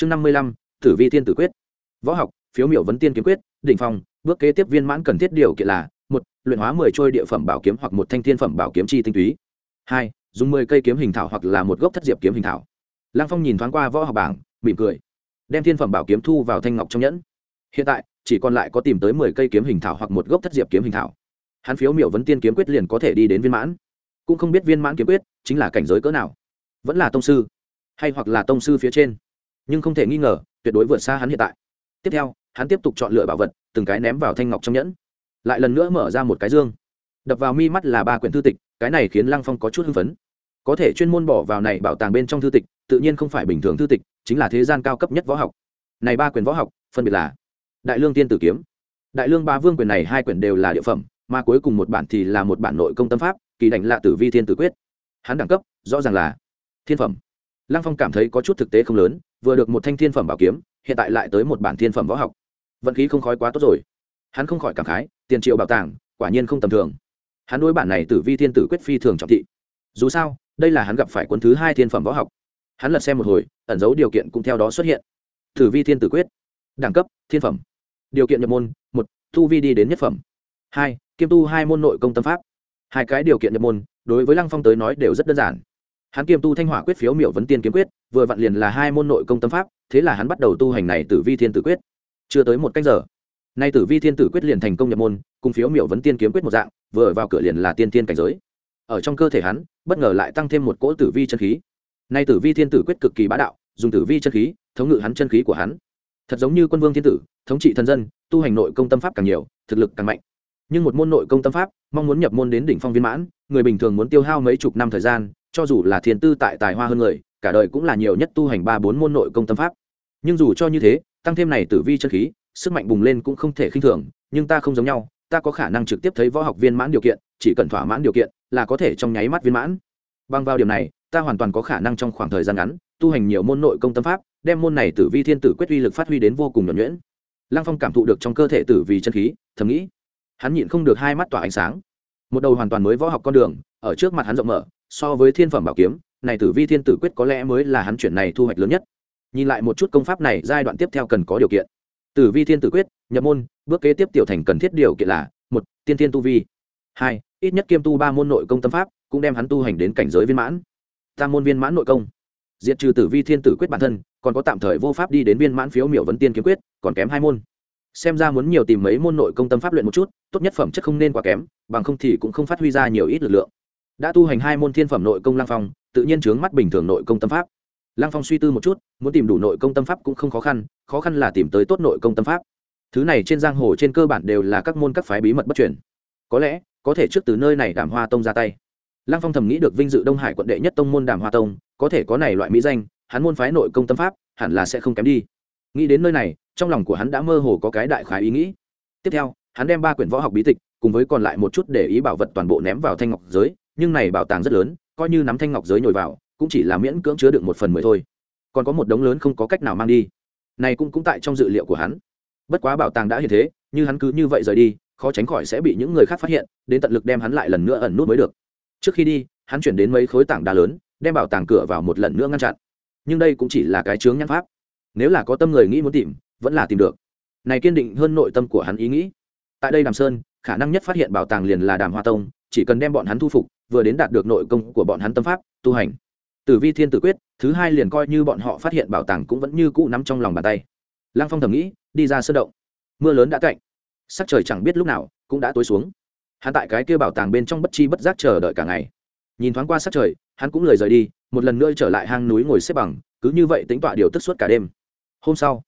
chương năm mươi lăm, tử vi tiên tử quyết. Võ học, phiếu miểu vấn tiên kiếm quyết, đỉnh phong, bước kế tiếp viên mãn cần thiết điều kiện là, một, luyện hóa mười trôi địa phẩm bảo kiếm hoặc một thanh thiên phẩm bảo kiếm chi tinh túy. Hai, dùng mười cây kiếm hình thảo hoặc là một gốc thất diệp kiếm hình thảo. Lăng phong nhìn thoáng qua võ học bảng, mỉm cười. Đem thiên phẩm bảo kiếm thu vào thanh ngọc trong nhẫn. Hiện tại, chỉ còn lại có tìm tới mười cây kiếm hình thảo hoặc một gốc thất diệp kiếm hình thảo. Hắn phiếu miểu vấn tiên kiếm quyết liền có thể đi đến viên mãn. Cũng không biết viên mãn kiếm quyết chính là cảnh giới cỡ nào. Vẫn là tông sư, hay hoặc là tông sư phía trên nhưng không thể nghi ngờ, tuyệt đối vượt xa hắn hiện tại. Tiếp theo, hắn tiếp tục chọn lựa bảo vật, từng cái ném vào thanh ngọc trong nhẫn. Lại lần nữa mở ra một cái dương. Đập vào mi mắt là ba quyển thư tịch, cái này khiến lăng phong có chút hưng phấn. Có thể chuyên môn bỏ vào này bảo tàng bên trong thư tịch, tự nhiên không phải bình thường thư tịch, chính là thế gian cao cấp nhất võ học. Này ba quyển võ học, phân biệt là đại lương tiên tử kiếm. Đại lương ba vương quyền này hai quyển đều là địa phẩm, mà cuối cùng một bản thì là một bản nội công tâm pháp, kỳ đảnh lạ tử vi thiên tử quyết. Hắn đẳng cấp, rõ ràng là thiên phẩm. Lăng phong cảm thấy có chút thực tế không lớn vừa được một thanh thiên phẩm bảo kiếm, hiện tại lại tới một bản thiên phẩm võ học. Vận khí không khói quá tốt rồi. Hắn không khỏi cảm khái, tiền triệu bảo tàng, quả nhiên không tầm thường. Hắn đối bản này tử vi thiên tử quyết phi thường trọng thị. Dù sao, đây là hắn gặp phải quân thứ hai thiên phẩm võ học. Hắn lật xem một hồi, ẩn dấu điều kiện cũng theo đó xuất hiện. Tử vi thiên tử quyết. Đẳng cấp, thiên phẩm. Điều kiện nhập môn, một, thu vi đi đến nhất phẩm. Hai, kiêm tu hai môn nội công tâm pháp. Hai cái điều kiện nhập môn, đối với lăng phong tới nói đều rất đơn giản hắn kiêm tu thanh hỏa quyết phiếu miểu vấn tiên kiếm quyết, vừa vặn liền là hai môn nội công tâm pháp, thế là hắn bắt đầu tu hành này tử vi thiên tử quyết. Chưa tới một cách giờ, nay tử vi thiên tử quyết liền thành công nhập môn, cùng phiếu miểu vấn tiên kiếm quyết một dạng, vừa vào cửa liền là tiên tiên cảnh giới. Ở trong cơ thể hắn, bất ngờ lại tăng thêm một cỗ tử vi chân khí. Nay tử vi thiên tử quyết cực kỳ bá đạo, dùng tử vi chân khí, thống ngự hắn chân khí của hắn. Thật giống như quân vương thiên tử, thống trị thần dân, tu hành nội công tâm pháp càng nhiều, thực lực càng mạnh. Nhưng một môn nội công tâm pháp, mong muốn nhập môn đến đỉnh phong viên mãn, người bình thường muốn tiêu hao mấy chục năm thời gian cho dù là thiên tư tại tài hoa hơn người, cả đời cũng là nhiều nhất tu hành ba bốn môn nội công tâm pháp. Nhưng dù cho như thế, tăng thêm này tử vi chân khí, sức mạnh bùng lên cũng không thể khinh thường, nhưng ta không giống nhau, ta có khả năng trực tiếp thấy võ học viên mãn điều kiện, chỉ cần thỏa mãn điều kiện là có thể trong nháy mắt viên mãn. Bằng vào điểm này, ta hoàn toàn có khả năng trong khoảng thời gian ngắn, tu hành nhiều môn nội công tâm pháp, đem môn này tử vi thiên tử quyết uy lực phát huy đến vô cùng nhuẩn nhuyễn. Lăng phong cảm thụ được trong cơ thể tử vi chân khí, thầm nghĩ. Hắn nhịn không được hai mắt tỏa ánh sáng. Một đầu hoàn toàn mới võ học con đường, ở trước mặt hắn rộng mở so với thiên phẩm bảo kiếm, này tử vi thiên tử quyết có lẽ mới là hắn chuyển này thu hoạch lớn nhất. Nhìn lại một chút công pháp này, giai đoạn tiếp theo cần có điều kiện. Tử vi thiên tử quyết, nhập môn, bước kế tiếp tiểu thành cần thiết điều kiện là, một, tiên thiên tu vi. Hai, ít nhất kiêm tu ba môn nội công tâm pháp, cũng đem hắn tu hành đến cảnh giới viên mãn. Tam môn viên mãn nội công. Diệt trừ tử vi thiên tử quyết bản thân, còn có tạm thời vô pháp đi đến viên mãn phiếu miểu vấn tiên kiếm quyết, còn kém hai môn. Xem ra muốn nhiều tìm mấy môn nội công tâm pháp luyện một chút, tốt nhất phẩm chất không nên quá kém, bằng không thì cũng không phát huy ra nhiều ít lực lượng đã tu hành hai môn thiên phẩm nội công lang phong, tự nhiên chướng mắt bình thường nội công tâm pháp. Lang phong suy tư một chút, muốn tìm đủ nội công tâm pháp cũng không khó khăn khó khăn là tìm tới tốt nội công tâm pháp. Thứ này trên giang hồ trên cơ bản đều là các môn các phái bí mật bất truyền. Có lẽ, có thể trước từ nơi này đàm hoa tông ra tay. Lăng phong thầm nghĩ được vinh dự đông hải quận đệ nhất tông môn đàm hoa tông, có thể có này loại mỹ danh, hắn môn phái nội công tâm pháp, hẳn là sẽ không kém đi. Nghĩ đến nơi này, trong lòng của hắn đã mơ hồ có cái đại khái ý nghĩ. Tiếp theo, hắn đem ba quyển võ học bí tịch, cùng với còn lại một chút để ý bảo vật toàn bộ ném vào thanh ngọc giới nhưng này bảo tàng rất lớn, coi như nắm thanh ngọc giới nhồi vào, cũng chỉ là miễn cưỡng chứa được một phần mười thôi. Còn có một đống lớn không có cách nào mang đi. Này cũng cũng tại trong dự liệu của hắn. Bất quá bảo tàng đã hiện thế, như hắn cứ như vậy rời đi, khó tránh khỏi sẽ bị những người khác phát hiện, đến tận lực đem hắn lại lần nữa ẩn nút mới được. Trước khi đi, hắn chuyển đến mấy khối tảng đá lớn, đem bảo tàng cửa vào một lần nữa ngăn chặn. Nhưng đây cũng chỉ là cái chướng nhãn pháp. Nếu là có tâm người nghĩ muốn tìm, vẫn là tìm được. Này kiên định hơn nội tâm của hắn ý nghĩ. Tại đây đàm sơn, khả năng nhất phát hiện bảo tàng liền là đàm hoa tông, chỉ cần đem bọn hắn thu phục vừa đến đạt được nội công của bọn hắn tâm pháp, tu hành. Tử vi thiên tử quyết, thứ hai liền coi như bọn họ phát hiện bảo tàng cũng vẫn như cũ nắm trong lòng bàn tay. Lăng phong thầm nghĩ, đi ra sân động. Mưa lớn đã cạnh. Sắc trời chẳng biết lúc nào cũng đã tối xuống. Hắn tại cái kia bảo tàng bên trong bất chi bất giác chờ đợi cả ngày. Nhìn thoáng qua sắc trời, hắn cũng lời rời đi, một lần nữa trở lại hang núi ngồi xếp bằng, cứ như vậy tính tọa điều tức suốt cả đêm. Hôm sau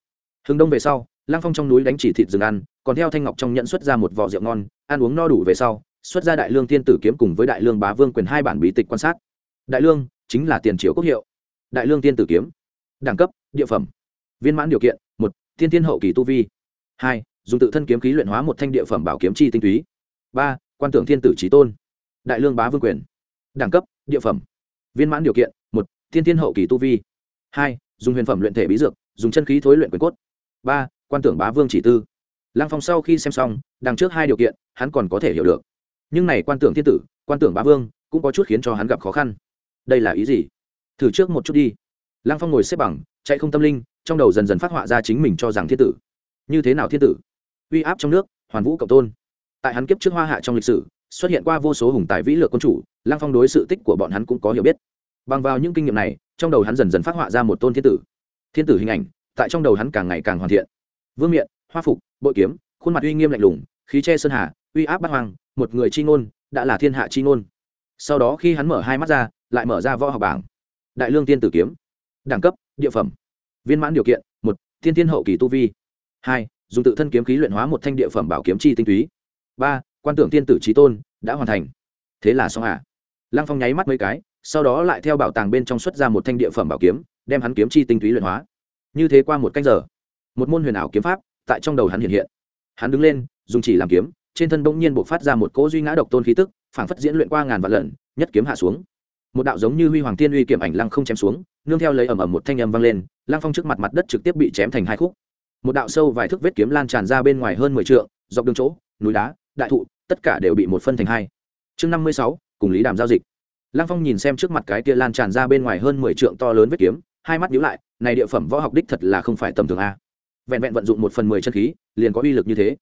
hừng đông về sau, lăng phong trong núi đánh chỉ thịt rừng ăn, còn theo thanh ngọc trong nhận xuất ra một vò rượu ngon, ăn uống no đủ về sau xuất ra đại lương thiên tử kiếm cùng với đại lương bá vương quyền hai bản bí tịch quan sát. Đại lương chính là tiền triều quốc hiệu. Đại lương thiên tử kiếm. Đẳng cấp, địa phẩm. Viên mãn điều kiện, một, thiên thiên hậu kỳ tu vi. Hai, dùng tự thân kiếm khí luyện hóa một thanh địa phẩm bảo kiếm chi tinh túy. Ba, quan tưởng thiên tử trí tôn. Đại lương bá vương quyền. Đẳng cấp, địa phẩm. Viên mãn điều kiện, một, thiên thiên hậu kỳ tu vi. Hai, dùng huyền phẩm luyện thể bí dược, dùng chân khí thối luyện quyền cốt. Ba, quan tưởng bá vương chỉ tư. Lăng phong sau khi xem xong, đằng trước hai điều kiện, hắn còn có thể hiểu được nhưng này quan tưởng thiên tử, quan tưởng bá vương, cũng có chút khiến cho hắn gặp khó khăn. Đây là ý gì? Thử trước một chút đi. Lăng phong ngồi xếp bằng, chạy không tâm linh, trong đầu dần dần phát họa ra chính mình cho rằng thiên tử. Như thế nào thiên tử? Uy áp trong nước, hoàn vũ cộng tôn. Tại hắn kiếp trước hoa hạ trong lịch sử, xuất hiện qua vô số hùng tài vĩ lược quân chủ lang phong đối sự tích của bọn hắn cũng có hiểu biết. Bằng vào những kinh nghiệm này, trong đầu hắn dần dần phát họa ra một tôn thiên tử. Thiên tử hình ảnh, tại trong đầu hắn càng ngày càng hoàn thiện. Vương miện, hoa phục, bội kiếm, khuôn mặt uy nghiêm lạnh lùng, khí che sơn hà, uy áp bắt hoang một người chi ngôn, đã là thiên hạ chi ngôn. Sau đó khi hắn mở hai mắt ra, lại mở ra võ học bảng. Đại lương tiên tử kiếm. Đẳng cấp, địa phẩm. Viên mãn điều kiện, một, thiên thiên hậu kỳ tu vi. Hai, dùng tự thân kiếm khí luyện hóa một thanh địa phẩm bảo kiếm chi tinh túy. Ba, quan tưởng tiên tử trí tôn, đã hoàn thành. Thế là xong à? Lăng phong nháy mắt mấy cái, sau đó lại theo bảo tàng bên trong xuất ra một thanh địa phẩm bảo kiếm, đem hắn kiếm chi tinh túy luyện hóa. Như thế qua một canh giờ, một môn huyền ảo kiếm pháp tại trong đầu hắn hiện hiện. Hắn đứng lên, dùng chỉ làm kiếm trên thân bỗng nhiên bộc phát ra một cỗ duy ngã độc tôn khí tức, phảng phất diễn luyện qua ngàn vạn lần, nhất kiếm hạ xuống. Một đạo giống như huy hoàng tiên uy kiếm ảnh lăng không chém xuống, nương theo lấy ầm ầm một thanh âm vang lên, lăng phong trước mặt mặt đất trực tiếp bị chém thành hai khúc. Một đạo sâu vài thước vết kiếm lan tràn ra bên ngoài hơn mười trượng, dọc đường chỗ, núi đá, đại thụ, tất cả đều bị một phân thành hai. Chương năm mươi sáu, cùng lý đàm giao dịch. Lăng phong nhìn xem trước mặt cái kia lan tràn ra bên ngoài hơn mười trượng to lớn vết kiếm, hai mắt nhíu lại, này địa phẩm võ học đích thật là không phải tầm thường a. Vẹn vẹn vận dụng một phần mười chân khí, liền có uy lực như thế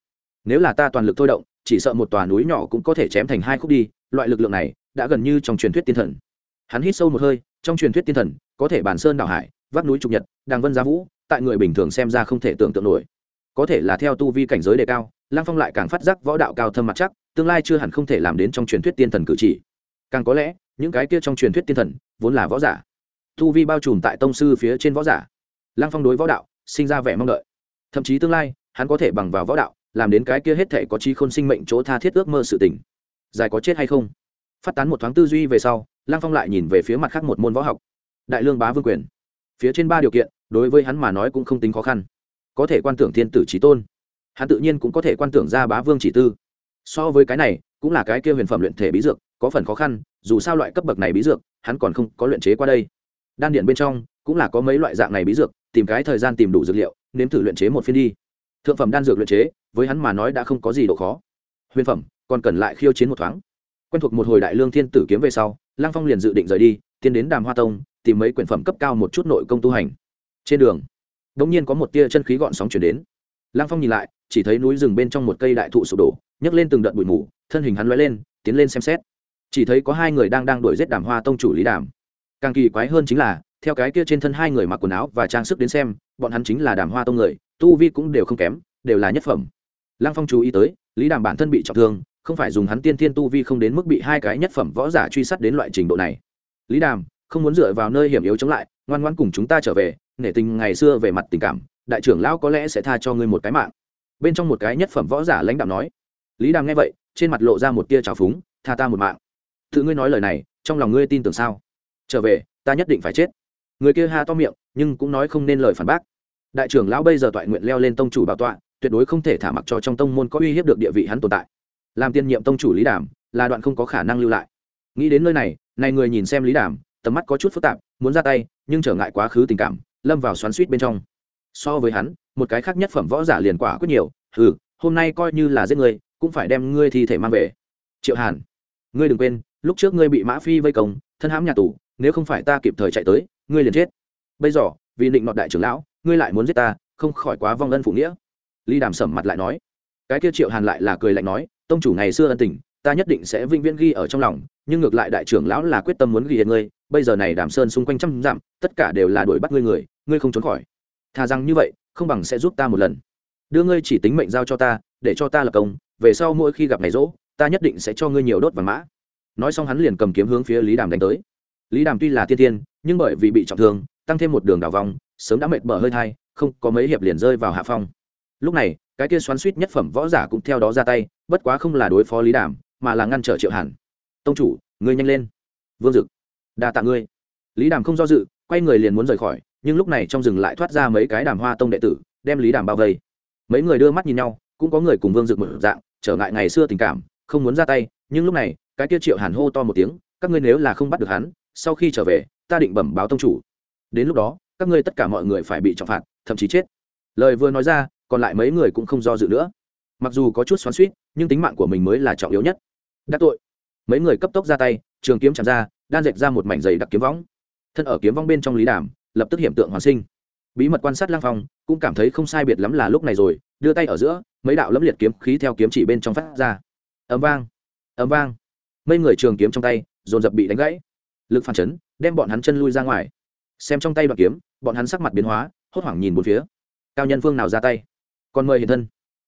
nếu là ta toàn lực thôi động, chỉ sợ một tòa núi nhỏ cũng có thể chém thành hai khúc đi, loại lực lượng này đã gần như trong truyền thuyết tiên thần. Hắn hít sâu một hơi, trong truyền thuyết tiên thần có thể bản sơn đảo hải, vác núi trục nhật, đàng vân giá vũ, tại người bình thường xem ra không thể tưởng tượng nổi. Có thể là theo tu vi cảnh giới đề cao lang phong lại càng phát giác võ đạo cao thâm mặt chắc, tương lai chưa hẳn không thể làm đến trong truyền thuyết tiên thần cử chỉ. Càng có lẽ, những cái kia trong truyền thuyết tiên thần vốn là võ giả. Tu vi bao trùm tại tông sư phía trên võ giả. Lang phong đối võ đạo sinh ra vẻ mong đợi. Thậm chí tương lai, hắn có thể bằng vào võ đạo làm đến cái kia hết thể có chi khôn sinh mệnh chỗ tha thiết ước mơ sự tỉnh, dài có chết hay không? Phát tán một thoáng tư duy về sau lang phong lại nhìn về phía mặt khác một môn võ học. Đại lương bá vương quyền. Phía trên ba điều kiện đối với hắn mà nói cũng không tính khó khăn. Có thể quan tưởng thiên tử trí tôn. Hắn tự nhiên cũng có thể quan tưởng ra bá vương chỉ tư. So với cái này cũng là cái kia huyền phẩm luyện thể bí dược có phần khó khăn dù sao loại cấp bậc này bí dược hắn còn không có luyện chế qua đây. Đan điện bên trong cũng là có mấy loại dạng này bí dược tìm cái thời gian tìm đủ dược liệu nếm thử luyện chế một phiên đi thượng phẩm đan dược luyện chế, với hắn mà nói đã không có gì độ khó. Huyền phẩm, còn cần lại khiêu chiến một thoáng. Quen thuộc một hồi đại lương thiên tử kiếm về sau, lăng phong liền dự định rời đi, tiến đến đàm hoa tông, tìm mấy quyển phẩm cấp cao một chút nội công tu hành. Trên đường đ ỗ n g nhiên có một tia chân khí gọn sóng chuyển đến. Lăng phong nhìn lại, chỉ thấy núi rừng bên trong một cây đại thụ sụp đổ, nhấc lên từng đợt bụi mù, thân hình hắn l lên, tiến lên xem xét. Chỉ thấy có hai người đang đang đuổi giết đàm hoa tông chủ lý đàm. Càng kỳ quái hơn chính là, theo cái kia trên thân hai người mặc quần áo và trang sức đến xem, bọn hắn chính là đàm hoa tông người tu vi cũng đều không kém, đều là nhất phẩm. Lăng phong chú ý tới, lý đàm bản thân bị trọng thương, không phải dùng hắn tiên thiên tu vi không đến mức bị hai cái nhất phẩm võ giả truy sát đến loại trình độ này. Lý đàm, không muốn dựa vào nơi hiểm yếu chống lại, ngoan ngoan cùng chúng ta trở về, nể tình ngày xưa về mặt tình cảm, đại trưởng lão có lẽ sẽ tha cho ngươi một cái mạng. Bên trong một cái nhất phẩm võ giả lãnh đạo nói. Lý đàm nghe vậy, trên mặt lộ ra một tia trào phúng, tha ta một mạng. Tự ngươi nói lời này, trong lòng ngươi tin tưởng sao? Trở về, ta nhất định phải chết. Người kia ha to miệng, nhưng cũng nói không nên lời phản bác đại trưởng lão bây giờ toại nguyện leo lên tông chủ bảo tọa, tuyệt đối không thể thả mặc cho trong tông môn có uy hiếp được địa vị hắn tồn tại. Làm tiên nhiệm tông chủ lý đàm, là đoạn không có khả năng lưu lại. Nghĩ đến nơi này này người nhìn xem lý đàm, tầm mắt có chút phức tạp, muốn ra tay, nhưng trở ngại quá khứ tình cảm, lâm vào xoắn suýt bên trong. So với hắn, một cái khác nhất phẩm võ giả liền quả quyết nhiều ừ hôm nay coi như là giết ngươi cũng phải đem ngươi thi thể mang về. Triệu hàn, ngươi đừng quên, lúc trước ngươi bị mã phi vây công, thân hãm nhà tù, nếu không phải ta kịp thời chạy tới, ngươi liền chết. Bây giờ, vì định nọt đại trưởng lão ngươi lại muốn giết ta, không khỏi quá vong ân phụ nghĩa. Ly đàm sẩm mặt lại nói. Cái kia triệu hàn lại là cười lạnh nói, tông chủ ngày xưa ân tình, ta nhất định sẽ vĩnh viễn ghi ở trong lòng, nhưng ngược lại đại trưởng lão là quyết tâm muốn ghi hiện ngươi, bây giờ này đàm sơn xung quanh trăm dặm, tất cả đều là đuổi bắt ngươi người, ngươi không trốn khỏi. Thà rằng như vậy, không bằng sẽ giúp ta một lần. Đưa ngươi chỉ tính mệnh giao cho ta, để cho ta lập công, về sau mỗi khi gặp ngày rỗ ta nhất định sẽ cho ngươi nhiều đốt vàng mã. Nói xong hắn liền cầm kiếm hướng phía lý đàm đánh tới. Lý đàm tuy là tiên tiên, nhưng bởi vì bị trọng thương, tăng thêm một đường đào vòng sớm đã mệt mở hơi thai, không có mấy hiệp liền rơi vào hạ phong. Lúc này, cái kia xoắn suýt nhất phẩm võ giả cũng theo đó ra tay, bất quá không là đối phó lý đàm, mà là ngăn trở triệu hàn. Tông chủ, ngươi nhanh lên. Vương dực, đa tạ ngươi. Lý đàm không do dự, quay người liền muốn rời khỏi, nhưng lúc này trong rừng lại thoát ra mấy cái đàm hoa tông đệ tử, đem lý đàm bao vây. Mấy người đưa mắt nhìn nhau, cũng có người cùng vương dực một dạng, trở ngại ngày xưa tình cảm, không muốn ra tay, nhưng lúc này, cái kia triệu hàn hô to một tiếng, các ngươi nếu là không bắt được hắn, sau khi trở về, ta định bẩm báo tông chủ. Đến lúc đó các ngươi tất cả mọi người phải bị trọng phạt, thậm chí chết. Lời vừa nói ra, còn lại mấy người cũng không do dự nữa. Mặc dù có chút xoắn suýt nhưng tính mạng của mình mới là trọng yếu nhất. Đắc tội. Mấy người cấp tốc ra tay, trường kiếm chạm ra, đan dệt ra một mảnh dày đặc kiếm võng. Thân ở kiếm vong bên trong lý đàm, lập tức hiện tượng hoàn sinh. Bí mật quan sát lang phong, cũng cảm thấy không sai biệt lắm là lúc này rồi, đưa tay ở giữa, mấy đạo lẫm liệt kiếm khí theo kiếm chỉ bên trong phát ra. Ấm vang ấm vang. Mấy người trường kiếm trong tay, dồn dập bị đánh gãy. Lực phản chấn, đem bọn hắn chân lui ra ngoài xem trong tay đoạn kiếm, bọn hắn sắc mặt biến hóa, hốt hoảng nhìn một phía. Cao nhân phương nào ra tay? Còn mời hiện thân.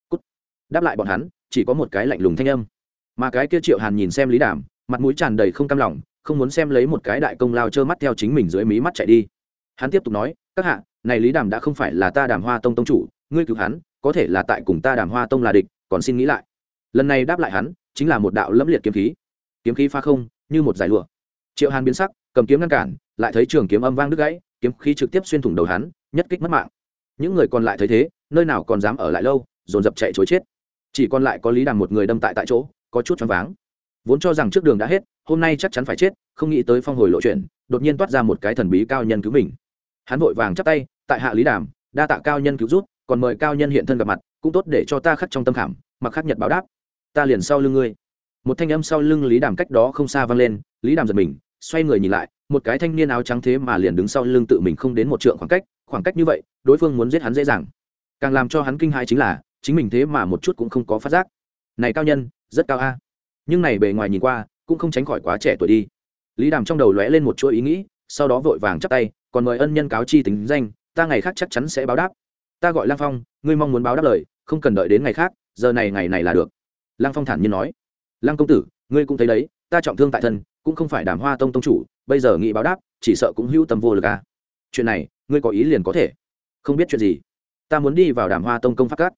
Cút. đáp lại bọn hắn, chỉ có một cái lạnh lùng thanh âm. Mà cái kia triệu hàn nhìn xem lý đảm mặt mũi tràn đầy không cam lòng, không muốn xem lấy một cái đại công lao trơ mắt theo chính mình dưới mí mắt chạy đi. Hắn tiếp tục nói, các hạ, này lý đàm đã không phải là ta đàm hoa tông tông chủ, ngươi cứu hắn, có thể là tại cùng ta đàm hoa tông là địch, còn xin nghĩ lại. Lần này đáp lại hắn, chính là một đạo lẫm liệt kiếm khí. Kiếm khí pha không, như một giải lụa triệu hàn biến sắc, cầm kiếm ngăn cản, lại thấy trường kiếm âm vang đứt gãy, kiếm khí trực tiếp xuyên thủng đầu hắn, nhất kích mất mạng. Những người còn lại thấy thế, nơi nào còn dám ở lại lâu, dồn dập chạy chối chết. Chỉ còn lại có lý đàm một người đâm tại tại chỗ, có chút choáng váng. Vốn cho rằng trước đường đã hết, hôm nay chắc chắn phải chết, không nghĩ tới phong hồi lộ chuyện, đột nhiên toát ra một cái thần bí cao nhân cứu mình. Hắn vội vàng chắp tay, tại hạ lý đàm, đa tạ cao nhân cứu rút còn mời cao nhân hiện thân gặp mặt, cũng tốt để cho ta khắc trong tâm khảm, mặc khắc nhật báo đáp. Ta liền sau lưng ngươi. Một thanh âm sau lưng lý đàm cách đó không xa vang lên, lý đàm giật mình xoay người nhìn lại, một cái thanh niên áo trắng thế mà liền đứng sau lưng tự mình không đến một trượng khoảng cách khoảng cách như vậy, đối phương muốn giết hắn dễ dàng. Càng làm cho hắn kinh hãi chính là, chính mình thế mà một chút cũng không có phát giác. Này cao nhân, rất cao a. Nhưng này bề ngoài nhìn qua, cũng không tránh khỏi quá trẻ tuổi đi. Lý đàm trong đầu lóe lên một chuỗi ý nghĩ, sau đó vội vàng chắp tay, còn mời ân nhân cáo chi tính danh, ta ngày khác chắc chắn sẽ báo đáp. Ta gọi lang phong, ngươi mong muốn báo đáp lời, không cần đợi đến ngày khác, giờ này ngày này là được. Lang phong thản nhiên nói. Lang công tử, ngươi cũng thấy đấy, ta trọng thương tại thân cũng không phải đàm hoa tông tông chủ, bây giờ nghĩ báo đáp, chỉ sợ cũng hữu tâm vô lực à. chuyện này, ngươi có ý liền có thể. Không biết chuyện gì. Ta muốn đi vào đàm hoa tông công pháp các.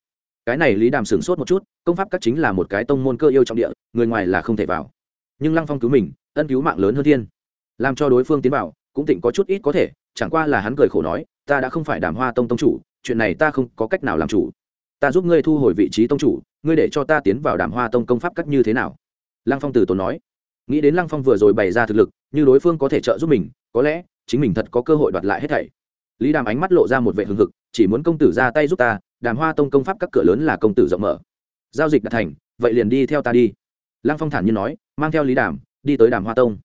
Cái này lý đàm sửng sốt một chút, công pháp các chính là một cái tông môn cơ yêu trọng địa, người ngoài là không thể vào. Nhưng lăng phong cứu mình, ân cứu mạng lớn hơn thiên. Làm cho đối phương tiến vào, cũng tỉnh có chút ít có thể, chẳng qua là hắn cười khổ nói, ta đã không phải đàm hoa tông tông chủ, chuyện này ta không có cách nào làm chủ. Ta giúp ngươi thu hồi vị trí tông chủ, ngươi để cho ta tiến vào đàm hoa tông công pháp cắt như thế nào? Lăng phong từ tốn nói nghĩ đến lăng phong vừa rồi bày ra thực lực, như đối phương có thể trợ giúp mình, có lẽ chính mình thật có cơ hội đoạt lại hết thảy. Lý đàm ánh mắt lộ ra một vệ hưng hực, chỉ muốn công tử ra tay giúp ta, đàm hoa tông công pháp các cửa lớn là công tử rộng mở. Giao dịch đã thành, vậy liền đi theo ta đi. Lăng phong thản nhiên nói, mang theo lý đàm, đi tới đàm hoa tông.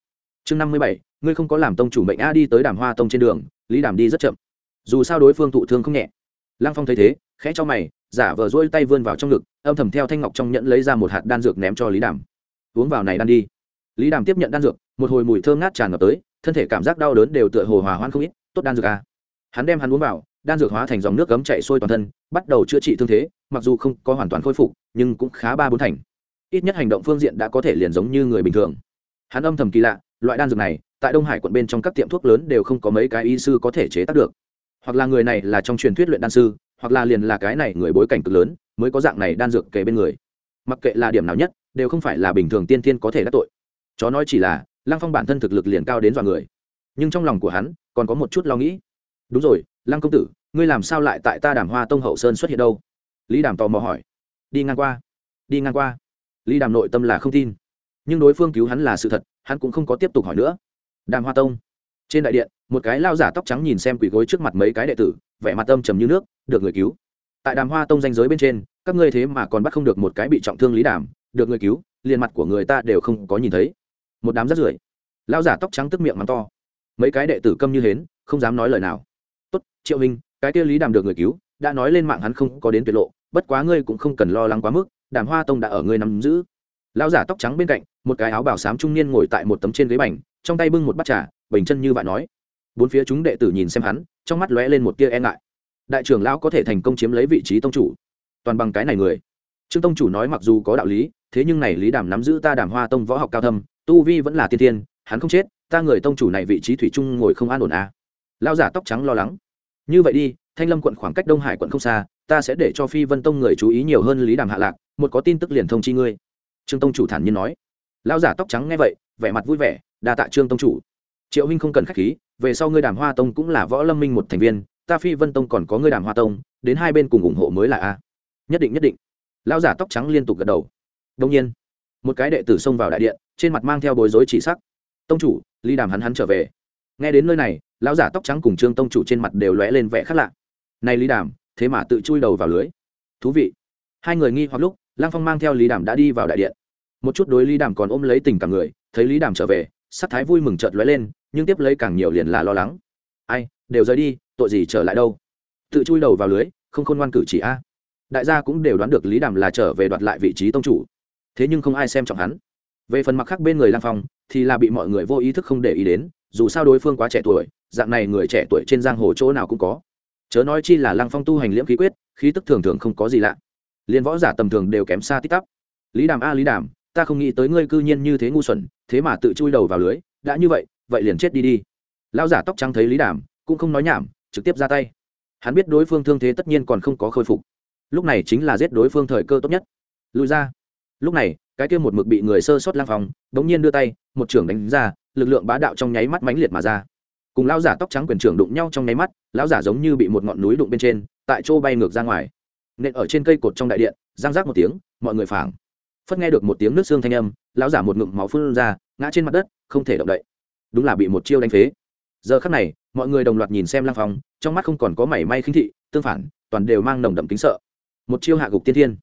Chương năm mươi bảy, ngươi không có làm tông chủ mệnh a đi tới đàm hoa tông trên đường, lý đàm đi rất chậm. Dù sao đối phương thụ thương không nhẹ. Lăng phong thấy thế, khẽ cho mày, giả vờ rỗi tay vươn vào trong ngực, âm thầm theo thanh ngọc trong nhẫn lấy ra một hạt đan dược ném cho lý đàm. Uống vào này đan đi lý đàm tiếp nhận đan dược, một hồi mùi thơm ngát tràn ngập tới, thân thể cảm giác đau đớn đều tựa hồ hòa hoãn không ít, tốt đan dược à. hắn đem hắn uống vào, đan dược hóa thành dòng nước cấm chạy sôi toàn thân, bắt đầu chữa trị thương thế, mặc dù không có hoàn toàn khôi phục, nhưng cũng khá ba bốn thành. Ít nhất hành động phương diện đã có thể liền giống như người bình thường. Hắn âm thầm kỳ lạ, loại đan dược này, tại đông hải quận bên trong các tiệm thuốc lớn đều không có mấy cái y sư có thể chế tác được. Hoặc là người này là trong truyền thuyết luyện đan sư, hoặc là liền là cái này người bối cảnh cực lớn, mới có dạng này đan dược kể bên người. Mặc kệ là điểm nào nhất, đều không phải là bình thường tiên tiên có thể đắc tội chó nói chỉ là, lăng phong bản thân thực lực liền cao đến dọa người. Nhưng trong lòng của hắn, còn có một chút lo nghĩ. Đúng rồi, lăng công tử, ngươi làm sao lại tại ta đàm hoa tông hậu sơn xuất hiện đâu? Lý đàm tò mò hỏi. Đi ngang qua, đi ngang qua. Lý đàm nội tâm là không tin. Nhưng đối phương cứu hắn là sự thật, hắn cũng không có tiếp tục hỏi nữa. Đàm hoa tông. Trên đại điện, một cái lao giả tóc trắng nhìn xem quỷ gối trước mặt mấy cái đệ tử, vẻ mặt âm trầm như nước, được người cứu. Tại đàm hoa tông danh giới bên trên, các ngươi thế mà còn bắt không được một cái bị trọng thương lý đàm, được người cứu, liền mặt của người ta đều không có nhìn thấy một đám rất rưởi. Lao giả tóc trắng tức miệng mắng to. Mấy cái đệ tử câm như hến, không dám nói lời nào. Tốt, triệu hình, cái kia lý đàm được người cứu, đã nói lên mạng hắn không có đến tuyệt lộ, bất quá ngươi cũng không cần lo lắng quá mức, đàm hoa tông đã ở ngươi nắm giữ. Lão giả tóc trắng bên cạnh, một cái áo bảo xám trung niên ngồi tại một tấm trên ghế bành, trong tay bưng một bát trà, bình chân như vậy nói. Bốn phía chúng đệ tử nhìn xem hắn, trong mắt lóe lên một tia e ngại. Đại trưởng lão có thể thành công chiếm lấy vị trí tông chủ? Toàn bằng cái này người. Trương tông chủ nói mặc dù có đạo lý, thế nhưng này lý đàm nắm giữ ta đàm hoa tông võ học cao thâm tu vi vẫn là tiên tiên hắn không chết, ta người tông chủ này vị trí thủy chung ngồi không an ổn à. lao giả tóc trắng lo lắng. Như vậy đi, thanh lâm quận khoảng cách đông hải quận không xa, ta sẽ để cho phi vân tông người chú ý nhiều hơn lý đàm hạ lạc, một có tin tức liền thông chi ngươi. Trương tông chủ thản nhiên nói. Lao giả tóc trắng nghe vậy, vẻ mặt vui vẻ, đa tạ trương tông chủ. Triệu huynh không cần k h á c h khí, về sau ngươi đàm hoa tông cũng là võ lâm minh một thành viên, ta phi vân tông còn có ngươi đàm hoa tông, đến hai bên cùng ủng hộ mới là a. Nhất định nhất định. Lao giả tóc trắng liên tục gật đầu. Đông nhiên một cái đệ tử xông vào đại điện, trên mặt mang theo bối rối chỉ sắc. Tông chủ, ly đàm hắn hắn trở về. Nghe đến nơi này, lão giả tóc trắng cùng trương tông chủ trên mặt đều lóe lên vẻ khác lạ. Này lý đàm, thế mà tự chui đầu vào lưới. Thú vị. Hai người nghi hoặc lúc lang phong mang theo lý đàm đã đi vào đại điện. Một chút đối lý đàm còn ôm lấy tình cảm người, thấy lý đàm trở về, sắc thái vui mừng chợt lóe lên, nhưng tiếp lấy càng nhiều liền là lo lắng. Ai, đều rời đi, tội gì trở lại đâu? Tự chui đầu vào lưới, không khôn ngoan cử chỉ a. Đại gia cũng đều đoán được lý đàm là trở về đoạt lại vị trí tông chủ thế nhưng không ai xem trọng hắn. Về phần mặt khác bên người lang phong, thì là bị mọi người vô ý thức không để ý đến, dù sao đối phương quá trẻ tuổi, dạng này người trẻ tuổi trên giang hồ chỗ nào cũng có. Chớ nói chi là lang phong tu hành liễm khí quyết, khí tức thường thường không có gì lạ. Liền võ giả tầm thường đều kém xa tích tắp. Lý đàm a, lý đàm, ta không nghĩ tới ngươi cư nhiên như thế ngu xuẩn, thế mà tự chui đầu vào lưới, đã như vậy vậy liền chết đi đi. Lão giả tóc trắng thấy lý đàm, cũng không nói nhảm, trực tiếp ra tay. Hắn biết đối phương thương thế tất nhiên còn không có khôi phục. Lúc này chính là giết đối phương thời cơ tốt nhất. Lùi ra lúc này, cái kia một mực bị người sơ sót lang phong đống nhiên đưa tay, một trưởng đánh ra, lực lượng bá đạo trong nháy mắt mãnh liệt mà ra. Cùng lão giả tóc trắng quyền trưởng đụng nhau trong nháy mắt, lão giả giống như bị một ngọn núi đụng bên trên, tại chỗ bay ngược ra ngoài. Nện ở trên cây cột trong đại điện giang rác một tiếng, mọi người phảng phất nghe được một tiếng nước xương thanh âm, lão giả một ngụm máu phun ra, ngã trên mặt đất, không thể động đậy. Đúng là bị một chiêu đánh phế. Giờ khắc này, mọi người đồng loạt nhìn xem lang phong trong mắt không còn có mảy may khinh thị, tương phản, toàn đều mang nồng đậm kính sợ. Một chiêu hạ gục tiên thiên.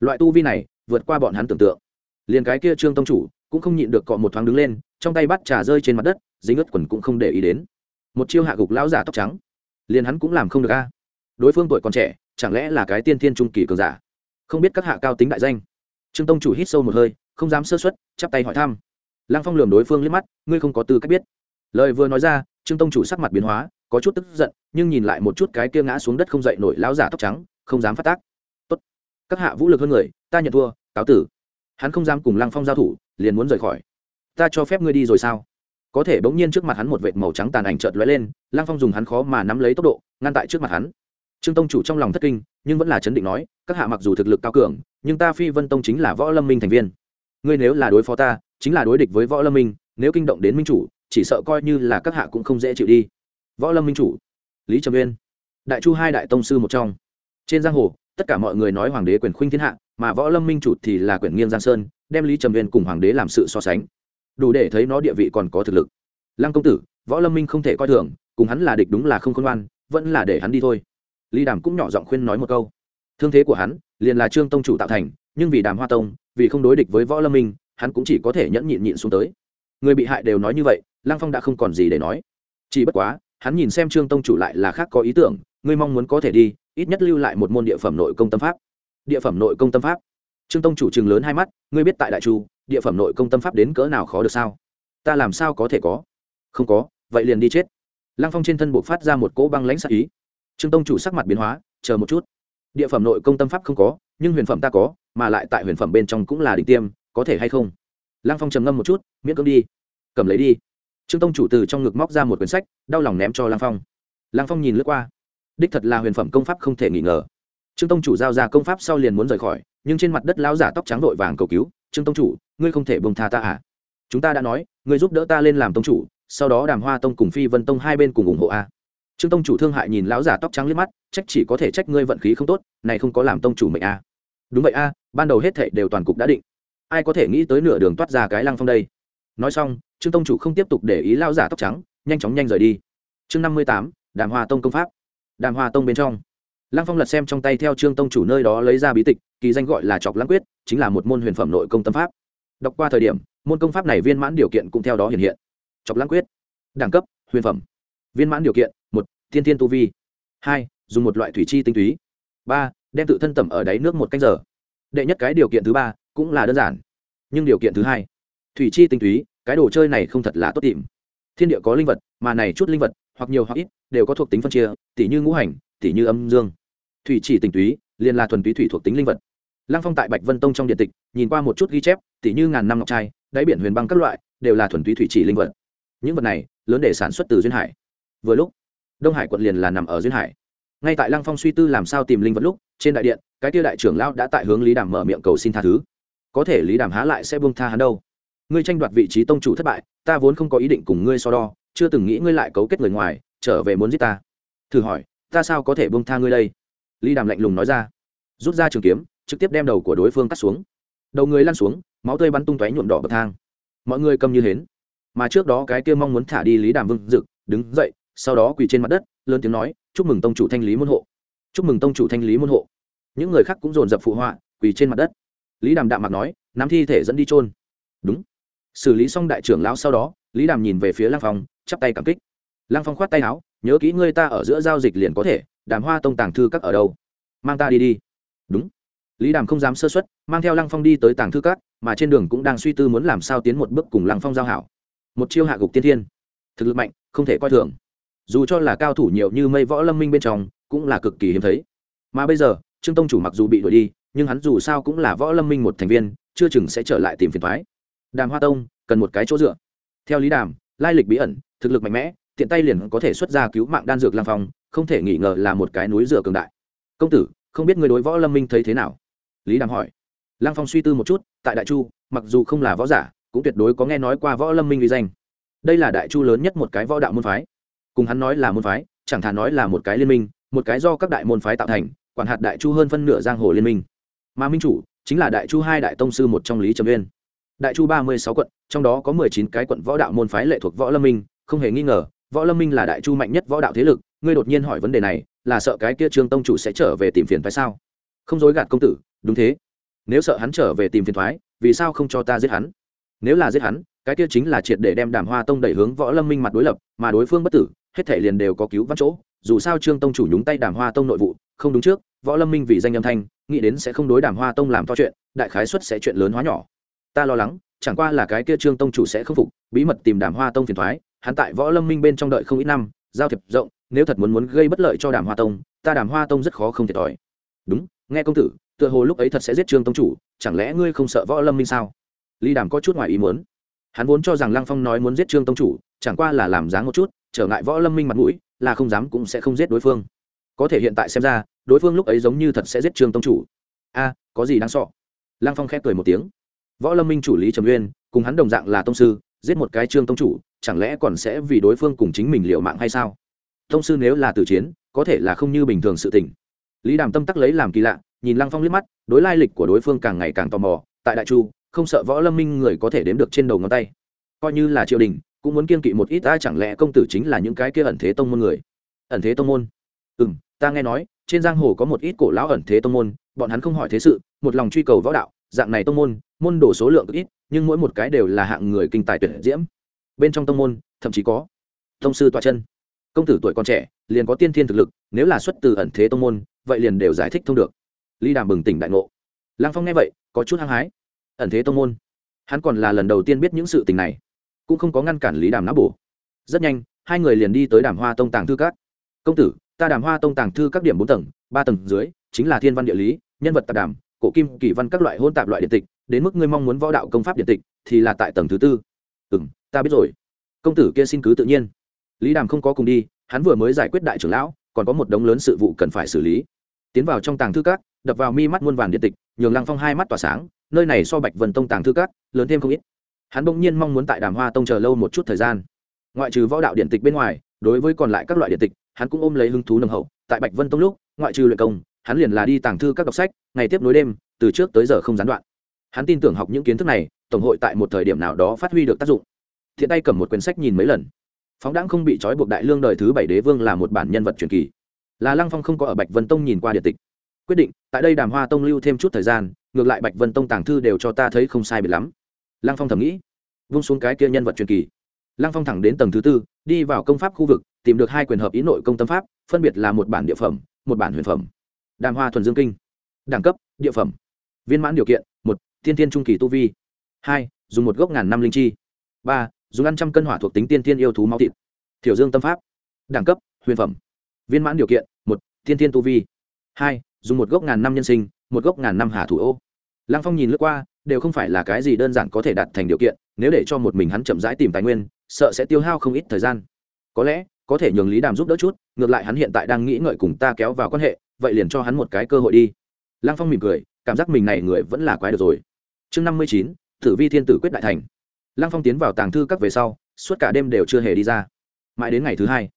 Loại tu vi này vượt qua bọn hắn tưởng tượng. Liền cái kia trương tông chủ cũng không nhịn được cọ một thoáng đứng lên, trong tay bắt trà rơi trên mặt đất, dính ướt quần cũng không để ý đến. Một chiêu hạ gục lão giả tóc trắng, liền hắn cũng làm không được a. Đối phương tuổi còn trẻ, chẳng lẽ là cái tiên thiên trung kỳ cường giả? Không biết các hạ cao tính đại danh. Trương tông chủ hít sâu một hơi, không dám sơ xuất chắp tay hỏi thăm. Lăng phong lườm đối phương liếc mắt, ngươi không có tư cách biết. Lời vừa nói ra, trương tông chủ sắc mặt biến hóa, có chút tức giận, nhưng nhìn lại một chút cái kia ngã xuống đất không dậy nổi lão giả tóc trắng, không dám phát tác. Tốt, các hạ vũ lực hơn người, ta nhận thua cáo tử. Hắn không dám cùng lăng phong giao thủ, liền muốn rời khỏi. Ta cho phép ngươi đi rồi sao? Có thể bỗng nhiên trước mặt hắn một vệt màu trắng tàn ảnh chợt lóe lên, lăng phong dùng hắn khó mà nắm lấy tốc độ, ngăn tại trước mặt hắn. Trương tông chủ trong lòng thất kinh, nhưng vẫn là chấn định nói, các hạ mặc dù thực lực cao cường, nhưng ta phi vân tông chính là võ lâm minh thành viên. Ngươi nếu là đối phó ta, chính là đối địch với võ lâm minh, nếu kinh động đến minh chủ, chỉ sợ coi như là các hạ cũng không dễ chịu đi. Võ lâm minh chủ, lý trầm uyên, đại chu hai đại tông sư một trong. Trên giang hồ tất cả mọi người nói hoàng đế quyền khuynh thiên hạ, mà võ lâm minh chủ thì là quyền nghiêng giang sơn, đem lý trầm viên cùng hoàng đế làm sự so sánh. Đủ để thấy nó địa vị còn có thực lực. Lăng công tử, võ lâm minh không thể coi thường, cùng hắn là địch đúng là không khôn ngoan, vẫn là để hắn đi thôi. Lý đàm cũng nhỏ giọng khuyên nói một câu. Thương thế của hắn, liền là trương tông chủ tạo thành, nhưng vì đàm hoa tông, vì không đối địch với võ lâm minh, hắn cũng chỉ có thể nhẫn nhịn nhịn xuống tới. Người bị hại đều nói như vậy, lăng phong đã không còn gì để nói. Chỉ bất quá, hắn nhìn xem trương tông chủ lại là khác có ý tưởng, ngươi mong muốn có thể đi ít nhất lưu lại một môn địa phẩm nội công tâm pháp. Địa phẩm nội công tâm pháp. Trương tông chủ chừng lớn hai mắt, ngươi biết tại đại chu, địa phẩm nội công tâm pháp đến cỡ nào khó được sao? Ta làm sao có thể có? Không có, vậy liền đi chết. Lăng phong trên thân buộc phát ra một cỗ băng lãnh sắc ý. Trương tông chủ sắc mặt biến hóa, chờ một chút. Địa phẩm nội công tâm pháp không có, nhưng huyền phẩm ta có, mà lại tại huyền phẩm bên trong cũng là đỉnh tiêm, có thể hay không? Lăng phong trầm ngâm một chút, miễn cưỡng đi. Cầm lấy đi. Trương tông chủ từ trong ngực móc ra một quyển sách, đau lòng ném cho lăng phong. Lăng phong nhìn lướt qua đích thật là huyền phẩm công pháp không thể nghi ngờ. Trương tông chủ giao ra công pháp sau liền muốn rời khỏi, nhưng trên mặt đất lão giả tóc trắng vội vàng cầu cứu, trương tông chủ, ngươi không thể bông tha ta à? Chúng ta đã nói, ngươi giúp đỡ ta lên làm tông chủ, sau đó đàm hoa tông cùng phi vân tông hai bên cùng ủng hộ a trương tông chủ thương hại nhìn lão giả tóc trắng liếc mắt, trách chỉ có thể trách ngươi vận khí không tốt, này không có làm tông chủ mệnh a đúng vậy a ban đầu hết thệ đều toàn cục đã định. Ai có thể nghĩ tới nửa đường toát ra cái lăng phong đây? Nói xong, trương tông chủ không tiếp tục để ý lão giả tóc trắng, nhanh chóng nhanh rời đi. Chương năm mươi tám, đàm hoa tông công pháp đàm hoa tông bên trong. Lăng phong lật xem trong tay theo trương tông chủ nơi đó lấy ra bí tịch, kỳ danh gọi là chọc lãng quyết, chính là một môn huyền phẩm nội công tâm pháp. Đọc qua thời điểm, môn công pháp này viên mãn điều kiện cũng theo đó hiện hiện. Chọc lãng quyết. Đẳng cấp, huyền phẩm. Viên mãn điều kiện, một, thiên thiên tu vi. Hai, dùng một loại thủy chi tinh túy. Ba, đem tự thân tẩm ở đáy nước một canh giờ. Đệ nhất cái điều kiện thứ ba cũng là đơn giản, nhưng điều kiện thứ hai, thủy chi tinh túy, cái đồ chơi này không thật là tốt tìm. Thiên địa có linh vật, mà này chút linh vật, hoặc nhiều hoặc ít đều có thuộc tính phân chia, tỉ như ngũ hành, tỉ như âm dương. Thủy chỉ tình túy, liền là thuần túy thủy thuộc tính linh vật. Lăng phong tại bạch vân tông trong điện tịch, nhìn qua một chút ghi chép, tỉ như ngàn năm ngọc trai, đáy biển huyền băng các loại, đều là thuần túy thủy chỉ linh vật. Những vật này, lớn để sản xuất từ duyên hải. Vừa lúc, đông hải quận liền là nằm ở duyên hải. Ngay tại lăng phong suy tư làm sao tìm linh vật lúc, trên đại điện, cái tiêu đại trưởng lão đã tại hướng lý đàm mở miệng cầu xin tha thứ. Có thể lý đàm há lại sẽ buông tha hắn đâu. Ngươi tranh đoạt vị trí tông chủ thất bại, ta vốn không có ý định cùng ngươi so đo, chưa từng nghĩ ngươi lại cấu kết người ngoài trở về muốn giết ta. Thử hỏi, ta sao có thể buông tha ngươi đây? Lý đàm lạnh lùng nói ra. Rút ra trường kiếm, trực tiếp đem đầu của đối phương cắt xuống. Đầu người lăn xuống, máu tươi bắn tung tóe nhuộm đỏ bậc thang. Mọi người cầm như hến. Mà trước đó cái kia mong muốn thả đi lý đàm vương dực, đứng dậy, sau đó quỳ trên mặt đất, lớn tiếng nói, chúc mừng tông chủ thanh lý môn hộ. Chúc mừng tông chủ thanh lý môn hộ. Những người khác cũng dồn dập phụ họa, quỳ trên mặt đất. Lý đàm đạm mặt nói, nắm thi thể dẫn đi trôn đúng. Xử lý xong đại trưởng lão sau đó, lý đàm nhìn về phía lang phong, chắp tay cảm kích lang phong khoát tay áo, nhớ kỹ ngươi ta ở giữa giao dịch liền có thể, đàm hoa tông tàng thư các ở đâu? Mang ta đi đi. Đúng. Lý đàm không dám sơ xuất mang theo lăng phong đi tới tàng thư các, mà trên đường cũng đang suy tư muốn làm sao tiến một bước cùng lăng phong giao hảo. Một chiêu hạ gục tiên thiên. Thực lực mạnh, không thể coi thường. Dù cho là cao thủ nhiều như mây võ lâm minh bên trong, cũng là cực kỳ hiếm thấy. Mà bây giờ, trương tông chủ mặc dù bị đuổi đi, nhưng hắn dù sao cũng là võ lâm minh một thành viên, chưa chừng sẽ trở lại tìm phiền thoái đàm hoa tông, cần một cái chỗ dựa. Theo lý đàm, lai lịch bí ẩn, thực lực mạnh mẽ tiện tay liền có thể xuất ra cứu mạng đan dược lang phong, không thể nghi ngờ là một cái núi dựa cường đại. Công tử, không biết người đối võ lâm minh thấy thế nào? Lý đàm hỏi. Lang phong suy tư một chút, tại đại chu, mặc dù không là võ giả, cũng tuyệt đối có nghe nói qua võ lâm minh uy danh. Đây là đại chu lớn nhất một cái võ đạo môn phái. Cùng hắn nói là môn phái, chẳng thà nói là một cái liên minh, một cái do các đại môn phái tạo thành, quản hạt đại chu hơn phân nửa giang hồ liên minh. Mà minh chủ chính là đại chu hai đại tông sư một trong lý trầm uyên. Đại chu ba mươi sáu quận, trong đó có mười chín cái quận võ đạo môn phái lệ thuộc võ lâm minh, không hề nghi ngờ võ lâm minh là đại chu mạnh nhất võ đạo thế lực, ngươi đột nhiên hỏi vấn đề này, là sợ cái kia trương tông chủ sẽ trở về tìm phiền thoái sao? Không dối gạt công tử, đúng thế. Nếu sợ hắn trở về tìm phiền thoái vì sao không cho ta giết hắn? Nếu là giết hắn, cái kia chính là triệt để đem đàm hoa tông đẩy hướng võ lâm minh mặt đối lập, mà đối phương bất tử, hết thể liền đều có cứu vãn chỗ. Dù sao trương tông chủ nhúng tay đàm hoa tông nội vụ, không đúng trước, võ lâm minh vì danh âm thanh, nghĩ đến sẽ không đối đàm hoa tông làm to chuyện, đại khái xuất sẽ chuyện lớn hóa nhỏ. Ta lo lắng, chẳng qua là cái kia trương tông chủ sẽ không phục, bí mật tìm đàm hoa tông phiền thoái hắn tại võ lâm minh bên trong đợi không ít năm, giao thiệp rộng, nếu thật muốn muốn gây bất lợi cho đàm hoa tông, ta đàm hoa tông rất khó không thiệt thòi. Đúng, nghe công tử, tựa hồ lúc ấy thật sẽ giết trương tông chủ, chẳng lẽ ngươi không sợ võ lâm minh sao? Lý đàm có chút ngoài ý muốn. Hắn vốn cho rằng lăng phong nói muốn giết trương tông chủ, chẳng qua là làm dáng một chút, trở ngại võ lâm minh mặt mũi, là không dám cũng sẽ không giết đối phương. Có thể hiện tại xem ra, đối phương lúc ấy giống như thật sẽ giết trương tông chủ. A, có gì đáng sọ lăng phong khép cười một tiếng. Võ lâm minh chủ lý trầm uyên, cùng hắn đồng dạng là tông sư giết một cái trương tông chủ, chẳng lẽ còn sẽ vì đối phương cùng chính mình liệu mạng hay sao? Tông sư nếu là tử chiến, có thể là không như bình thường sự tình. Lý đàm tâm tắc lấy làm kỳ lạ, nhìn lăng phong liếc mắt, đối lai lịch của đối phương càng ngày càng tò mò, tại đại chu, không sợ võ lâm minh người có thể đếm được trên đầu ngón tay. Coi như là triều đình, cũng muốn kiên kỵ một ít ta chẳng lẽ công tử chính là những cái kia ẩn thế tông môn người? Ẩn thế tông môn? Ừ m ta nghe nói, trên giang hồ có một ít cổ lão ẩn thế tông môn, bọn hắn không hỏi thế sự, một lòng truy cầu võ đạo, dạng này tông môn môn đổ số lượng ít, nhưng mỗi một cái đều là hạng người kinh tài tuyệt diễm. Bên trong tông môn, thậm chí có tông sư tọa chân. Công tử tuổi còn trẻ, liền có tiên thiên thực lực, nếu là xuất từ ẩn thế tông môn, vậy liền đều giải thích thông được. Ly đàm bừng tỉnh đại ngộ. Lăng phong nghe vậy, có chút hăng hái. Ẩn thế tông môn? Hắn còn là lần đầu tiên biết những sự tình này. Cũng không có ngăn cản lý đàm náo bổ. Rất nhanh, hai người liền đi tới đàm hoa tông tàng thư các. Công tử, ta đàm hoa tông tàng thư các điểm bốn tầng, ba tầng dưới, chính là thiên văn địa lý, nhân vật tạp đàm, cổ kim kỳ văn các loại hôn tạp loại điện tịch đến mức ngươi mong muốn võ đạo công pháp điện tịch thì là tại tầng thứ tư. Ừ m ta biết rồi. Công tử kia xin cứ tự nhiên. Lý đàm không có cùng đi, hắn vừa mới giải quyết đại trưởng lão, còn có một đống lớn sự vụ cần phải xử lý. Tiến vào trong tàng thư các, đập vào mi mắt muôn vàn điện tịch, nhường lăng phong hai mắt tỏa sáng, nơi này so bạch vân tông tàng thư các, lớn thêm không ít. Hắn bỗng nhiên mong muốn tại đàm hoa tông chờ lâu một chút thời gian. Ngoại trừ võ đạo điện tịch bên ngoài, đối với còn lại các loại điện tịch, hắn cũng ôm lấy hứng thú nồng hậu. Tại bạch vân tông lúc, ngoại trừ luyện công, hắn liền là đi tàng thư các đọc sách, ngày tiếp nối đêm, từ trước tới giờ không gián đoạn hắn tin tưởng học những kiến thức này, tổng hội tại một thời điểm nào đó phát huy được tác dụng. Thiện tay cầm một quyển sách nhìn mấy lần. Phóng đãng không bị trói buộc đại lương đời thứ bảy đế vương là một bản nhân vật truyền kỳ. Là lăng phong không có ở bạch vân tông nhìn qua địa tịch. Quyết định, tại đây đàm hoa tông lưu thêm chút thời gian, ngược lại bạch vân tông tàng thư đều cho ta thấy không sai biệt lắm. Lăng phong thầm nghĩ, vung xuống cái kia nhân vật truyền kỳ. Lăng phong thẳng đến tầng thứ tư, đi vào công pháp khu vực, tìm được hai quyền hợp ý nội công tâm pháp, phân biệt là một bản địa phẩm, một bản huyền phẩm. Đàm hoa thuần dương kinh. Đẳng cấp, địa phẩm. Viên mãn điều kiện tiên tiên trung kỳ tu vi. Hai, dùng một gốc ngàn năm linh chi. Ba, dùng ăn trăm cân hỏa thuộc tính tiên tiên yêu thú máu thịt. Thiểu dương tâm pháp. Đẳng cấp, huyền phẩm. Viên mãn điều kiện, một, tiên tiên tu vi. Hai, dùng một gốc ngàn năm nhân sinh, một gốc ngàn năm hà thủ ô. Lăng phong nhìn lướt qua, đều không phải là cái gì đơn giản có thể đạt thành điều kiện, nếu để cho một mình hắn chậm rãi tìm tài nguyên, sợ sẽ tiêu hao không ít thời gian. Có lẽ, có thể nhường lý đàm giúp đỡ chút, ngược lại hắn hiện tại đang nghĩ ngợi cùng ta kéo vào quan hệ, vậy liền cho hắn một cái cơ hội đi. Lăng phong mỉm cười, cảm giác mình này người vẫn là quái được rồi chương năm mươi chín thử vi thiên tử quyết đại thành. Lăng phong tiến vào tàng thư các về sau, suốt cả đêm đều chưa hề đi ra. Mãi đến ngày thứ hai,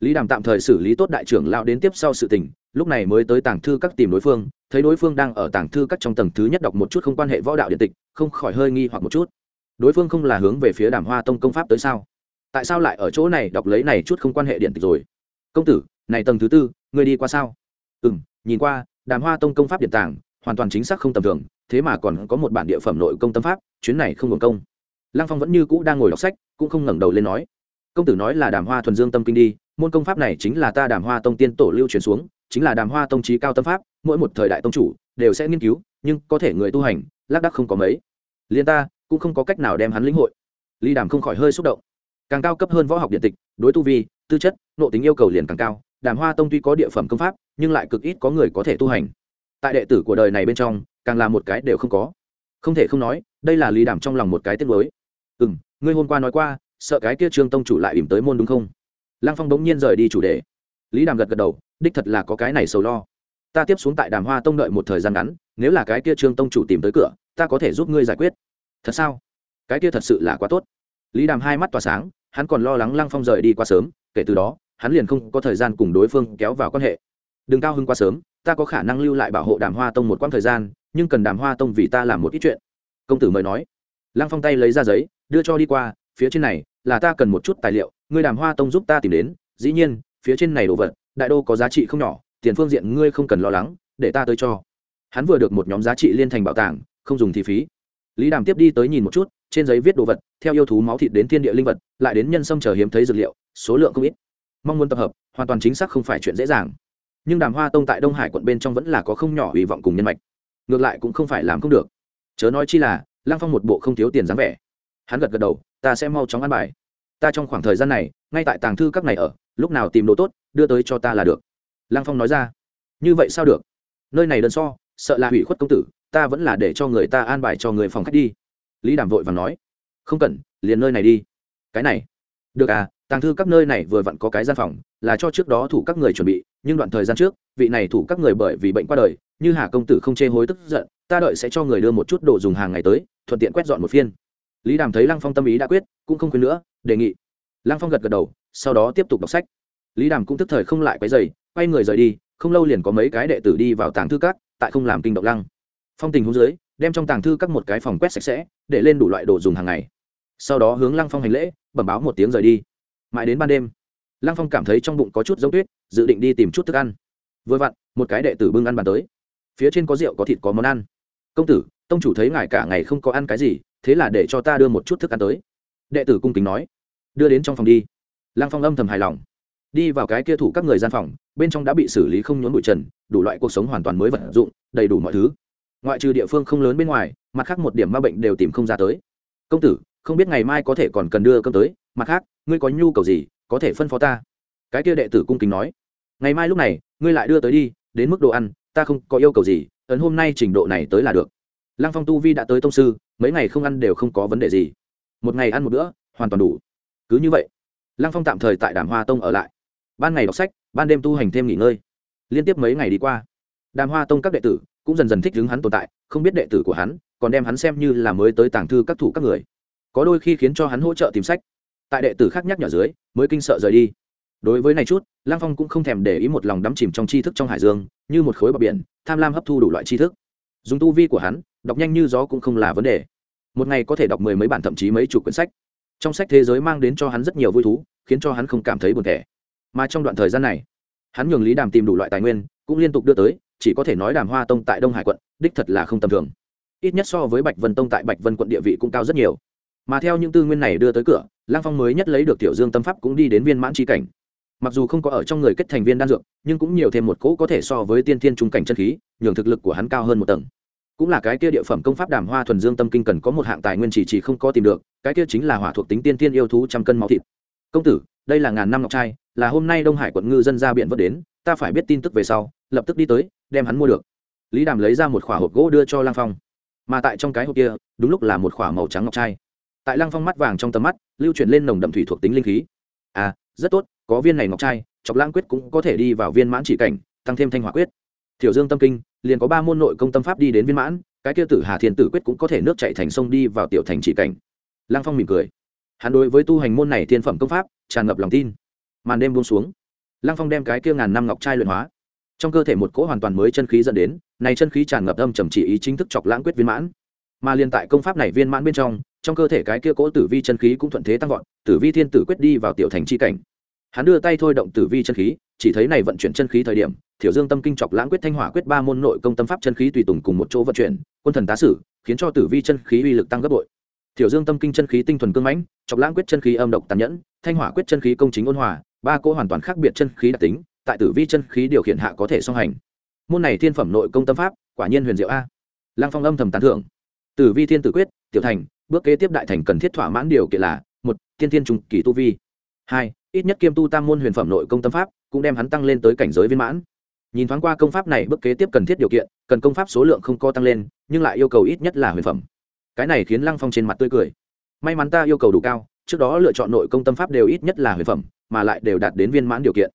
lý đàm tạm thời xử lý tốt đại trưởng lao đến tiếp sau sự tình, lúc này mới tới tàng thư các tìm đối phương, thấy đối phương đang ở tàng thư các trong tầng thứ nhất đọc một chút không quan hệ võ đạo điện tịch, không khỏi hơi nghi hoặc một chút. Đối phương không là hướng về phía đàm hoa tông công pháp tới sao? Tại sao lại ở chỗ này đọc lấy này chút không quan hệ điện tịch rồi? Công tử, này tầng thứ tư người đi qua sao? Ừ m nhìn qua, đàm hoa tông công pháp điện tàng, hoàn toàn chính xác không tầm thường thế mà còn có một bản địa phẩm nội công tâm pháp, chuyến này không hưởng công. Lăng phong vẫn như cũ đang ngồi đọc sách, cũng không ngẩng đầu lên nói. Công tử nói là đàm hoa thuần dương tâm kinh đi, môn công pháp này chính là ta đàm hoa tông tiên tổ lưu truyền xuống, chính là đàm hoa tông trí cao tâm pháp, mỗi một thời đại tông chủ đều sẽ nghiên cứu, nhưng có thể người tu hành, lác đắc không có mấy. Liên ta cũng không có cách nào đem hắn lĩnh hội. Ly đàm không khỏi hơi xúc động. Càng cao cấp hơn võ học điện tịch, đối tu vi, tư chất, nộ tính yêu cầu liền càng cao. Đàm hoa tông tuy có địa phẩm công pháp, nhưng lại cực ít có người có thể tu hành. Tại đệ tử của đời này bên trong càng là một cái đều không có. Không thể không nói, đây là lý đàm trong lòng một cái tiết mới ừ m ngươi hôm qua nói qua, sợ cái kia trương tông chủ lại ìm tới môn đúng không? Lăng phong bỗng nhiên rời đi chủ đề. Lý đàm gật gật đầu, đích thật là có cái này sầu lo. Ta tiếp xuống tại đàm hoa tông đợi một thời gian ngắn, nếu là cái kia trương tông chủ tìm tới cửa, ta có thể giúp ngươi giải quyết. Thật sao? Cái kia thật sự là quá tốt. Lý đàm hai mắt tỏa sáng, hắn còn lo lắng lăng phong rời đi quá sớm, kể từ đó, hắn liền không có thời gian cùng đối phương kéo vào quan hệ. Đừng cao hưng quá sớm, ta có khả năng lưu lại bảo hộ đàm hoa tông một quãng thời gian nhưng cần đàm hoa tông vì ta làm một ít chuyện. Công tử mời nói. Lăng phong tay lấy ra giấy, đưa cho đi qua, phía trên này là ta cần một chút tài liệu, ngươi đàm hoa tông giúp ta tìm đến, dĩ nhiên, phía trên này đồ vật, đại đô có giá trị không nhỏ, tiền phương diện ngươi không cần lo lắng, để ta tới cho. Hắn vừa được một nhóm giá trị liên thành bảo tàng, không dùng thì phí. Lý đàm tiếp đi tới nhìn một chút, trên giấy viết đồ vật, theo yêu thú máu thịt đến thiên địa linh vật, lại đến nhân sâm chờ hiếm thấy dược liệu, số lượng không ít. Mong muốn tập hợp, hoàn toàn chính xác không phải chuyện dễ dàng. Nhưng đàm hoa tông tại đông hải quận bên trong vẫn là có không nhỏ hy vọng cùng nhân mạch ngược lại cũng không phải làm không được. Chớ nói chi là lang phong một bộ không thiếu tiền dáng vẻ. Hắn gật gật đầu, ta sẽ mau chóng ăn bài. Ta trong khoảng thời gian này, ngay tại tàng thư các này ở, lúc nào tìm đồ tốt, đưa tới cho ta là được. Lang phong nói ra. Như vậy sao được? Nơi này đơn so, sợ là hủy khuất công tử, ta vẫn là để cho người ta an bài cho người phòng khách đi. Lý đàm vội và nói. Không cần, liền nơi này đi. Cái này. Được à tàng thư các nơi này vừa vặn có cái gian phòng, là cho trước đó thủ các người chuẩn bị, nhưng đoạn thời gian trước, vị này thủ các người bởi vì bệnh qua đời, như hà công tử không chê hối tức giận, ta đợi sẽ cho người đưa một chút đồ dùng hàng ngày tới, thuận tiện quét dọn một phiên. Lý đàm thấy lăng phong tâm ý đã quyết, cũng không khuyên nữa, đề nghị. Lăng phong gật gật đầu, sau đó tiếp tục đọc sách. Lý đàm cũng tức thời không lại quấy dày quay người rời đi, không lâu liền có mấy cái đệ tử đi vào tàng thư các, tại không làm kinh động lăng. Phong tình hôn dưới, đem trong tàng thư các một cái phòng quét sạch sẽ, để lên đủ loại đồ dùng hàng ngày. Sau đó hướng lăng phong hành lễ, bẩm báo một tiếng rời đi mãi đến ban đêm. Lăng phong cảm thấy trong bụng có chút giống tuyết, dự định đi tìm chút thức ăn. Vừa vặn, một cái đệ tử bưng ăn bàn tới. Phía trên có rượu, có thịt, có món ăn. Công tử, tông chủ thấy ngài cả ngày không có ăn cái gì, thế là để cho ta đưa một chút thức ăn tới. Đệ tử cung kính nói. Đưa đến trong phòng đi. Lăng phong âm thầm hài lòng. Đi vào cái kia thủ các người gian phòng, bên trong đã bị xử lý không nhốn bụi trần, đủ loại cuộc sống hoàn toàn mới vận dụng, đầy đủ mọi thứ. Ngoại trừ địa phương không lớn bên ngoài, mặt khác một điểm ma bệnh đều tìm không ra tới. Công tử, không biết ngày mai có thể còn cần đưa cơm tới mặt khác, ngươi có nhu cầu gì, có thể phân phó ta. Cái kia đệ tử cung kính nói, ngày mai lúc này, ngươi lại đưa tới đi, đến mức đồ ăn, ta không có yêu cầu gì, ấn hôm nay trình độ này tới là được. Lăng phong tu vi đã tới tông sư, mấy ngày không ăn đều không có vấn đề gì. Một ngày ăn một bữa, hoàn toàn đủ. Cứ như vậy, lăng phong tạm thời tại đàm hoa tông ở lại. Ban ngày đọc sách, ban đêm tu hành thêm nghỉ ngơi. Liên tiếp mấy ngày đi qua, đàm hoa tông các đệ tử cũng dần dần thích đứng hắn tồn tại, không biết đệ tử của hắn còn đem hắn xem như là mới tới tàng thư các thủ các người. Có đôi khi khiến cho hắn hỗ trợ tìm sách tại đệ tử khác nhắc nhở dưới, mới kinh sợ rời đi. Đối với này chút lang phong cũng không thèm để ý một lòng đắm chìm trong tri thức trong hải dương, như một khối bờ biển, tham lam hấp thu đủ loại tri thức. Dùng tu vi của hắn, đọc nhanh như gió cũng không là vấn đề. Một ngày có thể đọc mười mấy bản thậm chí mấy chục quyển sách. Trong sách thế giới mang đến cho hắn rất nhiều vui thú, khiến cho hắn không cảm thấy buồn thẻ mà trong đoạn thời gian này, hắn nhường lý đàm tìm đủ loại tài nguyên, cũng liên tục đưa tới, chỉ có thể nói đàm hoa tông tại đông hải quận, đích thật là không tầm thường. Ít nhất so với bạch vân tông tại bạch vân quận địa vị cũng cao rất nhiều. Mà theo những tư nguyên này đưa tới cửa lang phong mới nhất lấy được tiểu dương tâm pháp cũng đi đến viên mãn Chi cảnh. Mặc dù không có ở trong người kết thành viên đan dược, nhưng cũng nhiều thêm một cỗ có thể so với tiên thiên trung cảnh chân khí, nhường thực lực của hắn cao hơn một tầng. Cũng là cái kia địa phẩm công pháp đàm hoa thuần dương tâm kinh cần có một hạng tài nguyên chỉ chỉ không có tìm được, cái kia chính là hỏa thuộc tính tiên thiên yêu thú trăm cân máu thịt. Công tử, đây là ngàn năm ngọc trai, là hôm nay đông hải quận ngư dân ra biển vớt đến, ta phải biết tin tức về sau, lập tức đi tới, đem hắn mua được. Lý đàm lấy ra một khỏa hộp gỗ đưa cho lang phong. Mà tại trong cái hộp kia, đúng lúc là một khỏa màu trắng ngọc trai tại lang phong mắt vàng trong tầm mắt, lưu chuyển lên nồng đậm thủy thuộc tính linh khí. À rất tốt, có viên này ngọc trai, chọc lãng quyết cũng có thể đi vào viên mãn chỉ cảnh, tăng thêm thanh hỏa quyết. Thiểu dương tâm kinh, liền có ba môn nội công tâm pháp đi đến viên mãn, cái kia tử hà thiên tử quyết cũng có thể nước chạy thành sông đi vào tiểu thành chỉ cảnh. Lang phong mỉm cười. Hắn đối với tu hành môn này thiên phẩm công pháp, tràn ngập lòng tin. Màn đêm buông xuống lang phong đem cái kia ngàn năm ngọc trai luyện hóa. Trong cơ thể một cỗ hoàn toàn mới chân khí dẫn đến, này chân khí tràn ngập âm trầm chỉ ý chính thức chọc lãng quyết viên mãn. Mà liên tại công pháp này viên mãn bên trong trong cơ thể cái kia cỗ tử vi chân khí cũng thuận thế tăng vọt, tử vi thiên tử quyết đi vào tiểu thành chi cảnh. Hắn đưa tay thôi động tử vi chân khí, chỉ thấy này vận chuyển chân khí thời điểm, thiểu dương tâm kinh chọc lãng quyết thanh hỏa quyết ba môn nội công tâm pháp chân khí tùy tùng cùng một chỗ vận chuyển, quân thần tá sử, khiến cho tử vi chân khí uy lực tăng gấp bội. Thiểu dương tâm kinh chân khí tinh thuần cương mãnh, chọc lãng quyết chân khí âm độc tàn nhẫn, thanh hỏa quyết chân khí công chính ôn hòa, ba cỗ hoàn toàn khác biệt chân khí đặc tính, tại tử vi chân khí điều khiển hạ có thể song hành. Môn này thiên phẩm nội công tâm pháp, quả nhiên huyền diệu a. Lăng phong âm thầm tán thưởng. Tử vi thiên tử quyết, tiểu thành bước kế tiếp đại thành cần thiết thỏa mãn điều kiện là, một, tiên tiên trung kỳ tu vi. Hai, ít nhất kiêm tu tam môn huyền phẩm nội công tâm pháp, cũng đem hắn tăng lên tới cảnh giới viên mãn. Nhìn thoáng qua công pháp này, bước kế tiếp cần thiết điều kiện, cần công pháp số lượng không co tăng lên, nhưng lại yêu cầu ít nhất là huyền phẩm. Cái này khiến lăng phong trên mặt tươi cười. May mắn ta yêu cầu đủ cao, trước đó lựa chọn nội công tâm pháp đều ít nhất là huyền phẩm, mà lại đều đạt đến viên mãn điều kiện.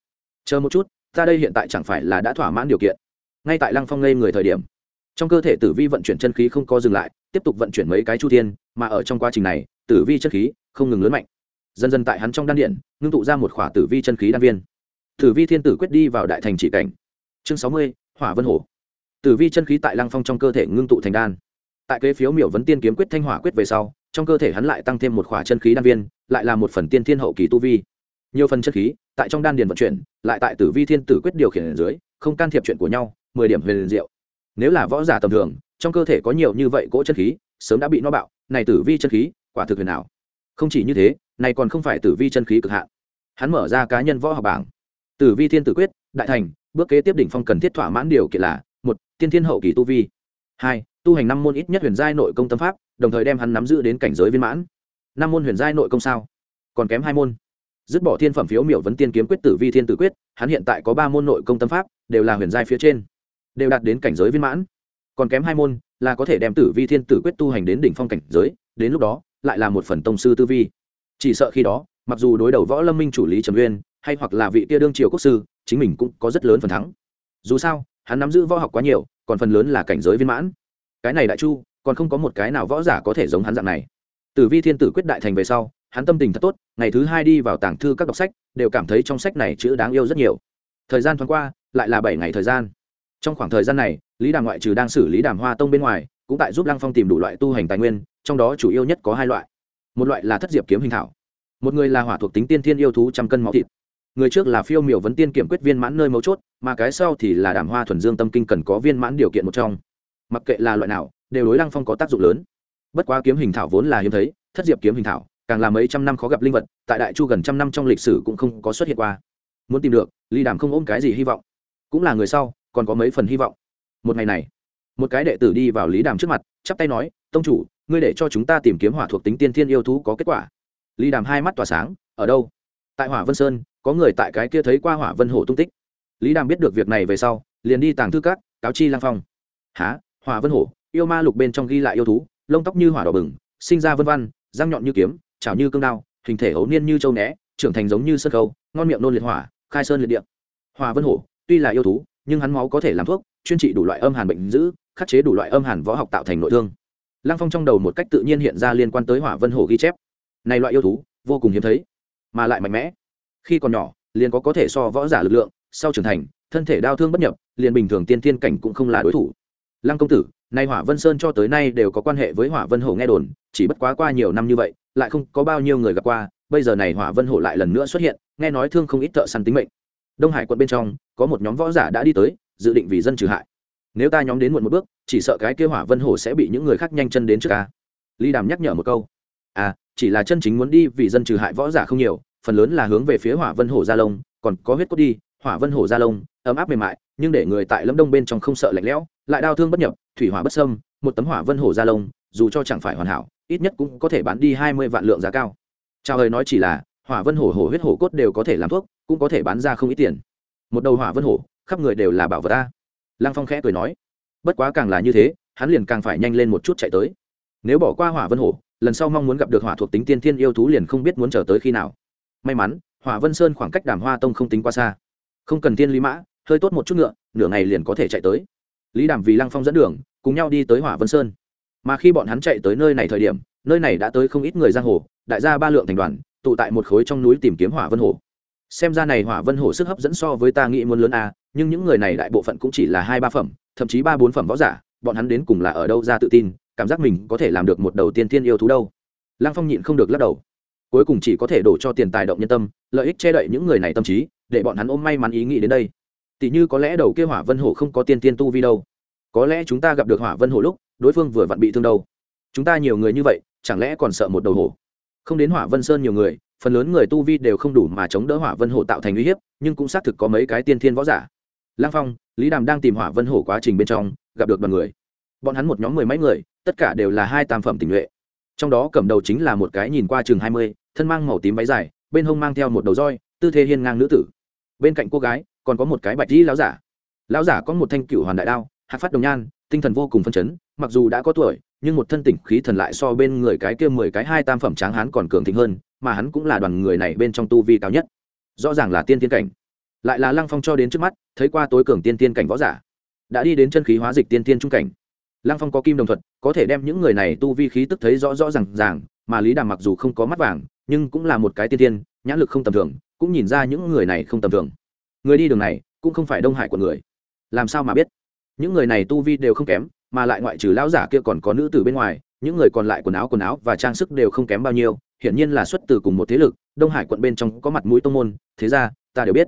Chờ một chút, ta đây hiện tại chẳng phải là đã thỏa mãn điều kiện. Ngay tại lăng phong ngây người thời điểm, trong cơ thể tử vi vận chuyển chân khí không có dừng lại tiếp tục vận chuyển mấy cái chu thiên, mà ở trong quá trình này, tử vi chân khí không ngừng lớn mạnh. Dần dần tại hắn trong đan điện, ngưng tụ ra một khỏa tử vi chân khí đan viên. Tử vi thiên tử quyết đi vào đại thành chỉ cảnh. Chương sáu mươi, hỏa vân hổ. Tử vi chân khí tại lăng phong trong cơ thể ngưng tụ thành đan. Tại kế phiếu miểu vấn tiên kiếm quyết thanh hỏa quyết về sau, trong cơ thể hắn lại tăng thêm một khỏa chân khí đan viên, lại là một phần tiên thiên hậu kỳ tu vi. Nhiều phần chân khí tại trong đan điền vận chuyển, lại tại tử vi thiên tử quyết điều khiển ở dưới, không can thiệp chuyện của nhau, mười điểm huyền diệu. Nếu là võ giả tầm thường trong cơ thể có nhiều như vậy cỗ chân khí, sớm đã bị no bạo, này tử vi chân khí, quả thực huyền ảo. Không chỉ như thế, này còn không phải tử vi chân khí cực hạn. Hắn mở ra cá nhân võ học bảng. Tử vi thiên tử quyết, đại thành, bước kế tiếp đỉnh phong cần thiết thỏa mãn điều kiện là, một, tiên thiên hậu kỳ tu vi. Hai, tu hành năm môn ít nhất huyền giai nội công tâm pháp, đồng thời đem hắn nắm giữ đến cảnh giới viên mãn. Năm môn huyền giai nội công sao? Còn kém hai môn. Dứt bỏ thiên phẩm phiếu miểu vấn tiên kiếm quyết tử vi thiên tử quyết, hắn hiện tại có ba môn nội công tâm pháp, đều là huyền giai phía trên. Đều đạt đến cảnh giới viên mãn còn kém hai môn, là có thể đem tử vi thiên tử quyết tu hành đến đỉnh phong cảnh giới, đến lúc đó, lại là một phần tông sư tư vi. Chỉ sợ khi đó, mặc dù đối đầu võ lâm minh chủ lý trầm uyên hay hoặc là vị tia đương triều quốc sư, chính mình cũng có rất lớn phần thắng. Dù sao, hắn nắm giữ võ học quá nhiều, còn phần lớn là cảnh giới viên mãn. Cái này đại chu, còn không có một cái nào võ giả có thể giống hắn dạng này. Tử vi thiên tử quyết đại thành về sau, hắn tâm tình thật tốt, ngày thứ hai đi vào tàng thư các đọc sách, đều cảm thấy trong sách này chữ đáng yêu rất nhiều. Thời gian thoáng qua, lại là bảy ngày thời gian trong khoảng thời gian này, lý đàm ngoại trừ đang xử lý đàm hoa tông bên ngoài, cũng tại giúp lăng phong tìm đủ loại tu hành tài nguyên, trong đó chủ yếu nhất có hai loại. Một loại là thất diệp kiếm hình thảo. Một người là hỏa thuộc tính tiên thiên yêu thú trăm cân máu thịt. Người trước là phiêu miểu vấn tiên kiểm quyết viên mãn nơi mấu chốt, mà cái sau thì là đàm hoa thuần dương tâm kinh cần có viên mãn điều kiện một trong. Mặc kệ là loại nào, đều đối lăng phong có tác dụng lớn. Bất quá kiếm hình thảo vốn là hiếm thấy, thất diệp kiếm hình thảo, càng là mấy trăm năm khó gặp linh vật, tại đại chu gần trăm năm trong lịch sử cũng không có xuất hiện qua. Muốn tìm được ly đàm không ôm cái gì hy vọng. Cũng là người sau còn có mấy phần hy vọng. Một ngày này, một cái đệ tử đi vào lý đàm trước mặt, chắp tay nói, tông chủ, ngươi để cho chúng ta tìm kiếm hỏa thuộc tính tiên thiên yêu thú có kết quả. Lý đàm hai mắt tỏa sáng, ở đâu? Tại hỏa vân sơn, có người tại cái kia thấy qua hỏa vân hổ tung tích. Lý đàm biết được việc này về sau, liền đi tàng thư các, cáo chi lang phong. Há hỏa vân hổ yêu ma lục bên trong ghi lại yêu thú, lông tóc như hỏa đỏ bừng, sinh ra vân văn, răng nhọn như kiếm, chảo như cương đao, hình thể ấu niên như châu né, trưởng thành giống như sân khâu, ngon miệng nôn liệt hỏa, khai sơn liệt địa. Hỏa vân hổ tuy là yêu thú nhưng hắn máu có thể làm thuốc, chuyên trị đủ loại âm hàn bệnh dữ, khắc chế đủ loại âm hàn võ học tạo thành nội thương. Lăng phong trong đầu một cách tự nhiên hiện ra liên quan tới hỏa vân hồ ghi chép. Này loại yêu thú, vô cùng hiếm thấy, mà lại mạnh mẽ. Khi còn nhỏ, liền có có thể so võ giả lực lượng, sau trưởng thành, thân thể đau thương bất nhập, liền bình thường tiên tiên cảnh cũng không là đối thủ. Lăng công tử, nay hỏa vân sơn cho tới nay đều có quan hệ với hỏa vân hồ nghe đồn, chỉ bất quá qua nhiều năm như vậy, lại không có bao nhiêu người gặp qua, bây giờ này hỏa vân hồ lại lần nữa xuất hiện, nghe nói thương không ít thợ săn tính mệnh đông hải quận bên trong, có một nhóm võ giả đã đi tới, dự định vì dân trừ hại. Nếu ta nhóm đến muộn một bước, chỉ sợ cái kia hỏa vân hổ sẽ bị những người khác nhanh chân đến trước ca lý đàm nhắc nhở một câu. À chỉ là chân chính muốn đi vì dân trừ hại võ giả không nhiều, phần lớn là hướng về phía hỏa vân hổ gia lông còn có huyết cốt đi, hỏa vân hổ gia lông ấm áp mềm mại, nhưng để người tại lâm đông bên trong không sợ lạnh lẽo, lại đau thương bất nhập, thủy hỏa bất sâm một tấm hỏa vân hổ gia lông dù cho chẳng phải hoàn hảo, ít nhất cũng có thể bán đi hai mươi vạn lượng giá cao. Chào hời nói chỉ là, hỏa vân hổ hổ huyết hổ cốt đều có thể làm thuốc cũng có thể bán ra không ít tiền. Một đầu hỏa vân hổ, khắp người đều là bảo vật ta lăng phong khẽ cười nói, bất quá càng là như thế, hắn liền càng phải nhanh lên một chút chạy tới. Nếu bỏ qua hỏa vân hổ, lần sau mong muốn gặp được hỏa thuộc tính tiên thiên yêu thú liền không biết muốn chờ tới khi nào. May mắn, hỏa vân sơn khoảng cách đàm hoa tông không tính quá xa. Không cần tiên lý mã, hơi tốt một chút ngựa, nửa ngày liền có thể chạy tới. Lý đàm vì lăng phong dẫn đường, cùng nhau đi tới hỏa vân sơn. Mà khi bọn hắn chạy tới nơi này thời điểm, nơi này đã tới không ít người giang hồ, đại gia ba lượng thành đoàn, tụ tại một khối trong núi tìm kiếm hỏa vân hồ xem ra này hỏa vân hổ sức hấp dẫn so với ta nghĩ muốn lớn a nhưng những người này đại bộ phận cũng chỉ là hai ba phẩm, thậm chí ba bốn phẩm võ giả, bọn hắn đến cùng là ở đâu ra tự tin, cảm giác mình có thể làm được một đầu tiên thiên yêu thú đâu. Lăng phong nhịn không được lắc đầu. Cuối cùng chỉ có thể đổ cho tiền tài động nhân tâm, lợi ích che đậy những người này tâm trí, để bọn hắn ôm may mắn ý nghĩ đến đây. Tỷ như có lẽ đầu kia hỏa vân hổ không có tiên tiên tu vi đâu. Có lẽ chúng ta gặp được hỏa vân hổ lúc, đối phương vừa vặn bị thương đâu. Chúng ta nhiều người như vậy, chẳng lẽ còn sợ một đầu hổ? Không đến hỏa vân sơn nhiều người phần lớn người tu vi đều không đủ mà chống đỡ hỏa vân hổ tạo thành uy hiếp, nhưng cũng xác thực có mấy cái tiên thiên võ giả. Lang phong, lý đàm đang tìm hỏa vân hổ quá trình bên trong, gặp được đoàn người. Bọn hắn một nhóm mười mấy người, tất cả đều là hai tam phẩm tình nhuệ. Trong đó cầm đầu chính là một cái nhìn qua chừng hai mươi, thân mang màu tím váy dài, bên hông mang theo một đầu roi, tư thế hiên ngang nữ tử. Bên cạnh cô gái, còn có một cái bạch dĩ lão giả. Lão giả có một thanh cựu hoàn đại đao, hạt phát đồng nhan, tinh thần vô cùng phân chấn, mặc dù đã có tuổi, nhưng một thân tỉnh khí thần lại so bên người cái kia mười cái hai tam phẩm tráng hán còn cường thịnh hơn mà hắn cũng là đoàn người này bên trong tu vi cao nhất. Rõ ràng là tiên tiên cảnh. Lại là lăng phong cho đến trước mắt, thấy qua tối cường tiên tiên cảnh võ giả, đã đi đến chân khí hóa dịch tiên tiên trung cảnh. Lăng phong có kim đồng thuật, có thể đem những người này tu vi khí tức thấy rõ rõ r à n g ràng, mà lý đàm mặc dù không có mắt vàng, nhưng cũng là một cái tiên tiên, nhãn lực không tầm thường, cũng nhìn ra những người này không tầm thường. Người đi đường này, cũng không phải đông hải của người. Làm sao mà biết? Những người này tu vi đều không kém, mà lại ngoại trừ lão giả kia còn có nữ tử bên ngoài những người còn lại quần áo quần áo và trang sức đều không kém bao nhiêu, hiển nhiên là xuất từ cùng một thế lực, đông hải quận bên trong có mặt mũi tông môn, thế ra, ta đều biết.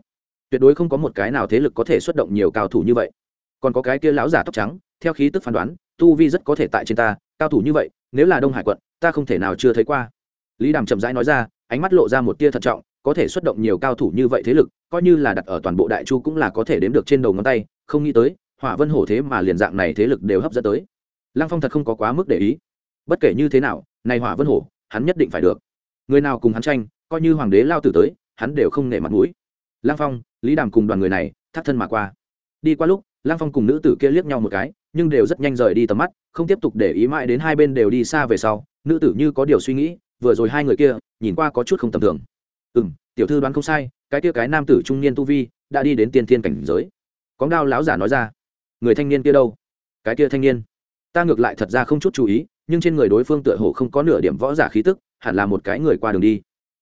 Tuyệt đối không có một cái nào thế lực có thể xuất động nhiều cao thủ như vậy. Còn có cái kia lão giả tóc trắng, theo khí tức phán đoán, tu vi rất có thể tại trên ta, cao thủ như vậy, nếu là đông hải quận, ta không thể nào chưa thấy qua. Lý đàm chậm rãi nói ra, ánh mắt lộ ra một tia thận trọng, có thể xuất động nhiều cao thủ như vậy thế lực, coi như là đặt ở toàn bộ đại chu cũng là có thể đếm được trên đầu ngón tay, không nghĩ tới, hỏa vân hổ thế mà liền dạng này thế lực đều hấp dẫn tới. Lăng phong thật không có quá mức để ý bất kể như thế nào, này hỏa vân hổ, hắn nhất định phải được. Người nào cùng hắn tranh, coi như hoàng đế lao tử tới, hắn đều không nể mặt mũi. Lang phong, lý đàm cùng đoàn người này, thắt thân mà qua. Đi qua lúc Lang phong cùng nữ tử kia liếc nhau một cái, nhưng đều rất nhanh rời đi tầm mắt, không tiếp tục để ý mãi đến hai bên đều đi xa về sau, nữ tử như có điều suy nghĩ, vừa rồi hai người kia, nhìn qua có chút không tầm thường. Ừ m tiểu thư đoán không sai, cái kia cái nam tử trung niên tu vi, đã đi đến tiên thiên cảnh giới. Có đao láo giả nói ra. Người thanh niên kia đâu? Cái kia thanh niên. Ta ngược lại thật ra không chút chú ý nhưng trên người đối phương tựa hồ không có nửa điểm võ giả khí tức, hẳn là một cái người qua đường đi.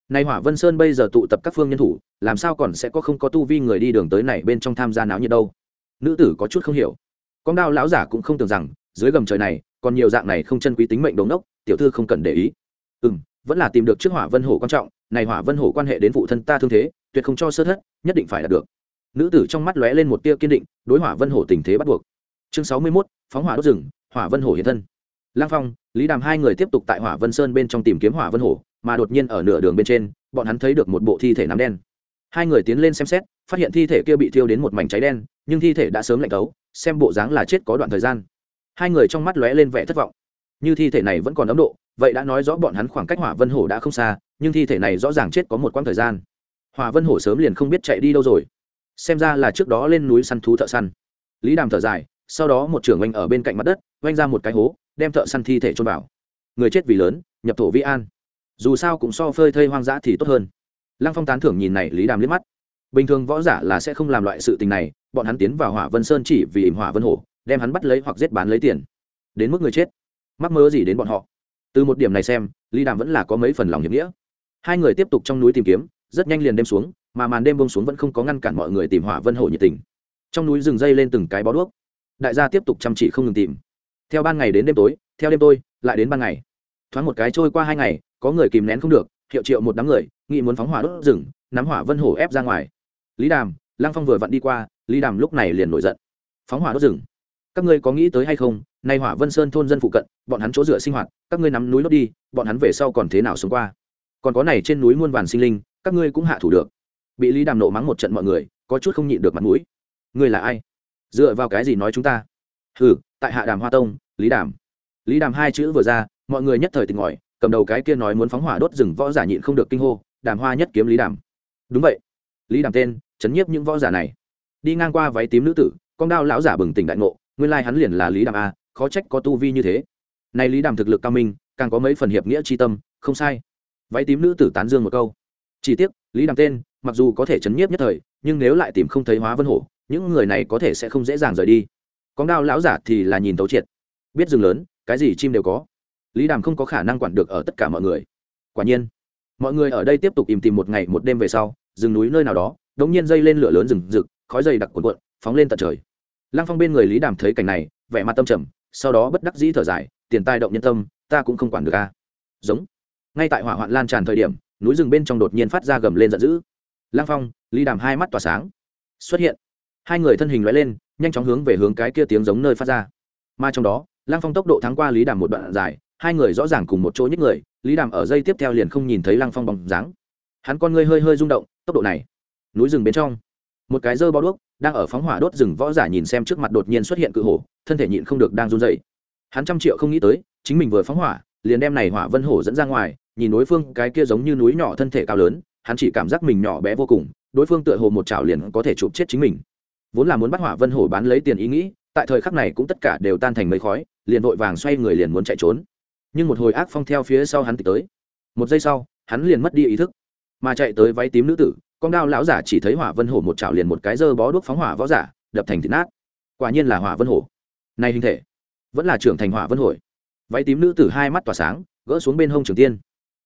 Nay hỏa vân sơn bây giờ tụ tập các phương nhân thủ, làm sao còn sẽ có không có tu vi người đi đường tới này bên trong tham gia náo nhiệt đâu? Nữ tử có chút không hiểu. Con đao lão giả cũng không tưởng rằng, dưới gầm trời này, còn nhiều dạng này không chân quý tính mệnh đống đốc tiểu thư không cần để ý. Ừ vẫn là tìm được trước hỏa vân hổ quan trọng, này hỏa vân hổ quan hệ đến phụ thân ta thương thế, tuyệt không cho sơ thất, nhất định phải đạt được. Nữ tử trong mắt lóe lên một tia kiên định, đối hỏa vân hổ tình thế bắt buộc. Chương sáu mươi mốt, phóng hỏa đốt rừng, hỏa vân hổ hiện thân lang phong, lý đàm hai người tiếp tục tại hỏa vân sơn bên trong tìm kiếm hỏa vân hổ mà đột nhiên ở nửa đường bên trên, bọn hắn thấy được một bộ thi thể nắm đen. Hai người tiến lên xem xét, phát hiện thi thể kia bị thiêu đến một mảnh cháy đen, nhưng thi thể đã sớm lạnh tấu xem bộ dáng là chết có đoạn thời gian. Hai người trong mắt lóe lên vẻ thất vọng. Như thi thể này vẫn còn ấm độ, vậy đã nói rõ bọn hắn khoảng cách hỏa vân hổ đã không xa, nhưng thi thể này rõ ràng chết có một quãng thời gian. Hỏa vân hổ sớm liền không biết chạy đi đâu rồi. Xem ra là trước đó lên núi săn thú thợ săn. Lý đàm thở dài sau đó một trưởng oanh ở bên cạnh mặt đất, oanh ra một cái hố, đem thợ săn thi thể trôn vào. Người chết vì lớn, nhập thổ vi an. Dù sao cũng so phơi thây hoang dã thì tốt hơn. Lăng phong tán thưởng nhìn này, lý đàm liếc mắt. Bình thường võ giả là sẽ không làm loại sự tình này, bọn hắn tiến vào hỏa vân sơn chỉ vì ỉm hỏa vân hổ, đem hắn bắt lấy hoặc giết bán lấy tiền. Đến mức người chết. Mắc mơ gì đến bọn họ? Từ một điểm này xem, lý đàm vẫn là có mấy phần lòng hiệp nghĩa. Hai người tiếp tục trong núi tìm kiếm, rất nhanh liền đêm xuống, mà màn đêm bông xuống vẫn không có ngăn cản mọi người tìm hỏa vân hổ nhiệt tình. Trong núi rừng dây lên từng cái bó đuốc đại gia tiếp tục chăm chỉ không ngừng tìm. Theo ban ngày đến đêm tối, theo đêm tôi, lại đến ban ngày. Thoáng một cái trôi qua hai ngày, có người kìm nén không được, hiệu triệu một đám người nghĩ muốn phóng hỏa đốt rừng, nắm hỏa vân hổ ép ra ngoài. Lý đàm, lăng phong vừa vặn đi qua, lý đàm lúc này liền nổi giận. Phóng hỏa đốt rừng. Các ngươi có nghĩ tới hay không, nay hỏa vân sơn thôn dân phụ cận, bọn hắn chỗ dựa sinh hoạt, các ngươi nắm núi đốt đi, bọn hắn về sau còn thế nào sống qua? Còn có này trên núi muôn vàn sinh linh, các ngươi cũng hạ thủ được. Bị lý đàm nộ mắng một trận mọi người, có chút không nhịn được mặt mũi. Ngươi là ai? Dựa vào cái gì nói chúng ta? Hừ, tại hạ đàm hoa tông, lý đàm. Lý đàm hai chữ vừa ra, mọi người nhất thời tỉnh ngòi cầm đầu cái kia nói muốn phóng hỏa đốt rừng võ giả nhịn không được kinh hô, đàm hoa nhất kiếm lý đàm. Đúng vậy. Lý đàm tên, chấn nhiếp những võ giả này. Đi ngang qua váy tím nữ tử, con đao lão giả bừng tỉnh đại ngộ, nguyên lai hắn liền là lý đàm a, khó trách có tu vi như thế. Này lý đàm thực lực cao minh, càng có mấy phần hiệp nghĩa tri tâm, không sai. Váy tím nữ tử tán dương một câu. Chỉ tiếc, lý đàm tên, mặc dù có thể chấn nhiếp nhất thời, nhưng nếu lại tìm không thấy hóa vân hổ những người này có thể sẽ không dễ dàng rời đi. Con đao lão giả thì là nhìn tấu triệt. Biết rừng lớn, cái gì chim đều có. Lý đàm không có khả năng quản được ở tất cả mọi người. Quả nhiên, mọi người ở đây tiếp tục im tìm một ngày một đêm về sau, rừng núi nơi nào đó, đống nhiên dây lên lửa lớn rừng rực, khói dày đặc cuộn cuộn, phóng lên tận trời. Lăng phong bên người lý đàm thấy cảnh này, vẻ mặt tâm trầm, sau đó bất đắc dĩ thở dài, tiền tai động nhân tâm, ta cũng không quản được a. Giống. Ngay tại hỏa hoạn lan tràn thời điểm, núi rừng bên trong đột nhiên phát ra gầm lên giận dữ. Lăng phong, lý đàm hai mắt tỏa sáng. Xuất hiện hai người thân hình lóe lên, nhanh chóng hướng về hướng cái kia tiếng giống nơi phát ra. Mà trong đó, lăng phong tốc độ thắng qua lý đàm một đoạn dài, hai người rõ ràng cùng một chỗ nhích người, lý đàm ở dây tiếp theo liền không nhìn thấy lăng phong bóng dáng. Hắn con ngươi hơi hơi rung động, tốc độ này, núi rừng bên trong, một cái dơ bao đuốc đang ở phóng hỏa đốt rừng võ giả nhìn xem trước mặt đột nhiên xuất hiện cự hổ, thân thể nhịn không được đang run dậy hắn trăm triệu không nghĩ tới, chính mình vừa phóng hỏa, liền đem này hỏa vân hổ dẫn ra ngoài, nhìn đối phương cái kia giống như núi nhỏ thân thể cao lớn, hắn chỉ cảm giác mình nhỏ bé vô cùng, đối phương tựa hồ một chảo liền có thể chụp chết chính mình vốn là muốn bắt hỏa vân hổ bán lấy tiền ý nghĩ, tại thời khắc này cũng tất cả đều tan thành mấy khói, liền vội vàng xoay người liền muốn chạy trốn. Nhưng một hồi ác phong theo phía sau hắn tới. Một giây sau, hắn liền mất đi ý thức. Mà chạy tới váy tím nữ tử, con đao lão giả chỉ thấy hỏa vân hổ một chảo liền một cái dơ bó đuốc phóng hỏa võ giả, đập thành thịt nát. Quả nhiên là hỏa vân hổ. Này hình thể, vẫn là trưởng thành hỏa vân hổ. Váy tím nữ tử hai mắt tỏa sáng, gỡ xuống bên hông trường tiên.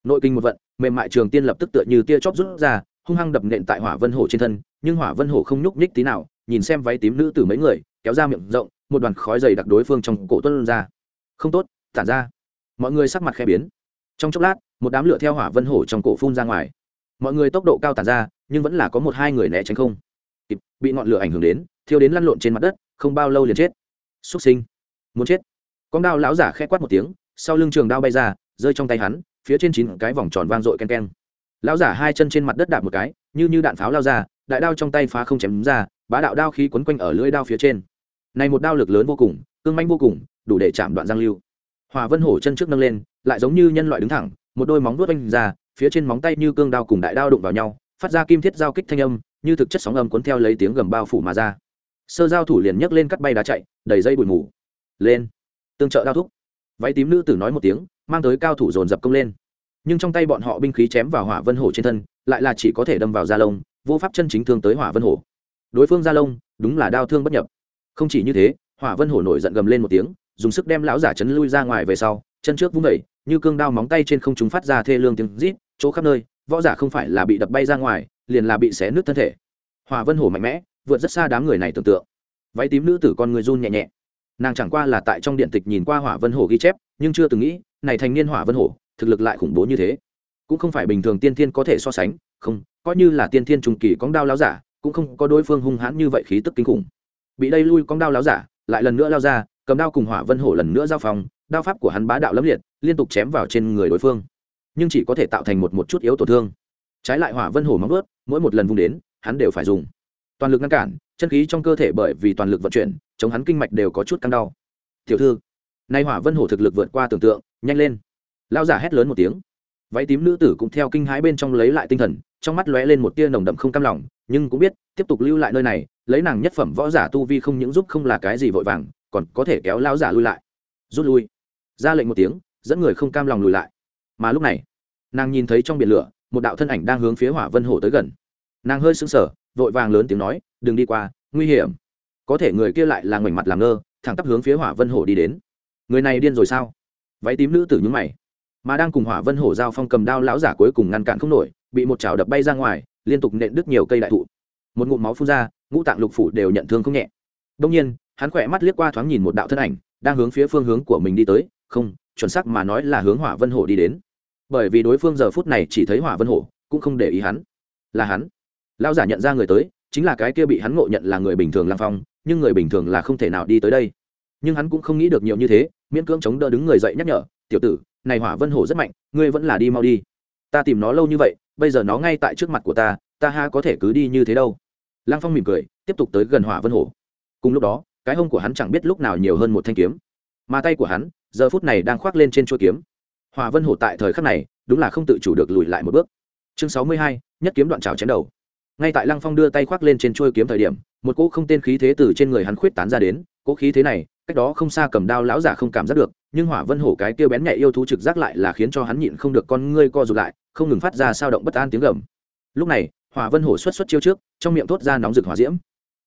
Nội kinh một vận, mềm mại trường tiên lập tức tựa như tia chóp rút ra, hung hăng đập nện tại hỏa vân hổ trên thân, nhưng hỏa vân hổ không nhúc nhích tí nào nhìn xem váy tím nữ tử mấy người, kéo ra miệng rộng, một đoàn khói dày đặc đối phương trong cổ tuân ra. Không tốt, tản ra. Mọi người sắc mặt khẽ biến. Trong chốc lát, một đám lửa theo hỏa vân hổ trong cổ phun ra ngoài. Mọi người tốc độ cao tản ra, nhưng vẫn là có một hai người né tránh không. Kịp, bị ngọn lửa ảnh hưởng đến, thiêu đến lăn lộn trên mặt đất, không bao lâu liền chết. Xúc sinh. Muốn chết. Con đao lão giả khẽ quát một tiếng, sau lưng trường đao bay ra, rơi trong tay hắn, phía trên chín cái vòng tròn vang dội ken ken. Lão giả hai chân trên mặt đất đạp một cái, như như đạn pháo lao ra đại đao trong tay phá không chém ra, bá đạo đao khí quấn quanh ở lưỡi đao phía trên. Này một đao lực lớn vô cùng, cương manh vô cùng, đủ để chạm đoạn giang lưu. Hòa vân hổ chân trước nâng lên, lại giống như nhân loại đứng thẳng, một đôi móng vuốt oanh ra, phía trên móng tay như cương đao cùng đại đao đụng vào nhau, phát ra kim thiết giao kích thanh âm, như thực chất sóng âm cuốn theo lấy tiếng gầm bao phủ mà ra. Sơ giao thủ liền nhấc lên cắt bay đá chạy, đầy dây bụi mù. Lên. Tương trợ đao thúc. Váy tím nữ tử nói một tiếng, mang tới cao thủ dồn dập công lên. Nhưng trong tay bọn họ binh khí chém vào hỏa vân hổ trên thân, lại là chỉ có thể đâm vào da lông vô pháp chân chính thương tới hỏa vân hổ đối phương gia lông, đúng là đau thương bất nhập. Không chỉ như thế, hỏa vân hổ nổi giận gầm lên một tiếng, dùng sức đem lão giả chấn lui ra ngoài về sau, chân trước vung vẩy như cương đao móng tay trên không chúng phát ra thê lương tiếng rít, chỗ khắp nơi, võ giả không phải là bị đập bay ra ngoài, liền là bị xé nứt thân thể. Hỏa vân hổ mạnh mẽ, vượt rất xa đám người này tưởng tượng. Váy tím nữ tử con người run nhẹ nhẹ. Nàng chẳng qua là tại trong điện tịch nhìn qua hỏa vân hổ ghi chép, nhưng chưa từng nghĩ, này thành niên hỏa vân hổ thực lực lại khủng bố như thế. Cũng không phải bình thường tiên thiên có thể so sánh, không coi như là tiên thiên trùng kỳ cóng đao láo giả, cũng không có đối phương hung hãn như vậy khí tức kinh khủng. Bị đây lui cóng đao láo giả, lại lần nữa lao ra, cầm đao cùng hỏa vân hổ lần nữa giao phòng đao pháp của hắn bá đạo lẫm liệt, liên tục chém vào trên người đối phương. Nhưng chỉ có thể tạo thành một một chút yếu tổn thương. Trái lại hỏa vân hổ móng ướt mỗi một lần vung đến, hắn đều phải dùng. Toàn lực ngăn cản, chân khí trong cơ thể bởi vì toàn lực vận chuyển, chống hắn kinh mạch đều có chút căng đau. Tiểu thư, nay hỏa vân hổ thực lực vượt qua tưởng tượng, nhanh lên. Lao giả hét lớn một tiếng váy tím nữ tử cũng theo kinh hãi bên trong lấy lại tinh thần, trong mắt lóe lên một tia nồng đậm không cam lòng, nhưng cũng biết, tiếp tục lưu lại nơi này, lấy nàng nhất phẩm võ giả tu vi không những giúp không là cái gì vội vàng, còn có thể kéo lao giả lui lại. Rút lui. Ra lệnh một tiếng, dẫn người không cam lòng lùi lại. Mà lúc này, nàng nhìn thấy trong biển lửa, một đạo thân ảnh đang hướng phía hỏa vân hổ tới gần. Nàng hơi sững sờ, vội vàng lớn tiếng nói, đừng đi qua, nguy hiểm. Có thể người kia lại là ngoảnh mặt làm ngơ, thẳng tắp hướng phía hỏa vân hổ đi đến. Người này điên rồi sao? Váy tím nữ tử nhúng mày mà đang cùng hỏa vân hổ giao phong cầm đao lão giả cuối cùng ngăn cản không nổi, bị một chảo đập bay ra ngoài, liên tục nện đứt nhiều cây đại thụ. Một ngụm máu phun ra, ngũ tạng lục phủ đều nhận thương không nhẹ. Đông nhiên, hắn khỏe mắt liếc qua thoáng nhìn một đạo thân ảnh, đang hướng phía phương hướng của mình đi tới, không, chuẩn xác mà nói là hướng hỏa vân hổ đi đến. Bởi vì đối phương giờ phút này chỉ thấy hỏa vân hổ, cũng không để ý hắn. Là hắn. Lão giả nhận ra người tới, chính là cái kia bị hắn ngộ nhận là người bình thường lang phong, nhưng người bình thường là không thể nào đi tới đây. Nhưng hắn cũng không nghĩ được nhiều như thế, miễn cưỡng chống đỡ đứng người dậy nhắc nhở tiểu tử, này hỏa vân hổ rất mạnh, ngươi vẫn là đi mau đi. Ta tìm nó lâu như vậy, bây giờ nó ngay tại trước mặt của ta ta ha có thể cứ đi như thế đâu. Lang phong mỉm cười, tiếp tục tới gần hỏa vân hổ. Cùng lúc đó, cái hông của hắn chẳng biết lúc nào nhiều hơn một thanh kiếm. Mà tay của hắn, giờ phút này đang khoác lên trên chuôi kiếm. Hỏa vân hổ tại thời khắc này, đúng là không tự chủ được lùi lại một bước. Chương sáu mươi hai, nhất kiếm đoạn trào chém đầu. Ngay tại lăng phong đưa tay khoác lên trên chuôi kiếm thời điểm, một cỗ không tên khí thế từ trên người hắn khuyết tán ra đến. Cỗ khí thế này cách đó không xa cầm đao lão giả không cảm giác được, nhưng hỏa vân hổ cái kêu bén nhạy yêu thú trực giác lại là khiến cho hắn nhịn không được con ngươi co rụt lại, không ngừng phát ra sao động bất an tiếng gầm. Lúc này, hỏa vân hổ xuất xuất chiêu trước, trong miệng thốt ra nóng rực hỏa diễm.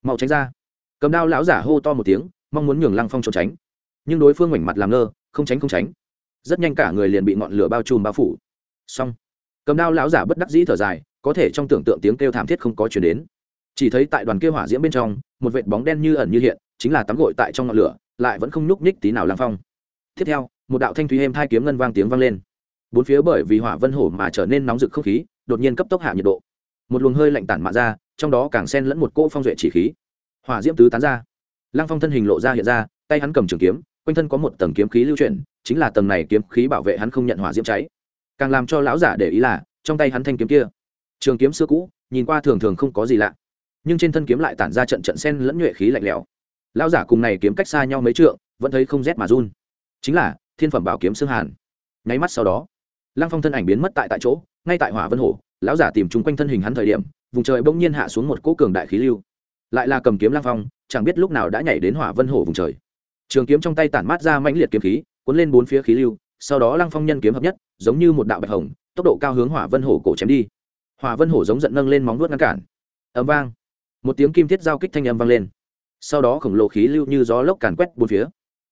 Mau tránh ra. Cầm đao lão giả hô to một tiếng, mong muốn nhường lăng phong trốn tránh. Nhưng đối phương ngoảnh mặt làm ngơ, không tránh không tránh. Rất nhanh cả người liền bị ngọn lửa bao trùm bao phủ. Xong. Cầm đao lão giả bất đắc dĩ thở dài, có thể trong tưởng tượng tiếng kêu thảm thiết không có chuyển đến. Chỉ thấy tại đoàn kêu hỏa diễm bên trong, một vệt bóng đen như ẩn như hiện, chính là tắm gội tại trong ngọn lửa lại vẫn không nhúc nhích tí nào lang phong. Tiếp theo, một đạo thanh thúy êm thai kiếm ngân vang tiếng vang lên. Bốn phía bởi vì hỏa vân hổ mà trở nên nóng rực không khí, đột nhiên cấp tốc hạ nhiệt độ. Một luồng hơi lạnh tản mạ ra, trong đó càng xen lẫn một cỗ phong duệ chỉ khí. Hỏa diễm tứ tán ra. Lăng phong thân hình lộ ra hiện ra, tay hắn cầm trường kiếm, quanh thân có một tầng kiếm khí lưu chuyển, chính là tầng này kiếm khí bảo vệ hắn không nhận hỏa diễm cháy. Càng làm cho lão giả để ý là, trong tay hắn thanh kiếm kia, trường kiếm xưa cũ, nhìn qua thường thường không có gì lạ. Nhưng trên thân kiếm lại tản ra trận trận sen lẫn nhuệ khí lạnh lẽo lão giả cùng này kiếm cách xa nhau mấy trượng, vẫn thấy không rét mà run. Chính là, thiên phẩm bảo kiếm xương hàn. Nháy mắt sau đó, lăng phong thân ảnh biến mất tại tại chỗ, ngay tại hỏa vân hồ, lão giả tìm chung quanh thân hình hắn thời điểm, vùng trời bỗng nhiên hạ xuống một cỗ cường đại khí lưu. Lại là cầm kiếm lăng phong, chẳng biết lúc nào đã nhảy đến hỏa vân hồ vùng trời. Trường kiếm trong tay tản mát ra mãnh liệt kiếm khí, cuốn lên bốn phía khí lưu, sau đó lăng phong nhân kiếm hợp nhất, giống như một đạo bạch hồng, tốc độ cao hướng hỏa vân hổ cổ chém đi. Hỏa vân hổ giống giận nâng lên móng vuốt ngăn cản. Ấm vang. Một tiếng kim thiết giao kích thanh âm vang lên sau đó khổng lồ khí lưu như gió lốc càn quét bốn phía.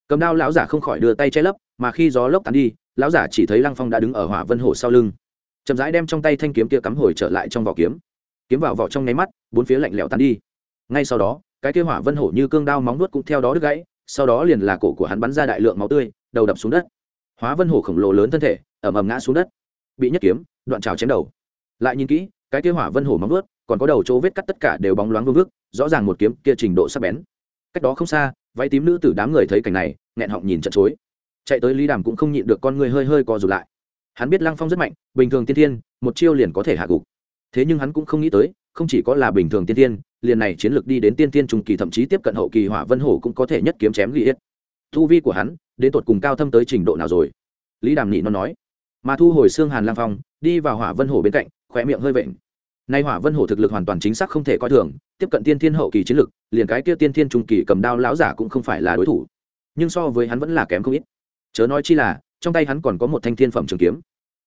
Cầm đao lão giả không khỏi đưa tay che lấp, mà khi gió lốc tàn đi, lão giả chỉ thấy lăng phong đã đứng ở hỏa vân hổ sau lưng. Chậm rãi đem trong tay thanh kiếm kia cắm hồi trở lại trong vỏ kiếm. Kiếm vào vỏ trong nháy mắt, bốn phía lạnh lẽo tàn đi. Ngay sau đó, cái kia hỏa vân hổ như cương đao móng nuốt cũng theo đó đứt gãy, sau đó liền là cổ của hắn bắn ra đại lượng máu tươi, đầu đập xuống đất. Hóa vân hổ khổng lồ lớn thân thể ẩm ẩm ngã xuống đất. Bị nhất kiếm, đoạn trào chém đầu. Lại nhìn kỹ, cái kia hỏa vân hổ móng nuốt còn có đầu chỗ vết cắt tất cả đều bóng loáng vương vước rõ ràng một kiếm kia trình độ sắc bén. Cách đó không xa, váy tím nữ tử đám người thấy cảnh này, nghẹn họng nhìn trận chối. Chạy tới lý đàm cũng không nhịn được con người hơi hơi co rụt lại. Hắn biết lăng phong rất mạnh, bình thường tiên thiên, một chiêu liền có thể hạ gục. Thế nhưng hắn cũng không nghĩ tới, không chỉ có là bình thường tiên thiên, liền này chiến lược đi đến tiên thiên trung kỳ thậm chí tiếp cận hậu kỳ hỏa vân hổ cũng có thể nhất kiếm chém ghi hết. Thu vi của hắn, đến tột cùng cao thâm tới trình độ nào rồi? Lý đàm nhị nó nói. Mà thu hồi xương hàn lang phong, đi vào hỏa vân hổ bên cạnh khỏe miệng hơi vện nay hỏa vân hổ thực lực hoàn toàn chính xác không thể coi thường, tiếp cận tiên thiên hậu kỳ chiến lực, liền cái kia tiên thiên trung kỳ cầm đao lão giả cũng không phải là đối thủ. Nhưng so với hắn vẫn là kém không ít. Chớ nói chi là, trong tay hắn còn có một thanh thiên phẩm trường kiếm.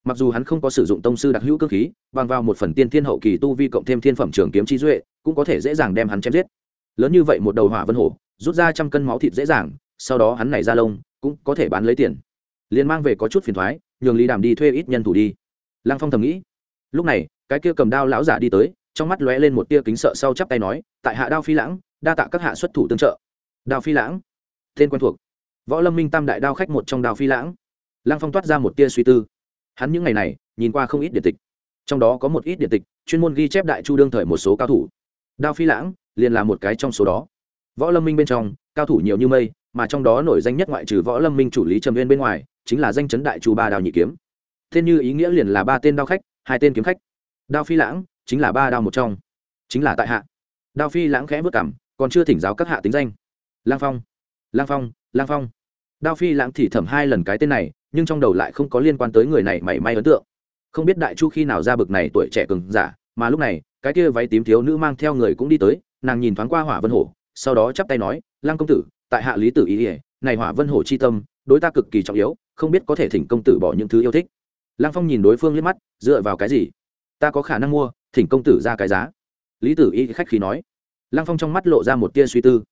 Mặc dù hắn không có sử dụng tông sư đặc hữu cơ khí, bằng vào một phần tiên thiên hậu kỳ tu vi cộng thêm thiên phẩm trường kiếm chi duệ, cũng có thể dễ dàng đem hắn chém giết. Lớn như vậy một đầu hỏa vân hổ, rút ra trăm cân máu thịt dễ dàng, sau đó hắn này ra lông, cũng có thể bán lấy tiền. Liền mang về có chút phiền thoái, nhường lý đàm đi thuê ít nhân thủ đi. Lăng phong thầm nghĩ. Lúc này cái kia cầm đao lão giả đi tới, trong mắt lóe lên một tia kính sợ sau chắp tay nói, tại hạ đao phi lãng, đa tạ các hạ xuất thủ tương trợ. Đao phi lãng? Tên quen thuộc. Võ lâm minh tam đại đao khách một trong đao phi lãng. Lăng phong toát ra một tia suy tư. Hắn những ngày này, nhìn qua không ít điện tịch. Trong đó có một ít điện tịch, chuyên môn ghi chép đại chu đương thời một số cao thủ. Đao phi lãng, liền là một cái trong số đó. Võ lâm minh bên trong, cao thủ nhiều như mây, mà trong đó nổi danh nhất ngoại trừ võ lâm minh chủ lý trầm viên bên ngoài, chính là danh chấn đại chu ba Đào nhị kiếm. Tên như ý nghĩa liền là ba tên đao khách, hai tên kiếm khách đao phi lãng chính là ba đao một trong. Chính là tại hạ. Đao phi lãng khẽ vất cảm, còn chưa thỉnh giáo các hạ tính danh. Lang phong lang phong lang phong. Đao phi lãng thì thẩm hai lần cái tên này, nhưng trong đầu lại không có liên quan tới người này mảy may ấn tượng. Không biết đại chu khi nào ra bực này tuổi trẻ cường giả, mà lúc này, cái kia váy tím thiếu nữ mang theo người cũng đi tới, nàng nhìn thoáng qua hỏa vân hổ, sau đó chắp tay nói, lang công tử, tại hạ lý tử ý ỉa này hỏa vân hổ chi tâm, đối ta cực kỳ trọng yếu, không biết có thể thỉnh công tử bỏ những thứ yêu thích. Lang phong nhìn đối phương liếc mắt, dựa vào cái gì? Ta có khả năng mua, thỉnh công tử ra cái giá. Lý tử y khách khí nói. Lang phong trong mắt lộ ra một tia suy tư.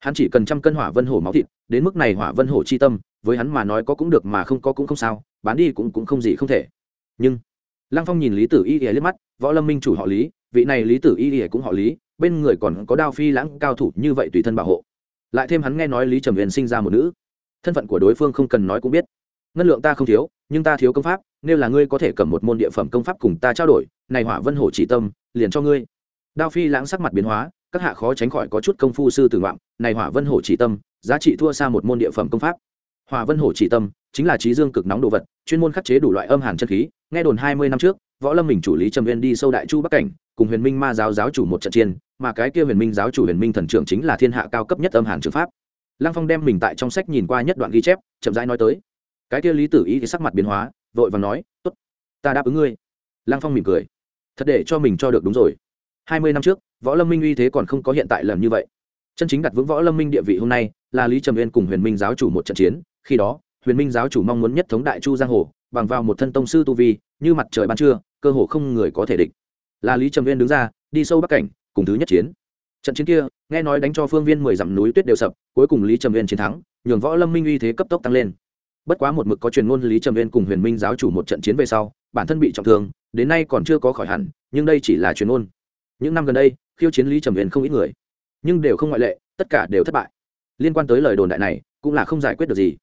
Hắn chỉ cần trăm cân hỏa vân hổ máu thịt, đến mức này hỏa vân hổ chi tâm, với hắn mà nói có cũng được mà không có cũng không sao, bán đi cũng cũng không gì không thể. Nhưng, lăng phong nhìn lý tử y ỉa liếc mắt, võ lâm minh chủ họ lý, vị này lý tử y ỉa cũng họ lý, bên người còn có đao phi lãng cao thủ như vậy tùy thân bảo hộ. Lại thêm hắn nghe nói lý trầm huyền sinh ra một nữ. Thân phận của đối phương không cần nói cũng biết. Ngân lượng ta không thiếu, nhưng ta thiếu công pháp nếu là ngươi có thể cầm một môn địa phẩm công pháp cùng ta trao đổi, này hỏa vân hổ chỉ tâm, liền cho ngươi. Đao phi lãng sắc mặt biến hóa, các hạ khó tránh khỏi có chút công phu sư tử ngoạm, này hỏa vân hổ chỉ tâm, giá trị thua xa một môn địa phẩm công pháp. Hỏa vân hổ chỉ tâm chính là trí dương cực nóng đồ vật, chuyên môn khắc chế đủ loại âm hàn chân khí, nghe đồn hai mươi năm trước, võ lâm mình chủ lý trầm viên đi sâu đại chu bắc cảnh, cùng huyền minh ma giáo giáo chủ một trận chiến, mà cái kia huyền minh giáo chủ huyền minh thần trưởng chính là thiên hạ cao cấp nhất âm hàn trường pháp. Lăng phong đem mình tại trong sách nhìn qua nhất đoạn ghi chép, chậm rãi nói tới. Cái kia lý tử ý thì sắc mặt biến hóa vội vàng nói, tốt, ta đáp ứng ngươi. Lăng phong mỉm cười. Thật để cho mình cho được đúng rồi. Hai mươi năm trước, võ lâm minh uy thế còn không có hiện tại lần như vậy. Chân chính đặt vững võ lâm minh địa vị hôm nay là lý trầm uyên cùng huyền minh giáo chủ một trận chiến. Khi đó, huyền minh giáo chủ mong muốn nhất thống đại chu giang hồ, bằng vào một thân tông sư tu vi, như mặt trời ban trưa, cơ hồ không người có thể địch. Là lý trầm uyên đứng ra, đi sâu bắc cảnh, cùng thứ nhất chiến. Trận chiến kia, nghe nói đánh cho phương viên mười dặm núi tuyết đều sập, cuối cùng lý trầm uyên chiến thắng, nhường võ lâm minh uy thế cấp tốc tăng lên bất quá một mực có truyền ngôn lý trầm uyên cùng huyền minh giáo chủ một trận chiến về sau, bản thân bị trọng thương, đến nay còn chưa có khỏi hẳn, nhưng đây chỉ là truyền ngôn. Những năm gần đây, khiêu chiến lý trầm uyên không ít người, nhưng đều không ngoại lệ, tất cả đều thất bại. Liên quan tới lời đồn đại này, cũng là không giải quyết được gì.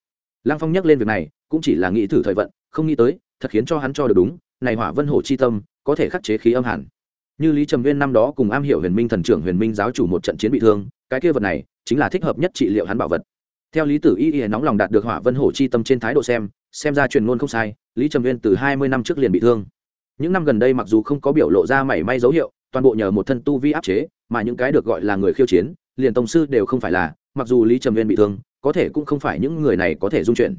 Lăng phong nhắc lên việc này, cũng chỉ là nghĩ thử thời vận, không nghĩ tới, thật khiến cho hắn cho được đúng, này hỏa vân hổ chi tâm, có thể khắc chế khí âm hẳn. Như lý trầm viên năm đó cùng am hiểu huyền minh thần trưởng huyền minh giáo chủ một trận chiến bị thương, cái kia vật này, chính là thích hợp nhất trị liệu hắn bảo vật theo lý tử y y nóng lòng đạt được hỏa vân hổ chi tâm trên thái độ xem xem ra truyền ngôn không sai, lý trầm viên từ hai mươi năm trước liền bị thương. Những năm gần đây mặc dù không có biểu lộ ra mảy may dấu hiệu, toàn bộ nhờ một thân tu vi áp chế, mà những cái được gọi là người khiêu chiến, liền tổng sư đều không phải là, mặc dù lý trầm viên bị thương, có thể cũng không phải những người này có thể dung chuyển.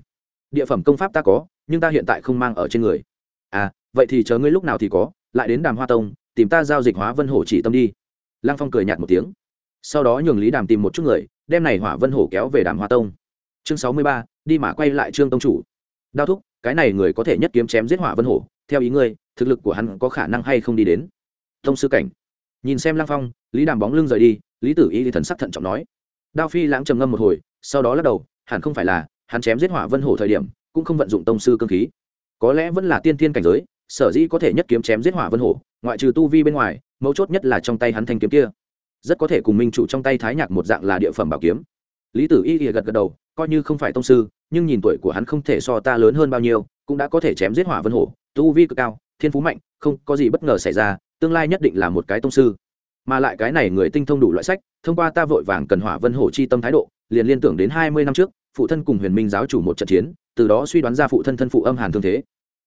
Địa phẩm công pháp ta có, nhưng ta hiện tại không mang ở trên người. À vậy thì chờ ngươi lúc nào thì có, lại đến đàm hoa tông, tìm ta giao dịch hóa vân hổ chỉ tâm đi. Lăng phong cười nhạt một tiếng. Sau đó nhường lý đàm tìm một chút người đem này hỏa vân hổ kéo về đàm hoa tông. Chương sáu mươi ba, đi mà quay lại trương tông chủ. Đao thúc, cái này người có thể nhất kiếm chém giết hỏa vân hổ, theo ý ngươi, thực lực của hắn có khả năng hay không đi đến? Tông sư cảnh. Nhìn xem lang phong, lý đàm bóng lưng rời đi, lý tử y thần sắc thận trọng nói. Đao phi lãng trầm ngâm một hồi, sau đó lắc đầu, hẳn không phải là, hắn chém giết hỏa vân hổ thời điểm, cũng không vận dụng tông sư cơ khí. Có lẽ vẫn là tiên thiên cảnh giới, sở dĩ có thể nhất kiếm chém giết hỏa vân hổ, ngoại trừ tu vi bên ngoài, mấu chốt nhất là trong tay hắn thanh kiếm kia rất có thể cùng minh chủ trong tay thái nhạc một dạng là địa phẩm bảo kiếm. Lý tử y gật gật đầu, coi như không phải tông sư, nhưng nhìn tuổi của hắn không thể so ta lớn hơn bao nhiêu, cũng đã có thể chém giết hỏa vân hổ, tu vi cực cao, thiên phú mạnh, không có gì bất ngờ xảy ra, tương lai nhất định là một cái tông sư. Mà lại cái này người tinh thông đủ loại sách, thông qua ta vội vàng cần hỏa vân hổ chi tâm thái độ, liền liên tưởng đến hai mươi năm trước, phụ thân cùng huyền minh giáo chủ một trận chiến, từ đó suy đoán ra phụ thân thân phụ âm hàn thương thế.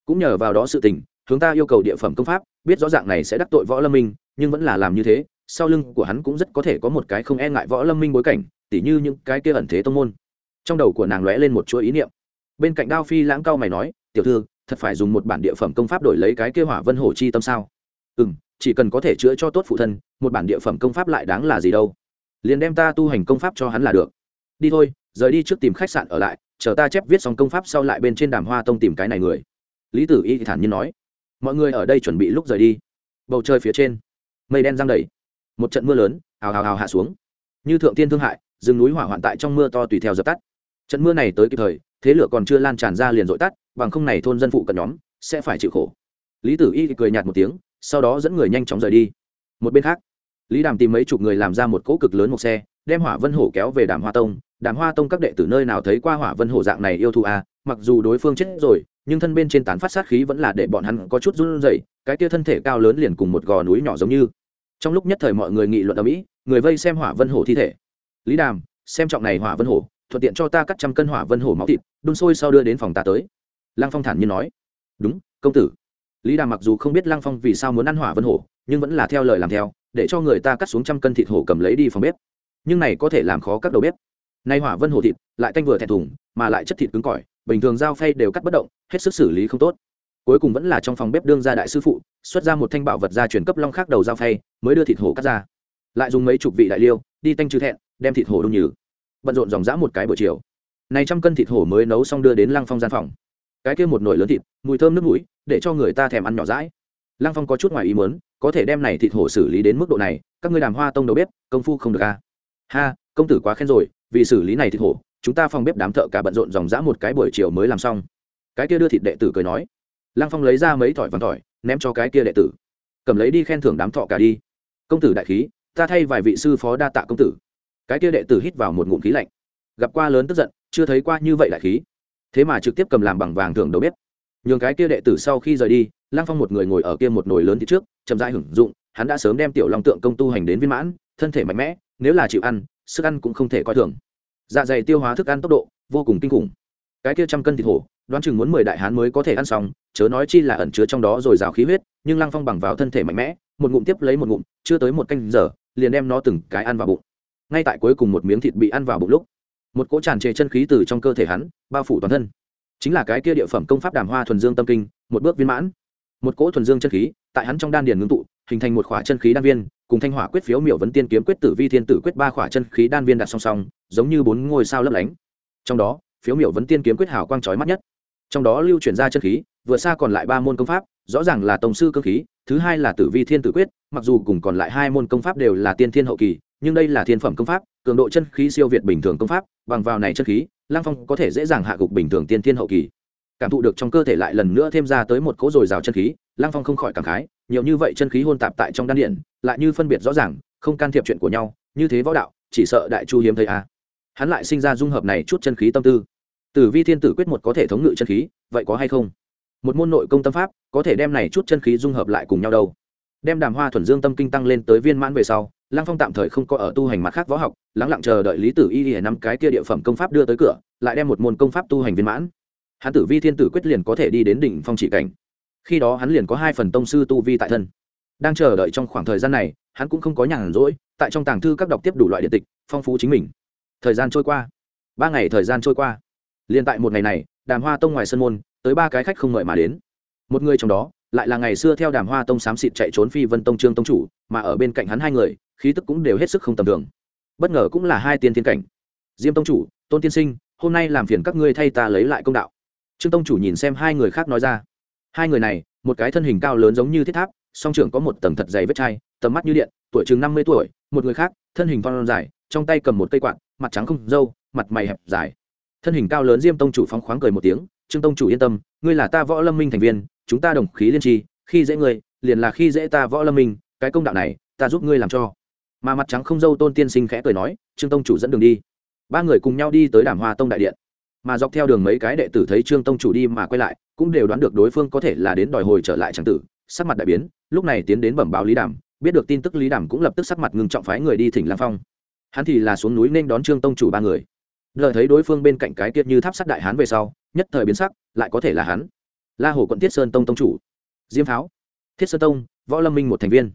Cũng nhờ vào đó sự tình, hướng ta yêu cầu địa phẩm công pháp, biết rõ dạng này sẽ đắc tội võ lâm minh, nhưng vẫn là làm như thế sau lưng của hắn cũng rất có thể có một cái không e ngại võ lâm minh bối cảnh, tỉ như những cái kia ẩn thế tông môn. Trong đầu của nàng lóe lên một chuỗi ý niệm. Bên cạnh đao phi lãng cao mày nói, tiểu thư, thật phải dùng một bản địa phẩm công pháp đổi lấy cái kia hỏa vân hổ chi tâm sao? Ừ m chỉ cần có thể chữa cho tốt phụ thân, một bản địa phẩm công pháp lại đáng là gì đâu? Liền đem ta tu hành công pháp cho hắn là được. Đi thôi, rời đi trước tìm khách sạn ở lại, chờ ta chép viết xong công pháp sau lại bên trên đàm hoa tông tìm cái này người. Lý tử y thản nhiên nói. Mọi người ở đây chuẩn bị lúc rời đi. Bầu trời phía trên, mây đen giăng đầy một trận mưa lớn hào hào hào hạ xuống. Như thượng tiên thương hại, rừng núi hỏa hoạn tại trong mưa to tùy theo dập tắt. Trận mưa này tới kịp thời, thế lửa còn chưa lan tràn ra liền dội tắt, bằng không này thôn dân phụ cận nhóm sẽ phải chịu khổ. Lý tử y cười nhạt một tiếng, sau đó dẫn người nhanh chóng rời đi. Một bên khác, lý đàm tìm mấy chục người làm ra một cỗ cực lớn một xe, đem hỏa vân hổ kéo về đàm hoa tông. Đàm hoa tông các đệ tử nơi nào thấy qua hỏa vân hổ dạng này yêu thù à? Mặc dù đối phương chết rồi, nhưng thân bên trên tán phát sát khí vẫn là để bọn hắn có chút run rẩy, cái kia thân thể cao lớn liền cùng một gò núi nhỏ giống như trong lúc nhất thời mọi người nghị luận ở mỹ, người vây xem hỏa vân hổ thi thể. Lý đàm, xem trọng này hỏa vân hổ, thuận tiện cho ta cắt trăm cân hỏa vân hổ máu thịt, đun sôi sau đưa đến phòng ta tới. Lăng phong thản nhiên nói. Đúng, công tử. Lý đàm mặc dù không biết lăng phong vì sao muốn ăn hỏa vân hổ, nhưng vẫn là theo lời làm theo, để cho người ta cắt xuống trăm cân thịt hổ cầm lấy đi phòng bếp. Nhưng này có thể làm khó các đầu bếp. Nay hỏa vân hổ thịt, lại canh vừa thẹn thùng, mà lại chất thịt cứng cỏi, bình thường dao phay đều cắt bất động, hết sức xử lý không tốt cuối cùng vẫn là trong phòng bếp đương ra đại sư phụ, xuất ra một thanh bảo vật ra chuyển cấp long khác đầu dao phay, mới đưa thịt hổ cắt ra. Lại dùng mấy chục vị đại liêu, đi tanh trừ thẹn, đem thịt hổ đông nhừ. Bận rộn dòng dã một cái buổi chiều. Này trăm cân thịt hổ mới nấu xong đưa đến lăng phong gian phòng. Cái kia một nồi lớn thịt, mùi thơm nước mũi, để cho người ta thèm ăn nhỏ rãi lăng phong có chút ngoài ý muốn, có thể đem này thịt hổ xử lý đến mức độ này, các ngươi làm hoa tông đầu bếp, công phu không được a. À. ha, công tử quá khen rồi, vì xử lý này thịt hổ, chúng ta phòng bếp đám thợ cả bận rộn dòng dã một cái buổi chiều mới làm xong. Cái kia đưa thịt đệ tử cười nói lăng phong lấy ra mấy thỏi vàng tỏi ném cho cái kia đệ tử. Cầm lấy đi khen thưởng đám thọ cả đi. Công tử đại khí, ta thay vài vị sư phó đa tạ công tử. Cái kia đệ tử hít vào một ngụm khí lạnh. Gặp qua lớn tức giận, chưa thấy qua như vậy đại khí. Thế mà trực tiếp cầm làm bằng vàng thưởng đầu bếp. Nhường cái kia đệ tử sau khi rời đi, lăng phong một người ngồi ở kia một nồi lớn thì trước, chậm dãi hưởng dụng, hắn đã sớm đem tiểu long tượng công tu hành đến viên mãn, thân thể mạnh mẽ, nếu là chịu ăn, sức ăn cũng không thể coi thường. Dạ dày tiêu hóa thức ăn tốc độ vô cùng kinh khủng. Cái kia trăm cân thịt hổ đoán chừng muốn mười đại hán mới có thể ăn xong, chớ nói chi là ẩn chứa trong đó rồi rào khí huyết, nhưng lăng phong bằng vào thân thể mạnh mẽ, một ngụm tiếp lấy một ngụm, chưa tới một canh giờ, liền đem nó từng cái ăn vào bụng. Ngay tại cuối cùng một miếng thịt bị ăn vào bụng lúc, một cỗ tràn trề chân khí từ trong cơ thể hắn, bao phủ toàn thân. Chính là cái kia địa phẩm công pháp đàm hoa thuần dương tâm kinh, một bước viên mãn. Một cỗ thuần dương chân khí, tại hắn trong đan điền ngưng tụ, hình thành một khỏa chân khí đan viên, cùng thanh hỏa quyết phiếu miểu vấn tiên kiếm quyết tử vi thiên tử quyết ba khỏa chân khí đan viên đặt song song, giống như bốn ngôi sao lấp lánh. Trong đó, phiếu miểu vấn tiên kiếm quyết hào quang trói mắt nhất trong đó lưu chuyển ra chân khí, vừa xa còn lại ba môn công pháp, rõ ràng là tổng sư cơ khí, thứ hai là tử vi thiên tử quyết, mặc dù cùng còn lại hai môn công pháp đều là tiên thiên hậu kỳ, nhưng đây là thiên phẩm công pháp, cường độ chân khí siêu việt bình thường công pháp, bằng vào này chân khí lang phong có thể dễ dàng hạ gục bình thường tiên thiên hậu kỳ cảm thụ được trong cơ thể lại lần nữa thêm ra tới một cỗ dồi dào chân khí lang phong không khỏi cảm khái, nhiều như vậy chân khí hôn tạp tại trong đan điện, lại như phân biệt rõ ràng, không can thiệp chuyện của nhau, như thế võ đạo, chỉ sợ đại chu hiếm thấy à. hắn lại sinh ra dung hợp này chút chân khí tâm tư tử vi thiên tử quyết một có thể thống ngự chân khí, vậy có hay không? Một môn nội công tâm pháp, có thể đem này chút chân khí dung hợp lại cùng nhau đâu. Đem đàm hoa thuần dương tâm kinh tăng lên tới viên mãn về sau, lăng phong tạm thời không có ở tu hành mặt khác võ học, lắng lặng chờ đợi lý tử y y năm cái kia địa phẩm công pháp đưa tới cửa, lại đem một môn công pháp tu hành viên mãn. Hắn tử vi thiên tử quyết liền có thể đi đến đỉnh phong chỉ cảnh. Khi đó hắn liền có hai phần tông sư tu vi tại thân. Đang chờ đợi trong khoảng thời gian này, hắn cũng không có nhàn rỗi, tại trong tàng thư các đọc tiếp đủ loại điện tịch, phong phú chính mình. Thời gian trôi qua. Ba ngày thời gian trôi qua liền tại một ngày này, đàm hoa tông ngoài sân môn, tới ba cái khách không mời mà đến. Một người trong đó, lại là ngày xưa theo đàm hoa tông xám xịt chạy trốn phi vân tông trương tông chủ, mà ở bên cạnh hắn hai người, khí tức cũng đều hết sức không tầm thường. Bất ngờ cũng là hai tiên thiên cảnh. Diêm tông chủ, tôn tiên sinh, hôm nay làm phiền các ngươi thay ta lấy lại công đạo. Trương tông chủ nhìn xem hai người khác nói ra. Hai người này, một cái thân hình cao lớn giống như thiết tháp, song trưởng có một tầng thật dày vết chai, tầm mắt như điện, tuổi chừng năm mươi tuổi, một người khác, thân hình phong dài, trong tay cầm một cây quạt, mặt trắng không râu mặt mày hẹp dài thân hình cao lớn diêm tông chủ phóng khoáng cười một tiếng, trương tông chủ yên tâm, ngươi là ta võ lâm minh thành viên, chúng ta đồng khí liên tri, khi dễ ngươi, liền là khi dễ ta võ lâm minh, cái công đạo này, ta giúp ngươi làm cho. Mà mặt trắng không dâu tôn tiên sinh khẽ cười nói, trương tông chủ dẫn đường đi. Ba người cùng nhau đi tới đàm hoa tông đại điện. Mà dọc theo đường mấy cái đệ tử thấy trương tông chủ đi mà quay lại, cũng đều đoán được đối phương có thể là đến đòi hồi trở lại tràng tử, sắc mặt đại biến, lúc này tiến đến bẩm báo lý đàm, biết được tin tức lý đàm cũng lập tức sắc mặt ngừng trọng phái người đi thỉnh lam phong. Hắn thì là xuống núi nên đón trương tông chủ ba người đợi thấy đối phương bên cạnh cái kiệt như tháp sắt đại hán về sau, nhất thời biến sắc, lại có thể là hắn. La hồ quận thiết sơn tông tông chủ, diêm pháo. Thiết sơn tông, võ lâm minh một thành viên.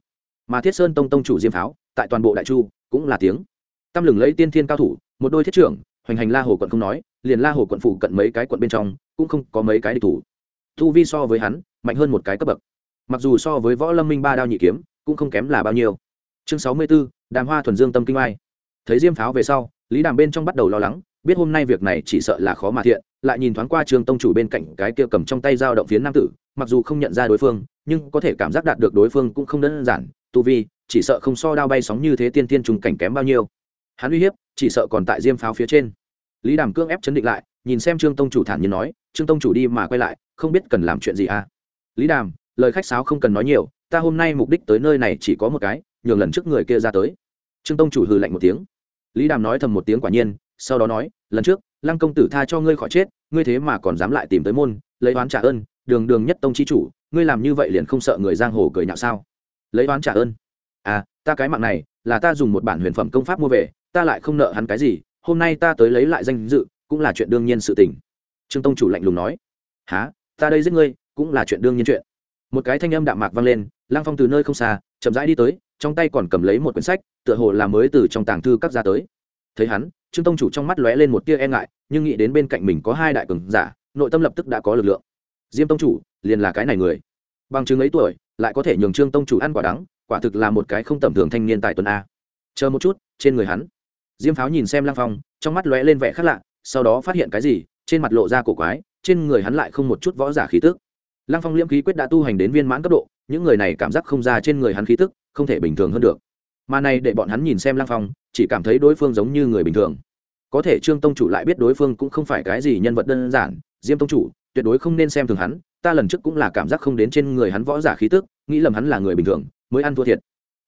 Mà thiết sơn tông tông chủ diêm pháo, tại toàn bộ đại chu, cũng là tiếng. Tam lừng lấy tiên thiên cao thủ, một đôi thiết trưởng, hoành hành la hồ quận không nói, liền la hồ quận phụ cận mấy cái quận bên trong, cũng không có mấy cái địch thủ. Thu vi so với hắn, mạnh hơn một cái cấp bậc. Mặc dù so với võ lâm minh ba đao nhị kiếm, cũng không kém là bao nhiêu. Chương sáu mươi b ố đàm hoa thuần dương tâm kinh oai. Thấy diêm pháo về sau lý đàm bên trong bắt đầu lo lắng, biết hôm nay việc này chỉ sợ là khó mà thiện, lại nhìn thoáng qua trường tông chủ bên cạnh cái kia cầm trong tay dao động phiến nam tử, mặc dù không nhận ra đối phương, nhưng có thể cảm giác đạt được đối phương cũng không đơn giản, tu vi, chỉ sợ không so đao bay sóng như thế tiên tiên trùng cảnh kém bao nhiêu. Hắn uy hiếp, chỉ sợ còn tại diêm pháo phía trên. Lý đàm cương ép chấn định lại, nhìn xem trương tông chủ thản nhiên nói, trương tông chủ đi mà quay lại, không biết cần làm chuyện gì à? Lý đàm, lời khách sáo không cần nói nhiều, ta hôm nay mục đích tới nơi này chỉ có một cái, nhường lần trước người kia ra tới. Trương tông chủ hừ lạnh một tiếng lý đàm nói thầm một tiếng quả nhiên, sau đó nói, lần trước, lăng công tử tha cho ngươi khỏi chết, ngươi thế mà còn dám lại tìm tới môn, lấy oán trả ơn, đường đường nhất tông chi chủ, ngươi làm như vậy liền không sợ người giang hồ cười nhạo sao? Lấy oán trả ơn? À ta cái mạng này, là ta dùng một bản huyền phẩm công pháp mua về, ta lại không nợ hắn cái gì, hôm nay ta tới lấy lại danh dự, cũng là chuyện đương nhiên sự tình. Trương tông chủ lạnh lùng nói. Há ta đây giết ngươi, cũng là chuyện đương nhiên chuyện. Một cái thanh âm đạm mạc vang lên lang phong từ nơi không xa, chậm rãi đi tới trong tay còn cầm lấy một quyển sách, tựa hồ là mới từ trong tàng thư các ra tới. Thấy hắn, trương tông chủ trong mắt lóe lên một tia e ngại, nhưng nghĩ đến bên cạnh mình có hai đại cường giả, nội tâm lập tức đã có lực lượng. Diêm tông chủ, liền là cái này người. Bằng chứng ấy tuổi, lại có thể nhường trương tông chủ ăn quả đắng, quả thực là một cái không tầm thường thanh niên tại tuần a. Chờ một chút, trên người hắn. Diêm pháo nhìn xem lang phong, trong mắt lóe lên vẻ khác lạ, sau đó phát hiện cái gì, trên mặt lộ ra cổ quái, trên người hắn lại không một chút võ giả khí tức. Lang phong liễm khí quyết đã tu hành đến viên mãn cấp độ, những người này cảm giác không ra trên người hắn khí tức không thể bình thường hơn được. Mà này để bọn hắn nhìn xem lang phong, chỉ cảm thấy đối phương giống như người bình thường. Có thể trương tông chủ lại biết đối phương cũng không phải cái gì nhân vật đơn giản, diêm tông chủ, tuyệt đối không nên xem thường hắn, ta lần trước cũng là cảm giác không đến trên người hắn võ giả khí tức, nghĩ lầm hắn là người bình thường, mới ăn thua thiệt.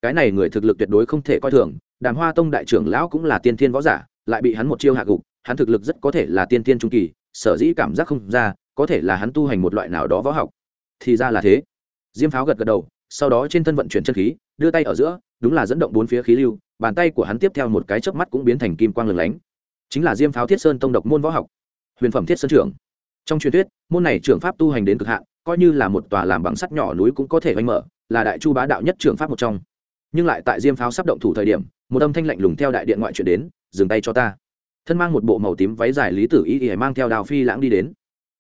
Cái này người thực lực tuyệt đối không thể coi thường, đàm hoa tông đại trưởng lão cũng là tiên thiên võ giả, lại bị hắn một chiêu hạ gục, hắn thực lực rất có thể là tiên thiên trung kỳ, sở dĩ cảm giác không ra, có thể là hắn tu hành một loại nào đó võ học. Thì ra là thế. Diêm pháo gật gật đầu sau đó trên thân vận chuyển chân khí, đưa tay ở giữa, đúng là dẫn động bốn phía khí lưu, bàn tay của hắn tiếp theo một cái chớp mắt cũng biến thành kim quang lửng lánh. Chính là diêm pháo thiết sơn tông độc môn võ học, huyền phẩm thiết sơn trưởng. Trong truyền thuyết, môn này trưởng pháp tu hành đến cực hạn, coi như là một tòa làm bằng sắt nhỏ núi cũng có thể oanh mở, là đại chu bá đạo nhất trưởng pháp một trong. Nhưng lại tại diêm pháo sắp động thủ thời điểm, một âm thanh lạnh lùng theo đại điện ngoại chuyển đến, dừng tay cho ta. Thân mang một bộ màu tím váy dài lý tử y y mang theo đào phi lãng đi đến.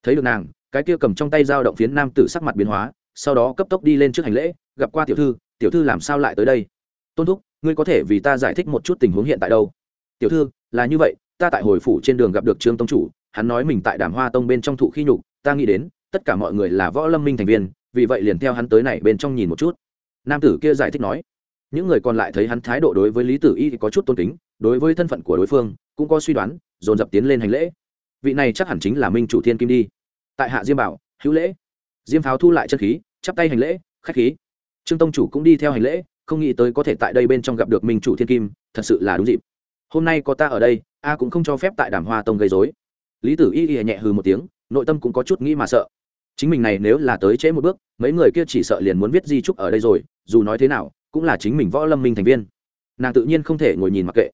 Thấy được nàng, cái kia cầm trong tay dao động phiến nam tử sắc mặt biến hóa sau đó cấp tốc đi lên trước hành lễ, gặp qua tiểu thư tiểu thư làm sao lại tới đây? Tôn thúc, ngươi có thể vì ta giải thích một chút tình huống hiện tại đâu. Tiểu thư, là như vậy, ta tại hồi phủ trên đường gặp được trương tông chủ, hắn nói mình tại đàm hoa tông bên trong thụ khi nhục, ta nghĩ đến, tất cả mọi người là võ lâm minh thành viên, vì vậy liền theo hắn tới này bên trong nhìn một chút. Nam tử kia giải thích nói, những người còn lại thấy hắn thái độ đối với lý tử y có chút tôn kính, đối với thân phận của đối phương, cũng có suy đoán, dồn dập tiến lên hành lễ. Vị này chắc hẳn chính là minh chủ thiên kim đi. Tại hạ diêm bảo, hữu lễ. Diêm pháo thu lại chân khí chắp tay hành lễ, khách khí. Trương tông chủ cũng đi theo hành lễ, không nghĩ tới có thể tại đây bên trong gặp được minh chủ thiên kim, thật sự là đúng dịp. Hôm nay có ta ở đây, a cũng không cho phép tại đàm hoa tông gây dối lý tử y y nhẹ hừ một tiếng, nội tâm cũng có chút nghĩ mà sợ. Chính mình này nếu là tới trễ một bước, mấy người kia chỉ sợ liền muốn viết di trúc ở đây rồi, dù nói thế nào, cũng là chính mình võ lâm minh thành viên. Nàng tự nhiên không thể ngồi nhìn mặc kệ.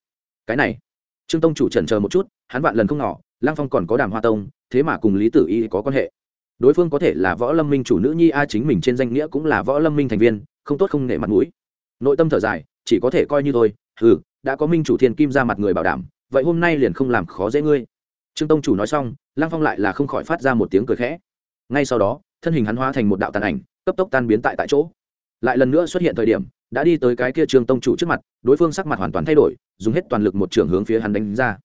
Cái này, trương tông chủ trần chờ một chút, hắn vạn lần không ngỏ lang phong còn có đàm hoa tông, thế mà cùng lý tử y có quan hệ đối phương có thể là võ lâm minh chủ nữ nhi, a, chính mình trên danh nghĩa cũng là võ lâm minh thành viên, không tốt không nể mặt mũi. Nội tâm thở dài, chỉ có thể coi như thôi. Ừ đã có minh chủ thiên kim ra mặt người bảo đảm, vậy hôm nay liền không làm khó dễ ngươi. Trương tông chủ nói xong, lăng phong lại là không khỏi phát ra một tiếng cười khẽ. Ngay sau đó, thân hình hắn hóa thành một đạo tàn ảnh, cấp tốc tan biến tại tại chỗ. Lại lần nữa xuất hiện thời điểm, đã đi tới cái kia trương tông chủ trước mặt, đối phương sắc mặt hoàn toàn thay đổi, dùng hết toàn lực một trường hướng phía hắn đánh ra.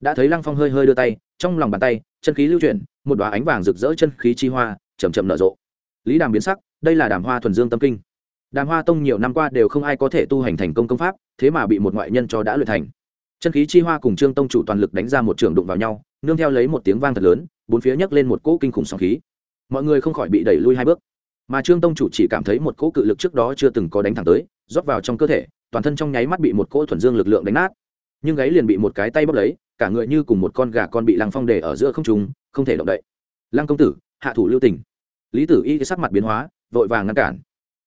Đã thấy lăng phong hơi hơi đưa tay trong lòng bàn tay, chân khí lưu chuyển, một đoá ánh vàng rực rỡ chân khí chi hoa chầm chậm nở rộ. Lý đàm biến sắc, đây là đàm hoa thuần dương tâm kinh. Đàm hoa tông nhiều năm qua đều không ai có thể tu hành thành công công pháp, thế mà bị một ngoại nhân cho đã luyện thành. Chân khí chi hoa cùng trương tông chủ toàn lực đánh ra một trường đụng vào nhau, nương theo lấy một tiếng vang thật lớn, bốn phía nhấc lên một cỗ kinh khủng sóng khí. Mọi người không khỏi bị đẩy lui hai bước. Mà trương tông chủ chỉ cảm thấy một cỗ cự lực trước đó chưa từng có đánh thẳng tới, rót vào trong cơ thể, toàn thân trong nháy mắt bị một cỗ thuần dương lực lượng đánh nát. Nhưng gáy liền bị một cái tay bốc lấy cả người như cùng một con gà con bị lăng phong để ở giữa không trung, không thể động đậy. Lăng công tử, hạ thủ lưu tình. Lý tử y sắc mặt biến hóa, vội vàng ngăn cản.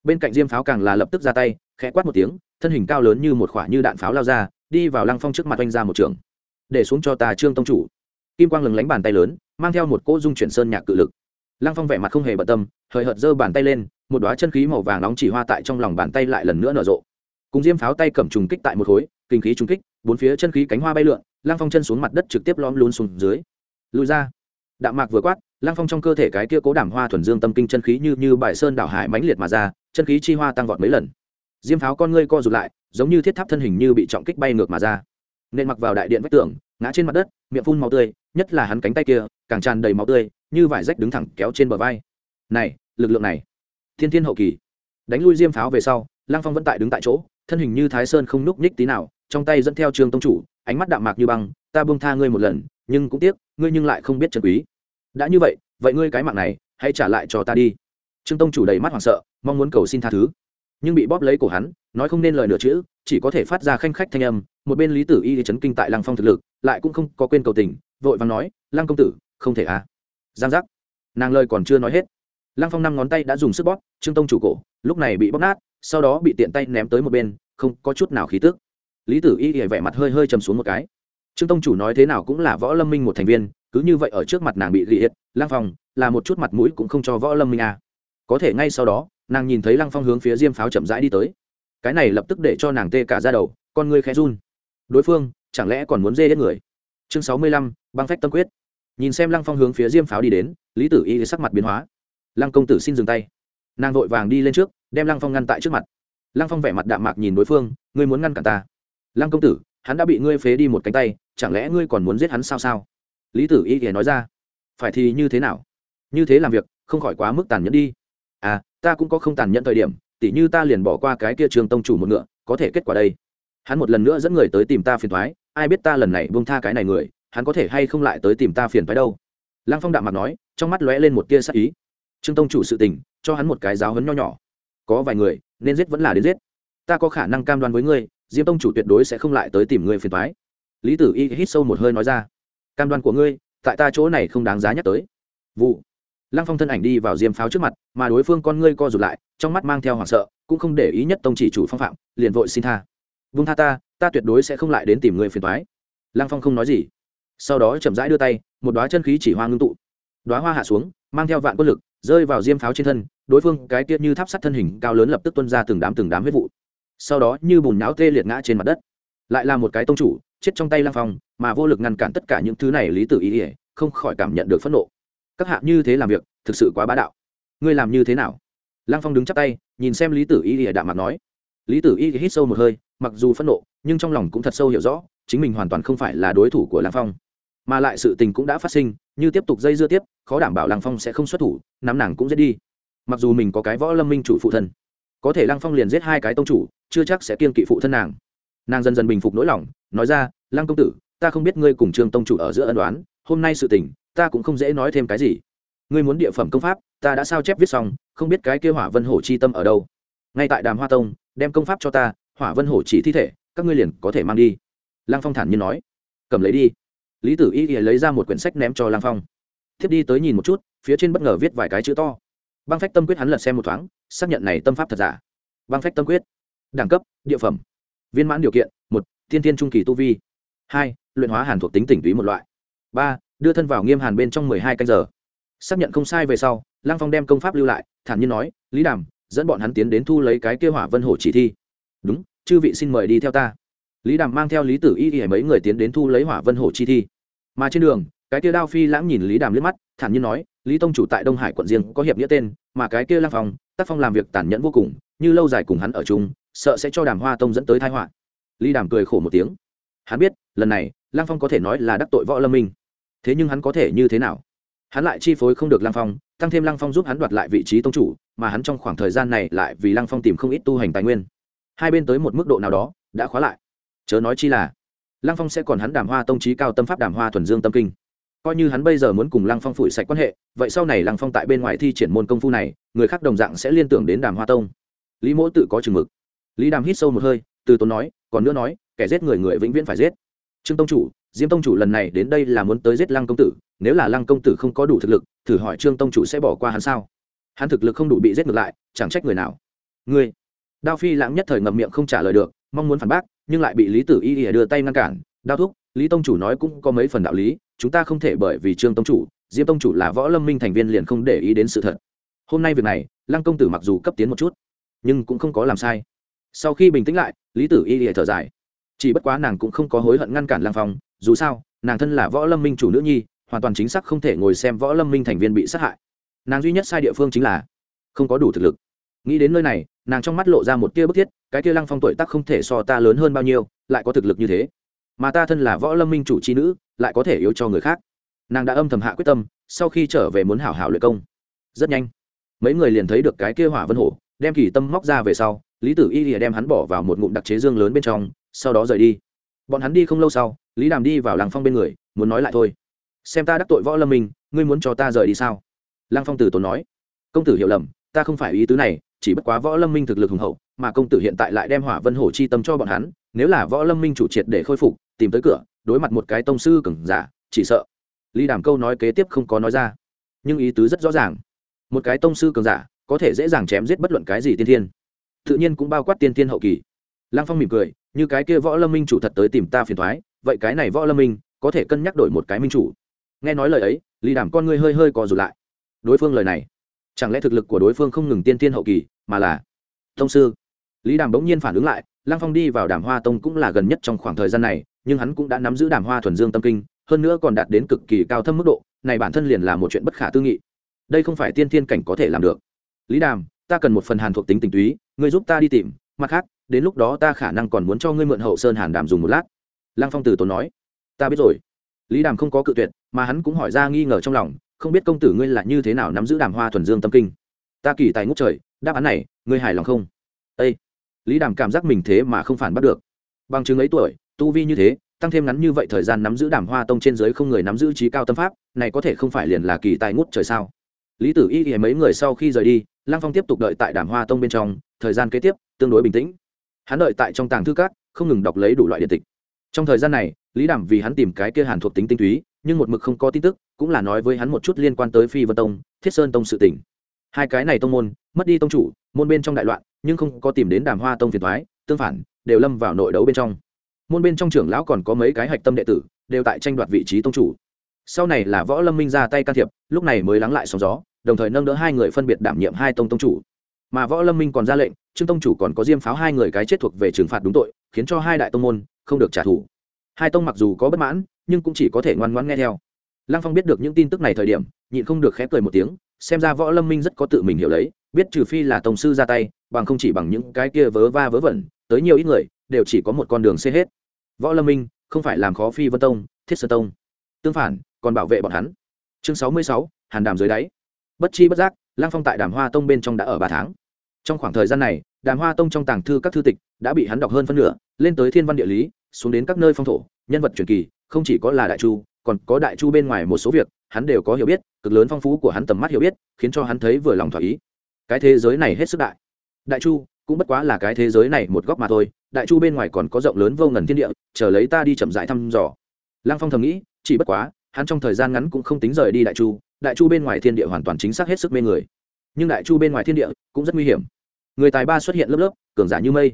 Bên cạnh diêm pháo càng là lập tức ra tay, khẽ quát một tiếng, thân hình cao lớn như một khoả như đạn pháo lao ra, đi vào lăng phong trước mặt oanh ra một trường. Để xuống cho tà trương tông chủ. Kim quang lừng lánh bàn tay lớn, mang theo một cỗ dung chuyển sơn nhạc cự lực. Lăng phong vẻ mặt không hề bận tâm, hời hợt giơ bàn tay lên, một đoá chân khí màu vàng nóng chỉ hoa tại trong lòng bàn tay lại lần nữa nở rộ. Cùng diêm pháo tay cầm trùng kích tại một khối, kinh khí trùng kích bốn phía chân khí cánh hoa bay lượn lang phong chân xuống mặt đất trực tiếp lõm lún xuống dưới. Lùi ra. Đạm mạc vừa quát lang phong trong cơ thể cái kia cố đảm hoa thuần dương tâm kinh chân khí như như bài sơn đảo hải mãnh liệt mà ra, chân khí chi hoa tăng vọt mấy lần. Diêm pháo con ngươi co rụt lại, giống như thiết tháp thân hình như bị trọng kích bay ngược mà ra. Nên mặc vào đại điện vách tường, ngã trên mặt đất, miệng phun máu tươi, nhất là hắn cánh tay kia, càng tràn đầy máu tươi, như vải rách đứng thẳng kéo trên bờ vai. Này, lực lượng này. Thiên thiên hậu kỳ. Đánh lui diêm pháo về sau lăng phong vẫn tại đứng tại chỗ, thân hình như thái sơn không núc nhích tí nào, trong tay dẫn theo trương tông chủ, ánh mắt đạm mạc như băng, ta buông tha ngươi một lần, nhưng cũng tiếc, ngươi nhưng lại không biết trần quý. Đã như vậy vậy ngươi cái mạng này, hãy trả lại cho ta đi. Trương tông chủ đầy mắt hoảng sợ, mong muốn cầu xin tha thứ. Nhưng bị bóp lấy cổ hắn, nói không nên lời nửa chữ, chỉ có thể phát ra khanh khách thanh âm, một bên lý tử y chấn kinh tại lăng phong thực lực, lại cũng không có quên cầu tình, vội vàng nói, lăng công tử, không thể à. Giang giác. Nàng lời còn chưa nói hết, lăng phong năm ngón tay đã dùng sức bóp, trương tông chủ cổ, lúc này bị bóp nát sau đó bị tiện tay ném tới một bên, không có chút nào khí tức. Lý tử y vẻ mặt hơi hơi chầm xuống một cái. Trương tông chủ nói thế nào cũng là võ lâm minh một thành viên, cứ như vậy ở trước mặt nàng bị ghi hiệt lang phong, là một chút mặt mũi cũng không cho võ lâm minh à. có thể ngay sau đó, nàng nhìn thấy lăng phong hướng phía diêm pháo chậm rãi đi tới. Cái này lập tức để cho nàng tê cả ra đầu, con ngươi khẽ run. Đối phương, chẳng lẽ còn muốn dê hết người? Chương sáu mươi lăm, băng phách tâm quyết. Nhìn xem lăng phong hướng phía diêm pháo đi đến, lý tử y sắc mặt biến hóa. Lăng công tử xin dừng tay nàng vội vàng đi lên trước, đem lăng phong ngăn tại trước mặt. Lăng phong vẻ mặt đạm mạc nhìn đối phương, ngươi muốn ngăn cản ta? Lăng công tử, hắn đã bị ngươi phế đi một cánh tay, chẳng lẽ ngươi còn muốn giết hắn sao sao? Lý tử y kể nói ra. Phải thì như thế nào? Như thế làm việc, không khỏi quá mức tàn nhẫn đi. À ta cũng có không tàn nhẫn thời điểm, tỉ như ta liền bỏ qua cái kia trường tông chủ một ngựa, có thể kết quả đây. Hắn một lần nữa dẫn người tới tìm ta phiền thoái ai biết ta lần này buông tha cái này người, hắn có thể hay không lại tới tìm ta phiền thoái đâu? Lăng phong đạm mặt nói, trong mắt lóe lên một tia sắc ý trương tông chủ sự tình, cho hắn một cái giáo hấn nho nhỏ. Có vài người, nên giết vẫn là đến giết. Ta có khả năng cam đoan với ngươi, diêm tông chủ tuyệt đối sẽ không lại tới tìm ngươi phiền thoái lý tử y hít sâu một hơi nói ra. Cam đoan của ngươi, tại ta chỗ này không đáng giá nhắc tới. Vụ. Lăng phong thân ảnh đi vào diêm pháo trước mặt, mà đối phương con ngươi co rụt lại, trong mắt mang theo hoảng sợ, cũng không để ý nhất tông chỉ chủ phong phạm, liền vội xin tha. Vung tha ta ta tuyệt đối sẽ không lại đến tìm ngươi phiền thoái lăng phong không nói gì. Sau đó chậm rãi đưa tay, một đoá chân khí chỉ hoa ngưng tụ. Đoá hoa hạ xuống, mang theo vạn quân lực rơi vào diêm pháo trên thân, đối phương cái tiết như tháp sắt thân hình cao lớn lập tức tuân ra từng đám từng đám huyết vụ. Sau đó như bùn nhão tê liệt ngã trên mặt đất. Lại là một cái tông chủ, chết trong tay Lang phong, mà vô lực ngăn cản tất cả những thứ này lý tử ý ỉa không khỏi cảm nhận được phẫn nộ. Các hạ như thế làm việc, thực sự quá bá đạo. Ngươi làm như thế nào? Lang phong đứng chắp tay, nhìn xem lý tử y ỉa đạm mặt nói. Lý tử y hít sâu một hơi, mặc dù phẫn nộ, nhưng trong lòng cũng thật sâu hiểu rõ, chính mình hoàn toàn không phải là đối thủ của Lang phong mà lại sự tình cũng đã phát sinh, như tiếp tục dây dưa tiếp, khó đảm bảo lăng phong sẽ không xuất thủ, nắm nàng cũng giết đi. Mặc dù mình có cái võ lâm minh chủ phụ thân, có thể lăng phong liền giết hai cái tông chủ, chưa chắc sẽ kiên kỵ phụ thân nàng. Nàng dần dần bình phục nỗi lòng, nói ra, lăng công tử, ta không biết ngươi cùng trương tông chủ ở giữa ân đoán hôm nay sự tình, ta cũng không dễ nói thêm cái gì. Ngươi muốn địa phẩm công pháp, ta đã sao chép viết xong, không biết cái kia hỏa vân hổ chi tâm ở đâu. Ngay tại đàm hoa tông, đem công pháp cho ta, hỏa vân hổ chỉ thi thể, các ngươi liền có thể mang đi. Lăng phong thản nhiên nói. Cầm lấy đi lý tử y lấy ra một quyển sách ném cho Lang phong. Tiếp đi tới nhìn một chút, phía trên bất ngờ viết vài cái chữ to. Băng phách tâm quyết hắn lật xem một thoáng, xác nhận này tâm pháp thật giả. Băng phách tâm quyết. Đẳng cấp, địa phẩm. Viên mãn điều kiện, một thiên thiên trung kỳ tu vi. Hai, luyện hóa hàn thuộc tính tỉnh túy một loại. Ba, đưa thân vào nghiêm hàn bên trong mười hai canh giờ. Xác nhận không sai về sau, Lang phong đem công pháp lưu lại, thản nhiên nói, lý đàm, dẫn bọn hắn tiến đến thu lấy cái kêu hỏa vân hổ chỉ thi. Đúng, chư vị xin mời đi theo ta lý đàm mang theo lý tử y y mấy người tiến đến thu lấy hỏa vân hổ chi thi. Mà trên đường, cái kia đao phi lãng nhìn lý đàm liếc mắt, thản nhiên nói, lý tông chủ tại đông hải quận riêng có hiệp nghĩa tên, mà cái kia Lang phong, tác phong làm việc tàn nhẫn vô cùng, như lâu dài cùng hắn ở chung, sợ sẽ cho đàm hoa tông dẫn tới thái họa. Lý đàm cười khổ một tiếng. Hắn biết, lần này Lang phong có thể nói là đắc tội võ lâm minh. Thế nhưng hắn có thể như thế nào? Hắn lại chi phối không được Lang phong, tăng thêm Lang phong giúp hắn đoạt lại vị trí tông chủ, mà hắn trong khoảng thời gian này lại vì Lang phong tìm không ít tu hành tài nguyên. Hai bên tới một mức độ nào đó, đã khóa lại chớ nói chi là, lăng phong sẽ còn hắn đàm hoa tông trí cao tâm pháp đàm hoa thuần dương tâm kinh. Coi như hắn bây giờ muốn cùng lăng phong phủi sạch quan hệ, vậy sau này lăng phong tại bên ngoài thi triển môn công phu này, người khác đồng dạng sẽ liên tưởng đến đàm hoa tông. Lý mỗ tự có chừng mực. Lý đàm hít sâu một hơi, từ tốn nói, còn nữa nói, kẻ giết người người vĩnh viễn phải giết. Trương tông chủ, diêm tông chủ lần này đến đây là muốn tới giết lăng công tử, nếu là lăng công tử không có đủ thực lực, thử hỏi trương tông chủ sẽ bỏ qua hắn sao? Hắn thực lực không đủ bị giết ngược lại, chẳng trách người nào. Ngươi. Đao phi lãng nhất thời ngậm miệng không trả lời được mong muốn phản bác, nhưng lại bị lý tử y ỉa đưa tay ngăn cản. Đao thúc, lý tông chủ nói cũng có mấy phần đạo lý, chúng ta không thể bởi vì trương tông chủ, diêm tông chủ là võ lâm minh thành viên liền không để ý đến sự thật. Hôm nay việc này, lăng công tử mặc dù cấp tiến một chút, nhưng cũng không có làm sai. Sau khi bình tĩnh lại, lý tử y ỉa thở dài. Chỉ bất quá nàng cũng không có hối hận ngăn cản lăng phong, dù sao, nàng thân là võ lâm minh chủ nữ nhi, hoàn toàn chính xác không thể ngồi xem võ lâm minh thành viên bị sát hại. Nàng duy nhất sai địa phương chính là không có đủ thực lực nghĩ đến nơi này, nàng trong mắt lộ ra một tia bức thiết, cái tia lăng phong tuổi tác không thể so ta lớn hơn bao nhiêu, lại có thực lực như thế. Mà ta thân là võ lâm minh chủ c h i nữ, lại có thể yếu cho người khác. Nàng đã âm thầm hạ quyết tâm, sau khi trở về muốn hảo hảo luyện công. Rất nhanh, mấy người liền thấy được cái kia hỏa vân hổ, đem kỳ tâm móc ra về sau, lý tử y lìa đem hắn bỏ vào một ngụm đặc chế dương lớn bên trong, sau đó rời đi. Bọn hắn đi không lâu sau, lý đàm đi vào làng phong bên người, muốn nói lại thôi. Xem ta đắc tội võ lâm minh, ngươi muốn cho ta rời đi sao? Lăng phong tử tốn nói. Công tử hiểu lầm, ta không phải ý tứ này chỉ bất quá võ lâm minh thực lực hùng hậu, mà công tử hiện tại lại đem hỏa vân hổ chi tâm cho bọn hắn, nếu là võ lâm minh chủ triệt để khôi phục, tìm tới cửa, đối mặt một cái tông sư cừng giả, chỉ sợ. Lý đàm câu nói kế tiếp không có nói ra, nhưng ý tứ rất rõ ràng. Một cái tông sư cường giả, có thể dễ dàng chém giết bất luận cái gì tiên thiên. Tự nhiên cũng bao quát tiên thiên hậu kỳ. Lăng phong mỉm cười, như cái kia võ lâm minh chủ thật tới tìm ta phiền thoái, vậy cái này võ lâm minh, có thể cân nhắc đổi một cái minh chủ. Nghe nói lời ấy, lý đàm con ngươi hơi hơi co rụt lại. Đối phương lời này chẳng lẽ thực lực của đối phương không ngừng tiên tiên hậu kỳ, mà là tông sư? Lý đàm bỗng nhiên phản ứng lại, lăng phong đi vào đàm hoa tông cũng là gần nhất trong khoảng thời gian này, nhưng hắn cũng đã nắm giữ đàm hoa thuần dương tâm kinh, hơn nữa còn đạt đến cực kỳ cao thâm mức độ, này bản thân liền là một chuyện bất khả tư nghị. Đây không phải tiên thiên cảnh có thể làm được. Lý đàm, ta cần một phần hàn thuộc tính tình túy, ngươi giúp ta đi tìm, mặt khác, đến lúc đó ta khả năng còn muốn cho ngươi mượn hậu sơn hàn đàm dùng một lát. Lăng phong từ tốn nói. Ta biết rồi. Lý đàm không có cự tuyệt, mà hắn cũng hỏi ra nghi ngờ trong lòng không biết công tử ngươi là như thế nào nắm giữ đàm hoa thuần dương tâm kinh. Ta kỳ tài ngút trời, đáp án này, ngươi hài lòng không? Â lý đàm cảm giác mình thế mà không phản bắt được. Bằng chứng ấy tuổi, tu vi như thế, tăng thêm ngắn như vậy thời gian nắm giữ đàm hoa tông trên giới không người nắm giữ trí cao tâm pháp, này có thể không phải liền là kỳ tài ngút trời sao? Lý tử y thì mấy người sau khi rời đi, lăng phong tiếp tục đợi tại đàm hoa tông bên trong, thời gian kế tiếp, tương đối bình tĩnh. Hắn đợi tại trong tàng thư cát không ngừng đọc lấy đủ loại điện tịch. Trong thời gian này lý đàm vì hắn tìm cái kia hàn thuộc tính tinh túy, nhưng một mực không có tin tức, cũng là nói với hắn một chút liên quan tới phi vân tông, thiết sơn tông sự tỉnh hai cái này tông môn, mất đi tông chủ, môn bên trong đại loạn, nhưng không có tìm đến đàm hoa tông phiền thoái tương phản, đều lâm vào nội đấu bên trong. Môn bên trong trưởng lão còn có mấy cái hạch tâm đệ tử, đều tại tranh đoạt vị trí tông chủ. Sau này là võ lâm minh ra tay can thiệp, lúc này mới lắng lại sóng gió, đồng thời nâng đỡ hai người phân biệt đảm nhiệm hai tông tông chủ. Mà võ lâm minh còn ra lệnh, trương tông chủ còn có diêm pháo hai người cái chết thuộc về trừng phạt đúng tội, khiến cho hai đại tông môn không được trả thù hai tông mặc dù có bất mãn, nhưng cũng chỉ có thể ngoan ngoãn nghe theo. Lăng phong biết được những tin tức này thời điểm, nhịn không được khép cười một tiếng, xem ra võ lâm minh rất có tự mình hiểu lấy, biết trừ phi là tổng sư ra tay, bằng không chỉ bằng những cái kia vớ va vớ vẩn, tới nhiều ít người, đều chỉ có một con đường xê hết. Võ lâm minh, không phải làm khó phi vân tông, thiết sơn tông. Tương phản, còn bảo vệ bọn hắn. Chương sáu mươi sáu, hàn đàm dưới đáy. Bất chi bất giác, lăng phong tại đàm hoa tông bên trong đã ở ba tháng. Trong khoảng thời gian này, đàm hoa tông trong tàng thư các thư tịch đã bị hắn đọc hơn phân nửa, lên tới thiên văn địa lý xuống đến các nơi phong thổ, nhân vật truyền kỳ, không chỉ có là đại chu, còn có đại chu bên ngoài một số việc, hắn đều có hiểu biết, cực lớn phong phú của hắn tầm mắt hiểu biết, khiến cho hắn thấy vừa lòng thỏa ý. Cái thế giới này hết sức đại. Đại chu cũng bất quá là cái thế giới này một góc mà thôi, đại chu bên ngoài còn có rộng lớn vô ngần thiên địa, chờ lấy ta đi chậm dại thăm dò. Lăng phong thầm nghĩ, chỉ bất quá, hắn trong thời gian ngắn cũng không tính rời đi đại chu đại chu bên ngoài thiên địa hoàn toàn chính xác hết sức mê người. Nhưng đại chu bên ngoài thiên địa cũng rất nguy hiểm. Người tài ba xuất hiện lớp lớp, cường giả như mây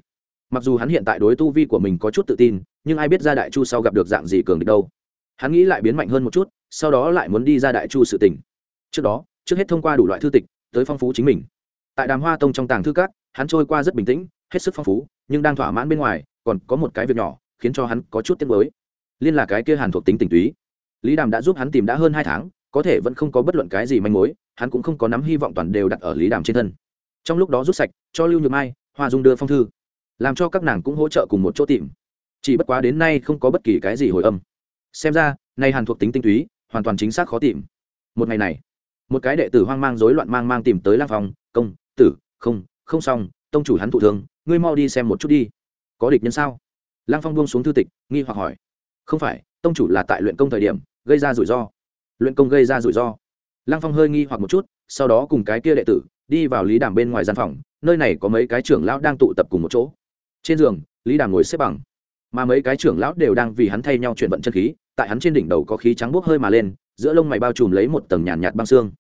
mặc dù hắn hiện tại đối tu vi của mình có chút tự tin nhưng ai biết ra đại chu sau gặp được dạng gì cường địch đâu. Hắn nghĩ lại biến mạnh hơn một chút sau đó lại muốn đi ra đại chu sự tỉnh. trước đó trước hết thông qua đủ loại thư tịch tới phong phú chính mình. Tại đàm hoa tông trong tàng thư cát, hắn trôi qua rất bình tĩnh hết sức phong phú nhưng đang thỏa mãn bên ngoài còn có một cái việc nhỏ khiến cho hắn có chút tiếc mới liên là cái kia hàn thuộc tính tình túy. Lý đàm đã giúp hắn tìm đã hơn hai tháng có thể vẫn không có bất luận cái gì manh mối hắn cũng không có nắm hy vọng toàn đều đặt ở lý đàm trên thân. Trong lúc đó rút sạch cho lưu nhược mai hoa dung đưa phong thư làm cho các nàng cũng hỗ trợ cùng một chỗ tìm. Chỉ bất quá đến nay không có bất kỳ cái gì hồi âm. Xem ra, nay hàn thuộc tính tinh túy, hoàn toàn chính xác khó tìm. Một ngày này, một cái đệ tử hoang mang rối loạn mang mang tìm tới lang phòng công, tử, không không xong, tông chủ hắn thụ thương, ngươi mau đi xem một chút đi. Có địch nhân sao? Lang phong buông xuống thư tịch, nghi hoặc hỏi. Không phải, tông chủ là tại luyện công thời điểm, gây ra rủi ro. Luyện công gây ra rủi ro? Lang phong hơi nghi hoặc một chút, sau đó cùng cái kia đệ tử đi vào lý đàm bên ngoài gian phòng, nơi này có mấy cái trưởng lão đang tụ tập cùng một chỗ trên giường lý đàm ngồi xếp bằng. Mà mấy cái trưởng lão đều đang vì hắn thay nhau chuyển vận chân khí tại hắn trên đỉnh đầu có khí trắng bốc hơi mà lên giữa lông mày bao trùm lấy một tầng nhàn nhạt, nhạt băng xương.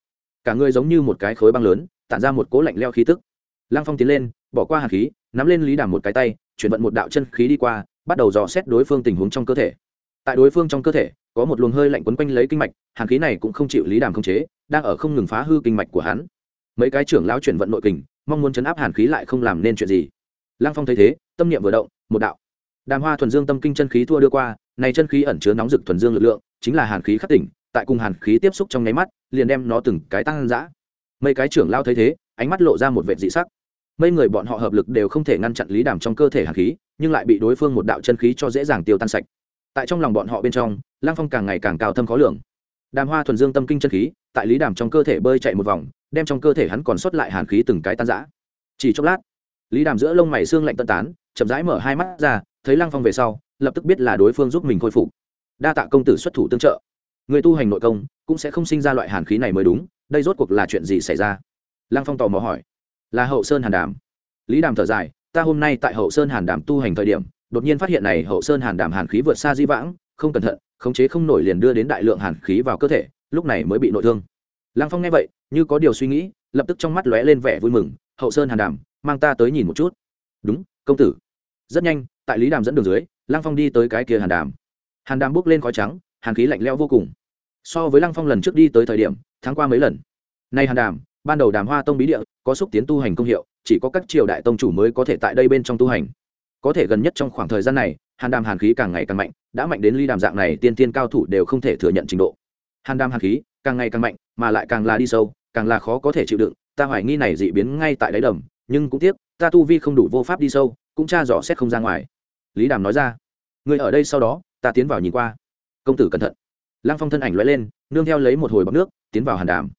Cả người giống như một cái khối băng lớn tản ra một cố lạnh leo khí tức. Lăng phong tiến lên bỏ qua hạt khí nắm lên lý đàm một cái tay chuyển vận một đạo chân khí đi qua bắt đầu dò xét đối phương tình huống trong cơ thể. Tại đối phương trong cơ thể có một luồng hơi lạnh quấn quanh lấy kinh mạch hàn khí này cũng không chịu lý đàm khống chế đang ở không ngừng phá hư kinh mạch của hắn. Mấy cái trưởng lão chuyển vận nội kình mong muốn chấn áp hàn khí lại không làm nên chuyện gì lăng phong thấy thế, tâm niệm vừa động, một đạo. Đàm hoa thuần dương tâm kinh chân khí thua đưa qua, này chân khí ẩn chứa nóng rực thuần dương lực lượng, chính là hàn khí khắc tỉnh, tại cùng hàn khí tiếp xúc trong nháy mắt, liền đem nó từng cái tăng dã. Mấy cái trưởng lao thấy thế, ánh mắt lộ ra một vệt dị sắc. Mấy người bọn họ hợp lực đều không thể ngăn chặn lý đàm trong cơ thể hàn khí, nhưng lại bị đối phương một đạo chân khí cho dễ dàng tiêu tan sạch. Tại trong lòng bọn họ bên trong lang phong càng ngày càng cao thâm khó lường. Đàm hoa thuần dương tâm kinh chân khí, tại lý đàm trong cơ thể bơi chạy một vòng, đem trong cơ thể hắn còn sót lại hàn khí từng cái tan giã chỉ chốc lát lý đàm giữa lông mày xương lạnh tân tán, chậm rãi mở hai mắt ra, thấy lăng phong về sau, lập tức biết là đối phương giúp mình khôi phục. Đa tạ công tử xuất thủ tương trợ. Người tu hành nội công, cũng sẽ không sinh ra loại hàn khí này mới đúng, đây rốt cuộc là chuyện gì xảy ra? Lăng phong tò mò hỏi. Là hậu sơn hàn đàm. Lý đàm thở dài, ta hôm nay tại hậu sơn hàn đàm tu hành thời điểm, đột nhiên phát hiện này hậu sơn hàn đàm hàn khí vượt xa di vãng, không cẩn thận, khống chế không nổi liền đưa đến đại lượng hàn khí vào cơ thể, lúc này mới bị nội thương. Lăng phong nghe vậy, như có điều suy nghĩ, lập tức trong mắt lóe lên vẻ vui mừng. Hậu sơn hàn đàm mang ta tới nhìn một chút. Đúng, công tử. Rất nhanh, tại lý đàm dẫn đường dưới, lăng phong đi tới cái kia hàn đàm. Hàn đàm bước lên khói trắng, hàn khí lạnh lẽo vô cùng. So với lăng phong lần trước đi tới thời điểm, tháng qua mấy lần. Nay hàn đàm, ban đầu đàm hoa tông bí địa, có xúc tiến tu hành công hiệu, chỉ có các triều đại tông chủ mới có thể tại đây bên trong tu hành. Có thể gần nhất trong khoảng thời gian này, hàn đàm hàn khí càng ngày càng mạnh, đã mạnh đến ly đàm dạng này tiên tiên cao thủ đều không thể thừa nhận trình độ. Hàn đàm hàn khí, càng ngày càng mạnh, mà lại càng là đi sâu, càng là khó có thể chịu đựng, ta hoài nghi này dị biến ngay tại đáy đầm nhưng cũng tiếc, ta tu vi không đủ vô pháp đi sâu, cũng tra dò xét không ra ngoài. Lý đàm nói ra người ở đây sau đó, ta tiến vào nhìn qua. Công tử cẩn thận. Lăng phong thân ảnh lóe lên, nương theo lấy một hồi bọc nước, tiến vào hàn đàm.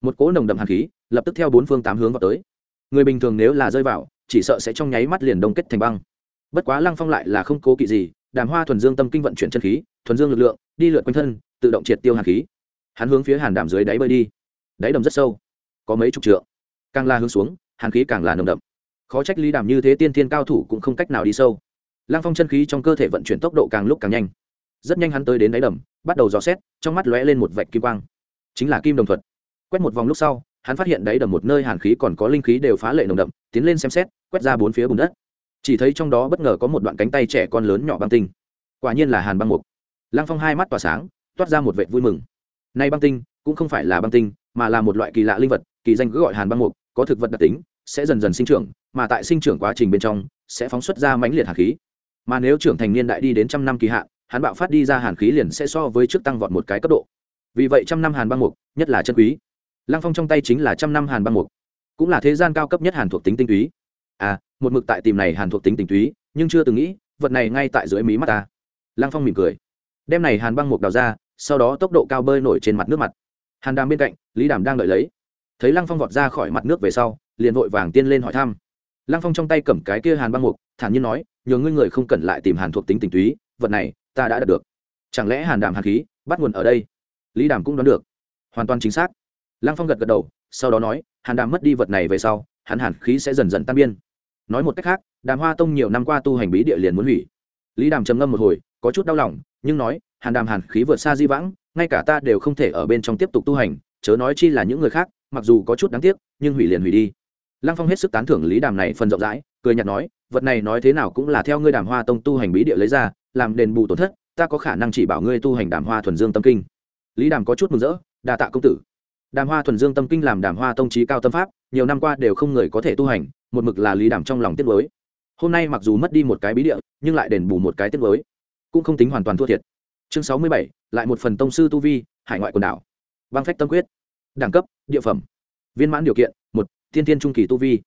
Một cỗ nồng đậm hàn khí, lập tức theo bốn phương tám hướng vào tới. Người bình thường nếu là rơi vào, chỉ sợ sẽ trong nháy mắt liền đông kết thành băng. Bất quá lăng phong lại là không cố kỵ gì, đàm hoa thuần dương tâm kinh vận chuyển chân khí, thuần dương lực lượng, đi lượt quanh thân, tự động triệt tiêu hàn khí. Hắn hướng phía hàn đàm dưới đáy bơi đi. Đáy đầm rất sâu, có mấy chục trượng. Càng la hướng xuống hàn khí càng là nồng đậm. Khó trách lý đàm như thế tiên thiên cao thủ cũng không cách nào đi sâu. Lăng phong chân khí trong cơ thể vận chuyển tốc độ càng lúc càng nhanh. Rất nhanh hắn tới đến đáy đầm, bắt đầu dò xét, trong mắt lóe lên một vạch kim quang. Chính là kim đồng thuật. Quét một vòng lúc sau, hắn phát hiện đáy đầm một nơi hàn khí còn có linh khí đều phá lệ nồng đậm, tiến lên xem xét, quét ra bốn phía bùn đất. Chỉ thấy trong đó bất ngờ có một đoạn cánh tay trẻ con lớn nhỏ băng tinh. Quả nhiên là hàn băng mục. Lăng phong hai mắt tỏa sáng, toát ra một vệ vui mừng. Nay băng tinh cũng không phải là băng tinh, mà là một loại kỳ lạ linh vật, kỳ danh cứ gọi hàn băng mục có thực vật đặc tính, sẽ dần dần sinh trưởng, mà tại sinh trưởng quá trình bên trong, sẽ phóng xuất ra mãnh liệt hàn khí. Mà nếu trưởng thành niên đại đi đến trăm năm kỳ hạn, hắn bạo phát đi ra hàn khí liền sẽ so với trước tăng vọt một cái cấp độ. Vì vậy trăm năm hàn băng mục, nhất là chân quý. Lăng phong trong tay chính là trăm năm hàn băng mục. Cũng là thế gian cao cấp nhất hàn thuộc tính tinh túy. À một mực tại tìm này hàn thuộc tính tinh túy, nhưng chưa từng nghĩ, vật này ngay tại dưới mí mắt ta. Lăng phong mỉm cười. Đem này hàn băng mục đào ra, sau đó tốc độ cao bơi nổi trên mặt nước mặt. Hàn đàm bên cạnh, lý đàm đang đợi lấy thấy lăng phong vọt ra khỏi mặt nước về sau, liền vội vàng tiên lên hỏi thăm. Lăng phong trong tay cầm cái kia hàn băng mục, thản nhiên nói, nhờ ngươi người không cần lại tìm hàn thuộc tính tình túy, vật này, ta đã đạt được. Chẳng lẽ hàn đàm hàn khí, bắt nguồn ở đây? Lý đàm cũng đoán được. Hoàn toàn chính xác. Lăng phong gật gật đầu, sau đó nói, hàn đàm mất đi vật này về sau, hắn hàn khí sẽ dần dần tan biên nói một cách khác, đàm hoa tông nhiều năm qua tu hành bí địa liền muốn hủy. Lý đàm trầm ngâm một hồi, có chút đau lòng, nhưng nói, hàn đàm hàn khí vượt xa di vãng, ngay cả ta đều không thể ở bên trong tiếp tục tu hành, chớ nói chi là những người khác mặc dù có chút đáng tiếc, nhưng hủy liền hủy đi. Lăng phong hết sức tán thưởng lý đàm này phần rộng rãi, cười nhạt nói, vật này nói thế nào cũng là theo ngươi đàm hoa tông tu hành bí địa lấy ra, làm đền bù tổn thất, ta có khả năng chỉ bảo ngươi tu hành đàm hoa thuần dương tâm kinh. Lý đàm có chút mừng rỡ, đa tạ công tử. Đàm hoa thuần dương tâm kinh làm đàm hoa tông trí cao tâm pháp, nhiều năm qua đều không người có thể tu hành, một mực là lý đàm trong lòng tiết mới hôm nay mặc dù mất đi một cái bí địa, nhưng lại đền bù một cái tiết mới cũng không tính hoàn toàn thua thiệt. Chương sáu mươi bảy, lại một phần tông sư tu vi, hải ngoại quần đảo. Băng phách tâm quyết đẳng cấp, địa phẩm. Viên mãn điều kiện, một, thiên thiên trung kỳ tu vi.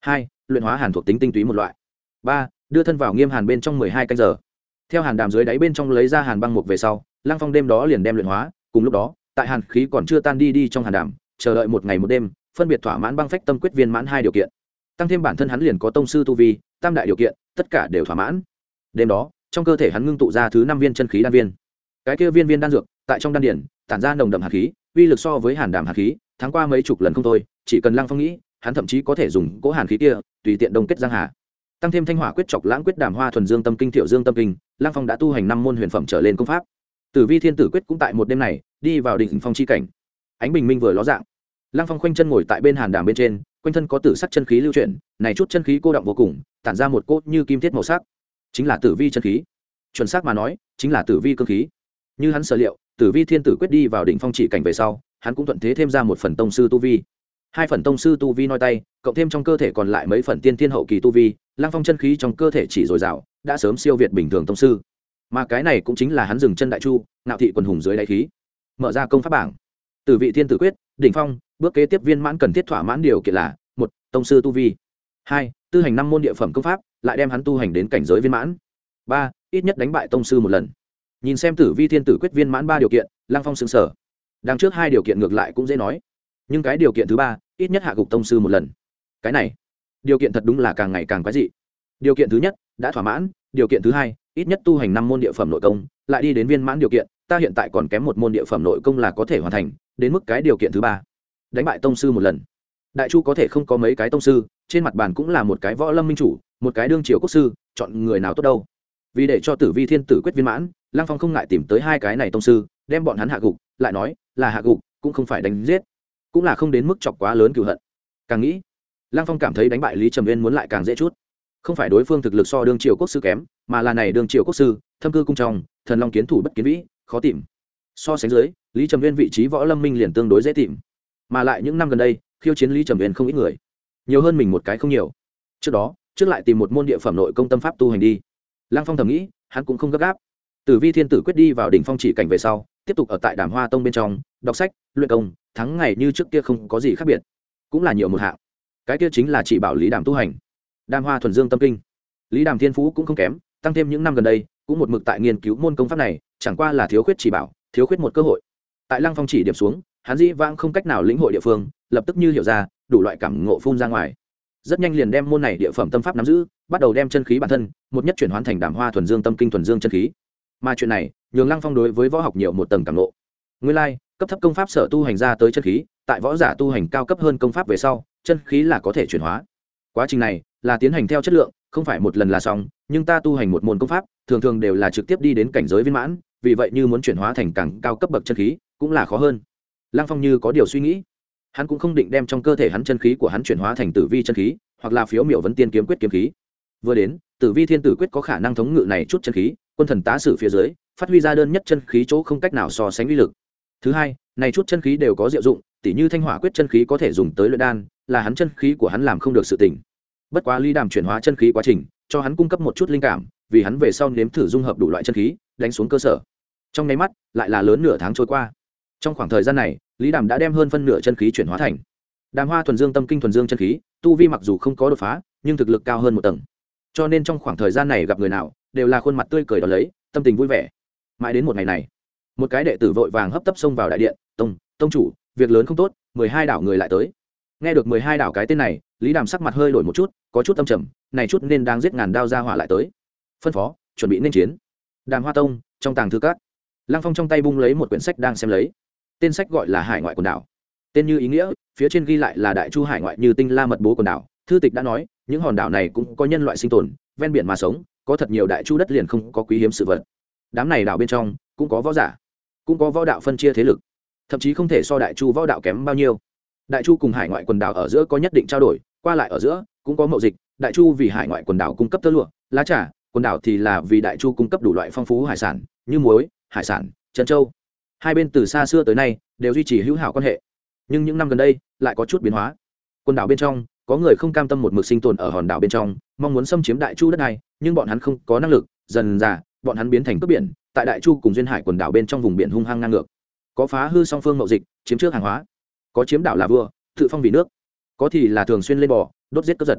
Hai, luyện hóa hàn thuộc tính tinh túy một loại. Ba, đưa thân vào nghiêm hàn bên trong mười hai canh giờ. Theo hàn đàm dưới đáy bên trong lấy ra hàn băng mục về sau, lăng phong đêm đó liền đem luyện hóa. Cùng lúc đó, tại hàn khí còn chưa tan đi đi trong hàn đàm, chờ đợi một ngày một đêm, phân biệt thỏa mãn băng phách tâm quyết viên mãn hai điều kiện. Tăng thêm bản thân hắn liền có tông sư tu vi, tam đại điều kiện, tất cả đều thỏa mãn. Đêm đó, trong cơ thể hắn ngưng tụ ra thứ năm viên chân khí đan viên. Cái kia viên viên đan dược, tại trong đan điển, tản ra nồng đậm hạt khí uy lực so với hàn đàm hạt khí tháng qua mấy chục lần không thôi, chỉ cần lăng phong nghĩ, hắn thậm chí có thể dùng cỗ hàn khí kia, tùy tiện đông kết giang hà. Tăng thêm thanh hỏa quyết chọc lãng quyết đàm hoa thuần dương tâm kinh thiệu dương tâm kinh, lăng phong đã tu hành năm môn huyền phẩm trở lên công pháp. Tử vi thiên tử quyết cũng tại một đêm này, đi vào đỉnh phong chi cảnh. Ánh bình minh vừa ló dạng. Lăng phong khoanh chân ngồi tại bên hàn đàm bên trên, quanh thân có tử sắc chân khí lưu chuyển, này chút chân khí cô động vô cùng, tản ra một cốt như kim thiết màu sắc. Chính là tử vi chân khí. Chuẩn xác mà nói, chính là tử vi cơ khí. Như hắn sở liệu tử vi thiên tử quyết đi vào đỉnh phong chỉ cảnh về sau, hắn cũng thuận thế thêm ra một phần tông sư tu vi. Hai phần tông sư tu vi noi tay, cộng thêm trong cơ thể còn lại mấy phần tiên thiên hậu kỳ tu vi lang phong chân khí trong cơ thể chỉ dồi dào, đã sớm siêu việt bình thường tông sư. Mà cái này cũng chính là hắn dừng chân đại chu nạo thị quần hùng dưới đại khí. Mở ra công pháp bảng. Tử vị thiên tử quyết, đỉnh phong, bước kế tiếp viên mãn cần thiết thỏa mãn điều kiện là, một, tông sư tu vi. Hai, tư hành năm môn địa phẩm công pháp, lại đem hắn tu hành đến cảnh giới viên mãn. Ba, ít nhất đánh bại tông sư một lần nhìn xem tử vi thiên tử quyết viên mãn ba điều kiện, lăng phong xứng sở đằng trước hai điều kiện ngược lại cũng dễ nói. Nhưng cái điều kiện thứ ba, ít nhất hạ gục tông sư một lần. Cái này, điều kiện thật đúng là càng ngày càng quái dị. Điều kiện thứ nhất, đã thỏa mãn. Điều kiện thứ hai, ít nhất tu hành năm môn địa phẩm nội công, lại đi đến viên mãn điều kiện, ta hiện tại còn kém một môn địa phẩm nội công là có thể hoàn thành, đến mức cái điều kiện thứ ba. Đánh bại tông sư một lần. Đại chu có thể không có mấy cái tông sư, trên mặt bàn cũng là một cái võ lâm minh chủ, một cái đương triều quốc sư, chọn người nào tốt đâu. Vì để cho tử vi thiên tử quyết viên mãn lăng phong không ngại tìm tới hai cái này tông sư, đem bọn hắn hạ gục, lại nói, là hạ gục, cũng không phải đánh giết, cũng là không đến mức chọc quá lớn cựu hận. Càng nghĩ, lăng phong cảm thấy đánh bại lý trầm viên muốn lại càng dễ chút. Không phải đối phương thực lực so đương triều quốc sư kém, mà là này đương triều quốc sư, thâm cư cung trong, thần long kiến thủ bất kiến vĩ, khó tìm. So sánh dưới, lý trầm viên vị trí võ lâm minh liền tương đối dễ tìm. Mà lại những năm gần đây, khiêu chiến lý trầm viên không ít người, nhiều hơn mình một cái không nhiều. Trước đó, trước lại tìm một môn địa phẩm nội công tâm pháp tu hành đi. Lăng phong thầm nghĩ, hắn cũng không gấp gáp tử vi thiên tử quyết đi vào đỉnh phong chỉ cảnh về sau, tiếp tục ở tại đàm hoa tông bên trong, đọc sách, luyện công, thắng ngày như trước kia không có gì khác biệt, cũng là nhiều một hạng. Cái kia chính là chỉ bảo lý đàm tu hành. Đàm hoa thuần dương tâm kinh. Lý đàm thiên phú cũng không kém, tăng thêm những năm gần đây, cũng một mực tại nghiên cứu môn công pháp này, chẳng qua là thiếu khuyết chỉ bảo, thiếu khuyết một cơ hội. Tại lăng phong chỉ điểm xuống, hắn dĩ vãng không cách nào lĩnh hội địa phương, lập tức như hiểu ra, đủ loại cảm ngộ phun ra ngoài. Rất nhanh liền đem môn này địa phẩm tâm pháp nắm giữ, bắt đầu đem chân khí bản thân, một nhất chuyển hoán thành đàm hoa thuần dương tâm kinh thuần dương chân khí mà chuyện này, nhường lăng phong đối với võ học nhiều một tầng cảm lộ nguyên lai, cấp thấp công pháp sở tu hành ra tới chân khí, tại võ giả tu hành cao cấp hơn công pháp về sau, chân khí là có thể chuyển hóa. Quá trình này là tiến hành theo chất lượng, không phải một lần là xong, nhưng ta tu hành một môn công pháp, thường thường đều là trực tiếp đi đến cảnh giới viên mãn, vì vậy như muốn chuyển hóa thành càng cao cấp bậc chân khí, cũng là khó hơn. Lăng phong như có điều suy nghĩ. Hắn cũng không định đem trong cơ thể hắn chân khí của hắn chuyển hóa thành tử vi chân khí, hoặc là phiếu miểu vấn tiên kiếm quyết kiếm khí. Vừa đến, tử vi thiên tử quyết có khả năng thống ngự này chút chân khí quân thần tá sử phía dưới, phát huy ra đơn nhất chân khí chỗ không cách nào so sánh uy lực. Thứ hai, này chút chân khí đều có diệu dụng, tỉ như thanh hỏa quyết chân khí có thể dùng tới luyện đan, là hắn chân khí của hắn làm không được sự tỉnh. Bất quá ly đàm chuyển hóa chân khí quá trình, cho hắn cung cấp một chút linh cảm, vì hắn về sau nếm thử dung hợp đủ loại chân khí, đánh xuống cơ sở. Trong nháy mắt, lại là lớn nửa tháng trôi qua. Trong khoảng thời gian này, lý đàm đã đem hơn phân nửa chân khí chuyển hóa thành. Đàm hoa thuần dương tâm kinh thuần dương chân khí, tu vi mặc dù không có đột phá, nhưng thực lực cao hơn một tầng. Cho nên trong khoảng thời gian này gặp người nào đều là khuôn mặt tươi cười đón lấy, tâm tình vui vẻ. Mãi đến một ngày này, một cái đệ tử vội vàng hấp tấp xông vào đại điện, tông tông chủ, việc lớn không tốt, mười hai đảo người lại tới. Nghe được mười hai đảo cái tên này, lý đàm sắc mặt hơi đổi một chút, có chút tâm trầm, này chút nên đang giết ngàn đao ra hỏa lại tới. Phân phó, chuẩn bị nên chiến. Đàm hoa tông, trong tàng thư cát lăng phong trong tay bung lấy một quyển sách đang xem lấy. Tên sách gọi là hải ngoại quần đảo. Tên như ý nghĩa, phía trên ghi lại là đại chu hải ngoại như tinh la mật bố quần đảo. Thư tịch đã nói, những hòn đảo này cũng có nhân loại sinh tồn, ven biển mà sống có thật nhiều đại chu đất liền không có quý hiếm sự vật. Đám này đảo bên trong, cũng có võ giả, cũng có võ đạo phân chia thế lực, thậm chí không thể so đại chu võ đạo kém bao nhiêu. Đại chu cùng hải ngoại quần đảo ở giữa có nhất định trao đổi, qua lại ở giữa, cũng có mậu dịch, đại chu vì hải ngoại quần đảo cung cấp tơ lụa, lá trà, quần đảo thì là vì đại chu cung cấp đủ loại phong phú hải sản, như muối, hải sản, trân châu. Hai bên từ xa xưa tới nay, đều duy trì hữu hảo quan hệ, nhưng những năm gần đây, lại có chút biến hóa. Quần đảo bên trong có người không cam tâm một mực sinh tồn ở hòn đảo bên trong, mong muốn xâm chiếm đại chu đất này, nhưng bọn hắn không có năng lực, dần dà, bọn hắn biến thành cướp biển, tại đại chu cùng duyên hải quần đảo bên trong vùng biển hung hăng ngang ngược. Có phá hư song phương mậu dịch, chiếm trước hàng hóa. Có chiếm đảo là vua, tự phong vì nước. Có thì là thường xuyên lên bò, đốt giết cướp giật.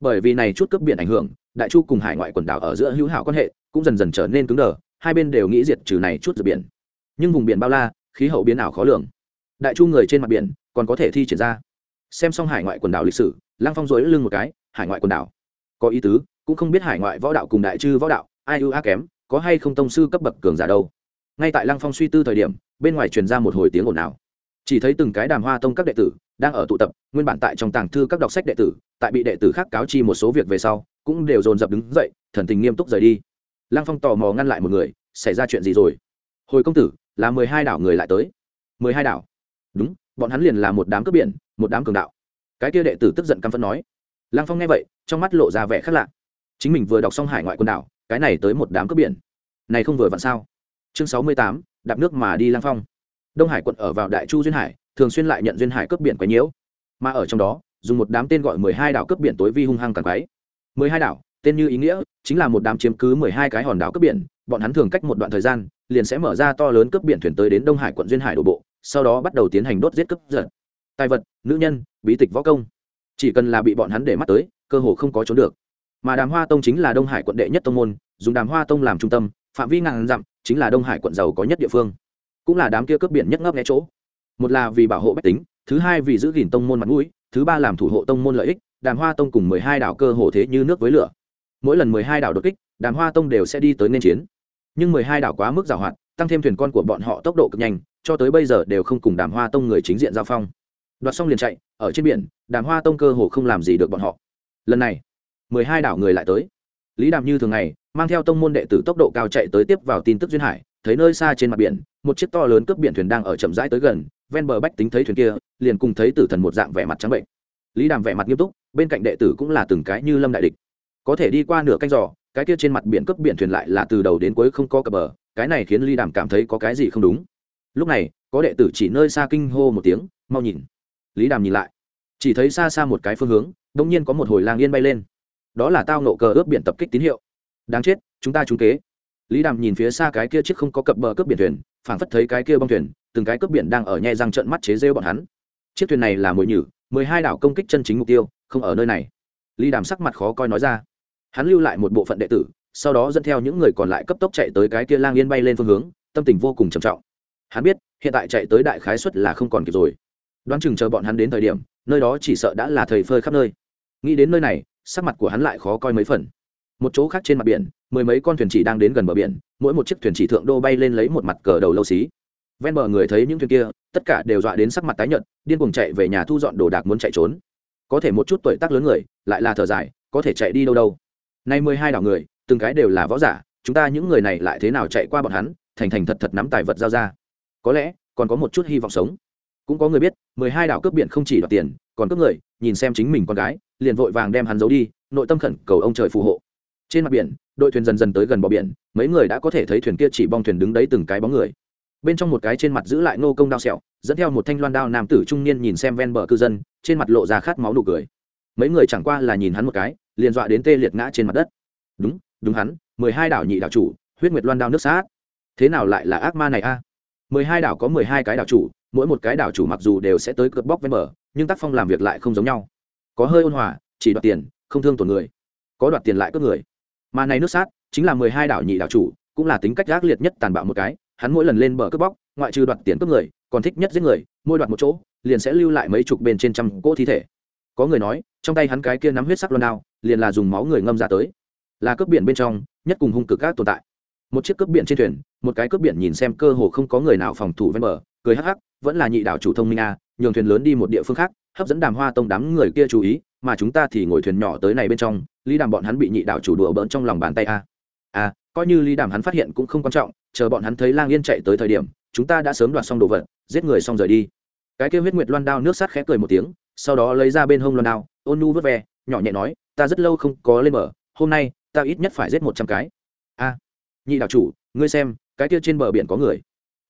Bởi vì này chút cướp biển ảnh hưởng, đại chu cùng hải ngoại quần đảo ở giữa hữu hảo quan hệ cũng dần dần trở nên cứng đờ, hai bên đều nghĩ diệt trừ này chút rửa biển. Nhưng vùng biển bao la, khí hậu biến ảo khó lường. Đại chu người trên mặt biển còn có thể thi triển ra. Xem xong hải ngoại quần đảo lịch sử lăng phong dối lưng một cái, hải ngoại quần đảo. Có ý tứ, cũng không biết hải ngoại võ đạo cùng đại chư võ đạo, ai ưu á kém, có hay không tông sư cấp bậc cường giả đâu. Ngay tại lăng phong suy tư thời điểm, bên ngoài truyền ra một hồi tiếng ồn ào. Chỉ thấy từng cái đàm hoa tông các đệ tử đang ở tụ tập, nguyên bản tại trong tàng thư các đọc sách đệ tử, tại bị đệ tử khác cáo chi một số việc về sau, cũng đều dồn dập đứng dậy, thần tình nghiêm túc rời đi. Lăng phong tò mò ngăn lại một người, xảy ra chuyện gì rồi? Hồi công tử, là mười hai đảo người lại tới. Mười hai đảo? Đúng, bọn hắn liền là một đám cướp biển, một đám cường đạo cái kia đệ tử tức giận căm phẫn nói. Lăng phong nghe vậy, trong mắt lộ ra vẻ khác lạ. Chính mình vừa đọc xong hải ngoại quần đảo, cái này tới một đám cướp biển. Này không vừa vặn sao? Chương sáu mươi tám, đạp nước mà đi lăng phong. Đông hải quận ở vào đại chu duyên hải, thường xuyên lại nhận duyên hải cướp biển quấy nhiễu. Mà ở trong đó, dùng một đám tên gọi mười hai đảo cướp biển tối vi hung hăng càng quái mười hai đảo, tên như ý nghĩa, chính là một đám chiếm cứ mười hai cái hòn đảo cướp biển, bọn hắn thường cách một đoạn thời gian, liền sẽ mở ra to lớn cướp biển thuyền tới đến đông hải quận duyên hải đổ bộ, sau đó bắt đầu tiến hành đốt giết cướp giật tài vật, nữ nhân, bí tịch võ công. Chỉ cần là bị bọn hắn để mắt tới, cơ hồ không có trốn được. Mà đàm hoa tông chính là đông hải quận đệ nhất tông môn, dùng đàm hoa tông làm trung tâm, phạm vi ngàn dặm, chính là đông hải quận giàu có nhất địa phương. Cũng là đám kia cướp biển nhất ngấp nghé chỗ. Một là vì bảo hộ bách tính, thứ hai vì giữ gìn tông môn mặt mũi, thứ ba làm thủ hộ tông môn lợi ích, đàm hoa tông cùng mười hai đảo cơ hồ thế như nước với lửa. Mỗi lần mười hai đảo đột kích, đàm hoa tông đều sẽ đi tới nên chiến. Nhưng mười hai đảo quá mức giàu hoạt tăng thêm thuyền con của bọn họ tốc độ cực nhanh, cho tới bây giờ đều không cùng đàm hoa tông người chính diện giao phong đoạt xong liền chạy, ở trên biển, đàm hoa tông cơ hồ không làm gì được bọn họ. Lần này, mười hai đảo người lại tới. Lý đàm như thường ngày, mang theo tông môn đệ tử tốc độ cao chạy tới tiếp vào tin tức duyên hải, thấy nơi xa trên mặt biển, một chiếc to lớn cướp biển thuyền đang ở chậm rãi tới gần, ven bờ bách tính thấy thuyền kia, liền cùng thấy tử thần một dạng vẻ mặt trắng bệnh. Lý đàm vẻ mặt nghiêm túc, bên cạnh đệ tử cũng là từng cái như lâm đại địch. Có thể đi qua nửa canh giò cái kia trên mặt biển cướp biển thuyền lại là từ đầu đến cuối không có cập bờ, cái này khiến lý đàm cảm thấy có cái gì không đúng. Lúc này, có đệ tử chỉ nơi xa kinh hô một tiếng, mau nhìn lý đàm nhìn lại. Chỉ thấy xa xa một cái phương hướng đông nhiên có một hồi lang yên bay lên. Đó là tao nộ cờ ướp biển tập kích tín hiệu. Đáng chết, chúng ta trúng kế. Lý đàm nhìn phía xa cái kia chiếc không có cập bờ cướp biển thuyền, phảng phất thấy cái kia bong thuyền, từng cái cướp biển đang ở nhẹ răng trận mắt chế rêu bọn hắn. Chiếc thuyền này là mồi nhử, mười hai đảo công kích chân chính mục tiêu, không ở nơi này. Lý đàm sắc mặt khó coi nói ra. Hắn lưu lại một bộ phận đệ tử, sau đó dẫn theo những người còn lại cấp tốc chạy tới cái kia lang yên bay lên phương hướng, tâm tình vô cùng trầm trọng. Hắn biết, hiện tại chạy tới đại khái suất là không còn kịp rồi đoán chừng chờ bọn hắn đến thời điểm, nơi đó chỉ sợ đã là thời phơi khắp nơi. Nghĩ đến nơi này, sắc mặt của hắn lại khó coi mấy phần. Một chỗ khác trên mặt biển, mười mấy con thuyền chỉ đang đến gần bờ biển, mỗi một chiếc thuyền chỉ thượng đô bay lên lấy một mặt cờ đầu lâu xí. Ven bờ người thấy những thuyền kia, tất cả đều dọa đến sắc mặt tái nhợt, điên cuồng chạy về nhà thu dọn đồ đạc muốn chạy trốn. Có thể một chút tuổi tác lớn người, lại là thở dài, có thể chạy đi đâu đâu. Nay mười hai đảo người, từng cái đều là võ giả, chúng ta những người này lại thế nào chạy qua bọn hắn, thành thành thật thật nắm tài vật giao ra. Có lẽ, còn có một chút hy vọng sống cũng có người biết, mười hai đảo cướp biển không chỉ đoạt tiền, còn cướp người, nhìn xem chính mình con gái, liền vội vàng đem hắn giấu đi, nội tâm khẩn cầu ông trời phù hộ. Trên mặt biển, đội thuyền dần dần tới gần bờ biển, mấy người đã có thể thấy thuyền kia chỉ bong thuyền đứng đấy từng cái bóng người. Bên trong một cái trên mặt giữ lại nô công đao sẹo, dẫn theo một thanh loan đao nam tử trung niên nhìn xem ven bờ cư dân, trên mặt lộ ra khát máu nụ cười. Mấy người chẳng qua là nhìn hắn một cái, liền dọa đến tê liệt ngã trên mặt đất. Đúng đúng hắn, mười hai đảo nhị đảo chủ, huyết nguyệt loan đao nước sát. Thế nào lại là ác ma này a? Mười hai đảo có mười hai cái đảo chủ mỗi một cái đảo chủ mặc dù đều sẽ tới cướp bóc ven bờ, nhưng tác phong làm việc lại không giống nhau. Có hơi ôn hòa, chỉ đoạt tiền, không thương tổn người. Có đoạt tiền lại cướp người. Mà này nước sát, chính là mười hai đảo nhị đảo chủ, cũng là tính cách gác liệt nhất tàn bạo một cái, hắn mỗi lần lên bờ cướp bóc, ngoại trừ đoạt tiền cướp người, còn thích nhất giết người, mỗi đoạt một chỗ, liền sẽ lưu lại mấy chục bên trên trăm cỗ thi thể. Có người nói, trong tay hắn cái kia nắm huyết sắc loan đao, liền là dùng máu người ngâm ra tới. Là cướp biển bên trong, nhất cùng hung cực các tồn tại. Một chiếc cướp biển trên thuyền, một cái cướp biển nhìn xem cơ hồ không có người nào phòng thủ ven bờ cười hắc hắc, vẫn là nhị đảo chủ thông minh a nhường thuyền lớn đi một địa phương khác, hấp dẫn đàm hoa tông đám người kia chú ý, mà chúng ta thì ngồi thuyền nhỏ tới này bên trong, lý đàm bọn hắn bị nhị đảo chủ đùa bỡn trong lòng bàn tay a a coi như lý đàm hắn phát hiện cũng không quan trọng, chờ bọn hắn thấy lang yên chạy tới thời điểm, chúng ta đã sớm đoạt xong đồ vật, giết người xong rời đi. Cái kia huyết nguyệt loan đao nước sát khẽ cười một tiếng, sau đó lấy ra bên hông loan đao, ôn nu vớt ve, nhỏ nhẹ nói, ta rất lâu không có lên mở hôm nay ta ít nhất phải giết một trăm cái. A nhị đạo chủ, ngươi xem, cái kia trên bờ biển có người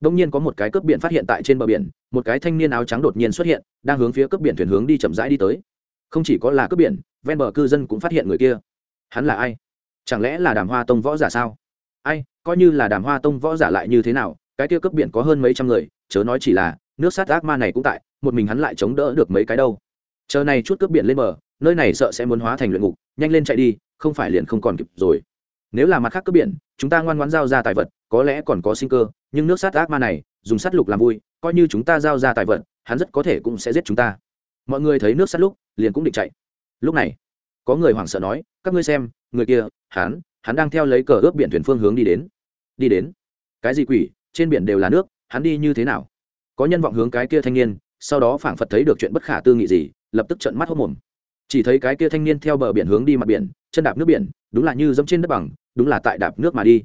đông nhiên có một cái cướp biển phát hiện tại trên bờ biển, một cái thanh niên áo trắng đột nhiên xuất hiện, đang hướng phía cướp biển thuyền hướng đi chậm rãi đi tới. Không chỉ có là cướp biển, ven bờ cư dân cũng phát hiện người kia. Hắn là ai? Chẳng lẽ là đàm hoa tông võ giả sao? Ai, coi như là đàm hoa tông võ giả lại như thế nào, cái kia cướp biển có hơn mấy trăm người, chớ nói chỉ là, nước sát ác ma này cũng tại, một mình hắn lại chống đỡ được mấy cái đâu. Chờ này chút cướp biển lên bờ, nơi này sợ sẽ muốn hóa thành luyện ngục, nhanh lên chạy đi, không phải liền không còn kịp rồi. Nếu là mặt khác cướp biển, chúng ta ngoan ngoãn giao ra tài vật, có lẽ còn có sinh cơ nhưng nước sát ác ma này, dùng sát lục làm vui, coi như chúng ta giao ra tài vật, hắn rất có thể cũng sẽ giết chúng ta. Mọi người thấy nước sát lúc, liền cũng định chạy. Lúc này, có người hoảng sợ nói, các ngươi xem, người kia, hắn hắn đang theo lấy cờ ướp biển thuyền phương hướng đi đến. Đi đến? Cái gì quỷ? Trên biển đều là nước, hắn đi như thế nào? Có nhân vọng hướng cái kia thanh niên, sau đó phảng phật thấy được chuyện bất khả tư nghị gì, lập tức trận mắt hốc mồm. Chỉ thấy cái kia thanh niên theo bờ biển hướng đi mặt biển, chân đạp nước biển, đúng là như dẫm trên đất bằng, đúng là tại đạp nước mà đi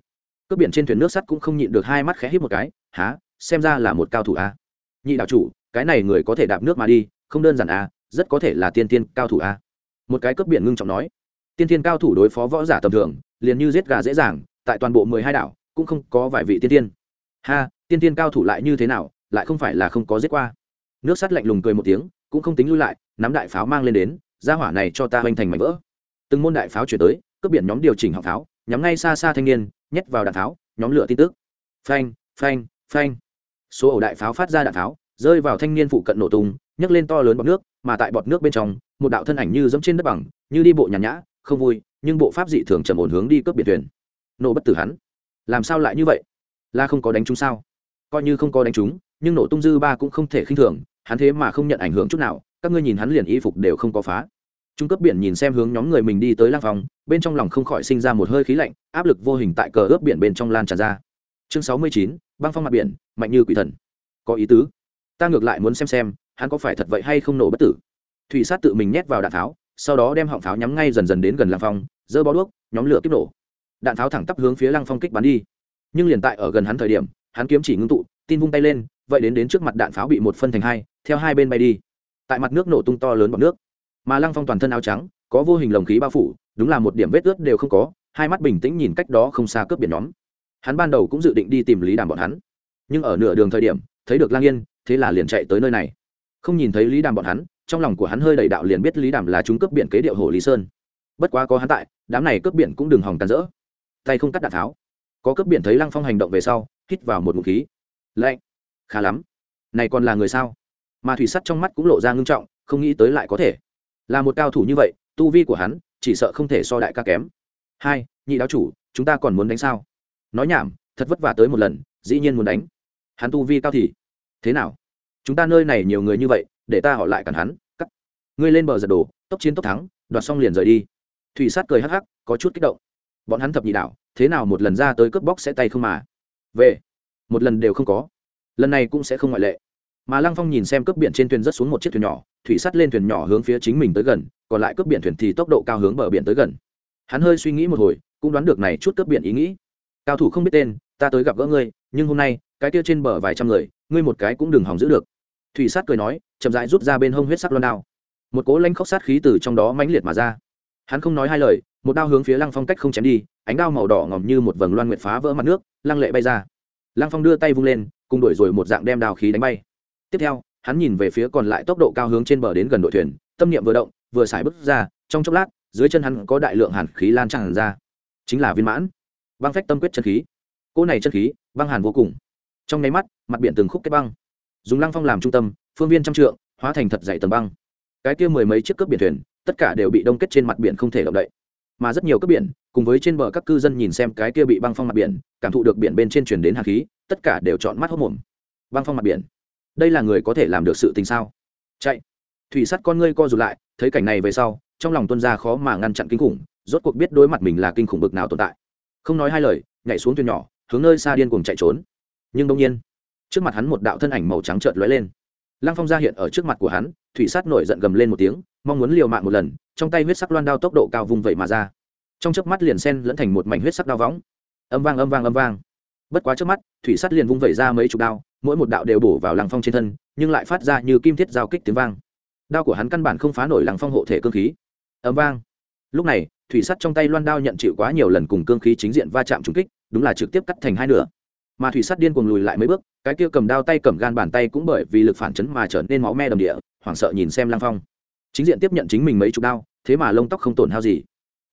cướp biển trên thuyền nước sắt cũng không nhịn được hai mắt khẽ hít một cái há xem ra là một cao thủ a à? nhị đạo chủ cái này người có thể đạp nước mà đi không đơn giản a à, rất có thể là tiên tiên cao thủ a à? một cái cướp biển ngưng trọng nói. Tiên tiên cao thủ đối phó võ giả tầm thường liền như giết gà dễ dàng tại toàn bộ mười hai đảo cũng không có vài vị tiên tiên. Ha tiên tiên cao thủ lại như thế nào lại không phải là không có giết qua. Nước sắt lạnh lùng cười một tiếng cũng không tính lui lại nắm đại pháo mang lên đến ra hỏa này cho ta hoành thành mảnh vỡ. Từng môn đại pháo chuyển tới cướp biển nhóm điều chỉnh họng pháo nhắm ngay xa xa thanh niên nhét vào đạn pháo nhóm lửa tin tức. Phanh phanh phanh. Số ẩu đại pháo phát ra đạn pháo rơi vào thanh niên phụ cận nổ tung nhấc lên to lớn bọt nước mà tại bọt nước bên trong một đạo thân ảnh như dẫm trên đất bằng như đi bộ nhàn nhã không vui nhưng bộ pháp dị thường trầm ổn hướng đi cướp biển thuyền. Nổ bất tử hắn. Làm sao lại như vậy? La không có đánh chúng sao? Coi như không có đánh chúng, nhưng nổ tung dư ba cũng không thể khinh thường hắn thế mà không nhận ảnh hưởng chút nào các ngươi nhìn hắn liền y phục đều không có phá trung cấp biển nhìn xem hướng nhóm người mình đi tới lang phòng bên trong lòng không khỏi sinh ra một hơi khí lạnh, áp lực vô hình tại cờ ướp biển bên trong lan tràn ra. Chương sáu mươi chín, băng phong mặt biển, mạnh như quỷ thần. Có ý tứ. Ta ngược lại muốn xem xem, hắn có phải thật vậy hay không nổ bất tử. Thủy sát tự mình nhét vào đạn tháo, sau đó đem họng pháo nhắm ngay dần dần đến gần lang phong dơ bó đuốc, nhóm lửa kích nổ. Đạn tháo thẳng tắp hướng phía lăng phong kích bắn đi. Nhưng liền tại ở gần hắn thời điểm, hắn kiếm chỉ ngưng tụ, tin vung tay lên, vậy đến đến trước mặt đạn pháo bị một phân thành hai, theo hai bên bay đi. Tại mặt nước nổ tung to lớn bọt nước mà lăng phong toàn thân áo trắng, có vô hình lồng khí bao phủ, đúng là một điểm vết ướt đều không có, hai mắt bình tĩnh nhìn cách đó không xa cướp biển nhóm. Hắn ban đầu cũng dự định đi tìm lý đàm bọn hắn. Nhưng ở nửa đường thời điểm, thấy được lang yên, thế là liền chạy tới nơi này. Không nhìn thấy lý đàm bọn hắn, trong lòng của hắn hơi đầy đạo liền biết lý đàm là chúng cướp biển kế điệu hồ lý sơn. Bất quá có hắn tại, đám này cướp biển cũng đừng hòng tàn rỡ. Tay không cắt đạn tháo. Có cướp biển thấy lăng phong hành động về sau, hít vào một ngụ khí. Lạnh. Khá lắm. Này còn là người sao? Mà thủy sắt trong mắt cũng lộ ra ngưng trọng, không nghĩ tới lại có thể là một cao thủ như vậy, tu vi của hắn, chỉ sợ không thể so đại ca kém. Hai, nhị đáo chủ, chúng ta còn muốn đánh sao? Nói nhảm, thật vất vả tới một lần, dĩ nhiên muốn đánh. Hắn tu vi cao thì thế nào? Chúng ta nơi này nhiều người như vậy, để ta họ lại cản hắn, cắt. Ngươi lên bờ giật đồ tốc chiến tốc thắng, đoạt xong liền rời đi. Thủy sát cười hắc hắc, có chút kích động. Bọn hắn thập nhị đạo, thế nào một lần ra tới cướp bóc sẽ tay không mà. Về, một lần đều không có. Lần này cũng sẽ không ngoại lệ mà lăng phong nhìn xem cướp biển trên thuyền rất xuống một chiếc thuyền nhỏ, thủy sắt lên thuyền nhỏ hướng phía chính mình tới gần, còn lại cướp biển thuyền thì tốc độ cao hướng bờ biển tới gần. Hắn hơi suy nghĩ một hồi, cũng đoán được này chút cướp biển ý nghĩ. Cao thủ không biết tên, ta tới gặp gỡ ngươi, nhưng hôm nay, cái kia trên bờ vài trăm người, ngươi một cái cũng đừng hỏng giữ được. Thủy sát cười nói, chậm rãi rút ra bên hông huyết sắc loan đao. Một cố lanh khóc sát khí từ trong đó mãnh liệt mà ra. Hắn không nói hai lời, một đao hướng phía lăng phong cách không chém đi, ánh đao màu đỏ ngòm như một vầng loan nguyệt phá vỡ mặt nước, lăng lệ bay ra. Lăng phong đưa tay vung lên, cùng đuổi rồi một dạng đem đào khí đánh bay tiếp theo, hắn nhìn về phía còn lại tốc độ cao hướng trên bờ đến gần đội thuyền, tâm niệm vừa động, vừa xài bước ra, trong chốc lát, dưới chân hắn có đại lượng hàn khí lan tràn ra. Chính là viên mãn. Băng phách tâm quyết chân khí. Cỗ này chân khí, băng hàn vô cùng. Trong nháy mắt, mặt biển từng khúc kết băng. Dùng lăng phong làm trung tâm, phương viên trăm trượng, hóa thành thật dày tầng băng. Cái kia mười mấy chiếc cướp biển thuyền, tất cả đều bị đông kết trên mặt biển không thể động đậy. Mà rất nhiều cướp biển, cùng với trên bờ các cư dân nhìn xem cái kia bị băng phong mặt biển, cảm thụ được biển bên trên chuyển đến hạt khí, tất cả đều chọn mắt hốc mồm. Băng phong mặt biển đây là người có thể làm được sự tình sao? Chạy. Thủy sắt con ngươi co rụt lại, thấy cảnh này về sau, trong lòng tuân ra khó mà ngăn chặn kinh khủng, rốt cuộc biết đối mặt mình là kinh khủng bực nào tồn tại. Không nói hai lời, nhảy xuống thuyền nhỏ, hướng nơi xa điên cuồng chạy trốn. Nhưng đông nhiên, trước mặt hắn một đạo thân ảnh màu trắng trợt lóe lên. Lăng phong ra hiện ở trước mặt của hắn, thủy sát nổi giận gầm lên một tiếng, mong muốn liều mạng một lần, trong tay huyết sắc loan đao tốc độ cao vùng vẩy mà ra. Trong chớp mắt liền sen lẫn thành một mảnh huyết sắc đao võng. Âm vang âm vang âm vang bất quá trước mắt, thủy sắt liền vung vẩy ra mấy chục đao, mỗi một đạo đều bổ vào lăng phong trên thân, nhưng lại phát ra như kim thiết giao kích tiếng vang. Đao của hắn căn bản không phá nổi lăng phong hộ thể cương khí. Ấm vang. Lúc này, thủy sắt trong tay loan đao nhận chịu quá nhiều lần cùng cương khí chính diện va chạm trúng kích, đúng là trực tiếp cắt thành hai nửa. Mà thủy sắt điên cuồng lùi lại mấy bước, cái kia cầm đao tay cầm gan bàn tay cũng bởi vì lực phản chấn mà trở nên máu me đầm địa, hoảng sợ nhìn xem lăng phong. Chính diện tiếp nhận chính mình mấy chục đao, thế mà lông tóc không tổn hao gì.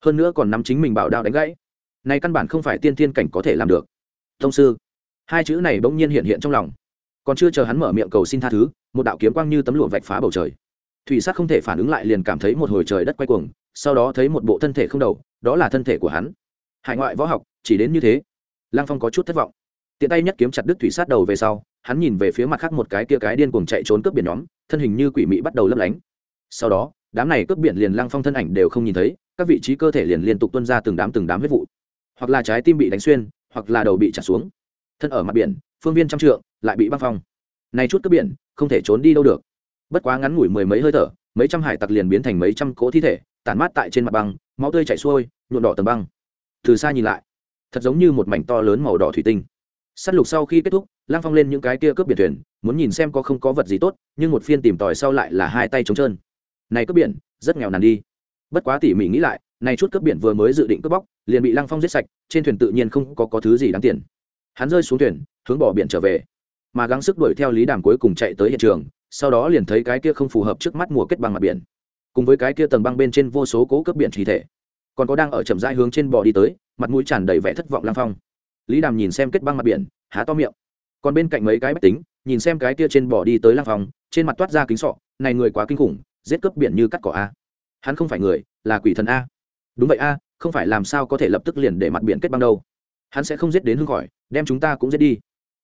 Hơn nữa còn nắm chính mình bảo đao đánh gãy. Này căn bản không phải tiên thiên cảnh có thể làm được thông sư. Hai chữ này bỗng nhiên hiện hiện trong lòng. Còn chưa chờ hắn mở miệng cầu xin tha thứ, một đạo kiếm quang như tấm lụa vạch phá bầu trời. Thủy sát không thể phản ứng lại liền cảm thấy một hồi trời đất quay cuồng, sau đó thấy một bộ thân thể không đầu, đó là thân thể của hắn. Hải ngoại võ học, chỉ đến như thế. Lăng phong có chút thất vọng. Tiện tay nhất kiếm chặt đứt thủy sát đầu về sau, hắn nhìn về phía mặt khác một cái kia cái điên cuồng chạy trốn cướp biển nhóm, thân hình như quỷ mị bắt đầu lấp lánh. Sau đó, đám này cướp biển liền lăng phong thân ảnh đều không nhìn thấy, các vị trí cơ thể liền liên tục tuân ra từng đám từng đám huyết vụ. Hoặc là trái tim bị đánh xuyên hoặc là đầu bị trả xuống. Thân ở mặt biển, phương viên trăm trượng, lại bị băng phong. Này chút cướp biển, không thể trốn đi đâu được. Bất quá ngắn ngủi mười mấy hơi thở, mấy trăm hải tặc liền biến thành mấy trăm cỗ thi thể, tản mát tại trên mặt băng, máu tươi chảy xuôi, nhuộm đỏ tầng băng. Từ xa nhìn lại, thật giống như một mảnh to lớn màu đỏ thủy tinh. S á t lục sau khi kết thúc lang phong lên những cái kia cướp biển thuyền, muốn nhìn xem có không có vật gì tốt, nhưng một phiên tìm tòi sau lại là hai tay trống trơn. Này cướp biển, rất nghèo nàn đi. Bất quá tỉ mỉ nghĩ lại này chút cướp biển vừa mới dự định cướp bóc liền bị lăng phong giết sạch trên thuyền tự nhiên không có, có thứ gì đáng tiền. Hắn rơi xuống thuyền hướng bỏ biển trở về. Mà gắng sức đuổi theo lý đàm cuối cùng chạy tới hiện trường sau đó liền thấy cái kia không phù hợp trước mắt mùa kết băng mặt biển. Cùng với cái kia tầng băng bên trên vô số cố cướp biển trí thể. Còn có đang ở chậm rãi hướng trên bò đi tới mặt mũi tràn đầy vẻ thất vọng lang phong. Lý đàm nhìn xem kết băng mặt biển há to miệng. Còn bên cạnh mấy cái bách tính nhìn xem cái kia trên bò đi tới lang phong trên mặt toát ra kính sọ này người quá kinh khủng giết cướp biển như cắt cỏ a. Hắn không phải người là quỷ thần a đúng vậy a, không phải làm sao có thể lập tức liền để mặt biển kết băng đâu. Hắn sẽ không giết đến hưng khỏi, đem chúng ta cũng giết đi.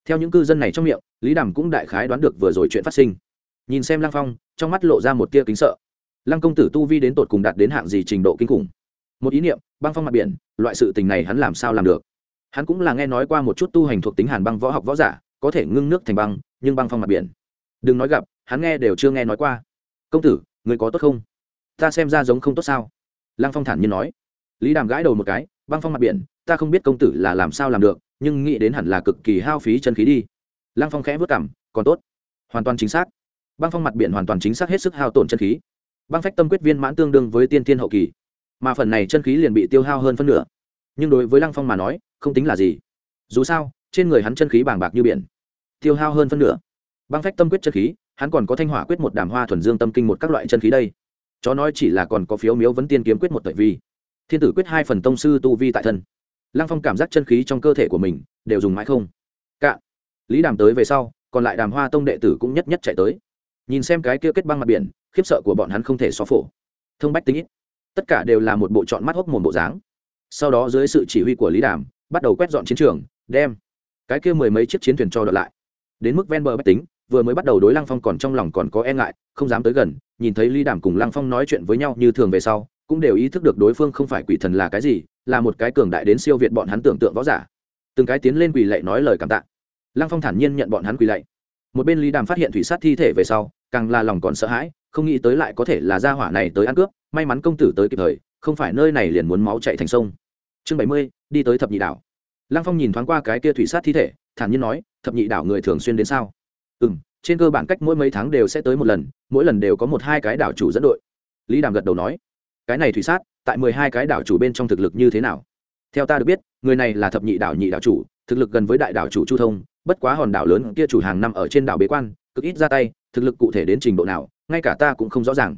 Theo những cư dân này trong miệng, lý đàm cũng đại khái đoán được vừa rồi chuyện phát sinh. Nhìn xem lăng phong, trong mắt lộ ra một tia kính sợ. Lăng công tử tu vi đến tột cùng đạt đến hạng gì trình độ kinh khủng? Một ý niệm, băng phong mặt biển, loại sự tình này hắn làm sao làm được? Hắn cũng là nghe nói qua một chút tu hành thuộc tính hàn băng võ học võ giả, có thể ngưng nước thành băng, nhưng băng phong mặt biển. Đừng nói gặp, hắn nghe đều chưa nghe nói qua. Công tử, người có tốt không? Ta xem ra giống không tốt sao? Lăng phong thản nhiên nói. Lý đàm gãi đầu một cái, băng phong mặt biển, ta không biết công tử là làm sao làm được, nhưng nghĩ đến hẳn là cực kỳ hao phí chân khí đi. Lăng phong khẽ vất cảm còn tốt. Hoàn toàn chính xác. Băng phong mặt biển hoàn toàn chính xác hết sức hao tổn chân khí. Băng phách tâm quyết viên mãn tương đương với tiên thiên hậu kỳ. Mà phần này chân khí liền bị tiêu hao hơn phân nửa. Nhưng đối với lăng phong mà nói, không tính là gì. Dù sao, trên người hắn chân khí bàng bạc như biển. Tiêu hao hơn phân nửa. Băng phách tâm quyết chân khí, hắn còn có thanh hỏa quyết một đàm hoa thuần dương tâm kinh một các loại chân khí đây chó nói chỉ là còn có phiếu miếu vấn tiên kiếm quyết một tội vi. Thiên tử quyết hai phần tông sư tu vi tại thân. Lăng phong cảm giác chân khí trong cơ thể của mình đều dùng mãi không. Cạn lý đàm tới về sau, còn lại đàm hoa tông đệ tử cũng nhất nhất chạy tới. Nhìn xem cái kia kết băng mặt biển, khiếp sợ của bọn hắn không thể xóa phổ. Thông bách tính ít. Tất cả đều là một bộ chọn mắt hốc mồm bộ dáng. Sau đó dưới sự chỉ huy của lý đàm, bắt đầu quét dọn chiến trường, đem cái kia mười mấy chiếc chiến thuyền cho đợt lại. Đến mức ven bờ bách tính vừa mới bắt đầu đối lăng phong còn trong lòng còn có e ngại, không dám tới gần, nhìn thấy lý đàm cùng lăng phong nói chuyện với nhau như thường về sau, cũng đều ý thức được đối phương không phải quỷ thần là cái gì, là một cái cường đại đến siêu việt bọn hắn tưởng tượng võ giả. Từng cái tiến lên quỳ lạy nói lời cảm tạ. Lăng phong thản nhiên nhận bọn hắn quỳ lạy. Một bên lý đàm phát hiện thủy sát thi thể về sau, càng là lòng còn sợ hãi, không nghĩ tới lại có thể là gia hỏa này tới ăn cướp, may mắn công tử tới kịp thời, không phải nơi này liền muốn máu chạy thành sông. Chương bảy mươi, đi tới thập nhị đảo. Lăng phong nhìn thoáng qua cái kia thủy sát thi thể, thản nhiên nói, thập nhị đảo người thường xuyên đến sao? Ừ m trên cơ bản cách mỗi mấy tháng đều sẽ tới một lần, mỗi lần đều có một hai cái đảo chủ dẫn đội. Lý đàm gật đầu nói, cái này thủy sát, tại mười hai cái đảo chủ bên trong thực lực như thế nào? Theo ta được biết, người này là thập nhị đảo nhị đảo chủ, thực lực gần với đại đảo chủ chu thông, bất quá hòn đảo lớn kia chủ hàng năm ở trên đảo bế quan, cực ít ra tay, thực lực cụ thể đến trình độ nào, ngay cả ta cũng không rõ ràng.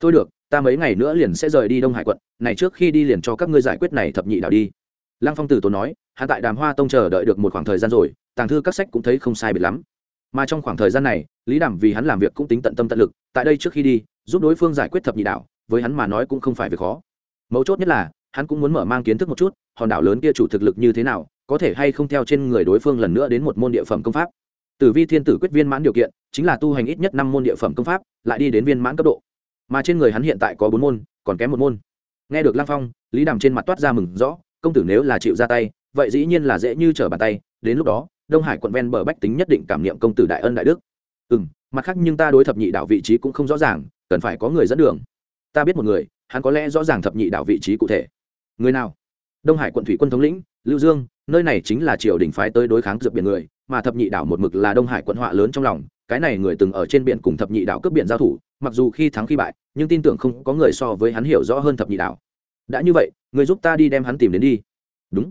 Tôi được, ta mấy ngày nữa liền sẽ rời đi đông hải quận, này trước khi đi liền cho các ngươi giải quyết này thập nhị đảo đi. Lăng phong tử tốn nói, hạ tại đàm hoa tông chờ đợi được một khoảng thời gian rồi, tàng thư các sách cũng thấy không sai biệt lắm mà trong khoảng thời gian này, lý đảm vì hắn làm việc cũng tính tận tâm tận lực, tại đây trước khi đi, giúp đối phương giải quyết thập nhị đảo, với hắn mà nói cũng không phải việc khó. Mấu chốt nhất là, hắn cũng muốn mở mang kiến thức một chút, hòn đảo lớn kia chủ thực lực như thế nào, có thể hay không theo trên người đối phương lần nữa đến một môn địa phẩm công pháp. Tử vi thiên tử quyết viên mãn điều kiện, chính là tu hành ít nhất năm môn địa phẩm công pháp, lại đi đến viên mãn cấp độ. Mà trên người hắn hiện tại có bốn môn, còn kém một môn. Nghe được lăng phong, lý đàm trên mặt toát ra mừng rõ, công tử nếu là chịu ra tay, vậy dĩ nhiên là dễ như trở bàn tay, đến lúc đó đông hải quận ven bờ bách tính nhất định cảm niệm công tử đại ân đại đức. Ừ m mặt khác nhưng ta đối thập nhị đạo vị trí cũng không rõ ràng, cần phải có người dẫn đường. Ta biết một người, hắn có lẽ rõ ràng thập nhị đạo vị trí cụ thể. Người nào? Đông hải quận thủy quân thống lĩnh, lưu dương, nơi này chính là triều đình phái tới đối kháng dược biển người, mà thập nhị đảo một mực là đông hải quận họa lớn trong lòng, cái này người từng ở trên biển cùng thập nhị đảo cướp biển giao thủ, mặc dù khi thắng khi bại, nhưng tin tưởng không có người so với hắn hiểu rõ hơn thập nhị đảo. Đã như vậy, người giúp ta đi đem hắn tìm đến đi. Đúng.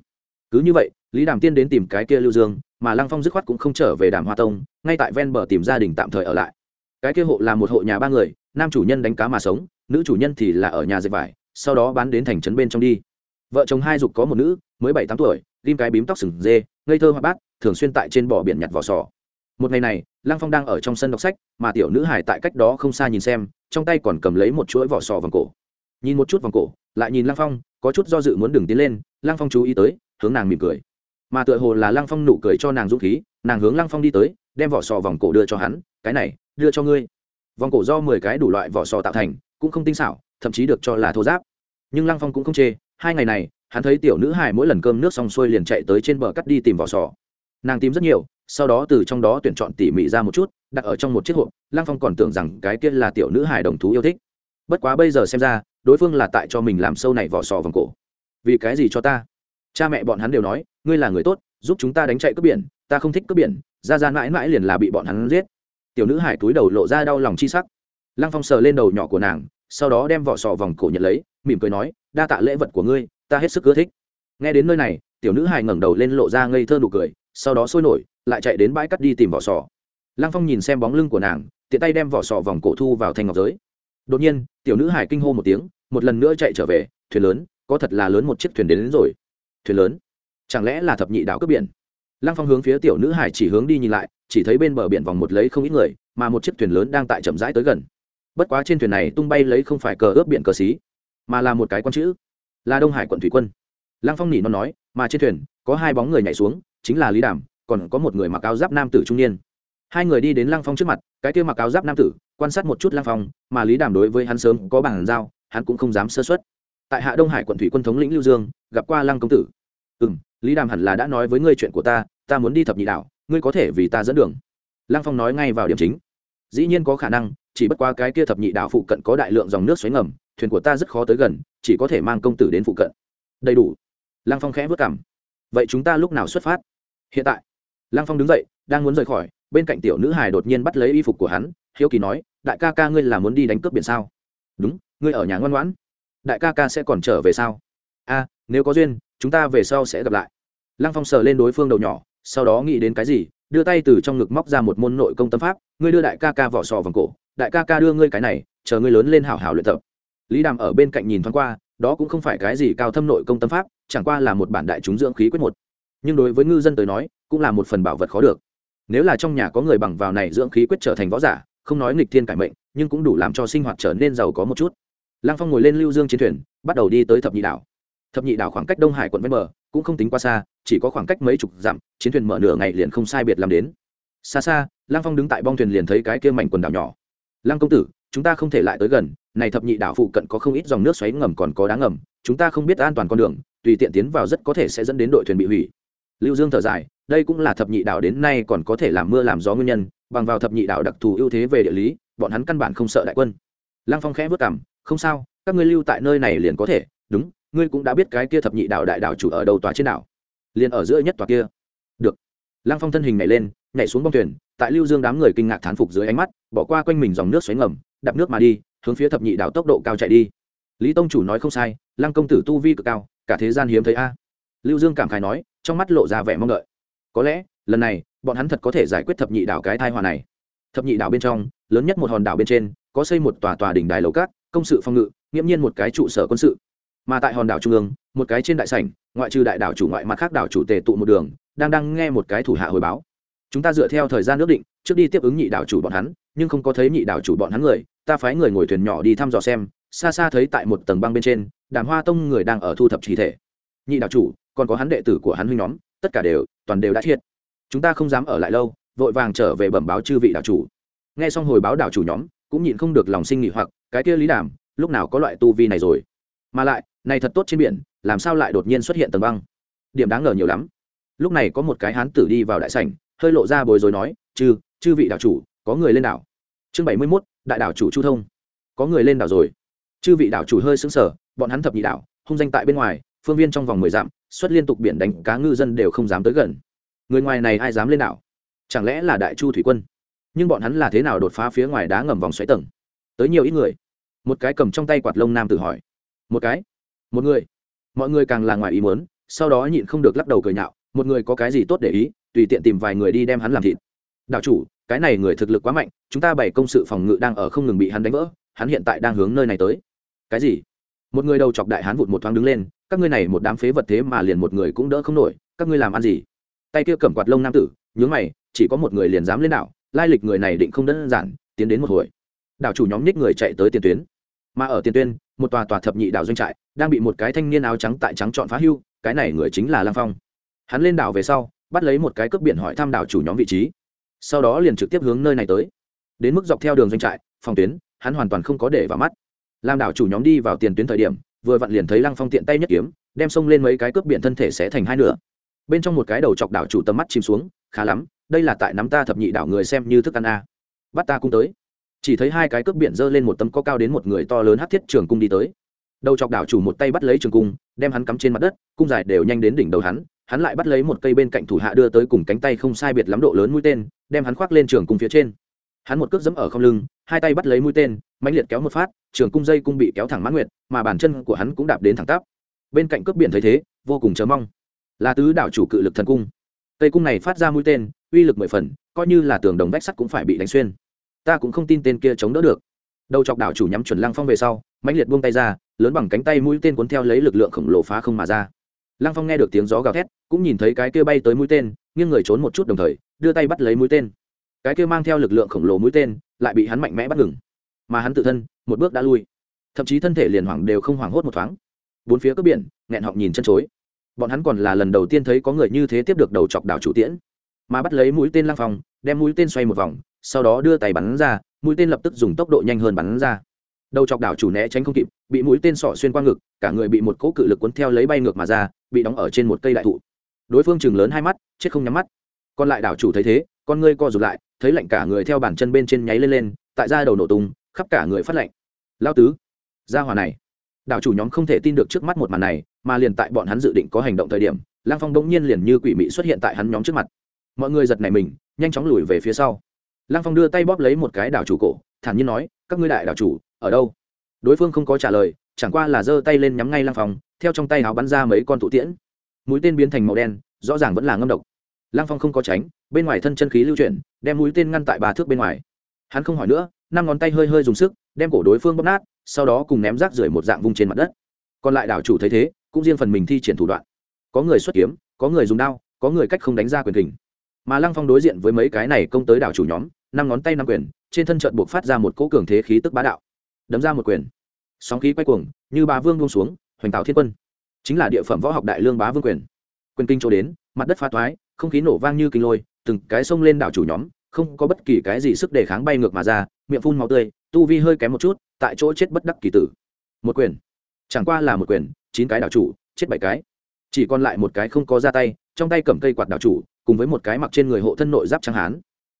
Cứ như vậy, lý đàm tiên đến tìm cái kia lưu dương mà lăng phong dứt khoát cũng không trở về đàm hoa tông, ngay tại ven bờ tìm gia đình tạm thời ở lại. Cái kia hộ là một hộ nhà ba người, nam chủ nhân đánh cá mà sống, nữ chủ nhân thì là ở nhà dệt vải, sau đó bán đến thành trấn bên trong đi. Vợ chồng hai dục có một nữ, mới bảy tám tuổi, ghim cái bím tóc sừng dê, ngây thơ hoa bát, thường xuyên tại trên bờ biển nhặt vỏ sò. Một ngày này, lăng phong đang ở trong sân đọc sách, mà tiểu nữ hải tại cách đó không xa nhìn xem, trong tay còn cầm lấy một chuỗi vỏ sò vòng cổ. Nhìn một chút vòng cổ, lại nhìn lăng phong, có chút do dự muốn đừng tiến lên, lăng phong chú ý tới, hướng nàng mỉm cười mà tựa hồ là lăng phong nụ cười cho nàng dũng khí, nàng hướng lăng phong đi tới, đem vỏ sò vòng cổ đưa cho hắn, cái này, đưa cho ngươi. Vòng cổ do mười cái đủ loại vỏ sò tạo thành, cũng không tinh xảo, thậm chí được cho là thô giáp. Nhưng lăng phong cũng không chê, hai ngày này, hắn thấy tiểu nữ hải mỗi lần cơm nước xong xuôi liền chạy tới trên bờ cắt đi tìm vỏ sò. Nàng tìm rất nhiều, sau đó từ trong đó tuyển chọn tỉ mỉ ra một chút, đặt ở trong một chiếc hộp, lăng phong còn tưởng rằng cái kia là tiểu nữ hải đồng thú yêu thích. Bất quá bây giờ xem ra, đối phương là tại cho mình làm sâu này vỏ sò vòng cổ. Vì cái gì cho ta? Cha mẹ bọn hắn đều nói ngươi là người tốt giúp chúng ta đánh chạy cướp biển ta không thích cướp biển ra ra mãi mãi liền là bị bọn hắn giết. Tiểu nữ hải túi đầu lộ ra đau lòng chi sắc. Lăng phong sờ lên đầu nhỏ của nàng sau đó đem vỏ sò vòng cổ nhận lấy mỉm cười nói đa tạ lễ vật của ngươi ta hết sức ưa thích. Nghe đến nơi này tiểu nữ hải ngẩng đầu lên lộ ra ngây thơ nụ cười sau đó sôi nổi lại chạy đến bãi cắt đi tìm vỏ sò. Lăng phong nhìn xem bóng lưng của nàng tiện tay đem vỏ sò vòng cổ thu vào thanh ngọc giới. Đột nhiên tiểu nữ hải kinh hô một tiếng một lần nữa chạy trở về thuyền lớn có thật là lớn một chiếc thuyền đến, đến rồi thuyền lớn. Chẳng lẽ là thập nhị đảo cướp biển? Lăng phong hướng phía tiểu nữ hải chỉ hướng đi nhìn lại, chỉ thấy bên bờ biển vòng một lấy không ít người, mà một chiếc thuyền lớn đang tại chậm rãi tới gần. Bất quá trên thuyền này tung bay lấy không phải cờ ướp biển cờ xí, mà là một cái con chữ, là đông hải quận thủy quân. Lăng phong nỉ nó nói, mà trên thuyền, có hai bóng người nhảy xuống, chính là lý đàm, còn có một người mặc áo giáp nam tử trung niên. Hai người đi đến lăng phong trước mặt, cái kia mặc áo giáp nam tử, quan sát một chút lăng phong, mà lý đàm đối với hắn sớm có bảng giao, hắn cũng không dám sơ xuất tại hạ đông hải quận thủy quân thống lĩnh lưu dương, gặp qua lăng công tử. Ừ m lý đàm hẳn là đã nói với ngươi chuyện của ta ta muốn đi thập nhị đảo, ngươi có thể vì ta dẫn đường. Lăng phong nói ngay vào điểm chính. Dĩ nhiên có khả năng, chỉ bất qua cái kia thập nhị đảo phụ cận có đại lượng dòng nước xoáy ngầm, thuyền của ta rất khó tới gần, chỉ có thể mang công tử đến phụ cận. Đầy đủ. Lăng phong khẽ vất cảm. Vậy chúng ta lúc nào xuất phát? Hiện tại. Lăng phong đứng dậy, đang muốn rời khỏi, bên cạnh tiểu nữ hài đột nhiên bắt lấy y phục của hắn, hiếu kỳ nói, đại ca ca ngươi là muốn đi đánh cướp biển sao? Đúng, ngươi ở nhà ngoan ngoãn đại ca ca sẽ còn trở về sao? A, nếu có duyên, chúng ta về sau sẽ gặp lại. Lăng phong sờ lên đối phương đầu nhỏ, sau đó nghĩ đến cái gì, đưa tay từ trong ngực móc ra một môn nội công tâm pháp, ngươi đưa đại ca ca vỏ sò vòng cổ, đại ca ca đưa ngươi cái này, chờ ngươi lớn lên hảo hảo luyện tập. Lý đàm ở bên cạnh nhìn thoáng qua, đó cũng không phải cái gì cao thâm nội công tâm pháp, chẳng qua là một bản đại chúng dưỡng khí quyết một. Nhưng đối với ngư dân tới nói, cũng là một phần bảo vật khó được. Nếu là trong nhà có người bằng vào này dưỡng khí quyết trở thành võ giả, không nói nghịch thiên cải mệnh, nhưng cũng đủ làm cho sinh hoạt trở nên giàu có một chút lăng phong ngồi lên lưu dương chiến thuyền, bắt đầu đi tới thập nhị đảo. Thập nhị đảo khoảng cách đông hải quận ven bờ cũng không tính quá xa, chỉ có khoảng cách mấy chục dặm, chiến thuyền mở nửa ngày liền không sai biệt làm đến. Xa xa, lăng phong đứng tại bong thuyền liền thấy cái kia mảnh quần đảo nhỏ. Lăng công tử, chúng ta không thể lại tới gần, này thập nhị đảo phụ cận có không ít dòng nước xoáy ngầm còn có đá ngầm, chúng ta không biết an toàn con đường, tùy tiện tiến vào rất có thể sẽ dẫn đến đội thuyền bị hủy. Lưu dương thở dài, đây cũng là thập nhị đảo đến nay còn có thể làm mưa làm gió nguyên nhân, bằng vào thập nhị đảo đặc thù ưu thế về địa lý, bọn hắn căn bản không sợ đại quân. Lăng phong khẽ vất cảm không sao, các ngươi lưu tại nơi này liền có thể, đúng, ngươi cũng đã biết cái kia thập nhị đảo đại đảo chủ ở đầu tòa trên đảo. Liền ở giữa nhất tòa kia. Được. Lăng phong thân hình nhảy lên, nhảy xuống bông thuyền, tại lưu dương đám người kinh ngạc thán phục dưới ánh mắt, bỏ qua quanh mình dòng nước xoáy ngầm, đạp nước mà đi, hướng phía thập nhị đảo tốc độ cao chạy đi. Lý tông chủ nói không sai, lăng công tử tu vi cực cao, cả thế gian hiếm thấy a. Lưu dương cảm khai nói, trong mắt lộ ra vẻ mong đợi. Có lẽ, lần này, bọn hắn thật có thể giải quyết thập nhị đảo cái thai hòa này. Thập nhị đảo bên trong, lớn nhất một hòn đảo bên trên, có xây một tòa tòa đỉnh đài lầu cát công sự phong ngự, nghiễm nhiên một cái trụ sở quân sự. Mà tại hòn đảo trung ương, một cái trên đại sảnh, ngoại trừ đại đảo chủ ngoại mặt khác đảo chủ tề tụ một đường, đang đang nghe một cái thủ hạ hồi báo. Chúng ta dựa theo thời gian ước định, trước đi tiếp ứng nhị đảo chủ bọn hắn, nhưng không có thấy nhị đảo chủ bọn hắn người, ta phái người ngồi thuyền nhỏ đi thăm dò xem, xa xa thấy tại một tầng băng bên trên, đàm hoa tông người đang ở thu thập trí thể. Nhị đảo chủ, còn có hắn đệ tử của hắn huynh nhóm, tất cả đều, toàn đều đã thiệt. Chúng ta không dám ở lại lâu, vội vàng trở về bẩm báo chư vị đảo chủ. Nghe xong hồi báo đảo chủ nhóm cũng nhịn không được lòng sinh nghỉ hoặc, cái kia lý đàm lúc nào có loại tu vi này rồi? Mà lại, này thật tốt trên biển, làm sao lại đột nhiên xuất hiện tầng băng? Điểm đáng ngờ nhiều lắm. Lúc này có một cái hán tử đi vào đại sảnh, hơi lộ ra bồi rồi nói, chư chư vị đảo chủ, có người lên đảo. Chương bảy mươi mốt, đại đảo chủ chu thông. Có người lên đảo rồi. Chư vị đảo chủ hơi xứng sở bọn hắn thập nhị đảo, hung danh tại bên ngoài, phương viên trong vòng mười dặm, xuất liên tục biển đánh cá ngư dân đều không dám tới gần. Người ngoài này ai dám lên đảo? Chẳng lẽ là đại chu thủy quân? Nhưng bọn hắn là thế nào đột phá phía ngoài đá ngầm vòng xoáy tầng? Tới nhiều ít người. Một cái cầm trong tay quạt lông nam tự hỏi. Một cái. Một người. Mọi người càng là ngoài ý muốn, sau đó nhịn không được lắc đầu cười nhạo. Một người có cái gì tốt để ý, tùy tiện tìm vài người đi đem hắn làm thịt. Đạo chủ, cái này người thực lực quá mạnh, chúng ta bày công sự phòng ngự đang ở không ngừng bị hắn đánh vỡ, hắn hiện tại đang hướng nơi này tới. Cái gì? Một người đầu chọc đại hán vụt một thoáng đứng lên, các ngươi này một đám phế vật thế mà liền một người cũng đỡ không nổi, các ngươi làm ăn gì? Tay kia cầm quạt lông nam tử, nhướng mày, chỉ có một người liền dám lên đảo lai lịch người này định không đơn giản, tiến đến một hồi. Đảo chủ nhóm nhích người chạy tới tiền tuyến. Mà ở tiền tuyến, một tòa tòa thập nhị đảo doanh trại đang bị một cái thanh niên áo trắng tại trắng chọn phá hưu, cái này người chính là lang phong. Hắn lên đảo về sau, bắt lấy một cái cướp biển hỏi thăm đảo chủ nhóm vị trí. Sau đó liền trực tiếp hướng nơi này tới. Đến mức dọc theo đường doanh trại, phòng tuyến, hắn hoàn toàn không có để vào mắt. Làm đảo chủ nhóm đi vào tiền tuyến thời điểm, vừa vặn liền thấy lăng phong tiện tay nhất kiếm, đem xông lên mấy cái cướp biển thân thể sẽ thành hai nửa. Bên trong một cái đầu chọc đảo chủ tầm mắt chìm xuống, khá lắm đây là tại nắm ta thập nhị đảo người xem như thức ăn a. Bắt ta cung tới. Chỉ thấy hai cái cướp biển giơ lên một tấm có cao đến một người to lớn hát thiết trường cung đi tới. Đầu chọc đảo chủ một tay bắt lấy trường cung, đem hắn cắm trên mặt đất, cung dài đều nhanh đến đỉnh đầu hắn hắn lại bắt lấy một cây bên cạnh thủ hạ đưa tới cùng cánh tay không sai biệt lắm độ lớn mũi tên, đem hắn khoác lên trường cung phía trên. Hắn một cước dẫm ở không lưng, hai tay bắt lấy mũi tên mạnh liệt kéo một phát, trường cung dây cung bị kéo thẳng mãn nguyệt, mà bàn chân của hắn cũng đạp đến thẳng tắp. Bên cạnh cướp biển thấy thế, vô cùng chờ mong. Là tứ đảo chủ cự lực thần cung. Cây cung này phát ra mũi tên uy lực mười phần, coi như là tường đồng vách sắt cũng phải bị đánh xuyên. Ta cũng không tin tên kia chống đỡ được. Đầu chọc đảo chủ nhắm chuẩn lăng phong về sau, mãnh liệt buông tay ra, lớn bằng cánh tay mũi tên cuốn theo lấy lực lượng khổng lồ phá không mà ra. Lăng phong nghe được tiếng gió gào thét, cũng nhìn thấy cái kia bay tới mũi tên, nghiêng người trốn một chút đồng thời, đưa tay bắt lấy mũi tên. Cái kia mang theo lực lượng khổng lồ mũi tên, lại bị hắn mạnh mẽ bắt ngừng. Mà hắn tự thân, một bước đã lui. Thậm chí thân thể liền hoảng đều không hoảng hốt một thoáng. Bốn phía cướp biển, nghẹn họng nhìn chân chối. Bọn hắn còn là lần đầu tiên thấy có người như thế tiếp được đầu chọc đảo chủ tiễn mà bắt lấy mũi tên lăng phong, đem mũi tên xoay một vòng, sau đó đưa tay bắn ra, mũi tên lập tức dùng tốc độ nhanh hơn bắn ra. Đầu chọc đảo chủ né tránh không kịp, bị mũi tên sọ xuyên qua ngực, cả người bị một cỗ cự lực cuốn theo lấy bay ngược mà ra, bị đóng ở trên một cây đại thụ. Đối phương chừng lớn hai mắt, chết không nhắm mắt. Còn lại đảo chủ thấy thế, con ngươi co rụt lại, thấy lạnh cả người theo bàn chân bên trên nháy lên lên, tại ra đầu nổ tung, khắp cả người phát lạnh. Lao tứ, ra hòa này. Đảo chủ nhóm không thể tin được trước mắt một màn này, mà liền tại bọn hắn dự định có hành động thời điểm, lang phong bỗng nhiên liền như quỷ mị xuất hiện tại hắn nhóm trước mặt mọi người giật nảy mình, nhanh chóng lùi về phía sau. Lang phong đưa tay bóp lấy một cái đảo chủ cổ, thản nhiên nói, các ngươi đại đảo chủ, ở đâu? Đối phương không có trả lời, chẳng qua là giơ tay lên nhắm ngay lang phong, theo trong tay áo bắn ra mấy con tụ tiễn. Mũi tên biến thành màu đen, rõ ràng vẫn là ngâm độc. Lang phong không có tránh, bên ngoài thân chân khí lưu chuyển, đem mũi tên ngăn tại ba thước bên ngoài. Hắn không hỏi nữa, năm ngón tay hơi hơi dùng sức, đem cổ đối phương bóp nát, sau đó cùng ném rác rưởi một dạng vung trên mặt đất. Còn lại đảo chủ thấy thế, cũng riêng phần mình thi triển thủ đoạn. Có người xuất kiếm, có người dùng đao, có người cách không đánh ra quyền kình mà lăng phong đối diện với mấy cái này công tới đảo chủ nhóm, năm ngón tay năm quyền, trên thân trận buộc phát ra một cỗ cường thế khí tức bá đạo. Đấm ra một quyền. Sóng khí quay cuồng, như bá vương buông xuống, hoành tạo thiên quân. Chính là địa phẩm võ học đại lương bá vương quyền. Quyền kinh chỗ đến, mặt đất phá toái không khí nổ vang như kinh lôi, từng cái xông lên đảo chủ nhóm, không có bất kỳ cái gì sức đề kháng bay ngược mà ra, miệng phun máu tươi, tu vi hơi kém một chút, tại chỗ chết bất đắc kỳ tử. Một quyền. Chẳng qua là một quyền, chín cái đảo chủ, chết bảy cái. Chỉ còn lại một cái không có ra tay, trong tay cầm cây quạt đảo chủ cùng với một cái mặc trên người hộ thân nội giáp trắng hán.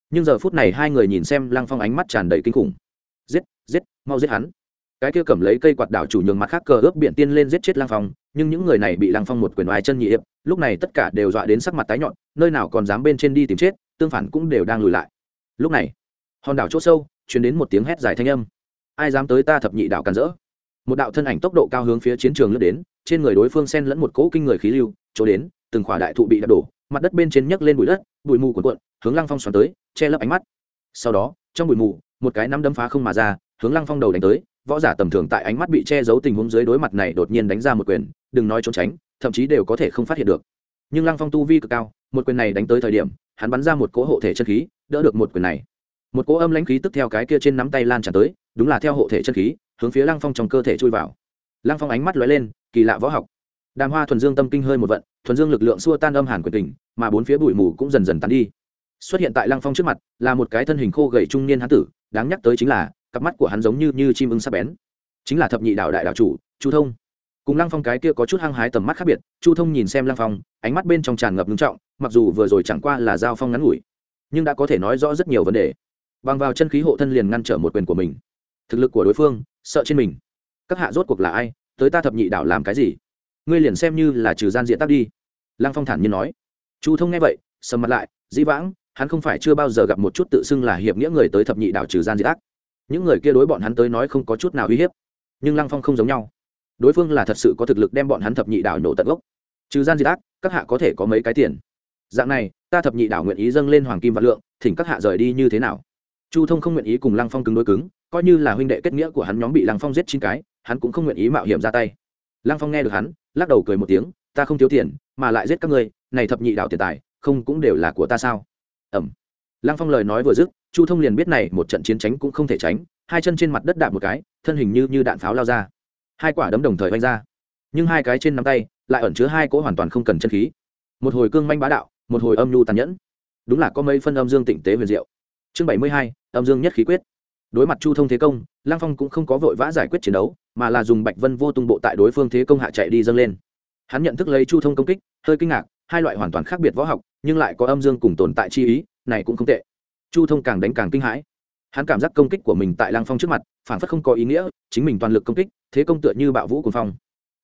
Nhưng giờ phút này hai người nhìn xem lăng phong ánh mắt tràn đầy kinh khủng. Giết giết, mau giết hắn. Cái kia cầm lấy cây quạt đảo chủ nhường mặt khác cờ ướp biển tiên lên giết chết lăng phong, nhưng những người này bị lăng phong một quyền oai chân nhị hiệp, lúc này tất cả đều dọa đến sắc mặt tái nhọn, nơi nào còn dám bên trên đi tìm chết, tương phản cũng đều đang lùi lại. Lúc này, hòn đảo chỗ sâu chuyển đến một tiếng hét dài thanh âm. Ai dám tới ta thập nhị đảo càn rỡ? Một đạo thân ảnh tốc độ cao hướng phía chiến trường lướt đến, trên người đối phương xen lẫn một cỗ kinh người khí lưu, chỗ đến, từng khỏa đại thụ bị đập đổ mặt đất bên trên nhấc lên bụi đất, bụi mù cuộn cuộn, hướng lăng phong xoắn tới, che lấp ánh mắt. Sau đó, trong bụi mù, một cái nắm đấm phá không mà ra, hướng lăng phong đầu đánh tới. Võ giả tầm thường tại ánh mắt bị che giấu tình huống dưới đối mặt này đột nhiên đánh ra một quyền, đừng nói trốn tránh, thậm chí đều có thể không phát hiện được. Nhưng lăng phong tu vi cực cao, một quyền này đánh tới thời điểm, hắn bắn ra một cỗ hộ thể chân khí, đỡ được một quyền này. Một cỗ âm lãnh khí tức theo cái kia trên nắm tay lan tràn tới, đúng là theo hộ thể chân khí, hướng phía lăng phong trong cơ thể chui vào. Lăng phong ánh mắt lóe lên, kỳ lạ võ học. Đàm hoa thuần dương tâm kinh hơi một vận thuần dương lực lượng xua tan âm hàn quyền tình mà bốn phía bụi mù cũng dần dần tan đi. Xuất hiện tại lăng phong trước mặt, là một cái thân hình khô gầy trung niên hán tử, đáng nhắc tới chính là, cặp mắt của hắn giống như như chim ưng sắp bén. Chính là thập nhị đạo đại đạo chủ, chu thông. Cùng lăng phong cái kia có chút hăng hái tầm mắt khác biệt, chu thông nhìn xem lăng phong, ánh mắt bên trong tràn ngập ngưng trọng, mặc dù vừa rồi chẳng qua là giao phong ngắn ngủi, nhưng đã có thể nói rõ rất nhiều vấn đề. Bằng vào chân khí hộ thân liền ngăn trở một quyền của mình. Thực lực của đối phương, sợ trên mình. Các hạ rốt cuộc là ai? Tới ta thập nhị đảo làm cái gì? Ngươi liền xem như là trừ gian diện tắc đi. Lăng phong thản nhiên nói. Chu thông nghe vậy, sầm mặt lại, dĩ vãng, hắn không phải chưa bao giờ gặp một chút tự xưng là hiệp nghĩa người tới thập nhị đảo trừ gian diệt ác. Những người kia đối bọn hắn tới nói không có chút nào uy hiếp. Nhưng lăng phong không giống nhau. Đối phương là thật sự có thực lực đem bọn hắn thập nhị đảo nổ tận gốc. Trừ gian diệt ác, các hạ có thể có mấy cái tiền? Dạng này, ta thập nhị đảo nguyện ý dâng lên hoàng kim và lượng, thỉnh các hạ rời đi như thế nào? Chu thông không nguyện ý cùng lăng phong cứng đối cứng, coi như là huynh đệ kết nghĩa của hắn nhóm bị lăng phong giết chín cái, hắn cũng không nguyện ý mạo hiểm ra tay. Lăng phong nghe được hắn lắc đầu cười một tiếng, ta không thiếu tiền, mà lại giết các ngươi, này thập nhị đạo tiền tài, không cũng đều là của ta sao? Ẩm. Lăng phong lời nói vừa dứt, chu thông liền biết này một trận chiến tránh cũng không thể tránh, hai chân trên mặt đất đạp một cái, thân hình như như đạn pháo lao ra. Hai quả đấm đồng thời vanh ra. Nhưng hai cái trên nắm tay, lại ẩn chứa hai cỗ hoàn toàn không cần chân khí. Một hồi cương manh bá đạo, một hồi âm nhu tàn nhẫn. Đúng là có mấy phân âm dương tịnh tế huyền diệu. Chương bảy mươi hai, âm dương nhất khí quyết đối mặt chu thông thế công lang phong cũng không có vội vã giải quyết chiến đấu, mà là dùng bạch vân vô tung bộ tại đối phương thế công hạ chạy đi dâng lên. Hắn nhận thức lấy chu thông công kích, hơi kinh ngạc, hai loại hoàn toàn khác biệt võ học, nhưng lại có âm dương cùng tồn tại chi ý, này cũng không tệ. Chu thông càng đánh càng kinh hãi. Hắn cảm giác công kích của mình tại lang phong trước mặt, phản phất không có ý nghĩa, chính mình toàn lực công kích, thế công tựa như bạo vũ cùng phong.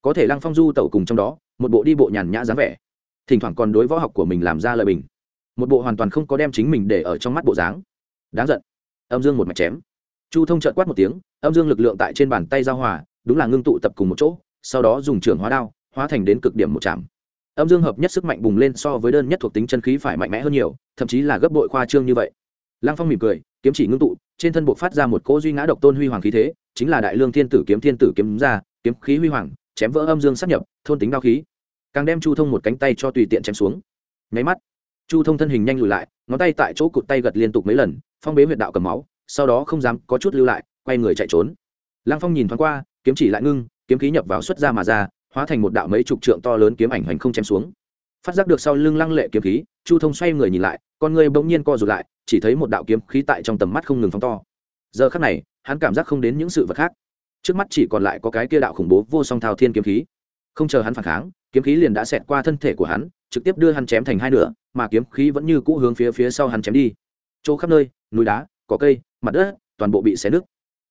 Có thể lang phong du tẩu cùng trong đó, một bộ đi bộ nhàn nhã dáng vẻ. Thỉnh thoảng còn đối võ học của mình làm ra lời bình. Một bộ hoàn toàn không có đem chính mình để ở trong mắt bộ dáng. Đáng giận. Âm dương một mạch chém chu thông trợn quát một tiếng, âm dương lực lượng tại trên bàn tay giao hòa, đúng là ngưng tụ tập cùng một chỗ, sau đó dùng trường hóa đao, hóa thành đến cực điểm một chạm âm dương hợp nhất sức mạnh bùng lên so với đơn nhất thuộc tính chân khí phải mạnh mẽ hơn nhiều, thậm chí là gấp bội khoa trương như vậy. Lăng phong mỉm cười, kiếm chỉ ngưng tụ, trên thân bộ phát ra một cỗ duy ngã độc tôn huy hoàng khí thế, chính là đại lương thiên tử kiếm thiên tử kiếm ra, kiếm khí huy hoàng, chém vỡ âm dương sát nhập, thôn tính đao khí. Càng đem chu thông một cánh tay cho tùy tiện chém xuống. Nháy mắt, chu thông thân hình nhanh lùi lại, ngón tay tại chỗ cụt tay gật liên tục mấy lần, phong bế huyệt đạo cầm máu sau đó không dám có chút lưu lại, quay người chạy trốn. Lăng phong nhìn thoáng qua, kiếm chỉ lại ngưng, kiếm khí nhập vào xuất ra mà ra, hóa thành một đạo mấy chục trượng to lớn kiếm ảnh hoành không chém xuống. Phát giác được sau lưng lăng lệ kiếm khí, chu thông xoay người nhìn lại, con người bỗng nhiên co rụt lại, chỉ thấy một đạo kiếm khí tại trong tầm mắt không ngừng phóng to. Giờ khắc này, hắn cảm giác không đến những sự vật khác. Trước mắt chỉ còn lại có cái kia đạo khủng bố vô song thao thiên kiếm khí. Không chờ hắn phản kháng, kiếm khí liền đã xẹt qua thân thể của hắn, trực tiếp đưa hắn chém thành hai nửa, mà kiếm khí vẫn như cũ hướng phía phía sau hắn chém đi. Chỗ khắp nơi, núi đá có cây mặt đất, toàn bộ bị xé nứt.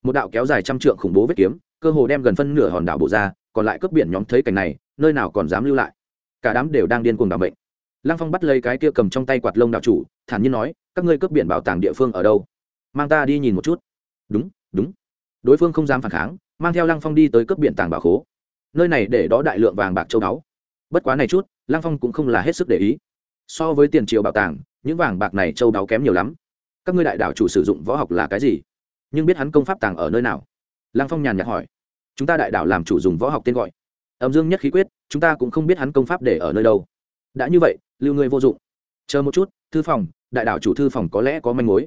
Một đạo kéo dài trăm trượng khủng bố vết kiếm, cơ hồ đem gần phân nửa hòn đảo bộ ra, còn lại cướp biển nhóm thấy cảnh này, nơi nào còn dám lưu lại. Cả đám đều đang điên cuồng đảm bệnh lăng phong bắt lấy cái kia cầm trong tay quạt lông đạo chủ, thản nhiên nói, các ngươi cướp biển bảo tàng địa phương ở đâu? Mang ta đi nhìn một chút. Đúng đúng. Đối phương không dám phản kháng, mang theo lăng phong đi tới cướp biển tàng bảo khố. Nơi này để đó đại lượng vàng bạc châu báu. Bất quá này chút, lăng phong cũng không là hết sức để ý. So với tiền triều bảo tàng, những vàng bạc này châu báu kém nhiều lắm các ngươi đại đạo chủ sử dụng võ học là cái gì? Nhưng biết hắn công pháp tàng ở nơi nào? Lăng phong nhàn nhạt hỏi. Chúng ta đại đạo làm chủ dùng võ học tên gọi. Âm dương nhất khí quyết, chúng ta cũng không biết hắn công pháp để ở nơi đâu. Đã như vậy, lưu ngươi vô dụng. Chờ một chút, thư phòng, đại đạo chủ thư phòng có lẽ có manh mối.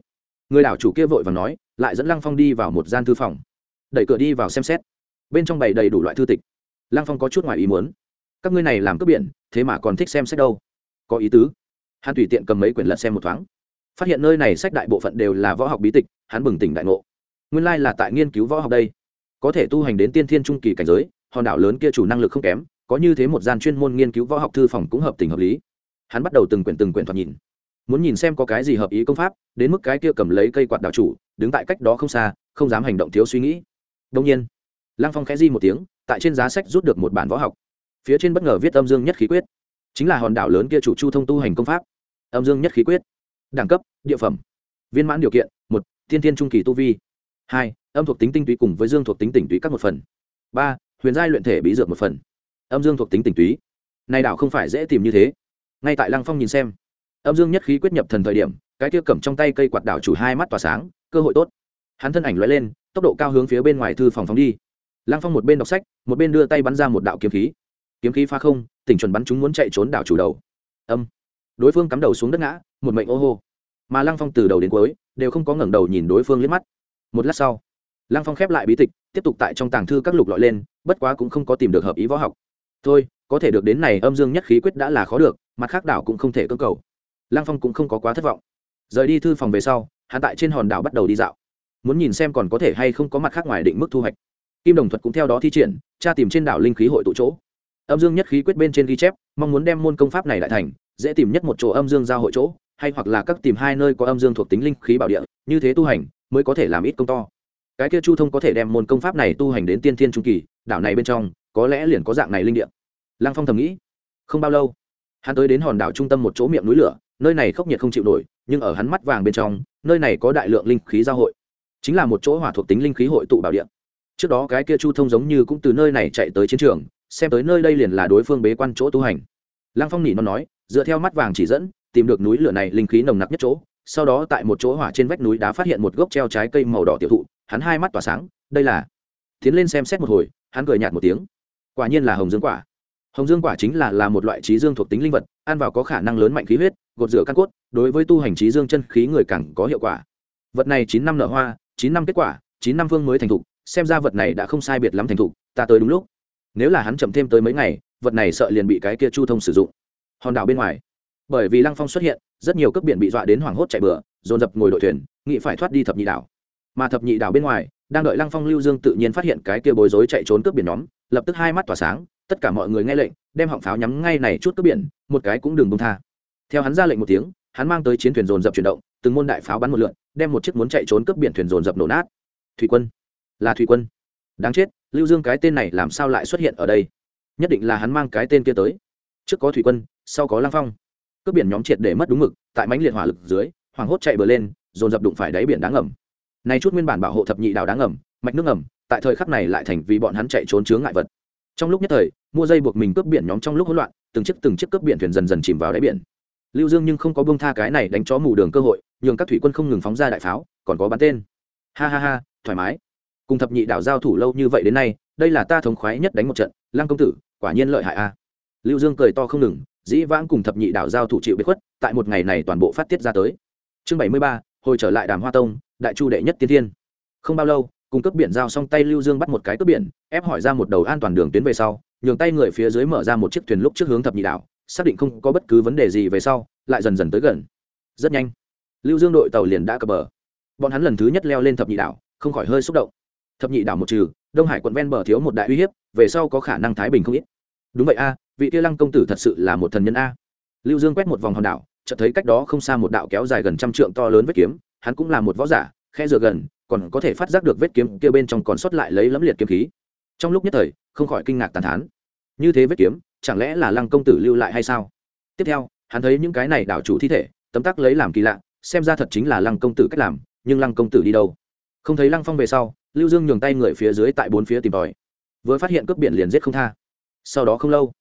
Người đảo chủ kia vội và nói, lại dẫn lăng phong đi vào một gian thư phòng. Đẩy cửa đi vào xem xét. Bên trong bày đầy đủ loại thư tịch. Lăng phong có chút ngoài ý muốn. Các ngươi này làm cướp biển, thế mà còn thích xem sách đâu? Có ý tứ. Hắn tùy tiện cầm mấy quyển lật xem một thoáng phát hiện nơi này sách đại bộ phận đều là võ học bí tịch, hắn bừng tỉnh đại ngộ. Nguyên lai là tại nghiên cứu võ học đây. Có thể tu hành đến tiên thiên trung kỳ cảnh giới, hòn đảo lớn kia chủ năng lực không kém, có như thế một gian chuyên môn nghiên cứu võ học thư phòng cũng hợp tình hợp lý. Hắn bắt đầu từng quyển từng quyển thoạt nhìn. Muốn nhìn xem có cái gì hợp ý công pháp, đến mức cái kia cầm lấy cây quạt đảo chủ, đứng tại cách đó không xa, không dám hành động thiếu suy nghĩ. Đông nhiên, lăng phong khẽ di một tiếng, tại trên giá sách rút được một bản võ học. Phía trên bất ngờ viết âm dương nhất khí quyết. Chính là hòn đảo lớn kia chủ chu thông tu hành công pháp. Âm dương nhất khí quyết đẳng cấp, địa phẩm. Viên mãn điều kiện, một tiên tiên trung kỳ tu vi. Hai, âm thuộc tính tinh túy cùng với dương thuộc tính tỉnh túy các một phần. Ba, huyền giai luyện thể bí dược một phần. Âm dương thuộc tính tỉnh túy. Nay đảo không phải dễ tìm như thế. Ngay tại lăng phong nhìn xem, âm dương nhất khí quyết nhập thần thời điểm, cái kia cầm trong tay cây quạt đảo chủ hai mắt tỏa sáng, cơ hội tốt. Hắn thân ảnh l lên, tốc độ cao hướng phía bên ngoài thư phòng phóng đi. Lăng phong một bên đọc sách, một bên đưa tay bắn ra một đạo kiếm khí. Kiếm khí pha không, tỉnh chuẩn bắn chúng muốn chạy trốn đảo chủ đầu. Âm. Đối phương cắm đầu xuống đất ngã một mệnh ô hô. Mà lăng phong từ đầu đến cuối đều không có ngẩng đầu nhìn đối phương liếc mắt. Một lát sau, lăng phong khép lại bí tịch, tiếp tục tại trong tàng thư các lục lọi lên, bất quá cũng không có tìm được hợp ý võ học. Thôi, có thể được đến này âm dương nhất khí quyết đã là khó được, mặt khác đảo cũng không thể cơ cầu. Lăng phong cũng không có quá thất vọng. Rời đi thư phòng về sau, hắn tại trên hòn đảo bắt đầu đi dạo. Muốn nhìn xem còn có thể hay không có mặt khác ngoài định mức thu hoạch. Kim đồng thuật cũng theo đó thi triển, tra tìm trên đảo linh khí hội tụ chỗ. Âm dương nhất khí quyết bên trên ghi chép, mong muốn đem môn công pháp này lại thành, dễ tìm nhất một chỗ âm dương giao hội chỗ hay hoặc là các tìm hai nơi có âm dương thuộc tính linh khí bảo địa, như thế tu hành mới có thể làm ít công to. Cái kia chu thông có thể đem môn công pháp này tu hành đến tiên thiên trung kỳ, đảo này bên trong, có lẽ liền có dạng này linh địa. Lăng phong thầm nghĩ. Không bao lâu, hắn tới đến hòn đảo trung tâm một chỗ miệng núi lửa, nơi này khốc nhiệt không chịu nổi, nhưng ở hắn mắt vàng bên trong, nơi này có đại lượng linh khí giao hội. Chính là một chỗ hỏa thuộc tính linh khí hội tụ bảo địa. Trước đó cái kia chu thông giống như cũng từ nơi này chạy tới chiến trường, xem tới nơi đây liền là đối phương bế quan chỗ tu hành. Lăng phong nỉ nó nói, dựa theo mắt vàng chỉ dẫn tìm được núi lửa này linh khí nồng nặc nhất chỗ, sau đó tại một chỗ hỏa trên vách núi đá phát hiện một gốc treo trái cây màu đỏ tiểu thụ, hắn hai mắt tỏa sáng, đây là. Tiến lên xem xét một hồi, hắn cười nhạt một tiếng. Quả nhiên là hồng dương quả. Hồng dương quả chính là là một loại trí dương thuộc tính linh vật, ăn vào có khả năng lớn mạnh khí huyết, gột rửa căn cốt, đối với tu hành trí dương chân khí người càng có hiệu quả. Vật này chín năm nở hoa, chín năm kết quả, chín năm vương mới thành thục, xem ra vật này đã không sai biệt lắm thành thục, ta tới đúng lúc. Nếu là hắn chậm thêm tới mấy ngày, vật này sợ liền bị cái kia chu thông sử dụng. Hòn đảo bên ngoài bởi vì lăng phong xuất hiện, rất nhiều cướp biển bị dọa đến hoảng hốt chạy bừa, dồn dập ngồi đội thuyền nghị phải thoát đi thập nhị đảo. Mà thập nhị đảo bên ngoài, đang đợi lăng phong lưu dương tự nhiên phát hiện cái kia bối rối chạy trốn cướp biển nhóm, lập tức hai mắt tỏa sáng, tất cả mọi người nghe lệnh, đem họng pháo nhắm ngay này chút cướp biển, một cái cũng đừng bông tha. Theo hắn ra lệnh một tiếng, hắn mang tới chiến thuyền dồn dập chuyển động, từng môn đại pháo bắn một lượn, đem một chiếc muốn chạy trốn cướp biển thuyền dồn dập nổ nát. Thủy quân, là thủy quân. Đáng chết, lưu dương cái tên này làm sao lại xuất hiện ở đây? Nhất định là hắn mang cái tên kia tới. Trước có thủy quân, sau có lang phong cướp biển nhóm triệt để mất đúng mực, tại mánh liệt hỏa lực dưới hoảng hốt chạy bờ lên, dồn dập đụng phải đáy biển đáng ngầm. Này chút nguyên bản bảo hộ thập nhị đảo đáng ngầm, mạch nước ngầm, tại thời khắc này lại thành vì bọn hắn chạy trốn chướng ngại vật. Trong lúc nhất thời, mua dây buộc mình cướp biển nhóm trong lúc hỗn loạn, từng chiếc từng chiếc cướp biển thuyền dần dần chìm vào đáy biển. Lưu dương nhưng không có bông tha cái này đánh chó mù đường cơ hội, nhường các thủy quân không ngừng phóng ra đại pháo, còn có bắn tên. Ha ha ha, thoải mái. Cùng thập nhị đảo giao thủ lâu như vậy đến nay, đây là ta thống khoái nhất đánh một trận, lăng công tử, quả nhiên lợi hại a. Lưu dương cười to không ngừng dĩ vãng cùng thập nhị đảo giao thủ chịu biệt khuất, tại một ngày này toàn bộ phát tiết ra tới. Chương bảy mươi ba, hồi trở lại đàm hoa tông, đại chu đệ nhất tiên thiên. Không bao lâu cùng cấp biển giao xong tay lưu dương bắt một cái cướp biển, ép hỏi ra một đầu an toàn đường tuyến về sau, nhường tay người phía dưới mở ra một chiếc thuyền lúc trước hướng thập nhị đảo, xác định không có bất cứ vấn đề gì về sau, lại dần dần tới gần. Rất nhanh, lưu dương đội tàu liền đã cập bờ. Bọn hắn lần thứ nhất leo lên thập nhị đảo, không khỏi hơi xúc động. Thập nhị đảo một trừ, đông hải quận ven bờ thiếu một đại uy hiếp, về sau có khả năng thái bình không ít. Đúng vậy a vị kia lăng công tử thật sự là một thần nhân a. Lưu dương quét một vòng hòn đảo, chợt thấy cách đó không xa một đạo kéo dài gần trăm trượng to lớn vết kiếm, hắn cũng là một võ giả, khe dựa gần, còn có thể phát giác được vết kiếm kia bên trong còn sót lại lấy lẫm liệt kiếm khí. Trong lúc nhất thời, không khỏi kinh ngạc tàn thán. Như thế vết kiếm, chẳng lẽ là lăng công tử lưu lại hay sao? Tiếp theo, hắn thấy những cái này đảo chủ thi thể, tấm tắc lấy làm kỳ lạ, xem ra thật chính là lăng công tử cách làm, nhưng lăng công tử đi đâu? Không thấy lăng phong về sau, lưu dương nhường tay người phía dưới tại bốn phía tìm tòi. Vừa phát hiện cướp biển liền giết không tha. Sau đó không lâu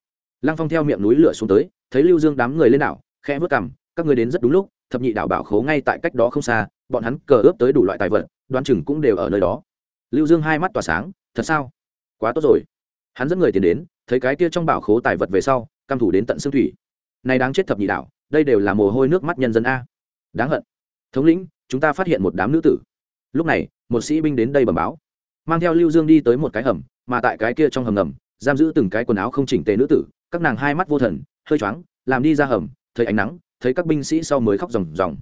lăng phong theo miệng núi lửa xuống tới, thấy lưu dương đám người lên đảo, khẽ vớt cằm, các người đến rất đúng lúc, thập nhị đảo bảo khố ngay tại cách đó không xa, bọn hắn cờ ướp tới đủ loại tài vật, đoán chừng cũng đều ở nơi đó. Lưu dương hai mắt tỏa sáng, thật sao? Quá tốt rồi. Hắn dẫn người tiền đến, thấy cái kia trong bảo khố tài vật về sau, căm thủ đến tận xương thủy. Này đáng chết thập nhị đảo, đây đều là mồ hôi nước mắt nhân dân a. Đáng hận. Thống lĩnh, chúng ta phát hiện một đám nữ tử. Lúc này, một sĩ binh đến đây bẩm báo. Mang theo lưu dương đi tới một cái hầm, mà tại cái kia trong hầm ngầm, giam giữ từng cái quần áo không chỉnh tề nữ tử các nàng hai mắt vô thần, hơi choáng, làm đi ra hầm, thấy ánh nắng, thấy các binh sĩ sau mới khóc ròng ròng.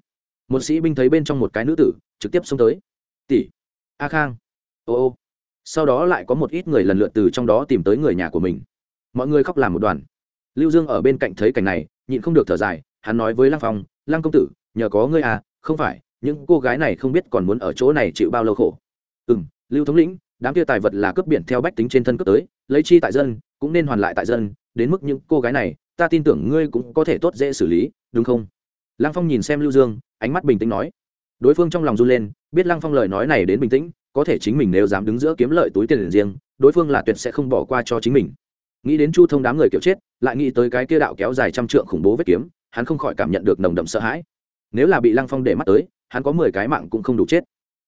Một sĩ binh thấy bên trong một cái nữ tử, trực tiếp xông tới. Tỷ, a khang. Ô ô. Sau đó lại có một ít người lần lượt từ trong đó tìm tới người nhà của mình. Mọi người khóc làm một đoàn. Lưu dương ở bên cạnh thấy cảnh này, nhịn không được thở dài, hắn nói với lăng phong, lăng công tử, nhờ có ngươi à không phải, những cô gái này không biết còn muốn ở chỗ này chịu bao lâu khổ. Ừ m lưu thống lĩnh, đám kia tài vật là cướp biển theo bách tính trên thân cướp tới, lấy chi tại dân, cũng nên hoàn lại tại dân đến mức những cô gái này, ta tin tưởng ngươi cũng có thể tốt dễ xử lý, đúng không? Lăng phong nhìn xem lưu dương, ánh mắt bình tĩnh nói. Đối phương trong lòng run lên, biết lăng phong lời nói này đến bình tĩnh, có thể chính mình nếu dám đứng giữa kiếm lợi túi tiền riêng, đối phương là tuyệt sẽ không bỏ qua cho chính mình. Nghĩ đến chu thông đám người kiểu chết, lại nghĩ tới cái kia đạo kéo dài trăm trượng khủng bố vết kiếm, hắn không khỏi cảm nhận được nồng đậm sợ hãi. Nếu là bị lăng phong để mắt tới, hắn có mười cái mạng cũng không đủ chết.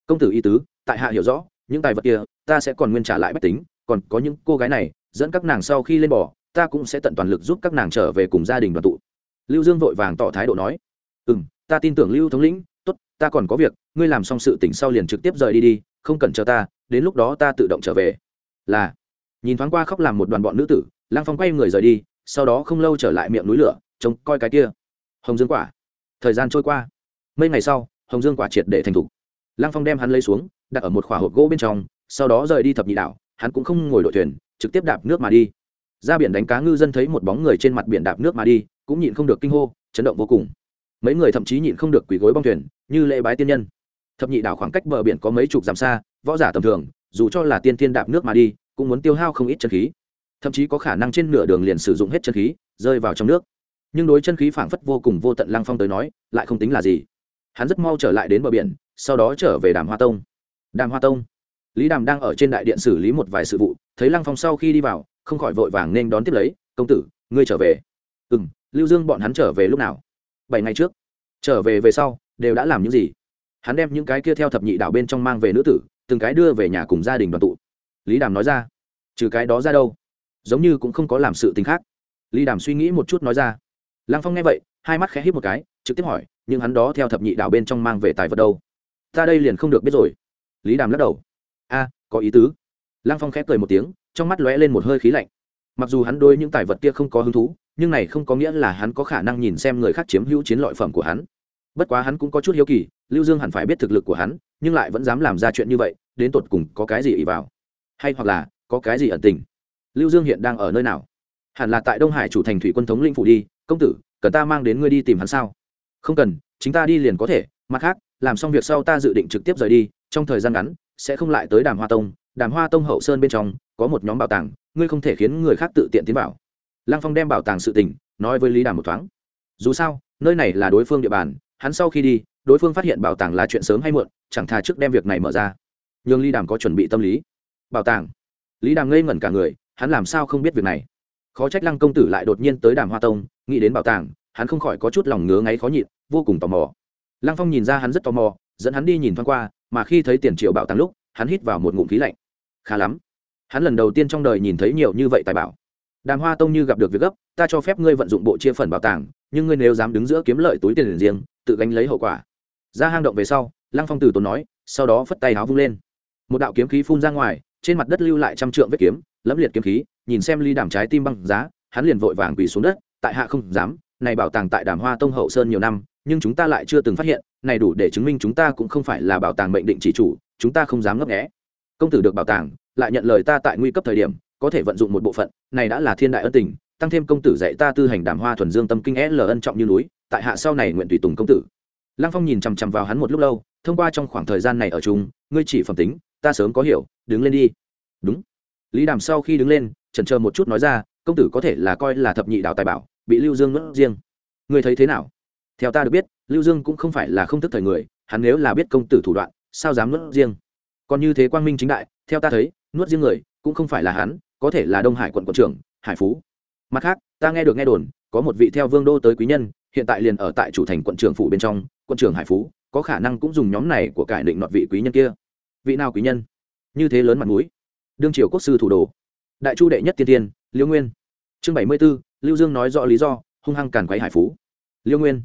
Công tử y tứ, tại hạ hiểu rõ, những tài vật kia, ta sẽ còn nguyên trả lại bách tính, còn có những cô gái này, dẫn các nàng sau khi lên bỏ ta cũng sẽ tận toàn lực giúp các nàng trở về cùng gia đình đoàn tụ. Lưu dương vội vàng tỏ thái độ nói ừ m ta tin tưởng lưu thống lĩnh t ố t ta còn có việc, ngươi làm xong sự tỉnh sau liền trực tiếp rời đi đi, không cần chờ ta, đến lúc đó ta tự động trở về. Là, nhìn thoáng qua khóc làm một đoàn bọn nữ tử Lang phong quay người rời đi, sau đó không lâu trở lại miệng núi lửa, trông coi cái kia. Hồng dương quả. Thời gian trôi qua. Mấy ngày sau, hồng dương quả triệt để thành thục. Lang phong đem hắn lấy xuống, đặt ở một khỏa hộp gỗ bên trong, sau đó rời đi thập nhị đảo, hắn cũng không ngồi đội thuyền, trực tiếp đạp nước mà đi ra biển đánh cá ngư dân thấy một bóng người trên mặt biển đạp nước mà đi, cũng nhịn không được kinh hô, chấn động vô cùng. Mấy người thậm chí nhịn không được quỳ gối bong thuyền, như lễ bái tiên nhân. Thập nhị đảo khoảng cách bờ biển có mấy chục dặm xa, võ giả tầm thường, dù cho là tiên tiên đạp nước mà đi, cũng muốn tiêu hao không ít chân khí. Thậm chí có khả năng trên nửa đường liền sử dụng hết chân khí, rơi vào trong nước. Nhưng đối chân khí phảng phất vô cùng vô tận lăng phong tới nói, lại không tính là gì. Hắn rất mau trở lại đến bờ biển, sau đó trở về đàm hoa tông. Đàm hoa tông. Lý đàm đang ở trên đại điện xử lý một vài sự vụ, thấy lăng phong sau khi đi vào không khỏi vội vàng nên đón tiếp lấy, công tử, ngươi trở về. Ừ m lưu dương bọn hắn trở về lúc nào? Bảy ngày trước. Trở về về sau, đều đã làm những gì? Hắn đem những cái kia theo thập nhị đảo bên trong mang về nữ tử, từng cái đưa về nhà cùng gia đình đoàn tụ. Lý đàm nói ra, trừ cái đó ra đâu? Giống như cũng không có làm sự tình khác. Lý đàm suy nghĩ một chút nói ra, lăng phong nghe vậy, hai mắt khẽ hít một cái, trực tiếp hỏi, nhưng hắn đó theo thập nhị đảo bên trong mang về tài vật đâu? Ta đây liền không được biết rồi. Lý đàm lắc đầu, a, có ý tứ. Lăng phong khẽ cười một tiếng trong mắt lóe lên một hơi khí lạnh. Mặc dù hắn đôi những tài vật kia không có hứng thú, nhưng này không có nghĩa là hắn có khả năng nhìn xem người khác chiếm hữu chiến lợi phẩm của hắn. Bất quá hắn cũng có chút hiếu kỳ, lưu dương hẳn phải biết thực lực của hắn, nhưng lại vẫn dám làm ra chuyện như vậy, đến tột cùng có cái gì ỉ vào? Hay hoặc là, có cái gì ẩn tình? Lưu dương hiện đang ở nơi nào? Hẳn là tại đông hải chủ thành thủy quân thống linh phủ đi, công tử, cần ta mang đến ngươi đi tìm hắn sao? Không cần, chính ta đi liền có thể, mặt khác, làm xong việc sau ta dự định trực tiếp rời đi, trong thời gian ngắn, sẽ không lại tới đàm hoa tông đàm hoa tông hậu sơn bên trong, có một nhóm bảo tàng, ngươi không thể khiến người khác tự tiện tiến vào. Lăng phong đem bảo tàng sự tình nói với lý đàm một thoáng. Dù sao, nơi này là đối phương địa bàn, hắn sau khi đi, đối phương phát hiện bảo tàng là chuyện sớm hay muộn, chẳng thà trước đem việc này mở ra. Nhưng lý đàm có chuẩn bị tâm lý. Bảo tàng. Lý đàm ngây ngẩn cả người, hắn làm sao không biết việc này? Khó trách lăng công tử lại đột nhiên tới đàm hoa tông, nghĩ đến bảo tàng, hắn không khỏi có chút lòng ngứa ngáy khó nhịn, vô cùng tò mò. Lăng phong nhìn ra hắn rất tò mò, dẫn hắn đi nhìn thoáng qua, mà khi thấy tiền triệu bảo tàng lúc, hắn hít vào một ngụm khí lạnh khá lắm. Hắn lần đầu tiên trong đời nhìn thấy nhiều như vậy tài bảo. Đàm hoa tông như gặp được việc gấp, ta cho phép ngươi vận dụng bộ chia phần bảo tàng, nhưng ngươi nếu dám đứng giữa kiếm lợi túi tiền riêng, tự gánh lấy hậu quả. Ra hang động về sau, lăng phong từ tốn nói, sau đó phất tay áo vung lên. Một đạo kiếm khí phun ra ngoài, trên mặt đất lưu lại trăm trượng vết kiếm, lẫm liệt kiếm khí, nhìn xem ly đàm trái tim băng giá, hắn liền vội vàng quỳ xuống đất, tại hạ không dám, này bảo tàng tại đàm hoa tông hậu sơn nhiều năm, nhưng chúng ta lại chưa từng phát hiện, này đủ để chứng minh chúng ta cũng không phải là bảo tàng mệnh định chỉ chủ, chúng ta không dám ngấp nghé công tử được bảo tàng, lại nhận lời ta tại nguy cấp thời điểm, có thể vận dụng một bộ phận, này đã là thiên đại ân tình, tăng thêm công tử dạy ta tư hành đàm hoa thuần dương tâm kinh l ân trọng như núi, tại hạ sau này nguyện tùy tùng công tử. Lăng phong nhìn chằm chằm vào hắn một lúc lâu, thông qua trong khoảng thời gian này ở chung, ngươi chỉ phẩm tính, ta sớm có hiểu, đứng lên đi. Đúng. Lý đàm sau khi đứng lên, chần chờ một chút nói ra, công tử có thể là coi là thập nhị đạo tài bảo, bị lưu dương nuốt riêng. Ngươi thấy thế nào? Theo ta được biết, lưu dương cũng không phải là không thức thời người, hắn nếu là biết công tử thủ đoạn, sao dám nuốt riêng? Còn như thế quang minh chính đại, theo ta thấy, nuốt riêng người, cũng không phải là hắn, có thể là đông hải quận quận trưởng, hải phú. Mặt khác, ta nghe được nghe đồn, có một vị theo vương đô tới quý nhân, hiện tại liền ở tại chủ thành quận trưởng phủ bên trong, quận trưởng hải phú, có khả năng cũng dùng nhóm này của cải định nọt vị quý nhân kia. Vị nào quý nhân? Như thế lớn mặt mũi. Đương triều quốc sư thủ đồ. Đại chu đệ nhất tiên tiên liễu nguyên. Chương bảy mươi b ố lưu dương nói rõ lý do, hung hăng càn quấy hải phú. Liễu nguyên.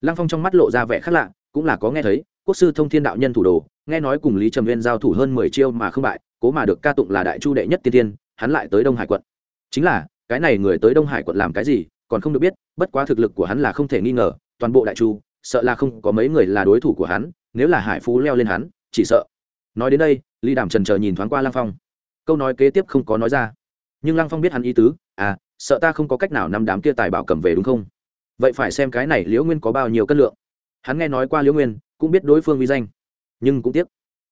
Lăng phong trong mắt lộ ra vẻ khác lạ, cũng là có nghe thấy quốc sư thông thiên đạo nhân thủ đồ, nghe nói cùng lý trầm viên giao thủ hơn mười chiêu mà không bại, cố mà được ca tụng là đại chu đệ nhất tiên tiên hắn lại tới đông hải quận. Chính là, cái này người tới đông hải quận làm cái gì, còn không được biết, bất quá thực lực của hắn là không thể nghi ngờ, toàn bộ đại chu, sợ là không có mấy người là đối thủ của hắn, nếu là hải phú leo lên hắn, chỉ sợ. Nói đến đây, lý đàm trần chờ nhìn thoáng qua lăng phong. Câu nói kế tiếp không có nói ra. Nhưng lăng phong biết hắn ý tứ à sợ ta không có cách nào nắm đám kia tài bảo cầm về đúng không? Vậy phải xem cái này liễu nguyên có bao nhiêu cân lượng. Hắn nghe nói qua liễu nguyên cũng biết đối phương uy danh. Nhưng cũng tiếc,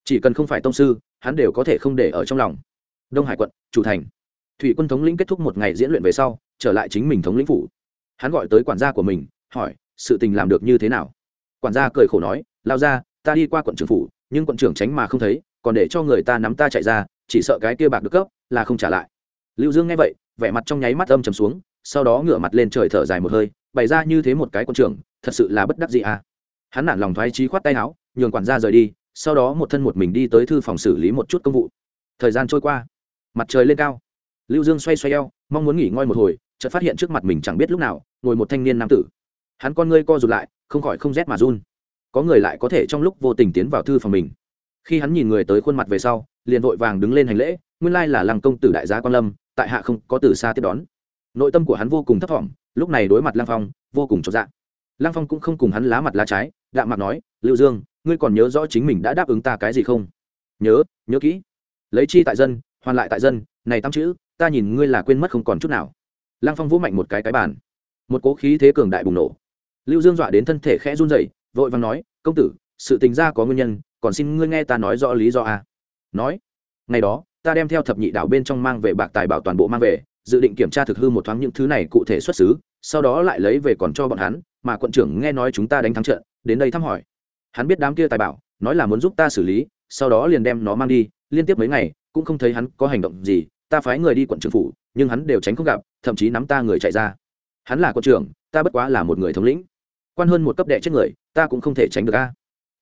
chỉ cần không phải tông sư, hắn đều có thể không để ở trong lòng. Đông hải quận, chủ thành. Thủy quân thống lĩnh kết thúc một ngày diễn luyện về sau, trở lại chính mình thống lĩnh phủ. Hắn gọi tới quản gia của mình, hỏi, sự tình làm được như thế nào? Quản gia cười khổ nói, lao ra, ta đi qua quận trưởng phủ, nhưng quận trưởng tránh mà không thấy, còn để cho người ta nắm ta chạy ra, chỉ sợ cái kia bạc được cấp, là không trả lại. Lưu dương nghe vậy, vẻ mặt trong nháy mắt âm trầm xuống, sau đó ngửa mặt lên trời thở dài một hơi, bày ra như thế một cái quận trưởng, thật sự là bất đắc gì à hắn nản lòng thoái trí khoát tay áo, nhường quản gia rời đi, sau đó một thân một mình đi tới thư phòng xử lý một chút công vụ. Thời gian trôi qua, mặt trời lên cao. Lưu dương xoay xoay eo, mong muốn nghỉ ngơi một hồi, chợt phát hiện trước mặt mình chẳng biết lúc nào, ngồi một thanh niên nam tử. Hắn con ngươi co rụt lại, không khỏi không rét mà run. Có người lại có thể trong lúc vô tình tiến vào thư phòng mình. Khi hắn nhìn người tới khuôn mặt về sau, liền vội vàng đứng lên hành lễ, nguyên lai là làng công tử đại gia quan lâm, tại hạ không có từ xa tiếp đón. Nội tâm của hắn vô cùng thấp thỏm, lúc này đối mặt lang phong, vô cùng chột dạ. Lang phong cũng không cùng hắn lá mặt lá trái đạm mặt nói, lưu dương, ngươi còn nhớ rõ chính mình đã đáp ứng ta cái gì không? Nhớ nhớ kỹ. Lấy chi tại dân, hoàn lại tại dân, này tăng chữ, ta nhìn ngươi là quên mất không còn chút nào. Lăng phong vũ mạnh một cái cái bàn. Một cố khí thế cường đại bùng nổ. Lưu dương dọa đến thân thể khẽ run rẩy, vội vàng nói, công tử, sự tình ra có nguyên nhân, còn xin ngươi nghe ta nói rõ lý do a. Nói, ngày đó, ta đem theo thập nhị đảo bên trong mang về bạc tài bảo toàn bộ mang về, dự định kiểm tra thực hư một thoáng những thứ này cụ thể xuất xứ, sau đó lại lấy về còn cho bọn hắn mà quận trưởng nghe nói chúng ta đánh thắng trận, đến đây thăm hỏi. Hắn biết đám kia tài bảo, nói là muốn giúp ta xử lý, sau đó liền đem nó mang đi, liên tiếp mấy ngày, cũng không thấy hắn có hành động gì, ta phái người đi quận trưởng phủ, nhưng hắn đều tránh không gặp, thậm chí nắm ta người chạy ra. Hắn là quận trưởng, ta bất quá là một người thống lĩnh. Quan hơn một cấp đệ chết người, ta cũng không thể tránh được a.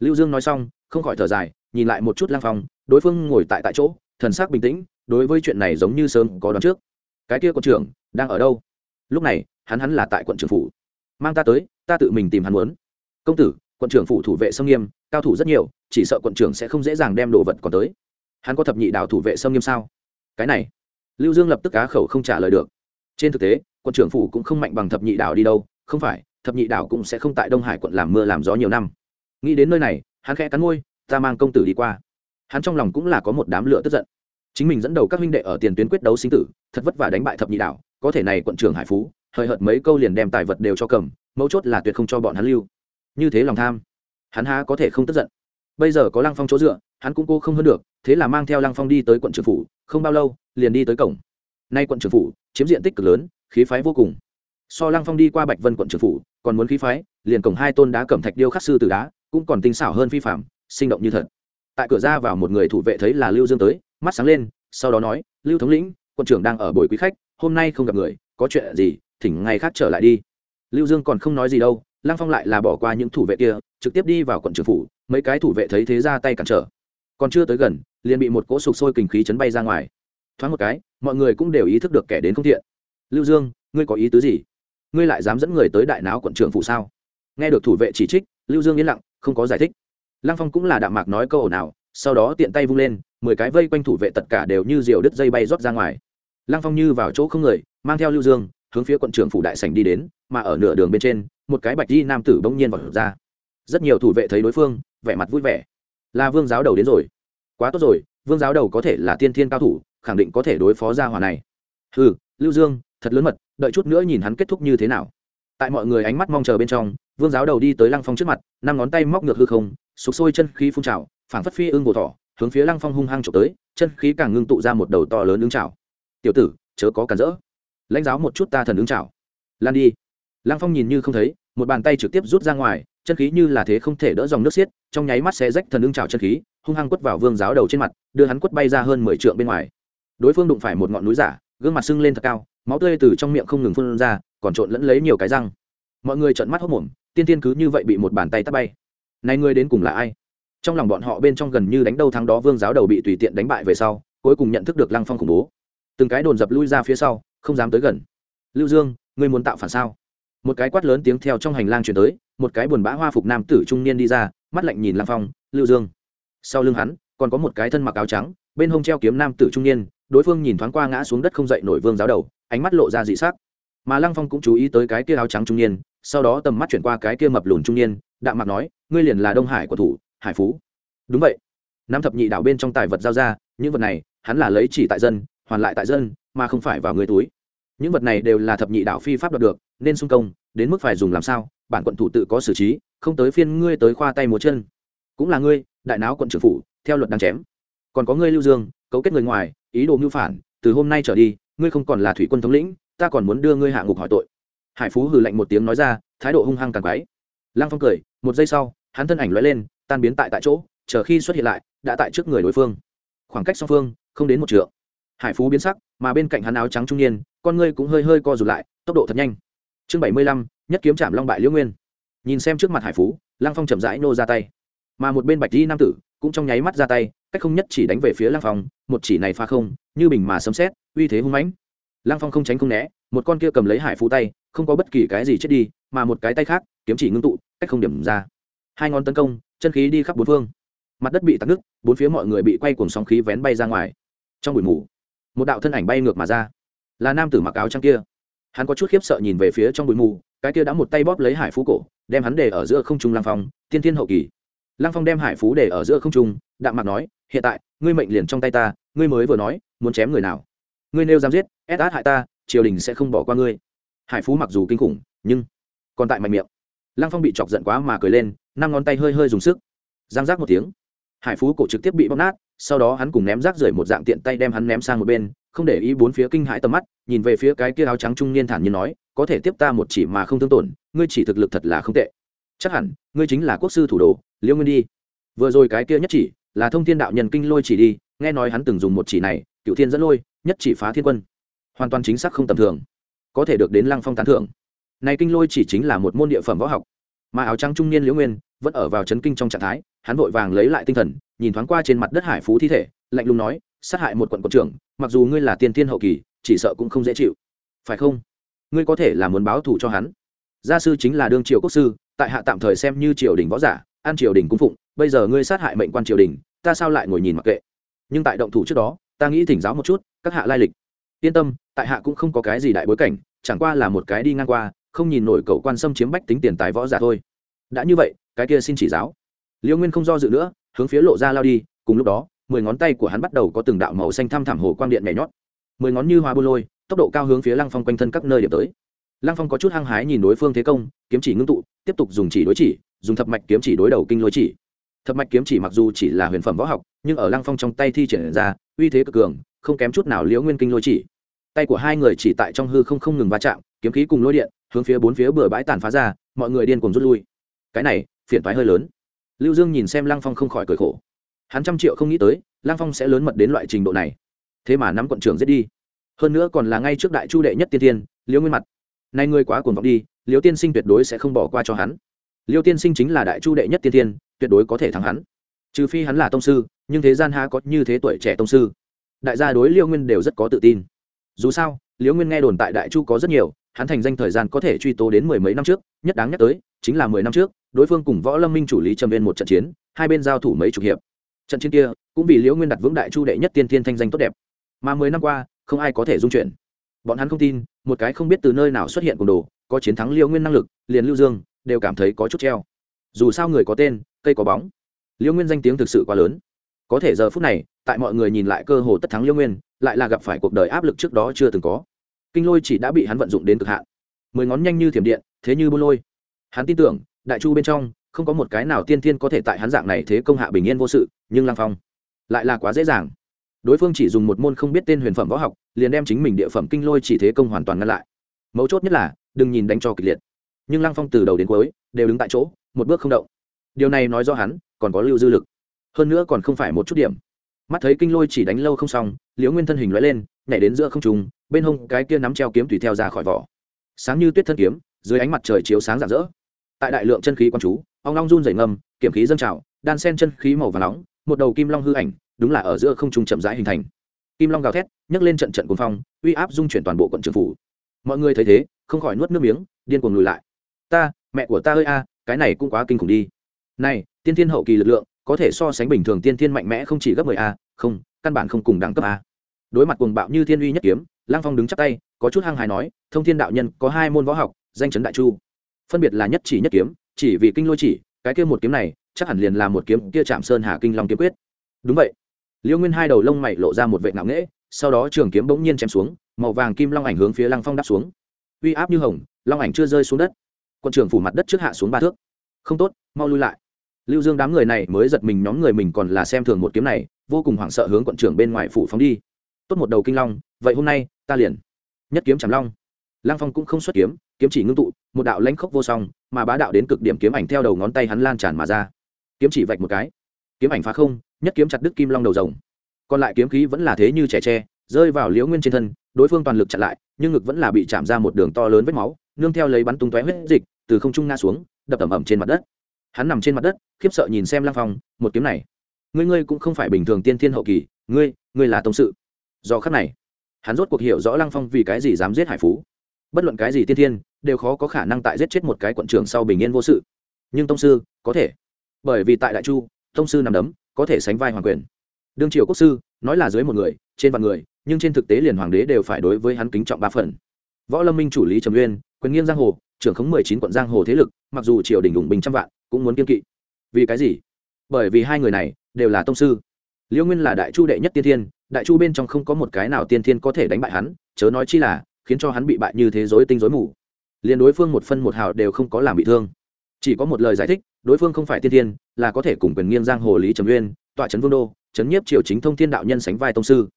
Lưu dương nói xong, không khỏi thở dài, nhìn lại một chút lang phong, đối phương ngồi tại tại chỗ, thần sắc bình tĩnh, đối với chuyện này giống như sớm có đoán trước. Cái kia quận trưởng, đang ở đâu? Lúc này, hắn hắn là tại quận trưởng phủ mang ta tới ta tự mình tìm hắn muốn. Công tử quận trưởng phủ thủ vệ sông nghiêm cao thủ rất nhiều chỉ sợ quận trưởng sẽ không dễ dàng đem đồ vật còn tới. Hắn có thập nhị đạo thủ vệ sông nghiêm sao? Cái này lưu dương lập tức cá khẩu không trả lời được. Trên thực tế quận trưởng phủ cũng không mạnh bằng thập nhị đạo đi đâu không phải thập nhị đạo cũng sẽ không tại đông hải quận làm mưa làm gió nhiều năm. Nghĩ đến nơi này hắn khẽ cắn môi ta mang công tử đi qua. Hắn trong lòng cũng là có một đám lửa tức giận. Chính mình dẫn đầu các huynh đệ ở tiền tuyến quyết đấu sinh tử thật vất vả đánh bại thập nhị đạo, có thể này quận trưởng hải phú hời hợt mấy câu liền đem tài vật đều cho cầm, mấu chốt là tuyệt không cho bọn hắn lưu. Như thế lòng tham, hắn há có thể không tức giận. Bây giờ có lăng phong chỗ dựa, hắn cũng cô không hơn được, thế là mang theo lăng phong đi tới quận trưởng phủ, không bao lâu, liền đi tới cổng. Nay quận trưởng phủ, chiếm diện tích cực lớn, khí phái vô cùng. So lăng phong đi qua bạch vân quận trưởng phủ, còn muốn khí phái, liền cổng hai tôn đá cẩm thạch điêu khắc sư từ đá, cũng còn tinh xảo hơn phi phạm sinh động như thật. Tại cửa ra vào một người thủ vệ thấy là lưu dương tới, mắt sáng lên, sau đó nói, lưu thống lĩnh, quận trưởng đang ở buổi quý khách, hôm nay không gặp người, có chuyện gì? Thỉnh ngày khác trở lại đi. Lưu dương còn không nói gì đâu, lăng phong lại là bỏ qua những thủ vệ kia, trực tiếp đi vào quận trưởng phủ, mấy cái thủ vệ thấy thế ra tay cản trở. Còn chưa tới gần, liền bị một cỗ sục sôi kình khí chấn bay ra ngoài. Thoáng một cái, mọi người cũng đều ý thức được kẻ đến không thiện. Lưu dương, ngươi có ý tứ gì? Ngươi lại dám dẫn người tới đại náo quận trưởng phủ sao? Nghe được thủ vệ chỉ trích, lưu dương yên lặng, không có giải thích. Lăng phong cũng là đạm mạc nói câu ồn ào, sau đó tiện tay vung lên, mười cái vây quanh thủ vệ tất cả đều như diều đứt dây bay rót ra ngoài. Lăng phong như vào chỗ không người, mang theo lưu dương hướng phía quận trưởng phủ đại sảnh đi đến, mà ở nửa đường bên trên, một cái bạch di nam tử bỗng nhiên vào ra. Rất nhiều thủ vệ thấy đối phương, vẻ mặt vui vẻ. Là vương giáo đầu đến rồi. Quá tốt rồi, vương giáo đầu có thể là tiên thiên cao thủ, khẳng định có thể đối phó gia hòa này. Ừ lưu dương, thật lớn mật, đợi chút nữa nhìn hắn kết thúc như thế nào. Tại mọi người ánh mắt mong chờ bên trong, vương giáo đầu đi tới lăng phong trước mặt, năm ngón tay móc ngược hư không, sụp sôi chân khí phun trào, phảng phất phi ưng bồ thỏ, hướng phía lăng phong hung hăng trộm tới, chân khí càng ngưng tụ ra một đầu to lớn ứng trào. Tiểu tử, chớ có cản rỡ lãnh giáo một chút ta thần ứng chảo, lan đi. Lăng phong nhìn như không thấy một bàn tay trực tiếp rút ra ngoài chân khí như là thế không thể đỡ dòng nước xiết trong nháy mắt sẽ rách thần ứng chảo chân khí hung hăng quất vào vương giáo đầu trên mặt đưa hắn quất bay ra hơn mười trượng bên ngoài. Đối phương đụng phải một ngọn núi giả gương mặt sưng lên thật cao máu tươi từ trong miệng không ngừng phun ra còn trộn lẫn lấy nhiều cái răng. Mọi người trợn mắt hốc mồm tiên tiên cứ như vậy bị một bàn tay tắt bay. Này ngươi đến cùng là ai? Trong lòng bọn họ bên trong gần như đánh đâu thắng đó vương giáo đầu bị tùy tiện đánh bại về sau cuối cùng nhận thức được lăng phong khủng bố. Từng cái đồn dập lui ra phía sau không dám tới gần. Lưu dương, ngươi muốn tạo phản sao? Một cái quát lớn tiếng theo trong hành lang chuyển tới, một cái buồn bã hoa phục nam tử trung niên đi ra, mắt lạnh nhìn Lang phong, lưu dương. Sau lưng hắn, còn có một cái thân mặc áo trắng, bên hông treo kiếm nam tử trung niên, đối phương nhìn thoáng qua ngã xuống đất không dậy nổi vương giáo đầu, ánh mắt lộ ra dị sắc. Mà lăng phong cũng chú ý tới cái kia áo trắng trung niên, sau đó tầm mắt chuyển qua cái kia mập lùn trung niên, đạm mặt nói, ngươi liền là đông hải của thủ, hải phú. Đúng vậy. Năm thập nhị đảo bên trong tài vật giao ra, những vật này, hắn là lấy chỉ tại dân, hoàn lại tại dân, mà không phải vào người túi những vật này đều là thập nhị đạo phi pháp đoạt được, nên xung công, đến mức phải dùng làm sao, bản quận thủ tự có xử trí, không tới phiên ngươi tới khoa tay múa chân. Cũng là ngươi, đại náo quận trưởng phủ, theo luật đang chém. Còn có ngươi lưu dương, cấu kết người ngoài, ý đồ mưu phản, từ hôm nay trở đi, ngươi không còn là thủy quân thống lĩnh, ta còn muốn đưa ngươi hạ ngục hỏi tội. Hải phú hừ lạnh một tiếng nói ra, thái độ hung hăng càng quái. Lăng phong cười, một giây sau, hắn thân ảnh lóe lên, tan biến tại tại chỗ, chờ khi xuất hiện lại, đã tại trước người đối phương. Khoảng cách song phương, không đến một trượng. Hải phú biến sắc, mà bên cạnh hắn áo trắng trung niên con ngươi cũng hơi hơi co rụt lại, tốc độ thật nhanh. Chương bảy mươi lăm, nhất kiếm chạm long bại liễu nguyên. Nhìn xem trước mặt hải phú, lăng phong chậm rãi nô ra tay. Mà một bên bạch di nam tử cũng trong nháy mắt ra tay, cách không nhất chỉ đánh về phía lăng phong, một chỉ này phá không, như bình mà sấm xét uy thế hung mãnh. Lăng phong không tránh không né, một con kia cầm lấy hải phú tay, không có bất kỳ cái gì chết đi, mà một cái tay khác, kiếm chỉ ngưng tụ, cách không điểm ra. Hai ngón tấn công, chân khí đi khắp bốn phương. Mặt đất bị tắc nước bốn phía mọi người bị quay cuồng sóng khí vén bay ra ngoài. Trong buổi mù, một đạo thân ảnh bay ngược mà ra là nam tử mặc áo trắng kia. Hắn có chút khiếp sợ nhìn về phía trong bụi mù, cái kia đã một tay bóp lấy hải phú cổ, đem hắn để ở giữa không trung lang phong, tiên thiên hậu kỳ. Lang phong đem hải phú để ở giữa không trung, đạm mặt nói, hiện tại, ngươi mệnh liền trong tay ta, ngươi mới vừa nói, muốn chém người nào? Ngươi nêu dám giết, ép át hại ta, triều đình sẽ không bỏ qua ngươi. Hải phú mặc dù kinh khủng, nhưng còn tại mạnh miệng. Lăng phong bị chọc giận quá mà cười lên, năm ngón tay hơi hơi dùng sức. Giang rác một tiếng, hải phú cổ trực tiếp bị bóp nát, sau đó hắn cùng ném rác rưởi một dạng tiện tay đem hắn ném sang một bên không để ý bốn phía kinh hãi tầm mắt, nhìn về phía cái kia áo trắng trung niên thản nhiên nói, có thể tiếp ta một chỉ mà không thương tổn, ngươi chỉ thực lực thật là không tệ. Chắc hẳn, ngươi chính là quốc sư thủ đồ, liêu nguyên đi. Vừa rồi cái kia nhất chỉ, là thông thiên đạo nhân kinh lôi chỉ đi, nghe nói hắn từng dùng một chỉ này, cựu thiên dẫn lôi, nhất chỉ phá thiên quân. Hoàn toàn chính xác không tầm thường, có thể được đến lăng phong tán thưởng. Này kinh lôi chỉ chính là một môn địa phẩm võ học. Mà áo trắng trung niên liễu nguyên, vẫn ở vào chấn kinh trong trạng thái, hắn vội vàng lấy lại tinh thần, nhìn thoáng qua trên mặt đất hải phú thi thể, lạnh lùng nói, sát hại một quận quận trưởng mặc dù ngươi là tiên thiên hậu kỳ, chỉ sợ cũng không dễ chịu. Phải không? Ngươi có thể là muốn báo thù cho hắn. Gia sư chính là đương triều quốc sư, tại hạ tạm thời xem như triều đình võ giả, an triều đình cung phụng, bây giờ ngươi sát hại mệnh quan triều đình, ta sao lại ngồi nhìn mặc kệ? Nhưng tại động thủ trước đó, ta nghĩ thỉnh giáo một chút, các hạ lai lịch. Yên tâm, tại hạ cũng không có cái gì đại bối cảnh, chẳng qua là một cái đi ngang qua, không nhìn nổi cậu quan xâm chiếm bách tính tiền tài võ giả thôi. Đã như vậy, cái kia xin chỉ giáo. Liêu nguyên không do dự nữa, hướng phía lộ ra lao đi, cùng lúc đó mười ngón tay của hắn bắt đầu có từng đạo màu xanh thăm thẳm hồ quang điện nhảy nhót. Mười ngón như hoa bô lôi, tốc độ cao hướng phía lăng phong quanh thân các nơi điểm tới. Lăng phong có chút hăng hái nhìn đối phương thế công, kiếm chỉ ngưng tụ, tiếp tục dùng chỉ đối chỉ, dùng thập mạch kiếm chỉ đối đầu kinh lôi chỉ. Thập mạch kiếm chỉ mặc dù chỉ là huyền phẩm võ học, nhưng ở lăng phong trong tay thi triển ra, uy thế cực cường, không kém chút nào liễu nguyên kinh lôi chỉ. Tay của hai người chỉ tại trong hư không không ngừng va chạm, kiếm khí cùng lôi điện, hướng phía bốn phía bừa bãi tàn phá ra, mọi người điên cùng rút lui. Cái này, phiền toái hơi lớn. Lưu dương nhìn xem lăng phong không khỏi cười khổ hắn trăm triệu không nghĩ tới, Lang phong sẽ lớn mật đến loại trình độ này. Thế mà nắm quận trưởng giết đi. Hơn nữa còn là ngay trước đại chu đệ nhất tiên tiên liễu nguyên mặt. Nay ngươi quá cuồng vọng đi liễu tiên sinh tuyệt đối sẽ không bỏ qua cho hắn. Liễu tiên sinh chính là đại chu đệ nhất tiên tiên tuyệt đối có thể thắng hắn. Trừ phi hắn là tông sư, nhưng thế gian há có như thế tuổi trẻ tông sư? Đại gia đối liễu nguyên đều rất có tự tin. Dù sao liễu nguyên nghe đồn tại đại chu có rất nhiều, hắn thành danh thời gian có thể truy tố đến mười mấy năm trước, nhất đáng nhắc tới, chính là mười năm trước, đối phương cùng võ lâm minh chủ lý trầm viên một trận chiến, hai bên giao thủ mấy chục hiệp trận chiến kia cũng vì liễu nguyên đặt vững đại chu đệ nhất tiên thiên thanh danh tốt đẹp mà mười năm qua không ai có thể dung chuyển bọn hắn không tin một cái không biết từ nơi nào xuất hiện cùng đồ có chiến thắng liễu nguyên năng lực liền lưu dương đều cảm thấy có chút treo dù sao người có tên cây có bóng liễu nguyên danh tiếng thực sự quá lớn có thể giờ phút này tại mọi người nhìn lại cơ hồ tất thắng liễu nguyên lại là gặp phải cuộc đời áp lực trước đó chưa từng có kinh lôi chỉ đã bị hắn vận dụng đến cực hạn mười ngón nhanh như thiểm điện thế như buôn lôi hắn tin tưởng đại chu bên trong không có một cái nào tiên thiên có thể tại hắn dạng này thế công hạ bình yên vô sự nhưng lang phong lại là quá dễ dàng. Đối phương chỉ dùng một môn không biết tên huyền phẩm võ học, liền đem chính mình địa phẩm kinh lôi chỉ thế công hoàn toàn ngăn lại. Mấu chốt nhất là, đừng nhìn đánh cho kịch liệt. Nhưng lăng phong từ đầu đến cuối đều đứng tại chỗ, một bước không động. Điều này nói do hắn còn có lưu dư lực. Hơn nữa còn không phải một chút điểm. Mắt thấy kinh lôi chỉ đánh lâu không xong, liễu nguyên thân hình loại lên, nhảy đến giữa không trùng bên hông cái kia nắm treo kiếm tùy theo ra khỏi vỏ. Sáng như tuyết thân kiếm, dưới ánh mặt trời chiếu sáng rạng rỡ. Tại đại lượng chân khí quang chú, ong long run dày ngâm kiểm khí dâng trào, đan sen chân khí màu và nóng một đầu kim long hư ảnh, đúng là ở giữa không trung chậm rãi hình thành. Kim long gào thét, nhấc lên trận trận cuồng phong, uy áp dung chuyển toàn bộ quận trường phủ. Mọi người thấy thế, không khỏi nuốt nước miếng, điên cuồng lùi lại. Ta, mẹ của ta ơi a, cái này cũng quá kinh khủng đi. Này, tiên thiên hậu kỳ lực lượng, có thể so sánh bình thường tiên thiên mạnh mẽ không chỉ gấp mười a, không, căn bản không cùng đẳng cấp a. Đối mặt cuồng bạo như thiên uy nhất kiếm lang phong đứng chắp tay, có chút hăng hài nói, thông thiên đạo nhân, có hai môn võ học, danh chấn đại chu. Phân biệt là nhất chỉ nhất kiếm, chỉ vì kinh lôi chỉ, cái kia một kiếm này chắc hẳn liền là một kiếm kia chạm sơn hà kinh long kiếm quyết. Đúng vậy. Liêu nguyên hai đầu lông mày lộ ra một vệ ngạo nghễ, sau đó trường kiếm bỗng nhiên chém xuống, màu vàng kim long ảnh hướng phía lăng phong đáp xuống. Uy áp như hồng, long ảnh chưa rơi xuống đất. Quân trưởng phủ mặt đất trước hạ xuống ba thước. Không tốt, mau lui lại. Lưu dương đám người này mới giật mình nhóm người mình còn là xem thường một kiếm này, vô cùng hoảng sợ hướng quận trưởng bên ngoài phủ phóng đi. Tốt một đầu kinh long, vậy hôm nay, ta liền. Nhất kiếm chạm long. Lăng phong cũng không xuất kiếm kiếm chỉ ngưng tụ, một đạo lãnh khốc vô song, mà bá đạo đến cực điểm kiếm ảnh theo đầu ngón tay hắn lan tràn mà ra kiếm chỉ vạch một cái. Kiếm ảnh phá không, nhất kiếm chặt đứt kim long đầu rồng. Còn lại kiếm khí vẫn là thế như trẻ tre, rơi vào liễu nguyên trên thân, đối phương toàn lực chặn lại, nhưng ngực vẫn là bị chạm ra một đường to lớn vết máu, nương theo lấy bắn tung tóe huyết dịch, từ không trung nga xuống, đập ẩm ẩm trên mặt đất. Hắn nằm trên mặt đất, khiếp sợ nhìn xem lang phong, một kiếm này. Ngươi ngươi cũng không phải bình thường tiên thiên hậu kỳ, ngươi ngươi là tông sự. Do khắc này, hắn rốt cuộc hiểu rõ lăng phong vì cái gì dám giết hải phú. Bất luận cái gì tiên thiên, đều khó có khả năng tại giết chết một cái quận trưởng sau bình yên vô sự. Nhưng tông sư, có thể bởi vì tại đại chu, tông sư nằm đấm, có thể sánh vai hoàng quyền. Đương triều quốc sư, nói là dưới một người, trên vạn người, nhưng trên thực tế liền hoàng đế đều phải đối với hắn kính trọng ba phần. Võ lâm minh chủ lý trầm uyên, quyền nghiêng giang hồ, trưởng khống mười chín quận giang hồ thế lực, mặc dù triều đình đủng bình trăm vạn, cũng muốn kiên kỵ. Vì cái gì? Bởi vì hai người này đều là tông sư. Liễu nguyên là đại chu đệ nhất tiên thiên, đại chu bên trong không có một cái nào tiên thiên có thể đánh bại hắn, chớ nói chi là, khiến cho hắn bị bại như thế giới tinh rối mù. Liền đối phương một phân một hào đều không có làm bị thương chỉ có một lời giải thích, đối phương không phải tiên thiên, là có thể cùng quyền nghiêng giang hồ lý trầm uyên tọa trấn vương đô, trấn nhiếp triều chính thông thiên đạo nhân sánh vai tông sư.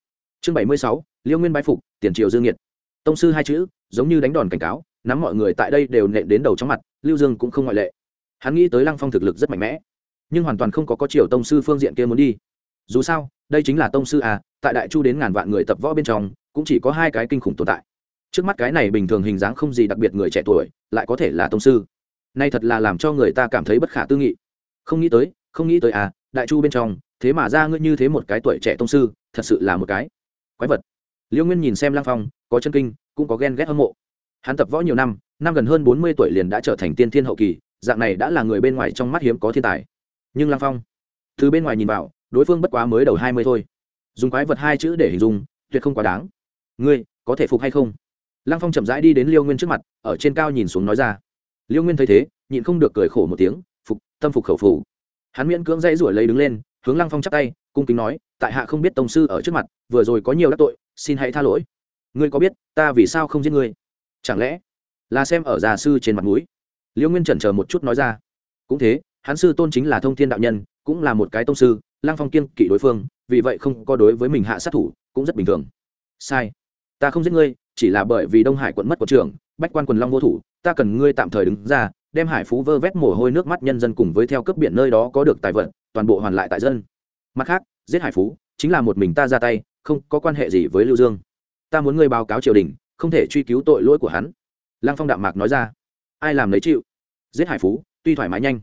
Chương bảy mươi sáu, liêu nguyên bái phục, tiền triều dương nhiệt. Tông sư hai chữ, giống như đánh đòn cảnh cáo, nắm mọi người tại đây đều nện đến đầu trong mặt, lưu dương cũng không ngoại lệ. Hắn nghĩ tới lăng phong thực lực rất mạnh mẽ, nhưng hoàn toàn không có có triều tông sư phương diện kia muốn đi. Dù sao, đây chính là tông sư à tại đại chu đến ngàn vạn người tập võ bên trong, cũng chỉ có hai cái kinh khủng tồn tại. Trước mắt cái này bình thường hình dáng không gì đặc biệt người trẻ tuổi, lại có thể là tông sư nay thật là làm cho người ta cảm thấy bất khả tư nghị. Không nghĩ tới, không nghĩ tới à đại chu bên trong, thế mà ra ngươi như thế một cái tuổi trẻ tông sư, thật sự là một cái quái vật. Liễu nguyên nhìn xem lang phong, có chân kinh, cũng có ghen ghét hâm mộ. Hắn tập võ nhiều năm năm gần hơn bốn mươi tuổi liền đã trở thành tiên thiên hậu kỳ, dạng này đã là người bên ngoài trong mắt hiếm có thiên tài. Nhưng lang phong, từ bên ngoài nhìn vào, đối phương bất quá mới đầu hai mươi thôi. Dùng quái vật hai chữ để hình dung, tuyệt không quá đáng. Ngươi, có thể phục hay không? Lăng phong chậm rãi đi đến liêu nguyên trước mặt, ở trên cao nhìn xuống nói ra liêu nguyên thấy thế, nhịn không được cười khổ một tiếng, phục, tâm phục khẩu phủ hắn miễn cưỡng dãy ruổi lấy đứng lên, hướng lăng phong chắp tay, cung kính nói, tại hạ không biết tông sư ở trước mặt, vừa rồi có nhiều đắc tội, xin hãy tha lỗi. Ngươi có biết, ta vì sao không giết ngươi? Chẳng lẽ là xem ở già sư trên mặt mũi? Liêu nguyên chần chờ một chút nói ra. Cũng thế, hắn sư tôn chính là thông thiên đạo nhân, cũng là một cái tông sư, lăng phong kiên kỵ đối phương, vì vậy không có đối với mình hạ sát thủ, cũng rất bình thường. Sai, ta không giết ngươi chỉ là bởi vì đông hải quận mất của trưởng, bách quan quần long vô thủ, ta cần ngươi tạm thời đứng ra, đem hải phú vơ vét mồ hôi nước mắt nhân dân cùng với theo cấp biển nơi đó có được tài vật, toàn bộ hoàn lại tại dân. Mặt khác, giết hải phú, chính là một mình ta ra tay, không có quan hệ gì với lưu dương. Ta muốn ngươi báo cáo triều đình, không thể truy cứu tội lỗi của hắn. Lăng phong đạm mạc nói ra. Ai làm lấy chịu? Giết hải phú, tuy thoải mái nhanh,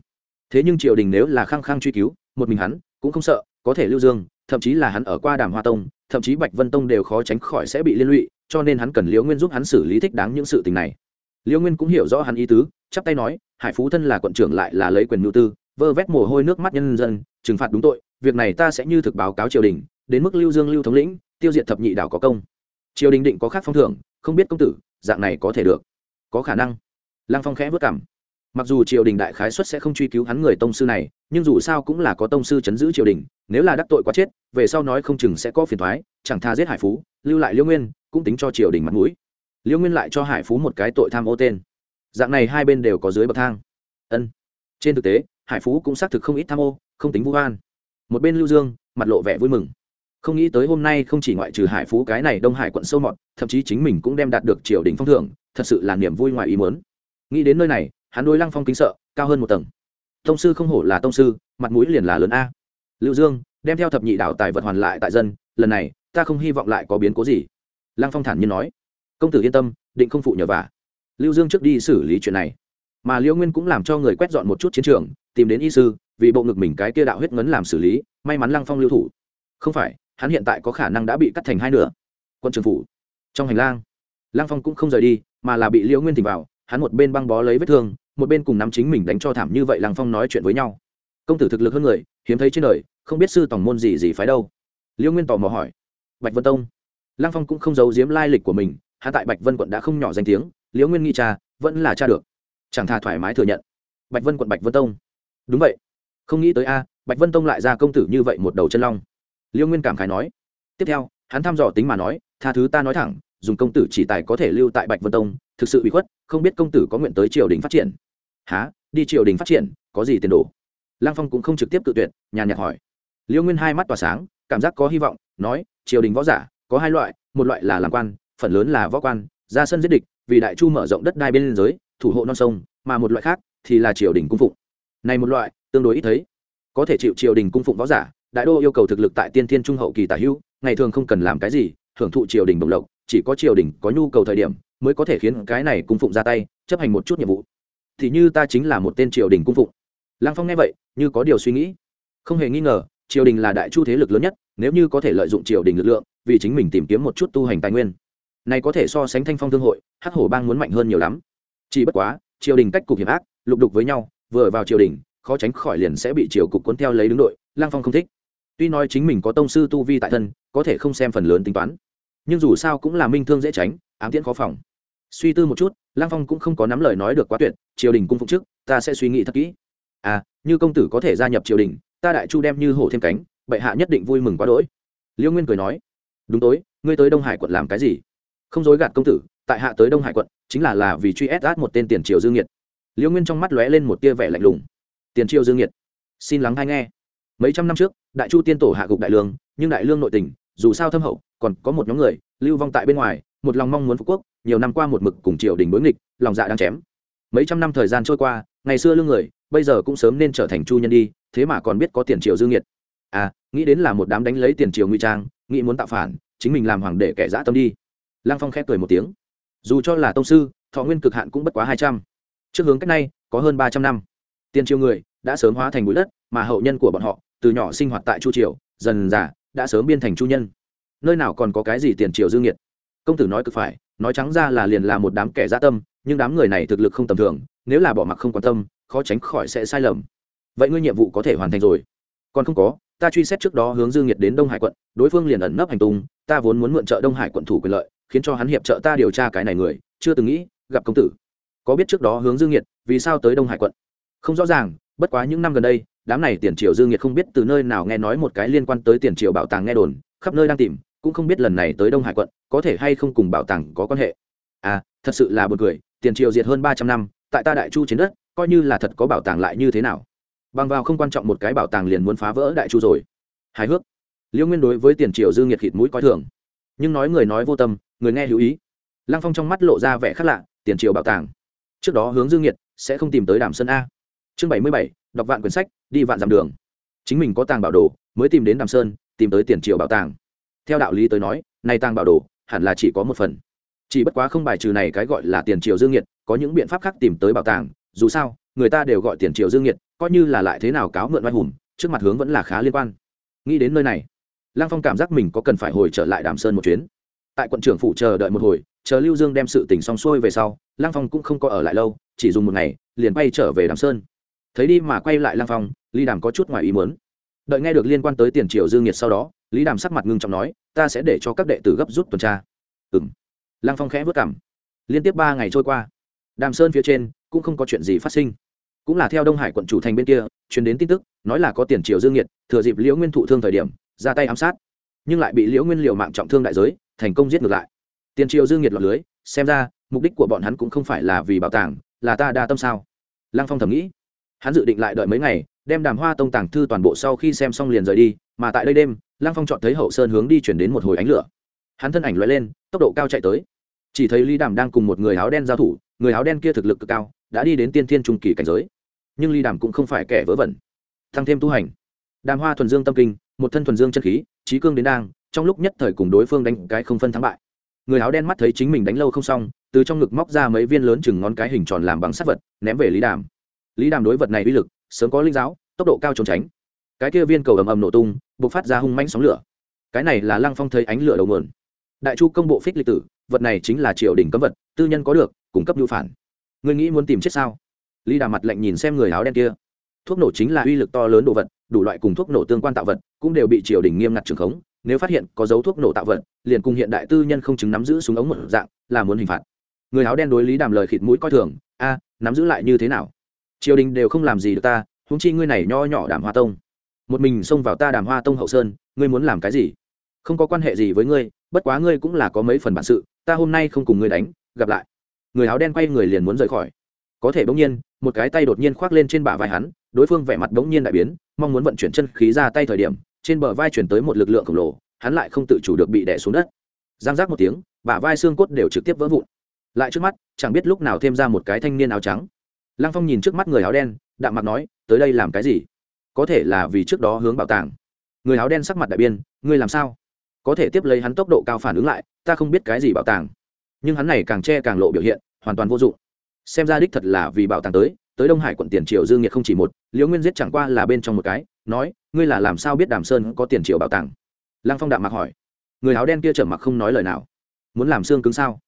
thế nhưng triều đình nếu là khăng khăng truy cứu, một mình hắn cũng không sợ, có thể lưu dương, thậm chí là hắn ở qua đàm hoa tông, thậm chí bạch vân tông đều khó tránh khỏi sẽ bị liên lụy cho nên hắn cần liễu nguyên giúp hắn xử lý thích đáng những sự tình này. Liễu nguyên cũng hiểu rõ hắn ý tứ, chắp tay nói, hải phú thân là quận trưởng lại là lấy quyền mưu tư, vơ vét mồ hôi nước mắt nhân dân, trừng phạt đúng tội, việc này ta sẽ như thực báo cáo triều đình, đến mức lưu dương lưu thống lĩnh, tiêu diệt thập nhị đảo có công. Triều đình định có khác phong thưởng, không biết công tử, dạng này có thể được. Có khả năng. Lăng phong khẽ vất cảm mặc dù triều đình đại khái xuất sẽ không truy cứu hắn người tông sư này, nhưng dù sao cũng là có tông sư chấn giữ triều đình, nếu là đắc tội quá chết, về sau nói không chừng sẽ có phiền thoái, chẳng tha giết hải phú, lưu lại Liễu nguyên cũng tính cho triều đình mặt mũi. Liêu nguyên lại cho hải phú một cái tội tham ô tên. Dạng này hai bên đều có dưới bậc thang. Ân. Trên thực tế, hải phú cũng xác thực không ít tham ô, không tính vũ an một bên lưu dương, mặt lộ vẻ vui mừng. Không nghĩ tới hôm nay không chỉ ngoại trừ hải phú cái này đông hải quận sâu mọt, thậm chí chính mình cũng đem đạt được triều đình phong thưởng, thật sự là niềm vui ngoài ý muốn. Nghĩ đến nơi này, hắn đối lăng phong kính sợ, cao hơn một tầng. Tông sư không hổ là tông sư, mặt mũi liền là lớn a. Lưu dương, đem theo thập nhị đảo tài vật hoàn lại tại dân, lần này, ta không hy vọng lại có biến cố gì lăng phong thản nhiên nói, công tử yên tâm, định không phụ nhờ vả. Lưu dương trước đi xử lý chuyện này, mà liễu nguyên cũng làm cho người quét dọn một chút chiến trường, tìm đến y sư, vì bộ ngực mình cái kia đạo huyết ngấn làm xử lý, may mắn lăng phong lưu thủ. Không phải, hắn hiện tại có khả năng đã bị cắt thành hai nửa. Quân trường phủ, trong hành lang, lăng phong cũng không rời đi, mà là bị liễu nguyên tìm vào, hắn một bên băng bó lấy vết thương, một bên cùng nắm chính mình đánh cho thảm như vậy lăng phong nói chuyện với nhau. Công tử thực lực hơn người, hiếm thấy trên đời, không biết sư tòng môn gì gì phái đâu. Liễu nguyên tò mò hỏi, bạch vân tông lăng phong cũng không giấu giếm lai lịch của mình hạ tại bạch vân quận đã không nhỏ danh tiếng, liễu nguyên nghi cha, vẫn là cha được. Chẳng thà thoải mái thừa nhận. Bạch vân quận bạch vân tông. Đúng vậy. Không nghĩ tới a, bạch vân tông lại ra công tử như vậy một đầu chân long. Liễu nguyên cảm khái nói. Tiếp theo, hắn thăm dò tính mà nói, tha thứ ta nói thẳng, dùng công tử chỉ tài có thể lưu tại bạch vân tông, thực sự bị khuất, không biết công tử có nguyện tới triều đình phát triển. Há đi triều đình phát triển, có gì tiền đồ? Lăng phong cũng không trực tiếp tự tuyệt, nhàn nhạt hỏi. Liễu nguyên hai mắt tỏa sáng, cảm giác có hy vọng, nói, triều đình võ giả có hai loại, một loại là làm quan, phần lớn là võ quan, ra sân giết địch, vì đại chu mở rộng đất đai bên giới, thủ hộ non sông, mà một loại khác thì là triều đình cung phụng. Này một loại, tương đối ít thấy. Có thể chịu triều đình cung phụng võ giả, đại đô yêu cầu thực lực tại tiên thiên trung hậu kỳ tả hữu, ngày thường không cần làm cái gì hưởng thụ triều đình đồng lộc, chỉ có triều đình có nhu cầu thời điểm mới có thể khiến cái này cung phụng ra tay, chấp hành một chút nhiệm vụ. Thì như ta chính là một tên triều đình cung phụng. Lăng phong nghe vậy, như có điều suy nghĩ. Không hề nghi ngờ triều đình là đại chu thế lực lớn nhất, nếu như có thể lợi dụng triều đình lực lượng, vì chính mình tìm kiếm một chút tu hành tài nguyên. Này có thể so sánh thanh phong thương hội, hắc hổ bang muốn mạnh hơn nhiều lắm. Chỉ bất quá, triều đình cách cục hiểm ác, lục đục với nhau, vừa vào triều đình, khó tránh khỏi liền sẽ bị triều cục cuốn theo lấy đứng đội, lang phong không thích. Tuy nói chính mình có tông sư tu vi tại thân, có thể không xem phần lớn tính toán, nhưng dù sao cũng là minh thương dễ tránh, ám tiễn khó phòng. Suy tư một chút, lang phong cũng không có nắm lời nói được quá tuyệt, triều đình cung phụng trước ta sẽ suy nghĩ thật kỹ. À như công tử có thể gia nhập triều đình ta đại chu đem như hổ thêm cánh, bệ hạ nhất định vui mừng quá đỗi. Liễu nguyên cười nói, đúng tối, ngươi tới đông hải quận làm cái gì? Không dối gạt công tử, tại hạ tới đông hải quận, chính là là vì truy ép át một tên tiền triều dương nhiệt liễu nguyên trong mắt lóe lên một tia vẻ lạnh lùng. Tiền triều dương nhiệt xin lắng hay nghe. Mấy trăm năm trước, đại chu tiên tổ hạ gục đại lương, nhưng đại lương nội tình, dù sao thâm hậu, còn có một nhóm người, lưu vong tại bên ngoài, một lòng mong muốn phú quốc, nhiều năm qua một mực cùng triều đình đối nghịch, lòng dạ đang chém. Mấy trăm năm thời gian trôi qua, ngày xưa lương người, bây giờ cũng sớm nên trở thành chu nhân đi thế mà còn biết có tiền triều dương nhiệt à nghĩ đến là một đám đánh lấy tiền triều nguy trang, nghĩ muốn tạo phản, chính mình làm hoàng để kẻ dã tâm đi. Lăng phong khép cười một tiếng. Dù cho là tông sư, thọ nguyên cực hạn cũng bất quá hai trăm. Trước hướng cách nay, có hơn ba trăm năm. Tiền triều người đã sớm hóa thành bụi đất, mà hậu nhân của bọn họ, từ nhỏ sinh hoạt tại chu triều, dần già, đã sớm biên thành chu nhân. Nơi nào còn có cái gì tiền triều dương nhiệt công tử nói cực phải, nói trắng ra là liền là một đám kẻ gia tâm, nhưng đám người này thực lực không tầm thường, nếu là bỏ mặc không quan tâm, khó tránh khỏi sẽ sai lầm vậy ngươi nhiệm vụ có thể hoàn thành rồi. Còn không có, ta truy xét trước đó hướng dương nhiệt đến đông hải quận, đối phương liền ẩn nấp hành tung, ta vốn muốn mượn trợ đông hải quận thủ quyền lợi, khiến cho hắn hiệp trợ ta điều tra cái này người, chưa từng nghĩ, gặp công tử. Có biết trước đó hướng dương nhiệt, vì sao tới đông hải quận? Không rõ ràng, bất quá những năm gần đây, đám này tiền triều dương nhiệt không biết từ nơi nào nghe nói một cái liên quan tới tiền triều bảo tàng nghe đồn, khắp nơi đang tìm, cũng không biết lần này tới đông hải quận, có thể hay không cùng bảo tàng có quan hệ. À thật sự là buồn cười, tiền triều diệt hơn ba trăm năm, tại ta đại chu trên đất, coi như là thật có bảo tàng lại như thế nào? Bằng vào không quan trọng một cái bảo tàng liền muốn phá vỡ đại chu rồi. Hài hước. Liêu nguyên đối với tiền triều dương nghiệt khịt mũi coi thường. Nhưng nói người nói vô tâm, người nghe hữu ý. Lăng phong trong mắt lộ ra vẻ khác lạ, tiền triều bảo tàng. Trước đó hướng dương nhiệt sẽ không tìm tới đàm sơn a. Chương bảy mươi bảy, đọc vạn quyển sách, đi vạn dặm đường. Chính mình có tàng bảo đồ, mới tìm đến đàm sơn, tìm tới tiền triều bảo tàng. Theo đạo lý tới nói nay tàng bảo đồ, hẳn là chỉ có một phần. Chỉ bất quá không bài trừ này cái gọi là tiền triều dương nhiệt có những biện pháp khác tìm tới bảo tàng. Dù sao, người ta đều gọi tiền triều dương nhiệt coi như là lại thế nào cáo mượn oai hùng, trước mặt hướng vẫn là khá liên quan. Nghĩ đến nơi này, lăng phong cảm giác mình có cần phải hồi trở lại đàm sơn một chuyến. Tại quận trưởng phủ chờ đợi một hồi, chờ lưu dương đem sự tình xong xuôi về sau, lăng phong cũng không có ở lại lâu, chỉ dùng một ngày, liền bay trở về đàm sơn. Thấy đi mà quay lại lăng phong ly đàm có chút ngoài ý muốn. Đợi nghe được liên quan tới tiền triều dương nhiệt sau đó, lý đàm sắc mặt ngưng trọng nói, ta sẽ để cho các đệ tử gấp rút tuần tra. Ừ m lăng phong khẽ vất cảm liên tiếp ba ngày trôi qua, đàm sơn phía trên cũng không có chuyện gì phát sinh cũng là theo đông hải quận chủ thành bên kia, truyền đến tin tức, nói là có tiền triều dương nhiệt, thừa dịp liễu nguyên thụ thương thời điểm, ra tay ám sát. Nhưng lại bị liễu nguyên liệu mạng trọng thương đại giới, thành công giết ngược lại. Tiền triều dương nhiệt lọt lưới, xem ra, mục đích của bọn hắn cũng không phải là vì bảo tàng, là ta đa tâm sao? Lăng phong thầm nghĩ. Hắn dự định lại đợi mấy ngày, đem đàm hoa tông tàng thư toàn bộ sau khi xem xong liền rời đi, mà tại đây đêm, lăng phong chọn thấy hậu sơn hướng đi chuyển đến một hồi ánh lửa. Hắn thân ảnh loại lên, tốc độ cao chạy tới. Chỉ thấy lý đàm đang cùng một người áo đen giao thủ, người áo đen kia thực lực cực cao, đã đi đến tiên thiên trung kỳ cảnh giới nhưng lý đàm cũng không phải kẻ vớ vẩn. Tăng thêm tu hành. Đàm hoa thuần dương tâm kinh, một thân thuần dương chân khí, trí cương đến đang, trong lúc nhất thời cùng đối phương đánh cái không phân thắng bại. Người áo đen mắt thấy chính mình đánh lâu không xong, từ trong ngực móc ra mấy viên lớn chừng ngón cái hình tròn làm bằng sắt vật, ném về lý đàm. Lý đàm đối vật này uy lực, sớm có linh giáo, tốc độ cao trốn tránh. Cái kia viên cầu ầm ầm nổ tung, bộc phát ra hung manh sóng lửa. Cái này là lăng phong thấy ánh lửa đầu mườn đại chu công bộ phích lịch tử, vật này chính là triều đình cấm vật, tư nhân có được, cung cấp nhu phản. Người nghĩ muốn tìm chết sao? Lý đàm mặt lạnh nhìn xem người áo đen kia. Thuốc nổ chính là uy lực to lớn đồ vật, đủ loại cùng thuốc nổ tương quan tạo vật cũng đều bị triều đình nghiêm ngặt trường khống, nếu phát hiện có dấu thuốc nổ tạo vật, liền cùng hiện đại tư nhân không chứng nắm giữ súng ống một dạng, là muốn hình phạt. Người áo đen đối lý đàm lời khịt mũi coi thường, a, nắm giữ lại như thế nào? Triều đình đều không làm gì được ta húng chi ngươi này nho nhỏ đàm hoa tông. Một mình xông vào ta đàm hoa tông hậu sơn, ngươi muốn làm cái gì? Không có quan hệ gì với ngươi, bất quá ngươi cũng là có mấy phần bản sự, ta hôm nay không cùng ngươi đánh, gặp lại. Người áo đen quay người liền muốn rời khỏi. Có thể bỗng nhiên một cái tay đột nhiên khoác lên trên bả vai hắn, đối phương vẻ mặt bỗng nhiên đại biến, mong muốn vận chuyển chân khí ra tay thời điểm, trên bờ vai chuyển tới một lực lượng khổng lồ, hắn lại không tự chủ được bị đẻ xuống đất. Giang giác một tiếng, bả vai xương cốt đều trực tiếp vỡ vụn. Lại trước mắt, chẳng biết lúc nào thêm ra một cái thanh niên áo trắng. Lăng phong nhìn trước mắt người áo đen, đạm mặt nói, tới đây làm cái gì? Có thể là vì trước đó hướng bảo tàng. Người áo đen sắc mặt đại biên ngươi làm sao? Có thể tiếp lấy hắn tốc độ cao phản ứng lại, ta không biết cái gì bảo tàng. Nhưng hắn này càng che càng lộ biểu hiện, hoàn toàn vô dụng xem ra đích thật là vì bảo tàng tới tới đông hải quận tiền triều dương nhiệt không chỉ một, liễu nguyên giết chẳng qua là bên trong một cái, nói, ngươi là làm sao biết đàm sơn có tiền triều bảo tàng? Lăng phong đạm mặc hỏi. Người áo đen kia trở mặc không nói lời nào. Muốn làm xương cứng sao?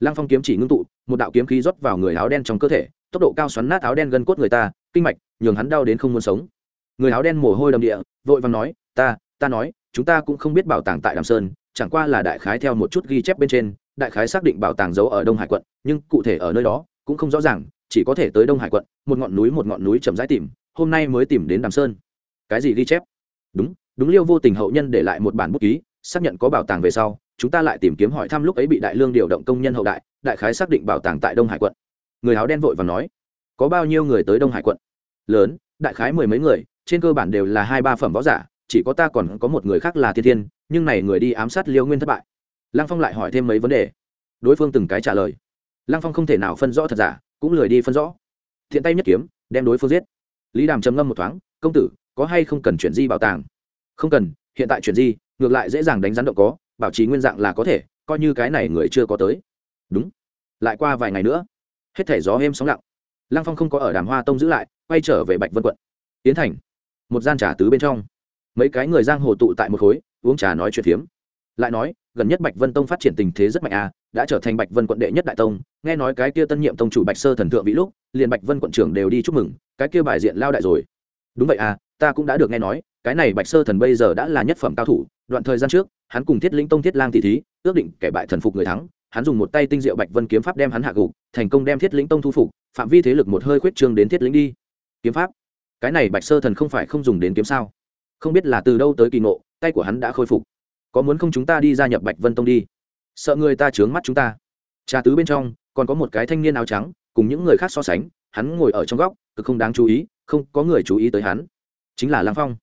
Lăng phong kiếm chỉ ngưng tụ, một đạo kiếm khí rót vào người áo đen trong cơ thể, tốc độ cao xoắn nát áo đen gân cốt người ta, kinh mạch, nhường hắn đau đến không muốn sống. Người áo đen mồ hôi đầm địa, vội vàng nói, ta ta nói, chúng ta cũng không biết bảo tàng tại đàm sơn, chẳng qua là đại khái theo một chút ghi chép bên trên, đại khái xác định bảo tàng giấu ở đông hải quận, nhưng cụ thể ở nơi đó cũng không rõ ràng, chỉ có thể tới đông hải quận, một ngọn núi một ngọn núi chậm rãi tìm, hôm nay mới tìm đến đàm sơn. Cái gì ghi chép? Đúng đúng liêu vô tình hậu nhân để lại một bản bút ký, xác nhận có bảo tàng về sau, chúng ta lại tìm kiếm hỏi thăm lúc ấy bị đại lương điều động công nhân hậu đại đại khái xác định bảo tàng tại đông hải quận. Người áo đen vội và nói, có bao nhiêu người tới đông hải quận? Lớn, đại khái mười mấy người, trên cơ bản đều là hai ba phẩm võ giả, chỉ có ta còn có một người khác là thiên thiên, nhưng này người đi ám sát liêu nguyên thất bại. Lăng phong lại hỏi thêm mấy vấn đề. Đối phương từng cái trả lời lăng phong không thể nào phân rõ thật giả, cũng lười đi phân rõ. Thiện tay nhất kiếm, đem đối phương giết. Lý đàm trầm ngâm một thoáng, công tử, có hay không cần chuyển di bảo tàng? Không cần, hiện tại chuyển di, ngược lại dễ dàng đánh rắn động có, bảo trì nguyên dạng là có thể, coi như cái này người chưa có tới. Đúng. Lại qua vài ngày nữa. Hết thể gió êm sóng lặng. Lăng phong không có ở đàm hoa tông giữ lại, quay trở về bạch vân quận. Tiến thành, một gian trà tứ bên trong. Mấy cái người giang hồ tụ tại một khối, uống trà nói chuyện phiếm. Lại nói gần nhất bạch vân tông phát triển tình thế rất mạnh à đã trở thành bạch vân quận đệ nhất đại tông. Nghe nói cái kia tân nhiệm tông chủ bạch sơ thần thượng vĩ lúc, liền bạch vân quận trưởng đều đi chúc mừng, cái kia bài diện lao đại rồi. Đúng vậy à ta cũng đã được nghe nói, cái này bạch sơ thần bây giờ đã là nhất phẩm cao thủ, đoạn thời gian trước, hắn cùng thiết lĩnh tông thiết lang tỷ thí, ước định kẻ bại thần phục người thắng, hắn dùng một tay tinh diệu bạch vân kiếm pháp đem hắn hạ gục, thành công đem thiết lĩnh tông thu phục, phạm vi thế lực một hơi khuyết trương đến thiết lĩnh đi. Kiếm pháp? Cái này bạch sơ thần không phải không dùng đến kiếm sao? Không biết là từ đâu tới kỳ ngộ, tay của hắn đã khôi phục có muốn không chúng ta đi gia nhập bạch vân tông đi? Sợ người ta trướng mắt chúng ta. Trà tứ bên trong, còn có một cái thanh niên áo trắng, cùng những người khác so sánh, hắn ngồi ở trong góc, cực không đáng chú ý, không có người chú ý tới hắn. Chính là lăng phong.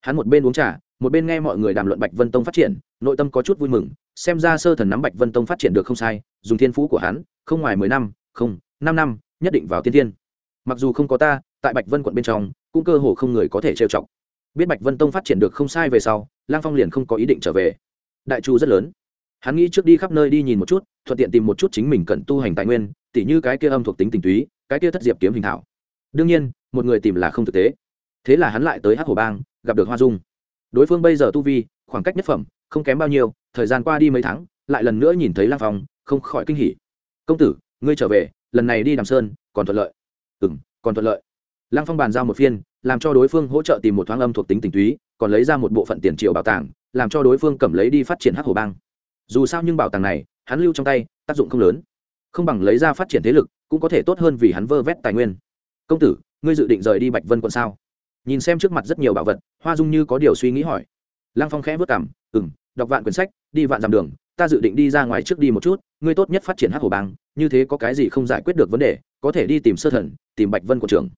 Hắn một bên uống trà, một bên nghe mọi người đàm luận bạch vân tông phát triển, nội tâm có chút vui mừng, xem ra sơ thần nắm bạch vân tông phát triển được không sai, dùng thiên phú của hắn, không ngoài mười năm, không, năm năm, nhất định vào tiên tiên mặc dù không có ta, tại bạch vân quận bên trong, cũng cơ hồ không người có thể trêu chọc. Biết bạch vân tông phát triển được không sai về sau lang phong liền không có ý định trở về. Đại chu rất lớn. Hắn nghĩ trước đi khắp nơi đi nhìn một chút, thuận tiện tìm một chút chính mình cần tu hành tài nguyên, tỉ như cái kia âm thuộc tính tình túy, cái kia thất diệp kiếm hình thảo. Đương nhiên, một người tìm là không thực tế. Thế là hắn lại tới hát hồ bang, gặp được hoa dung. Đối phương bây giờ tu vi, khoảng cách nhất phẩm, không kém bao nhiêu, thời gian qua đi mấy tháng, lại lần nữa nhìn thấy lang phong, không khỏi kinh hỉ. Công tử, ngươi trở về, lần này đi đàm sơn, còn thuận lợi. Ừ m còn thuận lợi. Lang phong bàn giao một phiên làm cho đối phương hỗ trợ tìm một thoáng âm thuộc tính tình túy, còn lấy ra một bộ phận tiền triệu bảo tàng, làm cho đối phương cầm lấy đi phát triển hắc hồ bang. Dù sao nhưng bảo tàng này, hắn lưu trong tay, tác dụng không lớn. Không bằng lấy ra phát triển thế lực, cũng có thể tốt hơn vì hắn vơ vét tài nguyên. Công tử, ngươi dự định rời đi bạch vân quận sao? Nhìn xem trước mặt rất nhiều bảo vật, hoa dung như có điều suy nghĩ hỏi. Lăng phong khẽ vất cảm ừ đọc vạn quyển sách, đi vạn dặm đường, ta dự định đi ra ngoài trước đi một chút, ngươi tốt nhất phát triển hắc hồ bang, như thế có cái gì không giải quyết được vấn đề, có thể đi tìm sơ thần, tìm bạch vân của trường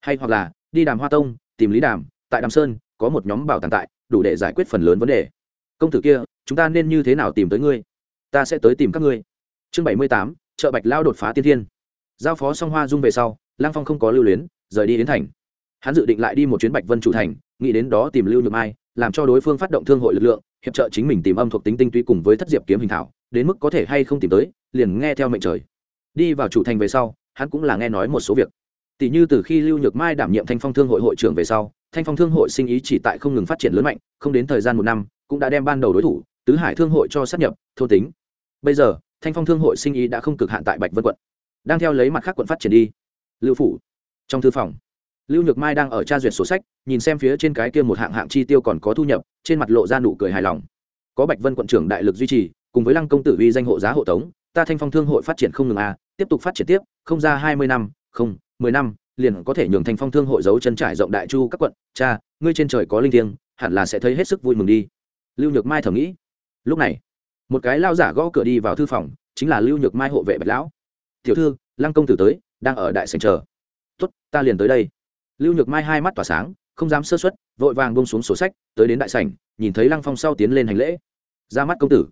hay hoặc là đi đàm hoa tông, tìm lý đàm, tại đàm sơn, có một nhóm bảo tàng tại, đủ để giải quyết phần lớn vấn đề. Công tử kia, chúng ta nên như thế nào tìm tới ngươi? Ta sẽ tới tìm các ngươi. Chương bảy mươi tám, chợ bạch lao đột phá tiên thiên. Giao phó song hoa dung về sau lang phong không có lưu luyến, rời đi đến thành. Hắn dự định lại đi một chuyến bạch vân chủ thành, nghĩ đến đó tìm lưu nhược mai, làm cho đối phương phát động thương hội lực lượng, hiệp trợ chính mình tìm âm thuộc tính tinh túy cùng với thất diệp kiếm hình thảo, đến mức có thể hay không tìm tới, liền nghe theo mệnh trời. Đi vào chủ thành về sau, hắn cũng là nghe nói một số việc tỷ như từ khi lưu nhược mai đảm nhiệm thanh phong thương hội hội trưởng về sau, thanh phong thương hội sinh ý chỉ tại không ngừng phát triển lớn mạnh, không đến thời gian một năm, cũng đã đem ban đầu đối thủ, tứ hải thương hội cho sát nhập thôn tính. Bây giờ, thanh phong thương hội sinh ý đã không cực hạn tại bạch vân quận, đang theo lấy mặt khác quận phát triển đi. Lưu phủ, trong thư phòng, lưu nhược mai đang ở tra duyệt sổ sách, nhìn xem phía trên cái kia một hạng hạng chi tiêu còn có thu nhập, trên mặt lộ ra nụ cười hài lòng. Có bạch vân quận trưởng đại lực duy trì, cùng với lăng công tử uy danh hộ giá hộ tống, ta thanh phong thương hội phát triển không ngừng à tiếp tục phát triển tiếp, không ra hai mươi năm, không mười năm, liền có thể nhường thanh phong thương hội giấu chân trải rộng đại chu các quận. Cha, ngươi trên trời có linh thiêng, hẳn là sẽ thấy hết sức vui mừng đi. Lưu nhược mai thầm nghĩ. Lúc này, một cái lao giả gõ cửa đi vào thư phòng, chính là lưu nhược mai hộ vệ bạch lão. Tiểu thư, lăng công tử tới, đang ở đại sành chờ. Tuất ta liền tới đây. Lưu nhược mai hai mắt tỏa sáng, không dám sơ xuất vội vàng bông xuống sổ sách, tới đến đại sảnh, nhìn thấy lăng phong sau tiến lên hành lễ. Ra mắt công tử.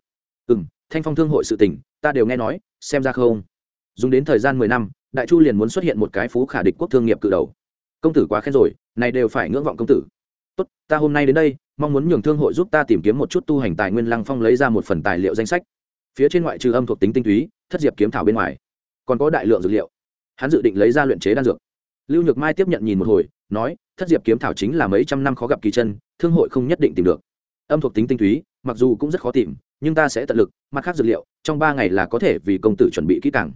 Ừ m thanh phong thương hội sự tình, ta đều nghe nói, xem ra không. Dùng đến thời gian mười năm đại chu liền muốn xuất hiện một cái phú khả địch quốc thương nghiệp cự đầu. Công tử quá khen rồi, này đều phải ngưỡng vọng công tử. Tốt, ta hôm nay đến đây, mong muốn nhường thương hội giúp ta tìm kiếm một chút tu hành tài nguyên lăng phong lấy ra một phần tài liệu danh sách. Phía trên ngoại trừ âm thuộc tính tinh túy, thất diệp kiếm thảo bên ngoài, còn có đại lượng dược liệu. Hắn dự định lấy ra luyện chế đan dược. Lưu nhược mai tiếp nhận nhìn một hồi, nói, thất diệp kiếm thảo chính là mấy trăm năm khó gặp kỳ chân, thương hội không nhất định tìm được. Âm thuộc tính tinh túy, mặc dù cũng rất khó tìm, nhưng ta sẽ tận lực, mặt khác dược liệu, trong ba ngày là có thể vì công tử chuẩn bị kỹ càng.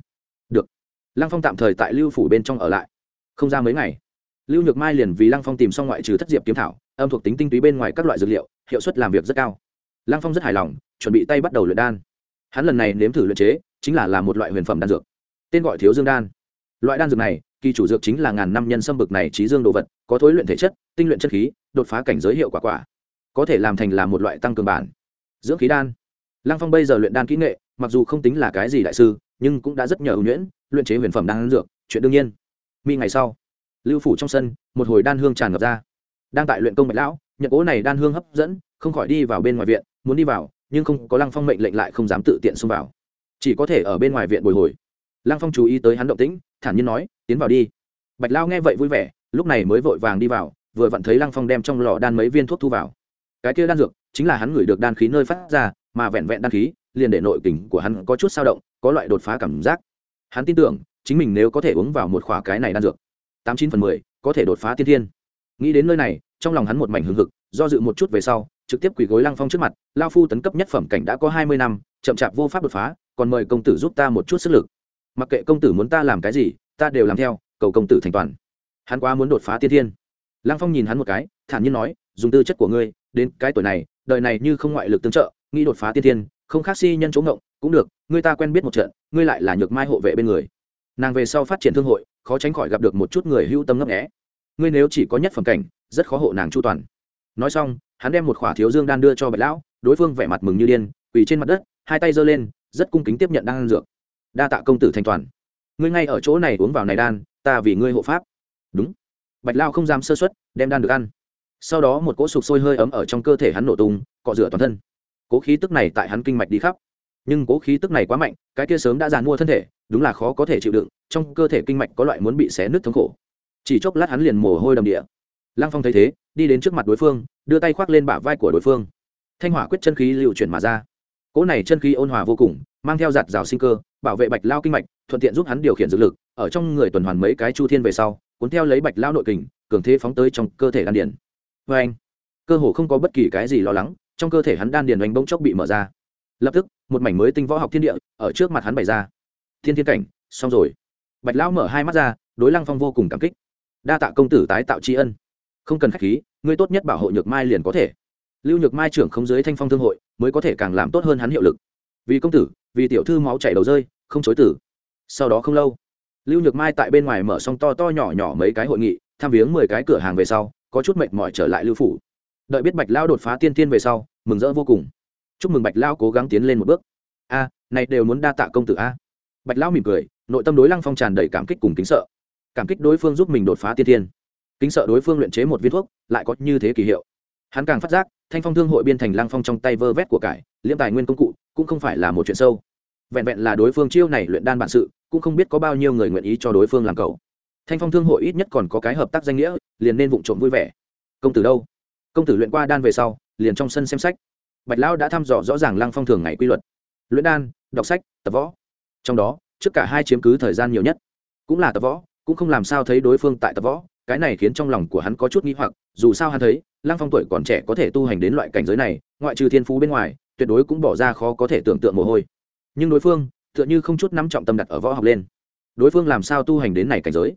Được lăng phong tạm thời tại lưu phủ bên trong ở lại. Không ra mấy ngày, lưu nhược mai liền vì lăng phong tìm xong ngoại trừ thất diệp kiếm thảo, âm thuộc tính tinh túy bên ngoài các loại dược liệu, hiệu suất làm việc rất cao. Lăng phong rất hài lòng, chuẩn bị tay bắt đầu luyện đan. Hắn lần này nếm thử luyện chế, chính là làm một loại huyền phẩm đan dược. Tên gọi thiếu dương đan. Loại đan dược này, kỳ chủ dược chính là ngàn năm nhân xâm bực này trí dương đồ vật, có thối luyện thể chất, tinh luyện chất khí, đột phá cảnh giới hiệu quả quả. Có thể làm thành là một loại tăng cường bản. Dưỡng khí đan. Lăng phong bây giờ luyện đan kỹ nghệ, mặc dù không tính là cái gì đại sư, nhưng cũng đã rất nhờ ưu nhuyễn luyện chế huyền phẩm đan dược, chuyện đương nhiên. Mi ngày sau, lưu phủ trong sân, một hồi đan hương tràn ngập ra. Đang tại luyện công bạch lão, nhận cố này đan hương hấp dẫn, không khỏi đi vào bên ngoài viện, muốn đi vào, nhưng không, có lăng phong mệnh lệnh lại không dám tự tiện xông vào. Chỉ có thể ở bên ngoài viện bồi hồi. Lăng phong chú ý tới hắn động tĩnh, thản nhiên nói, tiến vào đi. Bạch lao nghe vậy vui vẻ, lúc này mới vội vàng đi vào, vừa vặn thấy lăng phong đem trong lò đan mấy viên thuốc thu vào. Cái kia đan dược, chính là hắn ngửi được đan khí nơi phát ra, mà vẹn vẹn đan khí, liền để nội kình của hắn có chút sao động, có loại đột phá cảm giác hắn tin tưởng, chính mình nếu có thể uống vào một khỏa cái này đan dược, tám chín phần mười, có thể đột phá tiên thiên. Nghĩ đến nơi này, trong lòng hắn một mảnh hưng hực, do dự một chút về sau, trực tiếp quỳ gối lăng phong trước mặt, lao phu tấn cấp nhất phẩm cảnh đã có hai mươi năm, chậm chạp vô pháp đột phá, còn mời công tử giúp ta một chút sức lực. Mặc kệ công tử muốn ta làm cái gì, ta đều làm theo, cầu công tử thành toàn. Hắn quá muốn đột phá tiên thiên. Lăng phong nhìn hắn một cái, thản nhiên nói, dùng tư chất của ngươi, đến cái tuổi này, đời này như không ngoại lực tương trợ, nghĩ đột phá tiên thiên, không khác si nhân chỗ ngộng cũng được, ngươi ta quen biết một trận, ngươi lại là nhược mai hộ vệ bên người. Nàng về sau phát triển thương hội, khó tránh khỏi gặp được một chút người hưu tâm ngấp nghẽ ngươi nếu chỉ có nhất phẩm cảnh, rất khó hộ nàng chu toàn. Nói xong, hắn đem một khỏa thiếu dương đan đưa cho bạch lão, đối phương vẻ mặt mừng như điên, quỳ trên mặt đất, hai tay giơ lên, rất cung kính tiếp nhận đan dược. Đa tạ công tử thanh toàn. Ngươi ngay ở chỗ này uống vào này đan, ta vì ngươi hộ pháp. Đúng. Bạch lao không dám sơ xuất đem đan được ăn. Sau đó một cỗ sục sôi hơi ấm ở trong cơ thể hắn nổ tung, cọ rửa toàn thân. Cố khí tức này tại hắn kinh mạch đi khắp nhưng cố khí tức này quá mạnh, cái kia sớm đã dàn mua thân thể, đúng là khó có thể chịu đựng, trong cơ thể kinh mạch có loại muốn bị xé nứt thống khổ. Chỉ chốc lát hắn liền mồ hôi đầm địa. Lăng phong thấy thế, đi đến trước mặt đối phương, đưa tay khoác lên bả vai của đối phương. Thanh hỏa quyết chân khí lưu chuyển mà ra. Cỗ này chân khí ôn hòa vô cùng, mang theo giạt rào sinh cơ, bảo vệ bạch lao kinh mạch, thuận tiện giúp hắn điều khiển dược lực, ở trong người tuần hoàn mấy cái chu thiên về sau, cuốn theo lấy bạch lao nội kình, cường thế phóng tới trong cơ thể đan điền. Vê anh. Cơ hồ không có bất kỳ cái gì lo lắng, trong cơ thể hắn đan điền oanh bỗng chốc bị mở ra. Lập tức một mảnh mới tinh võ học thiên địa, ở trước mặt hắn bày ra. Thiên thiên cảnh, xong rồi. Bạch lão mở hai mắt ra, đối lăng phong vô cùng cảm kích. Đa tạ công tử tái tạo tri ân. Không cần k h á c h khí, ngươi tốt nhất bảo hộ nhược mai liền có thể. Lưu nhược mai trưởng không dưới thanh phong thương hội, mới có thể càng làm tốt hơn hắn hiệu lực. Vì công tử, vì tiểu thư máu chảy đầu rơi, không chối tử sau đó không lâu, lưu nhược mai tại bên ngoài mở xong to to nhỏ nhỏ mấy cái hội nghị, tham viếng mười cái cửa hàng về sau, có chút mệt mỏi trở lại lưu phủ. Đợi biết bạch lao đột phá tiên tiên về sau, mừng rỡ vô cùng chúc mừng bạch lao cố gắng tiến lên một bước. A, này đều muốn đa tạ công tử a. Bạch lao mỉm cười, nội tâm đối lăng phong tràn đầy cảm kích cùng kính sợ. Cảm kích đối phương giúp mình đột phá tiên thiên. Kính sợ đối phương luyện chế một viên thuốc, lại có như thế kỳ hiệu. Hắn càng phát giác, thanh phong thương hội biên thành lăng phong trong tay vơ vét của cải, liễm tài nguyên công cụ, cũng không phải là một chuyện sâu. Vẹn vẹn là đối phương chiêu này luyện đan bản sự, cũng không biết có bao nhiêu người nguyện ý cho đối phương làm cầu thanh phong thương hội ít nhất còn có cái hợp tác danh nghĩa, liền nên vụng trộm vui vẻ. Công tử đâu? Công tử luyện qua đan về sau, liền trong sân xem sách bạch lão đã thăm dò rõ ràng lăng phong thường ngày quy luật. Luyện đan, đọc sách, tập võ. Trong đó, trước cả hai chiếm cứ thời gian nhiều nhất. Cũng là tập võ, cũng không làm sao thấy đối phương tại tập võ. Cái này khiến trong lòng của hắn có chút nghi hoặc, dù sao hắn thấy, lăng phong tuổi còn trẻ có thể tu hành đến loại cảnh giới này, ngoại trừ thiên phú bên ngoài, tuyệt đối cũng bỏ ra khó có thể tưởng tượng mồ hôi. Nhưng đối phương, tựa như không chút nắm trọng tâm đặt ở võ học lên. Đối phương làm sao tu hành đến này cảnh giới?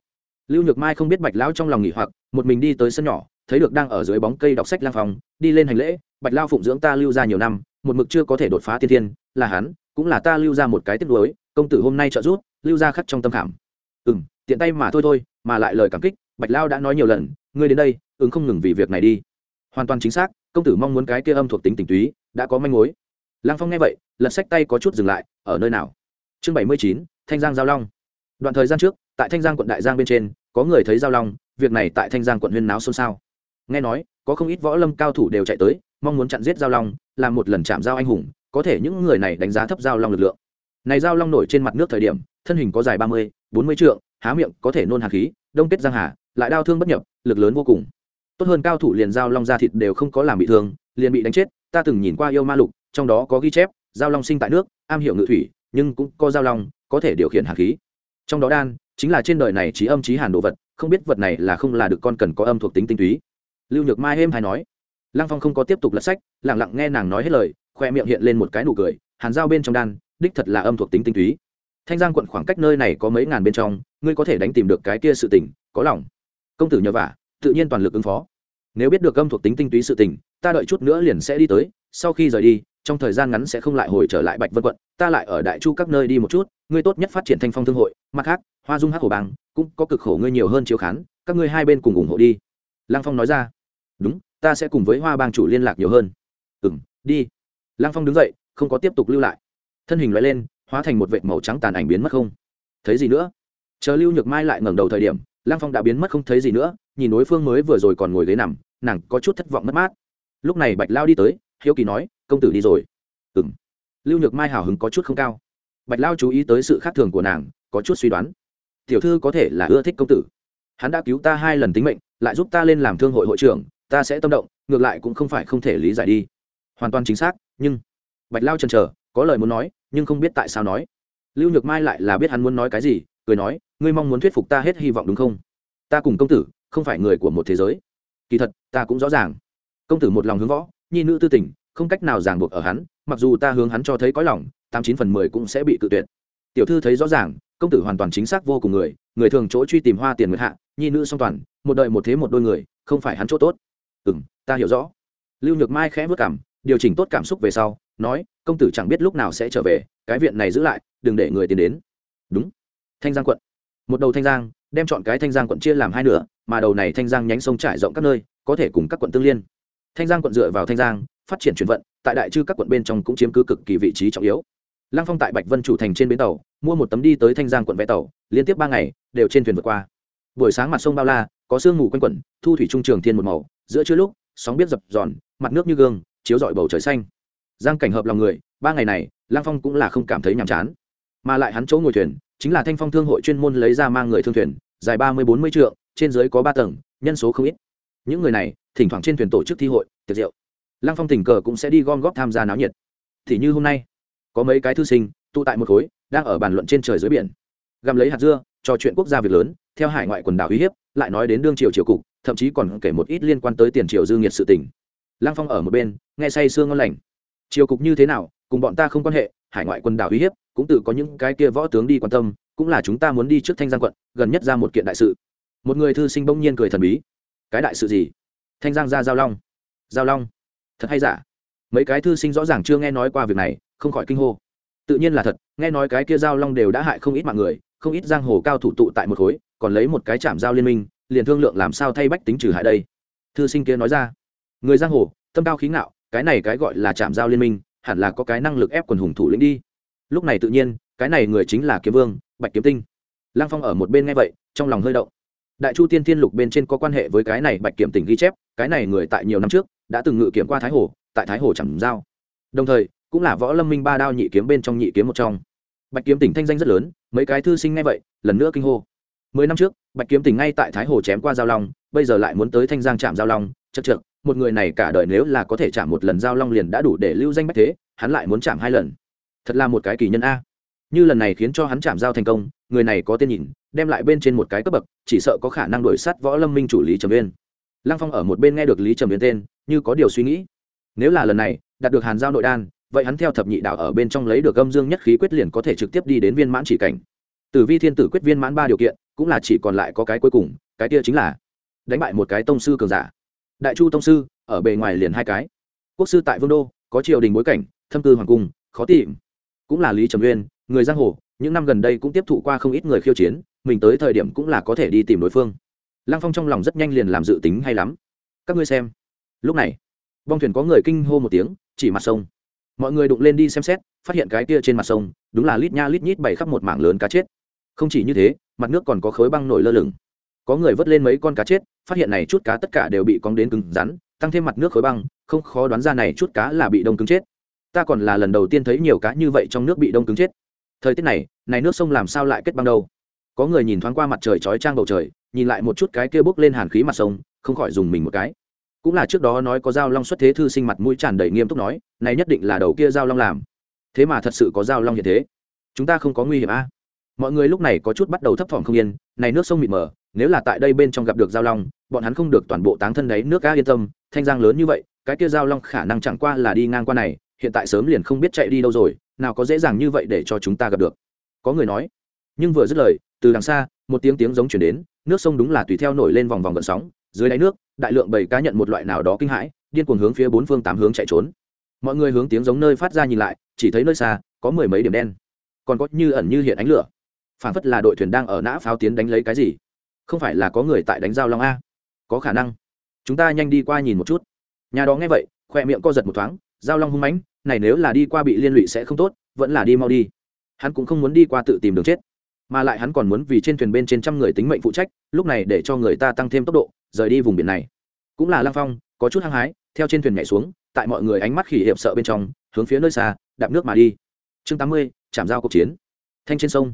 Lưu nhược mai không biết bạch lão trong lòng nghỉ hoặc, một mình đi tới sân nhỏ, thấy được đang ở dưới bóng cây đọc sách lang phòng đi lên hành lễ bạch lao phụng dưỡng ta lưu ra nhiều năm, một mực chưa có thể đột phá tiên thiên, là hắn, cũng là ta lưu ra một cái tiếp nuối, công tử hôm nay trợ giúp, lưu ra khắc trong tâm khảm. Ừ m tiện tay mà thôi thôi, mà lại lời cảm kích, bạch lao đã nói nhiều lần, ngươi đến đây, ứng không ngừng vì việc này đi. Hoàn toàn chính xác, công tử mong muốn cái kia âm thuộc tính tình túy, đã có manh mối. Lăng phong nghe vậy, lật sách tay có chút dừng lại, ở nơi nào? Chương bảy mươi chín, thanh giang giao long. Đoạn thời gian trước, tại thanh giang quận đại giang bên trên, có người thấy giao long, việc này tại thanh giang quận huyên náo xôn xao. Nghe nói, có không ít võ lâm cao thủ đều chạy tới mong muốn chặn giết giao long, làm một lần chạm giao anh hùng, có thể những người này đánh giá thấp giao long lực lượng. Này giao long nổi trên mặt nước thời điểm, thân hình có dài ba mươi, bốn mươi trượng, há miệng có thể nôn hạt khí, đông kết giang hà, lại đau thương bất nhập, lực lớn vô cùng. Tốt hơn cao thủ liền giao long ra thịt đều không có làm bị thương, liền bị đánh chết, ta từng nhìn qua yêu ma lục, trong đó có ghi chép, giao long sinh tại nước, am hiểu ngự thủy, nhưng cũng có giao long, có thể điều khiển hạt khí. Trong đó đan, chính là trên đời này trí âm trí hàn đồ vật, không biết vật này là không là được con cần có âm thuộc tính tinh túy. Lưu nhược mai êm hay nói lăng phong không có tiếp tục lật sách lẳng lặng nghe nàng nói hết lời, khoe miệng hiện lên một cái nụ cười, hàn giao bên trong đan, đích thật là âm thuộc tính tinh túy. Thanh giang quận khoảng cách nơi này có mấy ngàn bên trong, ngươi có thể đánh tìm được cái kia sự tình, có lòng. Công tử nhờ vả, tự nhiên toàn lực ứng phó. Nếu biết được âm thuộc tính tinh túy sự tình, ta đợi chút nữa liền sẽ đi tới, sau khi rời đi, trong thời gian ngắn sẽ không lại hồi trở lại bạch vân quận, ta lại ở đại chu các nơi đi một chút, ngươi tốt nhất phát triển thanh phong thương hội, mặt khác, hoa dung hát hồ bang, cũng có cực khổ ngươi nhiều hơn chiếu khán, các ngươi hai bên cùng ủng hộ đi. Lăng phong nói ra. Đúng ta sẽ cùng với hoa bang chủ liên lạc nhiều hơn. Ừ m đi. Lăng phong đứng dậy, không có tiếp tục lưu lại. Thân hình loại lên, hóa thành một vệt màu trắng tàn ảnh biến mất không. Thấy gì nữa? Chờ lưu nhược mai lại ngẩng đầu thời điểm, lăng phong đã biến mất không thấy gì nữa, nhìn đối phương mới vừa rồi còn ngồi ghế nằm, nàng có chút thất vọng mất mát. Lúc này bạch lao đi tới, hiếu kỳ nói, công tử đi rồi. Ừ m lưu nhược mai hào hứng có chút không cao. Bạch lao chú ý tới sự khác thường của nàng, có chút suy đoán. Tiểu thư có thể là ưa thích công tử. Hắn đã cứu ta hai lần tính mệnh, lại giúp ta lên làm thương hội hội trưởng ta sẽ tâm động, ngược lại cũng không phải không thể lý giải đi. Hoàn toàn chính xác, nhưng bạch lao chần chờ, có lời muốn nói, nhưng không biết tại sao nói. Lưu nhược mai lại là biết hắn muốn nói cái gì, cười nói, ngươi mong muốn thuyết phục ta hết hy vọng đúng không? Ta cùng công tử, không phải người của một thế giới. Kỳ thật, ta cũng rõ ràng. Công tử một lòng hướng võ, nhi nữ tư tình, không cách nào ràng buộc ở hắn, mặc dù ta hướng hắn cho thấy có lòng, tám chín phần mười cũng sẽ bị cự tuyệt. Tiểu thư thấy rõ ràng, công tử hoàn toàn chính xác vô cùng người người thường chỗ truy tìm hoa tiền nguyệt hạ, nhi nữ song toàn, một đợi một thế một đôi người, không phải hắn chỗ tốt ừ m ta hiểu rõ. Lưu nhược mai khẽ vất cảm điều chỉnh tốt cảm xúc về sau, nói, công tử chẳng biết lúc nào sẽ trở về, cái viện này giữ lại, đừng để người tiến đến. Đúng. Thanh giang quận. Một đầu thanh giang, đem chọn cái thanh giang quận chia làm hai nửa, mà đầu này thanh giang nhánh sông trải rộng các nơi, có thể cùng các quận tương liên. Thanh giang quận dựa vào thanh giang, phát triển chuyển vận, tại đại chư các quận bên trong cũng chiếm cứ cực kỳ vị trí trọng yếu. Lăng phong tại bạch vân chủ thành trên bến tàu, mua một tấm đi tới thanh giang quận vé tàu, liên tiếp ba ngày, đều trên thuyền vượt qua. Buổi sáng mặt sông bao la, có sương mù quanh quẩn thu thủy trung trường thiên một màu giữa trưa lúc, sóng biết dập giòn mặt nước như gương, chiếu rọi bầu trời xanh. Giang cảnh hợp lòng người, ba ngày này lang phong cũng là không cảm thấy nhàm chán. Mà lại hắn chỗ ngồi thuyền, chính là thanh phong thương hội chuyên môn lấy ra mang người thương thuyền, dài ba mươi bốn mươi trượng, trên dưới có ba tầng, nhân số không ít. Những người này, thỉnh thoảng trên thuyền tổ chức thi hội, tiệc rượu. Lang phong tình cờ cũng sẽ đi gom góp tham gia náo nhiệt. Thì như hôm nay, có mấy cái thư sinh, tụ tại một khối, đang ở bàn luận trên trời dưới biển. Găm lấy hạt dưa, trò chuyện quốc gia việc lớn, theo hải ngoại quần đảo uy hiếp, lại nói đến đương triều triều cục thậm chí còn kể một ít liên quan tới tiền triều dư nghiệt sự tình. Lang phong ở một bên, nghe say sương ngon lành. Triều cục như thế nào, cùng bọn ta không quan hệ, hải ngoại quần đảo uy hiếp, cũng tự có những cái kia võ tướng đi quan tâm, cũng là chúng ta muốn đi trước thanh giang quận, gần nhất ra một kiện đại sự. Một người thư sinh bỗng nhiên cười thần bí. Cái đại sự gì? Thanh giang ra giao long. Giao long? Thật hay giả? Mấy cái thư sinh rõ ràng chưa nghe nói qua việc này, không khỏi kinh hô. Tự nhiên là thật, nghe nói cái kia giao long đều đã hại không ít mạng người, không ít giang hồ cao thủ tụ tại một khối, còn lấy một cái chạm giao liên minh liền thương lượng làm sao thay bách tính trừ hại đây. Thư sinh kia nói ra, người giang hồ, tâm cao khí ngạo, cái này cái gọi là chạm giao liên minh, hẳn là có cái năng lực ép quần hùng thủ lĩnh đi. Lúc này tự nhiên, cái này người chính là kiếm vương, bạch kiếm tinh. Lăng phong ở một bên nghe vậy, trong lòng hơi động. Đại chu tiên thiên lục bên trên có quan hệ với cái này bạch kiểm tỉnh ghi chép, cái này người tại nhiều năm trước, đã từng ngự kiểm qua thái hồ, tại thái hồ chẳng giao. Đồng thời, cũng là võ lâm minh ba đao nhị kiếm bên trong nhị kiếm một trong. Bạch kiếm tỉnh thanh danh rất lớn, mấy cái thư sinh nghe vậy, lần nữa kinh hô mười năm trước, bạch kiếm tỉnh ngay tại thái hồ chém qua giao long, bây giờ lại muốn tới thanh giang chạm giao long chật trượt một người này cả đời nếu là có thể chạm một lần giao long liền đã đủ để lưu danh bách thế, hắn lại muốn chạm hai lần. Thật là một cái kỳ nhân a. Như lần này khiến cho hắn chạm giao thành công, người này có tên nhìn, đem lại bên trên một cái cấp bậc, chỉ sợ có khả năng đổi sát võ lâm minh chủ lý trầm viên lăng phong ở một bên nghe được lý trầm viên tên, như có điều suy nghĩ. Nếu là lần này, đạt được hàn giao nội đan, vậy hắn theo thập nhị đạo ở bên trong lấy được âm dương nhất khí quyết liền có thể trực tiếp đi đến viên mãn chỉ cảnh. Tử vi thiên tử quyết viên mãn ba điều kiện cũng là chỉ còn lại có cái cuối cùng, cái kia chính là đánh bại một cái tông sư cường giả. Đại chu tông sư, ở bề ngoài liền hai cái. Quốc sư tại vương đô, có triều đình bối cảnh, thâm cư hoàng cung, khó tìm. Cũng là lý trầm uyên, người giang hồ, những năm gần đây cũng tiếp thụ qua không ít người khiêu chiến, mình tới thời điểm cũng là có thể đi tìm đối phương. Lăng phong trong lòng rất nhanh liền làm dự tính hay lắm. Các ngươi xem. Lúc này, bong thuyền có người kinh hô một tiếng, chỉ mặt sông. Mọi người đụng lên đi xem xét, phát hiện cái kia trên mặt sông, đúng là lít nha lít nhít bày khắp một mảng lớn cá chết. Không chỉ như thế mặt nước còn có khối băng nổi lơ lửng. Có người vớt lên mấy con cá chết, phát hiện này chút cá tất cả đều bị cong đến cứng rắn, tăng thêm mặt nước khối băng, không khó đoán ra này chút cá là bị đông cứng chết. Ta còn là lần đầu tiên thấy nhiều cá như vậy trong nước bị đông cứng chết. Thời tiết này này nước sông làm sao lại kết băng đâu? Có người nhìn thoáng qua mặt trời chói trang bầu trời, nhìn lại một chút cái kia bốc lên hàn khí mặt sông, không khỏi dùng mình một cái. Cũng là trước đó nói có dao long xuất thế thư sinh mặt mũi tràn đầy nghiêm túc nói, này nhất định là đầu kia dao long làm. Thế mà thật sự có dao long như thế. Chúng ta không có nguy hiểm a mọi người lúc này có chút bắt đầu thấp thỏm không yên, này nước sông mịt mờ, nếu là tại đây bên trong gặp được giao long, bọn hắn không được toàn bộ táng thân đấy, nước cá yên tâm, thanh giang lớn như vậy, cái kia giao long khả năng chẳng qua là đi ngang qua này, hiện tại sớm liền không biết chạy đi đâu rồi, nào có dễ dàng như vậy để cho chúng ta gặp được. Có người nói, nhưng vừa dứt lời, từ đằng xa, một tiếng tiếng giống chuyển đến, nước sông đúng là tùy theo nổi lên vòng vòng gợn sóng, dưới đáy nước, đại lượng bầy cá nhận một loại nào đó kinh hãi, điên cuồng hướng phía bốn phương tám hướng chạy trốn. Mọi người hướng tiếng giống nơi phát ra nhìn lại, chỉ thấy nơi xa, có mười mấy điểm đen, còn có như ẩn như hiện ánh lửa phản phất là đội thuyền đang ở nã pháo tiến đánh lấy cái gì. Không phải là có người tại đánh giao long a? Có khả năng. Chúng ta nhanh đi qua nhìn một chút. Nhà đó nghe vậy khoe miệng co giật một thoáng, giao long hung mãnh, này nếu là đi qua bị liên lụy sẽ không tốt, vẫn là đi mau đi. Hắn cũng không muốn đi qua tự tìm đường chết. Mà lại hắn còn muốn vì trên thuyền bên trên trăm người tính mệnh phụ trách, lúc này để cho người ta tăng thêm tốc độ, rời đi vùng biển này. Cũng là lang phong, có chút hăng hái, theo trên thuyền nhảy xuống, tại mọi người ánh mắt khỉ hiệp sợ bên trong, hướng phía nơi xa, đạp nước mà đi. Chương tám mươi, chạm giao cuộc chiến. Thanh trên sông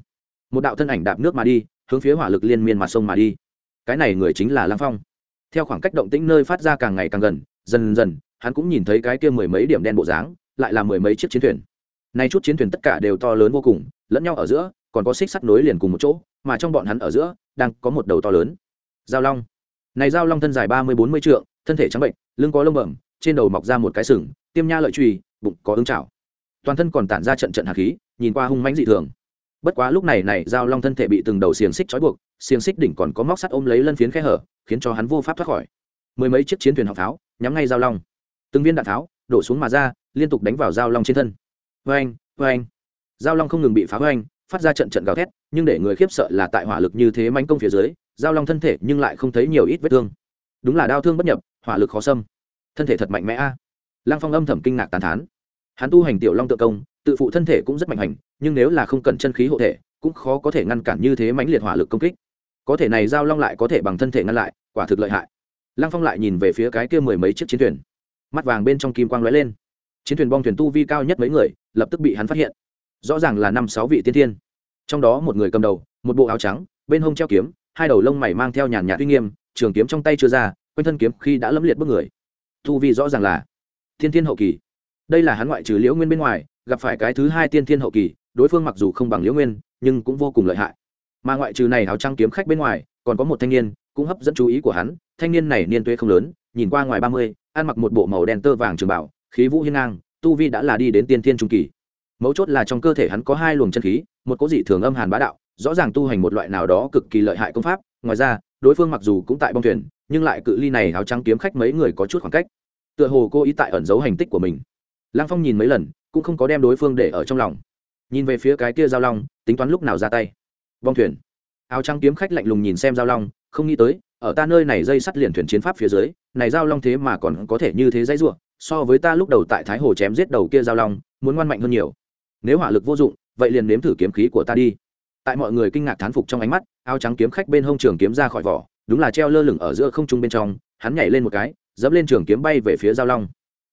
một đạo thân ảnh đạp nước mà đi, hướng phía hỏa lực liên miên mặt sông mà đi. Cái này người chính là lang phong. Theo khoảng cách động tĩnh nơi phát ra càng ngày càng gần, dần dần, hắn cũng nhìn thấy cái kia mười mấy điểm đen bộ dáng, lại là mười mấy chiếc chiến thuyền. Nay chút chiến thuyền tất cả đều to lớn vô cùng, lẫn nhau ở giữa, còn có xích sắt nối liền cùng một chỗ, mà trong bọn hắn ở giữa, đang có một đầu to lớn. Giao long. Này giao long thân dài ba mươi bốn mươi trượng, thân thể trắng bệnh, lưng có lông bẩm, trên đầu mọc ra một cái sừng, tiêm nha lợi truy bụng có ứng chảo toàn thân còn tản ra trận trận hạt khí, nhìn qua hung mãnh dị thường bất quá lúc này này giao long thân thể bị từng đầu xiềng xích trói buộc xiềng xích đỉnh còn có móc sắt ôm lấy lân phiến khe hở khiến cho hắn vô pháp thoát khỏi. Mười mấy chiếc chiến thuyền học tháo, nhắm ngay giao long. Từng viên đạn tháo đổ xuống mà ra liên tục đánh vào giao long trên thân. Vê anh vê anh giao long không ngừng bị phá vê anh phát ra trận trận gào thét nhưng để người khiếp sợ là tại hỏa lực như thế manh công phía dưới giao long thân thể nhưng lại không thấy nhiều ít vết thương. Đúng là đau thương bất nhập hỏa lực khó xâm. Thân thể thật mạnh mẽ a. À. lăng phong âm thầm kinh ngạc tàn thán. Hắn tu hành tiểu long tự công tự phụ thân thể cũng rất mạnh hành nhưng nếu là không cần chân khí hộ thể, cũng khó có thể ngăn cản như thế mãnh liệt hỏa lực công kích. Có thể này giao long lại có thể bằng thân thể ngăn lại, quả thực lợi hại. Lăng phong lại nhìn về phía cái kia mười mấy chiếc chiến thuyền. Mắt vàng bên trong kim quang lóe lên. Chiến thuyền bong thuyền tu vi cao nhất mấy người, lập tức bị hắn phát hiện. Rõ ràng là năm sáu vị tiên thiên. Trong đó một người cầm đầu, một bộ áo trắng, bên hông treo kiếm, hai đầu lông mày mang theo nhàn nhạt uy nghiêm, trường kiếm trong tay chưa ra, quanh thân kiếm khi đã lẫm liệt bước người. Tu vi rõ ràng là thiên thiên hậu kỳ. Đây là hắn ngoại trừ liễu nguyên bên ngoài, gặp phải cái thứ hai tiên thiên hậu kỳ đối phương mặc dù không bằng liễu nguyên, nhưng cũng vô cùng lợi hại. Mà ngoại trừ này áo trắng kiếm khách bên ngoài, còn có một thanh niên cũng hấp dẫn chú ý của hắn. Thanh niên này niên tuế không lớn, nhìn qua ngoài ba mươi, ăn mặc một bộ màu đen tơ vàng trường bảo khí vũ hiên ngang, tu vi đã là đi đến tiên thiên trung kỳ. Mấu chốt là trong cơ thể hắn có hai luồng chân khí, một cố dị thường âm hàn bá đạo, rõ ràng tu hành một loại nào đó cực kỳ lợi hại công pháp. Ngoài ra, đối phương mặc dù cũng tại bong thuyền, nhưng lại cự ly này áo trắng kiếm khách mấy người có chút khoảng cách. Tựa hồ cô ý tại ẩn giấu hành tích của mình. Lăng phong nhìn mấy lần, cũng không có đem đối phương để ở trong lòng nhìn về phía cái kia giao long, tính toán lúc nào ra tay. Bong thuyền. Áo trắng kiếm khách lạnh lùng nhìn xem giao long, không nghĩ tới, ở ta nơi này dây sắt liền thuyền chiến pháp phía dưới, này giao long thế mà còn có thể như thế dãy ruộng, so với ta lúc đầu tại thái hồ chém giết đầu kia giao long, muốn ngoan mạnh hơn nhiều. Nếu hỏa lực vô dụng, vậy liền nếm thử kiếm khí của ta đi. Tại mọi người kinh ngạc thán phục trong ánh mắt, áo trắng kiếm khách bên hông trường kiếm ra khỏi vỏ, đúng là treo lơ lửng ở giữa không trung bên trong, hắn nhảy lên một cái, dẫm lên trường kiếm bay về phía giao long.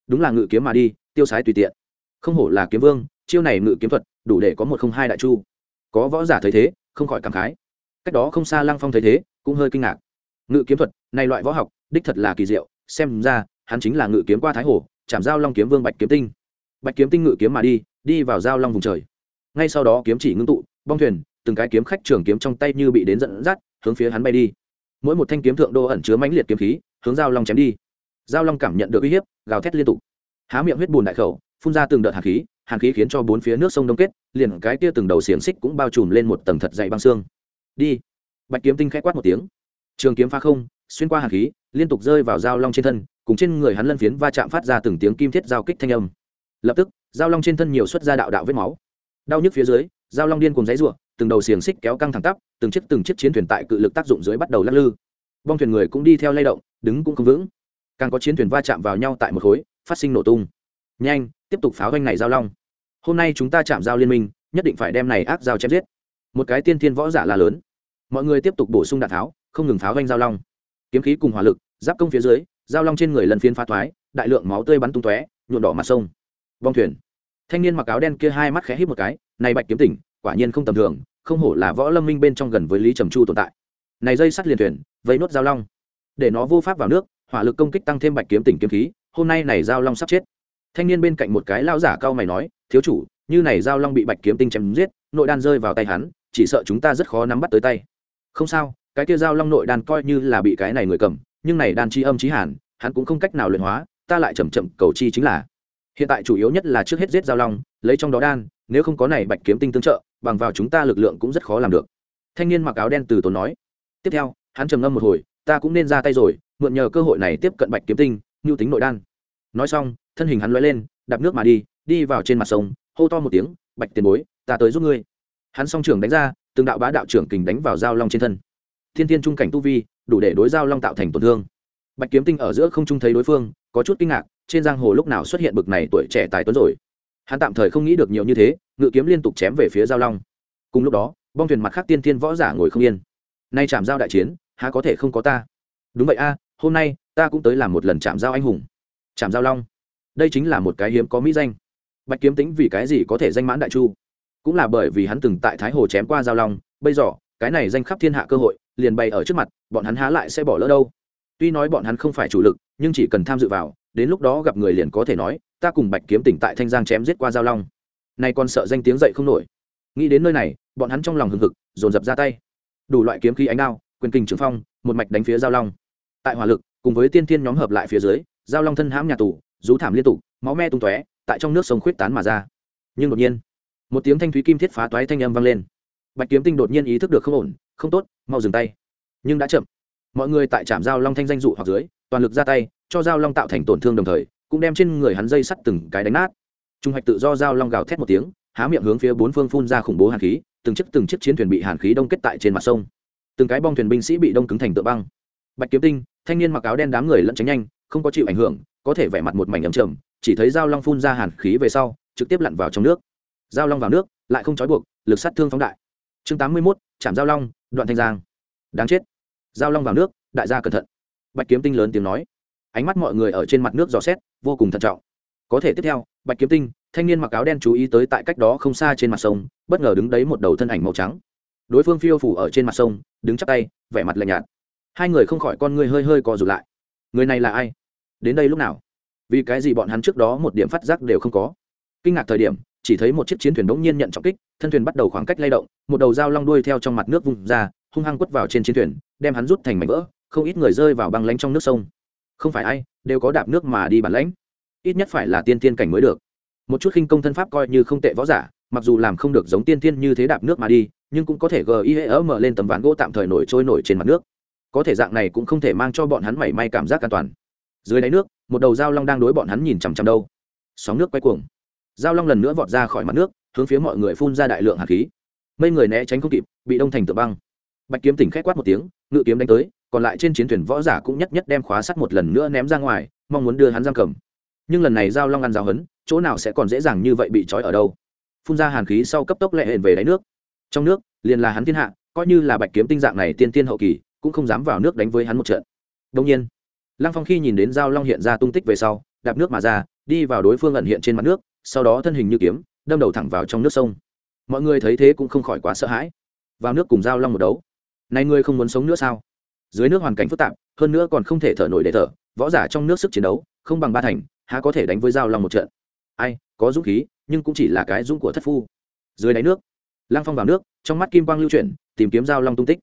Đúng là ngự kiếm mà đi, tiêu sái tùy tiện. Không hổ là kiếm vương, chiêu này ngự kiếm thuật đủ để có một không hai đại chu. Có võ giả thấy thế, không khỏi cảm khái. Cách đó không xa lăng phong thấy thế, cũng hơi kinh ngạc. Ngự kiếm thuật, này loại võ học, đích thật là kỳ diệu, xem ra, hắn chính là ngự kiếm qua thái hồ, chạm giao long kiếm vương bạch kiếm tinh. Bạch kiếm tinh ngự kiếm mà đi đi vào giao long vùng trời. Ngay sau đó kiếm chỉ ngưng tụ, bong thuyền, từng cái kiếm khách trường kiếm trong tay như bị đến dẫn dắt, hướng phía hắn bay đi. Mỗi một thanh kiếm thượng đô ẩn chứa mãnh liệt kiếm khí, hướng giao long chém đi. Giao long cảm nhận được uy hiếp, gào thét liên tục. Há miệng huyết bùn đại khẩu, phun ra từng đợt hạt khí hàn khí khiến cho bốn phía nước sông đông kết, liền cái kia từng đầu xiềng xích cũng bao trùm lên một tầng thật dày băng xương. Đi. Bạch kiếm tinh k h ẽ quát một tiếng. Trường kiếm phá không, xuyên qua hàn khí, liên tục rơi vào dao long trên thân, cùng trên người hắn lân phiến va chạm phát ra từng tiếng kim thiết giao kích thanh âm. Lập tức dao long trên thân nhiều xuất ra đạo đạo vết máu. Đau nhức phía dưới dao long điên cùng giấy ruộng từng đầu xiềng xích kéo căng thẳng tắp, từng chiếc từng chiếc chiến thuyền tại cự lực tác dụng dưới bắt đầu lắc lư. Bong thuyền người cũng đi theo lay động, đứng cũng không vững. Càng có chiến thuyền va chạm vào nhau tại một khối, phát sinh nổ tung. Nhanh, tiếp tục pháo doanh này giao long hôm nay chúng ta chạm giao liên minh, nhất định phải đem này ác giao chém giết. Một cái tiên thiên võ giả là lớn. Mọi người tiếp tục bổ sung đạn tháo, không ngừng pháo vanh giao long. Kiếm khí cùng hỏa lực, giáp công phía dưới, giao long trên người lần phiên phá thoái, đại lượng máu tươi bắn tung tóe nhuộn đỏ mặt sông. Vong thuyền. Thanh niên mặc áo đen kia hai mắt khẽ hít một cái, này bạch kiếm tỉnh, quả nhiên không tầm thường, không hổ là võ lâm minh bên trong gần với lý trầm chu tồn tại. Này dây sắt liền thuyền, vây nốt giao long. Để nó vô pháp vào nước, hỏa lực công kích tăng thêm bạch kiếm tỉnh kiếm khí, hôm nay này giao long sắp chết thanh niên bên cạnh một cái lao giả cao mày nói, thiếu chủ, như này giao long bị bạch kiếm tinh chém giết, nội đan rơi vào tay hắn, chỉ sợ chúng ta rất khó nắm bắt tới tay. Không sao, cái kia giao long nội đan coi như là bị cái này người cầm, nhưng này đan chi âm chí hàn, hắn cũng không cách nào luyện hóa, ta lại chậm chậm cầu chi chính là. Hiện tại chủ yếu nhất là trước hết giết giao long, lấy trong đó đan, nếu không có này bạch kiếm tinh tương trợ, bằng vào chúng ta lực lượng cũng rất khó làm được. Thanh niên mặc áo đen từ tốn nói. Tiếp theo, hắn trầm ngâm một hồi, ta cũng nên ra tay rồi, mượn nhờ cơ hội này tiếp cận bạch kiếm tinh, mưu tính nội đan nói xong, thân hình hắn lóe lên, đạp nước mà đi đi vào trên mặt sông, hô to một tiếng, bạch tiền bối, ta tới giúp ngươi. Hắn song trưởng đánh ra, từng đạo bá đạo trưởng kình đánh vào giao long trên thân. Thiên thiên trung cảnh tu vi, đủ để đối giao long tạo thành tổn thương. Bạch kiếm tinh ở giữa không trung thấy đối phương, có chút kinh ngạc, trên giang hồ lúc nào xuất hiện bực này tuổi trẻ tài tuấn rồi. Hắn tạm thời không nghĩ được nhiều như thế, ngự kiếm liên tục chém về phía giao long. Cùng lúc đó, bong thuyền mặt khác tiên thiên võ giả ngồi không yên. Nay chạm giao đại chiến, há có thể không có ta? Đúng vậy a, hôm nay, ta cũng tới làm một lần chạm giao anh hùng chạm giao long. Đây chính là một cái hiếm có mỹ danh. Bạch kiếm tính vì cái gì có thể danh mãn đại chu? Cũng là bởi vì hắn từng tại thái hồ chém qua giao long, bây giờ, cái này danh khắp thiên hạ cơ hội, liền bày ở trước mặt, bọn hắn há lại sẽ bỏ lỡ đâu? Tuy nói bọn hắn không phải chủ lực, nhưng chỉ cần tham dự vào, đến lúc đó gặp người liền có thể nói, ta cùng bạch kiếm tỉnh tại thanh giang chém giết qua giao long. Nay còn sợ danh tiếng dậy không nổi. Nghĩ đến nơi này, bọn hắn trong lòng hừng hực, dồn dập ra tay. Đủ loại kiếm khí ánh đao, quyền kình trường phong, một mạch đánh phía giao long. Tại hỏa lực, cùng với tiên thiên nhóm hợp lại phía dưới giao long thân hãm nhà tù, rú thảm liên tục, máu me tung tóe, tại trong nước sông khuyết tán mà ra. Nhưng đột nhiên, một tiếng thanh thúy kim thiết phá toái thanh âm vang lên. Bạch kiếm tinh đột nhiên ý thức được không ổn, không tốt, mau dừng tay. Nhưng đã chậm. Mọi người tại trạm giao long thanh danh dụ hoặc dưới, toàn lực ra tay, cho giao long tạo thành tổn thương đồng thời, cũng đem trên người hắn dây sắt từng cái đánh nát. Trung hoạch tự do giao long gào thét một tiếng, há miệng hướng phía bốn phương phun ra khủng bố hàn khí, từng chiếc từng chiếc chiến thuyền bị hàn khí đông kết tại trên mặt sông. Từng cái bong thuyền binh sĩ bị đông cứng thành tựa băng. Bạch kiếm tinh, thanh niên mặc áo đen đám người lẫn tránh nhanh không có chịu ảnh hưởng, có thể vẻ mặt một mảnh ấm trầm, chỉ thấy dao long phun ra hàn khí về sau, trực tiếp lặn vào trong nước. Dao long vào nước, lại không trói buộc, lực sát thương phóng đại. Chương tám mươi mốt chạm dao long, đoạn thanh giang. Đáng chết. Dao long vào nước, đại gia cẩn thận. Bạch kiếm tinh lớn tiếng nói. Ánh mắt mọi người ở trên mặt nước dò xét, vô cùng thận trọng. Có thể tiếp theo, bạch kiếm tinh, thanh niên mặc áo đen chú ý tới tại cách đó không xa trên mặt sông, bất ngờ đứng đấy một đầu thân ảnh màu trắng. Đối phương phiêu phủ ở trên mặt sông, đứng chắp tay, vẻ mặt lạnh nhạt. Hai người không khỏi con ngươi hơi hơi co rụt lại. Người này là ai? Đến đây lúc nào? Vì cái gì bọn hắn trước đó một điểm phát giác đều không có? Kinh ngạc thời điểm, chỉ thấy một chiếc chiến thuyền đống nhiên nhận trọng kích, thân thuyền bắt đầu khoảng cách lay động, một đầu dao long đuôi theo trong mặt nước vùng ra, hung hăng quất vào trên chiến thuyền, đem hắn rút thành mảnh vỡ, không ít người rơi vào băng lánh trong nước sông. Không phải ai, đều có đạp nước mà đi bản lãnh. Ít nhất phải là tiên tiên cảnh mới được. Một chút khinh công thân pháp coi như không tệ võ giả, mặc dù làm không được giống tiên tiên như thế đạp nước mà đi, nhưng cũng có thể gờ y mở lên tấm ván gỗ tạm thời nổi trôi nổi trên mặt nước. Có thể dạng này cũng không thể mang cho bọn hắn mảy may cảm giác an toàn dưới đáy nước, một đầu dao long đang đối bọn hắn nhìn chằm chằm đâu. Sóng nước quay cuồng. Dao long lần nữa vọt ra khỏi mặt nước, hướng phía mọi người phun ra đại lượng hạt khí. Mấy người né tránh không kịp, bị đông thành tự băng. Bạch kiếm tỉnh k h quát một tiếng, ngự kiếm đánh tới, còn lại trên chiến thuyền võ giả cũng nhất nhất đem khóa sắt một lần nữa ném ra ngoài, mong muốn đưa hắn giam cầm. Nhưng lần này giao long ăn giao hấn, chỗ nào sẽ còn dễ dàng như vậy bị trói ở đâu. Phun ra hàn khí sau cấp tốc lệ hển về đáy nước. Trong nước, liền là hắn thiên hạ, coi như là bạch kiếm tinh dạng này tiên tiên hậu kỳ, cũng không dám vào nước đánh với hắn một trận. Đông nhiên lăng phong khi nhìn đến giao long hiện ra tung tích về sau, đạp nước mà ra, đi vào đối phương ẩn hiện trên mặt nước, sau đó thân hình như kiếm, đâm đầu thẳng vào trong nước sông. Mọi người thấy thế cũng không khỏi quá sợ hãi. Vào nước cùng giao long một đấu. Này ngươi không muốn sống nữa sao? Dưới nước hoàn cảnh phức tạp, hơn nữa còn không thể thở nổi để thở, võ giả trong nước sức chiến đấu, không bằng ba thành, há có thể đánh với giao long một trận? Ai, có dũng khí, nhưng cũng chỉ là cái dũng của thất phu. Dưới đáy nước, lăng phong vào nước, trong mắt kim quang lưu chuyển, tìm kiếm giao long tung tích.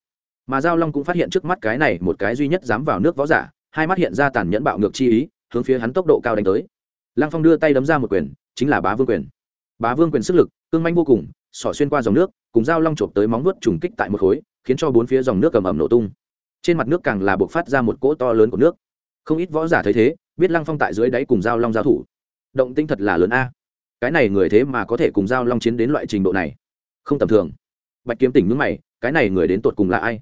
Mà giao long cũng phát hiện trước mắt cái này một cái duy nhất dám vào nước võ giả hai mắt hiện ra tàn nhẫn bạo ngược chi ý, hướng phía hắn tốc độ cao đánh tới. Lăng phong đưa tay đấm ra một quyền, chính là bá vương quyền. Bá vương quyền sức lực, cương manh vô cùng, xỏ xuyên qua dòng nước, cùng dao long chộp tới móng vuốt trùng kích tại một khối, khiến cho bốn phía dòng nước cầm ẩm nổ tung. Trên mặt nước càng là buộc phát ra một cỗ to lớn của nước. Không ít võ giả thấy thế, biết lăng phong tại dưới đáy cùng dao long giao thủ. Động tinh thật là lớn a. Cái này người thế mà có thể cùng dao long chiến đến loại trình độ này. Không tầm thường. Bạch kiếm tỉnh ngưng mày, cái này người đến tột cùng là ai?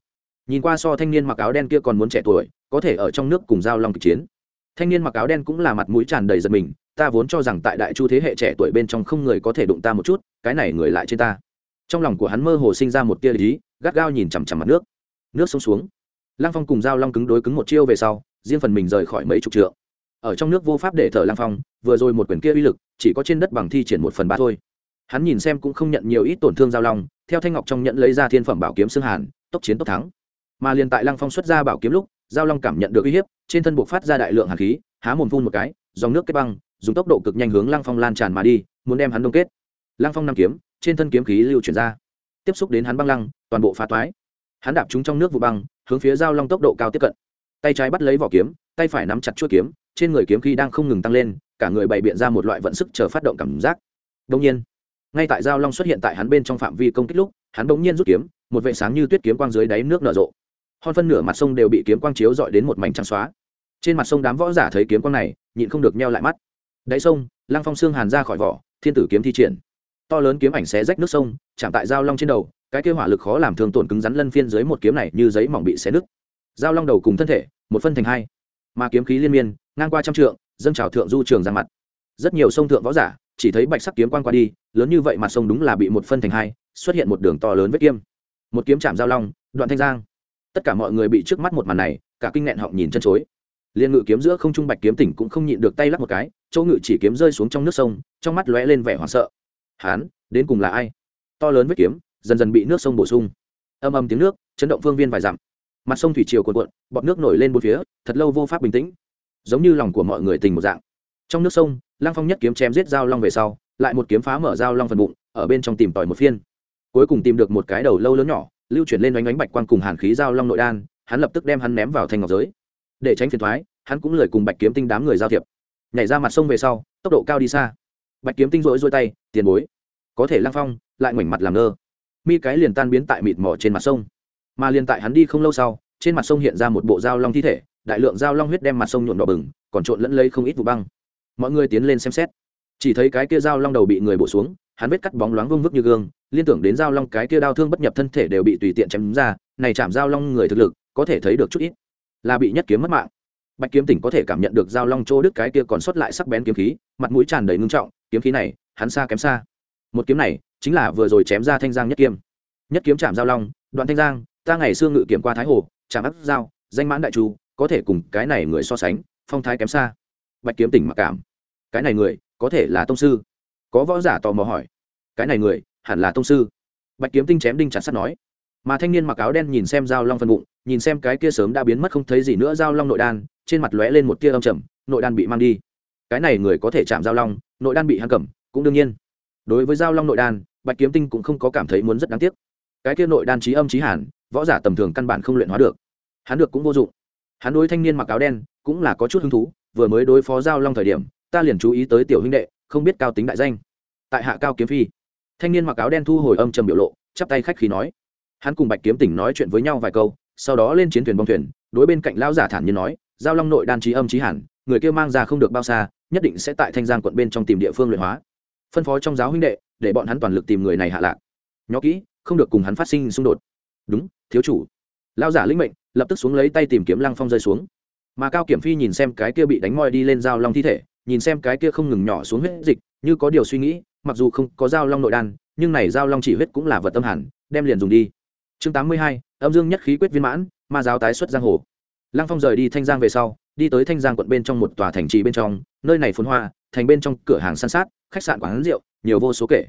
Nhìn qua so thanh niên mặc áo đen kia còn muốn trẻ tuổi có thể ở trong nước cùng giao long kịch chiến. Thanh niên mặc áo đen cũng là mặt mũi tràn đầy giật mình, ta vốn cho rằng tại đại chu thế hệ trẻ tuổi bên trong không người có thể đụng ta một chút, cái này người lại trên ta. Trong lòng của hắn mơ hồ sinh ra một tia lý gắt gao nhìn chằm chằm mặt nước. Nước sông xuống. Lang phong cùng dao long cứng đối cứng một chiêu về sau, riêng phần mình rời khỏi mấy chục trượng. Ở trong nước vô pháp để thở lang phong, vừa rồi một quyền kia uy lực, chỉ có trên đất bằng thi triển một phần ba thôi. Hắn nhìn xem cũng không nhận nhiều ít tổn thương giao long, theo thanh ngọc trong nhận lấy ra thiên phẩm bảo kiếm xương hàn, tốc chiến tốc thắng. Mà liền tại lang phong xuất ra bảo kiếm lúc giao long cảm nhận được uy hiếp, trên thân buộc phát ra đại lượng hàn khí, há mồm phun một cái, dòng nước kết băng, dùng tốc độ cực nhanh hướng lăng phong lan tràn mà đi, muốn đem hắn đông kết. Lăng phong nằm kiếm, trên thân kiếm khí lưu chuyển ra. Tiếp xúc đến hắn băng lăng, toàn bộ phá toái. Hắn đạp chúng trong nước vụ băng, hướng phía giao long tốc độ cao tiếp cận. Tay trái bắt lấy vỏ kiếm, tay phải nắm chặt chuôi kiếm, trên người kiếm khí đang không ngừng tăng lên, cả người bày biện ra một loại vận sức chờ phát động cảm giác. Đông nhiên, ngay tại giao long xuất hiện tại hắn bên trong phạm vi công kích lúc, hắn bỗng nhiên rút kiếm, một vệ sáng như tuyết kiếm quang dưới đáy nước nở rộ hơn phân nửa mặt sông đều bị kiếm quang chiếu dọi đến một mảnh trắng xóa. Trên mặt sông đám võ giả thấy kiếm quang này, nhịn không được meo lại mắt. Đáy sông, lăng phong xương hàn ra khỏi vỏ, thiên tử kiếm thi triển. To lớn kiếm ảnh xé rách nước sông, chạm tại giao long trên đầu, cái kêu hỏa lực khó làm thương tổn cứng rắn lân phiên dưới một kiếm này như giấy mỏng bị xé nứt. Giao long đầu cùng thân thể, một phân thành hai. Mà kiếm khí liên miên, ngang qua trăm trượng, dâng trào thượng du trường ra mặt. Rất nhiều sông thượng võ giả, chỉ thấy bạch sắc kiếm quan qua đi, lớn như vậy mặt sông đúng là bị một phân thành hai, xuất hiện một đường to lớn vết kiếm. Một kiếm chạm giao long, đoạn thanh giang tất cả mọi người bị trước mắt một màn này, cả kinh nghẹn họng nhìn chân chối. Liên ngự kiếm giữa không trung bạch kiếm tỉnh cũng không nhịn được tay lắc một cái, chỗ ngự chỉ kiếm rơi xuống trong nước sông, trong mắt lóe lên vẻ hoảng sợ. Hán, đến cùng là ai? To lớn vết kiếm, dần dần bị nước sông bổ sung. Âm âm tiếng nước, chấn động phương viên vài dặm. Mặt sông thủy triều cuộn cuộn, bọt nước nổi lên bốn phía, thật lâu vô pháp bình tĩnh. Giống như lòng của mọi người tình một dạng. Trong nước sông lang phong nhất kiếm chém giết dao long về sau, lại một kiếm phá mở dao long phần bụng, ở bên trong tìm tòi một phiên. Cuối cùng tìm được một cái đầu lâu lớn nhỏ lưu chuyển lên oanh oánh bạch quang cùng hàn khí giao long nội đan, hắn lập tức đem hắn ném vào thanh ngọc giới. Để tránh phiền thoái hắn cũng lười cùng bạch kiếm tinh đám người giao thiệp. Nhảy ra mặt sông về sau, tốc độ cao đi xa. Bạch kiếm tinh rỗi rôi tay, tiền bối, có thể lang phong, lại ngoảnh mặt làm ngơ. Mi cái liền tan biến tại mịt mỏ trên mặt sông. Mà liền tại hắn đi không lâu sau, trên mặt sông hiện ra một bộ dao long thi thể, đại lượng dao long huyết đem mặt sông nhuộm đỏ bừng, còn trộn lẫn lấy không ít vụ băng. Mọi người tiến lên xem xét. Chỉ thấy cái kia dao long đầu bị người bổ xuống hắn vết cắt bóng loáng vương vức như gương, liên tưởng đến dao long cái kia đau thương bất nhập thân thể đều bị tùy tiện chém ra, này chạm dao long người thực lực, có thể thấy được chút ít. Là bị nhất kiếm mất mạng. Bạch kiếm tỉnh có thể cảm nhận được dao long chỗ đứt cái kia còn sót lại sắc bén kiếm khí, mặt mũi tràn đầy ngưng trọng, kiếm khí này, hắn xa kém xa. Một kiếm này, chính là vừa rồi chém ra thanh giang nhất kiếm. Nhất kiếm chạm giao long, đoạn thanh giang, ta ngày xưa ngự kiểm qua thái hồ, chạm áp giao, danh mãn đại chu, có thể cùng cái này người so sánh, phong thái kém xa. Bạch kiếm tỉnh mặc cảm. Cái này người, có thể là tông sư. Có võ giả tò mò hỏi cái này người, hẳn là tông sư. Bạch kiếm tinh chém đinh chặt sắt nói. Mà thanh niên mặc áo đen nhìn xem dao long phân bụng, nhìn xem cái kia sớm đã biến mất không thấy gì nữa dao long nội đan, trên mặt lóe lên một tia âm trầm, nội đan bị mang đi. Cái này người có thể chạm dao long, nội đan bị hăng cầm, cũng đương nhiên. Đối với dao long nội đan, bạch kiếm tinh cũng không có cảm thấy muốn rất đáng tiếc. Cái kia nội đan trí âm trí hàn, võ giả tầm thường căn bản không luyện hóa được. Hắn được cũng vô dụng. Hắn đối thanh niên mặc áo đen cũng là có chút hứng thú, vừa mới đối phó giao long thời điểm, ta liền chú ý tới tiểu huynh đệ, không biết cao tính đại danh. Tại hạ cao kiếm phi thanh niên mặc áo đen thu hồi âm trầm biểu lộ, chắp tay khách khí nói. Hắn cùng bạch kiếm tỉnh nói chuyện với nhau vài câu, sau đó lên chiến thuyền bong thuyền, đối bên cạnh lão giả thản nhiên nói, giao long nội đan trí âm trí hẳn, người kia mang ra không được bao xa, nhất định sẽ tại thanh giang quận bên trong tìm địa phương luyện hóa. Phân phó trong giáo huynh đệ, để bọn hắn toàn lực tìm người này hạ lạc. Nhó kỹ, không được cùng hắn phát sinh xung đột. Đúng, thiếu chủ. Lao giả lĩnh mệnh, lập tức xuống lấy tay tìm kiếm lăng phong rơi xuống. Mà cao kiểm phi nhìn xem cái kia bị đánh moi đi lên dao long thi thể, nhìn xem cái kia không ngừng nhỏ xuống huyết dịch, như có điều suy nghĩ mặc dù không có dao long nội đan, nhưng này dao long chỉ huyết cũng là vật tâm hẳn, đem liền dùng đi. Chương tám mươi hai, âm dương nhất khí quyết viên mãn, ma giáo tái xuất giang hồ. Lăng phong rời đi thanh giang về sau, đi tới thanh giang quận bên trong một tòa thành trì bên trong, nơi này phun hoa, thành bên trong cửa hàng san sát, khách sạn quán rượu, nhiều vô số kể.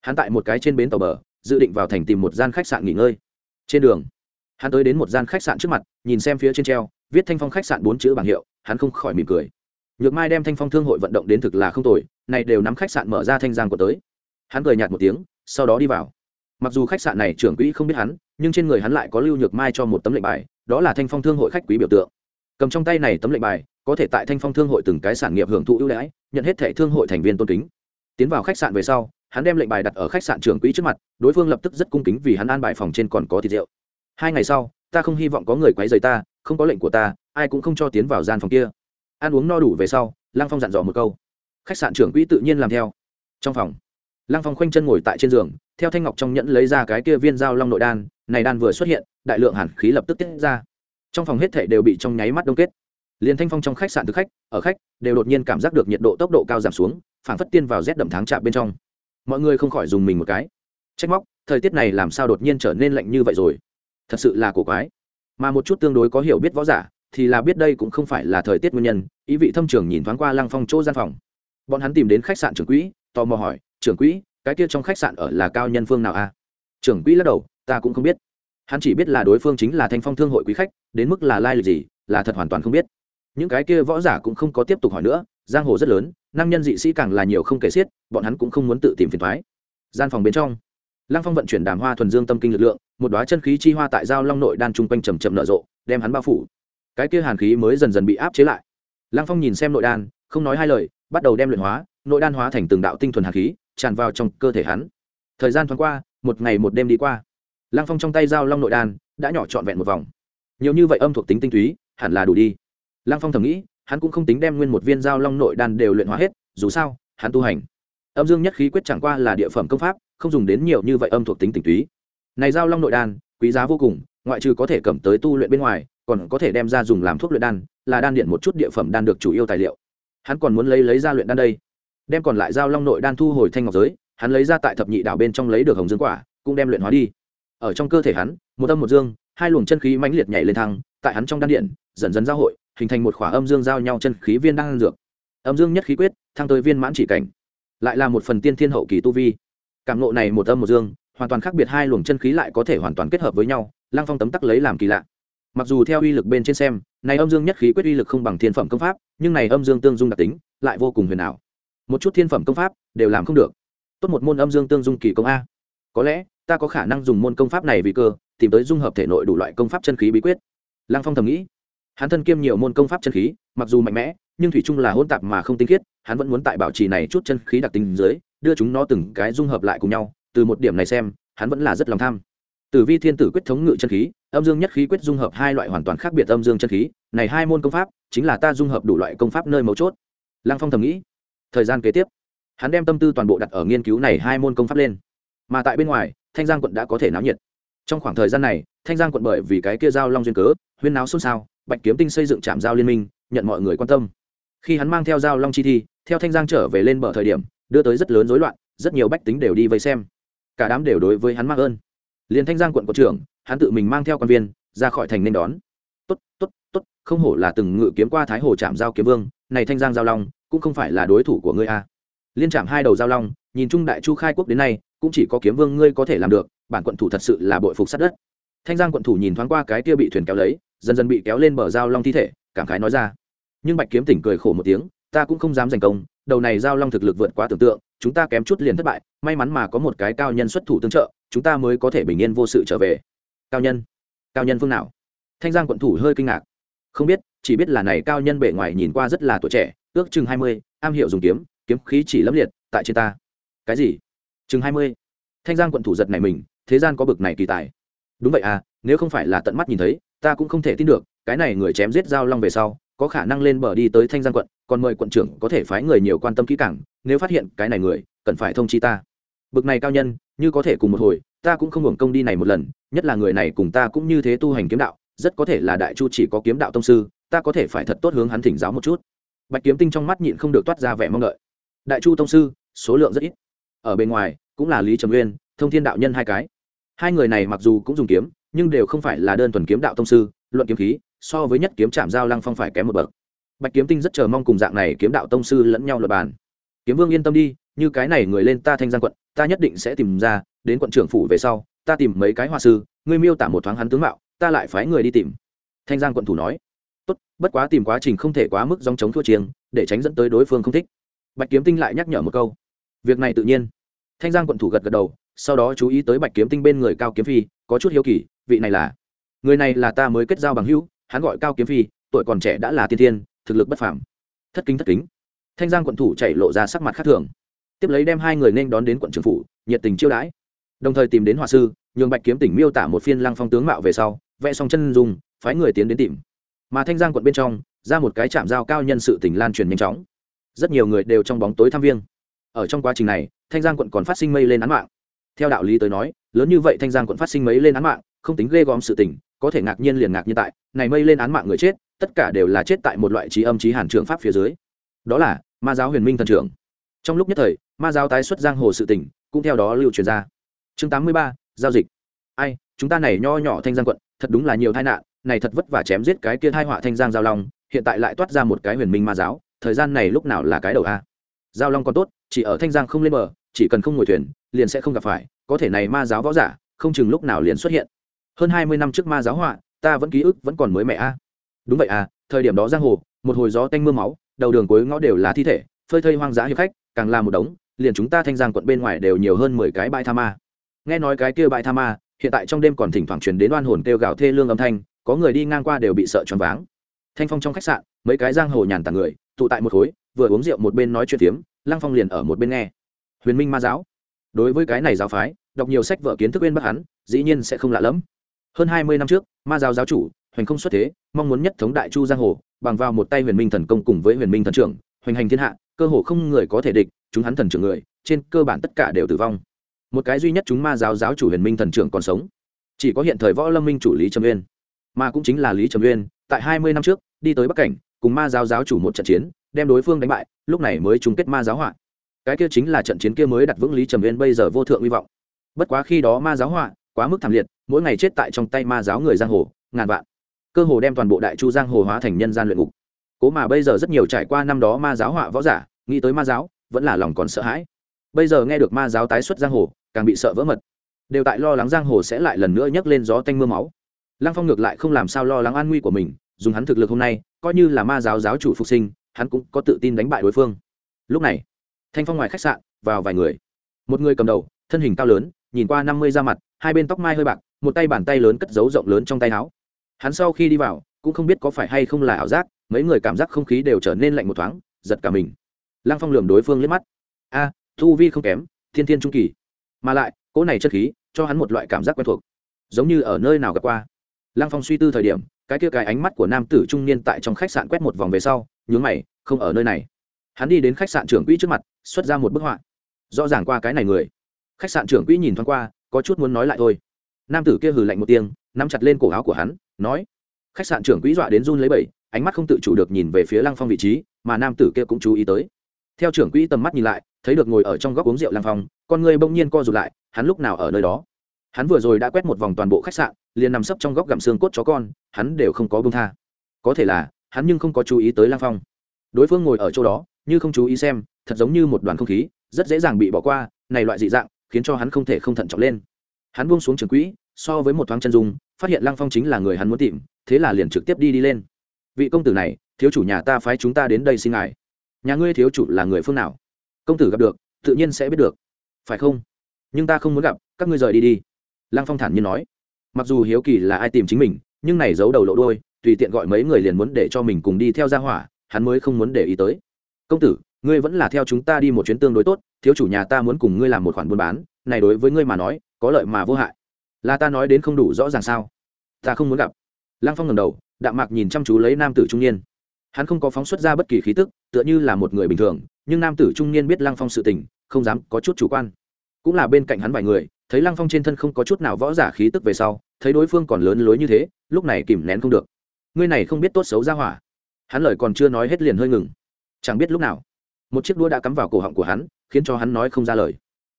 Hắn tại một cái trên bến tàu bờ, dự định vào thành tìm một gian khách sạn nghỉ ngơi. Trên đường, hắn tới đến một gian khách sạn trước mặt, nhìn xem phía trên treo, viết thanh phong khách sạn bốn chữ bảng hiệu, hắn không khỏi mỉm cười nhược mai đem thanh phong thương hội vận động đến thực là không tồi, này đều nắm khách sạn mở ra thanh giang của tới. Hắn cười nhạt một tiếng, sau đó đi vào. Mặc dù khách sạn này trưởng quỹ không biết hắn, nhưng trên người hắn lại có lưu nhược mai cho một tấm lệnh bài, đó là thanh phong thương hội khách quý biểu tượng. Cầm trong tay này tấm lệnh bài, có thể tại thanh phong thương hội từng cái sản nghiệp hưởng thụ ưu đãi, nhận hết thẻ thương hội thành viên tôn kính. Tiến vào khách sạn về sau, hắn đem lệnh bài đặt ở khách sạn trưởng quỹ trước mặt, đối phương lập tức rất cung kính vì hắn an bài phòng trên còn có thịt rượu. Hai ngày sau, ta không hy vọng có người quấy rầy ta, không có lệnh của ta, ai cũng không cho tiến vào gian phòng kia ăn uống no đủ về sau, lăng phong dặn dò một câu. Khách sạn trưởng quỹ tự nhiên làm theo. Trong phòng, lăng phong khoanh chân ngồi tại trên giường, theo thanh ngọc trong nhẫn lấy ra cái kia viên dao long nội đan, này đan vừa xuất hiện, đại lượng hàn khí lập tức tiết ra. Trong phòng hết thể đều bị trong nháy mắt đông kết. Liền thanh phong trong khách sạn thực khách, ở khách, đều đột nhiên cảm giác được nhiệt độ tốc độ cao giảm xuống, phản phất tiên vào rét đậm tháng chạm bên trong. Mọi người không khỏi dùng mình một cái. Trách móc, thời tiết này làm sao đột nhiên trở nên lạnh như vậy rồi? Thật sự là cổ quái. Mà một chút tương đối có hiểu biết võ giả thì là biết đây cũng không phải là thời tiết nguyên nhân, ý vị thâm trường nhìn thoáng qua lăng phong chỗ gian phòng. Bọn hắn tìm đến khách sạn trưởng quỹ, tò mò hỏi, trưởng quỹ, cái kia trong khách sạn ở là cao nhân phương nào a? Trưởng quỹ lắc đầu, ta cũng không biết. Hắn chỉ biết là đối phương chính là thanh phong thương hội quý khách, đến mức là lai lịch gì, là thật hoàn toàn không biết. Những cái kia võ giả cũng không có tiếp tục hỏi nữa, giang hồ rất lớn năng nhân dị sĩ càng là nhiều không kể xiết, bọn hắn cũng không muốn tự tìm phiền thoái gian phòng bên trong, lăng phong vận chuyển đàm hoa thuần dương tâm kinh lực lượng, một đoá chân khí chi hoa tại giao long nội đan chung quanh trầm trầm nở rộ, đem hắn bao phủ cái kia hàn khí mới dần dần bị áp chế lại. Lăng phong nhìn xem nội đan, không nói hai lời, bắt đầu đem luyện hóa, nội đan hóa thành từng đạo tinh thuần hàn khí, tràn vào trong cơ thể hắn. Thời gian thoáng qua, một ngày một đêm đi qua. Lăng phong trong tay giao long nội đan, đã nhỏ trọn vẹn một vòng. Nhiều như vậy âm thuộc tính tinh túy, hẳn là đủ đi. Lăng phong thầm nghĩ, hắn cũng không tính đem nguyên một viên giao long nội đan đều luyện hóa hết, dù sao, hắn tu hành. Âm dương nhất khí quyết chẳng qua là địa phẩm công pháp, không dùng đến nhiều như vậy âm thuộc tính tinh túy. Này giao long nội đan, quý giá vô cùng, ngoại trừ có thể cầm tới tu luyện bên ngoài còn có thể đem ra dùng làm thuốc luyện đan, là đan điện một chút địa phẩm đan được chủ yêu tài liệu. Hắn còn muốn lấy lấy ra luyện đan đây. Đem còn lại giao long nội đan thu hồi thanh ngọc giới, hắn lấy ra tại thập nhị đảo bên trong lấy được hồng dương quả, cũng đem luyện hóa đi. Ở trong cơ thể hắn, một âm một dương, hai luồng chân khí mãnh liệt nhảy lên thăng, tại hắn trong đan điện, dần dần giao hội, hình thành một khỏa âm dương giao nhau chân khí viên đan dược. Âm dương nhất khí quyết, thăng tới viên mãn chỉ cảnh. Lại là một phần tiên thiên hậu kỳ tu vi. Cảm ngộ này một âm một dương, hoàn toàn khác biệt hai luồng chân khí lại có thể hoàn toàn kết hợp với nhau lang phong tấm tắc lấy làm kỳ lạ mặc dù theo uy lực bên trên xem này âm dương nhất khí quyết uy lực không bằng thiên phẩm công pháp nhưng này âm dương tương dung đặc tính lại vô cùng huyền ảo. Một chút thiên phẩm công pháp đều làm không được. Tốt một môn âm dương tương dung kỳ công a. Có lẽ ta có khả năng dùng môn công pháp này vì cơ tìm tới dung hợp thể nội đủ loại công pháp chân khí bí quyết. Lăng phong thầm nghĩ. Hắn thân kiêm nhiều môn công pháp chân khí mặc dù mạnh mẽ nhưng thủy chung là hôn tạp mà không tinh khiết hắn vẫn muốn tại bảo trì này chút chân khí đặc tính dưới đưa chúng nó từng cái dung hợp lại cùng nhau từ một điểm này xem hắn vẫn là rất lòng tham. Tử Vi Thiên Tử quyết thống ngự chân khí, âm dương nhất khí quyết dung hợp hai loại hoàn toàn khác biệt âm dương chân khí, này hai môn công pháp chính là ta dung hợp đủ loại công pháp nơi mấu chốt. Lăng Phong thầm nghĩ. Thời gian kế tiếp, hắn đem tâm tư toàn bộ đặt ở nghiên cứu này hai môn công pháp lên. Mà tại bên ngoài, Thanh Giang quận đã có thể náo nhiệt. Trong khoảng thời gian này, Thanh Giang quận bởi vì cái kia giao long duyên cớ, huyên náo xôn xao, Bạch Kiếm Tinh xây dựng trạm giao liên minh, nhận mọi người quan tâm. Khi hắn mang theo giao long chi thi, theo Thanh Giang trở về lên bờ thời điểm, đưa tới rất lớn rối loạn, rất nhiều bách tính đều đi vây xem. Cả đám đều đối với hắn mang ơn liền thanh giang quận có trưởng hắn tự mình mang theo quan viên, ra khỏi thành nên đón. Tốt tốt tốt, không hổ là từng ngự kiếm qua thái hồ trạm giao kiếm vương, này thanh giang giao long, cũng không phải là đối thủ của ngươi a liên trạm hai đầu giao long, nhìn chung đại chu khai quốc đến nay, cũng chỉ có kiếm vương ngươi có thể làm được, bản quận thủ thật sự là bội phục sát đất. Thanh giang quận thủ nhìn thoáng qua cái kia bị thuyền kéo lấy, dần dần bị kéo lên bờ giao long thi thể, cảm khái nói ra. Nhưng bạch kiếm tỉnh cười khổ một tiếng, ta cũng không dám giành công, đầu này giao long thực lực vượt quá tưởng tượng, chúng ta kém chút liền thất bại, may mắn mà có một cái cao nhân xuất thủ tương trợ, chúng ta mới có thể bình yên vô sự trở về cao nhân. Cao nhân phương nào? Thanh giang quận thủ hơi kinh ngạc. Không biết, chỉ biết là này cao nhân bề ngoài nhìn qua rất là tuổi trẻ, ước chừng hai mươi, am hiểu dùng kiếm kiếm khí chỉ lẫm liệt, tại trên ta. Cái gì? Chừng hai mươi. Thanh giang quận thủ giật này mình, thế gian có bực này kỳ tài. Đúng vậy à nếu không phải là tận mắt nhìn thấy, ta cũng không thể tin được, cái này người chém giết giao long về sau, có khả năng lên bờ đi tới thanh giang quận, còn mời quận trưởng có thể phái người nhiều quan tâm kỹ càng, nếu phát hiện cái này người, cần phải thông chi ta. Bực này cao nhân, như có thể cùng một hồi ta cũng không hưởng công đi này một lần, nhất là người này cùng ta cũng như thế tu hành kiếm đạo, rất có thể là đại chu chỉ có kiếm đạo tông sư, ta có thể phải thật tốt hướng hắn thỉnh giáo một chút. Bạch kiếm tinh trong mắt nhịn không được toát ra vẻ mong đợi. Đại chu tông sư, số lượng rất ít. Ở bên ngoài, cũng là lý trầm uyên thông thiên đạo nhân hai cái. Hai người này mặc dù cũng dùng kiếm, nhưng đều không phải là đơn thuần kiếm đạo tông sư, luận kiếm khí, so với nhất kiếm trạm giao lăng phong phải kém một bậc. Bạch kiếm tinh rất chờ mong cùng dạng này kiếm đạo tông sư lẫn nhau luật bàn. Kiếm vương yên tâm đi, như cái này người lên ta thanh giang quận, ta nhất định sẽ tìm ra đến quận trưởng phủ về sau, ta tìm mấy cái họa sư, ngươi miêu tả một thoáng hắn tướng mạo, ta lại phái người đi tìm. Thanh giang quận thủ nói. Tốt, bất quá tìm quá trình không thể quá mức dòng chống thua chiêng, để tránh dẫn tới đối phương không thích. Bạch kiếm tinh lại nhắc nhở một câu. Việc này tự nhiên. Thanh giang quận thủ gật gật đầu, sau đó chú ý tới bạch kiếm tinh bên người cao kiếm phi, có chút hiếu kỳ, vị này là? Người này là ta mới kết giao bằng hữu, hắn gọi cao kiếm phi, tuổi còn trẻ đã là tiên tiên thực lực bất phàm. Thất kính thất kính. Thanh giang quận thủ chạy lộ ra sắc mặt khác thường. Tiếp lấy đem hai người nên đón đến quận trường phủ, nhiệt tình chiêu đãi đồng thời tìm đến họa sư, nhường bạch kiếm tỉnh miêu tả một phiên lăng phong tướng mạo về sau, vẽ xong chân dùng phái người tiến đến tìm. Mà thanh giang quận bên trong, ra một cái chạm giao cao nhân sự tỉnh lan truyền nhanh chóng. Rất nhiều người đều trong bóng tối tham viêng ở trong quá trình này, thanh giang quận còn phát sinh mây lên án mạng. Theo đạo lý tới nói, lớn như vậy thanh giang quận phát sinh mấy lên án mạng, không tính ghê gom sự tình, có thể ngạc nhiên liền ngạc nhiên tại, này mây lên án mạng người chết, tất cả đều là chết tại một loại trí âm trí hàn trường pháp phía dưới. Đó là ma giáo huyền minh thần trưởng. Trong lúc nhất thời, ma giáo tái xuất giang hồ sự tỉnh cũng theo đó lưu truyền ra chương tám mươi ba, giao dịch. Ai, chúng ta này nho nhỏ thanh giang quận, thật đúng là nhiều tai nạn, này thật vất vả chém giết cái kia thai họa thanh giang giao long, hiện tại lại toát ra một cái huyền minh ma giáo, thời gian này lúc nào là cái đầu a? Giao long còn tốt, chỉ ở thanh giang không lên bờ, chỉ cần không ngồi thuyền, liền sẽ không gặp phải, có thể này ma giáo võ giả, không chừng lúc nào liền xuất hiện. Hơn hai mươi năm trước ma giáo họa, ta vẫn ký ức vẫn còn mới mẹ a. Đúng vậy à thời điểm đó giang hồ, một hồi gió tanh mưa máu, đầu đường cuối ngõ đều là thi thể, phơi thây hoang dã hiệp khách, càng là một đống, liền chúng ta thanh giang quận bên ngoài đều nhiều hơn mười cái bãi tha ma nghe nói cái kia bãi tha ma hiện tại trong đêm còn thỉnh thoảng truyền đến oan hồn kêu gào thê lương âm thanh có người đi ngang qua đều bị sợ choáng váng. Thanh phong trong khách sạn mấy cái giang hồ nhàn tàng người tụ tại một khối vừa uống rượu một bên nói chuyện tiếm, lăng phong liền ở một bên nghe. Huyền minh ma giáo. Đối với cái này giáo phái đọc nhiều sách vở kiến thức bên bắc hắn dĩ nhiên sẽ không lạ lẫm. Hơn hai mươi năm trước ma giáo giáo chủ hoành không xuất thế mong muốn nhất thống đại chu giang hồ bằng vào một tay huyền minh thần công cùng với huyền minh thần trưởng hoành hành thiên hạ cơ hồ không người có thể địch chúng hắn thần trưởng người trên cơ bản tất cả đều tử vong một cái duy nhất chúng ma giáo giáo chủ huyền minh thần trưởng còn sống. Chỉ có hiện thời võ lâm minh chủ lý trầm uyên. Mà cũng chính là lý trầm uyên, tại hai mươi năm trước, đi tới bắc cảnh, cùng ma giáo giáo chủ một trận chiến, đem đối phương đánh bại, lúc này mới chung kết ma giáo họa. Cái kia chính là trận chiến kia mới đặt vững lý trầm uyên bây giờ vô thượng hy vọng. Bất quá khi đó ma giáo họa quá mức thảm liệt, mỗi ngày chết tại trong tay ma giáo người giang hồ, ngàn vạn. Cơ hồ đem toàn bộ đại chu giang hồ hóa thành nhân gian luyện ngục. Cố mà bây giờ rất nhiều trải qua năm đó ma giáo họa võ giả, nghĩ tới ma giáo, vẫn là lòng còn sợ hãi bây giờ nghe được ma giáo tái xuất giang hồ càng bị sợ vỡ mật. Đều tại lo lắng giang hồ sẽ lại lần nữa nhấc lên gió tanh mưa máu. Lăng phong ngược lại không làm sao lo lắng an nguy của mình dùng hắn thực lực hôm nay coi như là ma giáo giáo chủ phục sinh hắn cũng có tự tin đánh bại đối phương. Lúc này thanh phong ngoài khách sạn vào vài người. Một người cầm đầu thân hình cao lớn nhìn qua năm mươi da mặt hai bên tóc mai hơi bạc một tay bàn tay lớn cất giấu rộng lớn trong tay áo. Hắn sau khi đi vào cũng không biết có phải hay không là ảo giác mấy người cảm giác không khí đều trở nên lạnh một thoáng giật cả mình. Lăng phong lườm đối phương liếc mắt. A à, thu vi không kém, thiên thiên trung kỳ. Mà lại, cỗ này chất khí, cho hắn một loại cảm giác quen thuộc. Giống như ở nơi nào gặp qua. Lăng phong suy tư thời điểm, cái kia cái ánh mắt của nam tử trung niên tại trong khách sạn quét một vòng về sau, nhướng mày, không ở nơi này. Hắn đi đến khách sạn trưởng quỹ trước mặt, xuất ra một bức họa. Rõ ràng qua cái này người. Khách sạn trưởng quỹ nhìn thoáng qua, có chút muốn nói lại thôi. Nam tử kia hừ lạnh một tiếng, nắm chặt lên cổ áo của hắn, nói. Khách sạn trưởng quỹ dọa đến run lấy bẩy, ánh mắt không tự chủ được nhìn về phía lăng phong vị trí, mà nam tử kia cũng chú ý tới theo trưởng quỹ tầm mắt nhìn lại, thấy được ngồi ở trong góc uống rượu Lang phong, con người bỗng nhiên co rụt lại, hắn lúc nào ở nơi đó? Hắn vừa rồi đã quét một vòng toàn bộ khách sạn, liền nằm sấp trong góc gặm xương cốt chó con, hắn đều không có bông tha. Có thể là, hắn nhưng không có chú ý tới Lang phong. Đối phương ngồi ở chỗ đó, như không chú ý xem, thật giống như một đoàn không khí, rất dễ dàng bị bỏ qua, này loại dị dạng, khiến cho hắn không thể không thận trọng lên. Hắn buông xuống trường quỹ, so với một thoáng chân dung, phát hiện Lang phong chính là người hắn muốn tìm, thế là liền trực tiếp đi đi lên. Vị công tử này, thiếu chủ nhà ta phái chúng ta đến đây xin ngài nhà ngươi thiếu chủ là người phương nào? Công tử gặp được, tự nhiên sẽ biết được. Phải không? Nhưng ta không muốn gặp, các ngươi rời đi đi. Lăng phong thản nhiên nói. Mặc dù hiếu kỳ là ai tìm chính mình, nhưng này giấu đầu lộ đôi tùy tiện gọi mấy người liền muốn để cho mình cùng đi theo gia hỏa, hắn mới không muốn để ý tới. Công tử, ngươi vẫn là theo chúng ta đi một chuyến tương đối tốt, thiếu chủ nhà ta muốn cùng ngươi làm một khoản buôn bán, này đối với ngươi mà nói, có lợi mà vô hại. Là ta nói đến không đủ rõ ràng sao? Ta không muốn gặp. Lăng phong ngầm đầu, đạm mạc nhìn chăm chú lấy nam tử trung niên hắn không có phóng xuất ra bất kỳ khí tức, tựa như là một người bình thường, nhưng nam tử trung niên biết lăng phong sự tình, không dám có chút chủ quan. Cũng là bên cạnh hắn vài người, thấy lăng phong trên thân không có chút nào võ giả khí tức về sau, thấy đối phương còn lớn lối như thế, lúc này kìm nén không được. Ngươi này không biết tốt xấu ra hỏa. Hắn lời còn chưa nói hết liền hơi ngừng. Chẳng biết lúc nào, một chiếc đũa đã cắm vào cổ họng của hắn, khiến cho hắn nói không ra lời.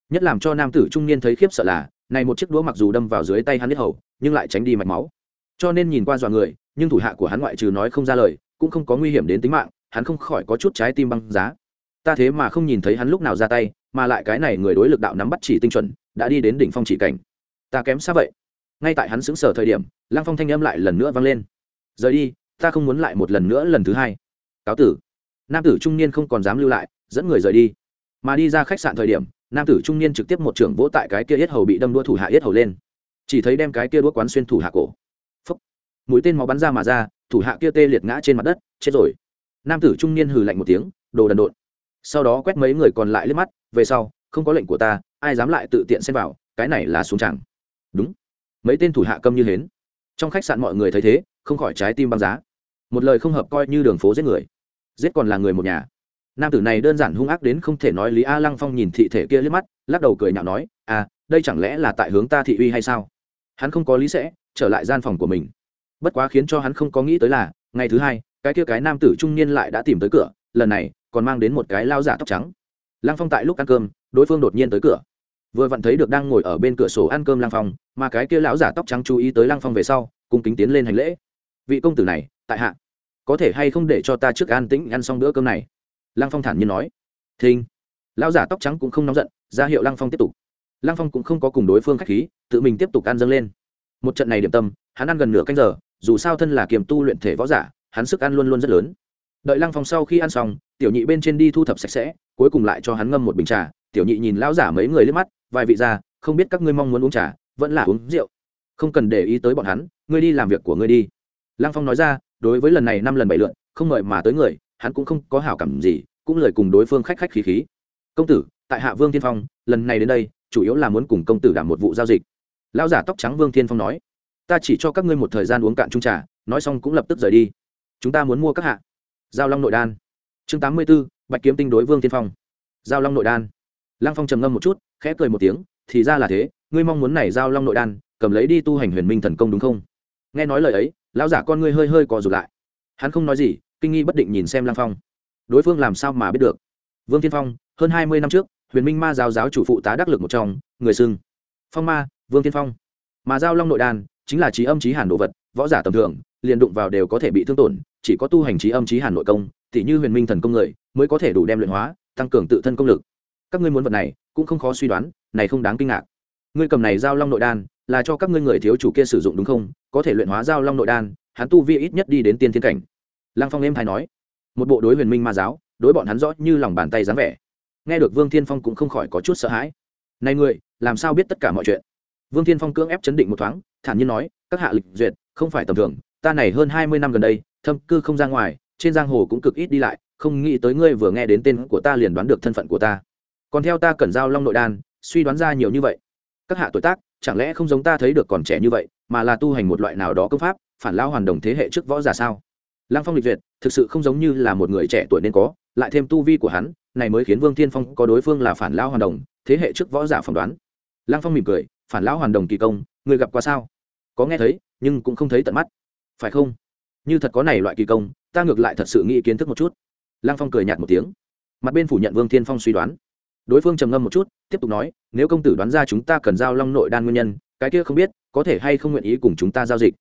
Nhất làm cho nam tử trung niên thấy khiếp sợ là, này một chiếc đũa mặc dù đâm vào dưới tay hắn biết hầu, nhưng lại tránh đi mạch máu. Cho nên nhìn qua dọa người, nhưng thủ hạ của hắn ngoại trừ nói không ra lời cũng không có nguy hiểm đến tính mạng, hắn không khỏi có chút trái tim băng giá. Ta thế mà không nhìn thấy hắn lúc nào ra tay, mà lại cái này người đối lực đạo nắm bắt chỉ tinh chuẩn, đã đi đến đỉnh phong chỉ cảnh. Ta kém xa vậy. Ngay tại hắn xứng sở thời điểm, lăng phong thanh âm lại lần nữa vang lên. Rời đi, ta không muốn lại một lần nữa lần thứ hai. Cáo tử. Nam tử trung niên không còn dám lưu lại, dẫn người rời đi. Mà đi ra khách sạn thời điểm, nam tử trung niên trực tiếp một trưởng vỗ tại cái kia yết hầu bị đâm đua thủ hạ yết hầu lên. Chỉ thấy đem cái kia đua quán xuyên thủ hạ cổ. Mũi tên máu bắn ra mà ra thủ hạ kia tê liệt ngã trên mặt đất, chết rồi. Nam tử trung niên hừ lạnh một tiếng, đồ đần độn. Sau đó quét mấy người còn lại liếc mắt, về sau, không có lệnh của ta, ai dám lại tự tiện xen vào, cái này là xuống chẳng đúng. Mấy tên thủ hạ câm như hến. Trong khách sạn mọi người thấy thế, không khỏi trái tim băng giá. Một lời không hợp coi như đường phố giết người. Giết còn là người một nhà. Nam tử này đơn giản hung ác đến không thể nói lý a lăng phong nhìn thị thể kia liếc mắt, lắc đầu cười nhạo nói à đây chẳng lẽ là tại hướng ta thị uy hay sao? Hắn không có lý sẽ, trở lại gian phòng của mình bất quá khiến cho hắn không có nghĩ tới là, ngày thứ hai, cái kia cái nam tử trung niên lại đã tìm tới cửa, lần này, còn mang đến một cái lao giả tóc trắng. Lăng phong tại lúc ăn cơm, đối phương đột nhiên tới cửa. Vừa vặn thấy được đang ngồi ở bên cửa sổ ăn cơm lăng phong, mà cái kia lão giả tóc trắng chú ý tới lăng phong về sau cùng kính tiến lên hành lễ. Vị công tử này, tại hạ, có thể hay không để cho ta trước an tĩnh ăn xong bữa cơm này? Lăng phong thản nhiên nói. Thinh lão giả tóc trắng cũng không nóng giận, ra hiệu lăng phong tiếp tục. Lăng phong cũng không có cùng đối phương k h á c h khí, tự mình tiếp tục ăn dâng lên. Một trận này điểm tâm, hắn ăn gần nửa canh giờ dù sao thân là kiềm tu luyện thể võ giả, hắn sức ăn luôn luôn rất lớn. Đợi lăng phong sau khi ăn xong, tiểu nhị bên trên đi thu thập sạch sẽ, cuối cùng lại cho hắn ngâm một bình trà. Tiểu nhị nhìn lão giả mấy người liếc mắt, vài vị ra, không biết các ngươi mong muốn uống trà, vẫn là uống rượu. Không cần để ý tới bọn hắn, ngươi đi làm việc của ngươi đi. Lăng phong nói ra, đối với lần này năm lần bảy lượn, không mời mà tới người, hắn cũng không có hảo cảm gì, cũng lời cùng đối phương khách khách khí khí. Công tử, tại hạ vương tiên phong, lần này đến đây, chủ yếu là muốn cùng công tử đảm một vụ giao dịch. Lão giả tóc trắng vương tiên phong nói ta chỉ cho các ngươi một thời gian uống cạn chung trà, nói xong cũng lập tức rời đi. Chúng ta muốn mua các hạ. Giao long nội đan. Chương tám mươi b ố bạch kiếm tinh đối vương tiên phong. Giao long nội đan. Lăng phong trầm ngâm một chút, khẽ cười một tiếng, thì ra là thế, ngươi mong muốn này giao long nội đan, cầm lấy đi tu hành huyền minh thần công đúng không? Nghe nói lời ấy, lão giả con ngươi hơi hơi cò rụt lại. Hắn không nói gì, kinh nghi bất định nhìn xem lăng phong. Đối phương làm sao mà biết được? Vương tiên phong, hơn hai mươi năm trước, huyền minh ma giáo giáo chủ phụ tá đắc lực một trong, người xưng. Phong ma, vương tiên phong. Mà giao long nội đan chính là trí âm trí hàn đồ vật, võ giả tầm thường, liền đụng vào đều có thể bị thương tổn, chỉ có tu hành trí âm trí hàn nội công thì như huyền minh thần công người, mới có thể đủ đem luyện hóa, tăng cường tự thân công lực. Các ngươi muốn vật này, cũng không khó suy đoán, này không đáng kinh ngạc. Ngươi cầm này giao long nội đan, là cho các ngươi người thiếu chủ kia sử dụng đúng không? Có thể luyện hóa giao long nội đan, hắn tu vi ít nhất đi đến tiên thiên cảnh. Lăng phong êm thái nói. Một bộ đối huyền minh ma giáo, đối bọn hắn rõ như lòng bàn tay dáng vẻ. Nghe được vương thiên phong cũng không khỏi có chút sợ hãi. Này người làm sao biết tất cả mọi chuyện? Vương thiên phong cưỡng ép chấn định một thoáng, thản nhiên nói, các hạ lịch duyệt, không phải tầm thường, ta này hơn hai mươi năm gần đây, thâm cư không ra ngoài, trên giang hồ cũng cực ít đi lại, không nghĩ tới ngươi vừa nghe đến tên của ta liền đoán được thân phận của ta. Còn theo ta cần giao long nội đan, suy đoán ra nhiều như vậy. Các hạ tuổi tác, chẳng lẽ không giống ta thấy được còn trẻ như vậy, mà là tu hành một loại nào đó công pháp, phản lao hoàn đồng thế hệ trước võ giả sao? Lăng phong lịch duyệt, thực sự không giống như là một người trẻ tuổi nên có, lại thêm tu vi của hắn, này mới khiến vương thiên phong có đối phương là phản lao hoàn đồng, thế hệ trước võ giả phỏng đoán. Lăng phong mỉm cười phản lão hoàn đồng kỳ công người gặp qua sao? Có nghe thấy, nhưng cũng không thấy tận mắt. Phải không? Như thật có này loại kỳ công, ta ngược lại thật sự nghĩ kiến thức một chút. Lăng phong cười nhạt một tiếng. Mặt bên phủ nhận vương thiên phong suy đoán. Đối phương trầm ngâm một chút, tiếp tục nói, nếu công tử đoán ra chúng ta cần giao long nội đan nguyên nhân, cái kia không biết, có thể hay không nguyện ý cùng chúng ta giao dịch.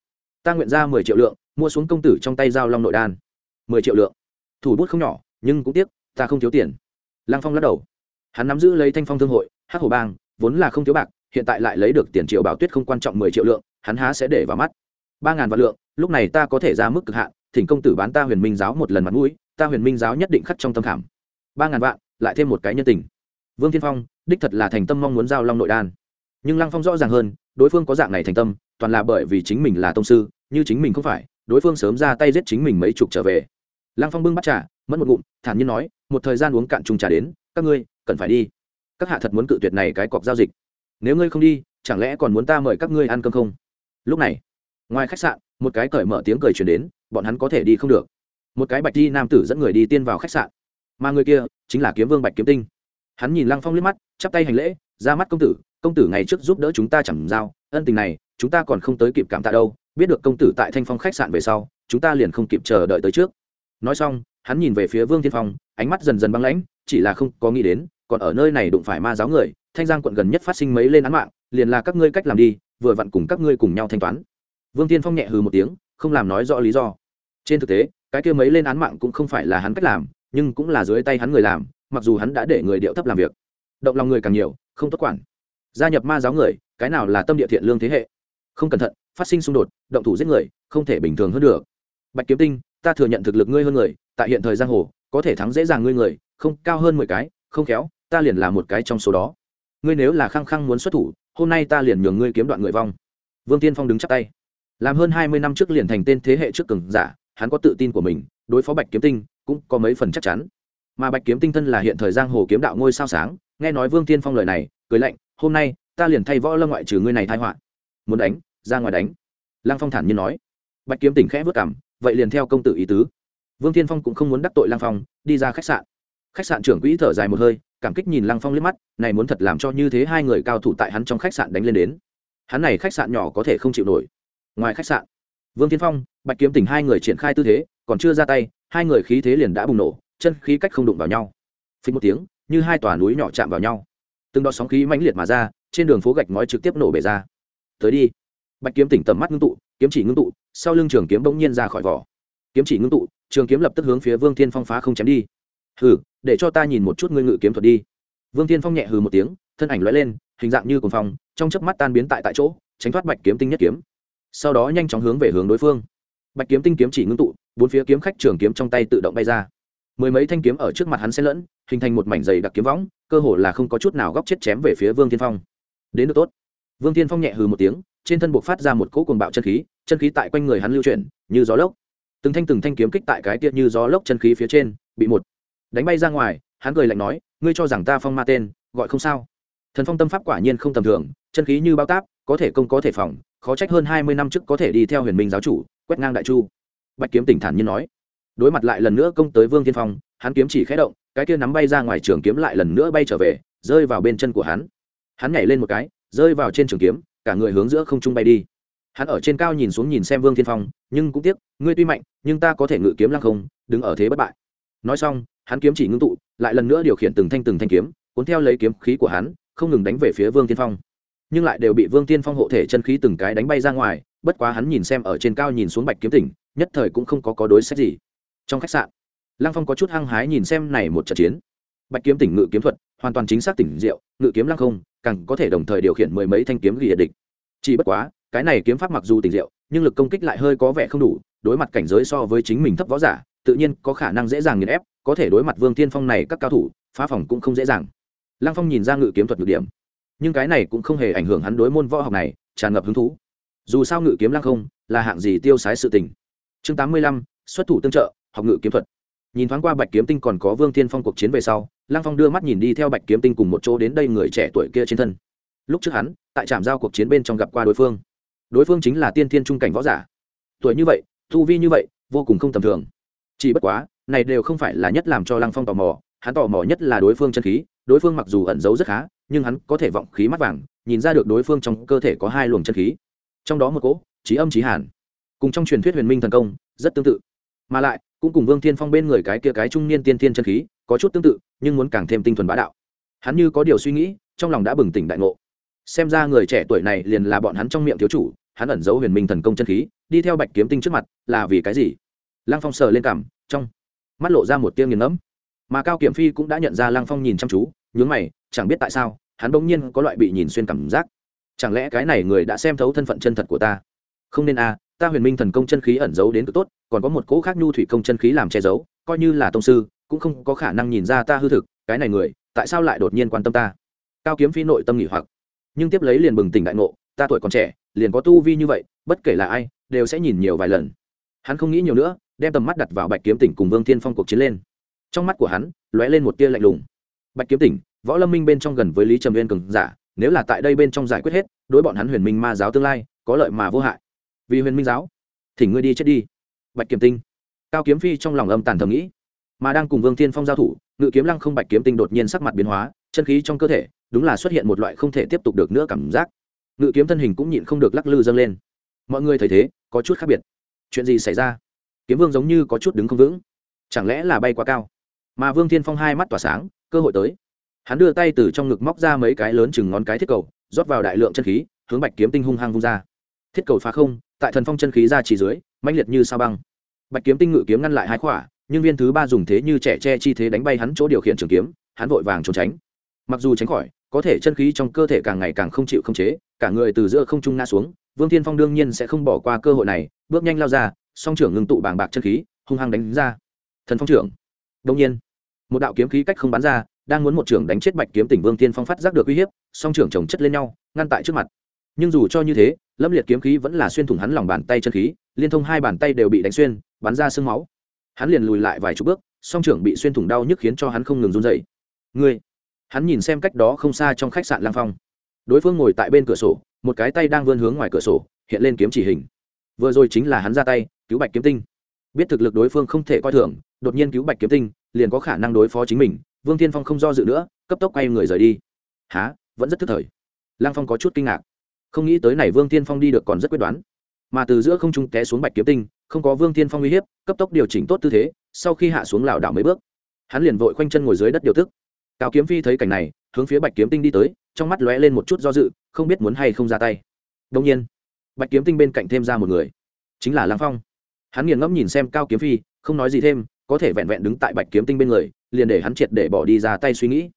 Ta nguyện ra mười triệu lượng, mua xuống công tử trong tay giao long nội đan. Mười triệu lượng. Thủ bút không nhỏ, nhưng cũng tiếc, ta không thiếu tiền. Lăng phong lắc đầu. Hắn nắm giữ lấy thanh phong thương hội, hắc hồ bang, vốn là không thiếu bạc hiện tại lại lấy được tiền triệu bảo tuyết không quan trọng mười triệu lượng, hắn há sẽ để vào mắt. Ba ngàn vạn lượng, lúc này ta có thể ra mức cực hạn, thỉnh công tử bán ta huyền minh giáo một lần mặt mũi, ta huyền minh giáo nhất định khắc trong tâm khảm. Ba ngàn vạn, lại thêm một cái nhân tình. Vương thiên phong, đích thật là thành tâm mong muốn giao long nội đan. Nhưng lăng phong rõ ràng hơn, đối phương có dạng này thành tâm, toàn là bởi vì chính mình là tông sư, như chính mình không phải, đối phương sớm ra tay giết chính mình mấy chục trở về. Lăng phong bưng bắt trà, mất một ngụm, thản nhiên nói, một thời gian uống cạn chung trà đến, các ngươi cần phải đi. Các hạ thật muốn cự tuyệt này cái cọc giao dịch nếu ngươi không đi, chẳng lẽ còn muốn ta mời các ngươi ăn cơm không? Lúc này, ngoài khách sạn, một cái cởi mở tiếng cười truyền đến, bọn hắn có thể đi không được. Một cái bạch đi nam tử dẫn người đi tiên vào khách sạn. Mà người kia chính là kiếm vương bạch kiếm tinh. Hắn nhìn lăng phong liếc mắt, chắp tay hành lễ, ra mắt công tử công tử ngày trước giúp đỡ chúng ta chẳng giao, ân tình này, chúng ta còn không tới kịp cảm tạ đâu, biết được công tử tại thanh phong khách sạn về sau, chúng ta liền không kịp chờ đợi tới trước. Nói xong, hắn nhìn về phía vương thiên phong, ánh mắt dần dần băng lãnh, chỉ là không có nghĩ đến còn ở nơi này đụng phải ma giáo người, thanh giang quận gần nhất phát sinh mấy lên án mạng, liền là các ngươi cách làm đi, vừa vặn cùng các ngươi cùng nhau thanh toán. Vương tiên phong nhẹ hừ một tiếng, không làm nói rõ lý do. Trên thực tế, cái kia mấy lên án mạng cũng không phải là hắn cách làm, nhưng cũng là dưới tay hắn người làm, mặc dù hắn đã để người điệu thấp làm việc. Động lòng người càng nhiều, không tốt quản. Gia nhập ma giáo người, cái nào là tâm địa thiện lương thế hệ? Không cẩn thận, phát sinh xung đột, động thủ giết người, không thể bình thường hơn được. Bạch kiếm tinh, ta thừa nhận thực lực ngươi hơn người, tại hiện thời giang hồ, có thể thắng dễ dàng ngươi người, không cao hơn mười cái, không khéo ta liền là một cái trong số đó. Ngươi nếu là khăng khăng muốn xuất thủ, hôm nay ta liền nhường ngươi kiếm đoạn người vong. Vương tiên phong đứng chắc tay. Làm hơn hai mươi năm trước liền thành tên thế hệ trước cường giả, hắn có tự tin của mình, đối phó bạch kiếm tinh cũng có mấy phần chắc chắn. Mà bạch kiếm tinh thân là hiện thời giang hồ kiếm đạo ngôi sao sáng, nghe nói vương tiên phong lời này, cười lạnh, hôm nay, ta liền thay võ lâm ngoại trừ ngươi này thai họa. Muốn đánh, ra ngoài đánh. Lăng phong thản nhiên nói. Bạch kiếm tỉnh khẽ vất cảm vậy liền theo công tử ý tứ. Vương tiên phong cũng không muốn đắc tội lăng phong, đi ra khách sạn. Khách sạn trưởng quỹ thở dài một hơi cảm kích nhìn lăng phong liếc mắt, này muốn thật làm cho như thế hai người cao thủ tại hắn trong khách sạn đánh lên đến. Hắn này khách sạn nhỏ có thể không chịu nổi. Ngoài khách sạn, vương tiên phong, bạch kiếm tỉnh hai người triển khai tư thế, còn chưa ra tay, hai người khí thế liền đã bùng nổ, chân khí cách không đụng vào nhau. Phí một tiếng, như hai tòa núi nhỏ chạm vào nhau. Từng đợt sóng khí mãnh liệt mà ra, trên đường phố gạch ngói trực tiếp nổ bể ra. Tới đi. Bạch kiếm tỉnh tầm mắt ngưng tụ, kiếm chỉ ngưng tụ, sau lưng trường kiếm bỗng nhiên ra khỏi vỏ. Kiếm chỉ ngưng tụ, trường kiếm lập tức hướng phía vương thiên phong phá không chém đi hừ, để cho ta nhìn một chút ngươi ngự kiếm thuật đi. Vương thiên phong nhẹ hừ một tiếng, thân ảnh l lên, hình dạng như cồn phong, trong chớp mắt tan biến tại tại chỗ, tránh thoát bạch kiếm tinh nhất kiếm. Sau đó nhanh chóng hướng về hướng đối phương. Bạch kiếm tinh kiếm chỉ ngưng tụ, bốn phía kiếm khách trường kiếm trong tay tự động bay ra. Mười mấy thanh kiếm ở trước mặt hắn xen lẫn, hình thành một mảnh dày đặc kiếm võng, cơ hồ là không có chút nào góc chết chém về phía vương thiên phong. Đến được tốt. Vương thiên phong nhẹ hừ một tiếng, trên thân buộc phát ra một cỗ cuồng bạo chân khí chân khí tại quanh người hắn lưu chuyển, như gió lốc. Từng thanh từng thanh kiếm kích tại cái tiết như gió lốc chân khí phía trên, bị một đánh bay ra ngoài, hắn cười lạnh nói, ngươi cho rằng ta phong ma tên, gọi không sao. Thần phong tâm pháp quả nhiên không tầm thường, chân khí như bao táp, có thể công có thể phòng, khó trách hơn hai mươi năm trước có thể đi theo huyền minh giáo chủ, quét ngang đại chu. Bạch kiếm tỉnh thản nhiên nói. Đối mặt lại lần nữa công tới vương tiên phong, hắn kiếm chỉ khé động, cái kia nắm bay ra ngoài trường kiếm lại lần nữa bay trở về, rơi vào bên chân của hắn. Hắn nhảy lên một cái, rơi vào trên trường kiếm, cả người hướng giữa không trung bay đi. Hắn ở trên cao nhìn xuống nhìn xem vương thiên phong, nhưng cũng tiếc, ngươi tuy mạnh, nhưng ta có thể ngự kiếm lăng không, đứng ở thế bất bại nói xong, hắn kiếm chỉ ngưng tụ, lại lần nữa điều khiển từng thanh từng thanh kiếm, cuốn theo lấy kiếm khí của hắn, không ngừng đánh về phía vương tiên phong. Nhưng lại đều bị vương tiên phong hộ thể chân khí từng cái đánh bay ra ngoài, bất quá hắn nhìn xem ở trên cao nhìn xuống bạch kiếm tỉnh, nhất thời cũng không có có đối sách gì. Trong khách sạn, lăng phong có chút hăng hái nhìn xem này một trận chiến. Bạch kiếm tỉnh ngự kiếm thuật, hoàn toàn chính xác tỉnh diệu, ngự kiếm lăng không, càng có thể đồng thời điều khiển mười mấy thanh kiếm ghi địch. Chỉ bất quá, cái này kiếm pháp mặc dù tỉnh diệu, nhưng lực công kích lại hơi có vẻ không đủ, đối mặt cảnh giới so với chính mình thấp võ giả tự nhiên có khả năng dễ dàng nghiền ép, có thể đối mặt vương tiên phong này các cao thủ, phá phòng cũng không dễ dàng. Lăng phong nhìn ra ngự kiếm thuật nhược điểm, nhưng cái này cũng không hề ảnh hưởng hắn đối môn võ học này tràn ngập hứng thú. Dù sao ngự kiếm lăng không là hạng gì tiêu sái sự tình. Chương tám mươi lăm, xuất thủ tương trợ, học ngự kiếm thuật. Nhìn thoáng qua bạch kiếm tinh còn có vương tiên phong cuộc chiến về sau, lăng phong đưa mắt nhìn đi theo bạch kiếm tinh cùng một chỗ đến đây người trẻ tuổi kia trên thân. Lúc trước hắn, tại trạm giao cuộc chiến bên trong gặp qua đối phương. Đối phương chính là tiên thiên trung cảnh võ giả. Tuổi như vậy thu vi như vậy, vô cùng không tầm thường chỉ bất quá, này đều không phải là nhất làm cho lăng phong tò mò, hắn tò mò nhất là đối phương chân khí, đối phương mặc dù ẩn giấu rất khá, nhưng hắn có thể vọng khí mắt vàng, nhìn ra được đối phương trong cơ thể có hai luồng chân khí. Trong đó một cỗ trí âm trí hàn. Cùng trong truyền thuyết huyền minh thần công, rất tương tự. Mà lại, cũng cùng vương thiên phong bên người cái kia cái trung niên tiên thiên chân khí, có chút tương tự, nhưng muốn càng thêm tinh thuần bá đạo. Hắn như có điều suy nghĩ, trong lòng đã bừng tỉnh đại ngộ. Xem ra người trẻ tuổi này liền là bọn hắn trong miệng thiếu chủ, hắn ẩn giấu huyền minh thần công chân khí, đi theo bạch kiếm tinh trước mặt, là vì cái gì? Lăng phong sờ lên cảm trong mắt lộ ra một tiêu nghiền ngẫm. Mà cao kiểm phi cũng đã nhận ra lăng phong nhìn chăm chú, nhướng mày, chẳng biết tại sao, hắn bỗng nhiên có loại bị nhìn xuyên cảm giác. Chẳng lẽ cái này người đã xem thấu thân phận chân thật của ta? Không nên a, ta huyền minh thần công chân khí ẩn giấu đến cực tốt, còn có một cỗ khác nhu thủy công chân khí làm che giấu, coi như là tông sư, cũng không có khả năng nhìn ra ta hư thực, cái này người, tại sao lại đột nhiên quan tâm ta? Cao kiếm phi nội tâm nghỉ hoặc, nhưng tiếp lấy liền bừng tỉnh đại ngộ, ta tuổi còn trẻ, liền có tu vi như vậy, bất kể là ai, đều sẽ nhìn nhiều vài lần. Hắn không nghĩ nhiều nữa đem tầm mắt đặt vào bạch kiếm tỉnh cùng vương thiên phong cuộc chiến lên. Trong mắt của hắn, lóe lên một tia lạnh lùng. Bạch kiếm tỉnh, võ lâm minh bên trong gần với lý trầm viên cường giả, nếu là tại đây bên trong giải quyết hết, đối bọn hắn huyền minh ma giáo tương lai, có lợi mà vô hại. Vì huyền minh giáo thì ngươi đi chết đi. Bạch kiếm tinh. Cao kiếm phi trong lòng âm tàn thầm nghĩ, mà đang cùng vương thiên phong giao thủ, ngự kiếm lăng không bạch kiếm tinh đột nhiên sắc mặt biến hóa, chân khí trong cơ thể, đúng là xuất hiện một loại không thể tiếp tục được nữa cảm giác. Ngự kiếm thân hình cũng nhịn không được lắc lư dâng lên. Mọi người thấy thế, có chút khác biệt. Chuyện gì xảy ra? Kiếm vương giống như có chút đứng không vững. Chẳng lẽ là bay quá cao? Mà vương thiên phong hai mắt tỏa sáng, cơ hội tới. Hắn đưa tay từ trong ngực móc ra mấy cái lớn chừng ngón cái thiết cầu, rót vào đại lượng chân khí, hướng bạch kiếm tinh hung hăng vung ra. Thiết cầu phá không, tại thần phong chân khí ra chỉ dưới, mãnh liệt như sao băng. Bạch kiếm tinh ngự kiếm ngăn lại hai khỏa, nhưng viên thứ ba dùng thế như trẻ tre chi thế đánh bay hắn chỗ điều khiển trường kiếm, hắn vội vàng trốn tránh. Mặc dù tránh khỏi, có thể chân khí trong cơ thể càng ngày càng không chịu không chế, cả người từ giữa không trung ngã xuống, vương thiên phong đương nhiên sẽ không bỏ qua cơ hội này, bước nhanh lao ra song trưởng ngừng tụ bàng bạc chân khí, hung hăng đánh ra. Thần phong trưởng. Đông nhiên, một đạo kiếm khí cách không bắn ra, đang muốn một trưởng đánh chết bạch kiếm tỉnh vương thiên phong phát giác được uy hiếp, song trưởng chồng chất lên nhau, ngăn tại trước mặt. Nhưng dù cho như thế, lâm liệt kiếm khí vẫn là xuyên thủng hắn lòng bàn tay chân khí, liên thông hai bàn tay đều bị đánh xuyên, bắn ra sương máu. Hắn liền lùi lại vài chục bước, song trưởng bị xuyên thủng đau nhức khiến cho hắn không ngừng run dậy ngươi, hắn nhìn xem cách đó không xa trong khách sạn lang phong. Đối phương ngồi tại bên cửa sổ, một cái tay đang vươn hướng ngoài cửa sổ, hiện lên kiếm chỉ hình. Vừa rồi chính là hắn ra tay cứu bạch kiếm tinh. Biết thực lực đối phương không thể coi thường, đột nhiên cứu bạch kiếm tinh, liền có khả năng đối phó chính mình. Vương thiên phong không do dự nữa, cấp tốc quay người rời đi. Há vẫn rất thức thời. Lang phong có chút kinh ngạc. Không nghĩ tới này vương thiên phong đi được còn rất quyết đoán. Mà từ giữa không trung té xuống bạch kiếm tinh, không có vương thiên phong uy hiếp, cấp tốc điều chỉnh tốt tư thế, sau khi hạ xuống lảo đảo mấy bước, hắn liền vội khoanh chân ngồi dưới đất điều tức. Cao kiếm phi thấy cảnh này, hướng phía bạch kiếm tinh đi tới, trong mắt lóe lên một chút do dự, không biết muốn hay không ra tay. Đông nhiên, bạch kiếm tinh bên cạnh thêm ra một người, chính là Lang phong hắn nghiền ngẫm nhìn xem cao kiếm phi, không nói gì thêm, có thể vẹn vẹn đứng tại bạch kiếm tinh bên người, liền để hắn triệt để bỏ đi ra tay suy nghĩ.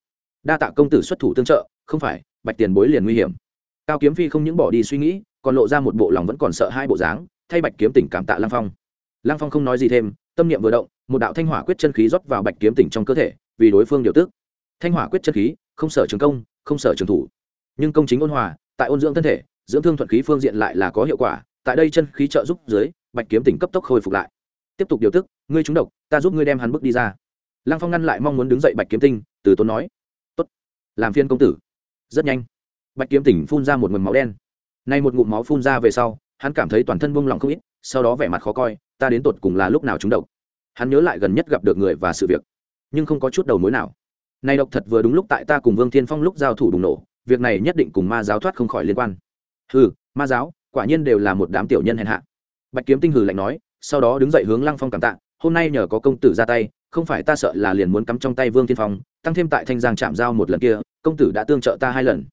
Đa tạ công tử xuất thủ tương trợ, không phải, bạch tiền bối liền nguy hiểm. Cao kiếm phi không những bỏ đi suy nghĩ, còn lộ ra một bộ lòng vẫn còn sợ hai bộ dáng, thay bạch kiếm tỉnh cảm tạ lang phong. Lang phong không nói gì thêm, tâm niệm vừa động, một đạo thanh hỏa quyết chân khí rót vào bạch kiếm tỉnh trong cơ thể, vì đối phương điều tức. Thanh hỏa quyết chân khí, không sở trường công, không sở trường thủ. Nhưng công chính ôn hòa, tại ôn dưỡng thân thể, dưỡng thương thuận khí phương diện lại là có hiệu quả, tại đây chân khí trợ giúp dưới bạch kiếm tỉnh cấp tốc khôi phục lại. Tiếp tục điều tức, ngươi trúng độc, ta giúp ngươi đem hắn bước đi ra. Lăng phong ngăn lại mong muốn đứng dậy bạch kiếm tinh, từ tốn nói, tốt, làm phiên công tử. Rất nhanh, bạch kiếm tỉnh phun ra một mầm máu đen. Nay một ngụm máu phun ra về sau, hắn cảm thấy toàn thân bông lòng không ít, sau đó vẻ mặt khó coi, ta đến tột cùng là lúc nào trúng độc? Hắn nhớ lại gần nhất gặp được người và sự việc, nhưng không có chút đầu mối nào. Này độc thật vừa đúng lúc tại ta cùng vương thiên phong lúc giao thủ bùng nổ, việc này nhất định cùng ma giáo thoát không khỏi liên quan. Ừ ma giáo, quả nhiên đều là một đám tiểu nhân hèn hạ bạch kiếm tinh hừ lạnh nói, sau đó đứng dậy hướng lăng phong cảm tạ, hôm nay nhờ có công tử ra tay, không phải ta sợ là liền muốn cắm trong tay vương thiên phong, tăng thêm tại thanh giang chạm giao một lần kia, công tử đã tương trợ ta hai lần.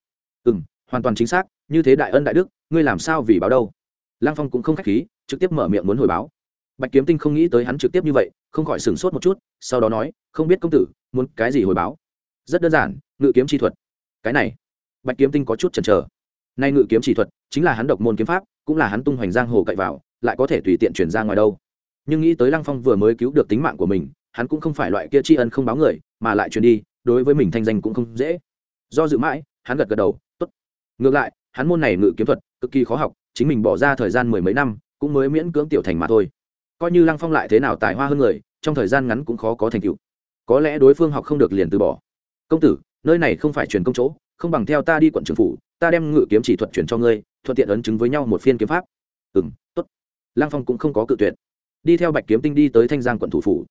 Ừ m hoàn toàn chính xác, như thế đại ân đại đức, ngươi làm sao vì báo đâu? Lăng phong cũng không k h á c h khí, trực tiếp mở miệng muốn hồi báo. Bạch kiếm tinh không nghĩ tới hắn trực tiếp như vậy, không khỏi sửng sốt một chút, sau đó nói, không biết công tử, muốn cái gì hồi báo? Rất đơn giản, ngự kiếm chi thuật. Cái này? Bạch kiếm tinh có chút chần chờ. Nay ngự kiếm chi thuật chính là hắn độc môn kiếm pháp, cũng là hắn tung hoành giang hồ cậy vào lại có thể tùy tiện chuyển ra ngoài đâu. Nhưng nghĩ tới lăng phong vừa mới cứu được tính mạng của mình, hắn cũng không phải loại kia tri ân không báo người, mà lại chuyển đi, đối với mình thanh danh cũng không dễ. Do dự mãi, hắn gật gật đầu, tốt. Ngược lại, hắn môn này ngự kiếm thuật, cực kỳ khó học, chính mình bỏ ra thời gian mười mấy năm, cũng mới miễn cưỡng tiểu thành mà thôi. Coi như lăng phong lại thế nào tài hoa hơn người, trong thời gian ngắn cũng khó có thành tựu. Có lẽ đối phương học không được liền từ bỏ. Công tử, nơi này không phải truyền công chỗ, không bằng theo ta đi quận trường phủ, ta đem ngự kiếm chỉ thuật chuyển cho ngươi, thuận tiện ấn chứng với nhau một phiên kiếm pháp. Ừ m t ố t Lang phong cũng không có cự tuyệt. Đi theo bạch kiếm tinh đi tới thanh giang quận thủ phủ.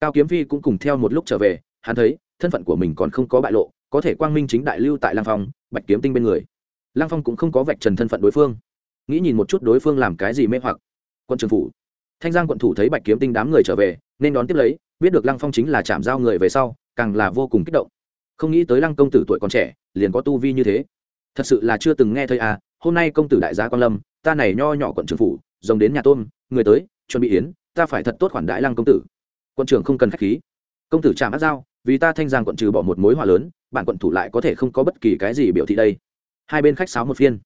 Cao kiếm phi cũng cùng theo một lúc trở về, hắn thấy, thân phận của mình còn không có bại lộ, có thể quang minh chính đại lưu tại Lang phong, bạch kiếm tinh bên người. Lang phong cũng không có vạch trần thân phận đối phương. Nghĩ nhìn một chút đối phương làm cái gì mê hoặc. Quân trường phủ. Thanh giang quận thủ thấy bạch kiếm tinh đám người trở về, nên đón tiếp lấy, biết được lăng phong chính là chạm giao người về sau, càng là vô cùng kích động. Không nghĩ tới lăng công tử tuổi còn trẻ, liền có tu vi như thế. Thật sự là chưa từng nghe thấy à hôm nay công tử đại gia quan lâm, ta này nho nhỏ quận trường phủ rồng đến nhà tôm, người tới, chuẩn bị yến, ta phải thật tốt khoản đại lăng công tử. Quận trưởng không cần khách khí. Công tử trạm áp giao, vì ta thanh giang quận trừ bỏ một mối hòa lớn, bản quận thủ lại có thể không có bất kỳ cái gì biểu thị đây. Hai bên khách sáo một phiên.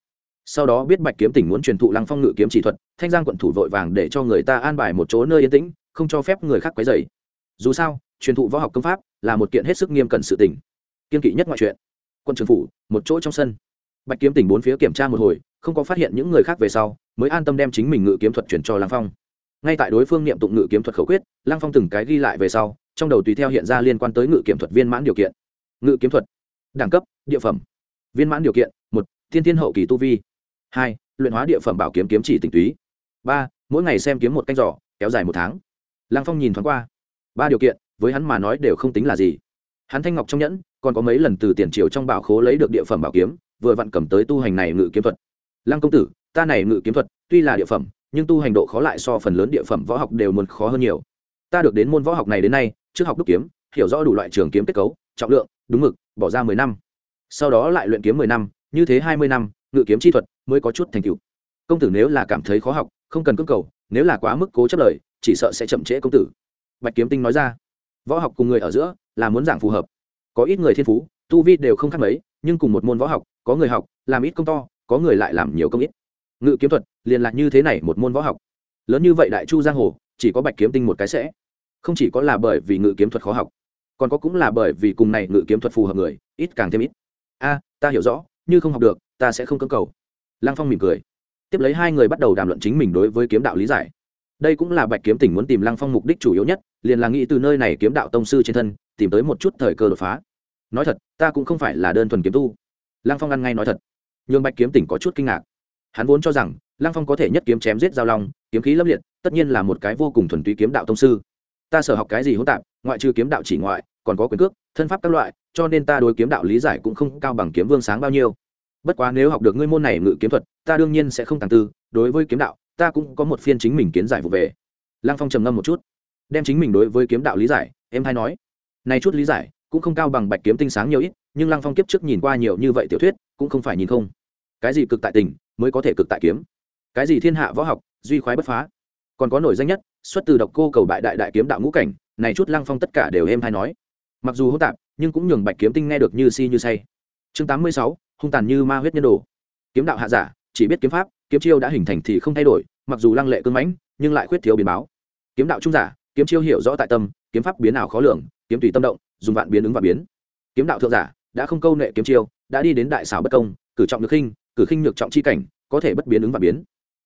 Sau đó biết bạch kiếm tỉnh muốn truyền thụ lăng phong ngự kiếm chỉ thuật, thanh giang quận thủ vội vàng để cho người ta an bài một chỗ nơi yên tĩnh, không cho phép người khác quấy dày dù sao, truyền thụ võ học công pháp là một kiện hết sức nghiêm cẩn sự tỉnh kiên kỵ nhất mọi chuyện. Quân trường phủ, một chỗ trong sân. Bạch kiếm tỉnh bốn phía kiểm tra một hồi, không có phát hiện những người khác về sau mới an tâm đem chính mình ngự kiếm thuật chuyển cho lăng phong. Ngay tại đối phương niệm tụng ngự kiếm thuật khẩu quyết, lăng phong từng cái ghi lại về sau, trong đầu tùy theo hiện ra liên quan tới ngự kiếm thuật viên mãn điều kiện. Ngự kiếm thuật, đẳng cấp, địa phẩm. Viên mãn điều kiện, một, thiên thiên hậu kỳ tu vi. Hai, luyện hóa địa phẩm bảo kiếm kiếm chỉ tỉnh túy. Ba, mỗi ngày xem kiếm một canh giỏ kéo dài một tháng. Lăng phong nhìn thoáng qua. Ba điều kiện, với hắn mà nói đều không tính là gì. Hắn thanh ngọc trong nhẫn, còn có mấy lần từ tiền triều trong bảo khố lấy được địa phẩm bảo kiếm, vừa vặn cầm tới tu hành này ngự kiếm thuật lăng công tử, ta này ngự kiếm thuật, tuy là địa phẩm, nhưng tu hành độ khó lại so phần lớn địa phẩm võ học đều muốn khó hơn nhiều. Ta được đến môn võ học này đến nay, trước học đúc kiếm, hiểu rõ đủ loại trường kiếm kết cấu, trọng lượng, đúng mực, bỏ ra mười năm. Sau đó lại luyện kiếm mười năm, như thế hai mươi năm, ngự kiếm chi thuật mới có chút thành tựu. Công tử nếu là cảm thấy khó học, không cần cưỡng cầu, nếu là quá mức cố chấp lời, chỉ sợ sẽ chậm trễ công tử. Bạch kiếm tinh nói ra. Võ học cùng người ở giữa là muốn giảng phù hợp. Có ít người thiên phú, tu vi đều không khác mấy, nhưng cùng một môn võ học, có người học, làm ít công to có người lại làm nhiều công ít. Ngự kiếm thuật, liền là như thế này một môn võ học. Lớn như vậy đại chu giang hồ, chỉ có bạch kiếm tinh một cái sẽ. Không chỉ có là bởi vì ngự kiếm thuật khó học, còn có cũng là bởi vì cùng này ngự kiếm thuật phù hợp người, ít càng thêm ít. A, ta hiểu rõ, như không học được, ta sẽ không cưỡng cầu. Lăng phong mỉm cười. Tiếp lấy hai người bắt đầu đàm luận chính mình đối với kiếm đạo lý giải. Đây cũng là bạch kiếm tỉnh muốn tìm lăng phong mục đích chủ yếu nhất, liền là nghĩ từ nơi này kiếm đạo tông sư trên thân, tìm tới một chút thời cơ đột phá. Nói thật, ta cũng không phải là đơn thuần kiếm tu. Lăng phong ăn ngay nói thật nhường bạch kiếm tỉnh có chút kinh ngạc. Hắn vốn cho rằng, lăng phong có thể nhất kiếm chém giết giao long, kiếm khí lâm liệt, tất nhiên là một cái vô cùng thuần túy kiếm đạo tông sư. Ta sở học cái gì hỗn tạp, ngoại trừ kiếm đạo chỉ ngoại, còn có quyền cước, thân pháp các loại, cho nên ta đối kiếm đạo lý giải cũng không cao bằng kiếm vương sáng bao nhiêu. Bất quá nếu học được ngươi môn này ngự kiếm thuật, ta đương nhiên sẽ không tàng tư, đối với kiếm đạo, ta cũng có một phiên chính mình kiến giải vụ về. Lăng phong trầm ngâm một chút, đem chính mình đối với kiếm đạo lý giải, em hay nói, này chút lý giải, cũng không cao bằng bạch kiếm tinh sáng nhiều ít, nhưng lăng phong kiếp trước nhìn qua nhiều như vậy tiểu thuyết, cũng không phải nhìn không cái gì cực tại tình mới có thể cực tại kiếm? Cái gì thiên hạ võ học, duy khoái bất phá? Còn có nổi danh nhất, xuất từ độc cô cầu bại đại đại kiếm đạo ngũ cảnh, này chút lăng phong tất cả đều êm hay nói. Mặc dù hỗn tạp, nhưng cũng nhường bạch kiếm tinh nghe được như si như say. Chương tám mươi sáu, hung tàn như ma huyết nhân đồ. Kiếm đạo hạ giả, chỉ biết kiếm pháp, kiếm chiêu đã hình thành thì không thay đổi, mặc dù lăng lệ cưng mãnh, nhưng lại khuyết thiếu biến báo. Kiếm đạo trung giả, kiếm chiêu hiểu rõ tại tâm, kiếm pháp biến ảo khó lường, kiếm tùy tâm động, dùng vạn biến ứng và biến. Kiếm đạo thượng giả, đã không câu nệ kiếm chiêu, đã đi đến đại xảo bất công, cử trọng được khinh cử khinh nhược trọng chi cảnh, có thể bất biến ứng và biến.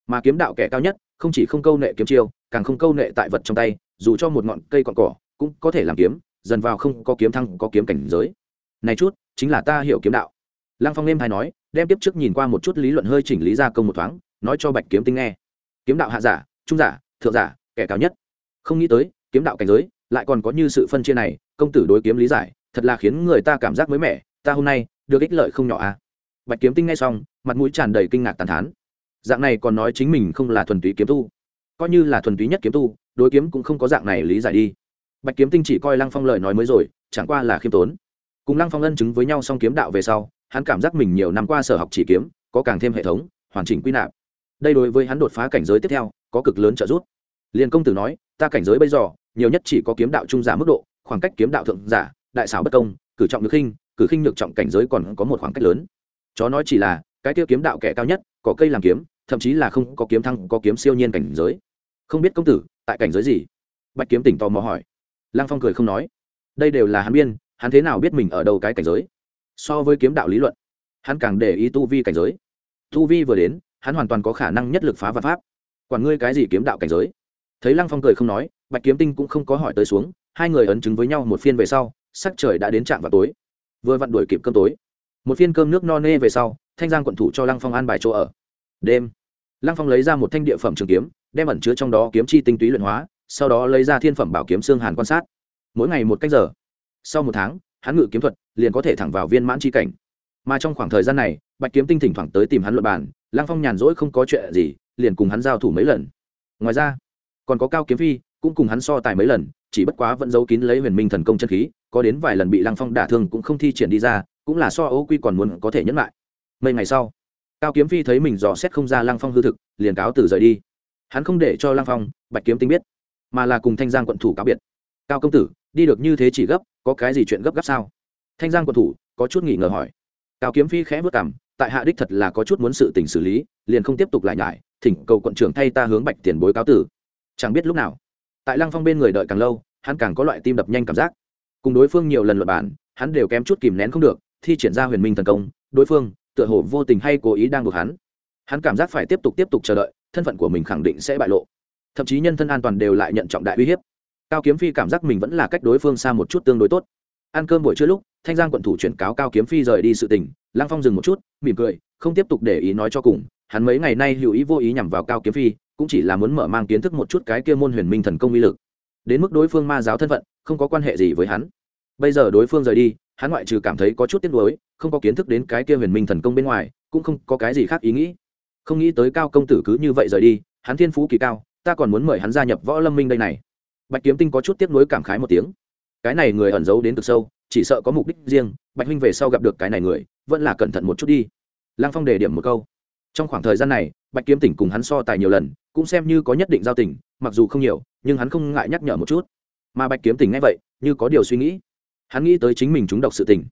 Mà kiếm đạo kẻ cao nhất, không chỉ không câu nệ kiếm chiêu, càng không câu nệ tại vật trong tay, dù cho một ngọn cây cọn cỏ, cũng có thể làm kiếm, dần vào không có kiếm thăng, có kiếm cảnh giới. Này chút, chính là ta hiểu kiếm đạo. Lăng phong êm hay nói, đem tiếp trước nhìn qua một chút lý luận hơi chỉnh lý ra công một thoáng, nói cho bạch kiếm tinh nghe. Kiếm đạo hạ giả, trung giả, thượng giả, kẻ cao nhất. Không nghĩ tới, kiếm đạo cảnh giới, lại còn có như sự phân chia này, công tử đối kiếm lý giải, thật là khiến người ta cảm giác mới mẻ, ta hôm nay, được ích lợi không nhỏ à. Bạch kiếm tinh nghe xong mặt mũi tràn đầy kinh ngạc tàn thán. Dạng này còn nói chính mình không là thuần túy kiếm tu. Coi như là thuần túy nhất kiếm tu, đối kiếm cũng không có dạng này lý giải đi. Bạch kiếm tinh chỉ coi lăng phong lời nói mới rồi, chẳng qua là khiêm tốn. Cùng lăng phong ân chứng với nhau xong kiếm đạo về sau, hắn cảm giác mình nhiều năm qua sở học chỉ kiếm, có càng thêm hệ thống, hoàn chỉnh quy nạp. Đây đối với hắn đột phá cảnh giới tiếp theo, có cực lớn trợ giúp. Liền công tử nói, ta cảnh giới bây giờ, nhiều nhất chỉ có kiếm đạo trung giả mức độ, khoảng cách kiếm đạo thượng giả, đại xảo bất công, cử trọng được khinh, cử khinh được trọng cảnh giới còn có một khoảng cách lớn. Chó nói chỉ là cái tiêu kiếm đạo kẻ cao nhất, có cây làm kiếm, thậm chí là không có kiếm thăng, có kiếm siêu nhiên cảnh giới. Không biết công tử, tại cảnh giới gì? Bạch kiếm tỉnh tò mò hỏi. Lăng phong cười không nói. Đây đều là hắn biên, hắn thế nào biết mình ở đâu cái cảnh giới? So với kiếm đạo lý luận, hắn càng để ý tu vi cảnh giới. Tu vi vừa đến, hắn hoàn toàn có khả năng nhất lực phá vật pháp. Quản ngươi cái gì kiếm đạo cảnh giới? Thấy lăng phong cười không nói, bạch kiếm tinh cũng không có hỏi tới xuống, hai người ấn chứng với nhau một phiên về sau, sắc trời đã đến trạm vào tối. Vừa vặn đuổi kịp cơm tối một phiên cơm nước no nê về sau, thanh giang quận thủ cho lăng phong an bài chỗ ở. Đêm, lăng phong lấy ra một thanh địa phẩm trường kiếm, đem ẩn chứa trong đó kiếm chi tinh túy luyện hóa, sau đó lấy ra thiên phẩm bảo kiếm xương hàn quan sát. Mỗi ngày một cách giờ. Sau một tháng, hắn ngự kiếm thuật liền có thể thẳng vào viên mãn c cảnh. Mà trong khoảng thời gian này, bạch kiếm tinh thỉnh thoảng tới tìm hắn luật bàn, lăng phong nhàn rỗi không có chuyện gì, liền cùng hắn giao thủ mấy lần. Ngoài ra, còn có cao kiếm phi, cũng cùng hắn so tài mấy lần, chỉ bất quá vẫn giấu kín lấy huyền minh thần công chân khí, có đến vài lần bị lăng phong đả thương cũng không thi triển đi ra cũng là so ô quy còn muốn có thể nhẫn lại. Mấy ngày sau, cao kiếm phi thấy mình dò xét không ra lăng phong hư thực, liền cáo từ rời đi. Hắn không để cho lăng phong, bạch kiếm tinh biết, mà là cùng thanh giang quận thủ cáo biệt. Cao công tử, đi được như thế chỉ gấp, có cái gì chuyện gấp gáp sao? Thanh giang quận thủ có chút nghỉ ngờ hỏi. Cao kiếm phi khẽ vất cảm tại hạ đích thật là có chút muốn sự tình xử lý, liền không tiếp tục lại nhải, thỉnh cầu quận trưởng thay ta hướng bạch tiền bối cáo tử. Chẳng biết lúc nào, tại lăng phong bên người đợi càng lâu, hắn càng có loại tim đập nhanh cảm giác. Cùng đối phương nhiều lần luật bản hắn đều kém chút kìm nén không được thi triển ra huyền minh thần công, đối phương tựa hồ vô tình hay cố ý đang buộc hắn. Hắn cảm giác phải tiếp tục tiếp tục chờ đợi, thân phận của mình khẳng định sẽ bại lộ. Thậm chí nhân thân an toàn đều lại nhận trọng đại uy hiếp. Cao kiếm phi cảm giác mình vẫn là cách đối phương xa một chút tương đối tốt. Ăn cơm buổi trưa lúc, thanh giang quận thủ chuyển cáo cao kiếm phi rời đi sự tình, lăng phong dừng một chút, mỉm cười, không tiếp tục để ý nói cho cùng, hắn mấy ngày nay hữu ý vô ý nhằm vào cao kiếm phi, cũng chỉ là muốn mở mang kiến thức một chút cái kia môn huyền minh thần công uy lực. Đến mức đối phương ma giáo thân phận, không có quan hệ gì với hắn. Bây giờ đối phương rời đi hắn ngoại trừ cảm thấy có chút tiếc nuối, không có kiến thức đến cái kia huyền minh thần công bên ngoài, cũng không có cái gì khác ý nghĩ. Không nghĩ tới cao công tử cứ như vậy rời đi, hắn thiên phú kỳ cao, ta còn muốn mời hắn gia nhập võ lâm minh đây này. Bạch kiếm tinh có chút tiếc nuối cảm khái một tiếng. Cái này người ẩn giấu đến từ sâu, chỉ sợ có mục đích riêng, bạch huynh về sau gặp được cái này người, vẫn là cẩn thận một chút đi. Lăng phong đề điểm một câu. Trong khoảng thời gian này, bạch kiếm tỉnh cùng hắn so tài nhiều lần, cũng xem như có nhất định giao tình, mặc dù không nhiều, nhưng hắn không ngại nhắc nhở một chút. Mà bạch kiếm tỉnh ngay vậy, như có điều suy nghĩ hắn nghĩ tới chính mình trúng độc sự tình.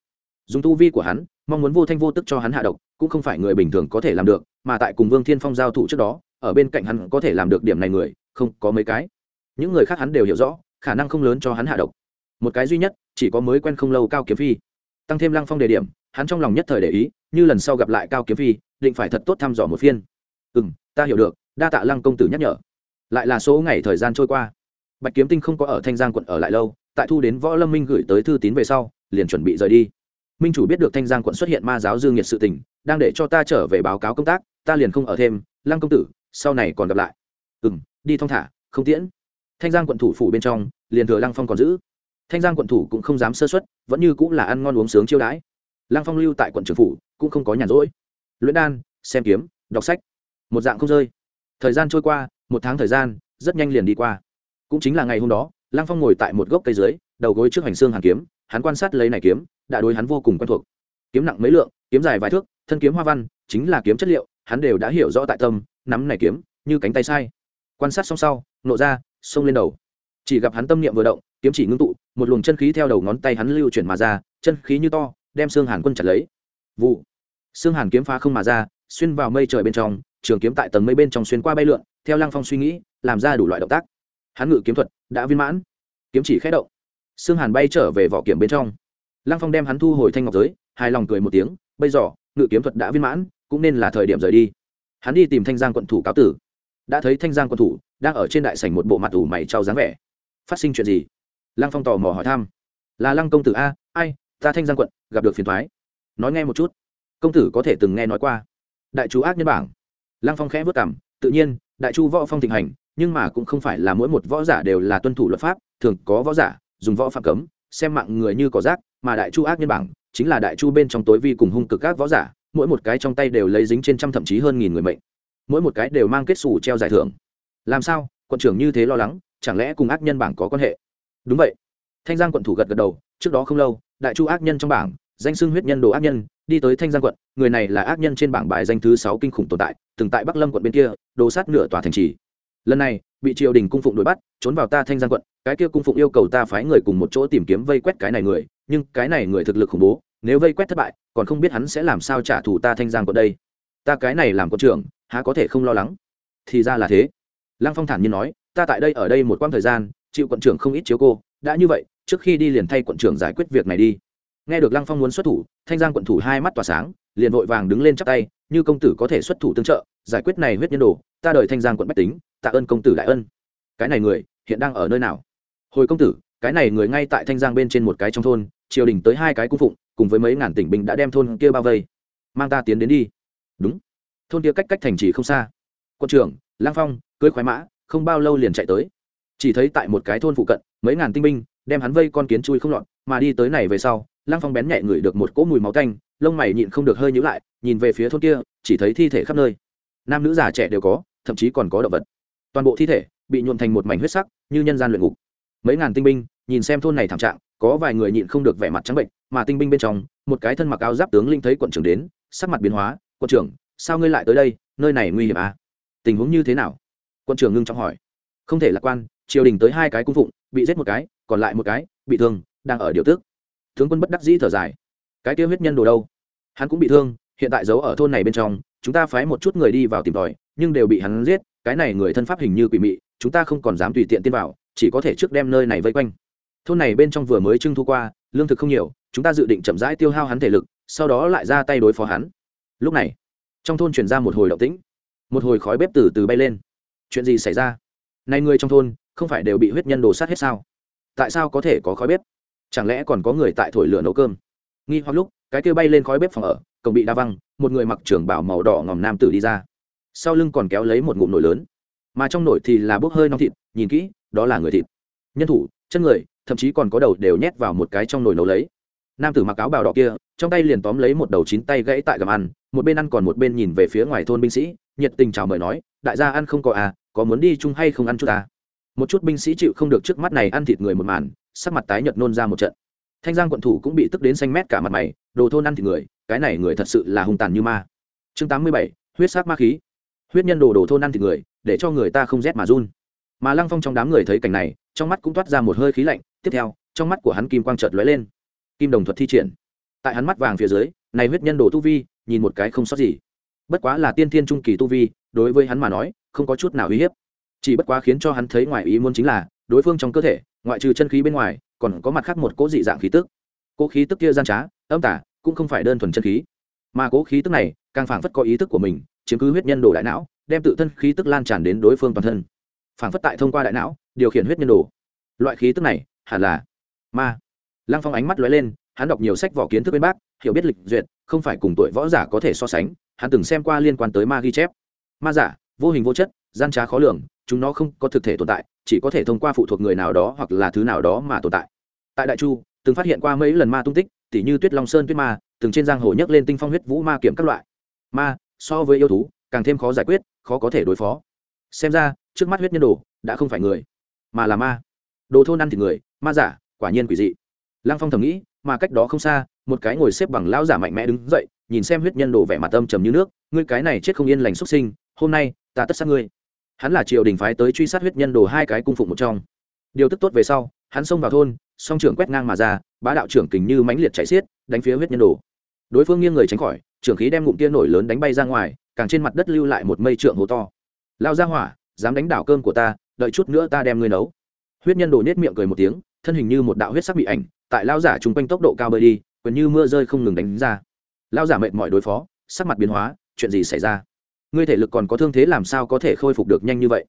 Dùng tu vi của hắn, mong muốn vô thanh vô tức cho hắn hạ độc, cũng không phải người bình thường có thể làm được, mà tại cùng vương thiên phong giao thủ trước đó, ở bên cạnh hắn có thể làm được điểm này người, không có mấy cái. Những người khác hắn đều hiểu rõ, khả năng không lớn cho hắn hạ độc. Một cái duy nhất, chỉ có mới quen không lâu cao kiếm phi. Tăng thêm lăng phong đề điểm, hắn trong lòng nhất thời để ý, như lần sau gặp lại cao kiếm phi, định phải thật tốt thăm dò một phiên. Ừ m ta hiểu được, đa tạ lăng công tử nhắc nhở. Lại là số ngày thời gian trôi qua. Bạch kiếm tinh không có ở thanh giang quận ở lại lâu tại thu đến võ lâm minh gửi tới thư tín về sau, liền chuẩn bị rời đi. Minh chủ biết được thanh giang quận xuất hiện ma giáo dương nhiệt sự tình, đang để cho ta trở về báo cáo công tác, ta liền không ở thêm, lăng công tử, sau này còn gặp lại. Ừ m đi thong thả, không tiễn. Thanh giang quận thủ phủ bên trong, liền thừa lăng phong còn giữ. Thanh giang quận thủ cũng không dám sơ xuất vẫn như cũng là ăn ngon uống sướng chiêu đãi. Lăng phong lưu tại quận trưởng phủ, cũng không có nhàn rỗi. Luyện đan, xem kiếm, đọc sách. Một dạng không rơi. Thời gian trôi qua, một tháng thời gian, rất nhanh liền đi qua. Cũng chính là ngày hôm đó lăng phong ngồi tại một gốc cây dưới, đầu gối trước hành xương hàn kiếm, hắn quan sát lấy này kiếm, đã đối hắn vô cùng quen thuộc. Kiếm nặng mấy lượng, kiếm dài vài thước, thân kiếm hoa văn, chính là kiếm chất liệu, hắn đều đã hiểu rõ tại tâm, nắm này kiếm, như cánh tay sai. Quan sát xong sau, nộ ra, xông lên đầu. Chỉ gặp hắn tâm niệm vừa động, kiếm chỉ ngưng tụ, một luồng chân khí theo đầu ngón tay hắn lưu chuyển mà ra, chân khí như to, đem xương hàn quân chặt lấy. Vụ. Xương hàn kiếm phá không mà ra, xuyên vào mây trời bên trong, trường kiếm tại tầng mây bên trong xuyên qua bay lượn, theo lăng phong suy nghĩ, làm ra đủ loại động tác hắn ngự kiếm thuật, đã viên mãn. Kiếm chỉ khẽ động. Xương hàn bay trở về vỏ kiểm bên trong. Lăng phong đem hắn thu hồi thanh ngọc giới, hài lòng cười một tiếng, bây giờ, ngự kiếm thuật đã viên mãn, cũng nên là thời điểm rời đi. Hắn đi tìm thanh giang quận thủ cáo tử. Đã thấy thanh giang quận thủ, đang ở trên đại sảnh một bộ mặt ủ mày trao dáng vẻ. Phát sinh chuyện gì? Lăng phong tò mò hỏi thăm. Là lăng công tử a, ai, ta thanh giang quận, gặp được phiền thoái nói nghe một chút. Công tử có thể từng nghe nói qua. Đại chú ác nhân bảng. Lăng phong khẽ vất cảm tự nhiên, đại chu võ phong thịnh hành nhưng mà cũng không phải là mỗi một võ giả đều là tuân thủ luật pháp, thường có võ giả dùng võ phạm cấm, xem mạng người như cỏ rác, mà đại chu ác nhân bảng chính là đại chu bên trong tối vi cùng hung cực các võ giả, mỗi một cái trong tay đều lấy dính trên trăm thậm chí hơn nghìn người mệnh. Mỗi một cái đều mang kết xù treo giải thưởng. Làm sao? Quận trưởng như thế lo lắng, chẳng lẽ cùng ác nhân bảng có quan hệ? Đúng vậy. Thanh giang quận thủ gật gật đầu, trước đó không lâu, đại chu ác nhân trong bảng, danh xưng huyết nhân đồ ác nhân, đi tới thanh giang quận, người này là ác nhân trên bảng bài danh thứ sáu kinh khủng tồn tại, từng tại bắc lâm quận bên kia, đồ sát nửa tòa thành trì lần này, bị triều đình cung phụng đuổi bắt, trốn vào ta thanh giang quận, cái kia cung phụng yêu cầu ta phái người cùng một chỗ tìm kiếm vây quét cái này người, nhưng cái này người thực lực khủng bố, nếu vây quét thất bại, còn không biết hắn sẽ làm sao trả thù ta thanh giang quận đây. Ta cái này làm quận trưởng, há có thể không lo lắng? Thì ra là thế. Lăng phong thản nhiên nói, ta tại đây ở đây một quãng thời gian, chịu quận trưởng không ít chiếu cô, đã như vậy, trước khi đi liền thay quận trưởng giải quyết việc này đi. Nghe được lăng phong muốn xuất thủ, thanh giang quận thủ hai mắt tỏa sáng, liền vội vàng đứng lên chắp tay, như công tử có thể xuất thủ tương trợ, giải quyết này huyết nhân đồ ta đợi thanh giang quận bách tính, tạ ơn công tử đại ân. Cái này người, hiện đang ở nơi nào? Hồi công tử, cái này người ngay tại thanh giang bên trên một cái trong thôn, triều đình tới hai cái cung phụng, cùng với mấy ngàn tỉnh binh đã đem thôn kia bao vây. Mang ta tiến đến đi. Đúng. Thôn kia cách cách thành trì không xa. Quân trưởng, lang phong, cưới khoái mã, không bao lâu liền chạy tới. Chỉ thấy tại một cái thôn phụ cận, mấy ngàn tinh binh đem hắn vây con kiến chui không lọt, mà đi tới này về sau, lang phong bén nhẹ ngửi được một cỗ mùi máu canh lông mày nhịn không được hơi nhữ lại, nhìn về phía thôn kia, chỉ thấy thi thể khắp nơi nam nữ già trẻ đều có, thậm chí còn có động vật. Toàn bộ thi thể bị nhuộm thành một mảnh huyết sắc, như nhân gian luyện ngục. Mấy ngàn tinh binh nhìn xem thôn này thảm trạng, có vài người nhịn không được vẻ mặt trắng bệnh, mà tinh binh bên trong, một cái thân mặc áo giáp tướng linh thấy quận trưởng đến, sắc mặt biến hóa, quận trưởng, sao ngươi lại tới đây? Nơi này nguy hiểm à? Tình huống như thế nào? Quận trưởng ngưng trọng hỏi. Không thể lạc quan, triều đình tới hai cái cung phụng, bị giết một cái, còn lại một cái bị thương, đang ở điều tước tướng quân bất đắc dĩ thở dài. Cái tiêu huyết nhân đồ đâu? Hắn cũng bị thương, hiện tại giấu ở thôn này bên trong chúng ta phái một chút người đi vào tìm tòi, nhưng đều bị hắn giết, cái này người thân pháp hình như quỷ mị, chúng ta không còn dám tùy tiện tiên vào, chỉ có thể trước đem nơi này vây quanh. Thôn này bên trong vừa mới trưng thu qua, lương thực không nhiều, chúng ta dự định chậm rãi tiêu hao hắn thể lực, sau đó lại ra tay đối phó hắn. Lúc này, trong thôn chuyển ra một hồi động tĩnh. Một hồi khói bếp từ từ bay lên. Chuyện gì xảy ra? Này người trong thôn, không phải đều bị huyết nhân đồ sát hết sao? Tại sao có thể có khói bếp? Chẳng lẽ còn có người tại thổi lửa nấu cơm? Nghi hoặc lúc, cái kia bay lên khói bếp phòng ở cổng bị đa văng, một người mặc trưởng bảo màu đỏ ngòm nam tử đi ra. Sau lưng còn kéo lấy một ngụm nồi lớn. Mà trong nồi thì là bốc hơi nóng thịt, nhìn kỹ, đó là người thịt. Nhân thủ, chân người, thậm chí còn có đầu đều nhét vào một cái trong nồi nấu lấy. Nam tử mặc áo bào đỏ kia, trong tay liền tóm lấy một đầu chín tay gãy tại gầm ăn, một bên ăn còn một bên nhìn về phía ngoài thôn binh sĩ, nhiệt tình chào mời nói, đại gia ăn không có à có muốn đi chung hay không ăn chút à? Một chút binh sĩ chịu không được trước mắt này ăn thịt người một màn, sắc mặt tái nhợt nôn ra một trận. Thanh giang quận thủ cũng bị tức đến xanh mét cả mặt mày, đồ thôn ăn thịt người cái này người thật sự là hung tàn như ma. Chương tám mươi bảy, huyết sắc ma khí. Huyết nhân đồ đồ thôn ăn thịt người, để cho người ta không rét mà run. Mà lăng phong trong đám người thấy cảnh này, trong mắt cũng toát ra một hơi khí lạnh, tiếp theo, trong mắt của hắn kim quang trợt lóe lên. Kim đồng thuật thi triển. Tại hắn mắt vàng phía dưới, này huyết nhân đồ tu vi, nhìn một cái không sót gì. Bất quá là tiên thiên trung kỳ tu vi, đối với hắn mà nói, không có chút nào uy hiếp. Chỉ bất quá khiến cho hắn thấy ngoài ý muốn chính là, đối phương trong cơ thể, ngoại trừ chân khí bên ngoài, còn có mặt khác một cỗ dị dạng khí tức. Cỗ khí tức kia gian trá, âm tả cũng không phải đơn thuần chân khí. Mà cố khí tức này, càng phảng phất có ý thức của mình, chiếm cứ huyết nhân đồ đại não, đem tự thân khí tức lan tràn đến đối phương toàn thân. Phảng phất tại thông qua đại não, điều khiển huyết nhân đồ. Loại khí tức này, hẳn là ma. Lăng phong ánh mắt lóe lên, hắn đọc nhiều sách vỏ kiến thức bên bác, hiểu biết lịch duyệt, không phải cùng tuổi võ giả có thể so sánh, hắn từng xem qua liên quan tới ma ghi chép. Ma giả, vô hình vô chất, gian trá khó lường, chúng nó không có thực thể tồn tại, chỉ có thể thông qua phụ thuộc người nào đó hoặc là thứ nào đó mà tồn tại. Tại đại chu, từng phát hiện qua mấy lần ma tung tích tỉ như tuyết long sơn tuyết ma, từng trên giang hồ nhấc lên tinh phong huyết vũ ma kiểm các loại. Ma, so với yêu thú, càng thêm khó giải quyết, khó có thể đối phó. Xem ra, trước mắt huyết nhân đồ đã không phải người, mà là ma. Đồ thôn ăn thì người, ma giả, quả nhiên quỷ dị. Lăng phong thầm nghĩ, mà cách đó không xa, một cái ngồi xếp bằng lão giả mạnh mẽ đứng dậy, nhìn xem huyết nhân đồ vẻ mặt âm trầm như nước, ngươi cái này chết không yên lành xuất sinh, hôm nay ta tất sát ngươi. Hắn là triều đình phái tới truy sát huyết nhân đồ hai cái cung phụng một trong. Điều tức tốt về sau, hắn xông vào thôn, song trưởng quét ngang mà ra bá đạo trưởng kình như mãnh liệt chạy xiết, đánh phía huyết nhân đồ. Đối phương nghiêng người tránh khỏi, trưởng khí đem ngụm kia nổi lớn đánh bay ra ngoài, càng trên mặt đất lưu lại một mây trượng hố to. Lao ra hỏa, dám đánh đảo cơm của ta, đợi chút nữa ta đem ngươi nấu. Huyết nhân đồ nết miệng cười một tiếng, thân hình như một đạo huyết sắc bị ảnh, tại lao giả chung quanh tốc độ cao bơi đi gần như mưa rơi không ngừng đánh ra. Lao giả mệt mỏi đối phó, sắc mặt biến hóa, chuyện gì xảy ra? Ngươi thể lực còn có thương thế làm sao có thể khôi phục được nhanh như vậy?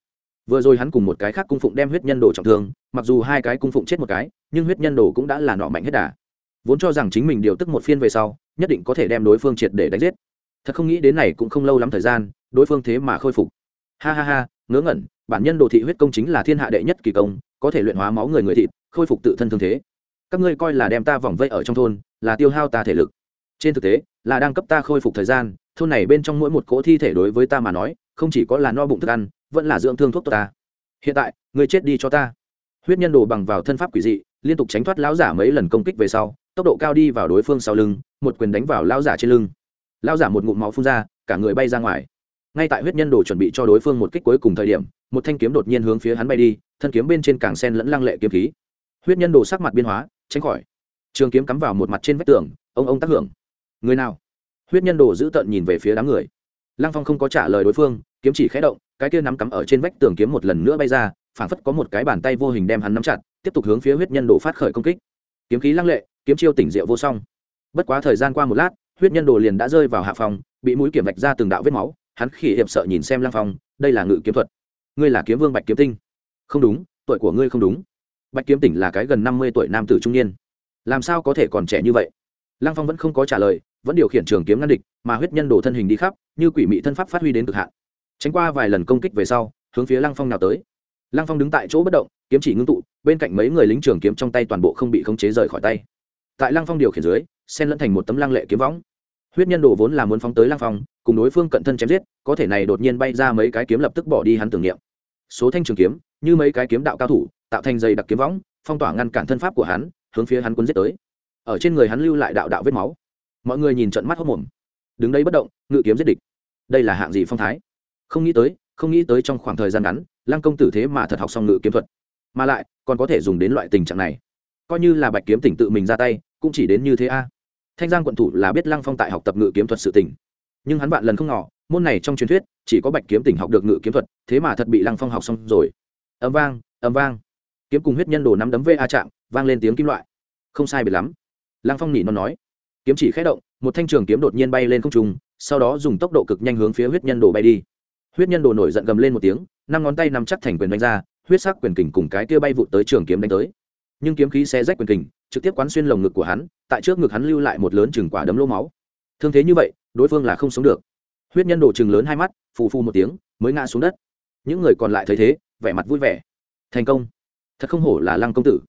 Vừa rồi hắn cùng một cái khác cung phụng đem huyết nhân đồ trọng thương, mặc dù hai cái cung phụng chết một cái, nhưng huyết nhân đồ cũng đã là nọ mạnh hết đà. Vốn cho rằng chính mình điều tức một phiên về sau, nhất định có thể đem đối phương triệt để đánh giết. Thật không nghĩ đến này cũng không lâu lắm thời gian, đối phương thế mà khôi phục. Ha ha ha, ngớ ngẩn, bản nhân đồ thị huyết công chính là thiên hạ đệ nhất kỳ công, có thể luyện hóa máu người người thịt, khôi phục tự thân thương thế. Các ngươi coi là đem ta vòng vây ở trong thôn, là tiêu hao ta thể lực. Trên thực tế, là đang cấp ta khôi phục thời gian, thôn này bên trong mỗi một cỗ thi thể đối với ta mà nói, không chỉ có là no bụng thức ăn vẫn là dưỡng thương thuốc tốt ta. Hiện tại, người chết đi cho ta. Huyết nhân đồ bằng vào thân pháp quỷ dị, liên tục tránh thoát lão giả mấy lần công kích về sau, tốc độ cao đi vào đối phương sau lưng, một quyền đánh vào lão giả trên lưng. Lão giả một ngụm máu phun ra, cả người bay ra ngoài. Ngay tại huyết nhân đồ chuẩn bị cho đối phương một kích cuối cùng thời điểm, một thanh kiếm đột nhiên hướng phía hắn bay đi, thân kiếm bên trên càng sen lẫn lăng lệ kiếm khí. Huyết nhân đồ sắc mặt biên hóa, tránh khỏi. Trường kiếm cắm vào một mặt trên vách tường, ông ông tác hưởng. Người nào? Huyết nhân đồ giữ tận nhìn về phía đám người. Lăng phong không có trả lời đối phương kiếm chỉ khẽ động, cái kia nắm cắm ở trên vách tường kiếm một lần nữa bay ra, phảng phất có một cái bàn tay vô hình đem hắn nắm chặt, tiếp tục hướng phía huyết nhân đồ phát khởi công kích. Kiếm khí lăng lệ, kiếm chiêu tỉnh diệu vô song. Bất quá thời gian qua một lát, huyết nhân đồ liền đã rơi vào hạ phòng, bị mũi kiểm vạch ra từng đạo vết máu, hắn khỉ hiệp sợ nhìn xem lăng phong, đây là ngự kiếm thuật. Ngươi là kiếm vương bạch kiếm tinh. Không đúng, tuổi của ngươi không đúng. Bạch kiếm tỉnh là cái gần năm mươi tuổi nam tử trung niên. Làm sao có thể còn trẻ như vậy? Lăng phong vẫn không có trả lời, vẫn điều khiển trường kiếm ngăn địch, mà huyết nhân đồ thân hình đi khắp, như quỷ mị thân pháp phát huy đến cực hạn tránh qua vài lần công kích về sau, hướng phía lăng phong nào tới. Lăng phong đứng tại chỗ bất động, kiếm chỉ ngưng tụ, bên cạnh mấy người lính trường kiếm trong tay toàn bộ không bị khống chế rời khỏi tay. Tại lăng phong điều khiển dưới, xen lẫn thành một tấm lăng lệ kiếm võng. Huyết nhân đồ vốn là muốn phóng tới lăng phong, cùng đối phương cận thân chém giết, có thể này đột nhiên bay ra mấy cái kiếm lập tức bỏ đi hắn tưởng niệm. Số thanh trường kiếm, như mấy cái kiếm đạo cao thủ, tạo thành dày đặc kiếm võng, phong tỏa ngăn cản thân pháp của hắn, hướng phía hắn quân giết tới. Ở trên người hắn lưu lại đạo đạo vết máu. Mọi người nhìn trận mắt hốc mồm đứng đây bất động, ngự kiếm giết địch. Đây là hạng gì phong thái? Không nghĩ tới, không nghĩ tới trong khoảng thời gian ngắn, lăng công tử thế mà thật học xong ngự kiếm thuật. Mà lại, còn có thể dùng đến loại tình trạng này. Coi như là bạch kiếm tỉnh tự mình ra tay, cũng chỉ đến như thế a. Thanh giang quận thủ là biết lăng phong tại học tập ngự kiếm thuật sự tỉnh nhưng hắn bạn lần không ngỏ môn này trong truyền thuyết, chỉ có bạch kiếm tỉnh học được ngự kiếm thuật, thế mà thật bị lăng phong học xong rồi. Ấm vang ấm vang. Kiếm cùng huyết nhân đồ nắm đấm va chạm, vang lên tiếng kim loại. Không sai biệt lắm. Lăng phong nỉ nó nói. Kiếm chỉ khé động, một thanh trường kiếm đột nhiên bay lên không trung, sau đó dùng tốc độ cực nhanh hướng phía huyết nhân đồ bay đi huyết nhân đồ nổi giận gầm lên một tiếng, năm ngón tay nằm chắc thành quyền đánh ra, huyết sắc quyền kình cùng cái kia bay vụt tới trường kiếm đánh tới. Nhưng kiếm khí xe rách quyền kình, trực tiếp quán xuyên lồng ngực của hắn, tại trước ngực hắn lưu lại một lớn chừng quả đấm lỗ máu. Thương thế như vậy, đối phương là không sống được. Huyết nhân đồ chừng lớn hai mắt, phù phù một tiếng, mới ngã xuống đất. Những người còn lại thấy thế, vẻ mặt vui vẻ. Thành công. Thật không hổ là lăng công tử.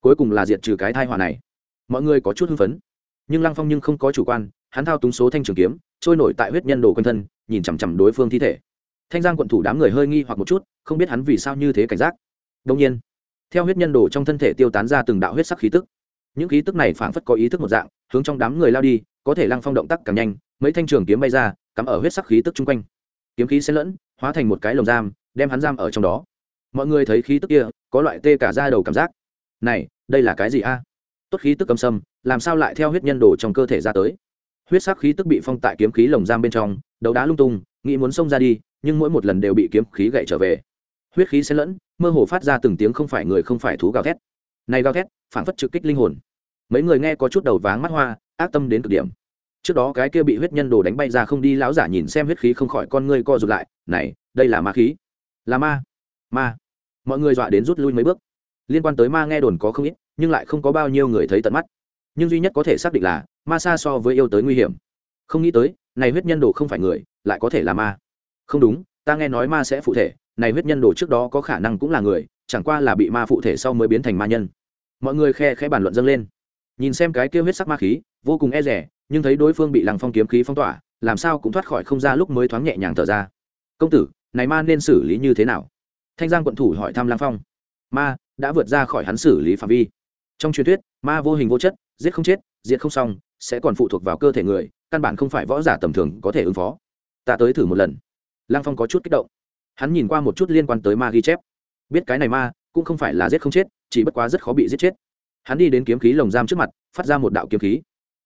Cuối cùng là diệt trừ cái thai họa này. Mọi người có chút hưng phấn. Nhưng lăng phong nhưng không có chủ quan, hắn thao túng số thanh trường kiếm, trôi nổi tại huyết nhân đồ quanh thân, nhìn chằm chằm đối phương thi thể thanh giang quận thủ đám người hơi nghi hoặc một chút, không biết hắn vì sao như thế cảnh giác. Đông nhiên, theo huyết nhân đồ trong thân thể tiêu tán ra từng đạo huyết sắc khí tức, những khí tức này phảng phất có ý thức một dạng, hướng trong đám người lao đi, có thể lăng phong động tác càng nhanh, mấy thanh trường kiếm bay ra, cắm ở huyết sắc khí tức chung quanh. Kiếm khí xen lẫn, hóa thành một cái lồng giam, đem hắn giam ở trong đó. Mọi người thấy khí tức kia, có loại tê cả ra đầu cảm giác. Này, đây là cái gì a? Tốt khí tức cầm sâm, làm sao lại theo huyết nhân đồ trong cơ thể ra tới? Huyết sắc khí tức bị phong tại kiếm khí lồng giam bên trong, đấu đá lung tung nghĩ muốn xông ra đi, nhưng mỗi một lần đều bị kiếm khí gậy trở về. Huyết khí xen lẫn, mơ hồ phát ra từng tiếng không phải người không phải thú gào thét. Này gào thét phản phất trực kích linh hồn. Mấy người nghe có chút đầu váng mắt hoa, ác tâm đến cực điểm. Trước đó cái kia bị huyết nhân đồ đánh bay ra không đi, lão giả nhìn xem huyết khí không khỏi con ngươi co rụt lại, này, đây là ma khí. Là ma. Ma. Mọi người dọa đến rút lui mấy bước. Liên quan tới ma nghe đồn có không ít, nhưng lại không có bao nhiêu người thấy tận mắt. Nhưng duy nhất có thể xác định là, ma xa so với yêu tới nguy hiểm. Không nghĩ tới, này huyết nhân đồ không phải người lại có thể là ma. Không đúng, ta nghe nói ma sẽ phụ thể, này huyết nhân đồ trước đó có khả năng cũng là người, chẳng qua là bị ma phụ thể sau mới biến thành ma nhân. Mọi người khe khẽ bàn luận dâng lên. Nhìn xem cái kêu huyết sắc ma khí, vô cùng e rẻ nhưng thấy đối phương bị lăng phong kiếm khí phong tỏa, làm sao cũng thoát khỏi không ra lúc mới thoáng nhẹ nhàng thở ra. Công tử, này ma nên xử lý như thế nào? Thanh giang quận thủ hỏi thăm lăng phong. Ma, đã vượt ra khỏi hắn xử lý phạm vi. Trong truyền thuyết, ma vô hình vô chất, giết không chết, diệt không xong, sẽ còn phụ thuộc vào cơ thể người, căn bản không phải võ giả tầm thường có thể ứng phó ta tới thử một lần. Lăng phong có chút kích động. Hắn nhìn qua một chút liên quan tới ma ghi chép. Biết cái này ma, cũng không phải là giết không chết, chỉ bất quá rất khó bị giết chết. Hắn đi đến kiếm khí lồng giam trước mặt, phát ra một đạo kiếm khí.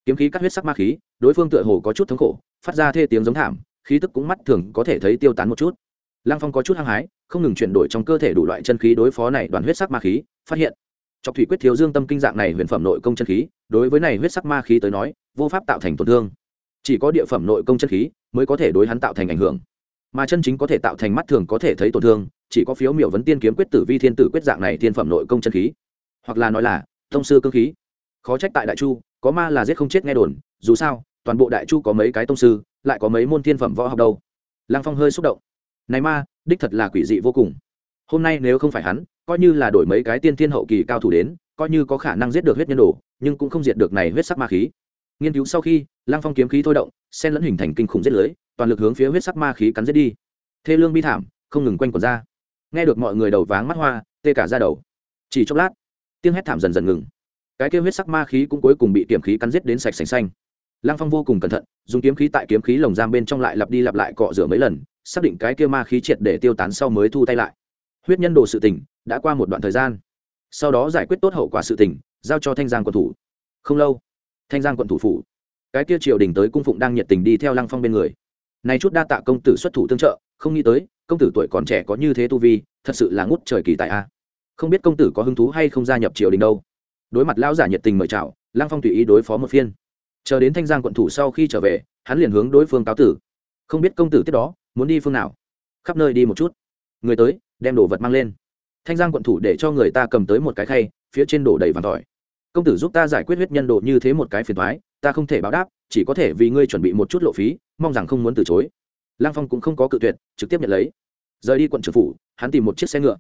Kiếm khí cắt huyết sắc ma khí, đối phương tựa hồ có chút thống khổ, phát ra thê tiếng giống thảm, khí tức cũng mắt thường có thể thấy tiêu tán một chút. Lăng phong có chút hăng hái, không ngừng chuyển đổi trong cơ thể đủ loại chân khí đối phó này đoàn huyết sắc ma khí, phát hiện. Chọc thủy quyết thiếu dương tâm kinh dạng này huyền phẩm nội công chân khí, đối với này huyết sắc ma khí tới nói, vô pháp tạo thành tổn thương chỉ có địa phẩm nội công chân khí mới có thể đối hắn tạo thành ảnh hưởng. Mà chân chính có thể tạo thành mắt thường có thể thấy tổn thương, chỉ có phiếu miểu vấn tiên kiếm quyết tử vi thiên tử quyết dạng này thiên phẩm nội công chân khí. Hoặc là nói là thông sư cơ khí. Khó trách tại đại chu, có ma là giết không chết nghe đồn, dù sao, toàn bộ đại chu có mấy cái tông sư, lại có mấy môn thiên phẩm võ học đâu. Lăng phong hơi xúc động. Này ma, đích thật là quỷ dị vô cùng. Hôm nay nếu không phải hắn, coi như là đổi mấy cái tiên thiên hậu kỳ cao thủ đến, coi như có khả năng giết được huyết nhân đồ, nhưng cũng không diệt được này huyết sắc ma khí. Nghiên cứu sau khi lăng phong kiếm khí thôi động sen lẫn hình thành kinh khủng giết lưới toàn lực hướng phía huyết sắc ma khí cắn giết đi. Thê lương bi thảm không ngừng quanh quẩn ra. Nghe được mọi người đầu váng mắt hoa tê cả ra đầu. Chỉ chốc lát tiếng hét thảm dần dần ngừng. Cái kêu huyết sắc ma khí cũng cuối cùng bị tiềm khí cắn giết đến sạch sành xanh. Lăng phong vô cùng cẩn thận dùng kiếm khí tại kiếm khí lồng giam bên trong lại lặp đi lặp lại cọ rửa mấy lần xác định cái kia ma khí triệt để tiêu tán sau mới thu tay lại. Huyết nhân đồ sự tỉnh, đã qua một đoạn thời gian. Sau đó giải quyết tốt hậu quả sự tỉnh, giao cho thanh giang quận thủ. Không lâu thanh giang quận thủ phủ cái kia triều đình tới cung phụng đang nhiệt tình đi theo lăng phong bên người. Nay chút đa tạ công tử xuất thủ tương trợ, không nghĩ tới, công tử tuổi còn trẻ có như thế tu vi, thật sự là ngút trời kỳ tại a. Không biết công tử có hứng thú hay không gia nhập triều đình đâu. Đối mặt lão giả nhiệt tình mời chào, lăng phong tùy ý đối phó một phiên. Chờ đến thanh giang quận thủ sau khi trở về, hắn liền hướng đối phương cáo tử. Không biết công tử tiếp đó, muốn đi phương nào? Khắp nơi đi một chút. Người tới, đem đồ vật mang lên. Thanh giang quận thủ để cho người ta cầm tới một cái khay, phía trên đổ đầy vàng tỏi công tử giúp ta giải quyết huyết nhân độ như thế một cái phiền thoái, ta không thể báo đáp, chỉ có thể vì ngươi chuẩn bị một chút lộ phí, mong rằng không muốn từ chối. Lăng phong cũng không có cự tuyệt, trực tiếp nhận lấy. Rời đi quận trưởng phủ, hắn tìm một chiếc xe ngựa.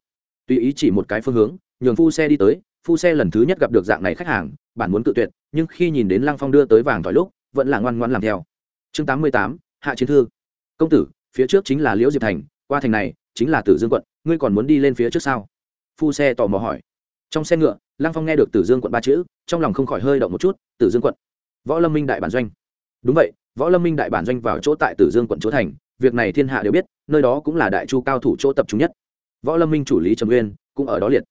Tùy ý chỉ một cái phương hướng, nhường phu xe đi tới, phu xe lần thứ nhất gặp được dạng này khách hàng, bản muốn cự tuyệt, nhưng khi nhìn đến lăng phong đưa tới vàng tỏi lúc, vẫn là ngoan ngoan làm theo. Chương tám mươi tám, hạ chiến thư. Công tử, phía trước chính là liễu diệp thành, qua thành này chính là tử dương quận, ngươi còn muốn đi lên phía trước sao? Phu xe tò mò hỏi. Trong xe ngựa lăng phong nghe được tử dương quận ba chữ, trong lòng không khỏi hơi động một chút, tử dương quận, võ lâm minh đại bản doanh. Đúng vậy, võ lâm minh đại bản doanh vào chỗ tại tử dương quận chỗ thành, việc này thiên hạ đều biết, nơi đó cũng là đại chu cao thủ chỗ tập trung nhất. Võ lâm minh chủ lý trầm uyên cũng ở đó liệt.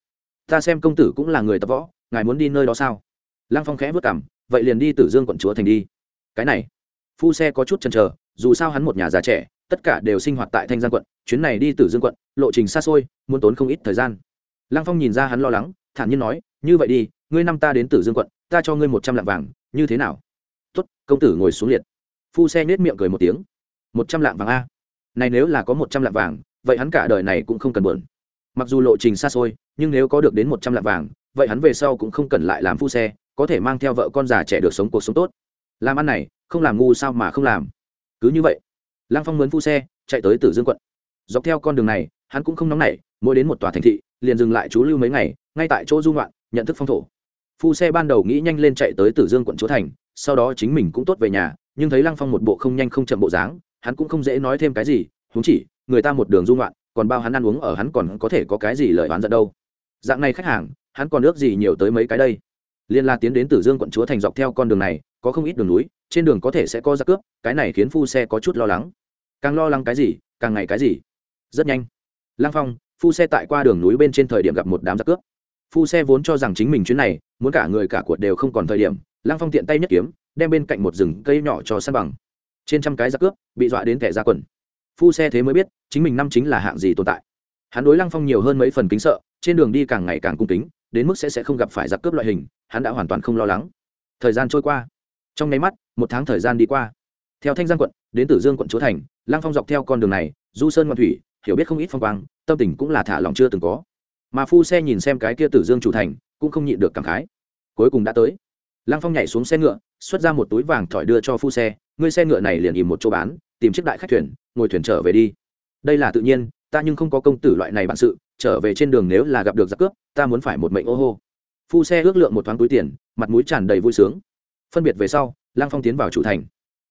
Ta xem công tử cũng là người tập võ, ngài muốn đi nơi đó sao? Lăng phong khẽ vất cảm vậy liền đi tử dương quận chúa thành đi. Cái này. Phu xe có chút chần chờ, dù sao hắn một nhà già trẻ, tất cả đều sinh hoạt tại thanh giang quận, chuyến này đi tử dương quận, lộ trình xa xôi, muốn tốn không ít thời gian. Lăng phong nhìn ra hắn lo lắng, thản nhiên nói như vậy đi, ngươi năm ta đến tử dương quận, ta cho ngươi một trăm lạng vàng, như thế nào? Tuất công tử ngồi xuống liệt. Phu xe nết miệng cười một tiếng. Một trăm lạng vàng a? Này nếu là có một trăm lạng vàng, vậy hắn cả đời này cũng không cần buồn mặc dù lộ trình xa xôi, nhưng nếu có được đến một trăm lạng vàng, vậy hắn về sau cũng không cần lại làm phu xe, có thể mang theo vợ con già trẻ được sống cuộc sống tốt. Làm ăn này, không làm ngu sao mà không làm? Cứ như vậy, lăng phong mướn phu xe, chạy tới tử dương quận. Dọc theo con đường này, hắn cũng không nóng nảy, mỗi đến một tòa thành thị, liền dừng lại trú lưu mấy ngày, ngay tại chỗ dung loạn nhận thức phong thổ. Phu xe ban đầu nghĩ nhanh lên chạy tới tử dương quận chúa thành, sau đó chính mình cũng tốt về nhà, nhưng thấy lăng phong một bộ không nhanh không chậm bộ dáng, hắn cũng không dễ nói thêm cái gì húng chỉ, người ta một đường dung loạn còn bao hắn ăn uống ở hắn còn có thể có cái gì lời oán giận đâu. Dạng này khách hàng, hắn còn ước gì nhiều tới mấy cái đây. Liên la tiến đến tử dương quận chúa thành dọc theo con đường này, có không ít đường núi, trên đường có thể sẽ có giặc cướp, cái này khiến phu xe có chút lo lắng. Càng lo lắng cái gì, càng ngày cái gì? Rất nhanh. Lang phong, phu xe tại qua đường núi bên trên thời điểm gặp một đám giặc cướp phu xe vốn cho rằng chính mình chuyến này, muốn cả người cả cuột đều không còn thời điểm lang phong tiện tay nhất kiếm, đem bên cạnh một rừng cây nhỏ cho săn bằng. Trên trăm cái giặc cướp, bị dọa đến kẻ ra quần. Phu xe thế mới biết, chính mình năm chính là hạng gì tồn tại. Hắn đối lăng phong nhiều hơn mấy phần kính sợ, trên đường đi càng ngày càng cung kính, đến mức sẽ sẽ không gặp phải giặc cướp loại hình, hắn đã hoàn toàn không lo lắng. Thời gian trôi qua. Trong nháy mắt, một tháng thời gian đi qua. Theo thanh giang quận, đến tử dương quận chúa thành, lăng phong dọc theo con đường này, du sơn ngoan thủy, hiểu biết không ít phong quang, tâm tình cũng là thả lòng chưa từng có mà phu xe nhìn xem cái kia tử dương chủ thành, cũng không nhịn được cảm khái. Cuối cùng đã tới. Lăng phong nhảy xuống xe ngựa, xuất ra một túi vàng thỏi đưa cho phu xe ngươi xe ngựa này liền ìm một chỗ bán, tìm chiếc đại khách thuyền, ngồi thuyền trở về đi. Đây là tự nhiên, ta nhưng không có công tử loại này bản sự, trở về trên đường nếu là gặp được giặc cướp, ta muốn phải một mệnh ô hô. Phu xe ước lượng một thoáng túi tiền, mặt mũi tràn đầy vui sướng. Phân biệt về sau lang phong tiến vào chủ thành.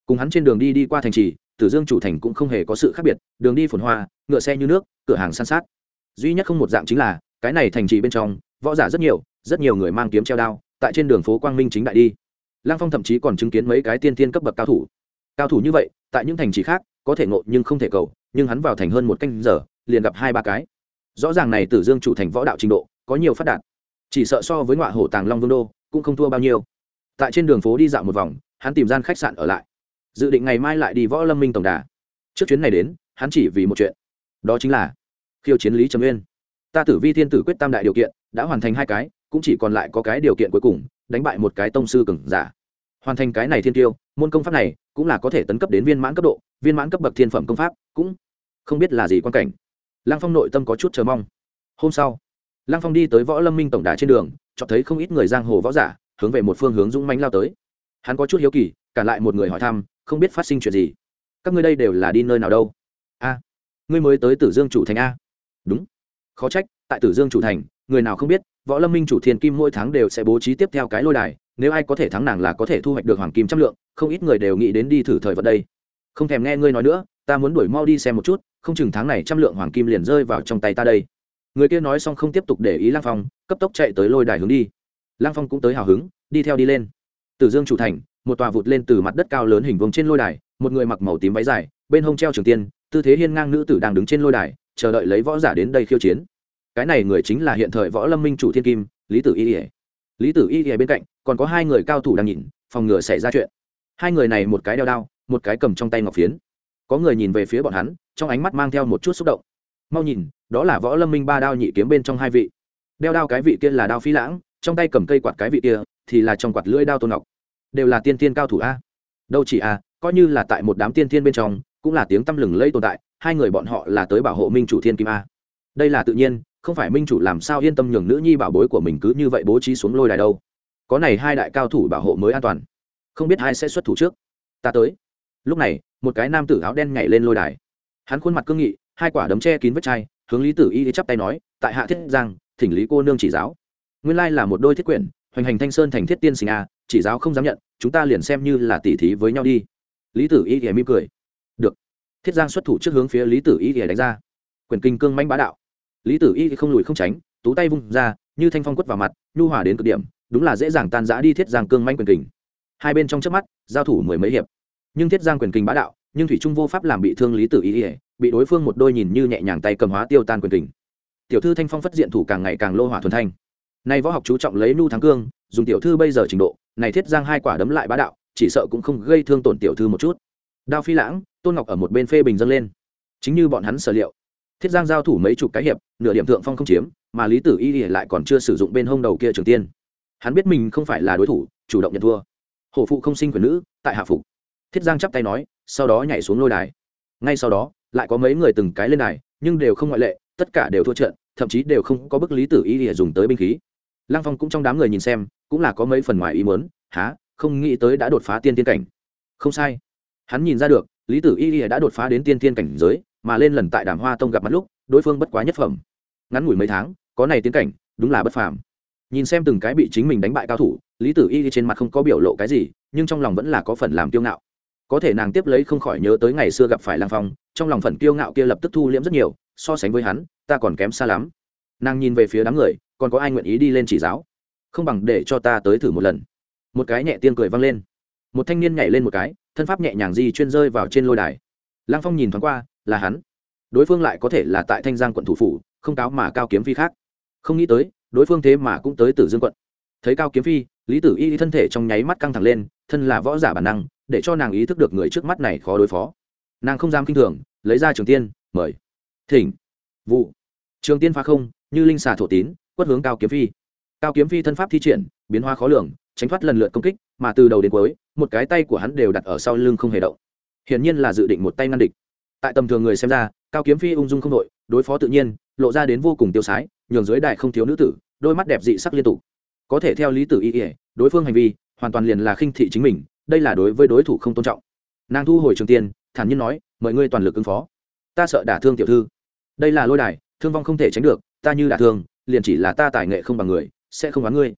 Cùng hắn trên đường đi đi qua thành trì, tử dương chủ thành cũng không hề có sự khác biệt, đường đi phồn hoa, ngựa xe như nước, cửa hàng san sát. Duy nhất không một dạng chính là cái này thành trì bên trong, võ giả rất nhiều rất nhiều người mang kiếm treo đao, tại trên đường phố quang minh chính đại đi. Lang phong thậm chí còn chứng kiến mấy cái tiên tiên cấp bậc cao thủ. Cao thủ như vậy, tại những thành trì khác, có thể ngộ nhưng không thể cầu, nhưng hắn vào thành hơn một canh giờ, liền gặp hai ba cái. Rõ ràng này tử dương chủ thành võ đạo trình độ, có nhiều phát đạt. Chỉ sợ so với ngọa hổ tàng long vương đô, cũng không thua bao nhiêu. Tại trên đường phố đi dạo một vòng, hắn tìm gian khách sạn ở lại. Dự định ngày mai lại đi võ lâm minh tổng đà. Trước chuyến này đến, hắn chỉ vì một chuyện. Đó chính là khiêu chiến lý trầm uyên ta tử vi thiên tử quyết tam đại điều kiện, đã hoàn thành hai cái, cũng chỉ còn lại có cái điều kiện cuối cùng, đánh bại một cái tông sư cừng giả. Hoàn thành cái này thiên tiêu, môn công pháp này cũng là có thể tấn cấp đến viên mãn cấp độ, viên mãn cấp bậc thiên phẩm công pháp cũng không biết là gì quan cảnh. Lăng phong nội tâm có chút chờ mong. Hôm sau, lăng phong đi tới võ lâm minh tổng đà trên đường cho thấy không ít người giang hồ võ giả hướng về một phương hướng dũng mánh lao tới. Hắn có chút hiếu kỳ cản lại một người hỏi thăm, không biết phát sinh chuyện gì. Các ngươi đây đều là đi nơi nào đâu? A, ngươi mới tới tử dương chủ thành a. Đúng khó trách, tại tử dương chủ thành, người nào không biết, võ lâm minh chủ thiên kim mỗi tháng đều sẽ bố trí tiếp theo cái lôi đài, nếu ai có thể thắng nàng là có thể thu hoạch được hoàng kim trăm lượng, không ít người đều nghĩ đến đi thử thời vận đây. Không thèm nghe ngươi nói nữa, ta muốn đuổi mau đi xem một chút, không chừng tháng này trăm lượng hoàng kim liền rơi vào trong tay ta đây. Người kia nói xong không tiếp tục để ý lang phong, cấp tốc chạy tới lôi đài hướng đi. Lang phong cũng tới hào hứng, đi theo đi lên. Tử dương chủ thành, một tòa vụt lên từ mặt đất cao lớn hình vuông trên lôi đài, một người mặc màu tím váy dài, bên hông treo trường tiên, tư thế hiên ngang nữ tử đang đứng trên lôi đài chờ đợi lấy võ giả đến đây khiêu chiến. Cái này người chính là hiện thời võ lâm minh chủ thiên kim, lý tử y ỉa lý tử y ỉa bên cạnh, còn có hai người cao thủ đang nhìn, phòng ngừa xảy ra chuyện. Hai người này một cái đeo đao, một cái cầm trong tay ngọc phiến. Có người nhìn về phía bọn hắn, trong ánh mắt mang theo một chút xúc động. Mau nhìn, đó là võ lâm minh ba đao nhị kiếm bên trong hai vị. Đeo đao cái vị kia là đao phi lãng, trong tay cầm cây quạt cái vị kia thì là trong quạt lưỡi đao tôn ngọc. Đều là tiên tiên cao thủ a. Đâu chỉ a, coi như là tại một đám tiên tiên bên trong, cũng là tiếng tăm lừng lây tồn tại hai người bọn họ là tới bảo hộ minh chủ thiên kim a. Đây là tự nhiên, không phải minh chủ làm sao yên tâm nhường nữ nhi bảo bối của mình cứ như vậy bố trí xuống lôi đài đâu. Có này hai đại cao thủ bảo hộ mới an toàn. Không biết ai sẽ xuất thủ trước. Ta tới. Lúc này, một cái nam tử áo đen nhảy lên lôi đài. Hắn khuôn mặt cương nghị, hai quả đấm che kín vết chai, hướng lý tử y chắp tay nói, tại hạ thiết giang, thỉnh lý cô nương chỉ giáo. Nguyên lai là một đôi thiết quyển, hoành hành thanh sơn thành thiết tiên sinh a, chỉ giáo không dám nhận, chúng ta liền xem như là tỉ thí với nhau đi. Lý tử y thì mỉm cười thiết giang xuất thủ trước hướng phía lý tử y thì đánh ra. Quyền kinh cương manh bá đạo. Lý tử y không lùi không tránh, tú tay vung ra, như thanh phong quất vào mặt, nhu hòa đến cực điểm, đúng là dễ dàng tan giã đi thiết giang cương manh quyền kình hai bên trong trước mắt, giao thủ mười mấy hiệp. Nhưng thiết giang quyền kình bá đạo, nhưng thủy trung vô pháp làm bị thương lý tử y, bị đối phương một đôi nhìn như nhẹ nhàng tay cầm hóa tiêu tan quyền kình tiểu thư thanh phong phất diện thủ càng ngày càng lô hỏa thuần thanh. Nay võ học chú trọng lấy nu thắng cương, dùng tiểu thư bây giờ trình độ, này thiết giang hai quả đấm lại bá đạo, chỉ sợ cũng không gây thương tổn tiểu thư một chút đao phi lãng, tôn ngọc ở một bên phê bình dâng lên. Chính như bọn hắn sở liệu, thiết giang giao thủ mấy chục cái hiệp, nửa điểm thượng phong không chiếm, mà lý tử y lại còn chưa sử dụng bên hông đầu kia trường tiên. Hắn biết mình không phải là đối thủ, chủ động nhận thua. Hổ phụ không sinh quyền nữ, tại hạ phục. Thiết giang chắp tay nói, sau đó nhảy xuống lôi đài. Ngay sau đó, lại có mấy người từng cái lên đài, nhưng đều không ngoại lệ, tất cả đều thua trận, thậm chí đều không có bức lý tử y để dùng tới binh khí. Lăng phong cũng trong đám người nhìn xem, cũng là có mấy phần ngoài ý muốn há không nghĩ tới đã đột phá tiên tiên cảnh. Không sai hắn nhìn ra được, lý tử y đã đột phá đến tiên tiên cảnh giới, mà lên lần tại đàm hoa tông gặp mặt lúc, đối phương bất quá nhất phẩm. Ngắn ngủi mấy tháng, có này tiến cảnh, đúng là bất phàm. Nhìn xem từng cái bị chính mình đánh bại cao thủ, lý tử y trên mặt không có biểu lộ cái gì, nhưng trong lòng vẫn là có phần làm kiêu ngạo. Có thể nàng tiếp lấy không khỏi nhớ tới ngày xưa gặp phải lang phong, trong lòng phần kiêu ngạo kia lập tức thu liễm rất nhiều, so sánh với hắn, ta còn kém xa lắm. Nàng nhìn về phía đám người, còn có ai nguyện ý đi lên chỉ giáo? Không bằng để cho ta tới thử một lần. Một cái nhẹ tiên cười vang lên một thanh niên nhảy lên một cái, thân pháp nhẹ nhàng di chuyên rơi vào trên lôi đài. Lang phong nhìn thoáng qua, là hắn. Đối phương lại có thể là tại thanh giang quận thủ phủ, không cáo mà cao kiếm phi khác. Không nghĩ tới, đối phương thế mà cũng tới tử dương quận. Thấy cao kiếm phi, lý tử y thân thể trong nháy mắt căng thẳng lên, thân là võ giả bản năng, để cho nàng ý thức được người trước mắt này khó đối phó. Nàng không dám kinh thường, lấy ra trường tiên, mời. Thỉnh. Vụ. Trường tiên phá không, như linh xà thổ tín, quất hướng cao kiếm phi. Cao kiếm phi thân pháp thi triển, biến hóa khó lường tránh thoát lần lượt công kích, mà từ đầu đến cuối, một cái tay của hắn đều đặt ở sau lưng không hề động. Hiển nhiên là dự định một tay ngăn địch. Tại tầm thường người xem ra, cao kiếm phi ung dung không đội, đối phó tự nhiên, lộ ra đến vô cùng tiêu sái, nhường dưới đại không thiếu nữ tử, đôi mắt đẹp dị sắc liên tục. Có thể theo lý tử y ỉa đối phương hành vi, hoàn toàn liền là khinh thị chính mình, đây là đối với đối thủ không tôn trọng. Nàng thu hồi trường tiên thản nhiên nói, mời ngươi toàn lực ứng phó. Ta sợ đả thương tiểu thư. Đây là lôi đài, thương vong không thể tránh được, ta như đả thương, liền chỉ là ta tài nghệ không bằng người, sẽ không đoán ngươi.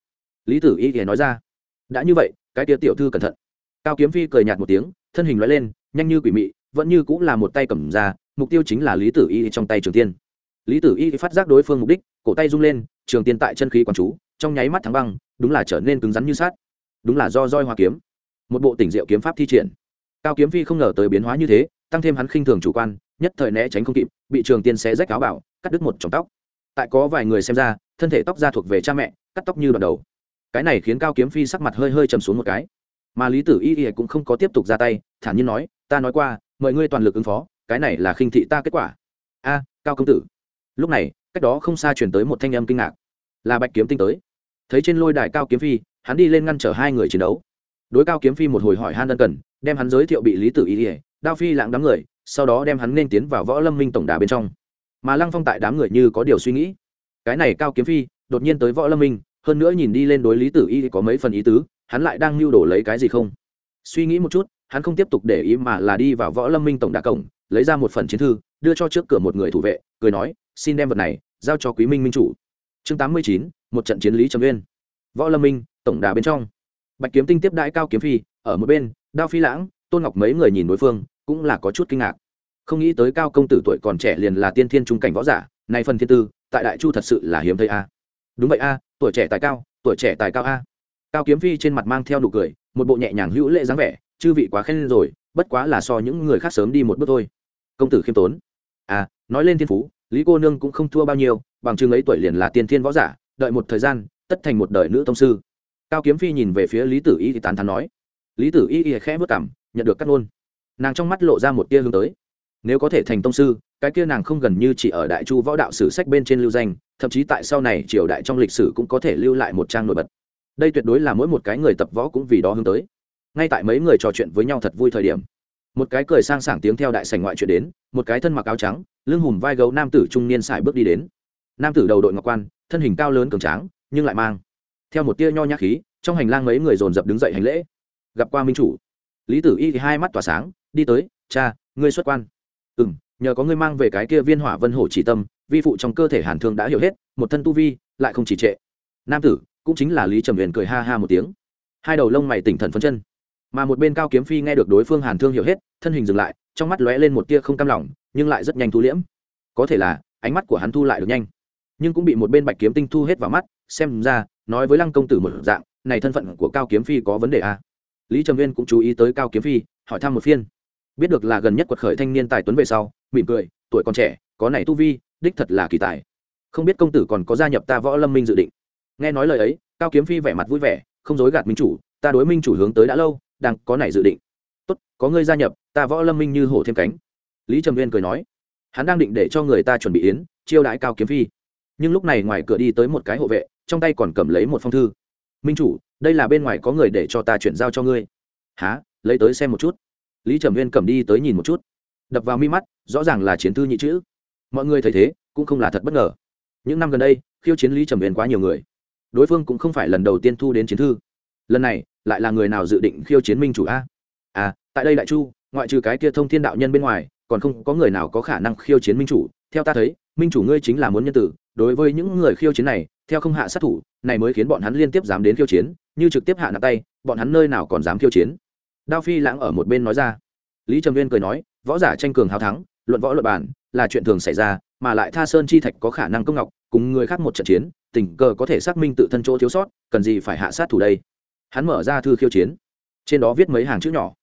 Lý tử y ỉa nói ra đã như vậy, cái tia tiểu thư cẩn thận. Cao kiếm phi cười nhạt một tiếng, thân hình loại lên, nhanh như quỷ mị, vẫn như cũng là một tay cầm ra, mục tiêu chính là lý tử y trong tay trường tiên. Lý tử y phát giác đối phương mục đích, cổ tay rung lên, trường tiên tại chân khí quán chú, trong nháy mắt thắng băng, đúng là trở nên cứng rắn như sát đúng là do roi hoa kiếm. Một bộ tỉnh diệu kiếm pháp thi triển. Cao kiếm phi không ngờ tới biến hóa như thế, tăng thêm hắn khinh thường chủ quan, nhất thời né tránh không kịp, bị trường tiên xé rách áo bảo cắt đứt một trong tóc. Tại có vài người xem ra, thân thể tóc ra thuộc về cha mẹ, cắt tóc như đoạn đầu cái này khiến cao kiếm phi sắc mặt hơi hơi chầm xuống một cái. Mà lý tử y y cũng không có tiếp tục ra tay, thản nhiên nói, ta nói qua, mời ngươi toàn lực ứng phó, cái này là khinh thị ta kết quả. A, cao công tử. Lúc này, cách đó không xa chuyển tới một thanh âm kinh ngạc. Là bạch kiếm tinh tới. Thấy trên lôi đài cao kiếm phi, hắn đi lên ngăn chở hai người chiến đấu. Đối cao kiếm phi một hồi hỏi han ân cần, đem hắn giới thiệu bị lý tử y ỉa đao phi lạng đám người, sau đó đem hắn nên tiến vào võ lâm minh tổng đà bên trong. Mà lăng phong tại đám người như có điều suy nghĩ. Cái này cao kiếm phi, đột nhiên tới võ lâm minh hơn nữa nhìn đi lên đối lý tử y có mấy phần ý tứ, hắn lại đang mưu đồ lấy cái gì không? Suy nghĩ một chút, hắn không tiếp tục để ý mà là đi vào võ lâm minh tổng đà cổng, lấy ra một phần chiến thư, đưa cho trước cửa một người thủ vệ, cười nói, xin đem vật này giao cho quý minh minh chủ. Chương tám mươi chín, một trận chiến lý trầm uyên võ lâm minh, tổng đà bên trong. Bạch kiếm tinh tiếp đãi cao kiếm phi, ở một bên, đao phi lãng, tôn ngọc mấy người nhìn đối phương, cũng là có chút kinh ngạc. Không nghĩ tới cao công tử tuổi còn trẻ liền là tiên thiên trung cảnh võ giả, nay phần thiên tư, tại đại chu thật sự là hiếm thấy a đúng vậy a, tuổi trẻ tài cao, tuổi trẻ tài cao a. Cao kiếm phi trên mặt mang theo nụ cười, một bộ nhẹ nhàng hữu lệ dáng vẻ, chư vị quá khen rồi, bất quá là so những người khác sớm đi một bước thôi. Công tử khiêm tốn. À nói lên thiên phú, lý cô nương cũng không thua bao nhiêu, bằng chừng ấy tuổi liền là tiên thiên võ giả, đợi một thời gian, tất thành một đời nữ tông sư. Cao kiếm phi nhìn về phía lý tử y thì tán thán nói. Lý tử y y khẽ vất cảm, nhận được cắt ngôn. Nàng trong mắt lộ ra một tia hướng tới. Nếu có thể thành tông sư, cái kia nàng không gần như chỉ ở đại chu võ đạo sử sách bên trên lưu danh thậm chí tại sau này triều đại trong lịch sử cũng có thể lưu lại một trang nổi bật. Đây tuyệt đối là mỗi một cái người tập võ cũng vì đó hướng tới. Ngay tại mấy người trò chuyện với nhau thật vui thời điểm, một cái cười sang sảng tiếng theo đại sảnh ngoại chuyện đến, một cái thân mặc áo trắng, lưng hùm vai gấu nam tử trung niên xài bước đi đến. Nam tử đầu đội ngọc quan, thân hình cao lớn cường tráng, nhưng lại mang theo một tia nho nhã khí, trong hành lang mấy người dồn dập đứng dậy hành lễ. Gặp qua minh chủ. Lý tử y thì hai mắt tỏa sáng, đi tới, cha, ngươi xuất quan. Ừ m nhờ có ngươi mang về cái kia viên hỏa vân hổ chỉ tâm, vi phụ trong cơ thể hàn thương đã hiểu hết, một thân tu vi lại không chỉ trệ. Nam tử, cũng chính là lý trầm huyền cười ha ha một tiếng. Hai đầu lông mày tỉnh thần phân chân. Mà một bên cao kiếm phi nghe được đối phương hàn thương hiểu hết, thân hình dừng lại, trong mắt lóe lên một tia không cam lòng, nhưng lại rất nhanh thu liễm. Có thể là, ánh mắt của hắn thu lại được nhanh. Nhưng cũng bị một bên bạch kiếm tinh thu hết vào mắt, xem ra, nói với lăng công tử một dạng, này thân phận của cao kiếm phi có vấn đề à. lý trầm viên cũng chú ý tới cao kiếm phi, hỏi thăm một phiên. Biết được là gần nhất quật khởi thanh niên tài tuấn về sau mỉm cười, tuổi còn trẻ, có này tu vi, đích thật là kỳ tài. Không biết công tử còn có gia nhập ta võ lâm minh dự định. Nghe nói lời ấy, cao kiếm phi vẻ mặt vui vẻ, không dối gạt minh chủ, ta đối minh chủ hướng tới đã lâu, đang có này dự định. Tốt, có ngươi gia nhập, ta võ lâm minh như hổ thêm cánh. Lý trầm viên cười nói, hắn đang định để cho người ta chuẩn bị yến, chiêu đãi cao kiếm phi. Nhưng lúc này ngoài cửa đi tới một cái hộ vệ, trong tay còn cầm lấy một phong thư. Minh chủ, đây là bên ngoài có người để cho ta chuyển giao cho ngươi. Há lấy tới xem một chút. Lý trầm viên cầm đi tới nhìn một chút đập vào mi mắt, rõ ràng là chiến thư nhị chữ. Mọi người thấy thế, cũng không là thật bất ngờ. Những năm gần đây, khiêu chiến lý trầm viên quá nhiều người. Đối phương cũng không phải lần đầu tiên thu đến chiến thư. Lần này, lại là người nào dự định khiêu chiến minh chủ a? À tại đây đại chu, ngoại trừ cái kia thông thiên đạo nhân bên ngoài, còn không có người nào có khả năng khiêu chiến minh chủ. Theo ta thấy, minh chủ ngươi chính là muốn nhân tử. Đối với những người khiêu chiến này, theo không hạ sát thủ, này mới khiến bọn hắn liên tiếp dám đến khiêu chiến, như trực tiếp hạ nặng tay, bọn hắn nơi nào còn dám khiêu chiến? Đao phi lãng ở một bên nói ra. Lý trầm viên cười nói võ giả tranh cường hào thắng, luận võ luận bản là chuyện thường xảy ra, mà lại tha sơn chi thạch có khả năng công ngọc, cùng người khác một trận chiến, tình cờ có thể xác minh tự thân chỗ thiếu sót, cần gì phải hạ sát thủ đây? Hắn mở ra thư khiêu chiến. Trên đó viết mấy hàng chữ nhỏ.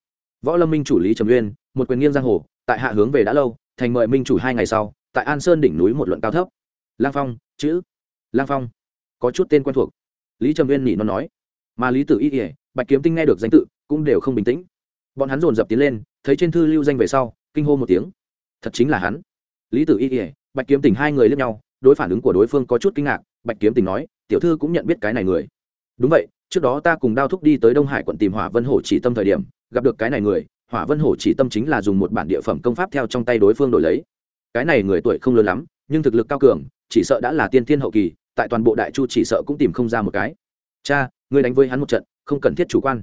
Võ lâm minh chủ lý trầm uyên một quyền nghiêng giang hồ, tại hạ hướng về đã lâu, thành mời minh chủ hai ngày sau, tại an sơn đỉnh núi một luận cao thấp. Lang phong, chữ. Lang phong. Có chút tên quen thuộc. Lý trầm uyên nhị nó nói. Mà lý tử y ỉa bạch kiếm tinh nghe được danh tự, cũng đều không bình tĩnh bọn hắn dồn dập tiến lên, thấy trên thư lưu danh về sau, kinh hô một tiếng. Thật chính là hắn. Lý tử y ỉa bạch kiếm tình hai người lướt nhau, đối phản ứng của đối phương có chút kinh ngạc. Bạch kiếm tình nói, tiểu thư cũng nhận biết cái này người. Đúng vậy, trước đó ta cùng đao thúc đi tới đông hải quận tìm hỏa vân hổ chỉ tâm thời điểm, gặp được cái này người. Hỏa vân hổ chỉ tâm chính là dùng một bản địa phẩm công pháp theo trong tay đối phương đổi lấy. Cái này người tuổi không lớn lắm, nhưng thực lực cao cường, chỉ sợ đã là tiên thiên hậu kỳ, tại toàn bộ đại chu chỉ sợ cũng tìm không ra một cái. Cha, ngươi đánh với hắn một trận, không cần thiết chủ quan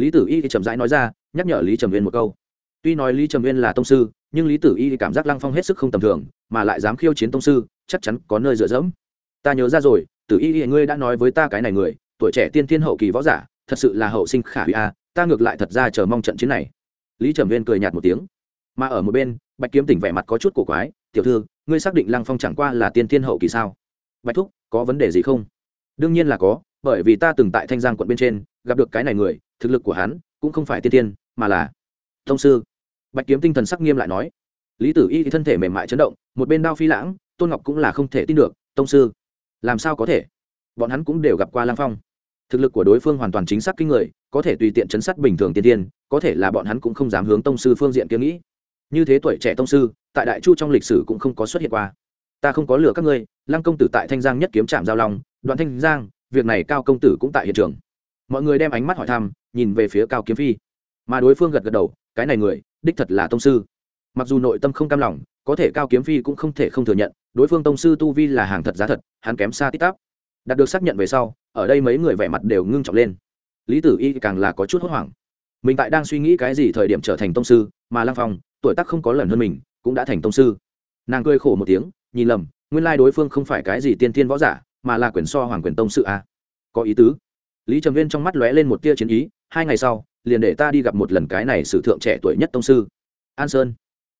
lý tử y thì chậm rãi nói ra, nhắc nhở lý trầm viên một câu. Tuy nói lý trầm viên là tông sư, nhưng lý tử y cảm giác lăng phong hết sức không tầm thường, mà lại dám khiêu chiến tông sư, chắc chắn có nơi dựa dẫm. Ta nhớ ra rồi, tử y ngươi đã nói với ta cái này người, tuổi trẻ tiên thiên hậu kỳ võ giả, thật sự là hậu sinh khả hủy a, ta ngược lại thật ra chờ mong trận chiến này. Lý trầm viên cười nhạt một tiếng. Mà ở một bên, bạch kiếm tỉnh vẻ mặt có chút cổ quái, tiểu thư, ngươi xác định lăng phong chẳng qua là tiên thiên hậu kỳ sao? Bạch thúc, có vấn đề gì không? Đương nhiên là có, bởi vì ta từng tại thanh giang quận bên trên, gặp được cái này người thực lực của hắn cũng không phải tiên tiên, mà là thông sư. Bạch kiếm tinh thần sắc nghiêm lại nói, lý tử y thì thân thể mềm mại chấn động, một bên đao phi lãng, tôn ngọc cũng là không thể tin được, tông sư, làm sao có thể? Bọn hắn cũng đều gặp qua lang phong. Thực lực của đối phương hoàn toàn chính xác kinh người, có thể tùy tiện chấn sát bình thường tiên tiên, có thể là bọn hắn cũng không dám hướng tông sư phương diện kia nghĩ. Như thế tuổi trẻ tông sư, tại đại chu trong lịch sử cũng không có xuất hiện qua. Ta không có lừa các ngươi, lăng công tử tại thanh giang nhất kiếm trạm giao long, đoạn thanh giang, việc này cao công tử cũng tại hiện trường mọi người đem ánh mắt hỏi thăm, nhìn về phía cao kiếm phi. Mà đối phương gật gật đầu, cái này người, đích thật là tông sư. Mặc dù nội tâm không cam lòng, có thể cao kiếm phi cũng không thể không thừa nhận, đối phương tông sư tu vi là hàng thật giá thật, hắn kém xa tít tắp. Đạt được xác nhận về sau, ở đây mấy người vẻ mặt đều ngưng trọng lên. Lý tử y càng là có chút hốt hoảng. Mình tại đang suy nghĩ cái gì thời điểm trở thành tông sư, mà lăng phong, tuổi tác không có lần hơn mình, cũng đã thành tông sư. Nàng cười khổ một tiếng, nhìn lầm, nguyên lai đối phương không phải cái gì tiên tiên võ giả, mà là quyền so hoàng quyền tông sự a. À. có ý tứ lý trầm viên trong mắt lóe lên một tia chiến ý, hai ngày sau, liền để ta đi gặp một lần cái này sử thượng trẻ tuổi nhất tông sư. An sơn.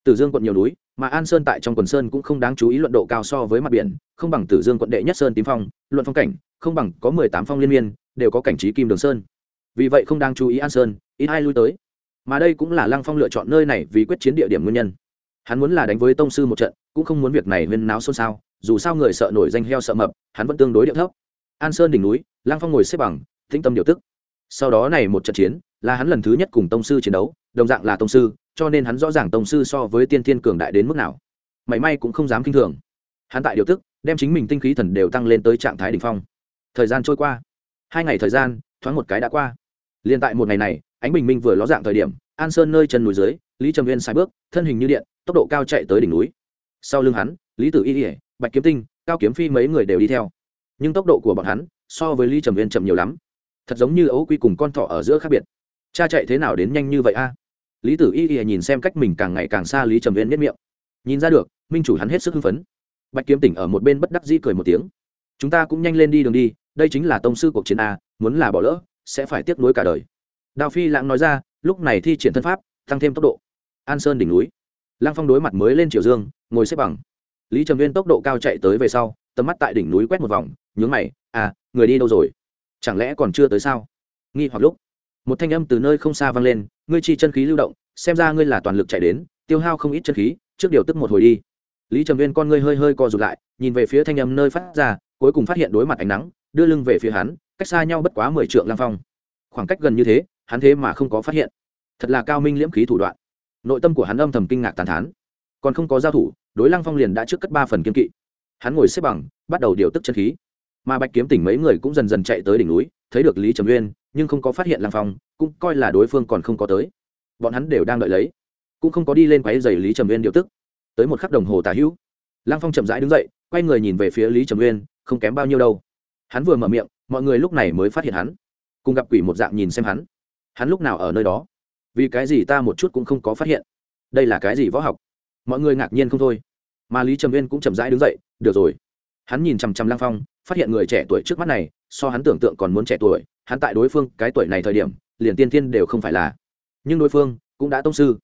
Tử dương quận nhiều núi, mà an sơn tại trong quần sơn cũng không đáng chú ý luận độ cao so với mặt biển, không bằng tử dương quận đệ nhất sơn tím phong, luận phong cảnh, không bằng có mười tám phong liên miên, đều có cảnh trí kim đường sơn. Vì vậy không đáng chú ý an sơn, ít ai lui tới. Mà đây cũng là lăng phong lựa chọn nơi này vì quyết chiến địa điểm nguyên nhân. Hắn muốn là đánh với tông sư một trận, cũng không muốn việc này huyên náo xôn xao, dù sao người sợ nổi danh heo sợ mập, hắn vẫn tương đối điệu thấp an sơn đỉnh núi Lang phong ngồi xếp bằng, tĩnh tâm điều tức. Sau đó này một trận chiến, là hắn lần thứ nhất cùng tông sư chiến đấu, đồng dạng là tông sư, cho nên hắn rõ ràng tông sư so với tiên thiên cường đại đến mức nào. Mảy may cũng không dám kinh thường. Hắn tại điều tức, đem chính mình tinh khí thần đều tăng lên tới trạng thái đ ỉ n h phong. Thời gian trôi qua. Hai ngày thời gian, thoáng một cái đã qua. Liền tại một ngày này, ánh bình minh vừa ló dạng thời điểm, an sơn nơi chân núi dưới, lý trầm viên sai bước, thân hình như điện, tốc độ cao chạy tới đỉnh núi. Sau lưng hắn, lý tử y ỉa bạch kiếm tinh, cao kiếm phi mấy người đều đi theo nhưng tốc độ của bọn hắn so với lý trầm viên chậm nhiều lắm. Thật giống như ấu quy cùng con thỏ ở giữa khác biệt. Cha chạy thế nào đến nhanh như vậy a? Lý tử y y nhìn xem cách mình càng ngày càng xa lý trầm viên nhất miệng. Nhìn ra được, minh chủ hắn hết sức hưng phấn. Bạch kiếm tỉnh ở một bên bất đắc dĩ cười một tiếng. Chúng ta cũng nhanh lên đi đường đi, đây chính là tông sư cuộc chiến a, muốn là bỏ lỡ, sẽ phải tiếc nuối cả đời. Đào phi lãng nói ra, lúc này thi triển thân pháp, tăng thêm tốc độ. An sơn đỉnh núi. Lăng phong đối mặt mới lên triều dương, ngồi xếp bằng lý trầm viên tốc độ cao chạy tới về sau, tầm mắt tại đỉnh núi quét một vòng, nhướng mày à người đi đâu rồi? Chẳng lẽ còn chưa tới sao? Nghi hoặc lúc, một thanh âm từ nơi không xa vang lên, ngươi chi chân khí lưu động, xem ra ngươi là toàn lực chạy đến, tiêu hao không ít chân khí, trước điều tức một hồi đi. Lý trầm viên con ngươi hơi hơi co rụt lại, nhìn về phía thanh âm nơi phát ra, cuối cùng phát hiện đối mặt ánh nắng, đưa lưng về phía hắn, cách xa nhau bất quá mười trượng lang phong. Khoảng cách gần như thế, hắn thế mà không có phát hiện. Thật là cao minh liễm khí thủ đoạn. Nội tâm của hắn âm thầm kinh ngạc tàn thán. Còn không có giao thủ đối lăng phong liền đã trước cất ba phần kiên kỵ hắn ngồi xếp bằng bắt đầu điều tức chân khí mà bạch kiếm tỉnh mấy người cũng dần dần chạy tới đỉnh núi thấy được lý trầm uyên nhưng không có phát hiện lăng phong cũng coi là đối phương còn không có tới bọn hắn đều đang đợi lấy cũng không có đi lên quáy giày lý trầm uyên điều tức tới một khắc đồng hồ tả hữu lăng phong chậm rãi đứng dậy quay người nhìn về phía lý trầm uyên không kém bao nhiêu đâu hắn vừa mở miệng mọi người lúc này mới phát hiện hắn cùng gặp quỷ một dạng nhìn xem hắn hắn lúc nào ở nơi đó vì cái gì ta một chút cũng không có phát hiện đây là cái gì võ học mọi người ngạc nhiên không thôi. Mà lý trầm viên cũng chậm rãi đứng dậy, được rồi. Hắn nhìn chằm chằm lang phong, phát hiện người trẻ tuổi trước mắt này, so hắn tưởng tượng còn muốn trẻ tuổi, hắn tại đối phương cái tuổi này thời điểm, liền tiên tiên đều không phải là. Nhưng đối phương cũng đã tông sư.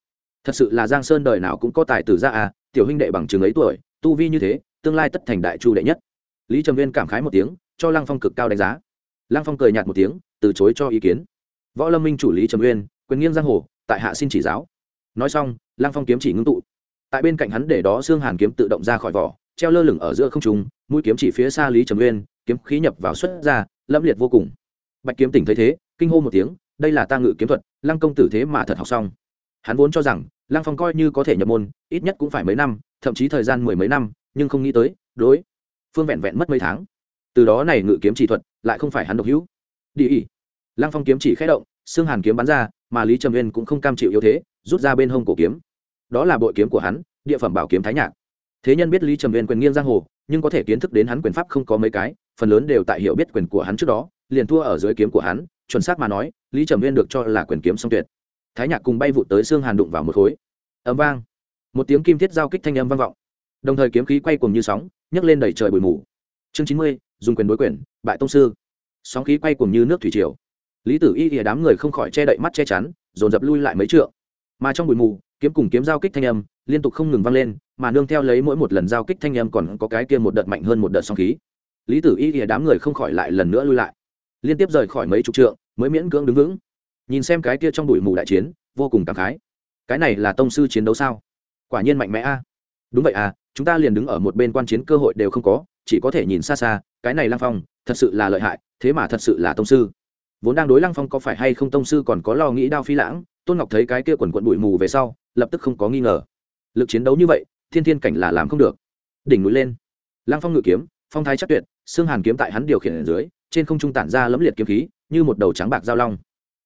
Thật sự là giang sơn đời nào cũng có tài tử ra à tiểu huynh đệ bằng chừng ấy tuổi, tu vi như thế, tương lai tất thành đại chu đệ nhất. Lý trầm viên cảm khái một tiếng, cho lăng phong cực cao đánh giá. Lăng phong cười nhạt một tiếng, từ chối cho ý kiến. Võ lâm minh chủ lý trầm uyên, quyền nghiêng giang hồ, tại hạ xin chỉ giáo. Nói xong, lăng phong kiếm chỉ ngưng tụ tại bên cạnh hắn để đó xương hàn kiếm tự động ra khỏi vỏ, treo lơ lửng ở giữa không trung, mũi kiếm chỉ phía xa lý trầm uyên kiếm khí nhập vào xuất ra lâm liệt vô cùng. Bạch kiếm tỉnh thấy thế, kinh hô một tiếng, đây là ta ngự kiếm thuật, lăng công tử thế mà thật học xong. Hắn vốn cho rằng, lăng phong coi như có thể nhập môn, ít nhất cũng phải mấy năm, thậm chí thời gian mười mấy năm, nhưng không nghĩ tới, đối, phương vẹn vẹn mất mấy tháng. Từ đó này ngự kiếm chỉ thuật, lại không phải hắn độc hữu. Đi ỉ. Lăng phong kiếm chỉ khé động xương hàn kiếm bắn ra, mà lý trầm nguyên cũng không cam chịu yếu thế, rút ra bên hông cổ kiếm đó là bội kiếm của hắn, địa phẩm bảo kiếm thái nhạc. Thế nhân biết lý trầm viên quyền nghiêng giang hồ, nhưng có thể kiến thức đến hắn quyền pháp không có mấy cái, phần lớn đều tại hiểu biết quyền của hắn trước đó, liền thua ở dưới kiếm của hắn, chuẩn xác mà nói, lý trầm viên được cho là quyền kiếm song tuyệt. Thái nhạc cùng bay vụ tới xương hàn đụng vào một khối. Ấm vang. Một tiếng kim thiết giao kích thanh âm vang vọng. Đồng thời kiếm khí quay cùng như sóng, nhấc lên đẩy trời bụi mù. Chương chín mươi, dùng quyền đối quyền, bại tông sư. Sóng khí quay cùng như nước thủy triều. Lý tử y thì đám người không khỏi che đậy mắt che chắn, dồn dập lui lại mấy trượng mà trong bụi mù, kiếm cùng kiếm giao kích thanh âm liên tục không ngừng vang lên, mà nương theo lấy mỗi một lần giao kích thanh âm còn có cái kia một đợt mạnh hơn một đợt song khí. Lý tử y thì đám người không khỏi lại lần nữa lui lại, liên tiếp rời khỏi mấy chục trượng, mới miễn cưỡng đứng vững. Nhìn xem cái kia trong bụi mù đại chiến, vô cùng cảm khái. Cái này là tông sư chiến đấu sao? Quả nhiên mạnh mẽ a. Đúng vậy à chúng ta liền đứng ở một bên quan chiến cơ hội đều không có, chỉ có thể nhìn xa xa, cái này lang phong, thật sự là lợi hại, thế mà thật sự là tông sư. Vốn đang đối lăng phong có phải hay không tông sư còn có lo nghĩ đao phi lãng tôn ngọc thấy cái kia quần quận bụi mù về sau, lập tức không có nghi ngờ. Lực chiến đấu như vậy, thiên thiên cảnh là làm không được. Đỉnh núi lên. Lăng phong ngự kiếm, phong thái chắc tuyệt, xương hàn kiếm tại hắn điều khiển ở dưới, trên không trung tản ra lẫm liệt kiếm khí, như một đầu trắng bạc giao long.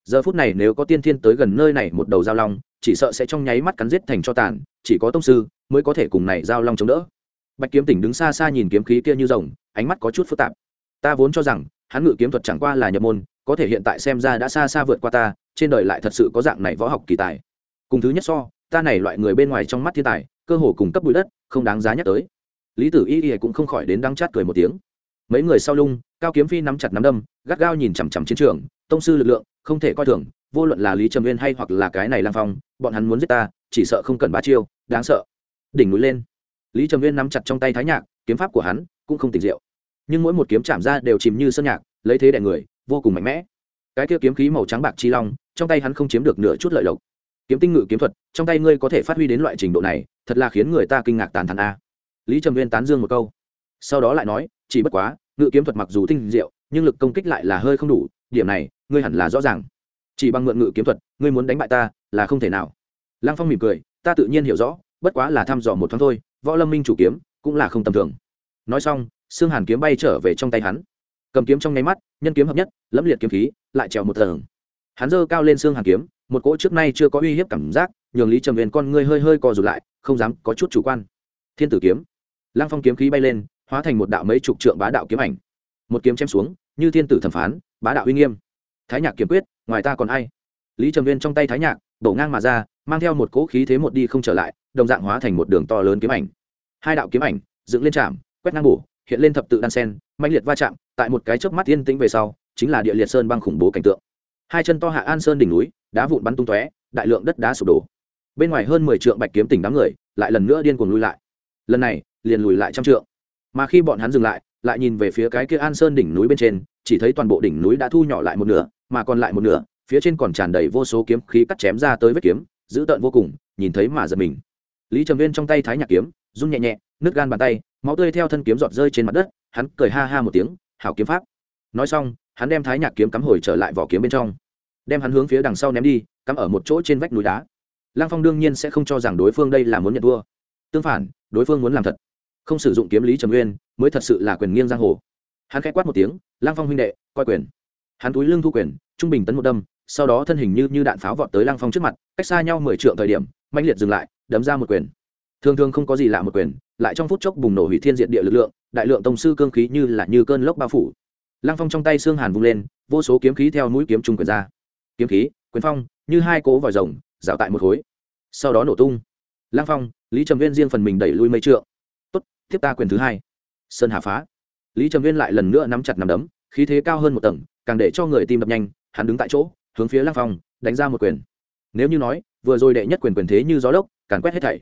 Giờ phút này nếu có tiên thiên tới gần nơi này một đầu giao long, chỉ sợ sẽ trong nháy mắt cắn giết thành cho tàn, chỉ có tông sư mới có thể cùng này giao long chống đỡ. Bạch kiếm tỉnh đứng xa xa nhìn kiếm khí kia như rồng, ánh mắt có chút phức tạp. Ta vốn cho rằng, hắn ngự kiếm thuật chẳng qua là nhập môn, có thể hiện tại xem ra đã xa xa vượt qua ta trên đời lại thật sự có dạng này võ học kỳ tài. Cùng thứ nhất so, ta này loại người bên ngoài trong mắt thiên tài, cơ hồ cùng cấp bụi đất, không đáng giá nhắc tới. Lý tử y y cũng không khỏi đến đắng chát cười một tiếng. Mấy người sau lưng, cao kiếm phi nắm chặt nắm đâm, gắt gao nhìn chằm chằm chiến trường, tông sư lực lượng, không thể coi thường, vô luận là lý trầm Nguyên hay hoặc là cái này lang phong, bọn hắn muốn giết ta, chỉ sợ không cần ba chiêu, đáng sợ. Đỉnh núi lên. Lý trầm Nguyên nắm chặt trong tay thái nhạc, kiếm pháp của hắn cũng không tỉnh diệu nhưng mỗi một kiếm chạm ra đều chìm như sơn nhạc, lấy thế đại người, vô cùng mạnh mẽ cái kia kiếm khí màu trắng bạc chi long, trong tay hắn không chiếm được nửa chút lợi lộc. Kiếm tinh ngự kiếm thuật, trong tay ngươi có thể phát huy đến loại trình độ này, thật là khiến người ta kinh ngạc tàn thán a. Lý trầm viên tán dương một câu. Sau đó lại nói, chỉ bất quá, ngự kiếm thuật mặc dù tinh diệu, nhưng lực công kích lại là hơi không đủ, điểm này, ngươi hẳn là rõ ràng. Chỉ bằng mượn ngự kiếm thuật, ngươi muốn đánh bại ta, là không thể nào. Lăng phong mỉm cười, ta tự nhiên hiểu rõ, bất quá là thăm dò một thoáng thôi, võ lâm minh chủ kiếm, cũng là không tầm thường. Nói xong xương hàn kiếm bay trở về trong tay hắn. Cầm kiếm trong nháy mắt, nhân kiếm hợp nhất, lẫm liệt kiếm khí lại trèo một tầng. Hắn giơ cao lên xương hàn kiếm, một cỗ trước nay chưa có uy hiếp cảm giác, nhường lý trầm viên con ngươi hơi hơi co rụt lại, không dám có chút chủ quan. Thiên tử kiếm. Lăng phong kiếm khí bay lên, hóa thành một đạo mấy chục trượng bá đạo kiếm ảnh. Một kiếm chém xuống, như thiên tử thẩm phán, bá đạo uy nghiêm. Thái nhạc kiếm quyết, ngoài ta còn ai? Lý trầm viên trong tay thái nhạc, đổ ngang mà ra, mang theo một cỗ khí thế một đi không trở lại, đồng dạng hóa thành một đường to lớn kiếm ảnh. Hai đạo kiếm ảnh, dựng lên trạm, quét ngang bổ, hiện lên thập tự đan sen mạnh liệt va chạm, tại một cái chớp mắt yên tĩnh về sau chính là địa liệt sơn băng khủng bố cảnh tượng. Hai chân to hạ an sơn đỉnh núi, đá vụn bắn tung tóe, đại lượng đất đá sụp đổ. Bên ngoài hơn mười trượng bạch kiếm tỉnh đám người, lại lần nữa điên cuồng lui lại. Lần này, liền lùi lại trăm trượng. Mà khi bọn hắn dừng lại lại nhìn về phía cái kia an sơn đỉnh núi bên trên, chỉ thấy toàn bộ đỉnh núi đã thu nhỏ lại một nửa, mà còn lại một nửa, phía trên còn tràn đầy vô số kiếm khí cắt chém ra tới vết kiếm, dữ tợn vô cùng, nhìn thấy mà giật mình. Lý trầm viên trong tay thái nhạc kiếm, run nhẹ nhẹ nước gan bàn tay, máu tươi theo thân kiếm giọt rơi trên mặt đất, hắn cười ha ha một tiếng, hảo kiếm pháp. Nói xong hắn đem thái nhạc kiếm cắm hồi trở lại vỏ kiếm bên trong, đem hắn hướng phía đằng sau ném đi, cắm ở một chỗ trên vách núi đá. Lăng phong đương nhiên sẽ không cho rằng đối phương đây là muốn nhận thua. Tương phản, đối phương muốn làm thật, không sử dụng kiếm lý trầm nguyên, mới thật sự là quyền nghiêng giang hồ. Hắn k h á quát một tiếng, lăng phong huynh đệ, coi quyền. Hắn túi lưng thu quyền, trung bình tấn một đâm, sau đó thân hình như như đạn pháo vọt tới lăng phong trước mặt, cách xa nhau mười triệu thời điểm mạnh liệt dừng lại, đấm ra một quyền. Thường thường không có gì lạ một quyền, lại trong phút chốc bùng nổ hủy thiên diện địa lực lượng, đại lượng tổng sư cương khí như là như cơn lốc bao phủ lăng phong trong tay xương hàn vung lên, vô số kiếm khí theo mũi kiếm trung quyền ra. Kiếm khí, quyền phong, như hai cỗ vòi rồng, rào tại một khối. Sau đó nổ tung. Lăng phong, lý trầm viên riêng phần mình đẩy lui mấy trượng. Tốt, tiếp ta quyền thứ hai. Sơn hà phá. Lý trầm viên lại lần nữa nắm chặt nằm đấm, khí thế cao hơn một tầng, càng để cho người tim đập nhanh, hắn đứng tại chỗ, hướng phía lăng phong, đánh ra một quyền. Nếu như nói, vừa rồi đệ nhất quyền quyền thế như gió lốc, càn quét hết thảy.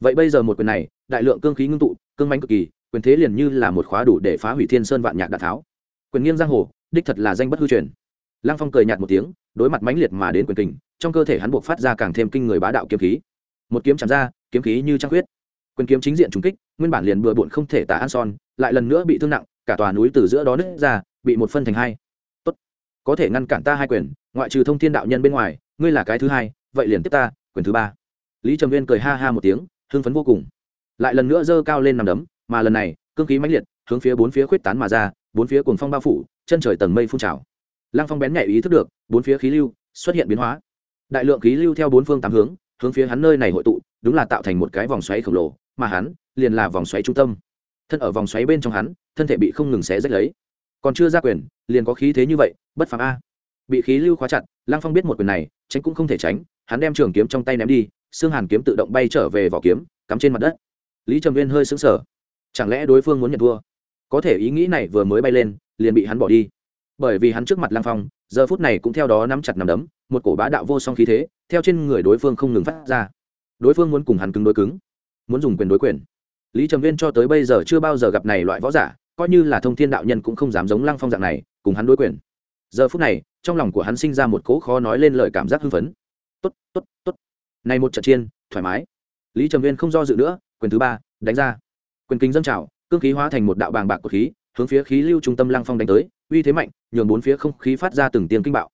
Vậy bây giờ một quyền này, đại lượng cương khí ngưng tụ, cương mánh cực kỳ, quyền thế liền như là một khóa đủ để phá hủy thiên sơn vạn nhạc đạn tháo quyền nghiêng giang hồ, đích thật là danh bất hư truyền. Lăng phong cười nhạt một tiếng, đối mặt mãnh liệt mà đến quyền kình, trong cơ thể hắn buộc phát ra càng thêm kinh người bá đạo kiếm khí. Một kiếm chạm ra, kiếm khí như trăng huyết quyền kiếm chính diện trúng kích, nguyên bản liền bừa bộn không thể tả an son, lại lần nữa bị thương nặng, cả tòa núi từ giữa đó nứt ra, bị một phân thành hai. Tốt, có thể ngăn cản ta hai quyền, ngoại trừ thông thiên đạo nhân bên ngoài, ngươi là cái thứ hai, vậy liền tiếp ta, quyền thứ ba. Lý trầm viên cười ha ha một tiếng, hưng phấn vô cùng. Lại lần nữa giơ cao lên nằm đấm, mà lần này, cương khí mãnh liệt, hướng phía bốn phía khuyết tán mà ra bốn phía cuồng phong bao phủ, chân trời tầng mây phun trào. Lăng phong bén nhạy ý thức được, bốn phía khí lưu xuất hiện biến hóa. Đại lượng khí lưu theo bốn phương tám hướng hướng phía hắn nơi này hội tụ, đúng là tạo thành một cái vòng xoáy khổng lồ, mà hắn liền là vòng xoáy trung tâm. Thân ở vòng xoáy bên trong hắn, thân thể bị không ngừng xé rách lấy. Còn chưa ra quyền, liền có khí thế như vậy, bất phàm a. Bị khí lưu khóa chặt, lăng phong biết một quyền này, tránh cũng không thể tránh, hắn đem trường kiếm trong tay ném đi, xương hàn kiếm tự động bay trở về vỏ kiếm, cắm trên mặt đất. Lý trầm viên hơi xứng sở chẳng lẽ đối phương muốn nhận thua? Có thể ý nghĩ này vừa mới bay lên, liền bị hắn bỏ đi. Bởi vì hắn trước mặt lang phong, giờ phút này cũng theo đó nắm chặt nằm đấm, một cổ bá đạo vô song khí thế, theo trên người đối phương không ngừng phát ra. Đối phương muốn cùng hắn cứng đối cứng, muốn dùng quyền đối quyền. Lý trầm viên cho tới bây giờ chưa bao giờ gặp này loại võ giả, coi như là thông thiên đạo nhân cũng không dám giống lăng phong dạng này, cùng hắn đối quyền. Giờ phút này, trong lòng của hắn sinh ra một cố khó nói lên lời cảm giác hưng phấn. Tốt tốt tốt. Này một trận chiên thoải mái. Lý trầm viên không do dự nữa, quyền thứ ba, đánh ra. Quyền kính dâng trào cương khí hóa thành một đạo bàng bạc của khí, hướng phía khí lưu trung tâm lăng phong đánh tới, uy thế mạnh, nhường bốn phía không khí phát ra từng tiếng kinh bạo.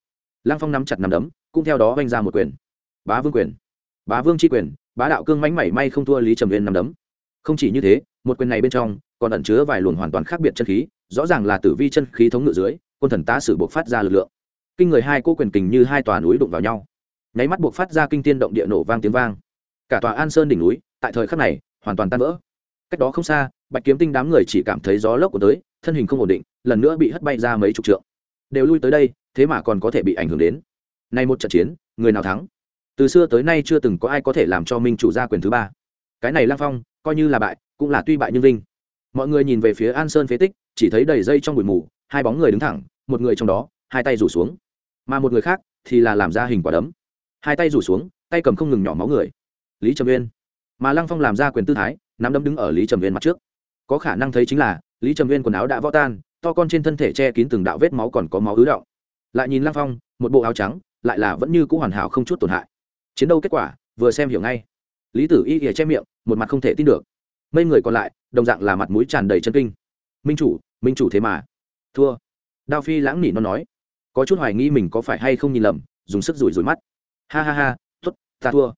Lăng phong nắm chặt nằm đấm, cũng theo đó vanh ra một quyền. Bá vương quyền. Bá vương tri quyền, bá đạo cương mánh mảy may không thua lý trầm viên nằm đấm. Không chỉ như thế, một quyền này bên trong, còn ẩn chứa vài luồng hoàn toàn khác biệt chân khí, rõ ràng là tử vi chân khí thống ngự dưới, quân thần tá sử buộc phát ra lực lượng. Kinh người hai cô quyền kình như hai tòa núi đụng vào nhau. Nháy mắt buộc phát ra kinh tiên động địa nổ vang tiếng vang. Cả tòa an sơn đỉnh núi, tại thời khắc này, hoàn toàn tan vỡ. Cách đó không xa bạch kiếm tinh đám người chỉ cảm thấy gió lốc của tới, thân hình không ổn định, lần nữa bị hất bay ra mấy chục trượng. Đều lui tới đây, thế mà còn có thể bị ảnh hưởng đến. Nay một trận chiến, người nào thắng? Từ xưa tới nay chưa từng có ai có thể làm cho minh chủ gia quyền thứ ba. Cái này lang phong, coi như là bại, cũng là tuy bại nhưng vinh. Mọi người nhìn về phía an sơn phế tích, chỉ thấy đầy dây trong bụi mù, hai bóng người đứng thẳng, một người trong đó, hai tay rủ xuống. Mà một người khác thì là làm ra hình quả đấm. Hai tay rủ xuống, tay cầm không ngừng nhỏ máu người. Lý trầm viên mà lăng phong làm ra quyền tư thái, nắm đấm đứng ở lý trầm viên mặt trước có khả năng thấy chính là, lý trầm viên quần áo đã võ tan, to con trên thân thể che kín từng đạo vết máu còn có máu ứ động. Lại nhìn lăng phong, một bộ áo trắng, lại là vẫn như c ũ hoàn hảo không chút tổn hại. Chiến đấu kết quả, vừa xem hiểu ngay. Lý tử y ghìa che miệng, một mặt không thể tin được. Mấy người còn lại, đồng dạng là mặt mũi tràn đầy chân kinh. Minh chủ minh chủ thế mà. Thua. Đao phi lãng nỉ nó nói. Có chút hoài nghi mình có phải hay không nhìn lầm, dùng sức rủi rủi mắt. Ha ha ha t ố t ta thua.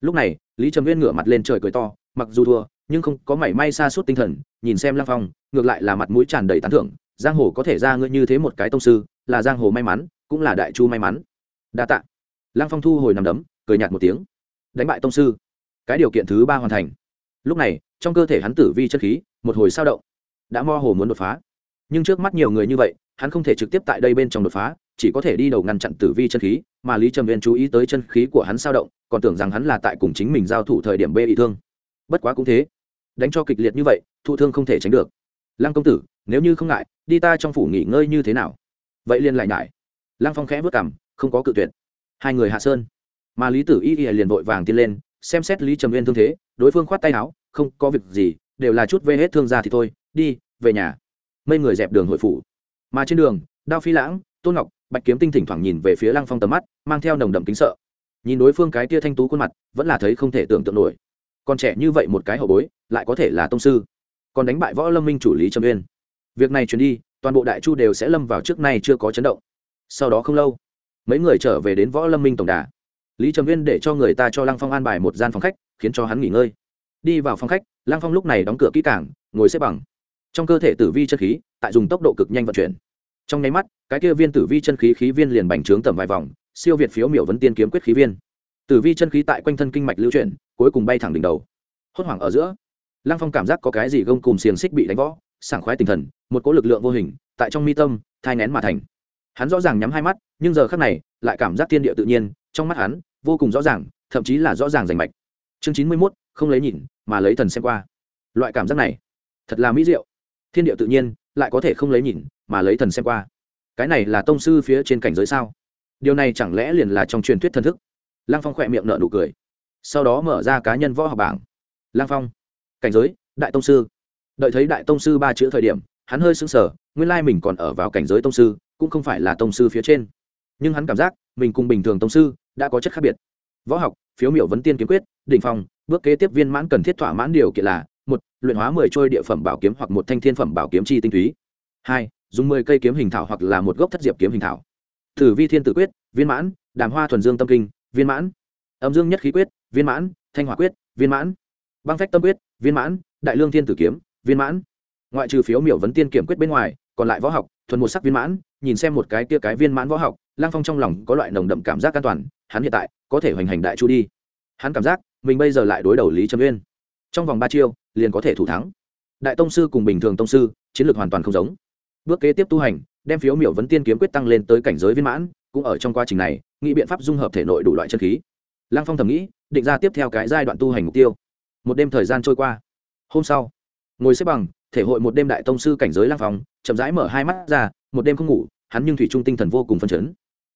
Lúc này, lý trầm viên ngửa mặt lên trời cười to, mặc dù thua nhưng không có mảy may xa suốt tinh thần, nhìn xem lăng phong, ngược lại là mặt mũi tràn đầy tán thưởng, giang hồ có thể ra ngươi như thế một cái tông sư, là giang hồ may mắn, cũng là đại chu may mắn. Đa tạ. Lăng phong thu hồi nằm đấm, cười nhạt một tiếng. Đánh bại tông sư. Cái điều kiện thứ ba hoàn thành. Lúc này, trong cơ thể hắn tử vi chân khí, một hồi sao động. Đã mo hồ muốn đột phá. Nhưng trước mắt nhiều người như vậy, hắn không thể trực tiếp tại đây bên trong đột phá, chỉ có thể đi đầu ngăn chặn tử vi chân khí, mà lý trầm viên chú ý tới chân khí của hắn sao động, còn tưởng rằng hắn là tại cùng chính mình giao thủ thời điểm bê bị thương bất quá cũng thế. Đánh cho kịch liệt như vậy, thụ thương không thể tránh được. Lăng công tử, nếu như không ngại, đi ta trong phủ nghỉ ngơi như thế nào? Vậy liền lại nhải. Lăng phong khẽ vất cảm không có cự tuyệt. Hai người hạ sơn. Mà lý tử y y liền vội vàng tiến lên, xem xét lý trầm Uyên thương thế, đối phương khoát tay áo, không có việc gì, đều là chút vê hết thương ra thì thôi, đi, về nhà. Mây người dẹp đường hội phủ. Mà trên đường, đao phi lãng, tôn ngọc, bạch kiếm tinh thỉnh thoảng nhìn về phía lăng phong tầm mắt, mang theo nồng đậm kính sợ. Nhìn đối phương cái tia thanh tú khuôn mặt, vẫn là thấy không thể tưởng tượng nổi còn trẻ như vậy một cái hậu bối, lại có thể là tông sư. Còn đánh bại võ lâm minh chủ lý trầm uyên. Việc này chuyển đi, toàn bộ đại chu đều sẽ lâm vào trước nay chưa có chấn động. Sau đó không lâu, mấy người trở về đến võ lâm minh tổng đà. Lý trầm uyên để cho người ta cho lăng phong an bài một gian phòng khách, khiến cho hắn nghỉ ngơi. Đi vào phòng khách, lăng phong lúc này đóng cửa kỹ cảng ngồi xếp bằng. Trong cơ thể tử vi chân khí, tại dùng tốc độ cực nhanh vận chuyển. Trong nháy mắt, cái kia viên tử vi chân khí khí viên liền bành trướng tầm vài vòng, siêu việt phiếu miểu vấn tiên kiếm quyết khí viên tử vi chân khí tại quanh thân kinh mạch lưu chuyển, cuối cùng bay thẳng đỉnh đầu. Hốt hoảng ở giữa, lăng phong cảm giác có cái gì gông cùng xiềng xích bị đánh võ sảng khoái tinh thần, một cỗ lực lượng vô hình, tại trong mi tâm, thai nén mà thành. Hắn rõ ràng nhắm hai mắt, nhưng giờ khác này, lại cảm giác thiên địa tự nhiên, trong mắt hắn, vô cùng rõ ràng, thậm chí là rõ ràng rành mạch. Chương chín mươi mốt, không lấy nhìn, mà lấy thần xem qua. Loại cảm giác này, thật là mỹ diệu. Thiên địa tự nhiên, lại có thể không lấy nhìn, mà lấy thần xem qua. Cái này là tông sư phía trên cảnh giới sao? Điều này chẳng lẽ liền là trong truyền thuyết thần thức? Lăng phong khỏe miệng nợ nụ cười. Sau đó mở ra cá nhân võ học bảng. Lăng phong. Cảnh giới, đại tông sư. Đợi thấy đại tông sư ba chữ thời điểm, hắn hơi sững sờ, nguyên lai mình còn ở vào cảnh giới tông sư, cũng không phải là tông sư phía trên. Nhưng hắn cảm giác, mình cùng bình thường tông sư, đã có chất khác biệt. Võ học, phiếu miểu vấn tiên kiếm quyết, đỉnh phong, bước kế tiếp viên mãn cần thiết thỏa mãn điều kiện là, một, luyện hóa mười trôi địa phẩm bảo kiếm hoặc một thanh thiên phẩm bảo kiếm chi tinh túy. Hai, dùng mười cây kiếm hình thảo hoặc là một gốc thất diệp kiếm hình thảo. Thử vi thiên tử quyết, viên mãn, đàm hoa thuần dương tâm kinh viên mãn. Âm dương nhất khí quyết, viên mãn, thanh hỏa quyết, viên mãn. Băng phách tâm quyết, viên mãn, đại lương thiên tử kiếm, viên mãn. Ngoại trừ phiếu miểu vấn tiên kiểm quyết bên ngoài, còn lại võ học, thuần một sắc viên mãn, nhìn xem một cái kia cái viên mãn võ học, lang phong trong lòng có loại nồng đậm cảm giác an toàn, hắn hiện tại có thể hoành hành đại chu đi. Hắn cảm giác mình bây giờ lại đối đầu lý trầm uyên. Trong vòng ba chiêu, liền có thể thủ thắng. Đại tông sư cùng bình thường tông sư, chiến lược hoàn toàn không giống. Bước kế tiếp tu hành, đem phiếu miểu vấn tiên kiếm quyết tăng lên tới cảnh giới viên mãn, cũng ở trong quá trình này nghĩ biện pháp dung hợp thể nội đủ loại chân khí. Lăng phong thầm nghĩ, định ra tiếp theo cái giai đoạn tu hành mục tiêu. Một đêm thời gian trôi qua. Hôm sau, ngồi xếp bằng, thể hội một đêm đại tông sư cảnh giới lăng phong, chậm rãi mở hai mắt ra, một đêm không ngủ, hắn nhưng thủy trung tinh thần vô cùng phân chấn.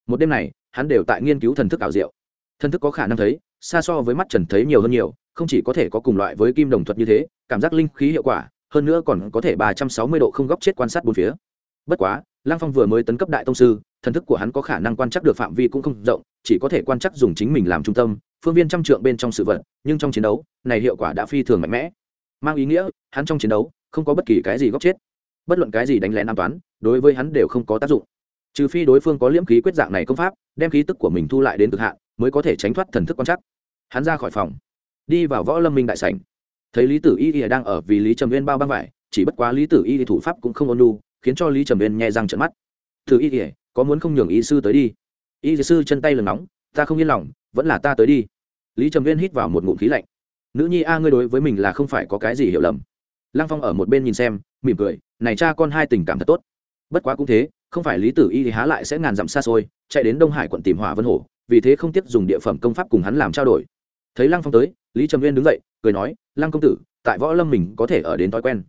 Một đêm này, hắn đều tại nghiên cứu thần thức ảo diệu. Thần thức có khả năng thấy, xa so với mắt trần thấy nhiều hơn nhiều, không chỉ có thể có cùng loại với kim đồng thuật như thế, cảm giác linh khí hiệu quả, hơn nữa còn có thể ba trăm sáu mươi độ không góc chết quan sát bốn phía. Bất quá lăng phong vừa mới tấn cấp đại tông sư, thần thức của hắn có khả năng quan trắc được phạm vi cũng không rộng, chỉ có thể quan trắc dùng chính mình làm trung tâm, phương viên trăm trượng bên trong sự vật, nhưng trong chiến đấu, này hiệu quả đã phi thường mạnh mẽ. Mang ý nghĩa, hắn trong chiến đấu, không có bất kỳ cái gì góc chết. Bất luận cái gì đánh lén an toán, đối với hắn đều không có tác dụng. Trừ phi đối phương có liễm khí quyết dạng này công pháp, đem khí tức của mình thu lại đến cực hạn, mới có thể tránh thoát thần thức quan trắc. Hắn ra khỏi phòng, đi vào võ lâm minh đại sảnh. Thấy lý tử y y đang ở vì lý trầm viên bao băng vải, chỉ bất quá lý tử y thủ pháp cũng không ôn lu khiến cho lý trầm viên nhẹ răng trận mắt. Thử y y có muốn không nhường y sư tới đi? Y sư chân tay lần nóng ta không yên lòng, vẫn là ta tới đi. Lý trầm viên hít vào một ngụm khí lạnh. Nữ nhi a, ngươi đối với mình là không phải có cái gì hiểu lầm. Lăng phong ở một bên nhìn xem, mỉm cười, này cha con hai tình cảm thật tốt. Bất quá cũng thế, không phải lý tử y thì há lại sẽ ngàn dặm xa xôi, chạy đến đông hải quận tìm hỏa vân hổ, vì thế không tiếp dùng địa phẩm công pháp cùng hắn làm trao đổi. Thấy lăng phong tới, lý trầm viên đứng dậy, cười nói, lăng công tử, tại võ lâm mình có thể ở đến thói quen.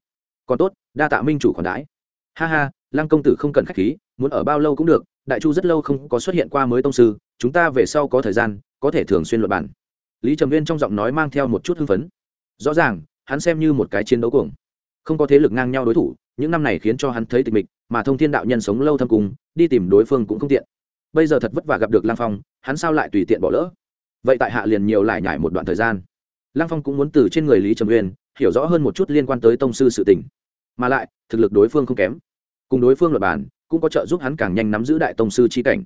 Còn tốt, đa tạ minh chủ còn đãi ha ha, lăng công tử không cần k h á c h khí, muốn ở bao lâu cũng được, đại chu rất lâu không có xuất hiện qua mới tông sư, chúng ta về sau có thời gian, có thể thường xuyên luật bản lý trầm viên trong giọng nói mang theo một chút hưng phấn. Rõ ràng, hắn xem như một cái chiến đấu cuồng. Không có thế lực ngang nhau đối thủ, những năm này khiến cho hắn thấy tịch mịch, mà thông thiên đạo nhân sống lâu thâm cùng, đi tìm đối phương cũng không tiện. Bây giờ thật vất vả gặp được lang phong, hắn sao lại tùy tiện bỏ lỡ? Vậy tại hạ liền nhiều lại nhải một đoạn thời gian. Lang phong cũng muốn từ trên người lý trầm uyên hiểu rõ hơn một chút liên quan tới tông sư sự tình mà lại, thực lực đối phương không kém. Cùng đối phương luật bản cũng có trợ giúp hắn càng nhanh nắm giữ đại tông sư chi cảnh.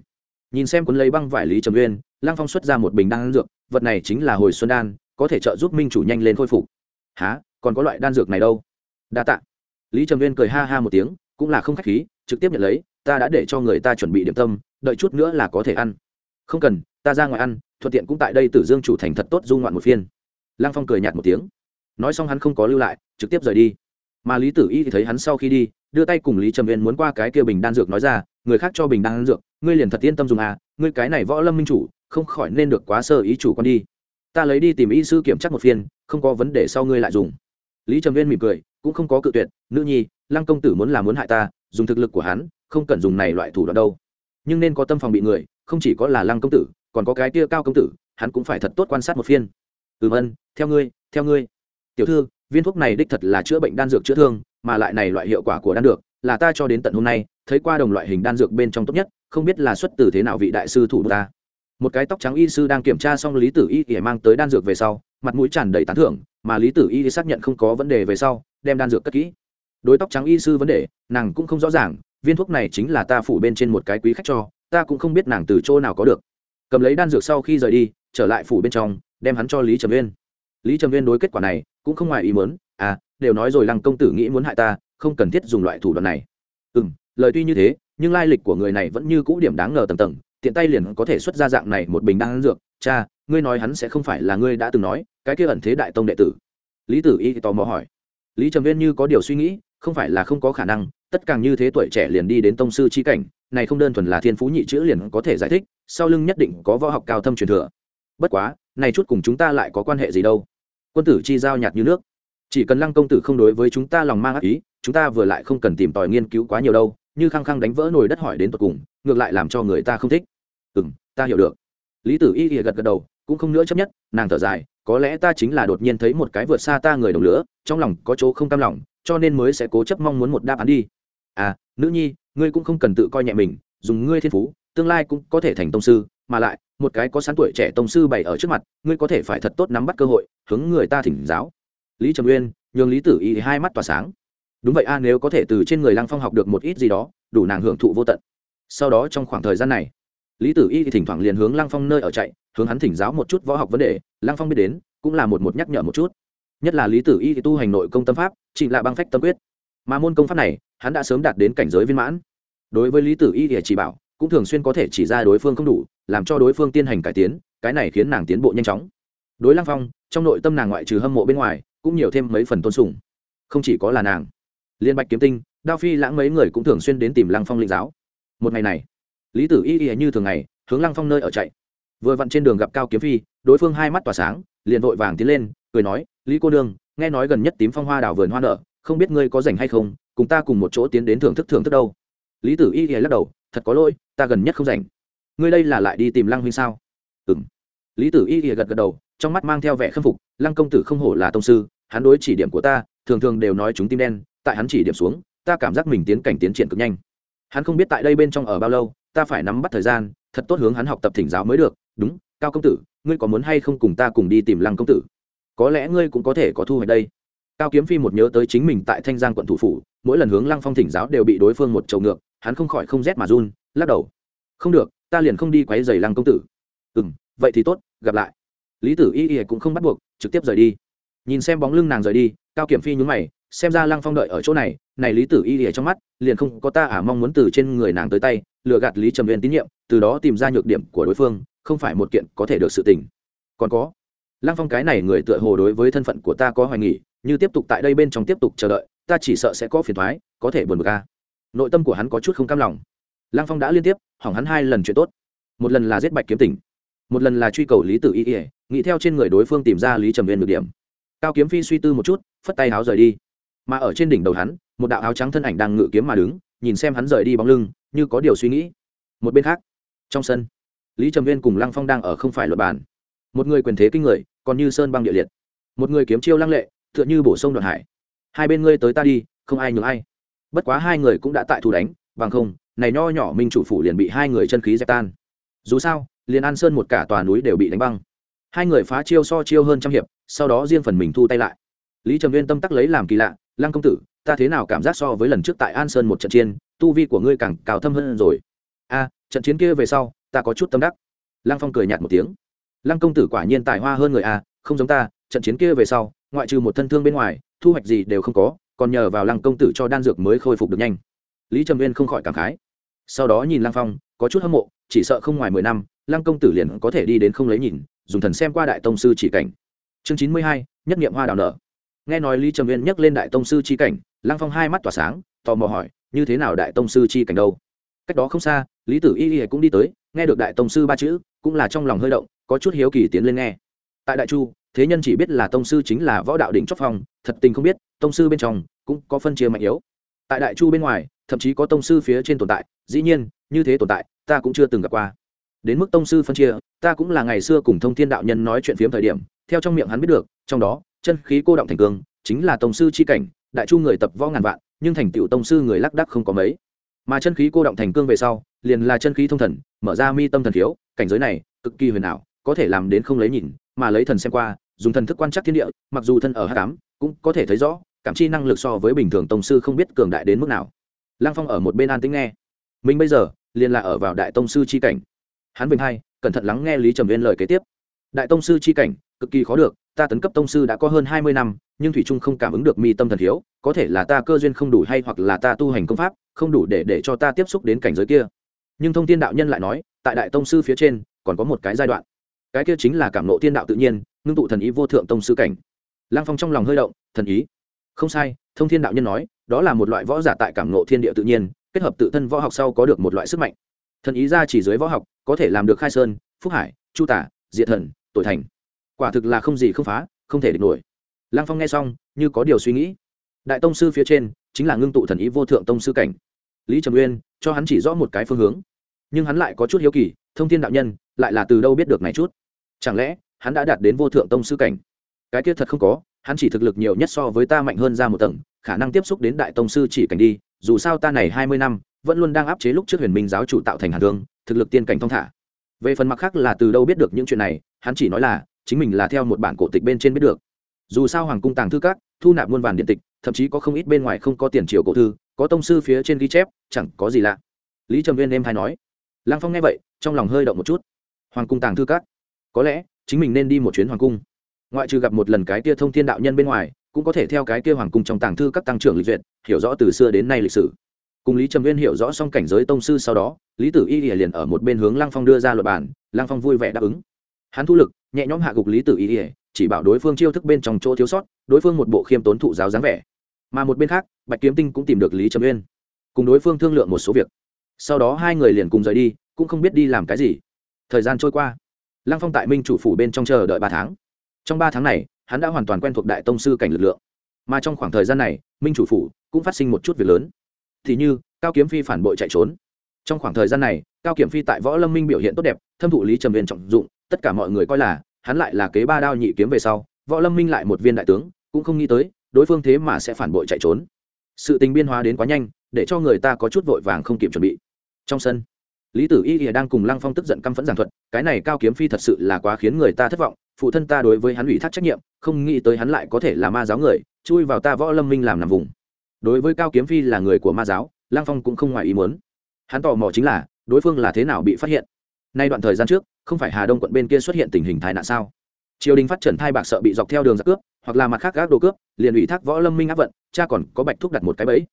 Nhìn xem cuốn lấy băng vải lý trầm uyên lang phong xuất ra một bình đan dược, vật này chính là hồi xuân đan, có thể trợ giúp minh chủ nhanh lên khôi phục. Há còn có loại đan dược này đâu? Đa tạ. Lý trầm uyên cười ha ha một tiếng, cũng là không khách khí, trực tiếp nhận lấy, ta đã để cho người ta chuẩn bị điểm tâm, đợi chút nữa là có thể ăn. Không cần, ta ra ngoài ăn, thuận tiện cũng tại đây tử dương chủ thành thật tốt du ngoạn một phiên. Lang phong cười nhạt một tiếng. Nói xong hắn không có lưu lại, trực tiếp rời đi mà lý tử y thì thấy hắn sau khi đi, đưa tay cùng lý trầm viên muốn qua cái kia bình đan dược nói ra, người khác cho bình đan dược, ngươi liền thật yên tâm dùng à ngươi cái này võ lâm minh chủ, không khỏi nên được quá sơ ý chủ con đi. Ta lấy đi tìm y sư kiểm tra một phiên, không có vấn đề sau ngươi lại dùng. Lý trầm viên mỉm cười, cũng không có cự tuyệt, nữ nhi, lăng công tử muốn là muốn hại ta, dùng thực lực của hắn, không cần dùng này loại thủ đoạn đâu. Nhưng nên có tâm phòng bị người, không chỉ có là lăng công tử, còn có cái kia cao công tử, hắn cũng phải thật tốt quan sát một phiên. Ừm ân theo ngươi theo ngươi. Tiểu thư viên thuốc này đích thật là chữa bệnh đan dược chữa thương, mà lại này loại hiệu quả của đan dược, là ta cho đến tận hôm nay, thấy qua đồng loại hình đan dược bên trong tốt nhất, không biết là xuất từ thế nào vị đại sư thủ ta. Một cái tóc trắng y sư đang kiểm tra xong lý tử y để mang tới đan dược về sau, mặt mũi tràn đầy tán thưởng, mà lý tử y xác nhận không có vấn đề về sau, đem đan dược cất kỹ. Đối tóc trắng y sư vấn đề, nàng cũng không rõ ràng, viên thuốc này chính là ta phủ bên trên một cái quý khách cho, ta cũng không biết nàng từ chỗ nào có được. Cầm lấy đan dược sau khi rời đi, trở lại phủ bên trong, đem hắn cho lý trầm viên lý trầm viên đối kết quả này cũng không ngoài ý muốn à đều nói rồi lăng công tử nghĩ muốn hại ta, không cần thiết dùng loại thủ đoạn này. Ừ m lời tuy như thế, nhưng lai lịch của người này vẫn như cũ điểm đáng ngờ tầng tầng, tiện tay liền có thể xuất ra dạng này một bình đan dược. Cha, ngươi nói hắn sẽ không phải là ngươi đã từng nói, cái kia ẩn thế đại tông đệ tử. Lý tử y tò mò hỏi. Lý trầm viên như có điều suy nghĩ, không phải là không có khả năng, tất càng như thế tuổi trẻ liền đi đến tông sư chi cảnh, này không đơn thuần là thiên phú nhị chữ liền có thể giải thích, sau lưng nhất định có võ học cao thâm truyền thừa. Bất quá, này chút cùng chúng ta lại có quan hệ gì đâu? Quân tử chi giao nhạt như nước. Chỉ cần lăng công tử không đối với chúng ta lòng mang ác ý, chúng ta vừa lại không cần tìm tòi nghiên cứu quá nhiều đâu. Như khăng khăng đánh vỡ nồi đất hỏi đến tột cùng, ngược lại làm cho người ta không thích. Ừ m ta hiểu được. Lý tử y gật gật đầu, cũng không nữa chấp nhất, nàng thở dài, có lẽ ta chính là đột nhiên thấy một cái vượt xa ta người đồng lửa, trong lòng có chỗ không cam lòng, cho nên mới sẽ cố chấp mong muốn một đáp án đi. À nữ nhi, ngươi cũng không cần tự coi nhẹ mình, dùng ngươi thiên phú, tương lai cũng có thể thành tông sư, mà lại một cái có sẵn tuổi trẻ tông sư bày ở trước mặt, ngươi có thể phải thật tốt nắm bắt cơ hội, hướng người ta thỉnh giáo. Lý trầm uyên, nhường lý tử y hai mắt tỏa sáng. Đúng vậy a, nếu có thể từ trên người lăng phong học được một ít gì đó, đủ nàng hưởng thụ vô tận. Sau đó trong khoảng thời gian này, lý tử y thì thỉnh thoảng liền hướng lăng phong nơi ở chạy, hướng hắn thỉnh giáo một chút võ học vấn đề, lăng phong biết đến, cũng là một một nhắc nhở một chút. Nhất là lý tử y thì tu hành nội công tâm pháp, chỉ là băng phách tâm quyết. Mà môn công pháp này, hắn đã sớm đạt đến cảnh giới viên mãn. Đối với lý tử y thì chỉ bảo, cũng thường xuyên có thể chỉ ra đối phương không đủ làm cho đối phương tiến hành cải tiến, cái này khiến nàng tiến bộ nhanh chóng. Đối lăng phong, trong nội tâm nàng ngoại trừ hâm mộ bên ngoài, cũng nhiều thêm mấy phần tôn sùng. Không chỉ có là nàng, liên bạch kiếm tinh, đao phi lãng mấy người cũng thường xuyên đến tìm lăng phong linh giáo. Một ngày này, lý tử y y như thường ngày, hướng lăng phong nơi ở chạy. Vừa vặn trên đường gặp cao kiếm phi, đối phương hai mắt tỏa sáng, liền vội vàng tiến lên, cười nói, lý cô nương, nghe nói gần nhất tím phong hoa đảo vườn hoa nở, không biết ngươi có rảnh hay không, cùng ta cùng một chỗ tiến đến thưởng thức thưởng thức đâu. Lý tử y y lắc đầu, thật có lỗi, ta gần nhất không rảnh ngươi đây là lại đi tìm lăng huynh sao? Ừ m lý tử y gật gật đầu, trong mắt mang theo vẻ khâm phục, lăng công tử không hổ là tông sư, hắn đối chỉ điểm của ta, thường thường đều nói chúng tim đen, tại hắn chỉ điểm xuống, ta cảm giác mình tiến cảnh tiến triển cực nhanh. Hắn không biết tại đây bên trong ở bao lâu, ta phải nắm bắt thời gian, thật tốt hướng hắn học tập thỉnh giáo mới được. Đúng, cao công tử, ngươi có muốn hay không cùng ta cùng đi tìm lăng công tử? Có lẽ ngươi cũng có thể có thu hoạch đây. Cao kiếm phi một nhớ tới chính mình tại thanh giang quận thủ phủ, mỗi lần hướng lăng phong thỉnh giáo đều bị đối phương một trầu ngược, hắn không khỏi không rét mà run, lắc đầu. Không được ta liền không đi quấy giày lăng công tử. Ừ m vậy thì tốt, gặp lại. Lý tử y y cũng không bắt buộc, trực tiếp rời đi. Nhìn xem bóng lưng nàng rời đi, cao kiểm phi nhún mày, xem ra lăng phong đợi ở chỗ này này lý tử y y trong mắt, liền không có ta ả à mong muốn từ trên người nàng tới tay, lừa gạt lý trầm viên tín nhiệm, từ đó tìm ra nhược điểm của đối phương, không phải một kiện có thể được sự tình. Còn có, lăng phong cái này người tựa hồ đối với thân phận của ta có hoài nghỉ như tiếp tục tại đây bên trong tiếp tục chờ đợi, ta chỉ sợ sẽ có phiền thoái, có thể buồn bực ca nội tâm của hắn có chút không cam lòng lăng phong đã liên tiếp, hỏng hắn hai lần chuyện tốt. Một lần là giết bạch kiếm tỉnh, một lần là truy cầu lý tử y ỉa nghĩ theo trên người đối phương tìm ra lý trầm viên được điểm. Cao kiếm phi suy tư một chút, phất tay áo rời đi. Mà ở trên đỉnh đầu hắn, một đạo áo trắng thân ảnh đang ngự kiếm mà đứng, nhìn xem hắn rời đi bóng lưng, như có điều suy nghĩ. Một bên khác, trong sân, lý trầm viên cùng lăng phong đang ở không phải luật bàn. Một người quyền thế kinh người, còn như sơn băng địa liệt. Một người kiếm chiêu lăng lệ, tựa như bổ sông đoạn hải. Hai bên ngươi tới ta đi, không ai nhường ai. Bất quá hai người cũng đã tại thủ đánh, bằng không này nho nhỏ minh chủ phủ liền bị hai người chân khí dẹp tan. Dù sao, liền an sơn một cả tòa núi đều bị đánh băng. Hai người phá chiêu so chiêu hơn trăm hiệp, sau đó riêng phần mình thu tay lại. Lý trầm viên tâm tắc lấy làm kỳ lạ, lăng công tử, ta thế nào cảm giác so với lần trước tại an sơn một trận chiến, tu vi của ngươi càng cao thâm hơn rồi? A, trận chiến kia về sau, ta có chút tâm đắc. Lăng phong cười nhạt một tiếng. Lăng công tử quả nhiên tài hoa hơn người a, không giống ta, trận chiến kia về sau, ngoại trừ một thân thương bên ngoài, thu hoạch gì đều không có, còn nhờ vào lăng công tử cho đan dược mới khôi phục được nhanh. Lý trầm viên không khỏi cảm khái sau đó nhìn lăng phong, có chút hâm mộ, chỉ sợ không ngoài mười năm, lăng công tử liền có thể đi đến không lấy nhìn, dùng thần xem qua đại tông sư chỉ cảnh. Chương chín mươi hai, nhất nghiệm hoa đào nở. Nghe nói lý trầm viên nhắc lên đại tông sư chi cảnh, lăng phong hai mắt tỏa sáng, tò mò hỏi, như thế nào đại tông sư chi cảnh đâu? Cách đó không xa, lý tử y y cũng đi tới, nghe được đại tông sư ba chữ, cũng là trong lòng hơi động, có chút hiếu kỳ tiến lên nghe. Tại đại chu, thế nhân chỉ biết là tông sư chính là võ đạo đỉnh chót phong, thật tình không biết, tông sư bên trong cũng có phân chia mạnh yếu. Tại đại chu bên ngoài, thậm chí có tông sư phía trên tồn tại dĩ nhiên, như thế tồn tại, ta cũng chưa từng gặp qua. Đến mức tông sư phân chia, ta cũng là ngày xưa cùng thông thiên đạo nhân nói chuyện phiếm thời điểm, theo trong miệng hắn biết được, trong đó, chân khí cô động thành cương, chính là tông sư c h i cảnh, đại chu người tập võ ngàn vạn, nhưng thành tựu tông sư người lác đắc không có mấy. Mà chân khí cô động thành cương về sau, liền là chân khí thông thần, mở ra mi tâm thần thiếu cảnh giới này, cực kỳ huyền ảo, có thể làm đến không lấy nhìn, mà lấy thần xem qua, dùng thần thức quan trắc thiên địa, mặc dù thân ở h tám cũng có thể thấy rõ, cảm chi năng lực so với bình thường tông sư không biết cường đại đến mức nào. Lăng phong ở một bên an tính nghe mình bây giờ liền là ở vào đại tông sư c h i cảnh. Hắn bình hai, cẩn thận lắng nghe lý trầm viên lời kế tiếp. Đại tông sư c h i cảnh, cực kỳ khó được, ta tấn cấp tông sư đã có hơn hai mươi năm, nhưng thủy trung không cảm ứng được mi tâm thần thiếu, có thể là ta cơ duyên không đủ hay hoặc là ta tu hành công pháp không đủ để để cho ta tiếp xúc đến cảnh giới kia. Nhưng thông tin đạo nhân lại nói, tại đại tông sư phía trên, còn có một cái giai đoạn. Cái kia chính là cảm nộ tiên đạo tự nhiên, ngưng tụ thần ý vô thượng tông sư cảnh. Lang phong trong lòng hơi động, thần ý. Không sai, thông thiên đạo nhân nói, đó là một loại võ giả tại cảm nộ thiên địa tự nhiên kết hợp tự thân võ học sau có được một loại sức mạnh. Thần ý ra chỉ dưới võ học, có thể làm được khai sơn, phúc hải, chu tả, diệt thần, tội thành. Quả thực là không gì không phá, không thể địch nổi. Lăng phong nghe xong, như có điều suy nghĩ. Đại tông sư phía trên, chính là ngưng tụ thần ý vô thượng tông sư cảnh. Lý trầm uyên, cho hắn chỉ rõ một cái phương hướng. Nhưng hắn lại có chút hiếu kỳ, thông tin đạo nhân, lại là từ đâu biết được này chút? Chẳng lẽ, hắn đã đạt đến vô thượng tông sư cảnh? Cái kia thật không có, hắn chỉ thực lực nhiều nhất so với ta mạnh hơn ra một tầng khả năng tiếp xúc đến đại tông sư chỉ cảnh đi, dù sao ta này hai mươi năm, vẫn luôn đang áp chế lúc trước huyền minh giáo chủ tạo thành hàn thương thực lực tiên cảnh thong thả. Về phần mặt khác là từ đâu biết được những chuyện này, hắn chỉ nói là, chính mình là theo một bản cổ tịch bên trên biết được. Dù sao hoàng cung tàng thư các, thu nạp muôn vàn điện tịch, thậm chí có không ít bên ngoài không có tiền triều cổ thư, có tông sư phía trên ghi chép, chẳng có gì lạ. Lý trầm viên em hay nói. Lăng phong nghe vậy, trong lòng hơi động một chút. Hoàng cung tàng thư các, có lẽ, chính mình nên đi một chuyến hoàng cung ngoại trừ gặp một lần cái kia thông thiên đạo nhân bên ngoài, cũng có thể theo cái kia hoàng cung trong tàng thư các tăng trưởng lịch duyệt, hiểu rõ từ xưa đến nay lịch sử. Cùng lý trầm viên hiểu rõ xong cảnh giới tông sư sau đó, lý tử y liền ở một bên hướng lăng phong đưa ra luật bản lăng phong vui vẻ đáp ứng. Hắn thu lực, nhẹ nhõm hạ gục lý tử y, chỉ bảo đối phương chiêu thức bên trong chỗ thiếu sót, đối phương một bộ khiêm tốn thụ giáo dáng vẻ. Mà một bên khác, bạch kiếm tinh cũng tìm được lý trầm uyên, cùng đối phương thương lượng một số việc. Sau đó hai người liền cùng rời đi, cũng không biết đi làm cái gì. Thời gian trôi qua, lăng phong tại minh chủ phủ bên trong chờ đợi ba tháng trong ba tháng này, hắn đã hoàn toàn quen thuộc đại tông sư cảnh lực lượng. Mà trong khoảng thời gian này, minh chủ phủ cũng phát sinh một chút việc lớn. Thì như, cao kiếm phi phản bội chạy trốn. Trong khoảng thời gian này, cao kiểm phi tại võ lâm minh biểu hiện tốt đẹp, thâm thụ lý trầm viên trọng dụng, tất cả mọi người coi là, hắn lại là kế ba đao nhị kiếm về sau, võ lâm minh lại một viên đại tướng, cũng không nghĩ tới, đối phương thế mà sẽ phản bội chạy trốn. Sự tình biên hóa đến quá nhanh, để cho người ta có chút vội vàng không kịp chuẩn bị. Trong sân, lý tử y ỉa đang cùng lăng phong tức giận căm phẫn giảng thuật, cái này cao kiếm phi thật sự là quá khiến người ta thất vọng phụ thân ta đối với hắn ủy thác trách nhiệm, không nghĩ tới hắn lại có thể là ma giáo người, chui vào ta võ lâm minh làm nằm vùng. Đối với cao kiếm phi là người của ma giáo lang phong cũng không ngoài ý muốn. Hắn tò mò chính là, đối phương là thế nào bị phát hiện? Nay đoạn thời gian trước, không phải hà đông quận bên kia xuất hiện tình hình tai nạn sao? Triều đình phát triển thai bạc sợ bị dọc theo đường giặc cướp, hoặc là mặt khác gác đồ cướp, liền ủy thác võ lâm minh áp vận, cha còn có bạch thúc đặt một cái bẫy.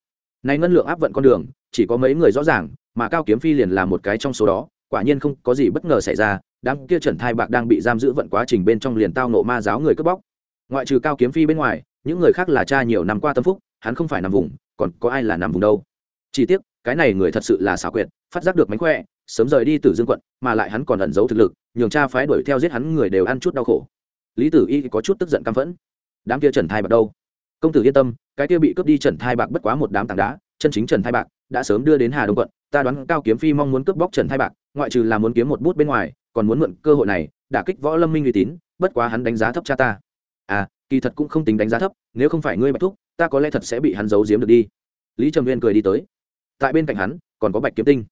Nay ngân lượng áp vận con đường, chỉ có mấy người rõ ràng, mà cao kiếm phi liền là một cái trong số đó quả nhiên không có gì bất ngờ xảy ra, đám kia trần thai bạc đang bị giam giữ vận quá trình bên trong liền tao nộ ma giáo người cướp bóc. Ngoại trừ cao kiếm phi bên ngoài, những người khác là cha nhiều năm qua tâm phúc, hắn không phải nằm vùng, còn có ai là nằm vùng đâu. Chỉ tiếc, cái này người thật sự là xảo quyệt, phát giác được mánh khỏe, sớm rời đi từ dương quận, mà lại hắn còn ẩn giấu thực lực, nhường cha phái đuổi theo giết hắn người đều ăn chút đau khổ. Lý tử y có chút tức giận căm phẫn. Đám kia trần thai bạc đâu? Công tử yên tâm, cái kia bị cướp đi trần thai bạc bất quá một đám tảng đá, chân chính trần thai bạc đã sớm đưa đến hà đông quận ta đoán cao kiếm phi mong muốn cướp bóc trần thai bạc, ngoại trừ là muốn kiếm một bút bên ngoài, còn muốn mượn cơ hội này, đả kích võ lâm minh uy tín, bất quá hắn đánh giá thấp cha ta. À kỳ thật cũng không tính đánh giá thấp, nếu không phải ngươi bạch thúc, ta có lẽ thật sẽ bị hắn giấu giếm được đi. Lý trầm viên cười đi tới. Tại bên cạnh hắn, còn có bạch kiếm tinh.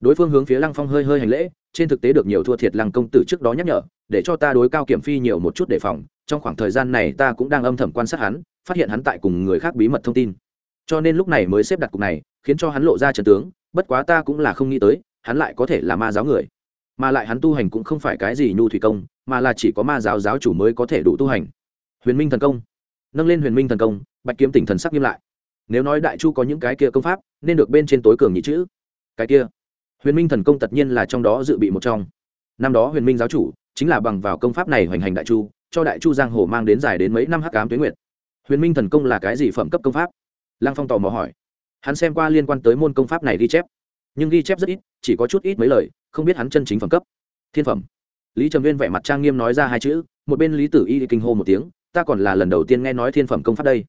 Đối phương hướng phía lăng phong hơi hơi hành lễ, trên thực tế được nhiều thua thiệt lăng công tử trước đó nhắc nhở, để cho ta đối cao kiểm phi nhiều một chút đề phòng, trong khoảng thời gian này ta cũng đang âm thầm quan sát hắn, phát hiện hắn tại cùng người khác bí mật thông tin. Cho nên lúc này mới xếp đặt cục này, khiến cho hắn lộ ra trần tướng bất quá ta cũng là không nghĩ tới, hắn lại có thể là ma giáo người. Mà lại hắn tu hành cũng không phải cái gì nhu thủy công, mà là chỉ có ma giáo giáo chủ mới có thể đủ tu hành. Huyền minh thần công. Nâng lên huyền minh thần công, bạch kiếm tỉnh thần sắc nghiêm lại. Nếu nói đại chu có những cái kia công pháp, nên được bên trên tối cường nhị chữ. Cái kia. Huyền minh thần công tất nhiên là trong đó dự bị một trong. Năm đó huyền minh giáo chủ chính là bằng vào công pháp này hoành hành đại chu, cho đại chu giang hồ mang đến dài đến mấy năm hắc ám tuyến nguyệt. Huyền minh thần công là cái gì phẩm cấp công pháp? Lăng phong tò mò hỏi hắn xem qua liên quan tới môn công pháp này ghi chép, nhưng ghi chép rất ít, chỉ có chút ít mấy lời, không biết hắn chân chính phẩm cấp. Thiên phẩm. Lý trầm viên vẻ mặt trang nghiêm nói ra hai chữ, một bên lý tử y kinh hô một tiếng, ta còn là lần đầu tiên nghe nói thiên phẩm công pháp đây.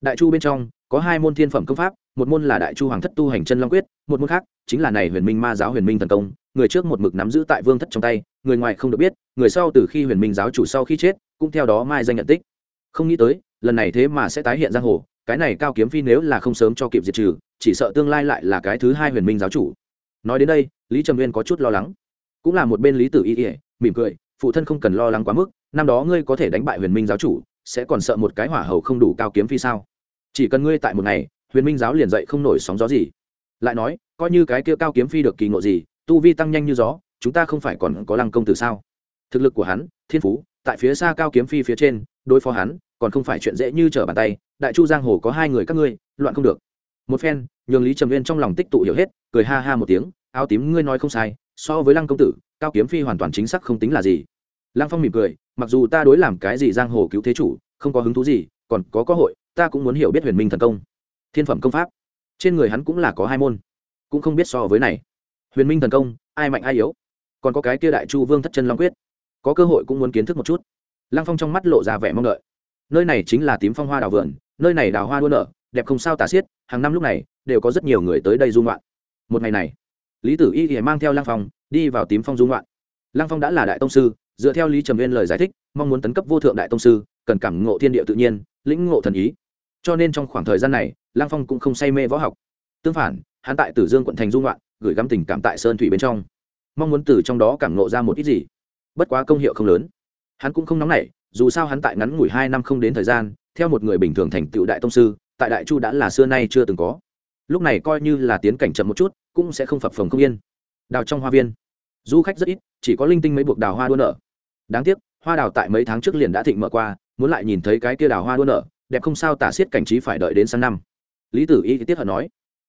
Đại chu bên trong, có hai môn thiên phẩm công pháp, một môn là đại chu hoàng thất tu hành chân long quyết, một môn khác chính là này huyền minh ma giáo huyền minh thần công, người trước một mực nắm giữ tại vương thất trong tay, người ngoài không được biết, người sau từ khi huyền minh giáo chủ sau khi chết, cũng theo đó mai danh nhận tích. Không nghĩ tới, lần này thế mà sẽ tái hiện giang hồ cái này cao kiếm phi nếu là không sớm cho kịp diệt trừ, chỉ sợ tương lai lại là cái thứ hai huyền minh giáo chủ. Nói đến đây, lý trầm nguyên có chút lo lắng. Cũng là một bên lý tử y ỉa mỉm cười, phụ thân không cần lo lắng quá mức, năm đó ngươi có thể đánh bại huyền minh giáo chủ, sẽ còn sợ một cái hỏa hầu không đủ cao kiếm phi sao? Chỉ cần ngươi tại một ngày, huyền minh giáo liền dậy không nổi sóng gió gì. Lại nói, coi như cái kia cao kiếm phi được kỳ ngộ gì, tu vi tăng nhanh như gió, chúng ta không phải còn có lăng công tử sao? Thực lực của hắn, thiên phú, tại phía xa cao kiếm phi phía trên, đối phó hắn còn không phải chuyện dễ như trở bàn tay, đại chu giang hồ có hai người các ngươi, loạn không được. Một phen, nhường lý trầm viên trong lòng tích tụ hiểu hết, cười ha ha một tiếng, áo tím ngươi nói không sai, so với lăng công tử, cao kiếm phi hoàn toàn chính xác không tính là gì. Lăng phong mỉm cười, mặc dù ta đối làm cái gì giang hồ cứu thế chủ, không có hứng thú gì, còn có cơ hội, ta cũng muốn hiểu biết huyền minh thần công. Thiên phẩm công pháp. Trên người hắn cũng là có hai môn, cũng không biết so với này. Huyền minh thần công, ai mạnh ai yếu. Còn có cái kia đại chu vương thất chân long quyết, có cơ hội cũng muốn kiến thức một chút. Lăng phong trong mắt lộ ra vẻ mong đợi nơi này chính là tím phong hoa đào vườn, nơi này đào hoa đua nở, đẹp không sao tả xiết, hàng năm lúc này, đều có rất nhiều người tới đây dung loạn một ngày này, lý tử y thì mang theo lăng phong, đi vào tím phong dung loạn lăng phong đã là đại tông sư, dựa theo lý trầm viên lời giải thích, mong muốn tấn cấp vô thượng đại tông sư, cần cảm ngộ thiên địa tự nhiên, lĩnh ngộ thần ý. Cho nên trong khoảng thời gian này, lăng phong cũng không say mê võ học. Tương phản, hắn tại tử dương quận thành dung loạn gửi gắm tình cảm tại sơn thủy bên trong. Mong muốn từ trong đó cảm ngộ ra một ít gì. Bất quá công hiệu không lớn. Hắn cũng không nóng nảy dù sao hắn tại ngắn ngủi hai năm không đến thời gian, theo một người bình thường thành tựu đại tông sư, tại đại chu đã là xưa nay chưa từng có. Lúc này coi như là tiến cảnh chậm một chút, cũng sẽ không phập phồng không yên. Đào trong hoa viên, du khách rất ít, chỉ có linh tinh mấy buộc đào hoa đua nở. Đáng tiếc, hoa đào tại mấy tháng trước liền đã thịnh mở qua, muốn lại nhìn thấy cái kia đào hoa đua nở, đẹp không sao tả xiết cảnh trí phải đợi đến sang năm. Lý tử y tiết hận nói.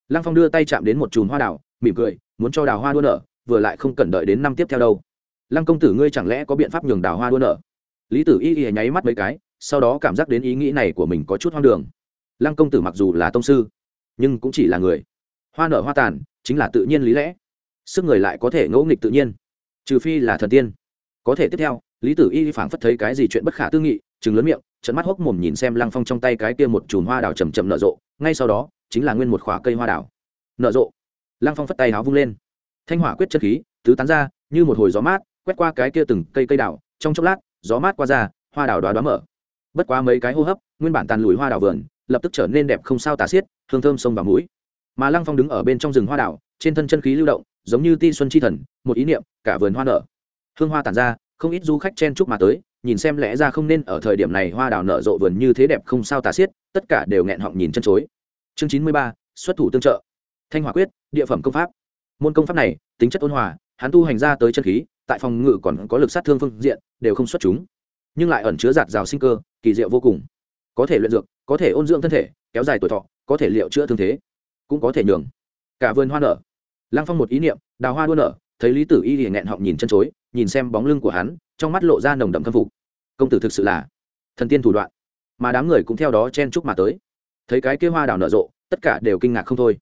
Lăng phong đưa tay chạm đến một chùm hoa đào, mỉm cười, muốn cho đào hoa đua nở, vừa lại không cần đợi đến năm tiếp theo đâu. Lăng công tử ngươi chẳng lẽ có biện pháp nhường đào hoa đua nở? Lý tử y y nháy mắt mấy cái, sau đó cảm giác đến ý nghĩ này của mình có chút hoang đường. Lăng công tử mặc dù là tông sư, nhưng cũng chỉ là người. Hoa nở hoa tàn, chính là tự nhiên lý lẽ. Sức người lại có thể ngẫu nghịch tự nhiên, trừ phi là thần tiên. Có thể tiếp theo, lý tử y phảng phất thấy cái gì chuyện bất khả tư nghị chừng lớn miệng trận mắt hốc mồm nhìn xem lăng phong trong tay cái kia một chùm hoa đào chầm chậm nở rộ, ngay sau đó, chính là nguyên một khỏa cây hoa đào. Nở rộ. Lăng phong phất tay áo vung lên. Thanh hỏa quyết chất khí, tứ tán ra, như một hồi gió mát, quét qua cái kia từng cây cây đào, trong chốc lát gió mát qua ra hoa đào đoá đoá mở. Bất quá mấy cái hô hấp, nguyên bản tàn lùi hoa đào vườn, lập tức trở nên đẹp không sao tả xiết, hương thơm sông vào mũi. Mà lăng phong đứng ở bên trong rừng hoa đào, trên thân chân khí lưu động, giống như ti xuân chi thần, một ý niệm, cả vườn hoa nở. Hương hoa tàn ra, không ít du khách chen chúc mà tới, nhìn xem lẽ ra không nên ở thời điểm này hoa đào nở rộ vườn như thế đẹp không sao tả xiết, tất cả đều nghẹn họng nhìn chân chối. Chương chín mươi ba, xuất thủ tương trợ. Thanh hỏa quyết, địa phẩm công pháp. Môn công pháp này, tính chất ôn hòa, hắn tu hành ra tới chân khí tại phòng ngự còn có lực sát thương phương diện, đều không xuất chúng. Nhưng lại ẩn chứa giạt rào sinh cơ, kỳ diệu vô cùng. Có thể luyện dược, có thể ôn dưỡng thân thể, kéo dài tuổi thọ, có thể liệu chữa thương thế, cũng có thể nhường cả vườn hoa nở. Lăng phong một ý niệm, đào hoa đua nở, thấy lý tử y liền nghẹn họng nhìn chân chối, nhìn xem bóng lưng của hắn, trong mắt lộ ra nồng đậm khâm phục. Công tử thực sự là thần tiên thủ đoạn, mà đám người cũng theo đó chen chúc mà tới. Thấy cái kia hoa đào nở rộ, tất cả đều kinh ngạc không thôi.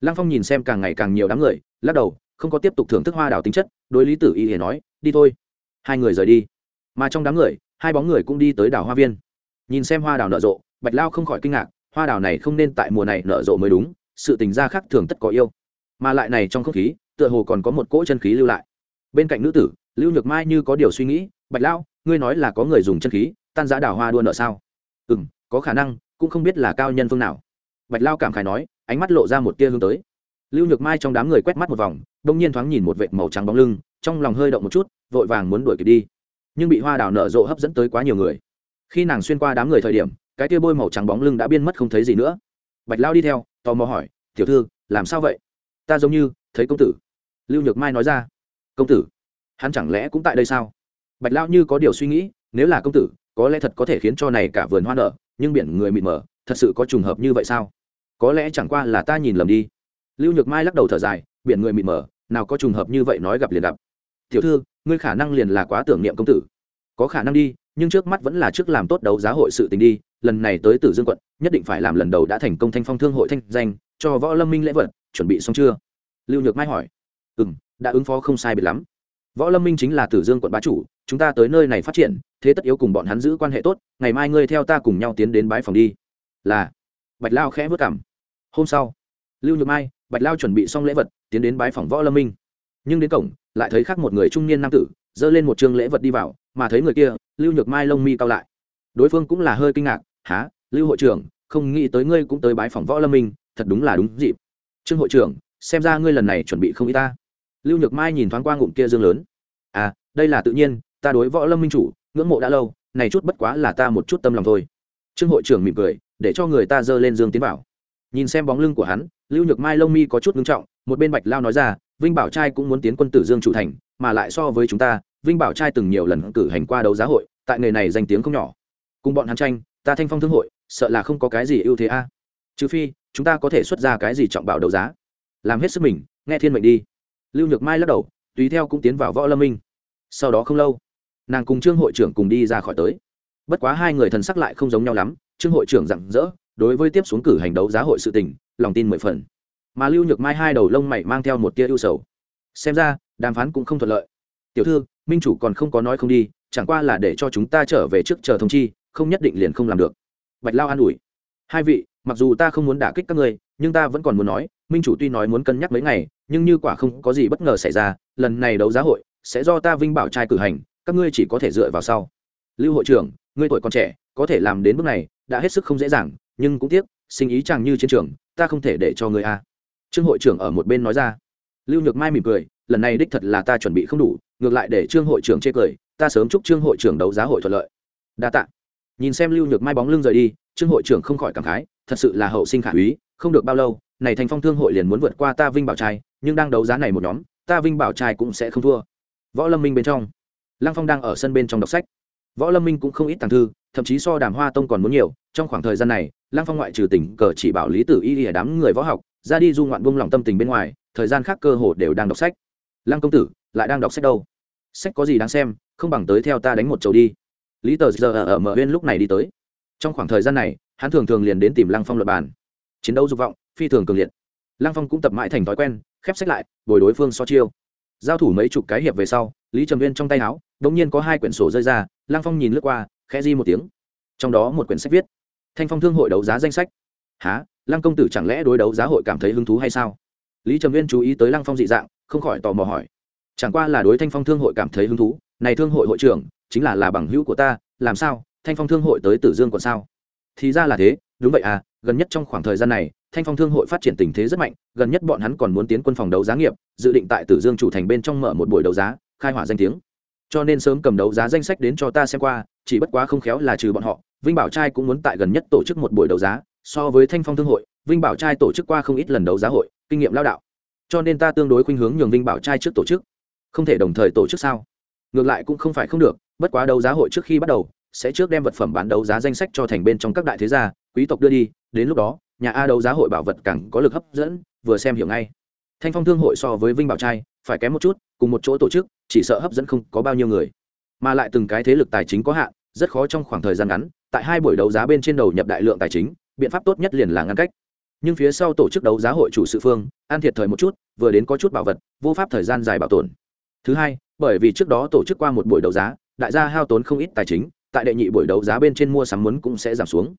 Lăng phong nhìn xem càng ngày càng nhiều đám người, lắc đầu không có tiếp tục thưởng thức hoa đào tính chất, đối lý tử y thì nói, đi thôi. Hai người rời đi. Mà trong đám người, hai bóng người cũng đi tới đảo hoa viên. Nhìn xem hoa đào nở rộ, bạch lao không khỏi kinh ngạc, hoa đào này không nên tại mùa này nở rộ mới đúng, sự tình gia khác thường tất có yêu. Mà lại này trong không khí, tựa hồ còn có một cỗ chân khí lưu lại. Bên cạnh nữ tử, lưu nhược mai như có điều suy nghĩ, bạch lao, ngươi nói là có người dùng chân khí, tan giã đào hoa đua nợ sao? Ừ m có khả năng, cũng không biết là cao nhân phương nào. Bạch lao cảm khải nói, ánh mắt lộ ra một tia hướng tới lưu nhược mai trong đám người quét mắt một vòng, đông nhiên thoáng nhìn một vệt màu trắng bóng lưng, trong lòng hơi động một chút, vội vàng muốn đuổi kịp đi. Nhưng bị hoa đào nở rộ hấp dẫn tới quá nhiều người. Khi nàng xuyên qua đám người thời điểm, cái tia bôi màu trắng bóng lưng đã biên mất không thấy gì nữa. Bạch lao đi theo, tò mò hỏi, tiểu thư, làm sao vậy? Ta giống như thấy công tử. Lưu nhược mai nói ra, công tử, hắn chẳng lẽ cũng tại đây sao? Bạch lao như có điều suy nghĩ, nếu là công tử, có lẽ thật có thể khiến cho này cả vườn hoa nở, nhưng biển người mịt mờ, thật sự có trùng hợp như vậy sao? Có lẽ chẳng qua là ta nhìn lầm đi lưu nhược mai lắc đầu thở dài, biển người mịt mờ, nào có trùng hợp như vậy nói gặp liền gặp. Tiểu thư, ngươi khả năng liền là quá tưởng niệm công tử. Có khả năng đi, nhưng trước mắt vẫn là trước làm tốt đấu giá hội sự tình đi, lần này tới tử dương quận, nhất định phải làm lần đầu đã thành công thanh phong thương hội thanh danh, cho võ lâm minh lễ vật, chuẩn bị xong chưa? Lưu nhược mai hỏi. Ừ m đã ứng phó không sai biệt lắm. Võ lâm minh chính là tử dương quận bá chủ, chúng ta tới nơi này phát triển, thế tất yếu cùng bọn hắn giữ quan hệ tốt, ngày mai ngươi theo ta cùng nhau tiến đến bái phòng đi. Là. Bạch lao khẽ vất cảm. Hôm sau, lưu nhược mai bạch lao chuẩn bị xong lễ vật, tiến đến bái phòng võ lâm minh. Nhưng đến cổng, lại thấy khác một người trung niên nam tử dơ lên một chương lễ vật đi vào, mà thấy người kia, lưu nhược mai lông mi cao lại. Đối phương cũng là hơi kinh ngạc há lưu hội trưởng, không nghĩ tới ngươi cũng tới bái phòng võ lâm minh, thật đúng là đúng dịp. Trương hội trưởng, xem ra ngươi lần này chuẩn bị không y ta. Lưu nhược mai nhìn thoáng qua ngụm kia dương lớn. À đây là tự nhiên, ta đối võ lâm minh chủ, ngưỡng mộ đã lâu, này chút bất quá là ta một chút tâm lòng thôi. Trương hội trưởng mỉm cười, để cho người ta giơ lên dương tiến vào. Nhìn xem bóng lưng của hắn lưu nhược mai lông mi có chút ngưng trọng, một bên bạch lao nói ra, vinh bảo trai cũng muốn tiến quân tử dương chủ thành, mà lại so với chúng ta, vinh bảo trai từng nhiều lần cử hành qua đấu giá hội, tại nghề này danh tiếng không nhỏ. Cùng bọn hắn tranh, ta thanh phong thương hội, sợ là không có cái gì ưu thế a. Trừ phi, chúng ta có thể xuất ra cái gì trọng bảo đấu giá. Làm hết sức mình, nghe thiên mệnh đi. Lưu nhược mai lắc đầu, tùy theo cũng tiến vào võ lâm minh. Sau đó không lâu, nàng cùng trương hội trưởng cùng đi ra khỏi tới. Bất quá hai người thần sắc lại không giống nhau lắm, trương hội trưởng rặng dỡ đối với tiếp xuống cử hành đấu giá hội sự tình lòng tin mười phần. Mà lưu nhược mai hai đầu lông mày mang theo một tia ưu sầu. Xem ra, đàm phán cũng không thuận lợi. Tiểu thư, minh chủ còn không có nói không đi, chẳng qua là để cho chúng ta trở về trước chờ thông chi, không nhất định liền không làm được. Bạch lao an ủi. Hai vị, mặc dù ta không muốn đả kích các ngươi, nhưng ta vẫn còn muốn nói, minh chủ tuy nói muốn cân nhắc mấy ngày, nhưng như quả không có gì bất ngờ xảy ra, lần này đấu giá hội, sẽ do ta vinh bảo trai cử hành, các ngươi chỉ có thể dựa vào sau. Lưu hội trưởng, ngươi tuổi còn trẻ, có thể làm đến bước này, đã hết sức không dễ dàng, nhưng cũng tiếc, sinh ý chẳng như chiến trường ta không thể để cho ngươi a. Trương hội trưởng ở một bên nói ra. Lưu nhược mai mỉm cười, lần này đích thật là ta chuẩn bị không đủ, ngược lại để trương hội trưởng chê cười, ta sớm chúc trương hội trưởng đấu giá hội thuận lợi. Đa t ạ nhìn xem lưu nhược mai bóng lưng rời đi, trương hội trưởng không khỏi cảm khái, thật sự là hậu sinh khả úy, không được bao lâu, này thành phong thương hội liền muốn vượt qua ta vinh bảo trai, nhưng đang đấu giá này một nhóm, ta vinh bảo trai cũng sẽ không thua. Võ lâm minh bên trong. Lăng phong đang ở sân bên trong đọc sách võ lâm minh cũng không ít tàng thư, thậm chí so đàm hoa tông còn muốn nhiều. Trong khoảng thời gian này, lăng phong ngoại trừ tỉnh cờ chỉ bảo lý tử y ở đám người võ học, ra đi du ngoạn buông lòng tâm tình bên ngoài, thời gian khác cơ hồ đều đang đọc sách. Lăng công tử, lại đang đọc sách đâu? Sách có gì đáng xem, không bằng tới theo ta đánh một chầu đi. Lý tờ giờ ở mở huyên lúc này đi tới. Trong khoảng thời gian này, hắn thường thường liền đến tìm lăng phong luật bàn. Chiến đấu dục vọng, phi thường cường liệt. Lăng phong cũng tập mãi thành thói quen, khép sách lại, bồi đối phương so chiêu. Giao thủ mấy chục cái hiệp về sau, lý trầm viên trong tay áo Đột nhiên có hai quyển sổ rơi ra lăng phong nhìn lướt qua khẽ di một tiếng. Trong đó một quyển sách viết thanh phong thương hội đấu giá danh sách. Hả, lăng công tử chẳng lẽ đối đấu giá hội cảm thấy hứng thú hay sao? Lý trầm nguyên chú ý tới lăng phong dị dạng không khỏi tò mò hỏi. Chẳng qua là đối thanh phong thương hội cảm thấy hứng thú này thương hội hội trưởng chính là là bằng hữu của ta làm sao? Thanh phong thương hội tới tử dương còn sao? Thì ra là thế đúng vậy à gần nhất trong khoảng thời gian này thanh phong thương hội phát triển tình thế rất mạnh gần nhất bọn hắn còn muốn tiến quân phòng đấu giá nghiệp dự định tại tử dương chủ thành bên trong mở một buổi đấu giá khai hỏa danh tiếng cho nên sớm cầm đấu giá danh sách đến cho ta xem qua, chỉ bất quá không khéo là trừ bọn họ, vinh bảo trai cũng muốn tại gần nhất tổ chức một buổi đấu giá, so với thanh phong thương hội, vinh bảo trai tổ chức qua không ít lần đấu giá hội, kinh nghiệm lao đạo. Cho nên ta tương đối khuynh hướng nhường vinh bảo trai trước tổ chức. Không thể đồng thời tổ chức sao? Ngược lại cũng không phải không được, bất quá đấu giá hội trước khi bắt đầu, sẽ trước đem vật phẩm bán đấu giá danh sách cho thành bên trong các đại thế gia, quý tộc đưa đi, đến lúc đó, nhà a đấu giá hội bảo vật càng có lực hấp dẫn, vừa xem hiểu ngay. Thanh phong thương hội so với vinh bảo trai, phải kém một chút, cùng một chỗ tổ chức chỉ sợ hấp dẫn không có bao nhiêu người. Mà lại từng cái thế lực tài chính có hạn, rất khó trong khoảng thời gian ngắn, tại hai buổi đấu giá bên trên đầu nhập đại lượng tài chính, biện pháp tốt nhất liền là ngăn cách. Nhưng phía sau tổ chức đấu giá hội chủ sự phương, an thiệt thời một chút, vừa đến có chút bảo vật, vô pháp thời gian dài bảo tồn. Thứ hai, bởi vì trước đó tổ chức qua một buổi đấu giá, đại gia hao tốn không ít tài chính, tại đệ nhị buổi đấu giá bên trên mua sắm muốn cũng sẽ giảm xuống.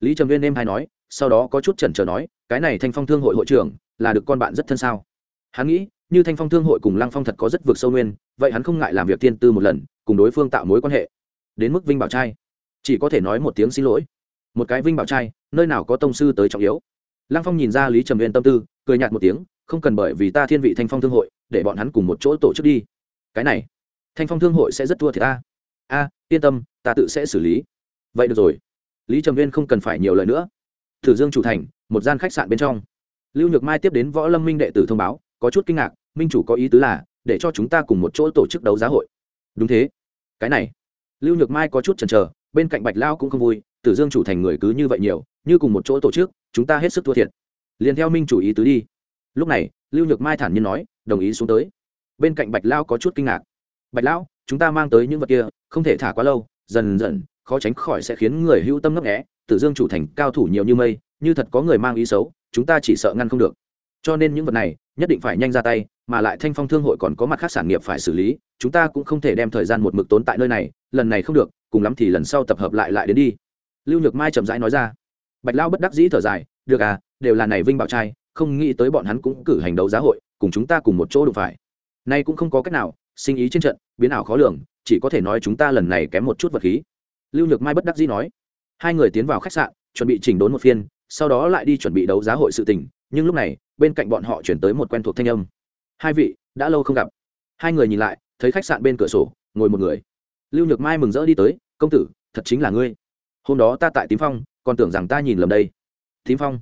Lý trầm viên em hay nói, sau đó có chút chần chờ nói, cái này thanh phong thương hội hội trưởng là được con bạn rất thân sao. Hắn nghĩ như thanh phong thương hội cùng lăng phong thật có rất vượt sâu nguyên, vậy hắn không ngại làm việc tiên tư một lần, cùng đối phương tạo mối quan hệ. Đến mức vinh bảo trai, chỉ có thể nói một tiếng xin lỗi. Một cái vinh bảo trai, nơi nào có tông sư tới trọng yếu. Lăng phong nhìn ra lý trầm viên tâm tư, cười nhạt một tiếng, không cần bởi vì ta thiên vị thanh phong thương hội, để bọn hắn cùng một chỗ tổ chức đi. Cái này, thanh phong thương hội sẽ rất thua thì ta. A, yên tâm, ta tự sẽ xử lý. Vậy được rồi. Lý trầm viên không cần phải nhiều lời nữa. Thử dương chủ thành, một gian khách sạn bên trong. Lưu nhược mai tiếp đến võ lâm minh đệ tử thông báo có chút kinh ngạc, minh chủ có ý tứ là, để cho chúng ta cùng một chỗ tổ chức đấu giá hội. Đúng thế. Cái này. Lưu nhược mai có chút chần chờ, bên cạnh bạch lao cũng không vui, tử dương chủ thành người cứ như vậy nhiều, như cùng một chỗ tổ chức, chúng ta hết sức thua thiệt. Liền theo minh chủ ý tứ đi. Lúc này, lưu nhược mai thản nhiên nói, đồng ý xuống tới. Bên cạnh bạch lao có chút kinh ngạc. Bạch lão chúng ta mang tới những vật kia, không thể thả quá lâu, dần dần, khó tránh khỏi sẽ khiến người hữu tâm ngấp nghẽ tử dương chủ thành cao thủ nhiều như mây, như thật có người mang ý xấu, chúng ta chỉ sợ ngăn không được. Cho nên những vật này nhất định phải nhanh ra tay, mà lại thanh phong thương hội còn có mặt khác sản nghiệp phải xử lý, chúng ta cũng không thể đem thời gian một mực tốn tại nơi này, lần này không được, cùng lắm thì lần sau tập hợp lại lại đến đi. Lưu nhược mai chậm rãi nói ra. Bạch lao bất đắc dĩ thở dài, được à đều là này vinh bảo trai, không nghĩ tới bọn hắn cũng cử hành đấu giá hội, cùng chúng ta cùng một chỗ đụng phải. Nay cũng không có cách nào, sinh ý trên trận, biến ảo khó lường, chỉ có thể nói chúng ta lần này kém một chút vật khí. Lưu nhược mai bất đắc dĩ nói. Hai người tiến vào khách sạn, chuẩn bị chỉnh đốn một phiên, sau đó lại đi chuẩn bị đấu giá hội sự tình nhưng lúc này, bên cạnh bọn họ chuyển tới một quen thuộc thanh âm. Hai vị, đã lâu không gặp. Hai người nhìn lại, thấy khách sạn bên cửa sổ, ngồi một người. Lưu nhược mai mừng rỡ đi tới, công tử, thật chính là ngươi. Hôm đó ta tại tím phong, còn tưởng rằng ta nhìn lầm đây. Tím phong?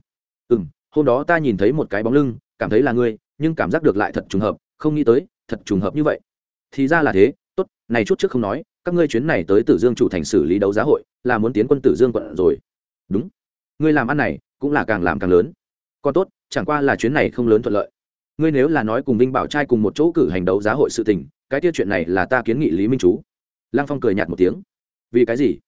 Ừ m hôm đó ta nhìn thấy một cái bóng lưng, cảm thấy là ngươi, nhưng cảm giác được lại thật trùng hợp, không nghĩ tới, thật trùng hợp như vậy. Thì ra là thế, tốt, này chút trước không nói, các ngươi chuyến này tới tử dương chủ thành xử lý đấu giá hội, là muốn tiến quân tử dương quận rồi. Đúng, ngươi làm ăn này, cũng là càng làm càng lớn. Còn tốt chẳng qua là chuyến này không lớn thuận lợi. Ngươi nếu là nói cùng vinh bảo trai cùng một chỗ cử hành đấu giá hội sự tình, cái tiết chuyện này là ta kiến nghị lý minh chú. Lăng phong cười nhạt một tiếng. Vì cái gì?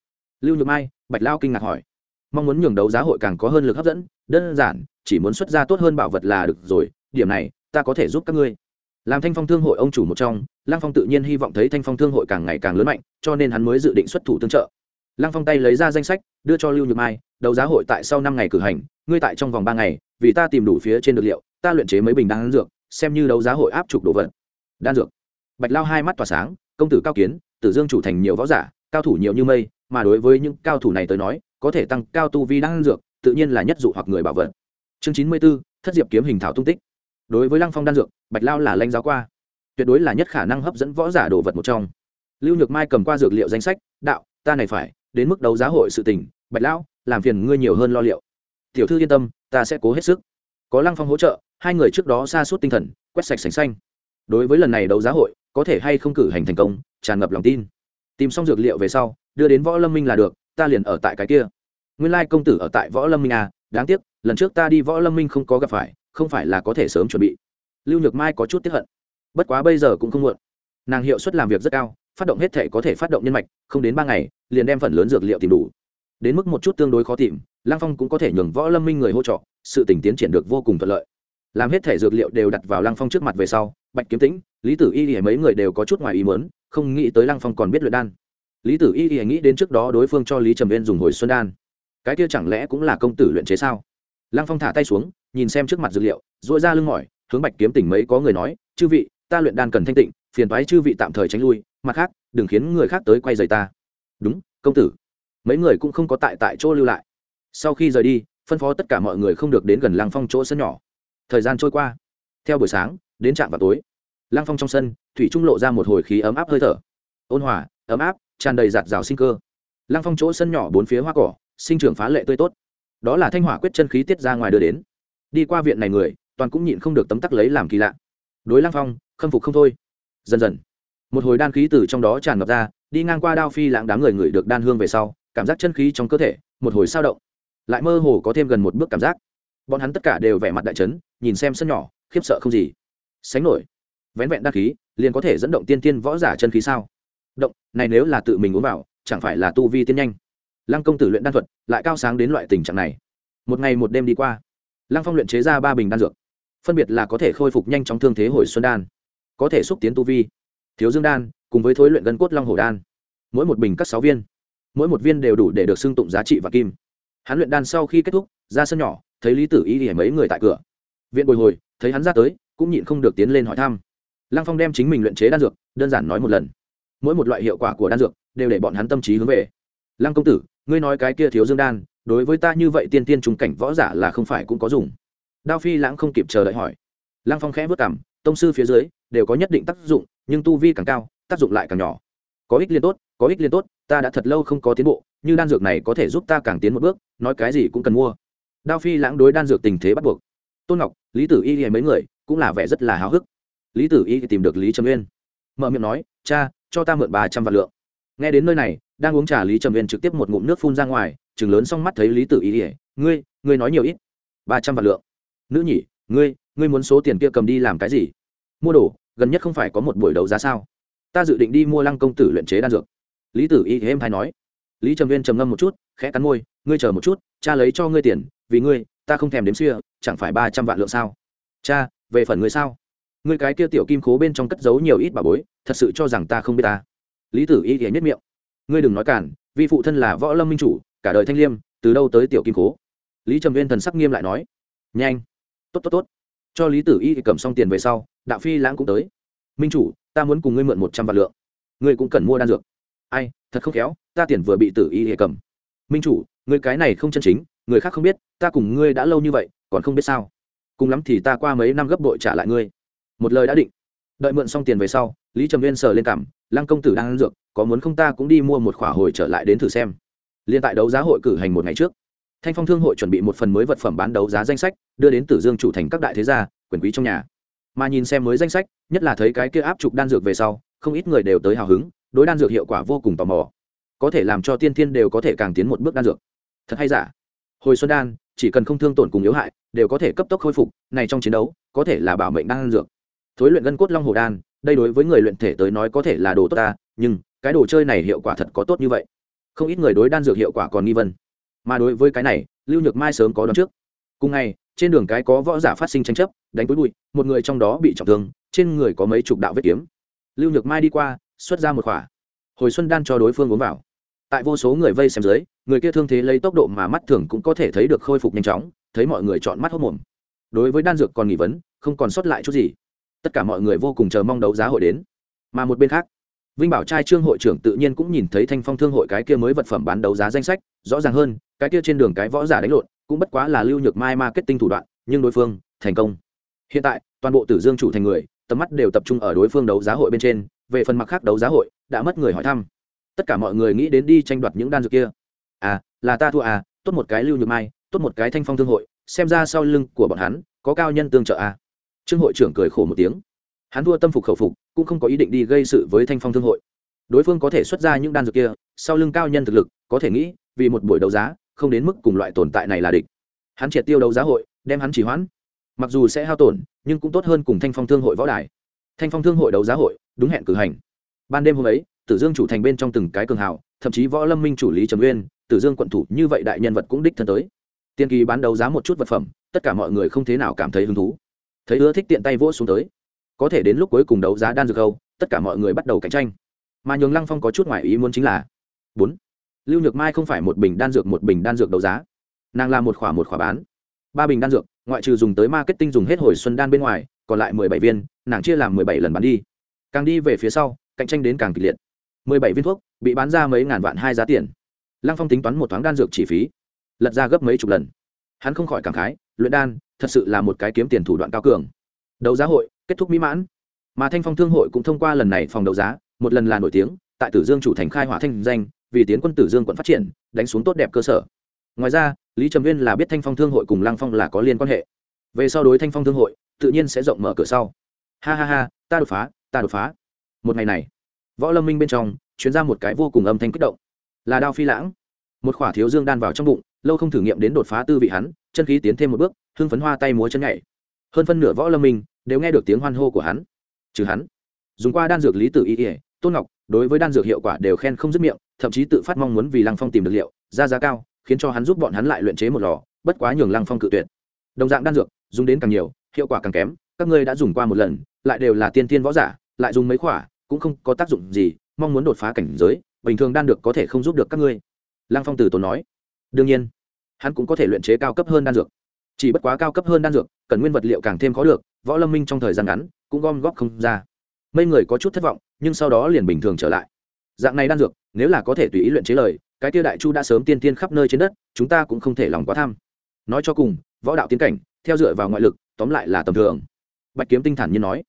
Lưu nhược mai, bạch lao kinh ngạc hỏi. Mong muốn nhường đấu giá hội càng có hơn lực hấp dẫn, đơn giản, chỉ muốn xuất ra tốt hơn bảo vật là được rồi, điểm này, ta có thể giúp các ngươi. Làm thanh phong thương hội ông chủ một trong, lăng phong tự nhiên hy vọng thấy thanh phong thương hội càng ngày càng lớn mạnh, cho nên hắn mới dự định xuất thủ tương trợ. Lăng phong tay lấy ra danh sách, đưa cho lưu nhược mai, đấu giá hội tại sau năm ngày cử hành, ngươi tại trong vòng ba ngày vì ta tìm đủ phía trên dược liệu, ta luyện chế mấy bình đan dược, xem như đấu giá hội áp trục đồ vật. Đan dược. Bạch lao hai mắt tỏa sáng, công tử cao kiến, tử dương chủ thành nhiều võ giả, cao thủ nhiều như mây, mà đối với những cao thủ này tới nói, có thể tăng cao tu vi đan dược, tự nhiên là nhất dụ hoặc người bảo vật. Chương chín mươi b ố thất diệp kiếm hình thảo tung tích. Đối với lăng phong đan dược, bạch lao là lanh giáo qua. Tuyệt đối là nhất khả năng hấp dẫn võ giả đồ vật một trong. Lưu nhược mai cầm qua dược liệu danh sách, đạo, ta này phải, đến mức đấu giá hội sự tình, bạch lão làm phiền ngươi nhiều hơn lo liệu tiểu thư yên tâm, ta sẽ cố hết sức. Có lăng phong hỗ trợ, hai người trước đó xa suốt tinh thần, quét sạch sành xanh. Đối với lần này đấu giá hội, có thể hay không cử hành thành công, tràn ngập lòng tin. Tìm xong dược liệu về sau, đưa đến võ lâm minh là được, ta liền ở tại cái kia. Nguyên lai công tử ở tại võ lâm minh à đáng tiếc, lần trước ta đi võ lâm minh không có gặp phải, không phải là có thể sớm chuẩn bị. Lưu nhược mai có chút tiếp hận. Bất quá bây giờ cũng không muộn. Nàng hiệu suất làm việc rất cao, phát động hết thể có thể phát động nhân mạch, không đến ba ngày, liền đem phần lớn dược liệu tìm đủ đến mức một chút tương đối khó tìm lang phong cũng có thể nhường võ lâm minh người hỗ trợ, sự tình tiến triển được vô cùng thuận lợi. Làm hết thể dược liệu đều đặt vào lang phong trước mặt về sau, bạch kiếm tĩnh, lý tử y y mấy người đều có chút ngoài ý mớn không nghĩ tới lang phong còn biết luyện đan. Lý tử y y nghĩ đến trước đó đối phương cho lý trầm viên dùng hồi xuân đan. Cái kia chẳng lẽ cũng là công tử luyện chế sao? Lang phong thả tay xuống, nhìn xem trước mặt dược liệu dội ra lưng mỏi, hướng bạch kiếm tỉnh mấy có người nói, chư vị, ta luyện đan cần thanh tịnh, phiền thoái chư vị tạm thời tránh lui, mặt khác, đừng khiến người khác tới quay dày ta. Đúng, công tử mấy người cũng không có tại tại chỗ lưu lại. Sau khi rời đi, phân phó tất cả mọi người không được đến gần lăng phong chỗ sân nhỏ. Thời gian trôi qua. Theo buổi sáng, đến trạm vào tối. Lăng phong trong sân, thủy trung lộ ra một hồi khí ấm áp hơi thở. Ôn hòa, ấm áp, tràn đầy giạt rào sinh cơ. Lăng phong chỗ sân nhỏ bốn phía hoa cỏ, sinh trưởng phá lệ tươi tốt. Đó là thanh hỏa quyết chân khí tiết ra ngoài đưa đến. Đi qua viện này người, toàn cũng nhịn không được tấm tắc lấy làm kỳ lạ. Đối lăng phong, khâm phục không thôi. Dần dần, một hồi đan khí từ trong đó tràn ngập ra, đi ngang qua đao phi lãng đám người người được đan hương về sau cảm giác chân khí trong cơ thể, một hồi sao động. Lại mơ hồ có thêm gần một bước cảm giác. Bọn hắn tất cả đều vẻ mặt đại trấn nhìn xem sân nhỏ, khiếp sợ không gì. Sánh nổi. Vén vẹn đan khí, liền có thể dẫn động tiên tiên võ giả chân khí sao? Động, này nếu là tự mình uống vào, chẳng phải là tu vi tiên nhanh? Lăng công tử luyện đan thuật, lại cao sáng đến loại tình trạng này. Một ngày một đêm đi qua, lăng phong luyện chế ra ba bình đan dược. Phân biệt là có thể khôi phục nhanh chóng thương thế hồi xuân đan, có thể xúc tiến tu vi. Thiếu dương đan, cùng với thối luyện gân cốt long hồ đan. Mỗi một bình cắt sáu viên mỗi một viên đều đủ để được xưng tụng giá trị và kim. Hắn luyện đan sau khi kết thúc, ra sân nhỏ, thấy lý tử y hỉa mấy người tại cửa. Viện bồi hồi, thấy hắn ra tới, cũng nhịn không được tiến lên hỏi thăm. Lăng phong đem chính mình luyện chế đan dược, đơn giản nói một lần. Mỗi một loại hiệu quả của đan dược đều để bọn hắn tâm trí hướng về. Lăng công tử, ngươi nói cái kia thiếu dương đan, đối với ta như vậy tiên tiên trùng cảnh võ giả là không phải cũng có dùng. Đao phi lãng không kịp chờ đợi hỏi. Lăng phong khẽ vất cảm tông sư phía dưới đều có nhất định tác dụng, nhưng tu vi càng cao, tác dụng lại càng nhỏ. Có ích liên tốt có ích liên tốt, ta đã thật lâu không có tiến bộ, như đan dược này có thể giúp ta càng tiến một bước, nói cái gì cũng cần mua. Đao phi lãng đối đan dược tình thế bắt buộc. Tôn ngọc, lý tử y hay mấy người cũng là vẻ rất là háo hức. Lý tử y tìm được lý trầm uyên. Mở miệng nói, cha, cho ta mượn ba trăm vạn lượng. Nghe đến nơi này, đang uống trà lý trầm uyên trực tiếp một ngụm nước phun ra ngoài chừng lớn xong mắt thấy lý tử y ỉa ngươi ngươi nói nhiều ít. Ba trăm vạn lượng. Nữ nhỉ, ngươi ngươi muốn số tiền kia cầm đi làm cái gì? Mua đồ, gần nhất không phải có một buổi đấu giá sao? Ta dự định đi mua lăng công tử luyện chế đan dược lý tử y êm hay nói. Lý trầm viên trầm ngâm một chút, khẽ cắn môi, ngươi chờ một chút, cha lấy cho ngươi tiền, vì ngươi, ta không thèm đếm xưa chẳng phải ba trăm vạn lượng sao? Cha, về phần ngươi sao? Ngươi cái kia tiểu kim khố bên trong cất giấu nhiều ít bà bối, thật sự cho rằng ta không biết ta. Lý tử y ghé nhất miệng. Ngươi đừng nói cản vì phụ thân là võ lâm minh chủ, cả đời thanh liêm, từ đâu tới tiểu kim khố? Lý trầm viên thần sắc nghiêm lại nói. Nhanh, tốt tốt tốt. Cho lý tử y cầm xong tiền về sau, đạo phi lãng cũng tới. Minh chủ, ta muốn cùng ngươi mượn một trăm vạn lượng. Ngươi cũng cần mua đan dược ai, thật không khéo, ta tiền vừa bị tử y hệ cầm. Minh chủ ngươi cái này không chân chính, người khác không biết, ta cùng ngươi đã lâu như vậy, còn không biết sao. Cùng lắm thì ta qua mấy năm gấp đội trả lại ngươi. Một lời đã định. Đợi mượn xong tiền về sau, lý trầm viên sờ lên cảm, lăng công tử đang ăn dược, có muốn không ta cũng đi mua một khỏa hồi trở lại đến thử xem. Liên tại đấu giá hội cử hành một ngày trước, thanh phong thương hội chuẩn bị một phần mới vật phẩm bán đấu giá danh sách, đưa đến tử dương chủ thành các đại thế gia, quyền quý trong nhà. Mà nhìn xem mới danh sách, nhất là thấy cái kia áp trục đan dược về sau, không ít người đều tới hào hứng đối đan dược hiệu quả vô cùng tò mò. Có thể làm cho tiên thiên đều có thể càng tiến một bước đan dược. Thật hay giả? Hồi xuân đan, chỉ cần không thương tổn cùng yếu hại, đều có thể cấp tốc khôi phục, này trong chiến đấu, có thể là bảo mệnh đan dược. Thối luyện gân cốt long hồ đan, đây đối với người luyện thể tới nói có thể là đồ tốt ta, nhưng cái đồ chơi này hiệu quả thật có tốt như vậy. Không ít người đối đan dược hiệu quả còn nghi vân mà đối với cái này, lưu nhược mai sớm có đón trước. Cùng ngày, trên đường cái có võ giả phát sinh tranh chấp, đánh túi bụi, một người trong đó bị trọng thương, trên người có mấy chục đạo vết kiếm. Lưu nhược mai đi qua xuất ra một khỏa. Hồi xuân đan cho đối phương uống vào. Tại vô số người vây xem dưới, người kia thương thế lấy tốc độ mà mắt thường cũng có thể thấy được khôi phục nhanh chóng, thấy mọi người chọn mắt hốc mồm. Đối với đan dược còn nghỉ vấn, không còn sót lại chút gì. Tất cả mọi người vô cùng chờ mong đấu giá hội đến. Mà một bên khác, vinh bảo trai trương hội trưởng tự nhiên cũng nhìn thấy thanh phong thương hội cái kia mới vật phẩm bán đấu giá danh sách, rõ ràng hơn, cái kia trên đường cái võ giả đánh lộn, cũng bất quá là lưu nhược mai marketing thủ đoạn, nhưng đối phương thành công. Hiện tại, toàn bộ tử dương chủ thành người tầm mắt đều tập trung ở đối phương đấu giá hội bên trên, về phần mặt khác đấu giá hội, đã mất người hỏi thăm. Tất cả mọi người nghĩ đến đi tranh đoạt những đan dược kia. À là ta thua à tốt một cái lưu nhược mai, tốt một cái thanh phong thương hội, xem ra sau lưng của bọn hắn, có cao nhân tương trợ à. Trương hội trưởng cười khổ một tiếng. Hắn thua tâm phục khẩu phục, cũng không có ý định đi gây sự với thanh phong thương hội. Đối phương có thể xuất ra những đan dược kia, sau lưng cao nhân thực lực, có thể nghĩ, vì một buổi đấu giá, không đến mức cùng loại tồn tại này là địch. Hắn triệt tiêu đấu giá hội, đem hắn chỉ hoãn mặc dù sẽ hao tổn, nhưng cũng tốt hơn cùng thanh phong thương hội võ đài. Thanh phong thương hội đấu giá hội, đúng hẹn cử hành. Ban đêm hôm ấy, tử dương chủ thành bên trong từng cái cường hào, thậm chí võ lâm minh chủ lý trầm uyên, tử dương quận thủ như vậy đại nhân vật cũng đích thân tới. Tiên kỳ bán đấu giá một chút vật phẩm, tất cả mọi người không thế nào cảm thấy hứng thú. Thấy ưa thích tiện tay vỗ xuống tới. Có thể đến lúc cuối cùng đấu giá đan dược câu, tất cả mọi người bắt đầu cạnh tranh. Mà nhường lăng phong có chút ngoại ý muốn chính là bốn. Lưu nhược mai không phải một bình đan dược một bình đan dược đấu giá. Nàng làm một khỏa một khỏa bán ba bình đan dược, ngoại trừ dùng tới marketing dùng hết hồi xuân đan bên ngoài, còn lại mười bảy viên, nàng chia làm mười bảy lần bán đi. Càng đi về phía sau, cạnh tranh đến càng kịch liệt. Mười bảy viên thuốc, bị bán ra mấy ngàn vạn hai giá tiền. Lăng phong tính toán một thoáng đan dược chi phí, lật ra gấp mấy chục lần. Hắn không khỏi cảm khái, luyện đan, thật sự là một cái kiếm tiền thủ đoạn cao cường. Đấu giá hội, kết thúc mỹ mãn. Mà thanh phong thương hội cũng thông qua lần này phòng đấu giá, một lần là nổi tiếng, tại tử dương chủ thành khai hỏa thanh danh, vì tiến quân tử dương quận phát triển, đánh xuống tốt đẹp cơ sở. Ngoài ra lý trầm viên là biết thanh phong thương hội cùng lăng phong là có liên quan hệ. về sau đối thanh phong thương hội, tự nhiên sẽ rộng mở cửa sau. ha ha ha, ta đột phá, ta đột phá. một ngày này, võ lâm minh bên trong chuyến ra một cái vô cùng âm thanh kích động. là đao phi lãng. một khỏa thiếu dương đan vào trong bụng, lâu không thử nghiệm đến đột phá tư vị hắn, chân khí tiến thêm một bước, hưng phấn hoa tay múa chân nhảy. hơn phân nửa võ lâm minh đều nghe được tiếng hoan hô của hắn. trừ hắn, dùng qua đan dược lý tử y ỉa tôn ngọc, đối với đan dược hiệu quả đều khen không dứt miệng, thậm chí tự phát mong muốn vì lăng phong tìm được liệu, ra giá cao khiến cho hắn giúp bọn hắn lại luyện chế một lò, bất quá nhường lăng phong cự tuyệt. Đồng dạng đan dược, dùng đến càng nhiều, hiệu quả càng kém, các ngươi đã dùng qua một lần, lại đều là tiên tiên võ giả, lại dùng mấy khỏa, cũng không có tác dụng gì, mong muốn đột phá cảnh giới, bình thường đan được có thể không giúp được các ngươi. Lăng phong từ tốn nói. Đương nhiên, hắn cũng có thể luyện chế cao cấp hơn đan dược. Chỉ bất quá cao cấp hơn đan dược, cần nguyên vật liệu càng thêm khó được, võ lâm minh trong thời gian ngắn, cũng gom góp không ra. Mấy người có chút thất vọng, nhưng sau đó liền bình thường trở lại. Dạng này đan dược, nếu là có thể tùy ý luyện chế lời cái tia đại chu đã sớm tiên tiên khắp nơi trên đất, chúng ta cũng không thể lòng quá tham. Nói cho cùng, võ đạo tiến cảnh, theo dựa vào ngoại lực, tóm lại là tầm thường. Bạch kiếm tinh thản như nói.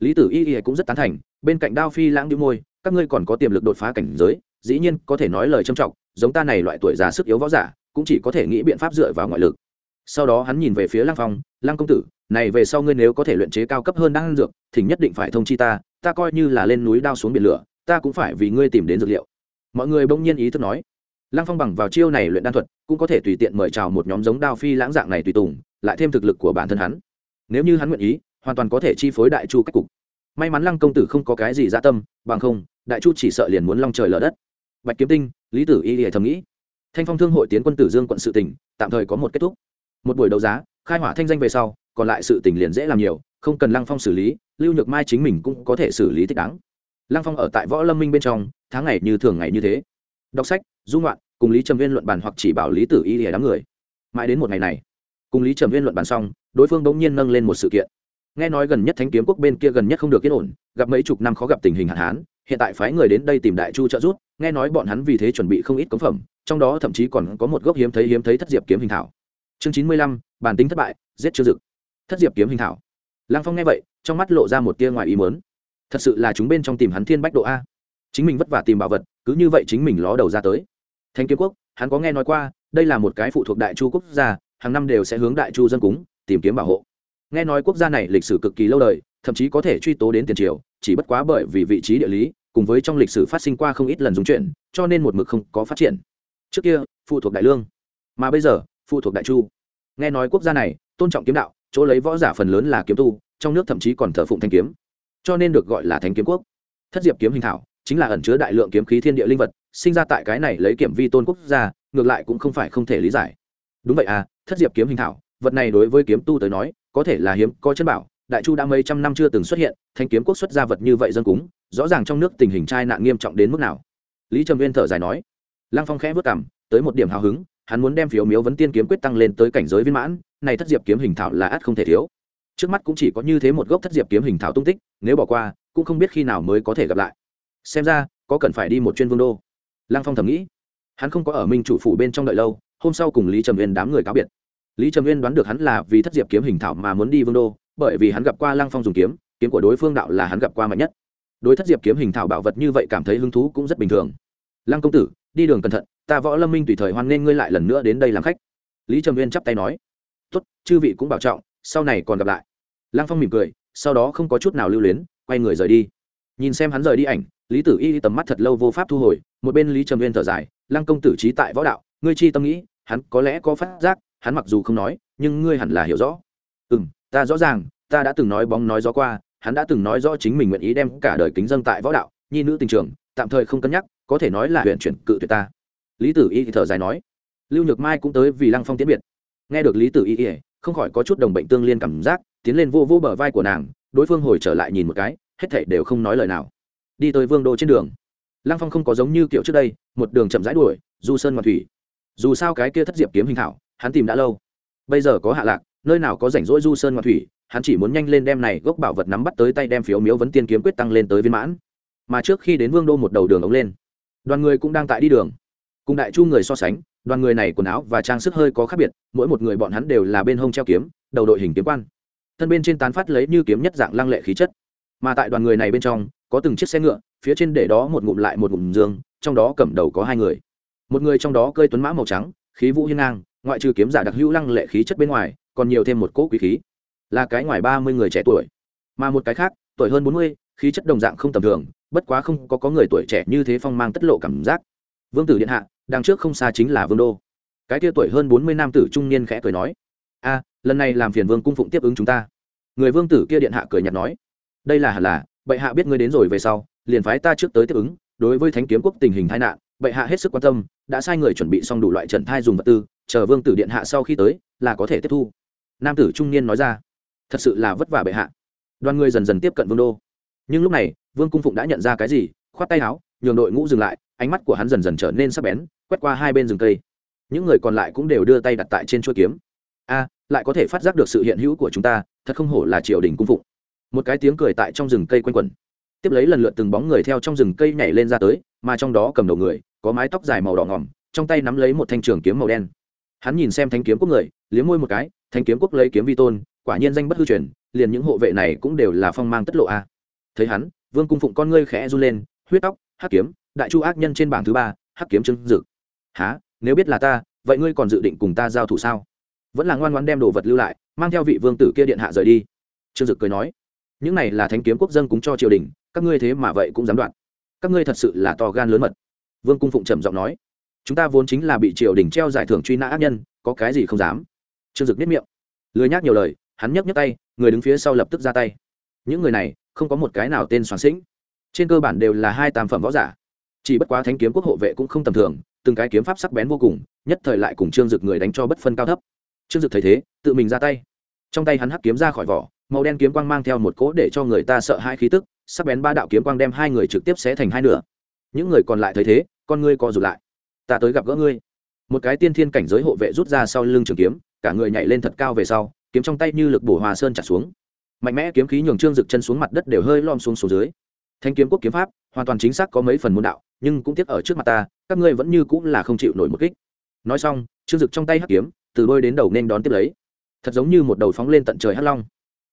Lý tử y y cũng rất tán thành, bên cạnh đao phi lãng đĩu môi, các ngươi còn có tiềm lực đột phá cảnh giới, dĩ nhiên có thể nói lời trâm trọng, giống ta này loại tuổi già sức yếu võ giả, cũng chỉ có thể nghĩ biện pháp dựa vào ngoại lực. Sau đó hắn nhìn về phía lăng phong, lăng công tử, này về sau ngươi nếu có thể luyện chế cao cấp hơn đan dược, thì nhất định phải thông chi ta ta coi như là lên núi đao xuống biển lửa, ta cũng phải vì ngươi tìm đến dược liệu. Mọi người bỗng nhiên ý thức nói lăng phong bằng vào chiêu này luyện đan thuật, cũng có thể tùy tiện mời chào một nhóm giống đao phi lãng dạng này tùy tùng, lại thêm thực lực của bản thân hắn. Nếu như hắn nguyện ý, hoàn toàn có thể chi phối đại chu cách cục. May mắn lăng công tử không có cái gì dạ tâm, bằng không, đại chu chỉ sợ liền muốn long trời lở đất. Bạch kiếm tinh, lý tử y lìa thầm nghĩ. Thanh phong thương hội tiến quân tử dương quận sự tỉnh tạm thời có một kết thúc. Một buổi đấu giá, khai hỏa thanh danh về sau, còn lại sự tỉnh liền dễ làm nhiều, không cần lăng phong xử lý, lưu nhược mai chính mình cũng có thể xử lý thích đáng. Lăng phong ở tại võ lâm minh bên trong, tháng ngày như thường ngày như thế đọc sách dung loạn cùng lý trầm viên luận bàn hoặc chỉ bảo lý tử y lìa đám người. Mãi đến một ngày này, cùng lý trầm viên luận bàn xong, đối phương bỗng nhiên nâng lên một sự kiện. Nghe nói gần nhất thánh kiếm quốc bên kia gần nhất không được yên ổn, gặp mấy chục năm khó gặp tình hình hạn hán, hiện tại phái người đến đây tìm đại chu trợ giúp, nghe nói bọn hắn vì thế chuẩn bị không ít cống phẩm, trong đó thậm chí còn có một gốc hiếm thấy hiếm thấy thất diệp kiếm hình thảo. Chương chín mươi lăm, bản tính thất bại, giết chưa dực. Thất diệp kiếm hình thảo. Lăng phong nghe vậy, trong mắt lộ ra một tia ngoài ý mớn thật sự là chúng bên trong tìm hắn thiên bách độ a. Chính mình vất vả tìm bảo vật cứ như vậy chính mình ló đầu ra tới. Thanh kiếm quốc, hắn có nghe nói qua, đây là một cái phụ thuộc đại chu quốc gia, hàng năm đều sẽ hướng đại chu dân cúng, tìm kiếm bảo hộ. Nghe nói quốc gia này lịch sử cực kỳ lâu đời, thậm chí có thể truy tố đến tiền triều, chỉ bất quá bởi vì vị trí địa lý, cùng với trong lịch sử phát sinh qua không ít lần dùng chuyện cho nên một mực không có phát triển. Trước kia, phụ thuộc đại lương. Mà bây giờ, phụ thuộc đại chu. Nghe nói quốc gia này, tôn trọng kiếm đạo, chỗ lấy võ giả phần lớn là kiếm tu, trong nước thậm chí còn thờ phụng thanh kiếm. Cho nên được gọi là thánh kiếm quốc. Thất diệp kiếm hình thảo chính là ẩn chứa đại lượng kiếm khí thiên địa linh vật, sinh ra tại cái này lấy kiểm vi tôn quốc gia, ngược lại cũng không phải không thể lý giải. Đúng vậy à thất diệp kiếm hình thảo, vật này đối với kiếm tu tới nói, có thể là hiếm, có chân bảo. Đại chu đã mấy trăm năm chưa từng xuất hiện, thanh kiếm quốc xuất ra vật như vậy dân cúng, rõ ràng trong nước tình hình trai nạn nghiêm trọng đến mức nào. Lý trầm viên thở dài nói, lăng phong khẽ vất cảm, tới một điểm hào hứng, hắn muốn đem phiếu miếu vấn tiên kiếm quyết tăng lên tới cảnh giới viên mãn, này thất diệp kiếm hình thảo là ắt không thể thiếu. Trước mắt cũng chỉ có như thế một gốc thất diệp kiếm hình thảo tung tích, nếu bỏ qua, cũng không biết khi nào mới có thể gặp lại xem ra, có cần phải đi một chuyên vương đô. Lăng phong thầm nghĩ. Hắn không có ở minh chủ phủ bên trong đợi lâu, hôm sau cùng lý trầm uyên đám người cáo biệt. Lý trầm uyên đoán được hắn là vì thất diệp kiếm hình thảo mà muốn đi vương đô, bởi vì hắn gặp qua lăng phong dùng kiếm kiếm của đối phương đạo là hắn gặp qua mạnh nhất. Đối thất diệp kiếm hình thảo bảo vật như vậy cảm thấy hứng thú cũng rất bình thường. Lăng công tử, đi đường cẩn thận, ta võ lâm minh tùy thời hoan nghênh ngươi lại lần nữa đến đây làm khách. Lý trầm uyên chắp tay nói. Tốt, chư vị cũng bảo trọng, sau này còn gặp lại. Lăng phong mỉm cười, sau đó không có chút nào lưu luyến, quay người rời đi. Nhìn xem hắn rời đi ảnh lý tử y tầm mắt thật lâu vô pháp thu hồi, một bên lý trầm viên thở dài, lăng công tử trí tại võ đạo, ngươi chi tâm nghĩ, hắn có lẽ có phát giác, hắn mặc dù không nói, nhưng ngươi hẳn là hiểu rõ. Ừ m ta rõ ràng, ta đã từng nói bóng nói gió qua, hắn đã từng nói rõ chính mình nguyện ý đem cả đời kính dân tại võ đạo, nhi nữ tình trường, tạm thời không cân nhắc, có thể nói là huyện chuyển cự tuyệt ta. Lý tử y thì thở dài nói. Lưu nhược mai cũng tới vì lăng phong tiến biệt. Nghe được lý tử y, không khỏi có chút đồng bệnh tương liên cảm giác, tiến lên vô vô bờ vai của nàng, đối phương hồi trở lại nhìn một cái, hết thảy đều không nói lời nào đi tới vương đô trên đường. Lăng phong không có giống như kiểu trước đây, một đường chậm rãi đuổi, du sơn ngoạn thủy. Dù sao cái kia thất diệp kiếm hình thảo, hắn tìm đã lâu. Bây giờ có hạ lạc, nơi nào có rảnh rỗi du sơn ngoạn thủy, hắn chỉ muốn nhanh lên đem này gốc bảo vật nắm bắt tới tay đem phiếu miếu vấn tiên kiếm quyết tăng lên tới viên mãn. Mà trước khi đến vương đô một đầu đường ống lên, đoàn người cũng đang tại đi đường. Cùng đại chu người so sánh, đoàn người này quần áo và trang sức hơi có khác biệt, mỗi một người bọn hắn đều là bên hông treo kiếm, đầu đội hình kiếm quan. Thân bên trên tán phát lấy như kiếm nhất dạng lăng lệ khí chất mà tại đoàn người này bên trong, có từng chiếc xe ngựa, phía trên để đó một ngụm lại một ngụm dương, trong đó cầm đầu có hai người. Một người trong đó cơi tuấn mã màu trắng, khí vũ hiên ngang, ngoại trừ kiếm giả đặc hữu lăng lệ khí chất bên ngoài, còn nhiều thêm một cỗ quý khí. Là cái ngoài ba mươi người trẻ tuổi. Mà một cái khác, tuổi hơn bốn mươi, khí chất đồng dạng không tầm thường, bất quá không có có người tuổi trẻ như thế phong mang tất lộ cảm giác. Vương tử điện hạ, đằng trước không xa chính là vương đô. Cái kia tuổi hơn bốn mươi nam tử trung niên khẽ cười nói, a, lần này làm phiền vương cung phụng tiếp ứng chúng ta. Người vương tử kia điện hạ cười nhạt nói đây là hẳn là, bệ hạ biết ngươi đến rồi về sau, liền phái ta trước tới tiếp ứng, đối với thánh kiếm quốc tình hình tai nạn, bệ hạ hết sức quan tâm, đã sai người chuẩn bị xong đủ loại trận thai dùng vật tư, chờ vương tử điện hạ sau khi tới, là có thể tiếp thu. Nam tử trung niên nói ra. Thật sự là vất vả bệ hạ. Đoàn người dần dần tiếp cận vương đô. Nhưng lúc này, vương cung phụng đã nhận ra cái gì, khoát tay áo, nhường đội ngũ dừng lại, ánh mắt của hắn dần dần trở nên sắc bén, quét qua hai bên rừng cây. Những người còn lại cũng đều đưa tay đặt tại trên chuôi kiếm. A, lại có thể phát giác được sự hiện hữu của chúng ta, thật không hổ là triều đình cung phụng một cái tiếng cười tại trong rừng cây quanh quẩn. Tiếp lấy lần lượt từng bóng người theo trong rừng cây nhảy lên ra tới, mà trong đó cầm đầu người, có mái tóc dài màu đỏ ngỏm, trong tay nắm lấy một thanh trường kiếm màu đen. Hắn nhìn xem thanh kiếm quốc người, liếm môi một cái, thanh kiếm quốc lấy kiếm vi tôn, quả nhiên danh bất hư truyền, liền những hộ vệ này cũng đều là phong mang tất lộ a. Thấy hắn, vương cung phụng con ngươi khẽ run lên, huyết tóc, hắc kiếm, đại chu ác nhân trên bảng thứ ba, hắc kiếm chứng dực há nếu biết là ta, vậy ngươi còn dự định cùng ta giao thủ sao? Vẫn là ngoan ngoan đem đồ vật lưu lại, mang theo vị vương tử kia điện hạ rời đi. Trương dực cười nói những này là thánh kiếm quốc dân cúng cho triều đình, các ngươi thế mà vậy cũng dám đoạn các ngươi thật sự là to gan lớn mật. Vương cung phụng trầm giọng nói. Chúng ta vốn chính là bị triều đình treo giải thưởng truy nã ác nhân, có cái gì không dám? Trương dực biết miệng. Lười nhác nhiều lời, hắn nhấc nhấc tay, người đứng phía sau lập tức ra tay. Những người này, không có một cái nào tên soạn sĩnh. Trên cơ bản đều là hai tam phẩm võ giả. Chỉ bất quá thánh kiếm quốc hộ vệ cũng không tầm thường, từng cái kiếm pháp sắc bén vô cùng, nhất thời lại cùng trương dực người đánh cho bất phân cao thấp. Trương dực thấy thế, tự mình ra tay. Trong tay hắn hắc kiếm ra khỏi vỏ màu đen kiếm quang mang theo một cỗ để cho người ta sợ hai khí tức, sắc bén ba đạo kiếm quang đem hai người trực tiếp xé thành hai nửa. Những người còn lại thấy thế, con ngươi co rụt lại. Ta tới gặp gỡ ngươi. Một cái tiên thiên cảnh giới hộ vệ rút ra sau lưng trường kiếm, cả người nhảy lên thật cao về sau, kiếm trong tay như lực bổ hòa sơn trả xuống. Mạnh mẽ kiếm khí nhường trương rực chân xuống mặt đất đều hơi lom xuống xuống dưới. Thanh kiếm quốc kiếm pháp, hoàn toàn chính xác có mấy phần môn đạo, nhưng cũng tiếc ở trước mặt ta, các ngươi vẫn như cũng là không chịu nổi một kích. Nói xong, trương rực trong tay hắc kiếm, từ đôi đến đầu nên đón tiếp lấy. Thật giống như một đầu phóng lên tận trời hắc long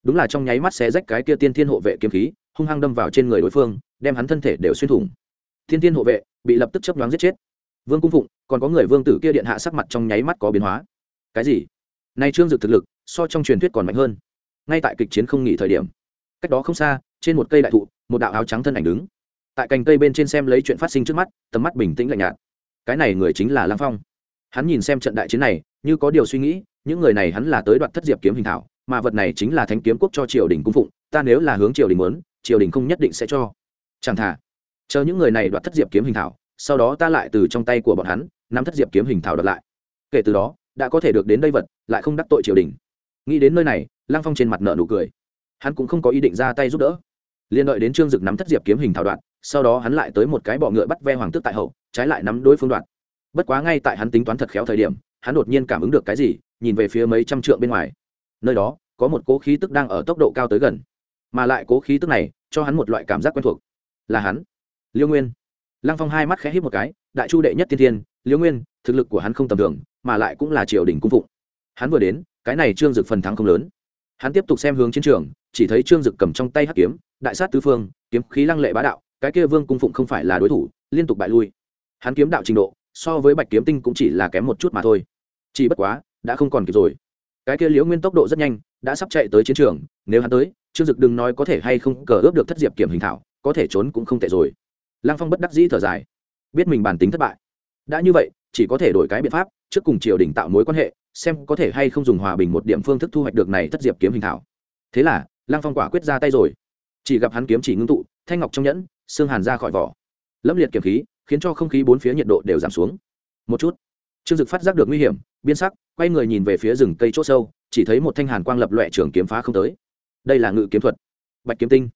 đúng là trong nháy mắt xé rách cái kia tiên thiên hộ vệ kiếm khí, hung hăng đâm vào trên người đối phương, đem hắn thân thể đều xuyên thủng. Thiên thiên hộ vệ bị lập tức chấp đoán giết chết. Vương cung phụng, còn có người vương tử kia điện hạ sắc mặt trong nháy mắt có biến hóa. Cái gì? Nay trương dực thực lực, so trong truyền thuyết còn mạnh hơn. Ngay tại kịch chiến không nghỉ thời điểm. Cách đó không xa, trên một cây đại thụ, một đạo áo trắng thân ảnh đứng. Tại cành cây bên trên xem lấy chuyện phát sinh trước mắt, tầm mắt bình tĩnh lạnh nhạt. Cái này người chính là lang phong. Hắn nhìn xem trận đại chiến này, như có điều suy nghĩ, những người này hắn là tới đoạn thất diệp kiếm hình thảo mà vật này chính là thánh kiếm quốc cho triều đình cung phụng ta nếu là hướng triều đình muốn triều đình không nhất định sẽ cho. Chẳng thà chờ những người này đoạt thất diệp kiếm hình thảo sau đó ta lại từ trong tay của bọn hắn nắm thất diệp kiếm hình thảo đoạt lại. Kể từ đó đã có thể được đến đây vật lại không đắc tội triều đình. Nghĩ đến nơi này lang phong trên mặt nợ nụ cười. Hắn cũng không có ý định ra tay giúp đỡ. Liên đợi đến trương dực nắm thất diệp kiếm hình thảo đoạt, sau đó hắn lại tới một cái bọ ngựa bắt ve hoàng tước tại hậu trái lại nắm đối phương đoạt. bất quá ngay tại hắn tính toán thật khéo thời điểm hắn đột nhiên cảm ứng được cái gì nhìn về phía mấy trăm trượng bên ngoài nơi đó có một cố khí tức đang ở tốc độ cao tới gần, mà lại cố khí tức này cho hắn một loại cảm giác quen thuộc, là hắn, liêu nguyên. Lăng phong hai mắt khẽ hít một cái, đại chu đệ nhất thiên thiên, liêu nguyên, thực lực của hắn không tầm thường, mà lại cũng là triều đình cung phụng. Hắn vừa đến, cái này trương dực phần thắng không lớn. Hắn tiếp tục xem hướng chiến trường, chỉ thấy trương dực cầm trong tay hắc kiếm, đại sát tứ phương, kiếm khí lăng lệ bá đạo, cái kia vương cung phụng không phải là đối thủ, liên tục bại lui. Hắn kiếm đạo trình độ, so với bạch kiếm tinh cũng chỉ là kém một chút mà thôi. Chỉ bất quá, đã không còn kịp rồi cái kia liễu nguyên tốc độ rất nhanh, đã sắp chạy tới chiến trường, nếu hắn tới, trương dực đừng nói có thể hay không cờ ướp được thất diệp kiểm hình thảo, có thể trốn cũng không tệ rồi. Lăng phong bất đắc dĩ thở dài. Biết mình bản tính thất bại. Đã như vậy, chỉ có thể đổi cái biện pháp, trước cùng triều đình tạo mối quan hệ, xem có thể hay không dùng hòa bình một điểm phương thức thu hoạch được này thất diệp kiếm hình thảo. Thế là, lăng phong quả quyết ra tay rồi. Chỉ gặp hắn kiếm chỉ ngưng tụ, thanh ngọc trong nhẫn, xương hàn ra khỏi vỏ. Lâm liệt kiếm khí, khiến cho không khí bốn phía nhiệt độ đều giảm xuống. Một chút. Trương dực phát giác được nguy hiểm biên sắc quay người nhìn về phía rừng cây c h ỗ sâu, chỉ thấy một thanh hàn quang lập loẹ trường kiếm phá không tới. Đây là ngự kiếm thuật. Bạch kiếm tinh.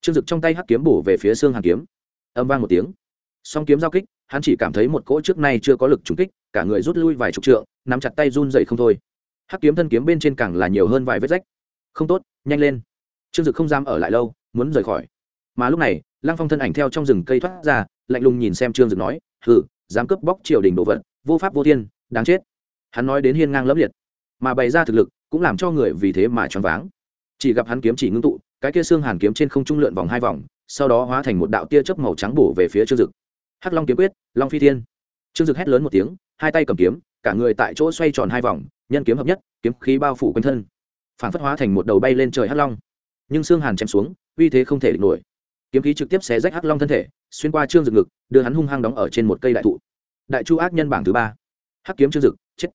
Trương dực trong tay hắc kiếm bổ về phía xương hàn kiếm. Âm vang một tiếng. Song kiếm giao kích, hắn chỉ cảm thấy một cỗ trước nay chưa có lực trúng kích, cả người rút lui vài chục trượng, nắm chặt tay run dậy không thôi. Hắc kiếm thân kiếm bên trên càng là nhiều hơn vài vết rách. Không tốt, nhanh lên. Trương dực không dám ở lại lâu, muốn rời khỏi. Mà lúc này, lăng phong thân ảnh theo trong rừng cây thoát ra, lạnh lùng nhìn xem trương dực nói, hừ, dám cướp bóc triều đình đồ vật, vô pháp vô thiên, đáng chết hắn nói đến hiên ngang lẫm liệt, mà bày ra thực lực cũng làm cho người vì thế mà choáng váng. Chỉ gặp hắn kiếm chỉ ngưng tụ, cái kia xương hàn kiếm trên không trung lượn vòng hai vòng, sau đó hóa thành một đạo tia chớp màu trắng bổ về phía trương dực. Hắc long kiếm quyết, long phi thiên. Trương dực hét lớn một tiếng, hai tay cầm kiếm, cả người tại chỗ xoay tròn hai vòng, nhân kiếm hợp nhất, kiếm khí bao phủ quanh thân. Phản phất hóa thành một đầu bay lên trời hắc long. Nhưng xương hàn chém xuống, uy thế không thể địch nổi. Kiếm khí trực tiếp xé rách hắc long thân thể, xuyên qua trương dực ngực, đưa hắn hung hăng đóng ở trên một cây đại thụ. Đại chu ác nhân bảng thứ ba. Hắc kiếm trương dực, chết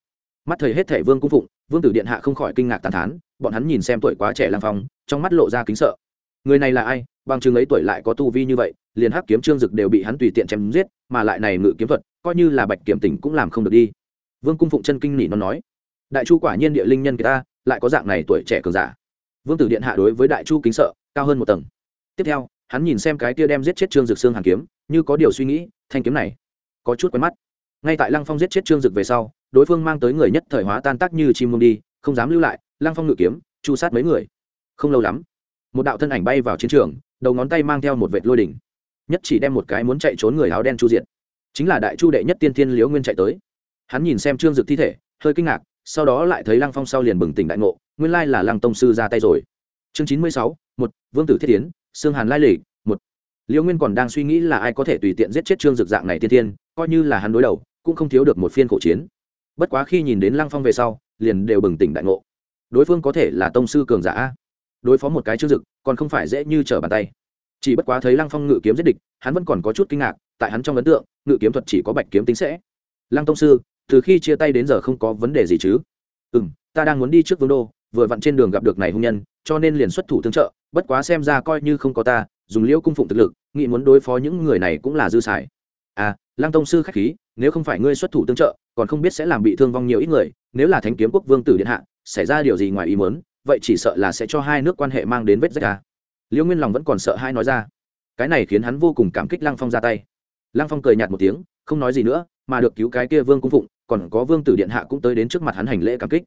mắt thầy hết thể vương cung phụng, vương tử điện hạ không khỏi kinh ngạc tàn thán, bọn hắn nhìn xem tuổi quá trẻ lang phong, trong mắt lộ ra kính sợ. Người này là ai? Bằng chừng ấy tuổi lại có tu vi như vậy, liền hắc kiếm trương dực đều bị hắn tùy tiện chém giết, mà lại này ngự kiếm thuật, coi như là bạch kiểm tỉnh cũng làm không được đi. Vương cung phụng chân kinh nỉ nó nói, đại chu quả nhiên địa linh nhân người ta, lại có dạng này tuổi trẻ cường giả. Vương tử điện hạ đối với đại chu kính sợ, cao hơn một tầng. Tiếp theo, hắn nhìn xem cái kia đem giết chết trương dực xương hàn kiếm, như có điều suy nghĩ, thanh kiếm này có chút quen mắt. Ngay tại lăng phong giết chết trương dực về sau đối phương mang tới người nhất thời hóa tan tác như chim mông đi, không dám lưu lại, lăng phong ngự kiếm, chu sát mấy người. Không lâu lắm, một đạo thân ảnh bay vào chiến trường, đầu ngón tay mang theo một vệt lôi đỉnh, nhất chỉ đem một cái muốn chạy trốn người áo đen chu diện chính là đại chu đệ nhất tiên thiên liễu nguyên chạy tới. Hắn nhìn xem trương dực thi thể, hơi kinh ngạc, sau đó lại thấy lăng phong sau liền bừng tỉnh đại ngộ, nguyên lai là lăng tông sư ra tay rồi. Chương chín mươi sáu, một, vương tử thiết tiến xương hàn lai lịch, một. Liễu nguyên còn đang suy nghĩ là ai có thể tùy tiện giết chết trương dực dạng này tiên tiên coi như là hắn đối đầu, cũng không thiếu được một phiên khổ chiến bất quá khi nhìn đến lăng phong về sau, liền đều bừng tỉnh đại ngộ. Đối phương có thể là tông sư cường giả đối phó một cái chưa dực, còn không phải dễ như trở bàn tay. Chỉ bất quá thấy lăng phong ngự kiếm giết địch, hắn vẫn còn có chút kinh ngạc, tại hắn trong ấn tượng, ngự kiếm thuật chỉ có bạch kiếm tính sẽ. Lăng tông sư, từ khi chia tay đến giờ không có vấn đề gì chứ? Ừ m ta đang muốn đi trước vương đô, vừa vặn trên đường gặp được này hung nhân, cho nên liền xuất thủ tương trợ, bất quá xem ra coi như không có ta, dùng liễu cung phụng thực lực, nghĩ muốn đối phó những người này cũng là dư xài. À lăng tông sư khách khí nếu không phải ngươi xuất thủ tương trợ, còn không biết sẽ làm bị thương vong nhiều ít người, nếu là thánh kiếm quốc vương tử điện hạ, xảy ra điều gì ngoài ý muốn, vậy chỉ sợ là sẽ cho hai nước quan hệ mang đến vết rách à. liễu nguyên lòng vẫn còn sợ hai nói ra. Cái này khiến hắn vô cùng cảm kích lăng phong ra tay. Lăng phong cười nhạt một tiếng, không nói gì nữa, mà được cứu cái kia vương cung phụng, còn có vương tử điện hạ cũng tới đến trước mặt hắn hành lễ cảm kích.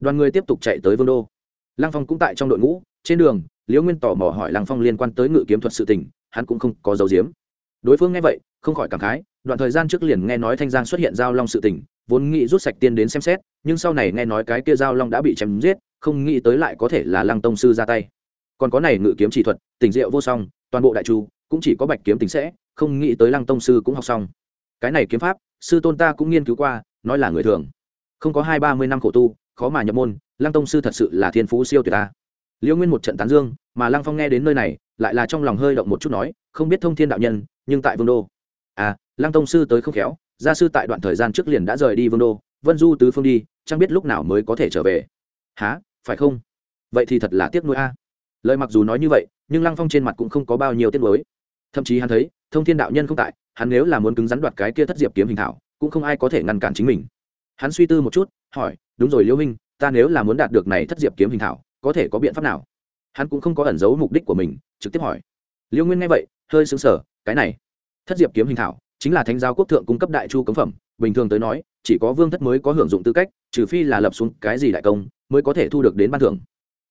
Đoàn người tiếp tục chạy tới vương đô. Lăng phong cũng tại trong đội ngũ, trên đường liễu nguyên tò mò hỏi lăng phong liên quan tới ngự kiếm thuật sự tình, hắn cũng không có dấu diếm đối phương nghe vậy, không khỏi cảm khái đoạn thời gian trước liền nghe nói thanh giang xuất hiện giao long sự tình, vốn nghĩ rút sạch tiên đến xem xét, nhưng sau này nghe nói cái kia giao long đã bị chém giết, không nghĩ tới lại có thể là lăng tông sư ra tay. Còn có này ngự kiếm chỉ thuật tình diệu vô song, toàn bộ đại chu, cũng chỉ có bạch kiếm tính sẽ, không nghĩ tới lăng tông sư cũng học xong. Cái này kiếm pháp, sư tôn ta cũng nghiên cứu qua, nói là người thường. Không có hai ba mươi năm khổ tu, khó mà nhập môn, lăng tông sư thật sự là thiên phú siêu tuyệt ta. Liễu nguyên một trận tán dương, mà lăng phong nghe đến nơi này, lại là trong lòng hơi động một chút nói, không biết thông thiên đạo nhân, nhưng tại vương đô. À lăng tông sư tới không khéo, gia sư tại đoạn thời gian trước liền đã rời đi vương đô, vân du tứ phương đi, chẳng biết lúc nào mới có thể trở về. Há phải không? Vậy thì thật là tiếc nuối a. Lời mặc dù nói như vậy, nhưng lăng phong trên mặt cũng không có bao nhiêu tiếc nuối. Thậm chí hắn thấy, thông thiên đạo nhân không tại, hắn nếu là muốn cứng rắn đoạt cái kia thất diệp kiếm hình thảo, cũng không ai có thể ngăn cản chính mình. Hắn suy tư một chút, hỏi, đúng rồi liễu minh ta nếu là muốn đạt được này thất diệp kiếm hình thảo, có thể có biện pháp nào? Hắn cũng không có ẩn giấu mục đích của mình, trực tiếp hỏi. Liễu nguyên nghe vậy, hơi sững sờ, cái này, thất diệp kiếm hình thảo chính là thánh giáo quốc thượng cung cấp đại chu cống phẩm, bình thường tới nói, chỉ có vương thất mới có hưởng dụng tư cách, trừ phi là lập xuống cái gì đại công, mới có thể thu được đến ban thưởng.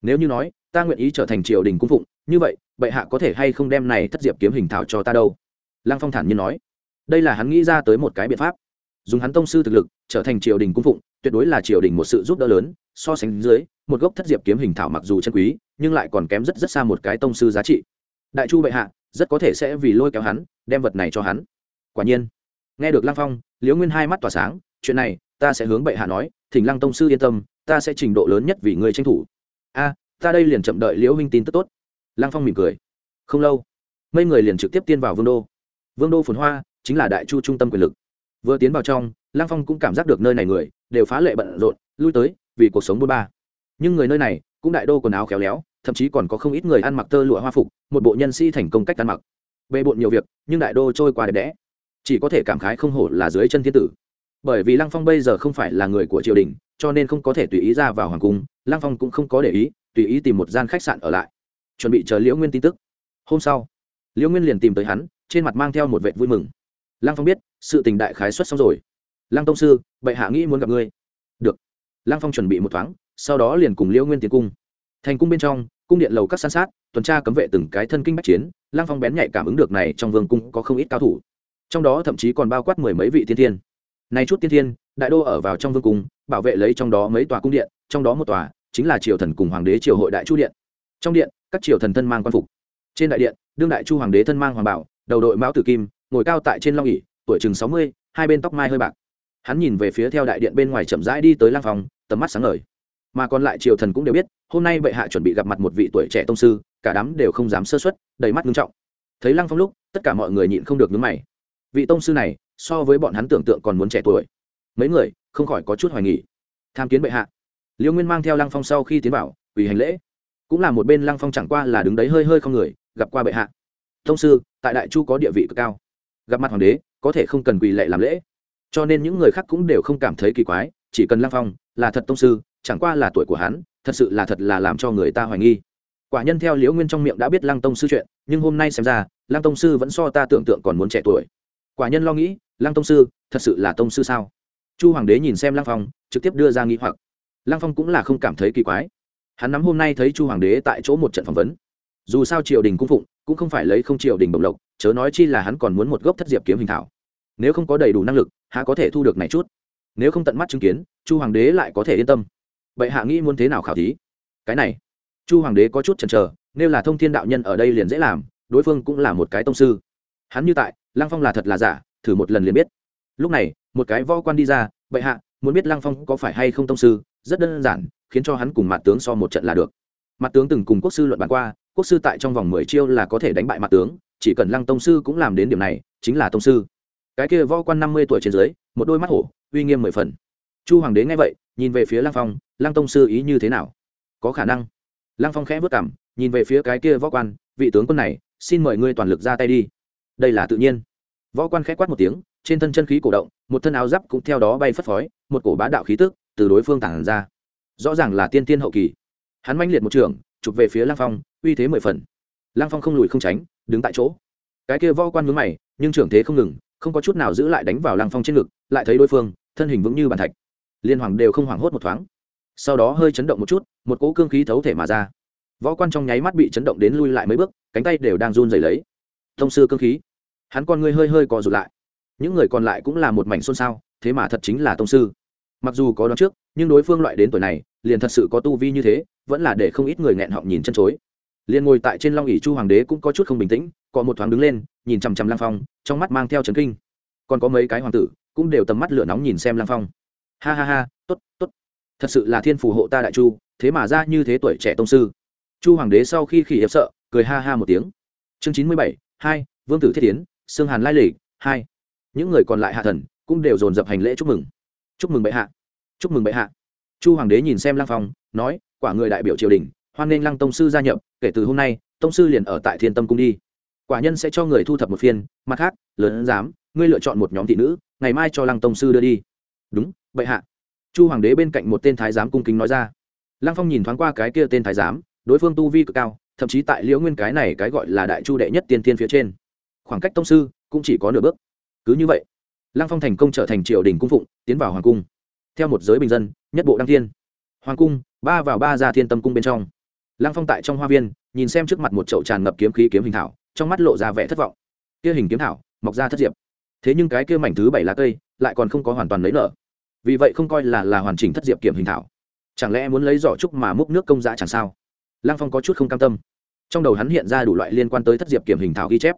Nếu như nói, ta nguyện ý trở thành triều đình cung phụng, như vậy, bệ hạ có thể hay không đem này thất diệp kiếm hình thảo cho ta đâu? Lăng phong thản nhiên nói. Đây là hắn nghĩ ra tới một cái biện pháp. Dùng hắn tông sư thực lực, trở thành triều đình cung phụng, tuyệt đối là triều đình một sự giúp đỡ lớn, so sánh dưới, một gốc thất diệp kiếm hình thảo mặc dù chân quý, nhưng lại còn kém rất rất xa một cái tông sư giá trị. Đại chu bệ hạ, rất có thể sẽ vì lôi kéo hắn, đem vật này cho hắn quả nhiên. Nghe được lăng phong, liễu nguyên hai mắt tỏa sáng, chuyện này, ta sẽ hướng bệ hạ nói, thỉnh lăng tông sư yên tâm, ta sẽ trình độ lớn nhất vì ngươi tranh thủ. A, ta đây liền chậm đợi liễu huynh tin tức tốt. Lăng phong mỉm cười. Không lâu, mấy người liền trực tiếp tiên vào vương đô. Vương đô phồn hoa, chính là đại chu trung tâm quyền lực. Vừa tiến vào trong, lăng phong cũng cảm giác được nơi này người, đều phá lệ bận rộn, lui tới, vì cuộc sống bôn ba. Nhưng người nơi này, cũng đại đô quần áo khéo léo, thậm chí còn có không ít người ăn mặc tơ lụa hoa phục, một bộ nhân sĩ thành công cách ăn mặc. Bề bộn nhiều việc, nhưng đại đô trôi qua đẹp đẽ chỉ có thể cảm khái không hổ là dưới chân thiên tử. Bởi vì lăng phong bây giờ không phải là người của triều đình, cho nên không có thể tùy ý ra vào hoàng cung, lăng phong cũng không có để ý, tùy ý tìm một gian khách sạn ở lại, chuẩn bị chờ liễu nguyên tin tức. Hôm sau, liễu nguyên liền tìm tới hắn, trên mặt mang theo một vệ vui mừng. Lăng phong biết, sự tình đại khái xuất xong rồi. Lăng tông sư, bệ hạ nghĩ muốn gặp ngươi. Được. Lăng phong chuẩn bị một thoáng, sau đó liền cùng liễu nguyên tiến cung. Thành cung bên trong, cung điện lầu các san sát, tuần tra cấm vệ từng cái thân kinh bách chiến, lăng phong bén nhạy cảm ứng được này trong vương cung có không ít cao thủ trong đó thậm chí còn bao quát mười mấy vị tiên thiên. Nay chút tiên thiên, đại đô ở vào trong vương cung, bảo vệ lấy trong đó mấy tòa cung điện, trong đó một tòa chính là triều thần cùng hoàng đế triều hội đại chu điện. Trong điện, các triều thần thân mang quan phục. Trên đại điện, đương đại chu hoàng đế thân mang hoàng bảo, đầu đội mão tử kim, ngồi cao tại trên long ỉ tuổi chừng sáu mươi, hai bên tóc mai hơi bạc. Hắn nhìn về phía theo đại điện bên ngoài chậm rãi đi tới lang phòng, tầm mắt sáng ngời. Mà còn lại triều thần cũng đều biết, hôm nay bệ hạ chuẩn bị gặp mặt một vị tuổi trẻ tông sư, cả đám đều không dám sơ xuất đầy mắt nghiêm trọng. Thấy lăng phong lúc, tất cả mọi người nhịn không được nhúng mày vị tông sư này so với bọn hắn tưởng tượng còn muốn trẻ tuổi. Mấy người, không khỏi có chút hoài nghỉ tham kiến bệ hạ. Liêu nguyên mang theo lăng phong sau khi tiến vào ủy hành lễ. Cũng là một bên lăng phong chẳng qua là đứng đấy hơi hơi không người, gặp qua bệ hạ. Thông sư, tại đại chu có địa vị cực cao. Gặp mặt hoàng đế, có thể không cần quỳ lệ làm lễ. Cho nên những người khác cũng đều không cảm thấy kỳ quái, chỉ cần lăng phong là thật tông sư, chẳng qua là tuổi của hắn, thật sự là thật là làm cho người ta hoài nghi. Quả nhân theo liễu nguyên trong miệng đã biết lăng tông sư chuyện, nhưng hôm nay xem ra, lăng tông sư vẫn so ta tưởng tượng còn muốn trẻ tuổi quả nhân lo nghĩ, lăng tông sư, thật sự là tông sư sao? Chu hoàng đế nhìn xem lăng phong, trực tiếp đưa ra nghĩ hoặc. Lăng phong cũng là không cảm thấy kỳ quái. Hắn nắm hôm nay thấy chu hoàng đế tại chỗ một trận phỏng vấn. Dù sao triều đình cung phụng, cũng không phải lấy không triều đình bồng lộc, chớ nói chi là hắn còn muốn một gốc thất diệp kiếm hình thảo. Nếu không có đầy đủ năng lực hạ có thể thu được này chút? Nếu không tận mắt chứng kiến, chu hoàng đế lại có thể yên tâm. Vậy hạ nghĩ muốn thế nào khảo thí? Cái này. Chu hoàng đế có chút chần chờ, nếu là thông thiên đạo nhân ở đây liền dễ làm, đối phương cũng là một cái tông sư. Hắn như tại lăng phong là thật là giả, thử một lần liền biết. Lúc này, một cái võ quan đi ra, bệ hạ, muốn biết lăng phong có phải hay không tông sư, rất đơn giản, khiến cho hắn cùng mặt tướng so một trận là được. Mặt tướng từng cùng quốc sư luận bàn qua, quốc sư tại trong vòng mười chiêu là có thể đánh bại mặt tướng, chỉ cần lăng tông sư cũng làm đến điểm này, chính là tông sư. Cái kia võ quan năm mươi tuổi trên dưới, một đôi mắt hổ, uy nghiêm mười phần. Chu hoàng đế nghe vậy, nhìn về phía lăng phong, lăng tông sư ý như thế nào? Có khả năng. Lăng phong khẽ vất cảm nhìn về phía cái kia võ quan, vị tướng quân này, xin mời ngươi toàn lực ra tay đi đây là tự nhiên. Võ quan khẽ quát một tiếng, trên thân chân khí cổ động, một thân áo giáp cũng theo đó bay phất phới, một cổ bá đạo khí tức từ đối phương tản ra. Rõ ràng là tiên tiên hậu kỳ. Hắn manh liệt một trường, chụp về phía lang phong, uy thế mười phần. Lang phong không lùi không tránh, đứng tại chỗ. Cái kia võ quan mướn mày, nhưng trưởng thế không ngừng, không có chút nào giữ lại đánh vào lang phong trên ngực, lại thấy đối phương, thân hình vững như bàn thạch. Liên hoàng đều không hoảng hốt một thoáng. Sau đó hơi chấn động một chút, một cỗ cương khí thấu thể mà ra. Võ quan trong nháy mắt bị chấn động đến lui lại mấy bước, cánh tay đều đang run rẩy lấy thông sư cương khí. Hắn con ngươi hơi hơi co rụt lại. Những người còn lại cũng là một mảnh xôn xao, thế mà thật chính là tông sư. Mặc dù có đoán trước, nhưng đối phương loại đến tuổi này, liền thật sự có tu vi như thế, vẫn là để không ít người nghẹn họng nhìn chân chối. Liền ngồi tại trên long ỷ chu hoàng đế cũng có chút không bình tĩnh, có một thoáng đứng lên, nhìn chằm chằm lang phong, trong mắt mang theo trấn kinh. Còn có mấy cái hoàng tử, cũng đều tầm mắt lửa nóng nhìn xem lang phong. Ha ha ha t ố t t ố t thật sự là thiên phù hộ ta đại chu, thế mà ra như thế tuổi trẻ tông sư. Chu hoàng đế sau khi khỉ hiệp sợ, cười ha ha một tiếng. Chương chín mươi bảy hai, vương tử thiết tiến sương hàn lai lịch, hai. Những người còn lại hạ thần cũng đều dồn dập hành lễ chúc mừng. Chúc mừng bệ hạ. Chúc mừng bệ hạ. Chu hoàng đế nhìn xem lăng phong, nói, quả người đại biểu triều đình, hoan nghênh lăng tông sư gia nhập, kể từ hôm nay, tông sư liền ở tại thiên tâm cung đi. Quả nhân sẽ cho người thu thập một phiên, mặt khác, lớn dám ngươi lựa chọn một nhóm thị nữ, ngày mai cho lăng tông sư đưa đi. Đúng, bệ hạ. Chu hoàng đế bên cạnh một tên thái giám cung kính nói ra. Lăng phong nhìn thoáng qua cái kia tên thái giám, đối phương tu vi cực cao thậm chí tại liễu nguyên cái này cái gọi là đại chu đệ nhất tiên tiên phía trên. Khoảng cách tông sư cũng chỉ có nửa bước. Cứ như vậy, lăng phong thành công trở thành triều đình cung phụng, tiến vào hoàng cung. Theo một giới bình dân, nhất bộ đăng thiên. Hoàng cung, ba vào ba ra thiên tâm cung bên trong. Lăng phong tại trong hoa viên, nhìn xem trước mặt một chậu tràn ngập kiếm khí kiếm hình thảo, trong mắt lộ ra vẻ thất vọng. Kia hình kiếm thảo, mọc ra thất diệp. Thế nhưng cái kia mảnh thứ bảy lá cây, lại còn không có hoàn toàn lấy nở. Vì vậy không coi là là hoàn chỉnh thất diệp kiểm hình thảo. Chẳng lẽ muốn lấy giỏ trúc mà múc nước công giá chẳng sao? Lăng phong có chút không cam tâm. Trong đầu hắn hiện ra đủ loại liên quan tới thất diệp kiểm hình thảo ghi chép.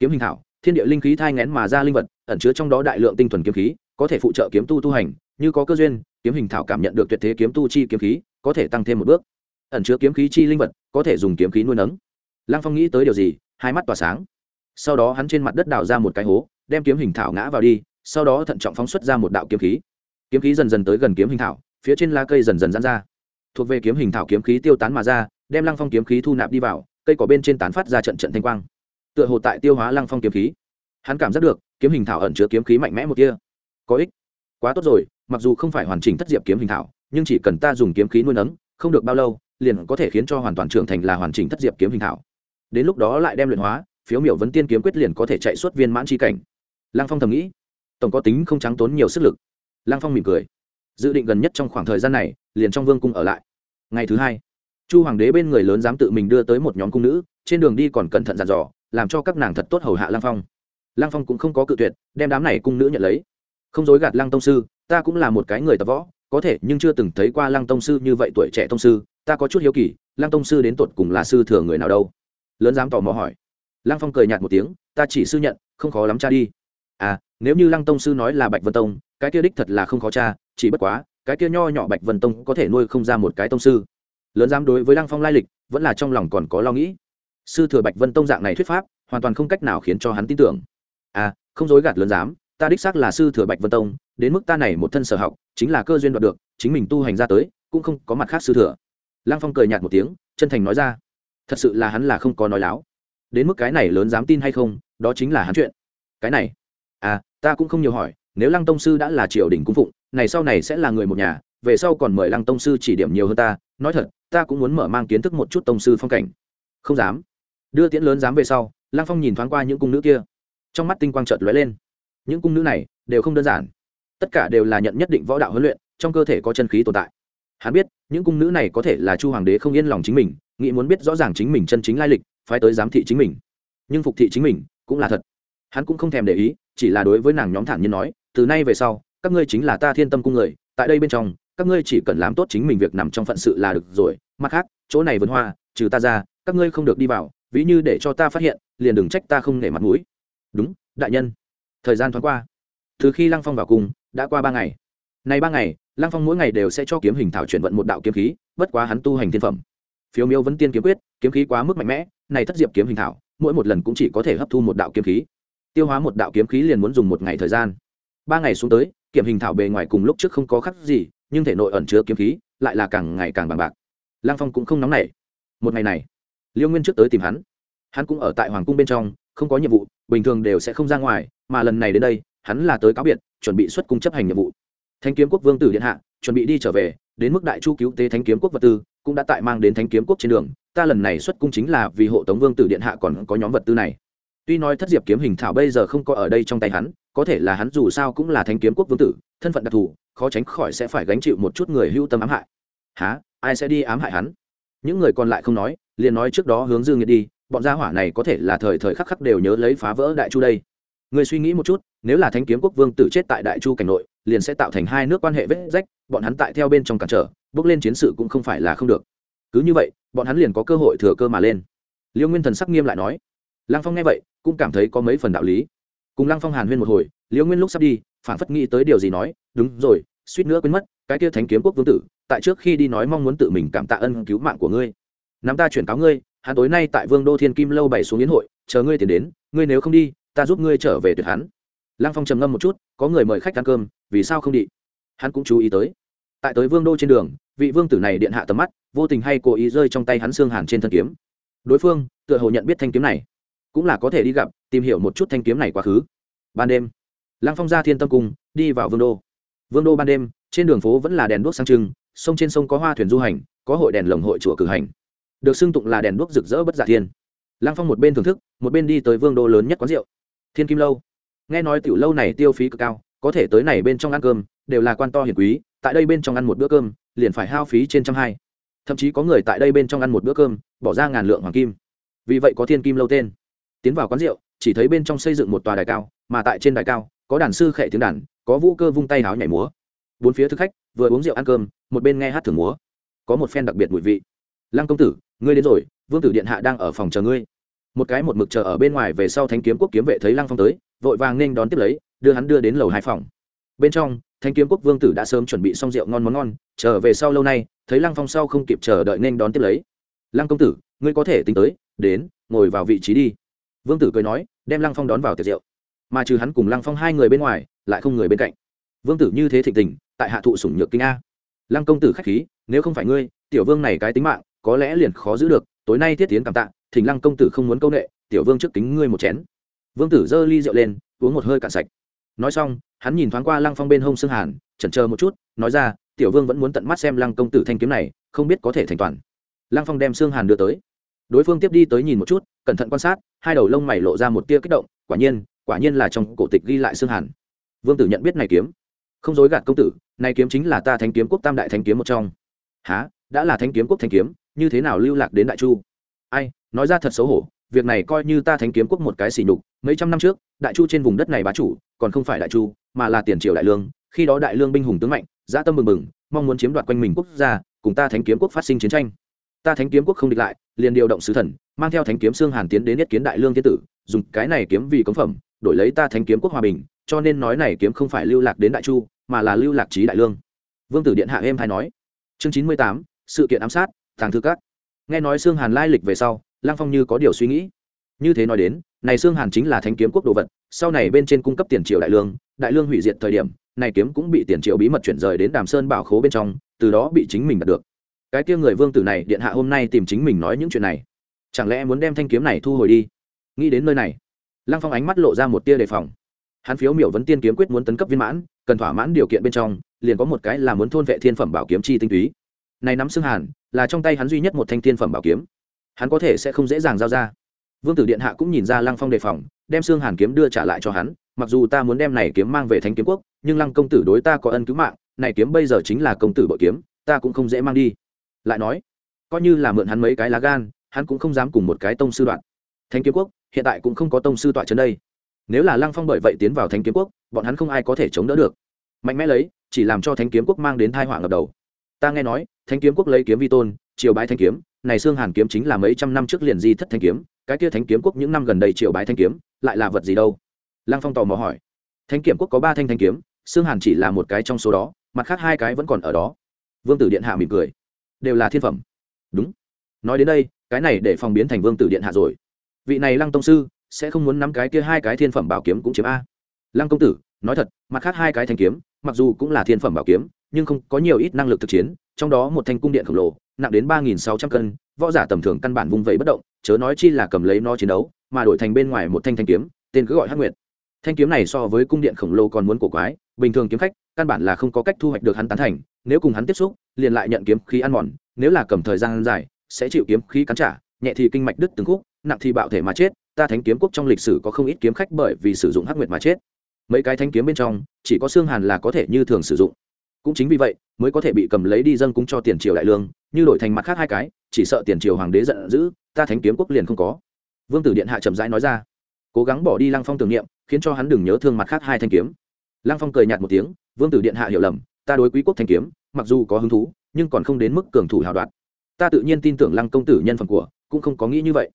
Kiếm hình thảo, thiên địa linh khí thai ngén mà ra linh vật, ẩn chứa trong đó đại lượng tinh thuần kiếm khí, có thể phụ trợ kiếm tu tu hành, như có cơ duyên, kiếm hình thảo cảm nhận được tuyệt thế kiếm tu chi kiếm khí, có thể tăng thêm một bước. Ẩn chứa kiếm khí chi linh vật, có thể dùng kiếm khí nuôi nấng. Lăng phong nghĩ tới điều gì, hai mắt tỏa sáng. Sau đó hắn trên mặt đất đào ra một cái hố, đem kiếm hình thảo ngã vào đi, sau đó thận trọng phóng xuất ra một đạo kiếm khí. Kiếm khí dần dần tới gần kiếm hình thảo, phía trên lá cây dần dần dán ra. Thuộc về kiếm hình thảo kiếm khí tiêu tán mà ra đem lăng phong kiếm khí thu nạp đi vào, cây cỏ bên trên tán phát ra trận trận thanh quang. Tựa hồ tại tiêu hóa lăng phong kiếm khí. Hắn cảm giác được, kiếm hình thảo ẩn chứa kiếm khí mạnh mẽ một kia có ích. Quá tốt rồi, mặc dù không phải hoàn chỉnh thất diệp kiếm hình thảo, nhưng chỉ cần ta dùng kiếm khí nuôi nấng, không được bao lâu, liền có thể khiến cho hoàn toàn trưởng thành là hoàn chỉnh thất diệp kiếm hình thảo. Đến lúc đó lại đem luyện hóa, phiếu miểu vấn tiên kiếm quyết liền có thể chạy xuất viên mãn tri cảnh. Lăng phong thầm nghĩ. Tổng có tính không trắng tốn nhiều sức lực. Lăng phong mỉm cười. Dự định gần nhất trong khoảng thời gian này, liền trong vương cung ở lại. Ngày thứ hai chu hoàng đế bên người lớn dám tự mình đưa tới một nhóm cung nữ, trên đường đi còn cẩn thận dặn dò, làm cho các nàng thật tốt hầu hạ Lang phong. Lang phong cũng không có cự tuyệt, đem đám này cung nữ nhận lấy. Không dối gạt Lang tông sư, ta cũng là một cái người tập võ, có thể nhưng chưa từng thấy qua Lang tông sư như vậy tuổi trẻ tông sư, ta có chút hiếu kỳ Lang tông sư đến tột cùng là sư thừa người nào đâu? Lớn dám tò mò hỏi. Lang phong cười nhạt một tiếng, ta chỉ sư nhận, không khó lắm cha đi. À nếu như lăng tông sư nói là bạch vân tông, cái kia đích thật là không khó cha, chỉ bất quá, cái kia nho nhỏ bạch vân tông có thể nuôi không ra một cái tông sư lớn dám đối với lăng phong lai lịch, vẫn là trong lòng còn có lo nghĩ. Sư thừa bạch vân tông dạng này thuyết pháp, hoàn toàn không cách nào khiến cho hắn tin tưởng. À không dối gạt lớn dám, ta đích xác là sư thừa bạch vân tông, đến mức ta này một thân sở học, chính là cơ duyên đoạt được, chính mình tu hành ra tới, cũng không có mặt khác sư thừa. Lăng phong cười nhạt một tiếng, chân thành nói ra. Thật sự là hắn là không có nói láo. Đến mức cái này lớn dám tin hay không, đó chính là hắn chuyện. Cái này à ta cũng không nhiều hỏi, nếu lăng tông sư đã là triều đình cung phụng, này sau này sẽ là người một nhà, về sau còn mời lăng tông sư chỉ điểm nhiều hơn ta nói thật, ta cũng muốn mở mang kiến thức một chút tông sư phong cảnh. Không dám. Đưa tiễn lớn dám về sau, lăng phong nhìn thoáng qua những cung nữ kia. Trong mắt tinh quang trợt lóe lên. Những cung nữ này đều không đơn giản. Tất cả đều là nhận nhất định võ đạo huấn luyện, trong cơ thể có chân khí tồn tại. Hắn biết, những cung nữ này có thể là chu hoàng đế không yên lòng chính mình, nghĩ muốn biết rõ ràng chính mình chân chính lai lịch, phái tới giám thị chính mình. Nhưng phục thị chính mình cũng là thật. Hắn cũng không thèm để ý, chỉ là đối với nàng nhóm thản nhiên nói, từ nay về sau, các ngươi chính là ta thiên tâm cung người, tại đây bên trong các ngươi chỉ cần làm tốt chính mình việc nằm trong phận sự là được rồi, mặt khác, chỗ này vườn hoa, trừ ta ra, các ngươi không được đi vào, ví như để cho ta phát hiện, liền đừng trách ta không nể mặt mũi. Đúng, đại nhân. Thời gian thoáng qua. Từ khi lăng phong vào cung, đã qua ba ngày. Này ba ngày, lăng phong mỗi ngày đều sẽ cho kiếm hình thảo chuyển vận một đạo kiếm khí, bất quá hắn tu hành thiên phẩm. Phiếu miêu vẫn tiên kiếm quyết, kiếm khí quá mức mạnh mẽ, này thất diệp kiếm hình thảo, mỗi một lần cũng chỉ có thể hấp thu một đạo kiếm khí. Tiêu hóa một đạo kiếm khí liền muốn dùng một ngày thời gian. Ba ngày xuống tới kiểm hình thảo bề ngoài cùng lúc trước không có khắc gì nhưng thể nội ẩn chứa kiếm khí lại là càng ngày càng bằng bạc. Lang phong cũng không nóng nảy. Một ngày này, liêu nguyên trước tới tìm hắn. Hắn cũng ở tại hoàng cung bên trong, không có nhiệm vụ, bình thường đều sẽ không ra ngoài, mà lần này đến đây, hắn là tới cáo biệt, chuẩn bị xuất cung chấp hành nhiệm vụ. Thanh kiếm quốc vương tử điện hạ, chuẩn bị đi trở về, đến mức đại chu cứu tế thanh kiếm quốc vật tư, cũng đã tại mang đến thanh kiếm quốc trên đường, ta lần này xuất cung chính là vì hộ tống vương tử điện hạ còn có nhóm vật tư này. Tuy nói thất diệp kiếm hình thảo bây giờ không có ở đây trong tay hắn có thể là hắn dù sao cũng là Thánh kiếm quốc vương tử, thân phận đặc thù, khó tránh khỏi sẽ phải gánh chịu một chút người hưu tâm ám hại. Há ai sẽ đi ám hại hắn? Những người còn lại không nói, liền nói trước đó hướng dương nghiệt đi, bọn gia hỏa này có thể là thời thời khắc khắc đều nhớ lấy phá vỡ đại chu đây. Người suy nghĩ một chút, nếu là Thánh kiếm quốc vương tử chết tại đại chu cảnh nội, liền sẽ tạo thành hai nước quan hệ vết rách, bọn hắn tại theo bên trong cản trở, bước lên chiến sự cũng không phải là không được. Cứ như vậy, bọn hắn liền có cơ hội thừa cơ mà lên. Liêu nguyên thần sắc nghiêm lại nói. Lăng phong nghe vậy, cũng cảm thấy có mấy phần đạo lý cùng lăng phong hàn huyên một hồi, Liễu nguyên lúc sắp đi phản phất nghĩ tới điều gì nói, đúng rồi, suýt nữa quên mất, cái kia thánh kiếm quốc vương tử, tại trước khi đi nói mong muốn tự mình cảm tạ ân cứu mạng của ngươi. Nắm ta chuyển cáo ngươi, hắn tối nay tại vương đô thiên kim lâu bày xuống yến hội, chờ ngươi tiền đến, ngươi nếu không đi, ta giúp ngươi trở về tuyệt hắn. Lăng phong trầm ngâm một chút, có người mời khách ăn cơm, vì sao không đi? Hắn cũng chú ý tới. Tại tới vương đô trên đường, vị vương tử này điện hạ tầm mắt, vô tình hay cố ý rơi trong tay hắn xương hàn trên thân kiếm. Đối phương, tựa hồ nhận biết thanh kiếm này, cũng là có thể đi gặp tìm hiểu một chút thanh kiếm này quá khứ. Ban đêm, lăng phong ra thiên tâm cung, đi vào vương đô. Vương đô ban đêm, trên đường phố vẫn là đèn đuốc sang trưng, sông trên sông có hoa thuyền du hành, có hội đèn lồng hội chùa cử hành. Được xưng tụng là đèn đuốc rực rỡ bất giả thiên. Lăng phong một bên thưởng thức, một bên đi tới vương đô lớn nhất quán rượu, thiên kim lâu. Nghe nói tiểu lâu này tiêu phí cực cao, có thể tới này bên trong ăn cơm, đều là quan to hiền quý, tại đây bên trong ăn một bữa cơm, liền phải hao phí trên trăm hai. Thậm chí có người tại đây bên trong ăn một bữa cơm, bỏ ra ngàn lượng hoàng kim. Vì vậy có thiên kim lâu tên. Tiến vào quán rượu chỉ thấy bên trong xây dựng một tòa đài cao, mà tại trên đài cao, có đàn sư khệ tiếng đàn, có vũ cơ vung tay háo nhảy múa. Bốn phía thực khách, vừa uống rượu ăn cơm, một bên nghe hát thưởng múa. Có một phen đặc biệt mùi vị. Lăng công tử, ngươi đến rồi, vương tử điện hạ đang ở phòng chờ ngươi. Một cái một mực chờ ở bên ngoài về sau Thánh kiếm quốc kiếm vệ thấy lăng phong tới, vội vàng nên đón tiếp lấy, đưa hắn đưa đến lầu hai phòng. Bên trong, Thánh kiếm quốc vương tử đã sớm chuẩn bị xong rượu ngon món ngon trở về sau lâu nay, thấy lăng phong sau không kịp chờ đợi nên đón tiếp lấy. Lăng công tử, ngươi có thể tính tới, đến, ngồi vào vị trí đi vương tử cười nói, đem lăng phong đón vào tiệc rượu. Mà trừ hắn cùng lăng phong hai người bên ngoài, lại không người bên cạnh. Vương tử như thế thịnh tình, tại hạ thụ sủng nhược kinh a. Lăng công tử k h á c h khí, nếu không phải ngươi, tiểu vương này cái tính mạng, có lẽ liền khó giữ được, tối nay thiết tiến cảm tạ, thỉnh lăng công tử không muốn công nghệ tiểu vương trước kính ngươi một chén. Vương tử giơ ly rượu lên, uống một hơi cạn sạch. Nói xong, hắn nhìn thoáng qua lăng phong bên hông xương hàn, chần chờ một chút, nói ra, tiểu vương vẫn muốn tận mắt xem lăng công tử thanh kiếm này, không biết có thể thành toàn. Lăng phong đem xương hàn đưa tới. Đối phương tiếp đi tới nhìn một chút cẩn thận quan sát, hai đầu lông mày lộ ra một tia kích động, quả nhiên quả nhiên là trong cổ tịch ghi lại xương hàn. Vương tử nhận biết này kiếm. Không dối gạt công tử, này kiếm chính là ta Thánh kiếm quốc tam đại Thánh kiếm một trong. Há đã là Thánh kiếm quốc thanh kiếm, như thế nào lưu lạc đến đại chu? Ai, nói ra thật xấu hổ, việc này coi như ta Thánh kiếm quốc một cái xỉ nhục, mấy trăm năm trước, đại chu trên vùng đất này bá chủ, còn không phải đại chu, mà là tiền triều đại lương, khi đó đại lương binh hùng tướng mạnh, dã tâm mừng mừng, mong muốn chiếm đoạt quanh mình quốc gia, cùng ta thánh kiếm quốc phát sinh chiến tranh. Ta thánh kiếm quốc không địch lại, liền điều động sứ thần mang theo thánh kiếm xương hàn tiến đến nhất kiến đại lương thiên tử, dùng cái này kiếm vì cống phẩm, đổi lấy ta thánh kiếm quốc hòa bình, cho nên nói này kiếm không phải lưu lạc đến đại chu, mà là lưu lạc trí đại lương. Vương tử điện hạ em hay nói. Chương chín mươi tám, sự kiện ám sát, Tàng thư các. Nghe nói xương hàn lai lịch về sau lang phong như có điều suy nghĩ. Như thế nói đến, này xương hàn chính là thánh kiếm quốc đồ vật, sau này bên trên cung cấp tiền triều đại lương đại lương hủy diệt thời điểm, này kiếm cũng bị tiền triệu bí mật chuyển rời đến đàm sơn bảo khố bên trong, từ đó bị chính mình đạt được. Cái kia người vương tử này, điện hạ hôm nay tìm chính mình nói những chuyện này chẳng lẽ muốn đem thanh kiếm này thu hồi đi? Nghĩ đến nơi này, lăng phong ánh mắt lộ ra một tia đề phòng. Hắn phiếu miểu vấn tiên kiếm quyết muốn tấn cấp viên mãn, cần thỏa mãn điều kiện bên trong, liền có một cái là muốn thôn vệ thiên phẩm bảo kiếm chi tinh túy. Này nắm xương hàn, là trong tay hắn duy nhất một thanh thiên phẩm bảo kiếm. Hắn có thể sẽ không dễ dàng giao ra. Vương tử điện hạ cũng nhìn ra lăng phong đề phòng, đem xương hàn kiếm đưa trả lại cho hắn. Mặc dù ta muốn đem này kiếm mang về thánh kiếm quốc, nhưng lăng công tử đối ta có ân cứu mạng, này kiếm bây giờ chính là công tử bội kiếm, ta cũng không dễ mang đi. Lại nói, coi như là mượn hắn mấy cái lá gan hắn cũng không dám cùng một cái tông sư đoạn. Thánh kiếm quốc, hiện tại cũng không có tông sư tọa trấn đây. Nếu là lăng phong bởi vậy tiến vào thánh kiếm quốc, bọn hắn không ai có thể chống đỡ được. Mạnh mẽ lấy, chỉ làm cho thánh kiếm quốc mang đến thai họa ngập đầu. Ta nghe nói, thánh kiếm quốc lấy kiếm vi tôn, triều bái thanh kiếm, này xương hàn kiếm chính là mấy trăm năm trước liền di thất thanh kiếm, cái kia thánh kiếm quốc những năm gần đây triều bái thanh kiếm, lại là vật gì đâu? Lăng phong tò mò hỏi. Thánh Kiếm quốc có ba thanh thanh kiếm, xương hàn chỉ là một cái trong số đó, mặt khác hai cái vẫn còn ở đó. Vương tử điện hạ mỉm cười. Đều là thiên phẩm. Đúng. Nói đến đây cái này để phòng biến thành vương tử điện hạ rồi. Vị này lăng tông sư, sẽ không muốn nắm cái kia hai cái thiên phẩm bảo kiếm cũng chiếm a. Lăng công tử, nói thật, mặt khác hai cái thanh kiếm, mặc dù cũng là thiên phẩm bảo kiếm, nhưng không có nhiều ít năng lực thực chiến, trong đó một thanh cung điện khổng lồ, nặng đến ba nghìn sáu trăm cân, võ giả tầm thường căn bản vung vẩy bất động, chớ nói chi là cầm lấy nó chiến đấu, mà đổi thành bên ngoài một thanh thanh kiếm, tên cứ gọi hắc nguyệt. Thanh kiếm này so với cung điện khổng lồ còn muốn cổ quái, bình thường kiếm khách, căn bản là không có cách thu hoạch được hắn tán thành, nếu cùng hắn tiếp xúc, liền lại nhận kiếm khí ăn mòn, nếu là cầm thời gian dài sẽ chịu kiếm khí cắn trả, nhẹ thì kinh mạch đứt từng khúc, nặng thì bạo thể mà chết. Ta thánh kiếm quốc trong lịch sử có không ít kiếm khách bởi vì sử dụng hắc nguyệt mà chết. Mấy cái thanh kiếm bên trong, chỉ có xương hàn là có thể như thường sử dụng. Cũng chính vì vậy, mới có thể bị cầm lấy đi dâng cúng cho tiền triều đại lương, như đổi thành mặt khác hai cái, chỉ sợ tiền triều hoàng đế giận dữ, ta thánh kiếm quốc liền không có. Vương tử điện hạ trầm rãi nói ra. Cố gắng bỏ đi lăng phong tưởng niệm, khiến cho hắn đừng nhớ thương mặt khác hai thanh kiếm. Lăng phong cười nhạt một tiếng, vương tử điện hạ hiểu lầm, ta đối quý quốc thanh kiếm, mặc dù có hứng thú, nhưng còn không đến mức cường thủ hào đoạt ta tự nhiên tin tưởng lăng công tử nhân phẩm của, cũng không có nghĩ như vậy.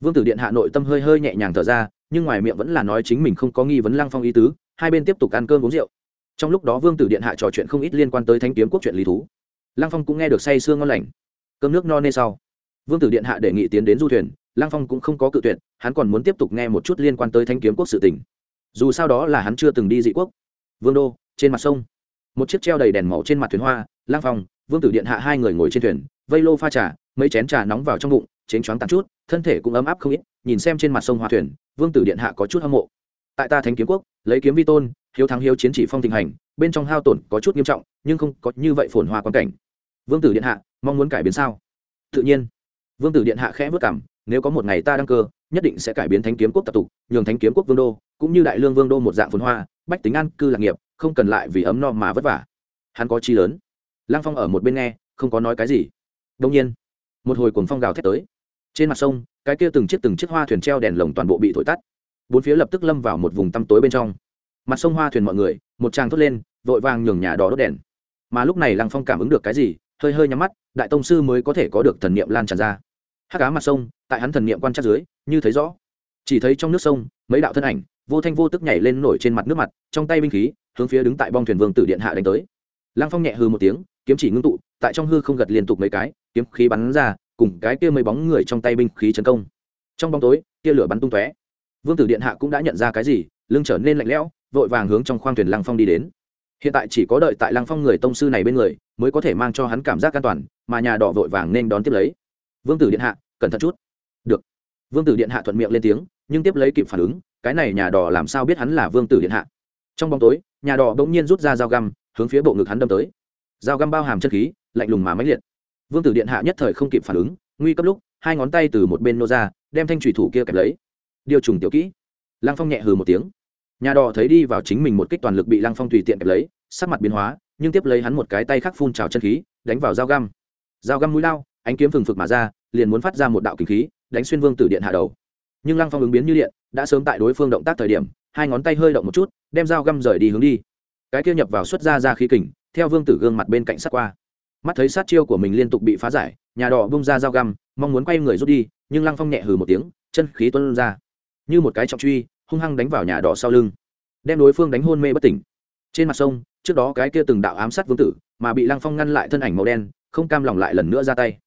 Vương tử điện hạ nội tâm hơi hơi nhẹ nhàng thở ra, nhưng ngoài miệng vẫn là nói chính mình không có nghi vấn lăng phong ý tứ, hai bên tiếp tục ăn cơm uống rượu. Trong lúc đó vương tử điện hạ trò chuyện không ít liên quan tới thanh kiếm quốc chuyện lý thú. Lăng phong cũng nghe được say sương ngon lành. Cơm nước no nê sau. Vương tử điện hạ đề nghị tiến đến du thuyền, lăng phong cũng không có cự tuyệt, hắn còn muốn tiếp tục nghe một chút liên quan tới thanh kiếm quốc sự tình. Dù sao đó là hắn chưa từng đi dị quốc. Vương đô, trên mặt sông. Một chiếc treo đầy đèn màu trên mặt thuyền hoa, lăng phong, vương tử điện hạ hai người ngồi trên thuyền vây lô pha trà, mấy chén trà nóng vào trong bụng, chén choáng tàn chút, thân thể cũng ấm áp không ít, nhìn xem trên mặt sông hoa thuyền, vương tử điện hạ có chút hâm mộ. Tại ta thánh kiếm quốc, lấy kiếm vi tôn, hiếu thắng hiếu chiến chỉ phong thịnh hành, bên trong hao tổn có chút nghiêm trọng, nhưng không có như vậy phồn hoa quan cảnh. Vương tử điện hạ, mong muốn cải biến sao? Tự nhiên. Vương tử điện hạ khẽ vất cảm nếu có một ngày ta đăng cơ, nhất định sẽ cải biến thánh kiếm quốc tập tục, nhường thánh kiếm quốc vương đô, cũng như đại lương vương đô một dạng phồn hoa, bách tính an cư lạc nghiệp, không cần lại vì ấm no mà vất vả. Hắn có chi lớn. Lang phong ở một bên nghe, không có nói cái gì đông nhiên, một hồi cuồng phong gào thét tới. Trên mặt sông, cái kia từng chiếc từng chiếc hoa thuyền treo đèn lồng toàn bộ bị thổi tắt. Bốn phía lập tức lâm vào một vùng tăm tối bên trong. Mặt sông hoa thuyền mọi người, một tràng thốt lên, vội vàng nhường nhà đỏ đốt đèn. Mà lúc này lăng phong cảm ứng được cái gì, hơi hơi nhắm mắt, đại tông sư mới có thể có được thần niệm lan tràn ra. Hắc cá mặt sông, tại hắn thần niệm quan trắc dưới, như thấy rõ. Chỉ thấy trong nước sông, mấy đạo thân ảnh, vô thanh vô tức nhảy lên nổi trên mặt nước mặt, trong tay binh khí, hướng phía đứng tại bong thuyền vương tử điện hạ đánh tới. Lăng phong nhẹ hư một tiếng, kiếm chỉ ngưng tụ tại trong hư không gật liên tục mấy cái, kiếm khí bắn ra, cùng cái kia mấy bóng người trong tay binh khí tấn công. Trong bóng tối tia lửa bắn tung tóe. Vương tử điện hạ cũng đã nhận ra cái gì, lưng trở nên lạnh lẽo, vội vàng hướng trong khoang thuyền lăng phong đi đến. Hiện tại chỉ có đợi tại lăng phong người tông sư này bên người, mới có thể mang cho hắn cảm giác an toàn, mà nhà đỏ vội vàng nên đón tiếp lấy. Vương tử điện hạ, cẩn thận chút. Được. Vương tử điện hạ thuận miệng lên tiếng, nhưng tiếp lấy kịp phản ứng, cái này nhà đỏ làm sao biết hắn là vương tử điện hạ? Trong bóng tối, nhà đỏ bỗng nhiên rút ra dao găm, hướng phía bộ ngực hắn đâm tới dao găm bao hàm chân khí, lạnh lùng mà máy liệt. Vương tử điện hạ nhất thời không kịp phản ứng, nguy cấp lúc, hai ngón tay từ một bên nô ra, đem thanh thủy thủ kia kẹp lấy. Điều trùng tiểu kỹ. Lăng phong nhẹ hừ một tiếng. Nhà đỏ thấy đi vào chính mình một kích toàn lực bị lăng phong tùy tiện kẹp lấy, sắc mặt biến hóa, nhưng tiếp lấy hắn một cái tay khác phun trào chân khí, đánh vào dao găm. Dao găm mũi lao, ánh kiếm phừng phực mà ra, liền muốn phát ra một đạo kinh khí, đánh xuyên vương tử điện hạ đầu. Nhưng lăng phong ứng biến như điện, đã sớm tại đối phương động tác thời điểm, hai ngón tay hơi động một chút, đem dao găm rời đi hướng đi. Cái kia nhập vào xuất ra ra khí kình theo vương tử gương mặt bên cạnh sát qua. Mắt thấy sát chiêu của mình liên tục bị phá giải, nhà đỏ bung ra dao găm, mong muốn quay người rút đi, nhưng lăng phong nhẹ hừ một tiếng, chân khí tuân ra. Như một cái trọng truy, hung hăng đánh vào nhà đỏ sau lưng, đem đối phương đánh hôn mê bất tỉnh. Trên mặt sông, trước đó cái kia từng đạo ám sát vương tử, mà bị lăng phong ngăn lại thân ảnh màu đen, không cam lòng lại lần nữa ra tay.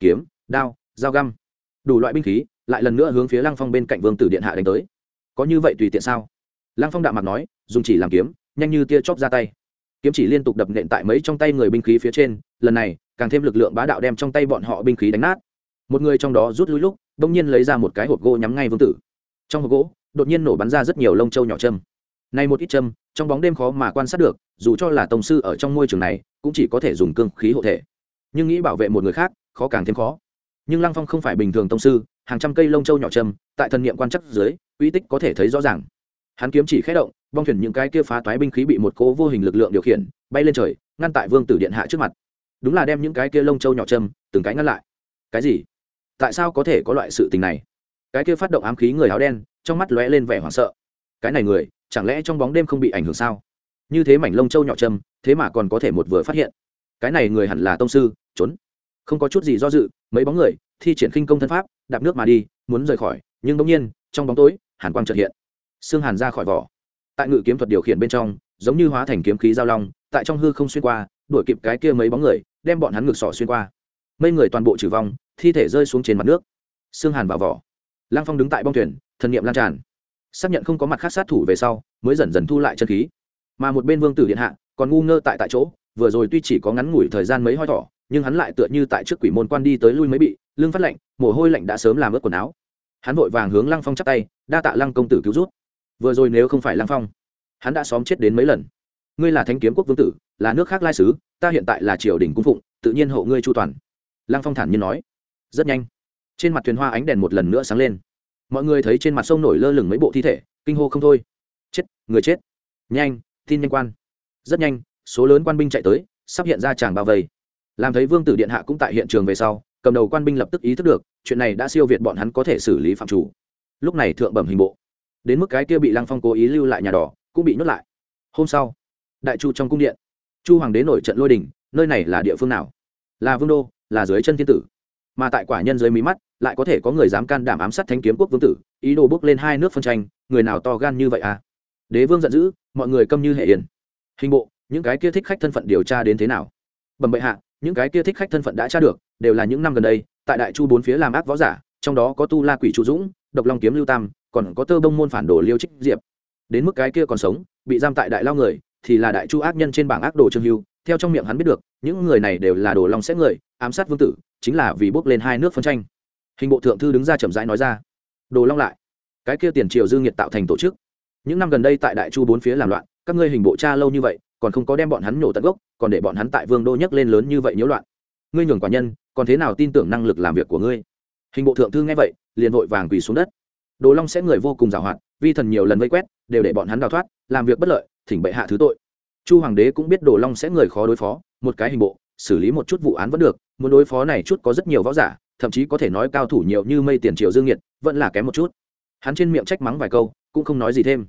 Kiếm, đao, dao găm, đủ loại binh khí, lại lần nữa hướng phía lăng phong bên cạnh vương tử điện hạ đánh tới. Có như vậy tùy tiện sao? Lăng phong đạo mặt nói, dùng chỉ làm kiếm, nhanh như tia chóp ra tay kiếm chỉ liên tục đập nện tại mấy trong tay người binh khí phía trên, lần này, càng thêm lực lượng bá đạo đem trong tay bọn họ binh khí đánh nát. Một người trong đó rút lui lúc đ ỗ n g nhiên lấy ra một cái hộp gỗ nhắm ngay vương tử. Trong hộp gỗ, đột nhiên nổ bắn ra rất nhiều lông trâu nhỏ châm. Nay một ít châm, trong bóng đêm khó mà quan sát được, dù cho là tổng sư ở trong môi trường này, cũng chỉ có thể dùng cương khí hộ thể. Nhưng nghĩ bảo vệ một người khác, khó càng thêm khó. Nhưng lăng phong không phải bình thường tông sư, hàng trăm cây lông trâu nhỏ châm, tại thần niệm quan chắc dưới, uy tích có thể thấy rõ ràng hắn kiếm chỉ khẽ động, bong thuyền những cái kia phá toái binh khí bị một cố vô hình lực lượng điều khiển, bay lên trời, ngăn tại vương tử điện hạ trước mặt. Đúng là đem những cái kia lông trâu nhỏ châm, từng cái ngăn lại. Cái gì? Tại sao có thể có loại sự tình này? Cái kia phát động ám khí người áo đen, trong mắt lóe lên vẻ hoảng sợ. Cái này người, chẳng lẽ trong bóng đêm không bị ảnh hưởng sao? Như thế mảnh lông trâu nhỏ châm, thế mà còn có thể một vừa phát hiện. Cái này người hẳn là tông sư, trốn. Không có chút gì do dự, mấy bóng người thi triển khinh công thân pháp, đạp nước mà đi, muốn rời khỏi, nhưng bỗng nhiên, trong bóng tối, hàn quang trợt hiện xương hàn ra khỏi vỏ. Tại ngự kiếm thuật điều khiển bên trong, giống như hóa thành kiếm khí giao long, tại trong hư không xuyên qua, đuổi kịp cái kia mấy bóng người, đem bọn hắn ngược sỏ xuyên qua. Mấy người toàn bộ trừ vong, thi thể rơi xuống trên mặt nước. Xương hàn vào vỏ. Lang phong đứng tại bong thuyền, thần niệm lan tràn. Xác nhận không có mặt khác sát thủ về sau, mới dần dần thu lại chân khí. Mà một bên vương tử điện hạ, còn ngu ngơ tại tại chỗ, vừa rồi tuy chỉ có ngắn ngủi thời gian mấy hoi thỏ, nhưng hắn lại tựa như tại trước quỷ môn quan đi tới lui mới bị, lưng phát lạnh, mồ hôi lạnh đã sớm làm ướt quần áo. Hắn vội vàng hướng lăng phong chắp tay, đa tạ lăng công tử cứu rút vừa rồi nếu không phải lăng phong, hắn đã xóm chết đến mấy lần. Ngươi là thanh kiếm quốc vương tử, là nước khác lai sứ ta hiện tại là triều đình cung phụng, tự nhiên hộ ngươi chu toàn. Lăng phong thản nhiên nói. Rất nhanh, trên mặt thuyền hoa ánh đèn một lần nữa sáng lên. Mọi người thấy trên mặt sông nổi lơ lửng mấy bộ thi thể, kinh hô không thôi. Chết, người chết. Nhanh, tin nhanh quan. Rất nhanh, số lớn quan binh chạy tới, sắp hiện ra chàng bao vây. Làm thấy vương tử điện hạ cũng tại hiện trường về sau, cầm đầu quan binh lập tức ý thức được, chuyện này đã siêu việt bọn hắn có thể xử lý phạm chủ. Lúc này thượng bẩm hình bộ đến mức cái kia bị lăng phong cố ý lưu lại nhà đỏ cũng bị nhốt lại. Hôm sau, đại chu trong cung điện, chu hoàng đế nổi trận lôi đình, nơi này là địa phương nào? Là vương đô, là dưới chân thiên tử. Mà tại quả nhân dưới mí mắt, lại có thể có người dám can đảm ám sát thanh kiếm quốc vương tử, ý đồ bước lên hai nước phân tranh, người nào to gan như vậy à? Đế vương giận dữ, mọi người câm như hệ yên. Hình bộ, những cái kia thích khách thân phận điều tra đến thế nào? Bẩm bệ hạ, những cái kia thích khách thân phận đã tra được, đều là những năm gần đây, tại đại chu bốn phía làm ác võ giả, trong đó có tu la quỷ chu dũng, độc long kiếm lưu tam còn có tơ bông môn phản đồ liêu trích diệp. Đến mức cái kia còn sống, bị giam tại đại lao người, thì là đại chu ác nhân trên bảng ác đồ trương hưu. Theo trong miệng hắn biết được, những người này đều là đồ long xét người, ám sát vương tử, chính là vì bước lên hai nước phân tranh. Hình bộ thượng thư đứng ra chậm rãi nói ra, đồ long lại, cái kia tiền triều dương nhiệt tạo thành tổ chức. Những năm gần đây tại đại chu bốn phía làm loạn, các ngươi hình bộ cha lâu như vậy, còn không có đem bọn hắn nhổ tận gốc, còn để bọn hắn tại vương đô nhấc lên lớn như vậy nhiễu loạn. Ngươi nhường quả nhân, còn thế nào tin tưởng năng lực làm việc của ngươi? Hình bộ thượng thư nghe vậy, liền vội vàng quỳ xuống đất đồ long sẽ người vô cùng giàu hoạt vi thần nhiều lần vây quét, đều để bọn hắn đào thoát, làm việc bất lợi, thỉnh bệ hạ thứ tội. Chu hoàng đế cũng biết đồ long sẽ người khó đối phó, một cái hình bộ, xử lý một chút vụ án vẫn được, muốn đối phó này chút có rất nhiều võ giả, thậm chí có thể nói cao thủ nhiều như mây tiền triều dương nhiệt vẫn là kém một chút. Hắn trên miệng trách mắng vài câu, cũng không nói gì thêm.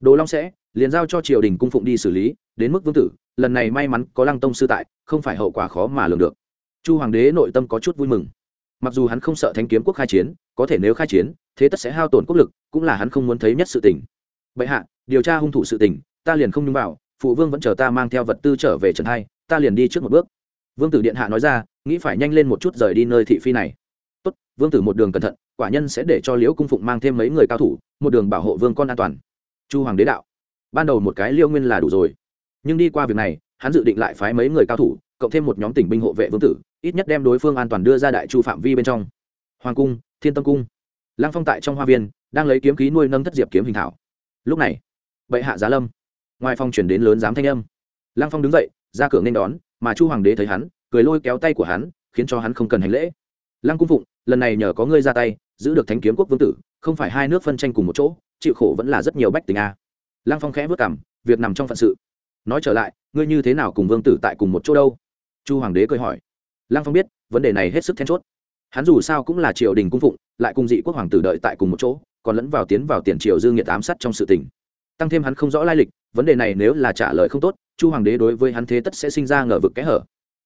Đồ long sẽ, liền giao cho triều đình cung phụng đi xử lý, đến mức vương tử, lần này may mắn có lăng tông sư tại, không phải hậu quả khó mà lường được. Chu hoàng đế nội tâm có chút vui mừng. Mặc dù hắn không sợ thanh kiếm quốc khai chiến, có thể nếu khai chiến thế tất sẽ hao tổn quốc lực, cũng là hắn không muốn thấy nhất sự tình. Bệ hạ, điều tra hung thủ sự tình, ta liền không nhung vào, phụ vương vẫn chờ ta mang theo vật tư trở về trần hai, ta liền đi trước một bước. Vương tử điện hạ nói ra, nghĩ phải nhanh lên một chút rời đi nơi thị phi này. Tốt, vương tử một đường cẩn thận, quả nhân sẽ để cho liễu cung phụng mang thêm mấy người cao thủ, một đường bảo hộ vương con an toàn. Chu hoàng đế đạo. Ban đầu một cái liêu nguyên là đủ rồi, nhưng đi qua việc này, hắn dự định lại phái mấy người cao thủ, cộng thêm một nhóm tỉnh binh hộ vệ vương tử, ít nhất đem đối phương an toàn đưa ra đại chu phạm vi bên trong. Hoàng cung, thiên tâm cung lăng phong tại trong hoa viên, đang lấy kiếm khí nuôi nâng thất diệp kiếm hình thảo. Lúc này, bệ hạ giá lâm. Ngoài phong chuyển đến lớn giám thanh âm. Lăng phong đứng dậy, ra cửa nên đón, mà chu hoàng đế thấy hắn, cười lôi kéo tay của hắn, khiến cho hắn không cần hành lễ. Lăng cung phụng, lần này nhờ có ngươi ra tay, giữ được thánh kiếm quốc vương tử, không phải hai nước phân tranh cùng một chỗ, chịu khổ vẫn là rất nhiều bách tình a. Lăng phong khẽ vất cảm việc nằm trong phận sự. Nói trở lại, ngươi như thế nào cùng vương tử tại cùng một chỗ đâu? Chu hoàng đế cười hỏi. Lăng phong biết, vấn đề này hết sức then chốt. Hắn dù sao cũng là triều đình cung phụng lại cùng dị quốc hoàng tử đợi tại cùng một chỗ, còn lẫn vào tiến vào tiền triều dương nhiệt ám sát trong sự tình. Tăng thêm hắn không rõ lai lịch, vấn đề này nếu là trả lời không tốt, chu hoàng đế đối với hắn thế tất sẽ sinh ra ngờ vực kẽ hở.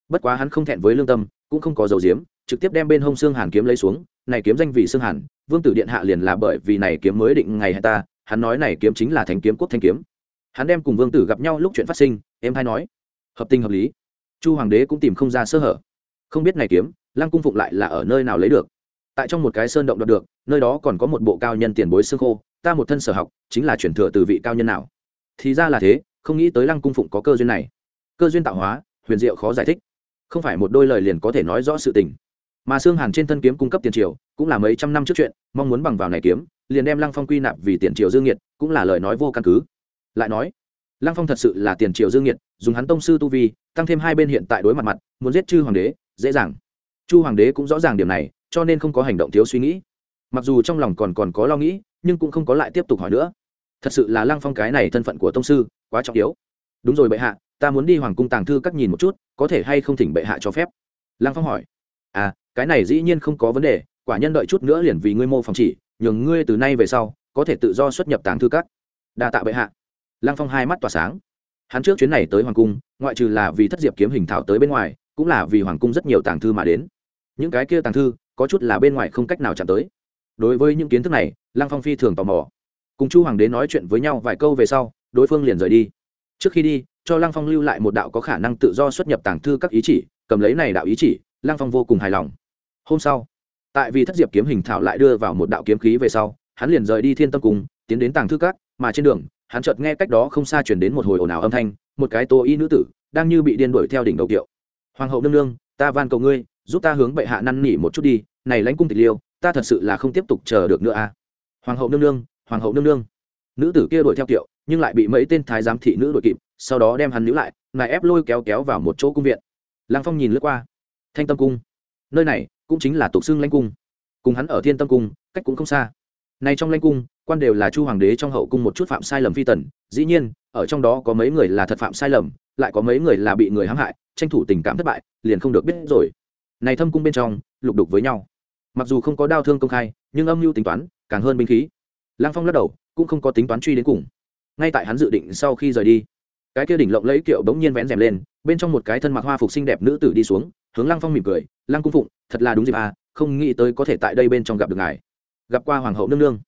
Bất quá hắn không thẹn với lương tâm, cũng không có dầu diếm, trực tiếp đem bên hông xương hàn kiếm lấy xuống, này kiếm danh vị xương hàn, vương tử điện hạ liền là bởi vì này kiếm mới định ngày hay ta, hắn nói này kiếm chính là thành kiếm quốc thanh kiếm. Hắn đem cùng vương tử gặp nhau lúc chuyện phát sinh, em hay nói, hợp tình hợp lý. Chu hoàng đế cũng tìm không ra sơ hở. Không biết này kiếm, lăng cung phụng lại là ở nơi nào lấy được tại trong một cái sơn động đoạt được, nơi đó còn có một bộ cao nhân tiền bối xương khô, ta một thân sở học, chính là chuyển thừa từ vị cao nhân nào? Thì ra là thế, không nghĩ tới lăng cung phụng có cơ duyên này. Cơ duyên tạo hóa, huyền diệu khó giải thích. Không phải một đôi lời liền có thể nói rõ sự tình. Mà xương hàn trên thân kiếm cung cấp tiền triều, cũng là mấy trăm năm trước chuyện, mong muốn bằng vào này kiếm, liền đem lăng phong quy nạp vì tiền triều dương nhiệt cũng là lời nói vô căn cứ. Lại nói, lăng phong thật sự là tiền triều dương nhiệt dùng hắn tông sư tu vi, tăng thêm hai bên hiện tại đối mặt mặt, muốn giết chư hoàng đế, dễ dàng. Chu hoàng đế cũng rõ ràng điểm này cho nên không có hành động thiếu suy nghĩ. Mặc dù trong lòng còn còn có lo nghĩ, nhưng cũng không có lại tiếp tục hỏi nữa. Thật sự là lăng phong cái này thân phận của tông sư, quá trọng yếu. Đúng rồi bệ hạ, ta muốn đi hoàng cung tàng thư các nhìn một chút, có thể hay không thỉnh bệ hạ cho phép? Lăng phong hỏi. À cái này dĩ nhiên không có vấn đề, quả nhân đợi chút nữa liền vì ngươi mô phòng chỉ, nhường ngươi từ nay về sau, có thể tự do xuất nhập tàng thư các. Đa tạ bệ hạ. Lăng phong hai mắt tỏa sáng. Hắn trước chuyến này tới hoàng cung, ngoại trừ là vì thất diệp kiếm hình thảo tới bên ngoài, cũng là vì hoàng cung rất nhiều tàng thư mà đến. Những cái kia tàng thư có chút là bên ngoài không cách nào chạm tới. Đối với những kiến thức này, lăng phong phi thường tò mò. Cùng chu hoàng đế nói chuyện với nhau vài câu về sau, đối phương liền rời đi. Trước khi đi, cho lăng phong lưu lại một đạo có khả năng tự do xuất nhập tàng thư các ý chỉ, cầm lấy này đạo ý chỉ, lăng phong vô cùng hài lòng. Hôm sau, tại vì thất diệp kiếm hình thảo lại đưa vào một đạo kiếm khí về sau, hắn liền rời đi thiên tâm cung, tiến đến tàng thư các, mà trên đường, hắn chợt nghe cách đó không xa chuyển đến một hồi ồn ào âm thanh, một cái tô y nữ tử, đang như bị điên đuổi theo đỉnh đầu kiệu. Hoàng hậu nương nương, ta van cầu ngươi giúp ta hướng bệ hạ năn nỉ một chút đi, này lãnh cung tịch liêu, ta thật sự là không tiếp tục chờ được nữa a hoàng hậu nương nương, hoàng hậu nương nương. Nữ tử kia đuổi theo kiệu, nhưng lại bị mấy tên thái giám thị nữ đuổi kịp, sau đó đem hắn níu lại, ngài ép lôi kéo kéo vào một chỗ cung viện. Lăng phong nhìn lướt qua. Thanh tâm cung. Nơi này cũng chính là tục xưng lãnh cung. Cùng hắn ở thiên tâm cung, cách cũng không xa. Nay trong lãnh cung, quan đều là chu hoàng đế trong hậu cung một chút phạm sai lầm phi tần, dĩ nhiên, ở trong đó có mấy người là thật phạm sai lầm, lại có mấy người là bị người hãm hại, tranh thủ tình cảm thất bại, liền không được biết rồi này thâm cung bên trong lục đục với nhau. Mặc dù không có đau thương công khai nhưng âm mưu tính toán càng hơn binh khí. Lang phong lắc đầu cũng không có tính toán truy đến cùng. Ngay tại hắn dự định sau khi rời đi cái kia đỉnh lộng lấy kiệu bỗng nhiên vén rèm lên bên trong một cái thân mặc hoa phục xinh đẹp nữ tử đi xuống hướng lăng phong mỉm cười lăng cung phụng thật là đúng dịp à không nghĩ tới có thể tại đây bên trong gặp được ngài. Gặp qua hoàng hậu nương nương.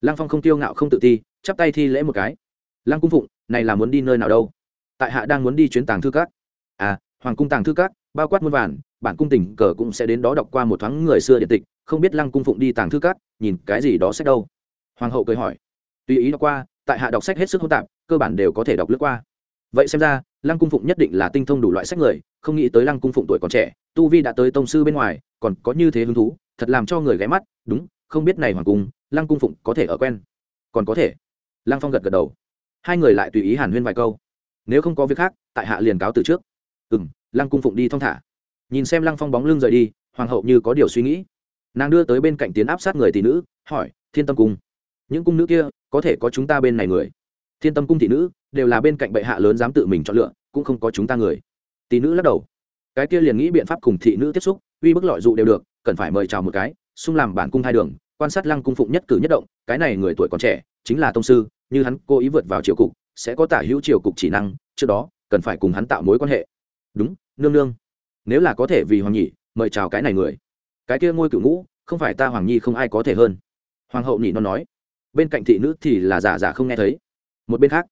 Lăng phong không tiêu ngạo không tự ti chắp tay thi lễ một cái. Lăng cung phụng này là muốn đi nơi nào đâu? Tại hạ đang muốn đi chuyến tàng thư cát. à hoàng cung tàng thư cát, bao quát muôn vàn bản cung tình cờ cũng sẽ đến đó đọc qua một thoáng người xưa điện tịch, không biết lăng cung phụng đi tàng thư cát nhìn cái gì đó sách đâu. Hoàng hậu cười hỏi. Tùy ý đọc qua, tại hạ đọc sách hết sức hỗn tạp, cơ bản đều có thể đọc lướt qua. Vậy xem ra, lăng cung phụng nhất định là tinh thông đủ loại sách người, không nghĩ tới lăng cung phụng tuổi còn trẻ, tu vi đã tới tông sư bên ngoài, còn có như thế hứng thú, thật làm cho người ghé mắt, đúng, không biết này hoàng cung, lăng cung phụng có thể ở quen. Còn có thể. Lăng phong gật gật đầu. Hai người lại tùy ý hàn huyên vài câu. Nếu không có việc khác, tại hạ liền cáo từ trước. Ừ m lăng cung phụng đi thong thả nhìn xem lăng phong bóng lưng rời đi, hoàng hậu như có điều suy nghĩ. Nàng đưa tới bên cạnh tiến áp sát người tỷ nữ, hỏi, thiên tâm cung, những cung nữ kia có thể có chúng ta bên này người? Thiên tâm cung thị nữ đều là bên cạnh bệ hạ lớn dám tự mình chọn lựa, cũng không có chúng ta người. Tỷ nữ lắc đầu. Cái kia liền nghĩ biện pháp cùng thị nữ tiếp xúc, uy bức lọi dụ đều được, cần phải mời chào một cái, xung làm bản cung hai đường, quan sát lăng cung phụng nhất cử nhất động, cái này người tuổi còn trẻ, chính là tông sư, như hắn cố ý vượt vào triều cục, sẽ có tả hữu triều cục chỉ năng, trước đó, cần phải cùng hắn tạo mối quan hệ. Đúng, nương nương nếu là có thể vì hoàng nhị, mời chào cái này người. Cái kia ngôi cựu ngũ, không phải ta hoàng nhi không ai có thể hơn. Hoàng hậu nhị nó nói. Bên cạnh thị nữ thì là giả giả không nghe thấy. Một bên khác,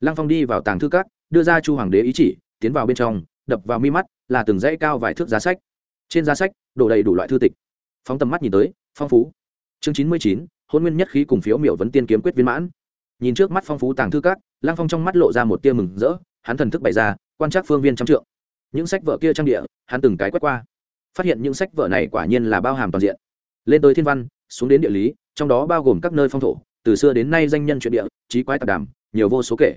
lăng phong đi vào tàng thư các, đưa ra chu hoàng đế ý chỉ, tiến vào bên trong, đập vào mi mắt, là từng dãy cao vài thước giá sách. Trên giá sách, đổ đầy đủ loại thư tịch. Phóng tầm mắt nhìn tới, phong phú. Chương chín mươi chín, hôn nguyên nhất khí cùng phiếu miểu vấn tiên kiếm quyết viên mãn. Nhìn trước mắt phong phú tàng thư các, lăng phong trong mắt lộ ra một tia mừng rỡ, hắn thần thức bày ra, quan trắc phương viên trăm trượng những sách vở kia trang địa, hắn từng cái quét qua. Phát hiện những sách vở này quả nhiên là bao hàm toàn diện. Lên tới thiên văn, xuống đến địa lý, trong đó bao gồm các nơi phong thổ, từ xưa đến nay danh nhân chuyện địa, trí quái tạp đàm, nhiều vô số kể.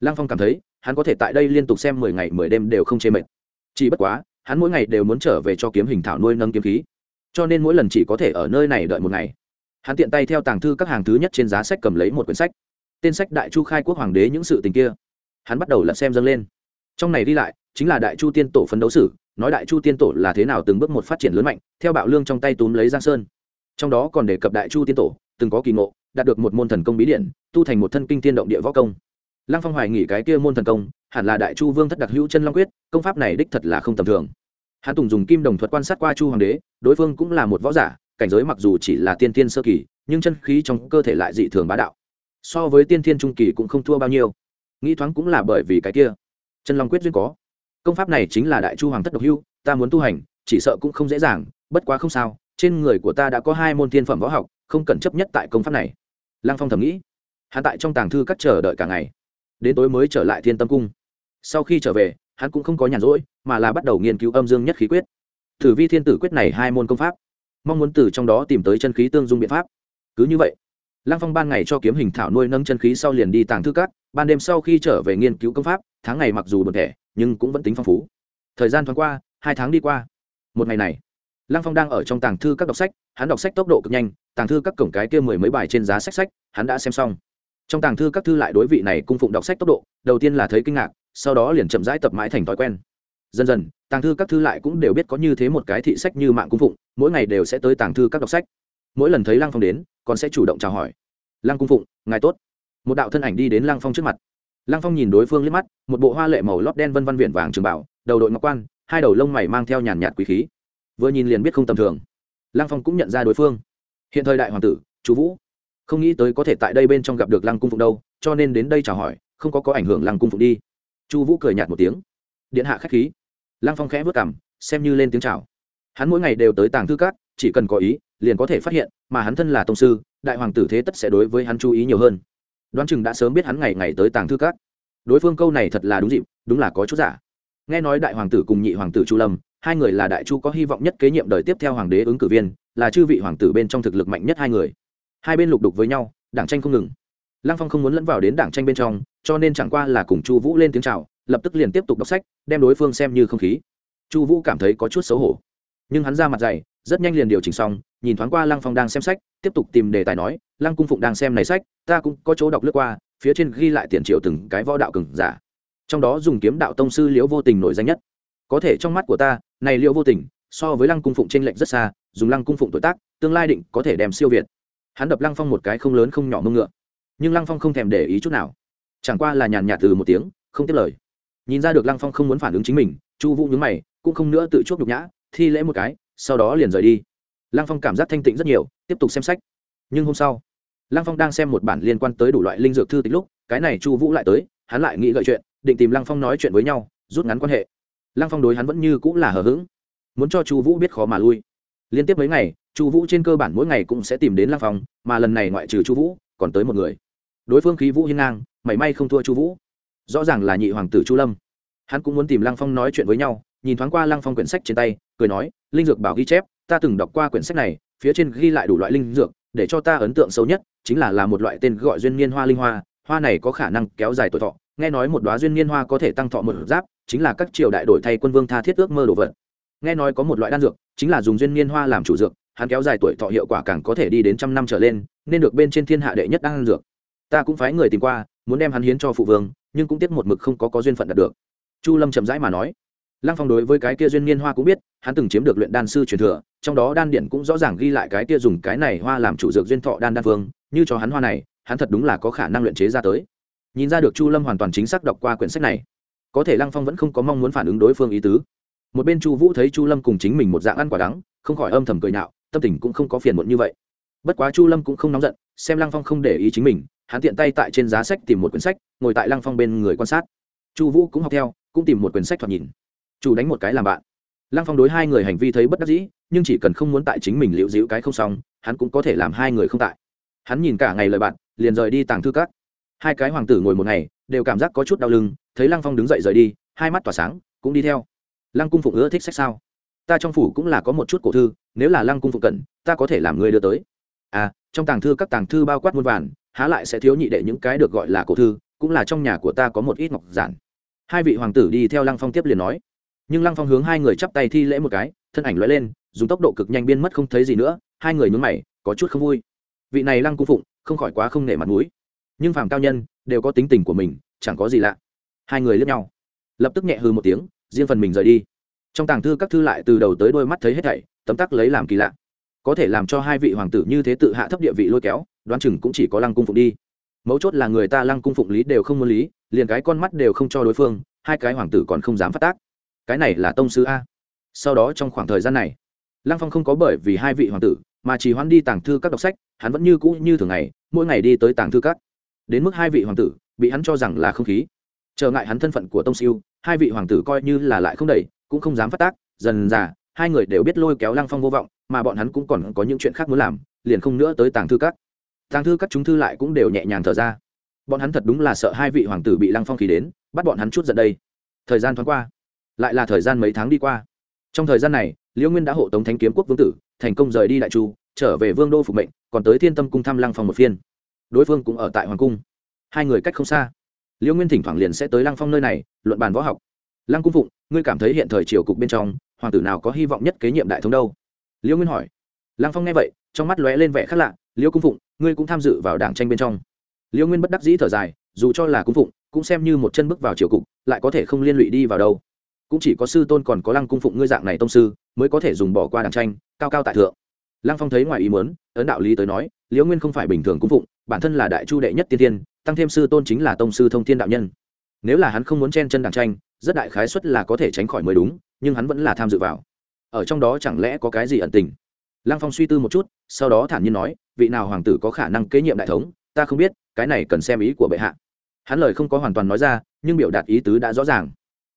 Lăng phong cảm thấy, hắn có thể tại đây liên tục xem mười ngày, mười đêm đều không chê mệt. Chỉ bất quá, hắn mỗi ngày đều muốn trở về cho kiếm hình thảo nuôi nâng kiếm khí. Cho nên mỗi lần chỉ có thể ở nơi này đợi một ngày. Hắn tiện tay theo tàng thư các hàng thứ nhất trên giá sách cầm lấy một quyển sách. Tên sách đại chu khai quốc hoàng đế những sự tình kia. Hắn bắt đầu lật xem dâng lên. Trong này đi lại chính là đại chu tiên tổ phấn đấu sử nói đại chu tiên tổ là thế nào từng bước một phát triển lớn mạnh, theo bạo lương trong tay túm lấy giang sơn. Trong đó còn đề cập đại chu tiên tổ, từng có kỳ ngộ, đạt được một môn thần công bí điện tu thành một thân kinh tiên động địa võ công. Lăng phong hoài nghỉ cái kia môn thần công, hẳn là đại chu vương thất đặc hữu chân long quyết, công pháp này đích thật là không tầm thường. Hắn tùng dùng kim đồng thuật quan sát qua chu hoàng đế, đối phương cũng là một võ giả, cảnh giới mặc dù chỉ là tiên tiên sơ kỳ, nhưng chân khí trong cơ thể lại dị thường bá đạo. So với tiên tiên trung kỳ cũng không thua bao nhiêu. Nghĩ thoáng cũng là bởi vì cái kia. Chân long quyết duyên có công pháp này chính là đại chu hoàng thất độc hưu, ta muốn tu hành, chỉ sợ cũng không dễ dàng, bất quá không sao, trên người của ta đã có hai môn Thiên phẩm võ học, không cần chấp nhất tại công pháp này. Lăng phong thầm nghĩ. Hắn tại trong tàng thư các chờ đợi cả ngày. Đến tối mới trở lại thiên tâm cung. Sau khi trở về, hắn cũng không có nhàn rỗi, mà là bắt đầu nghiên cứu âm dương nhất khí quyết. Thử vi thiên tử quyết này hai môn công pháp. Mong muốn từ trong đó tìm tới chân khí tương dung biện pháp. Cứ như vậy, lăng phong ban ngày cho kiếm hình thảo nuôi nâng chân khí sau liền đi tàng thư cát ban đêm sau khi trở về nghiên cứu công pháp tháng ngày mặc dù buồn thẻ, nhưng cũng vẫn tính phong phú. Thời gian thoáng qua, hai tháng đi qua. Một ngày này, lăng phong đang ở trong tàng thư các đọc sách, hắn đọc sách tốc độ cực nhanh, tàng thư các cổng cái kia mười mấy bài trên giá sách sách, hắn đã xem xong. Trong tàng thư các thư lại đối vị này cung phụng đọc sách tốc độ, đầu tiên là thấy kinh ngạc, sau đó liền chậm rãi tập mãi thành thói quen. Dần dần, tàng thư các thư lại cũng đều biết có như thế một cái thị sách như mạng cung phụng, mỗi ngày đều sẽ tới tàng thư các đọc sách. Mỗi lần thấy lăng phong đến, còn sẽ chủ động chào hỏi. Lăng cung phụng, ngài tốt. Một đạo thân ảnh đi đến lăng phong trước mặt lăng phong nhìn đối phương liếc mắt, một bộ hoa lệ màu lót đen vân văn viện vàng trường bảo, đầu đội ngọc quan, hai đầu lông mày mang theo nhàn nhạt quý khí. Vừa nhìn liền biết không tầm thường. Lăng phong cũng nhận ra đối phương. Hiện thời đại hoàng tử chú vũ, không nghĩ tới có thể tại đây bên trong gặp được lăng cung phụng đâu, cho nên đến đây chào hỏi, không có có ảnh hưởng lăng cung phụng đi. Chu vũ cười nhạt một tiếng. Điện hạ k h á c h khí. Lăng phong khẽ vất cảm xem như lên tiếng chào. Hắn mỗi ngày đều tới tàng thư cát chỉ cần có ý, liền có thể phát hiện, mà hắn thân là tông sư, đại hoàng tử thế tất sẽ đối với hắn chú ý nhiều hơn đoán chừng đã sớm biết hắn ngày ngày tới tàng thư các. Đối phương câu này thật là đúng dịp, đúng là có chút giả. Nghe nói đại hoàng tử cùng nhị hoàng tử chu lâm, hai người là đại chu có hy vọng nhất kế nhiệm đời tiếp theo hoàng đế ứng cử viên, là chư vị hoàng tử bên trong thực lực mạnh nhất hai người. Hai bên lục đục với nhau, đảng tranh không ngừng. Lăng phong không muốn lẫn vào đến đảng tranh bên trong, cho nên chẳng qua là cùng chu vũ lên tiếng c h à o lập tức liền tiếp tục đọc sách, đem đối phương xem như không khí. Chu vũ cảm thấy có chút xấu hổ. Nhưng hắn ra mặt dày rất nhanh liền điều chỉnh xong, nhìn thoáng qua lăng phong đang xem sách, tiếp tục tìm đề tài nói, lăng cung phụng đang xem này sách, ta cũng có chỗ đọc lướt qua, phía trên ghi lại tiền triệu từng cái võ đạo cừng giả. Trong đó dùng kiếm đạo tông sư liễu vô tình nổi danh nhất. Có thể trong mắt của ta, này liễu vô tình, so với lăng cung phụng t r lệch rất xa, dùng lăng cung phụng tuổi tác, tương lai định có thể đem siêu việt. Hắn đập lăng phong một cái không lớn không nhỏ mưng ngựa. Nhưng lăng phong không thèm để ý chút nào. Chẳng qua là nhàn nhạt từ một tiếng, không tiếp lời. Nhìn ra được lăng phong không muốn phản ứng chính mình, chu vũ nhướng mày, cũng không nữa tự chuốc nhục nhã, thi lễ một cái sau đó liền rời đi. Lăng phong cảm giác thanh tịnh rất nhiều, tiếp tục xem sách. Nhưng hôm sau, lăng phong đang xem một bản liên quan tới đủ loại linh dược thư tích lúc, cái này chu vũ lại tới, hắn lại nghĩ gợi chuyện, định tìm lăng phong nói chuyện với nhau, rút ngắn quan hệ. Lăng phong đối hắn vẫn như cũng là hờ hững. Muốn cho chu vũ biết khó mà lui. Liên tiếp mấy ngày, chu vũ trên cơ bản mỗi ngày cũng sẽ tìm đến lăng phong, mà lần này ngoại trừ chu vũ, còn tới một người. Đối phương khí vũ hiên ngang, mảy may không thua chu vũ. Rõ ràng là nhị hoàng tử chu lâm. Hắn cũng muốn tìm lăng phong nói chuyện với nhau, nhìn thoáng qua lăng phong quyển sách trên tay cười nói, linh dược bảo ghi chép, ta từng đọc qua quyển sách này, phía trên ghi lại đủ loại linh dược, để cho ta ấn tượng sâu nhất chính là là một loại tên gọi duyên niên hoa linh hoa hoa này có khả năng kéo dài tuổi thọ, nghe nói một đoá duyên niên hoa có thể tăng thọ một giáp, chính là các triều đại đổi thay quân vương tha thiết ước mơ đồ vật. Nghe nói có một loại đan dược, chính là dùng duyên niên hoa làm chủ dược, hắn kéo dài tuổi thọ hiệu quả càng có thể đi đến trăm năm trở lên, nên được bên trên thiên hạ đệ nhất đan dược. Ta cũng phái người tìm qua, muốn đem hắn hiến cho phụ vương, nhưng cũng tiếc một mực không có có duyên phận đạt được. Chu lâm chậm rãi mà nói lăng phong đối với cái kia duyên niên hoa cũng biết, hắn từng chiếm được luyện đan sư truyền thừa, trong đó đan điện cũng rõ ràng ghi lại cái kia dùng cái này hoa làm chủ dược duyên thọ đan đan phương, như cho hắn hoa này, hắn thật đúng là có khả năng luyện chế ra tới. Nhìn ra được chu lâm hoàn toàn chính xác đọc qua quyển sách này, có thể lăng phong vẫn không có mong muốn phản ứng đối phương ý tứ. Một bên chu vũ thấy chu lâm cùng chính mình một dạng ăn quả đắng, không khỏi âm thầm cười nhạo, tâm tình cũng không có phiền muộn như vậy. Bất quá chu lâm cũng không nóng giận, xem lăng phong không để ý chính mình, hắn tiện tay tại trên giá sách tìm một quyển sách, ngồi tại lăng phong bên người quan sát. Chu vũ cũng học theo, cũng tìm một quyển sách thoạt nhìn chủ đánh một cái làm bạn. Lăng phong đối hai người hành vi thấy bất đắc dĩ nhưng chỉ cần không muốn tại chính mình liễu dĩu cái không xong hắn cũng có thể làm hai người không tại. Hắn nhìn cả ngày lời bạn liền rời đi tàng thư cát hai cái hoàng tử ngồi một ngày đều cảm giác có chút đau lưng thấy lăng phong đứng dậy rời đi hai mắt tỏa sáng cũng đi theo. Lăng cung phụng ưa thích sách sao? Ta trong phủ cũng là có một chút cổ thư nếu là lăng cung phụng cận, ta có thể làm người đưa tới. À trong tàng thư các tàng thư bao quát muôn vàn há lại sẽ thiếu nhị đệ những cái được gọi là cổ thư cũng là trong nhà của ta có một ít ngọc giản. Hai vị hoàng tử đi theo lăng phong tiếp liền nói nhưng lăng phong hướng hai người chắp tay thi lễ một cái, thân ảnh l lên, dùng tốc độ cực nhanh biên mất không thấy gì nữa, hai người nhún mày, có chút không vui. Vị này lăng cung phụng, không khỏi quá không nể mặt mũi. Nhưng phàm cao nhân, đều có tính tình của mình, chẳng có gì lạ. Hai người lướt nhau. Lập tức nhẹ hư một tiếng, riêng phần mình rời đi. Trong tàng thư các thư lại từ đầu tới đôi mắt thấy hết thảy, tấm tắc lấy làm kỳ lạ. Có thể làm cho hai vị hoàng tử như thế tự hạ thấp địa vị lôi kéo, đoán chừng cũng chỉ có lăng cung phụng đi. Mấu chốt là người ta lăng cung phụng lý đều không muốn lý, liền cái con mắt đều không cho đối phương, hai cái hoàng tử còn không dám phát tác cái này là tông sư a. Sau đó trong khoảng thời gian này, lăng phong không có bởi vì hai vị hoàng tử mà chỉ hoãn đi tàng thư các đọc sách, hắn vẫn như cũ như thường ngày, mỗi ngày đi tới tàng thư các. Đến mức hai vị hoàng tử bị hắn cho rằng là không khí. Trở ngại hắn thân phận của tông siêu hai vị hoàng tử coi như là lại không đẩy, cũng không dám phát tác, dần dà, hai người đều biết lôi kéo lăng phong vô vọng, mà bọn hắn cũng còn có những chuyện khác muốn làm, liền không nữa tới tàng thư các. Tàng thư các chúng thư lại cũng đều nhẹ nhàng thở ra. Bọn hắn thật đúng là sợ hai vị hoàng tử bị lăng phong khí đến, bắt bọn hắn chút giận đây. Thời gian thoáng qua lại là thời gian mấy tháng đi qua. Trong thời gian này, liễu nguyên đã hộ tống thánh kiếm quốc vương tử, thành công rời đi đại chu, trở về vương đô phục mệnh, còn tới thiên tâm cung thăm lăng phong một phiên. Đối phương cũng ở tại hoàng cung. Hai người cách không xa. Liễu nguyên thỉnh thoảng liền sẽ tới lăng phong nơi này, luận bàn võ học. Lăng cung phụng, ngươi cảm thấy hiện thời triều cục bên trong, hoàng tử nào có hy vọng nhất kế nhiệm đại thống đâu? Liễu nguyên hỏi. Lăng phong nghe vậy, trong mắt lóe lên vẻ khác lạ. Liễu cung phụng, ngươi cũng tham dự vào đảng tranh bên trong. Liễu nguyên bất đắc dĩ thở dài, dù cho là cung phụng, cũng xem như một chân bước vào triều cục, lại có thể không liên lụy đi vào đâu cũng chỉ có sư tôn còn có lăng cung phụng ngươi dạng này tông sư, mới có thể dùng bỏ qua đàng tranh, cao cao tại thượng. Lăng phong thấy ngoài ý muốn, ấn đạo lý tới nói, liễu nguyên không phải bình thường cung phụng, bản thân là đại chu đệ nhất tiên tiên, tăng thêm sư tôn chính là tông sư thông thiên đạo nhân. Nếu là hắn không muốn chen chân đàng tranh, rất đại khái suất là có thể tránh khỏi mới đúng, nhưng hắn vẫn là tham dự vào. Ở trong đó chẳng lẽ có cái gì ẩn tình? Lăng phong suy tư một chút, sau đó thản nhiên nói, vị nào hoàng tử có khả năng kế nhiệm đại thống, ta không biết, cái này cần xem ý của bệ hạ. Hắn lời không có hoàn toàn nói ra, nhưng biểu đạt ý tứ đã rõ ràng.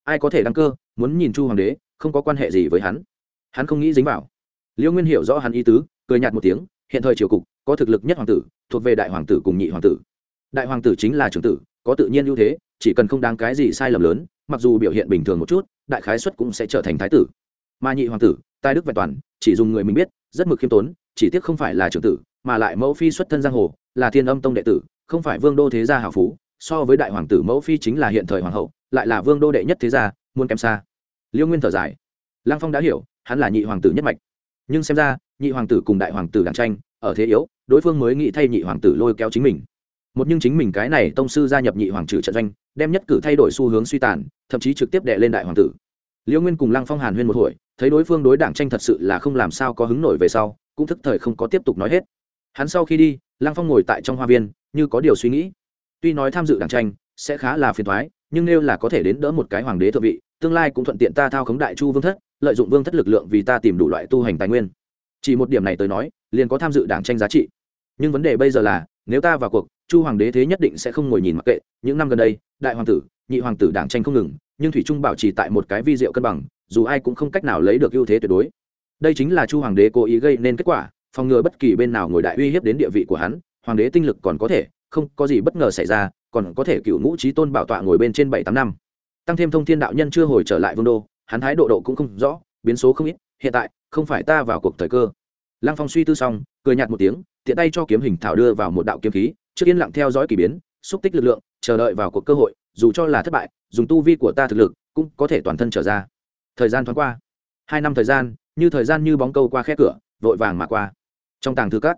Ai có thể đăng cơ muốn nhìn chu hoàng đế, không có quan hệ gì với hắn. Hắn không nghĩ dính vào. Liễu nguyên hiểu rõ hắn ý tứ, cười nhạt một tiếng, hiện thời triều cục, có thực lực nhất hoàng tử, thuộc về đại hoàng tử cùng nhị hoàng tử. Đại hoàng tử chính là trưởng tử, có tự nhiên ưu thế, chỉ cần không đáng cái gì sai lầm lớn, mặc dù biểu hiện bình thường một chút, đại khái xuất cũng sẽ trở thành thái tử. Mà nhị hoàng tử, tài đức vẹn toàn, chỉ dùng người mình biết, rất mực khiêm tốn, chỉ tiếc không phải là trưởng tử, mà lại mẫu phi xuất thân giang hồ, là thiên âm tông đệ tử, không phải vương đô thế gia hào phú, so với đại hoàng tử mẫu phi chính là hiện thời hoàng hậu, lại là vương đô đệ nhất thế gia muôn kém xa. Liêu nguyên thở dài. Lăng phong đã hiểu, hắn là nhị hoàng tử nhất mạch. Nhưng xem ra, nhị hoàng tử cùng đại hoàng tử đảng tranh, ở thế yếu, đối phương mới nghĩ thay nhị hoàng tử lôi kéo chính mình. Một nhưng chính mình cái này tông sư gia nhập nhị hoàng tử trận doanh, đem nhất cử thay đổi xu hướng suy tàn, thậm chí trực tiếp đệ lên đại hoàng tử. Liễu nguyên cùng lăng phong hàn huyên một hồi, thấy đối phương đối đảng tranh thật sự là không làm sao có hứng nổi về sau, cũng thức thời không có tiếp tục nói hết. Hắn sau khi đi, lăng phong ngồi tại trong hoa viên, như có điều suy nghĩ. Tuy nói tham dự đảng tranh, sẽ khá là phiền thoái nhưng nếu là có thể đến đỡ một cái hoàng đế thượng vị, tương lai cũng thuận tiện ta thao khống đại chu vương thất, lợi dụng vương thất lực lượng vì ta tìm đủ loại tu hành tài nguyên. Chỉ một điểm này tới nói, liền có tham dự đảng tranh giá trị. Nhưng vấn đề bây giờ là, nếu ta vào cuộc, chu hoàng đế thế nhất định sẽ không ngồi nhìn mặc kệ. Những năm gần đây, đại hoàng tử, nhị hoàng tử đảng tranh không ngừng, nhưng thủy trung bảo trì tại một cái vi diệu cân bằng, dù ai cũng không cách nào lấy được ưu thế tuyệt đối. Đây chính là chu hoàng đế cố ý gây nên kết quả, phòng ngừa bất kỳ bên nào ngồi đại uy hiếp đến địa vị của hắn, hoàng đế tinh lực còn có thể, không có gì bất ngờ xảy ra còn có thể cựu ngũ trí tôn bảo tọa ngồi bên trên bảy tám năm. Tăng thêm thông thiên đạo nhân chưa hồi trở lại vương đô, hắn thái độ độ cũng không rõ, biến số không ít, hiện tại, không phải ta vào cuộc thời cơ. Lăng phong suy tư xong, cười nhạt một tiếng, tiện tay cho kiếm hình thảo đưa vào một đạo kiếm khí, trước yên lặng theo dõi k ỳ biến, xúc tích lực lượng, chờ đợi vào cuộc cơ hội, dù cho là thất bại, dùng tu vi của ta thực lực, cũng có thể toàn thân trở ra. Thời gian thoáng qua, hai năm thời gian, như thời gian như bóng câu qua khe cửa, vội vàng mà qua. Trong tàng thư các,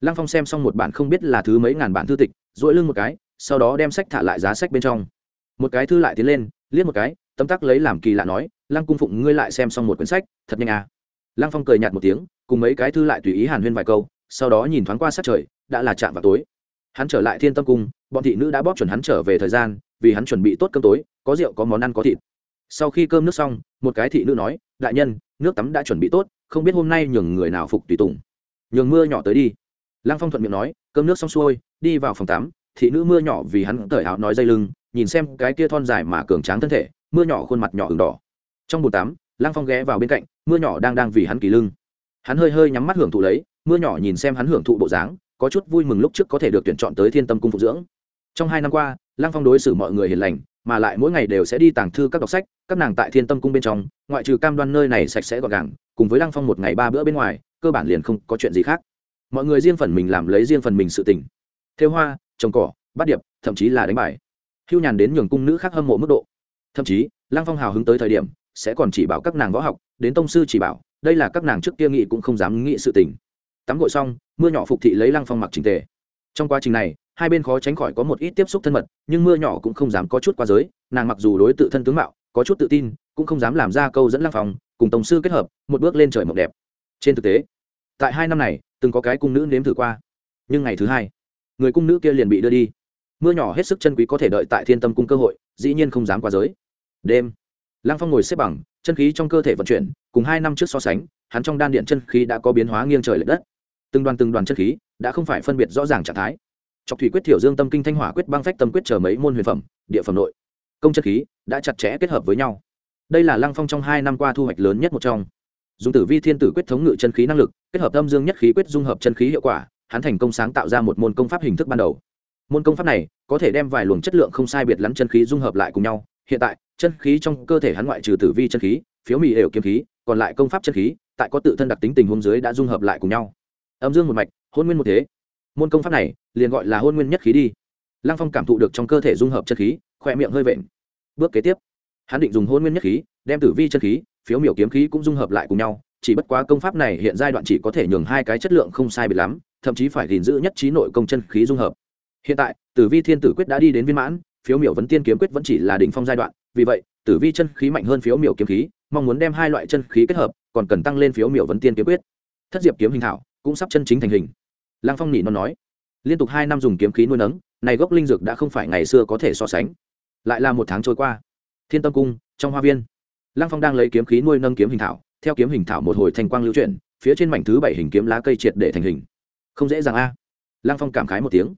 lăng phong xem xong một bản không biết là thứ mấy ngàn bản thư tịch dội lưng một cái sau đó đem sách thả lại giá sách bên trong. Một cái thư lại tiến lên, liếc một cái, tấm tắc lấy làm kỳ lạ nói, lăng cung phụng, ngươi lại xem xong một quyển sách, thật nhanh à. lăng phong cười nhạt một tiếng, cùng mấy cái thư lại tùy ý hàn huyên vài câu, sau đó nhìn thoáng qua sát trời, đã là chạm vào tối. Hắn trở lại thiên tâm cung, bọn thị nữ đã bóp chuẩn hắn trở về thời gian, vì hắn chuẩn bị tốt cơm tối, có rượu, có món ăn, có thịt. Sau khi cơm nước xong, một cái thị nữ nói, đại nhân, nước tắm đã chuẩn bị tốt, không biết hôm nay nhường người nào phục tùy tùng. Nhường mưa nhỏ tới đi. Lăng phong thuận miệng nói, cơm nước xong xuôi, đi vào phòng tắm thị nữ mưa nhỏ vì hắn cởi áo nói dây lưng, nhìn xem cái kia thon dài mà cường tráng thân thể, mưa nhỏ khuôn mặt nhỏ ửng đỏ. Trong bồn tắm, lăng phong ghé vào bên cạnh, mưa nhỏ đang đang vì hắn kỳ lưng. Hắn hơi hơi nhắm mắt hưởng thụ lấy, mưa nhỏ nhìn xem hắn hưởng thụ bộ dáng, có chút vui mừng lúc trước có thể được tuyển chọn tới thiên tâm cung phục dưỡng. Trong hai năm qua, lăng phong đối xử mọi người hiền lành, mà lại mỗi ngày đều sẽ đi tàng thư các đọc sách, các nàng tại thiên tâm cung bên trong, ngoại trừ cam đoan nơi này sạch sẽ gọn gàng, cùng với lăng phong một ngày ba bữa bên ngoài, cơ bản liền không có chuyện gì khác. Mọi người riêng phần mình làm lấy riêng phần mình sự tình. Theo hoa trồng cỏ, bắt điệp, thậm chí là đánh bài. Hưu nhàn đến nhường cung nữ khác hâm mộ mức độ. Thậm chí, lăng phong hào hứng tới thời điểm, sẽ còn chỉ bảo các nàng võ học, đến tông sư chỉ bảo, đây là các nàng trước kia nghị cũng không dám nghĩ sự tình. Tắm gội xong, mưa nhỏ phục thị lấy lăng phong mặc trình tề. Trong quá trình này, hai bên khó tránh khỏi có một ít tiếp xúc thân mật, nhưng mưa nhỏ cũng không dám có chút qua giới, nàng mặc dù đối tự thân tướng mạo, có chút tự tin, cũng không dám làm ra câu dẫn lăng phong, cùng tổng sư kết hợp, một bước lên trời mộng đẹp. Trên thực tế, tại hai năm này, từng có cái cung nữ nếm thử qua. Nhưng ngày thứ hai người cung nữ kia liền bị đưa đi. Mưa nhỏ hết sức chân quý có thể đợi tại thiên tâm cung cơ hội, dĩ nhiên không dám qua giới. Đêm, lăng phong ngồi xếp bằng, chân khí trong cơ thể vận chuyển, cùng hai năm trước so sánh, hắn trong đan điện chân khí đã có biến hóa nghiêng trời l ệ đất. Từng đoàn từng đoàn chân khí đã không phải phân biệt rõ ràng trạng thái. Chọc thủy quyết thiểu dương tâm kinh thanh hỏa quyết băng phách tâm quyết chờ mấy môn huyền phẩm, địa phẩm nội. Công chân khí đã chặt chẽ kết hợp với nhau. Đây là lăng phong trong hai năm qua thu hoạch lớn nhất một trong. Dùng tử vi thiên tử quyết thống ngự chân khí năng lực, kết hợp âm dương nhất khí quyết dung hợp chân khí hiệu quả hắn thành công sáng tạo ra một môn công pháp hình thức ban đầu. Môn công pháp này có thể đem vài luồng chất lượng không sai biệt lắm chân khí dung hợp lại cùng nhau. Hiện tại, chân khí trong cơ thể hắn ngoại trừ tử vi chân khí, phiếu mì đều kiếm khí, còn lại công pháp chân khí, tại có tự thân đặc tính tình huống dưới đã dung hợp lại cùng nhau. Âm dương một mạch, hôn nguyên một thế. Môn công pháp này liền gọi là hôn nguyên nhất khí đi. Lăng phong cảm thụ được trong cơ thể dung hợp chân khí khoe miệng hơi vện. Bước kế tiếp, hắn định dùng hôn nguyên nhất khí, đem tử vi chân khí, phiếu miểu kiếm khí cũng dung hợp lại cùng nhau. Chỉ bất quá công pháp này hiện giai đoạn chỉ có thể nhường hai cái chất lượng không sai biệt lắm thậm chí phải gìn giữ nhất trí nội công chân khí dung hợp. Hiện tại, tử vi thiên tử quyết đã đi đến viên mãn, phiếu miểu vấn tiên kiếm quyết vẫn chỉ là đỉnh phong giai đoạn, vì vậy, tử vi chân khí mạnh hơn phiếu miểu kiếm khí, mong muốn đem hai loại chân khí kết hợp, còn cần tăng lên phiếu miểu vấn tiên kiếm quyết. Thất diệp kiếm hình thảo cũng sắp chân chính thành hình. Lăng phong nhị nó nói, liên tục hai năm dùng kiếm khí nuôi nấng, này gốc linh dược đã không phải ngày xưa có thể so sánh. Lại là một tháng trôi qua. Thiên tâm cung, trong hoa viên, lăng phong đang lấy kiếm khí nuôi nâng kiếm hình thảo, theo kiếm hình thảo một hồi thành quang lưu chuyển, phía trên mảnh thứ bảy hình kiếm lá cây triệt để thành hình không dễ dàng a. Lăng phong cảm khái một tiếng,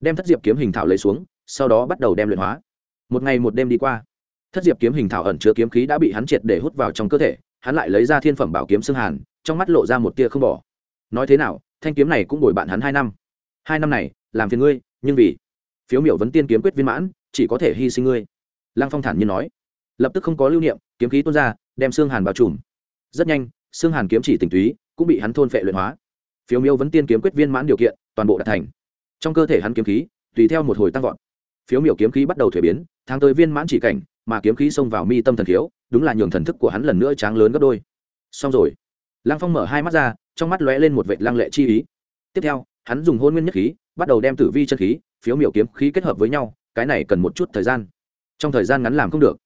đem thất diệp kiếm hình thảo lấy xuống, sau đó bắt đầu đem luyện hóa. Một ngày một đêm đi qua, thất diệp kiếm hình thảo ẩn chứa kiếm khí đã bị hắn triệt để hút vào trong cơ thể, hắn lại lấy ra thiên phẩm bảo kiếm xương hàn, trong mắt lộ ra một tia không bỏ. Nói thế nào, thanh kiếm này cũng bồi bạn hắn hai năm. Hai năm này, làm phiền ngươi, nhưng vì phiếu miểu vấn tiên kiếm quyết viên mãn, chỉ có thể hy sinh ngươi. Lăng phong thản nhiên nói. Lập tức không có lưu niệm, kiếm khí tuôn ra, đem xương hàn bao trùm. Rất nhanh, xương hàn kiếm chỉ tình túy, cũng bị hắn thôn phệ luyện hóa phiếu miêu vẫn tiên kiếm quyết viên mãn điều kiện, toàn bộ đạt thành. Trong cơ thể hắn kiếm khí, tùy theo một hồi tăng vọt. Phiếu miểu kiếm khí bắt đầu thuế biến, tháng tới viên mãn chỉ cảnh, mà kiếm khí xông vào mi tâm thần khiếu, đúng là nhường thần thức của hắn lần nữa tráng lớn gấp đôi. Xong rồi. Lăng phong mở hai mắt ra, trong mắt lóe lên một vệ lăng lệ chi ý. Tiếp theo, hắn dùng hôn nguyên nhất khí, bắt đầu đem tử vi chân khí, phiếu miểu kiếm khí kết hợp với nhau, cái này cần một chút thời gian. Trong thời gian ngắn làm không được.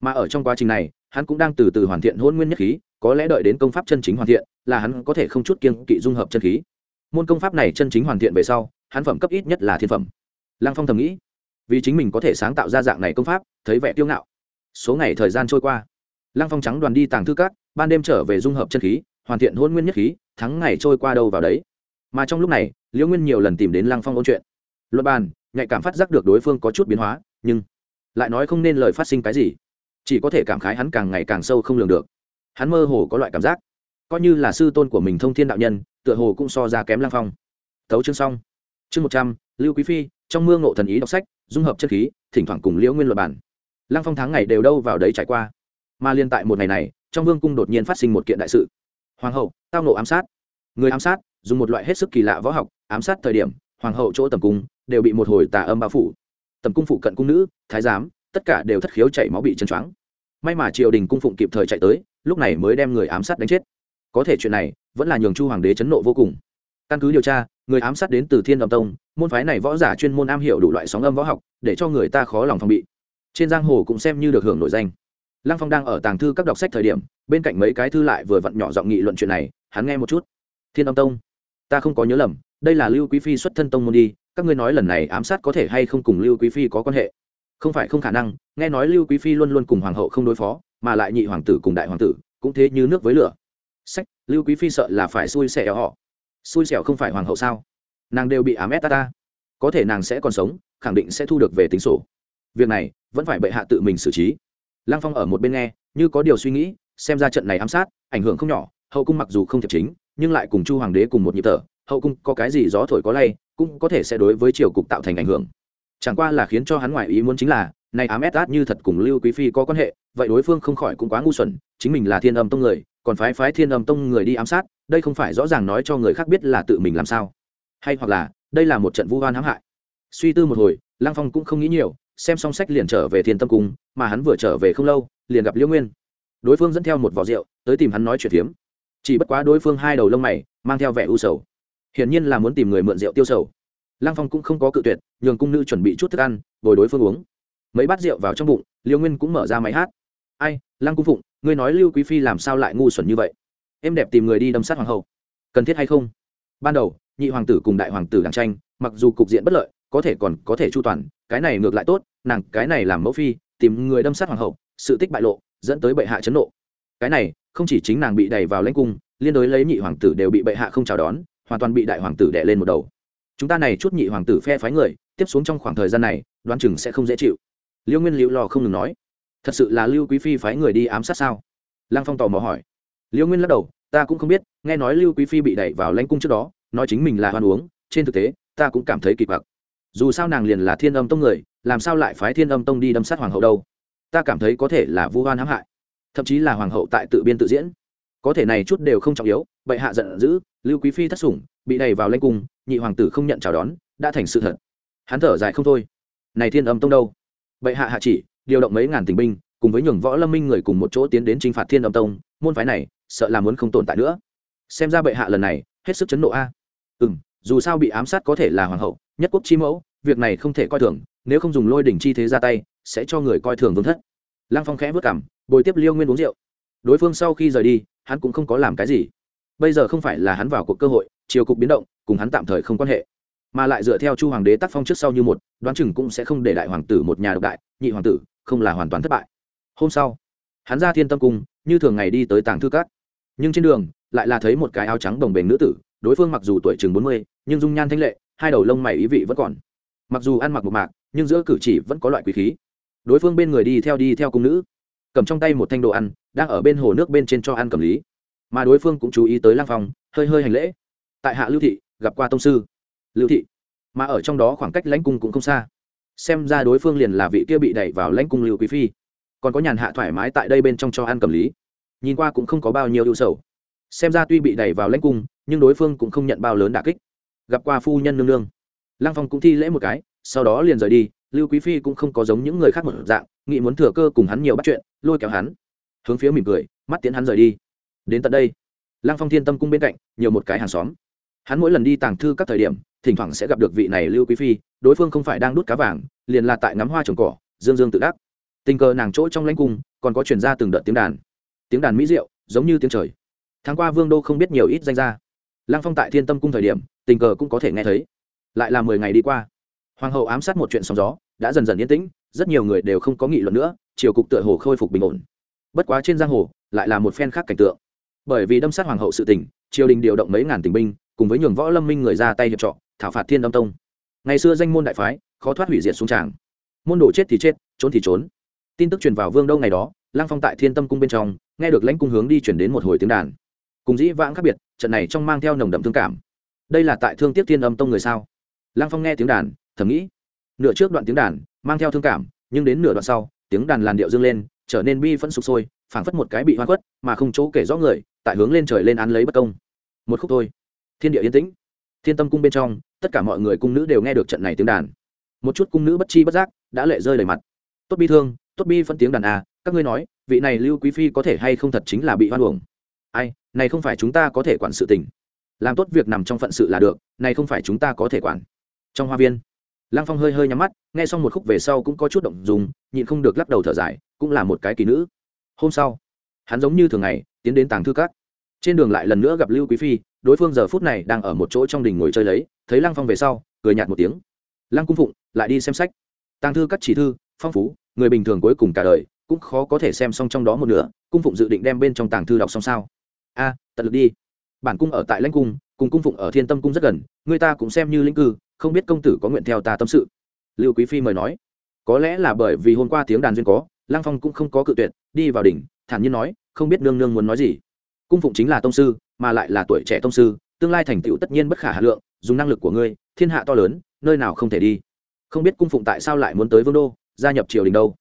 Mà ở trong quá trình này hắn cũng đang từ từ hoàn thiện hôn nguyên nhất khí, có lẽ đợi đến công pháp chân chính hoàn thiện, là hắn có thể không chút kiên kỵ dung hợp chân khí. Môn công pháp này chân chính hoàn thiện về sau, hắn phẩm cấp ít nhất là thiên phẩm. Lăng phong thầm nghĩ, vì chính mình có thể sáng tạo ra dạng này công pháp, thấy vẻ tiêu ngạo. Số ngày thời gian trôi qua, lăng phong trắng đoàn đi tàng thư cát ban đêm trở về dung hợp chân khí, hoàn thiện hôn nguyên nhất khí, thắng ngày trôi qua đâu vào đấy. Mà trong lúc này, liễu nguyên nhiều lần tìm đến lăng phong ôn chuyện. Luật bàn, nhạy cảm phát giác được đối phương có chút biến hóa, nhưng lại nói không nên lời phát sinh cái gì chỉ có thể cảm khái hắn càng ngày càng sâu không lường được. Hắn mơ hồ có loại cảm giác, coi như là sư tôn của mình thông thiên đạo nhân, tựa hồ cũng so ra kém lang phong. Thấu chương xong. Chương một trăm, lưu quý phi, trong mưa ngộ thần ý đọc sách, dung hợp chất khí, thỉnh thoảng cùng liễu nguyên luật bản. Lang phong tháng ngày đều đâu vào đấy trải qua. Mà liên tại một ngày này, trong vương cung đột nhiên phát sinh một kiện đại sự. Hoàng hậu, tao nộ ám sát. Người ám sát, dùng một loại hết sức kỳ lạ võ học, ám sát thời điểm, hoàng hậu chỗ tầm cung, đều bị một hồi tà âm bao phủ. Tầm cung phụ cận cung nữ, thái giám tất cả đều thất khiếu chảy máu bị chân choáng. May mà triều đình cung phụng kịp thời chạy tới, lúc này mới đem người ám sát đánh chết. Có thể chuyện này, vẫn là nhường chu hoàng đế chấn nộ vô cùng. Căn cứ điều tra, người ám sát đến từ thiên đồng tông, môn phái này võ giả chuyên môn am hiểu đủ loại sóng âm võ học, để cho người ta khó lòng phòng bị. Trên giang hồ cũng xem như được hưởng nổi danh. Lăng phong đang ở tàng thư các đọc sách thời điểm, bên cạnh mấy cái thư lại vừa vặn nhỏ giọng nghị luận chuyện này, hắn nghe một chút. Thiên âm tông, ta không có nhớ lầm, đây là lưu quý phi xuất thân tông môn đi, các ngươi nói lần này ám sát có thể hay không cùng lưu quý phi có quan hệ? Không phải không khả năng, nghe nói lưu quý phi luôn luôn cùng hoàng hậu không đối phó, mà lại nhị hoàng tử cùng đại hoàng tử, cũng thế như nước với lửa. Sách, lưu quý phi sợ là phải xui xẻo họ. Xui xẻo không phải hoàng hậu sao? Nàng đều bị ám ép ta ta. Có thể nàng sẽ còn sống, khẳng định sẽ thu được về tính sổ. Việc này, vẫn phải bệ hạ tự mình xử trí. Lăng phong ở một bên nghe, như có điều suy nghĩ, xem ra trận này ám sát, ảnh hưởng không nhỏ, hậu cung mặc dù không thiệp chính, nhưng lại cùng chu hoàng đế cùng một nhịp thở, hậu cung có cái gì gió thổi có lay, cũng có thể sẽ đối với triều cục tạo thành ảnh hưởng chẳng qua là khiến cho hắn ngoại ý muốn chính là này ám ét át như thật cùng lưu quý phi có quan hệ, vậy đối phương không khỏi cũng quá ngu xuẩn, chính mình là thiên âm tông người, còn phái phái thiên âm tông người đi ám sát, đây không phải rõ ràng nói cho người khác biết là tự mình làm sao. Hay hoặc là, đây là một trận vu oan hãm hại. Suy tư một hồi, lăng phong cũng không nghĩ nhiều, xem xong sách liền trở về thiên tâm cung, mà hắn vừa trở về không lâu, liền gặp liễu nguyên. Đối phương dẫn theo một vỏ rượu, tới tìm hắn nói chuyện phiếm. Chỉ bất quá đối phương hai đầu lông mày, mang theo vẻ u sầu. Hiển nhiên là muốn tìm người mượn rượu tiêu sầu lăng phong cũng không có cự tuyệt, nhường cung nữ chuẩn bị chút thức ăn, bồi đối phương uống. Mấy bát rượu vào trong bụng, liêu nguyên cũng mở ra máy hát. Ai, lăng cung phụng, ngươi nói lưu quý phi làm sao lại ngu xuẩn như vậy? Em đẹp tìm người đi đâm sát hoàng hậu. Cần thiết hay không? Ban đầu, nhị hoàng tử cùng đại hoàng tử đàng tranh, mặc dù cục diện bất lợi, có thể còn có thể chu toàn, cái này ngược lại tốt, nàng cái này làm mẫu phi, tìm người đâm sát hoàng hậu, sự tích bại lộ, dẫn tới bệ hạ chấn nộ. Cái này, không chỉ chính nàng bị đẩy vào lãnh cung, liên đối lấy nhị hoàng tử đều bị bệ hạ không chào đón, hoàn toàn bị đại hoàng tử đè lên một đầu chúng ta này chút nhị hoàng tử phe phái người, tiếp xuống trong khoảng thời gian này, đoán chừng sẽ không dễ chịu. Liêu nguyên liễu lò không ngừng nói. Thật sự là lưu quý phi phái người đi ám sát sao? Lăng phong tò mò hỏi. Liêu nguyên lắc đầu, ta cũng không biết, nghe nói lưu quý phi bị đẩy vào lãnh cung trước đó, nói chính mình là hoan uống, trên thực tế, ta cũng cảm thấy kỳ quặc. Dù sao nàng liền là thiên âm tông người, làm sao lại phái thiên âm tông đi đâm sát hoàng hậu đâu? Ta cảm thấy có thể là vu hoan hãm hại. Thậm chí là hoàng hậu tại tự biên tự diễn. Có thể này chút đều không trọng yếu, bệ hạ giận dữ, lưu quý phi thất sủng bị đẩy vào lãnh cung, nhị hoàng tử không nhận chào đón, đã thành sự thật. Hắn thở dài không thôi. Này thiên âm tông đâu? Bệ hạ hạ chỉ, điều động mấy ngàn tình binh, cùng với nhường võ lâm minh người cùng một chỗ tiến đến chinh phạt thiên âm tông, môn phái này, sợ là muốn không tồn tại nữa. Xem ra bệ hạ lần này, hết sức chấn nộ a. Ừ m dù sao bị ám sát có thể là hoàng hậu, nhất quốc chi mẫu, việc này không thể coi thường, nếu không dùng lôi đỉnh chi thế ra tay, sẽ cho người coi thường vương thất. Lăng phong khẽ vất cảm bồi tiếp liêu nguyên uống rượu. Đối phương sau khi rời đi, hắn cũng không có làm cái gì. Bây giờ không phải là hắn vào cuộc cơ hội chiều cục biến động, cùng hắn tạm thời không quan hệ. Mà lại dựa theo chu hoàng đế tác phong trước sau như một, đoán chừng cũng sẽ không để đại hoàng tử một nhà độc đại, nhị hoàng tử không là hoàn toàn thất bại. Hôm sau, hắn ra thiên tâm cung, như thường ngày đi tới tàng thư cát nhưng trên đường, lại là thấy một cái áo trắng đồng bền nữ tử, đối phương mặc dù tuổi chừng bốn mươi, nhưng dung nhan thanh lệ, hai đầu lông mày ý vị vẫn còn. Mặc dù ăn mặc một mạc, nhưng giữa cử chỉ vẫn có loại quý khí. Đối phương bên người đi theo đi theo cung nữ, cầm trong tay một thanh đồ ăn, đang ở bên hồ nước bên trên cho ăn cầm lý. Mà đối phương cũng chú ý tới lang phong, hơi hơi hành lễ tại hạ lưu thị, gặp qua tông sư. Lưu thị? Mà ở trong đó khoảng cách lãnh cung cũng không xa. Xem ra đối phương liền là vị kia bị đẩy vào lãnh cung lưu quý phi. Còn có nhàn hạ thoải mái tại đây bên trong cho ăn cầm lý. Nhìn qua cũng không có bao nhiêu ưu sầu. Xem ra tuy bị đẩy vào lãnh cung, nhưng đối phương cũng không nhận bao lớn đả kích. Gặp qua phu nhân nương nương. Lăng phong cũng thi lễ một cái, sau đó liền rời đi. Lưu quý phi cũng không có giống những người khác một dạng, nghĩ muốn thừa cơ cùng hắn nhiều bắt chuyện, lôi kéo hắn. Hướng phía mỉm cười, mắt tiến hắn rời đi. Đến tận đây, lăng phong thiên tâm cung bên cạnh, nhiều một cái hàng xóm hắn mỗi lần đi tàng thư các thời điểm, thỉnh thoảng sẽ gặp được vị này lưu quý phi, đối phương không phải đang đút cá vàng, liền là tại ngắm hoa trồng cỏ, dương dương tự đắc. Tình cờ nàng chỗ trong lãnh cung, còn có chuyển ra từng đợt tiếng đàn. Tiếng đàn mỹ diệu, giống như tiếng trời. Tháng qua vương đô không biết nhiều ít danh ra lăng phong tại thiên tâm cung thời điểm, tình cờ cũng có thể nghe thấy. Lại là mười ngày đi qua. Hoàng hậu ám sát một chuyện sóng gió, đã dần dần yên tĩnh, rất nhiều người đều không có nghị luận nữa, triều cục tựa hồ khôi phục bình ổn. Bất quá trên giang hồ, lại là một phen khác cảnh tượng. Bởi vì đâm sát hoàng hậu sự tình, triều đình điều động mấy ngàn tình binh cùng với nhường võ lâm minh người ra tay hiệp trọ, thảo phạt thiên âm tông. Ngày xưa danh môn đại phái, khó thoát hủy diệt xuống tràng. Môn đồ chết thì chết, trốn thì trốn. Tin tức truyền vào vương đâu ngày đó lang phong tại thiên tâm cung bên trong, nghe được lãnh cung hướng đi chuyển đến một hồi tiếng đàn. Cùng dĩ vãng khác biệt, trận này trong mang theo nồng đậm thương cảm. Đây là tại thương tiếc thiên âm tông người sao? Lang phong nghe tiếng đàn, thầm nghĩ. Nửa trước đoạn tiếng đàn, mang theo thương cảm, nhưng đến nửa đoạn sau, tiếng đàn làn điệu dâng lên, trở nên bi phẫn sụp sôi, phảng phất một cái bị hoa quất mà không chỗ kể rõ người, tại hướng lên trời lên án lấy bất công. Một khúc thôi thiên địa yên tĩnh. Thiên tâm cung bên trong, tất cả mọi người cung nữ đều nghe được trận này tiếng đàn. Một chút cung nữ bất chi bất giác đã lệ rơi đầy mặt. Tốt bi thương, tốt bi phân tiếng đàn à các ngươi nói, vị này lưu quý phi có thể hay không thật chính là bị hoan uổng? Ai, này không phải chúng ta có thể quản sự tình. Làm tốt việc nằm trong phận sự là được, này không phải chúng ta có thể quản. Trong hoa viên, lăng phong hơi hơi nhắm mắt, nghe xong một khúc về sau cũng có chút động dùng nhịn không được lắc đầu thở dài, cũng là một cái kỳ nữ. Hôm sau, hắn giống như thường ngày, tiến đến tàng thư các trên đường lại lần nữa gặp lưu quý phi, đối phương giờ phút này đang ở một chỗ trong đình ngồi chơi lấy, thấy lăng phong về sau, cười nhạt một tiếng. Lăng cung phụng, lại đi xem sách. Tàng thư các chỉ thư, phong phú, người bình thường cuối cùng cả đời, cũng khó có thể xem xong trong đó một nửa, cung phụng dự định đem bên trong tàng thư đọc xong sao? A, tận lực đi. Bản cung ở tại lãnh cung, cùng cung phụng ở thiên tâm cung rất gần, người ta cũng xem như lĩnh cư, không biết công tử có nguyện theo ta tâm sự. Lưu quý phi mời nói. Có lẽ là bởi vì hôm qua tiếng đàn duyên có, lăng phong cũng không có cự tuyệt, đi vào đỉnh, thản nhiên nói, không biết nương nương muốn nói gì cung phụng chính là tông sư, mà lại là tuổi trẻ tông sư, tương lai thành tựu tất nhiên bất khả hà lượng, dùng năng lực của ngươi, thiên hạ to lớn, nơi nào không thể đi. Không biết cung phụng tại sao lại muốn tới vương đô, gia nhập triều đình đâu?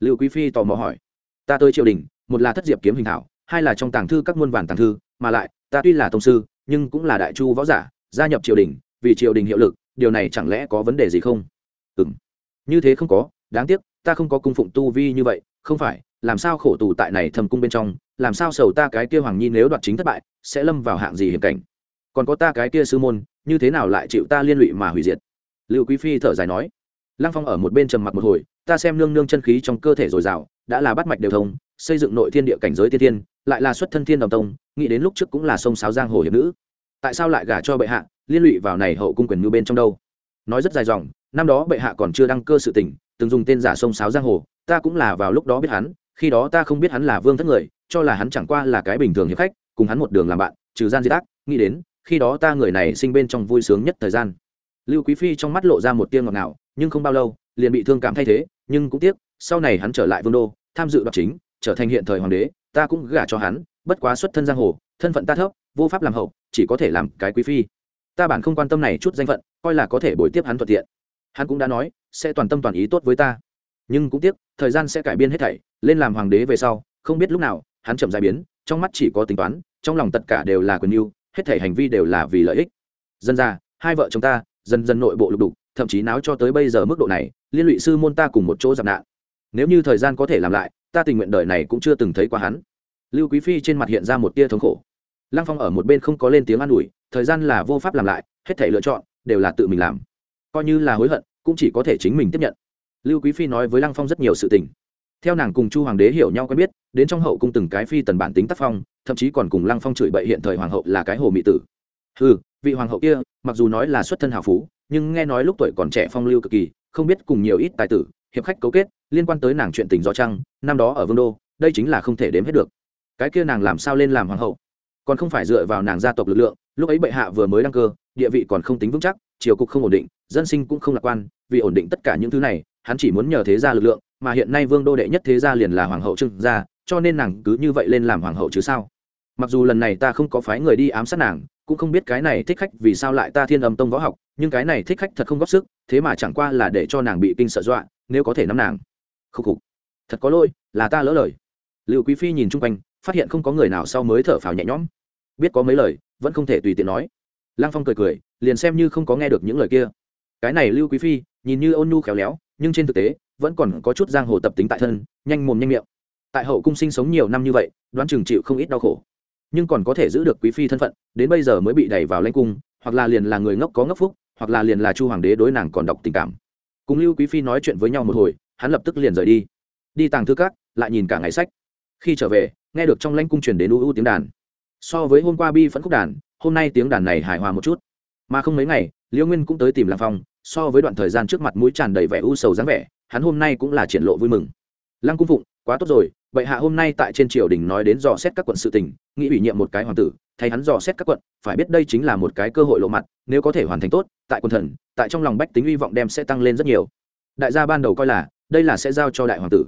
Liệu quý phi tò mò hỏi. Ta tới triều đình, một là thất diệp kiếm hình thảo, hai là trong tàng thư các muôn vàn tàng thư, mà lại, ta tuy là tông sư, nhưng cũng là đại chu võ giả, gia nhập triều đình, vì triều đình hiệu lực, điều này chẳng lẽ có vấn đề gì không? Ừ m như thế không có, đáng tiếc, ta không có cung phụng tu vi như vậy, không phải làm sao khổ tù tại này thầm cung bên trong, làm sao sầu ta cái kia hoàng nhi nếu đoạt chính thất bại, sẽ lâm vào hạng gì hiểm cảnh? Còn có ta cái kia sư môn, như thế nào lại chịu ta liên lụy mà hủy diệt? Liệu quý phi thở dài nói. Lăng phong ở một bên trầm mặc một hồi, ta xem nương nương chân khí trong cơ thể dồi dào, đã là bắt mạch đều thông, xây dựng nội thiên địa cảnh giới tiên thiên, lại là xuất thân thiên đồng tông, nghĩ đến lúc trước cũng là sông sáo giang hồ hiệp nữ. Tại sao lại gả cho bệ hạ, liên lụy vào này hậu cung quyền như bên trong đâu? Nói rất dài dòng, năm đó bệ hạ còn chưa đăng cơ sự tỉnh từng dùng tên giả sông sáo giang hồ, ta cũng là vào lúc đó biết hắn khi đó ta không biết hắn là vương thất người, cho là hắn chẳng qua là cái bình thường hiệp khách, cùng hắn một đường làm bạn, trừ gian diệt ác, nghĩ đến, khi đó ta người này sinh bên trong vui sướng nhất thời gian. Lưu quý phi trong mắt lộ ra một tiên ngọt ngào, nhưng không bao lâu, liền bị thương cảm thay thế, nhưng cũng tiếc, sau này hắn trở lại vương đô, tham dự đoạt chính, trở thành hiện thời hoàng đế, ta cũng gả cho hắn, bất quá xuất thân giang hồ, thân phận ta thấp, vô pháp làm hậu, chỉ có thể làm cái quý phi. Ta bản không quan tâm này chút danh phận, coi là có thể bồi tiếp hắn thuận tiện. Hắn cũng đã nói, sẽ toàn tâm toàn ý tốt với ta. Nhưng cũng tiếc thời gian sẽ cải biên hết thảy, lên làm hoàng đế về sau, không biết lúc nào, hắn chậm dài biến, trong mắt chỉ có tính toán, trong lòng tất cả đều là quyền mưu hết thảy hành vi đều là vì lợi ích. Dân ra hai vợ chồng ta, dần dần nội bộ lục đục, thậm chí náo cho tới bây giờ mức độ này, liên lụy sư môn ta cùng một chỗ giặc nạn. Nếu như thời gian có thể làm lại, ta tình nguyện đời này cũng chưa từng thấy qua hắn. Lưu quý phi trên mặt hiện ra một tia thống khổ. Lăng phong ở một bên không có lên tiếng an ủi, thời gian là vô pháp làm lại, hết thể lựa chọn, đều là tự mình làm. Coi như là hối hận, cũng chỉ có thể chính mình tiếp nhận lưu quý phi nói với lăng phong rất nhiều sự tình. Theo nàng cùng chu hoàng đế hiểu nhau quen biết, đến trong hậu cung từng cái phi tần bản tính tác phong, thậm chí còn cùng lăng phong chửi bậy hiện thời hoàng hậu là cái hồ mỹ tử. Ừ vị hoàng hậu kia, mặc dù nói là xuất thân hào phú, nhưng nghe nói lúc tuổi còn trẻ phong lưu cực kỳ, không biết cùng nhiều ít tài tử, hiệp khách cấu kết, liên quan tới nàng chuyện tình do trăng, năm đó ở vương đô, đây chính là không thể đếm hết được. Cái kia nàng làm sao lên làm hoàng hậu? Còn không phải dựa vào nàng gia tộc lực lượng, lúc ấy bệ hạ vừa mới đăng cơ, địa vị còn không tính vững chắc, triều cục không ổn định, dân sinh cũng không lạc quan, vì ổn định tất cả những thứ này hắn chỉ muốn nhờ thế gia lực lượng, mà hiện nay vương đô đệ nhất thế gia liền là hoàng hậu trưng gia, cho nên nàng cứ như vậy lên làm hoàng hậu chứ sao? Mặc dù lần này ta không có phái người đi ám sát nàng, cũng không biết cái này thích khách vì sao lại ta thiên âm tông võ học, nhưng cái này thích khách thật không góp sức, thế mà chẳng qua là để cho nàng bị kinh sợ dọa, nếu có thể nắm nàng. Khúc khục. Thật có lỗi, là ta lỡ lời. Liệu quý phi nhìn chung quanh, phát hiện không có người nào sau mới thở phào nhẹ nhõm. Biết có mấy lời, vẫn không thể tùy tiện nói. Lăng phong cười cười, liền xem như không có nghe được những lời kia. Cái này lưu quý phi, nhìn như ôn nhu khéo léo nhưng trên thực tế, vẫn còn có chút giang hồ tập tính tại thân, nhanh mồm nhanh miệng. Tại hậu cung sinh sống nhiều năm như vậy, đoán chừng chịu không ít đau khổ. Nhưng còn có thể giữ được quý phi thân phận, đến bây giờ mới bị đẩy vào lãnh cung, hoặc là liền là người ngốc có ngốc phúc, hoặc là liền là chu hoàng đế đối nàng còn đọc tình cảm. Cùng lưu quý phi nói chuyện với nhau một hồi, hắn lập tức liền rời đi. Đi tàng thư các, lại nhìn cả ngày sách. Khi trở về, nghe được trong lãnh cung truyền đến u u tiếng đàn. So với hôm qua bi phẫn khúc đàn, hôm nay tiếng đàn này hài hòa một chút. Mà không mấy ngày, liễu nguyên cũng tới tìm làm phong so với đoạn thời gian trước mặt mũi tràn đầy vẻ u sầu dáng vẻ, hắn hôm nay cũng là triển lộ vui mừng. Lăng cung phụng, quá tốt rồi vậy hạ hôm nay tại trên triều đình nói đến dò xét các quận sự tình, nghĩ ủy nhiệm một cái hoàng tử, thay hắn dò xét các quận, phải biết đây chính là một cái cơ hội lộ mặt, nếu có thể hoàn thành tốt, tại quân thần, tại trong lòng bách tính hy vọng đem sẽ tăng lên rất nhiều. Đại gia ban đầu coi là, đây là sẽ giao cho đại hoàng tử.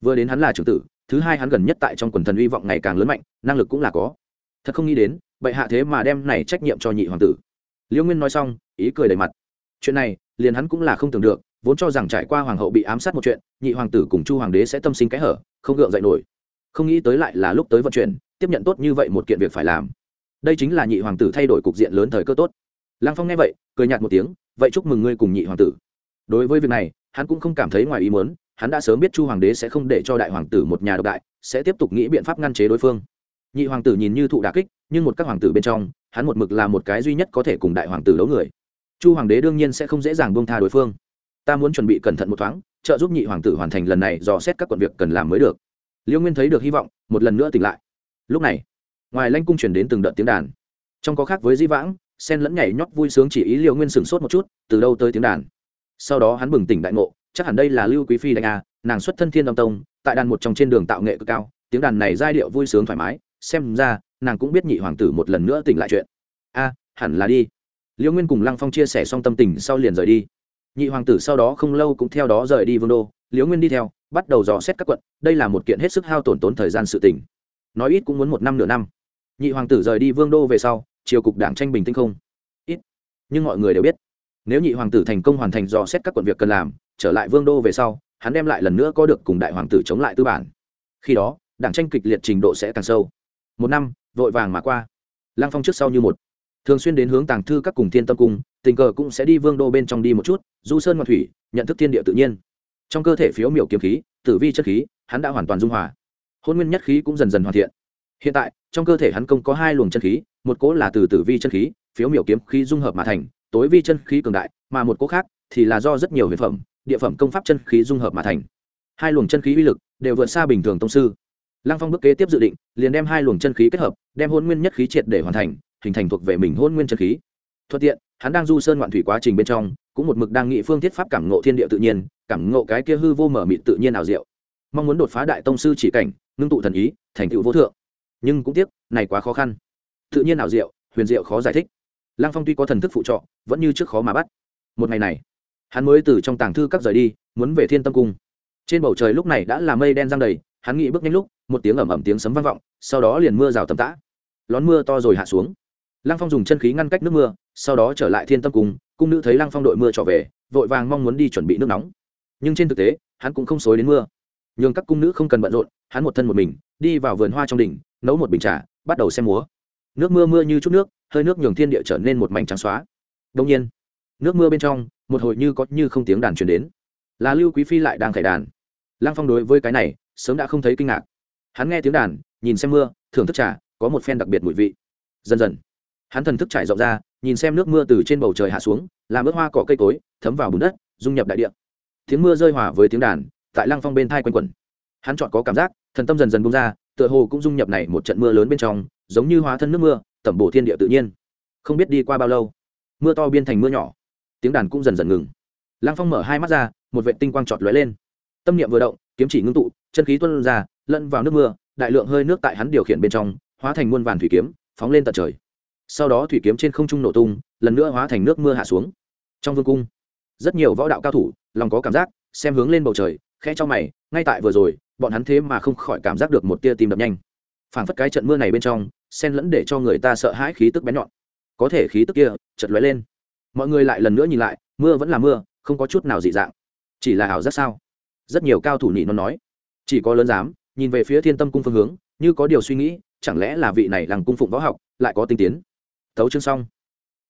Vừa đến hắn là trưởng tử, thứ hai hắn gần nhất tại trong quần thần hy vọng ngày càng lớn mạnh, năng lực cũng là có. Thật không nghĩ đến, bệ hạ thế mà đem này trách nhiệm cho nhị hoàng tử. Liêu nguyên nói xong, ý cười đầy mặt chuyện này, liền hắn cũng là không tưởng được, vốn cho rằng trải qua hoàng hậu bị ám sát một chuyện, nhị hoàng tử cùng chu hoàng đế sẽ tâm sinh cái hở, không gượng dậy nổi. Không nghĩ tới lại là lúc tới vận chuyển, tiếp nhận tốt như vậy một kiện việc phải làm. Đây chính là nhị hoàng tử thay đổi cục diện lớn thời cơ tốt. Lăng phong nghe vậy, cười nhạt một tiếng, vậy chúc mừng ngươi cùng nhị hoàng tử. Đối với việc này, hắn cũng không cảm thấy ngoài ý muốn, hắn đã sớm biết chu hoàng đế sẽ không để cho đại hoàng tử một nhà độc đại, sẽ tiếp tục nghĩ biện pháp ngăn chế đối phương. Nhị hoàng tử nhìn như thụ đà kích, nhưng một các hoàng tử bên trong, hắn một mực là một cái duy nhất có thể cùng đại hoàng tử đấu người chu hoàng đế đương nhiên sẽ không dễ dàng buông tha đối phương. Ta muốn chuẩn bị cẩn thận một thoáng, trợ giúp nhị hoàng tử hoàn thành lần này dò xét các quận việc cần làm mới được. Liêu nguyên thấy được hy vọng, một lần nữa tỉnh lại. Lúc này, ngoài lanh cung chuyển đến từng đợt tiếng đàn. Trong có khác với di vãng, sen lẫn nhảy nhót vui sướng chỉ ý liêu nguyên sửng sốt một chút, từ đâu tới tiếng đàn. Sau đó hắn bừng tỉnh đại ngộ, chắc hẳn đây là lưu quý phi đánh a nàng xuất thân thiên đông tông, tại đàn một trong trên đường tạo nghệ cực cao, tiếng đàn này giai điệu vui sướng thoải mái, xem ra, nàng cũng biết nhị hoàng tử một lần nữa tỉnh lại chuyện. A hẳn là đi. Liễu nguyên cùng lăng phong chia sẻ xong tâm tình sau liền rời đi. Nhị hoàng tử sau đó không lâu cũng theo đó rời đi vương đô. Liễu nguyên đi theo, bắt đầu dò xét các quận. Đây là một kiện hết sức hao tổn tốn thời gian sự tỉnh nói ít cũng muốn một năm nửa năm. Nhị hoàng tử rời đi vương đô về sau, triều cục đảng tranh bình tinh không? Ít. Nhưng mọi người đều biết, nếu nhị hoàng tử thành công hoàn thành dò xét các quận việc cần làm, trở lại vương đô về sau, hắn đem lại lần nữa có được cùng đại hoàng tử chống lại tư bản. Khi đó, đảng tranh kịch liệt trình độ sẽ càng sâu. Một năm, vội vàng mà qua. Lang phong trước sau như một thường xuyên đến hướng tàng thư các cùng thiên tâm cung, tình cờ cũng sẽ đi vương đô bên trong đi một chút, du sơn ngoại thủy, nhận thức thiên địa tự nhiên. Trong cơ thể phiếu miểu kiếm khí, tử vi chất khí, hắn đã hoàn toàn dung hòa. Hôn nguyên nhất khí cũng dần dần hoàn thiện. Hiện tại, trong cơ thể hắn công có hai luồng chân khí, một cỗ là từ tử vi chân khí, phiếu miểu kiếm khí dung hợp mà thành, tối vi chân khí cường đại, mà một cỗ khác thì là do rất nhiều huyền phẩm, địa phẩm công pháp chân khí dung hợp mà thành. Hai luồng chân khí uy lực đều vượt xa bình thường tông sư. Lăng phong bước kế tiếp dự định, liền đem hai luồng chân khí kết hợp, đem hôn nguyên nhất khí triệt để hoàn thành hình thành thuộc về mình hôn nguyên chân khí. Thuận tiện, hắn đang du sơn ngoạn thủy quá trình bên trong, cũng một mực đang nghị phương thiết pháp cảm ngộ thiên địa tự nhiên, cảm ngộ cái kia hư vô mở mịt tự nhiên ảo diệu. Mong muốn đột phá đại tông sư chỉ cảnh, ngưng tụ thần ý, thành tựu vô thượng. Nhưng cũng tiếc, này quá khó khăn. Tự nhiên ảo diệu, huyền diệu khó giải thích. Lăng phong tuy có thần thức phụ trọ vẫn như trước khó mà bắt. Một ngày này, hắn mới từ trong tàng thư các rời đi, muốn về thiên tâm cung. Trên bầu trời lúc này đã là mây đen giăng đầy, hắn nghĩ bước nhanh lúc, một tiếng ẩm ẩm tiếng sấm vang vọng, sau đó liền mưa rào tầm tã. Lón mưa to rồi hạ xuống lăng phong dùng chân khí ngăn cách nước mưa, sau đó trở lại thiên tâm cung cung nữ thấy lăng phong đội mưa trở về, vội vàng mong muốn đi chuẩn bị nước nóng. Nhưng trên thực tế, hắn cũng không xối đến mưa. Nhường các cung nữ không cần bận rộn, hắn một thân một mình, đi vào vườn hoa trong đỉnh, nấu một bình trà, bắt đầu xem múa. Nước mưa mưa như chút nước, hơi nước nhường thiên địa trở nên một mảnh trắng xóa. Đông nhiên, nước mưa bên trong, một hồi như có như không tiếng đàn truyền đến. Là lưu quý phi lại đang khải đàn. Lăng phong đối với cái này, sớm đã không thấy kinh ngạc. Hắn nghe tiếng đàn, nhìn xem mưa, thưởng thức trà, có một phen đặc biệt mùi vị. Dần dần hắn thần thức trải rộng ra, nhìn xem nước mưa từ trên bầu trời hạ xuống, làm ướt hoa cỏ cây cối, thấm vào bùn đất, dung nhập đại địa. Tiếng mưa rơi hòa với tiếng đàn, tại lăng phong bên thai quanh quẩn. Hắn chọn có cảm giác, thần tâm dần dần bung ra, tựa hồ cũng dung nhập này một trận mưa lớn bên trong, giống như hóa thân nước mưa, tẩm bổ thiên địa tự nhiên. Không biết đi qua bao lâu, mưa to biên thành mưa nhỏ. Tiếng đàn cũng dần dần ngừng. Lăng phong mở hai mắt ra, một vệ tinh quang trọt lóe lên. Tâm niệm vừa động, kiếm chỉ ngưng tụ, chân khí tuân ra, lẫn vào nước mưa, đại lượng hơi nước tại hắn điều khiển bên trong, hóa thành muôn vàn thủy kiếm, phóng lên tận trời sau đó thủy kiếm trên không trung nổ tung, lần nữa hóa thành nước mưa hạ xuống. Trong vương cung, rất nhiều võ đạo cao thủ, lòng có cảm giác, xem hướng lên bầu trời khe cho mày, ngay tại vừa rồi, bọn hắn thế mà không khỏi cảm giác được một tia tim đập nhanh. Phảng phất cái trận mưa này bên trong, xen lẫn để cho người ta sợ hãi khí tức bén nhọn. Có thể khí tức kia chật lóe lên. Mọi người lại lần nữa nhìn lại, mưa vẫn là mưa, không có chút nào dị dạng. Chỉ là ảo giác sao? Rất nhiều cao thủ nhị nó nói. Chỉ có lớn dám, nhìn về phía thiên tâm cung phương hướng, như có điều suy nghĩ, chẳng lẽ là vị này làng cung phụng võ học, lại có tinh tiến? Tấu chương xong.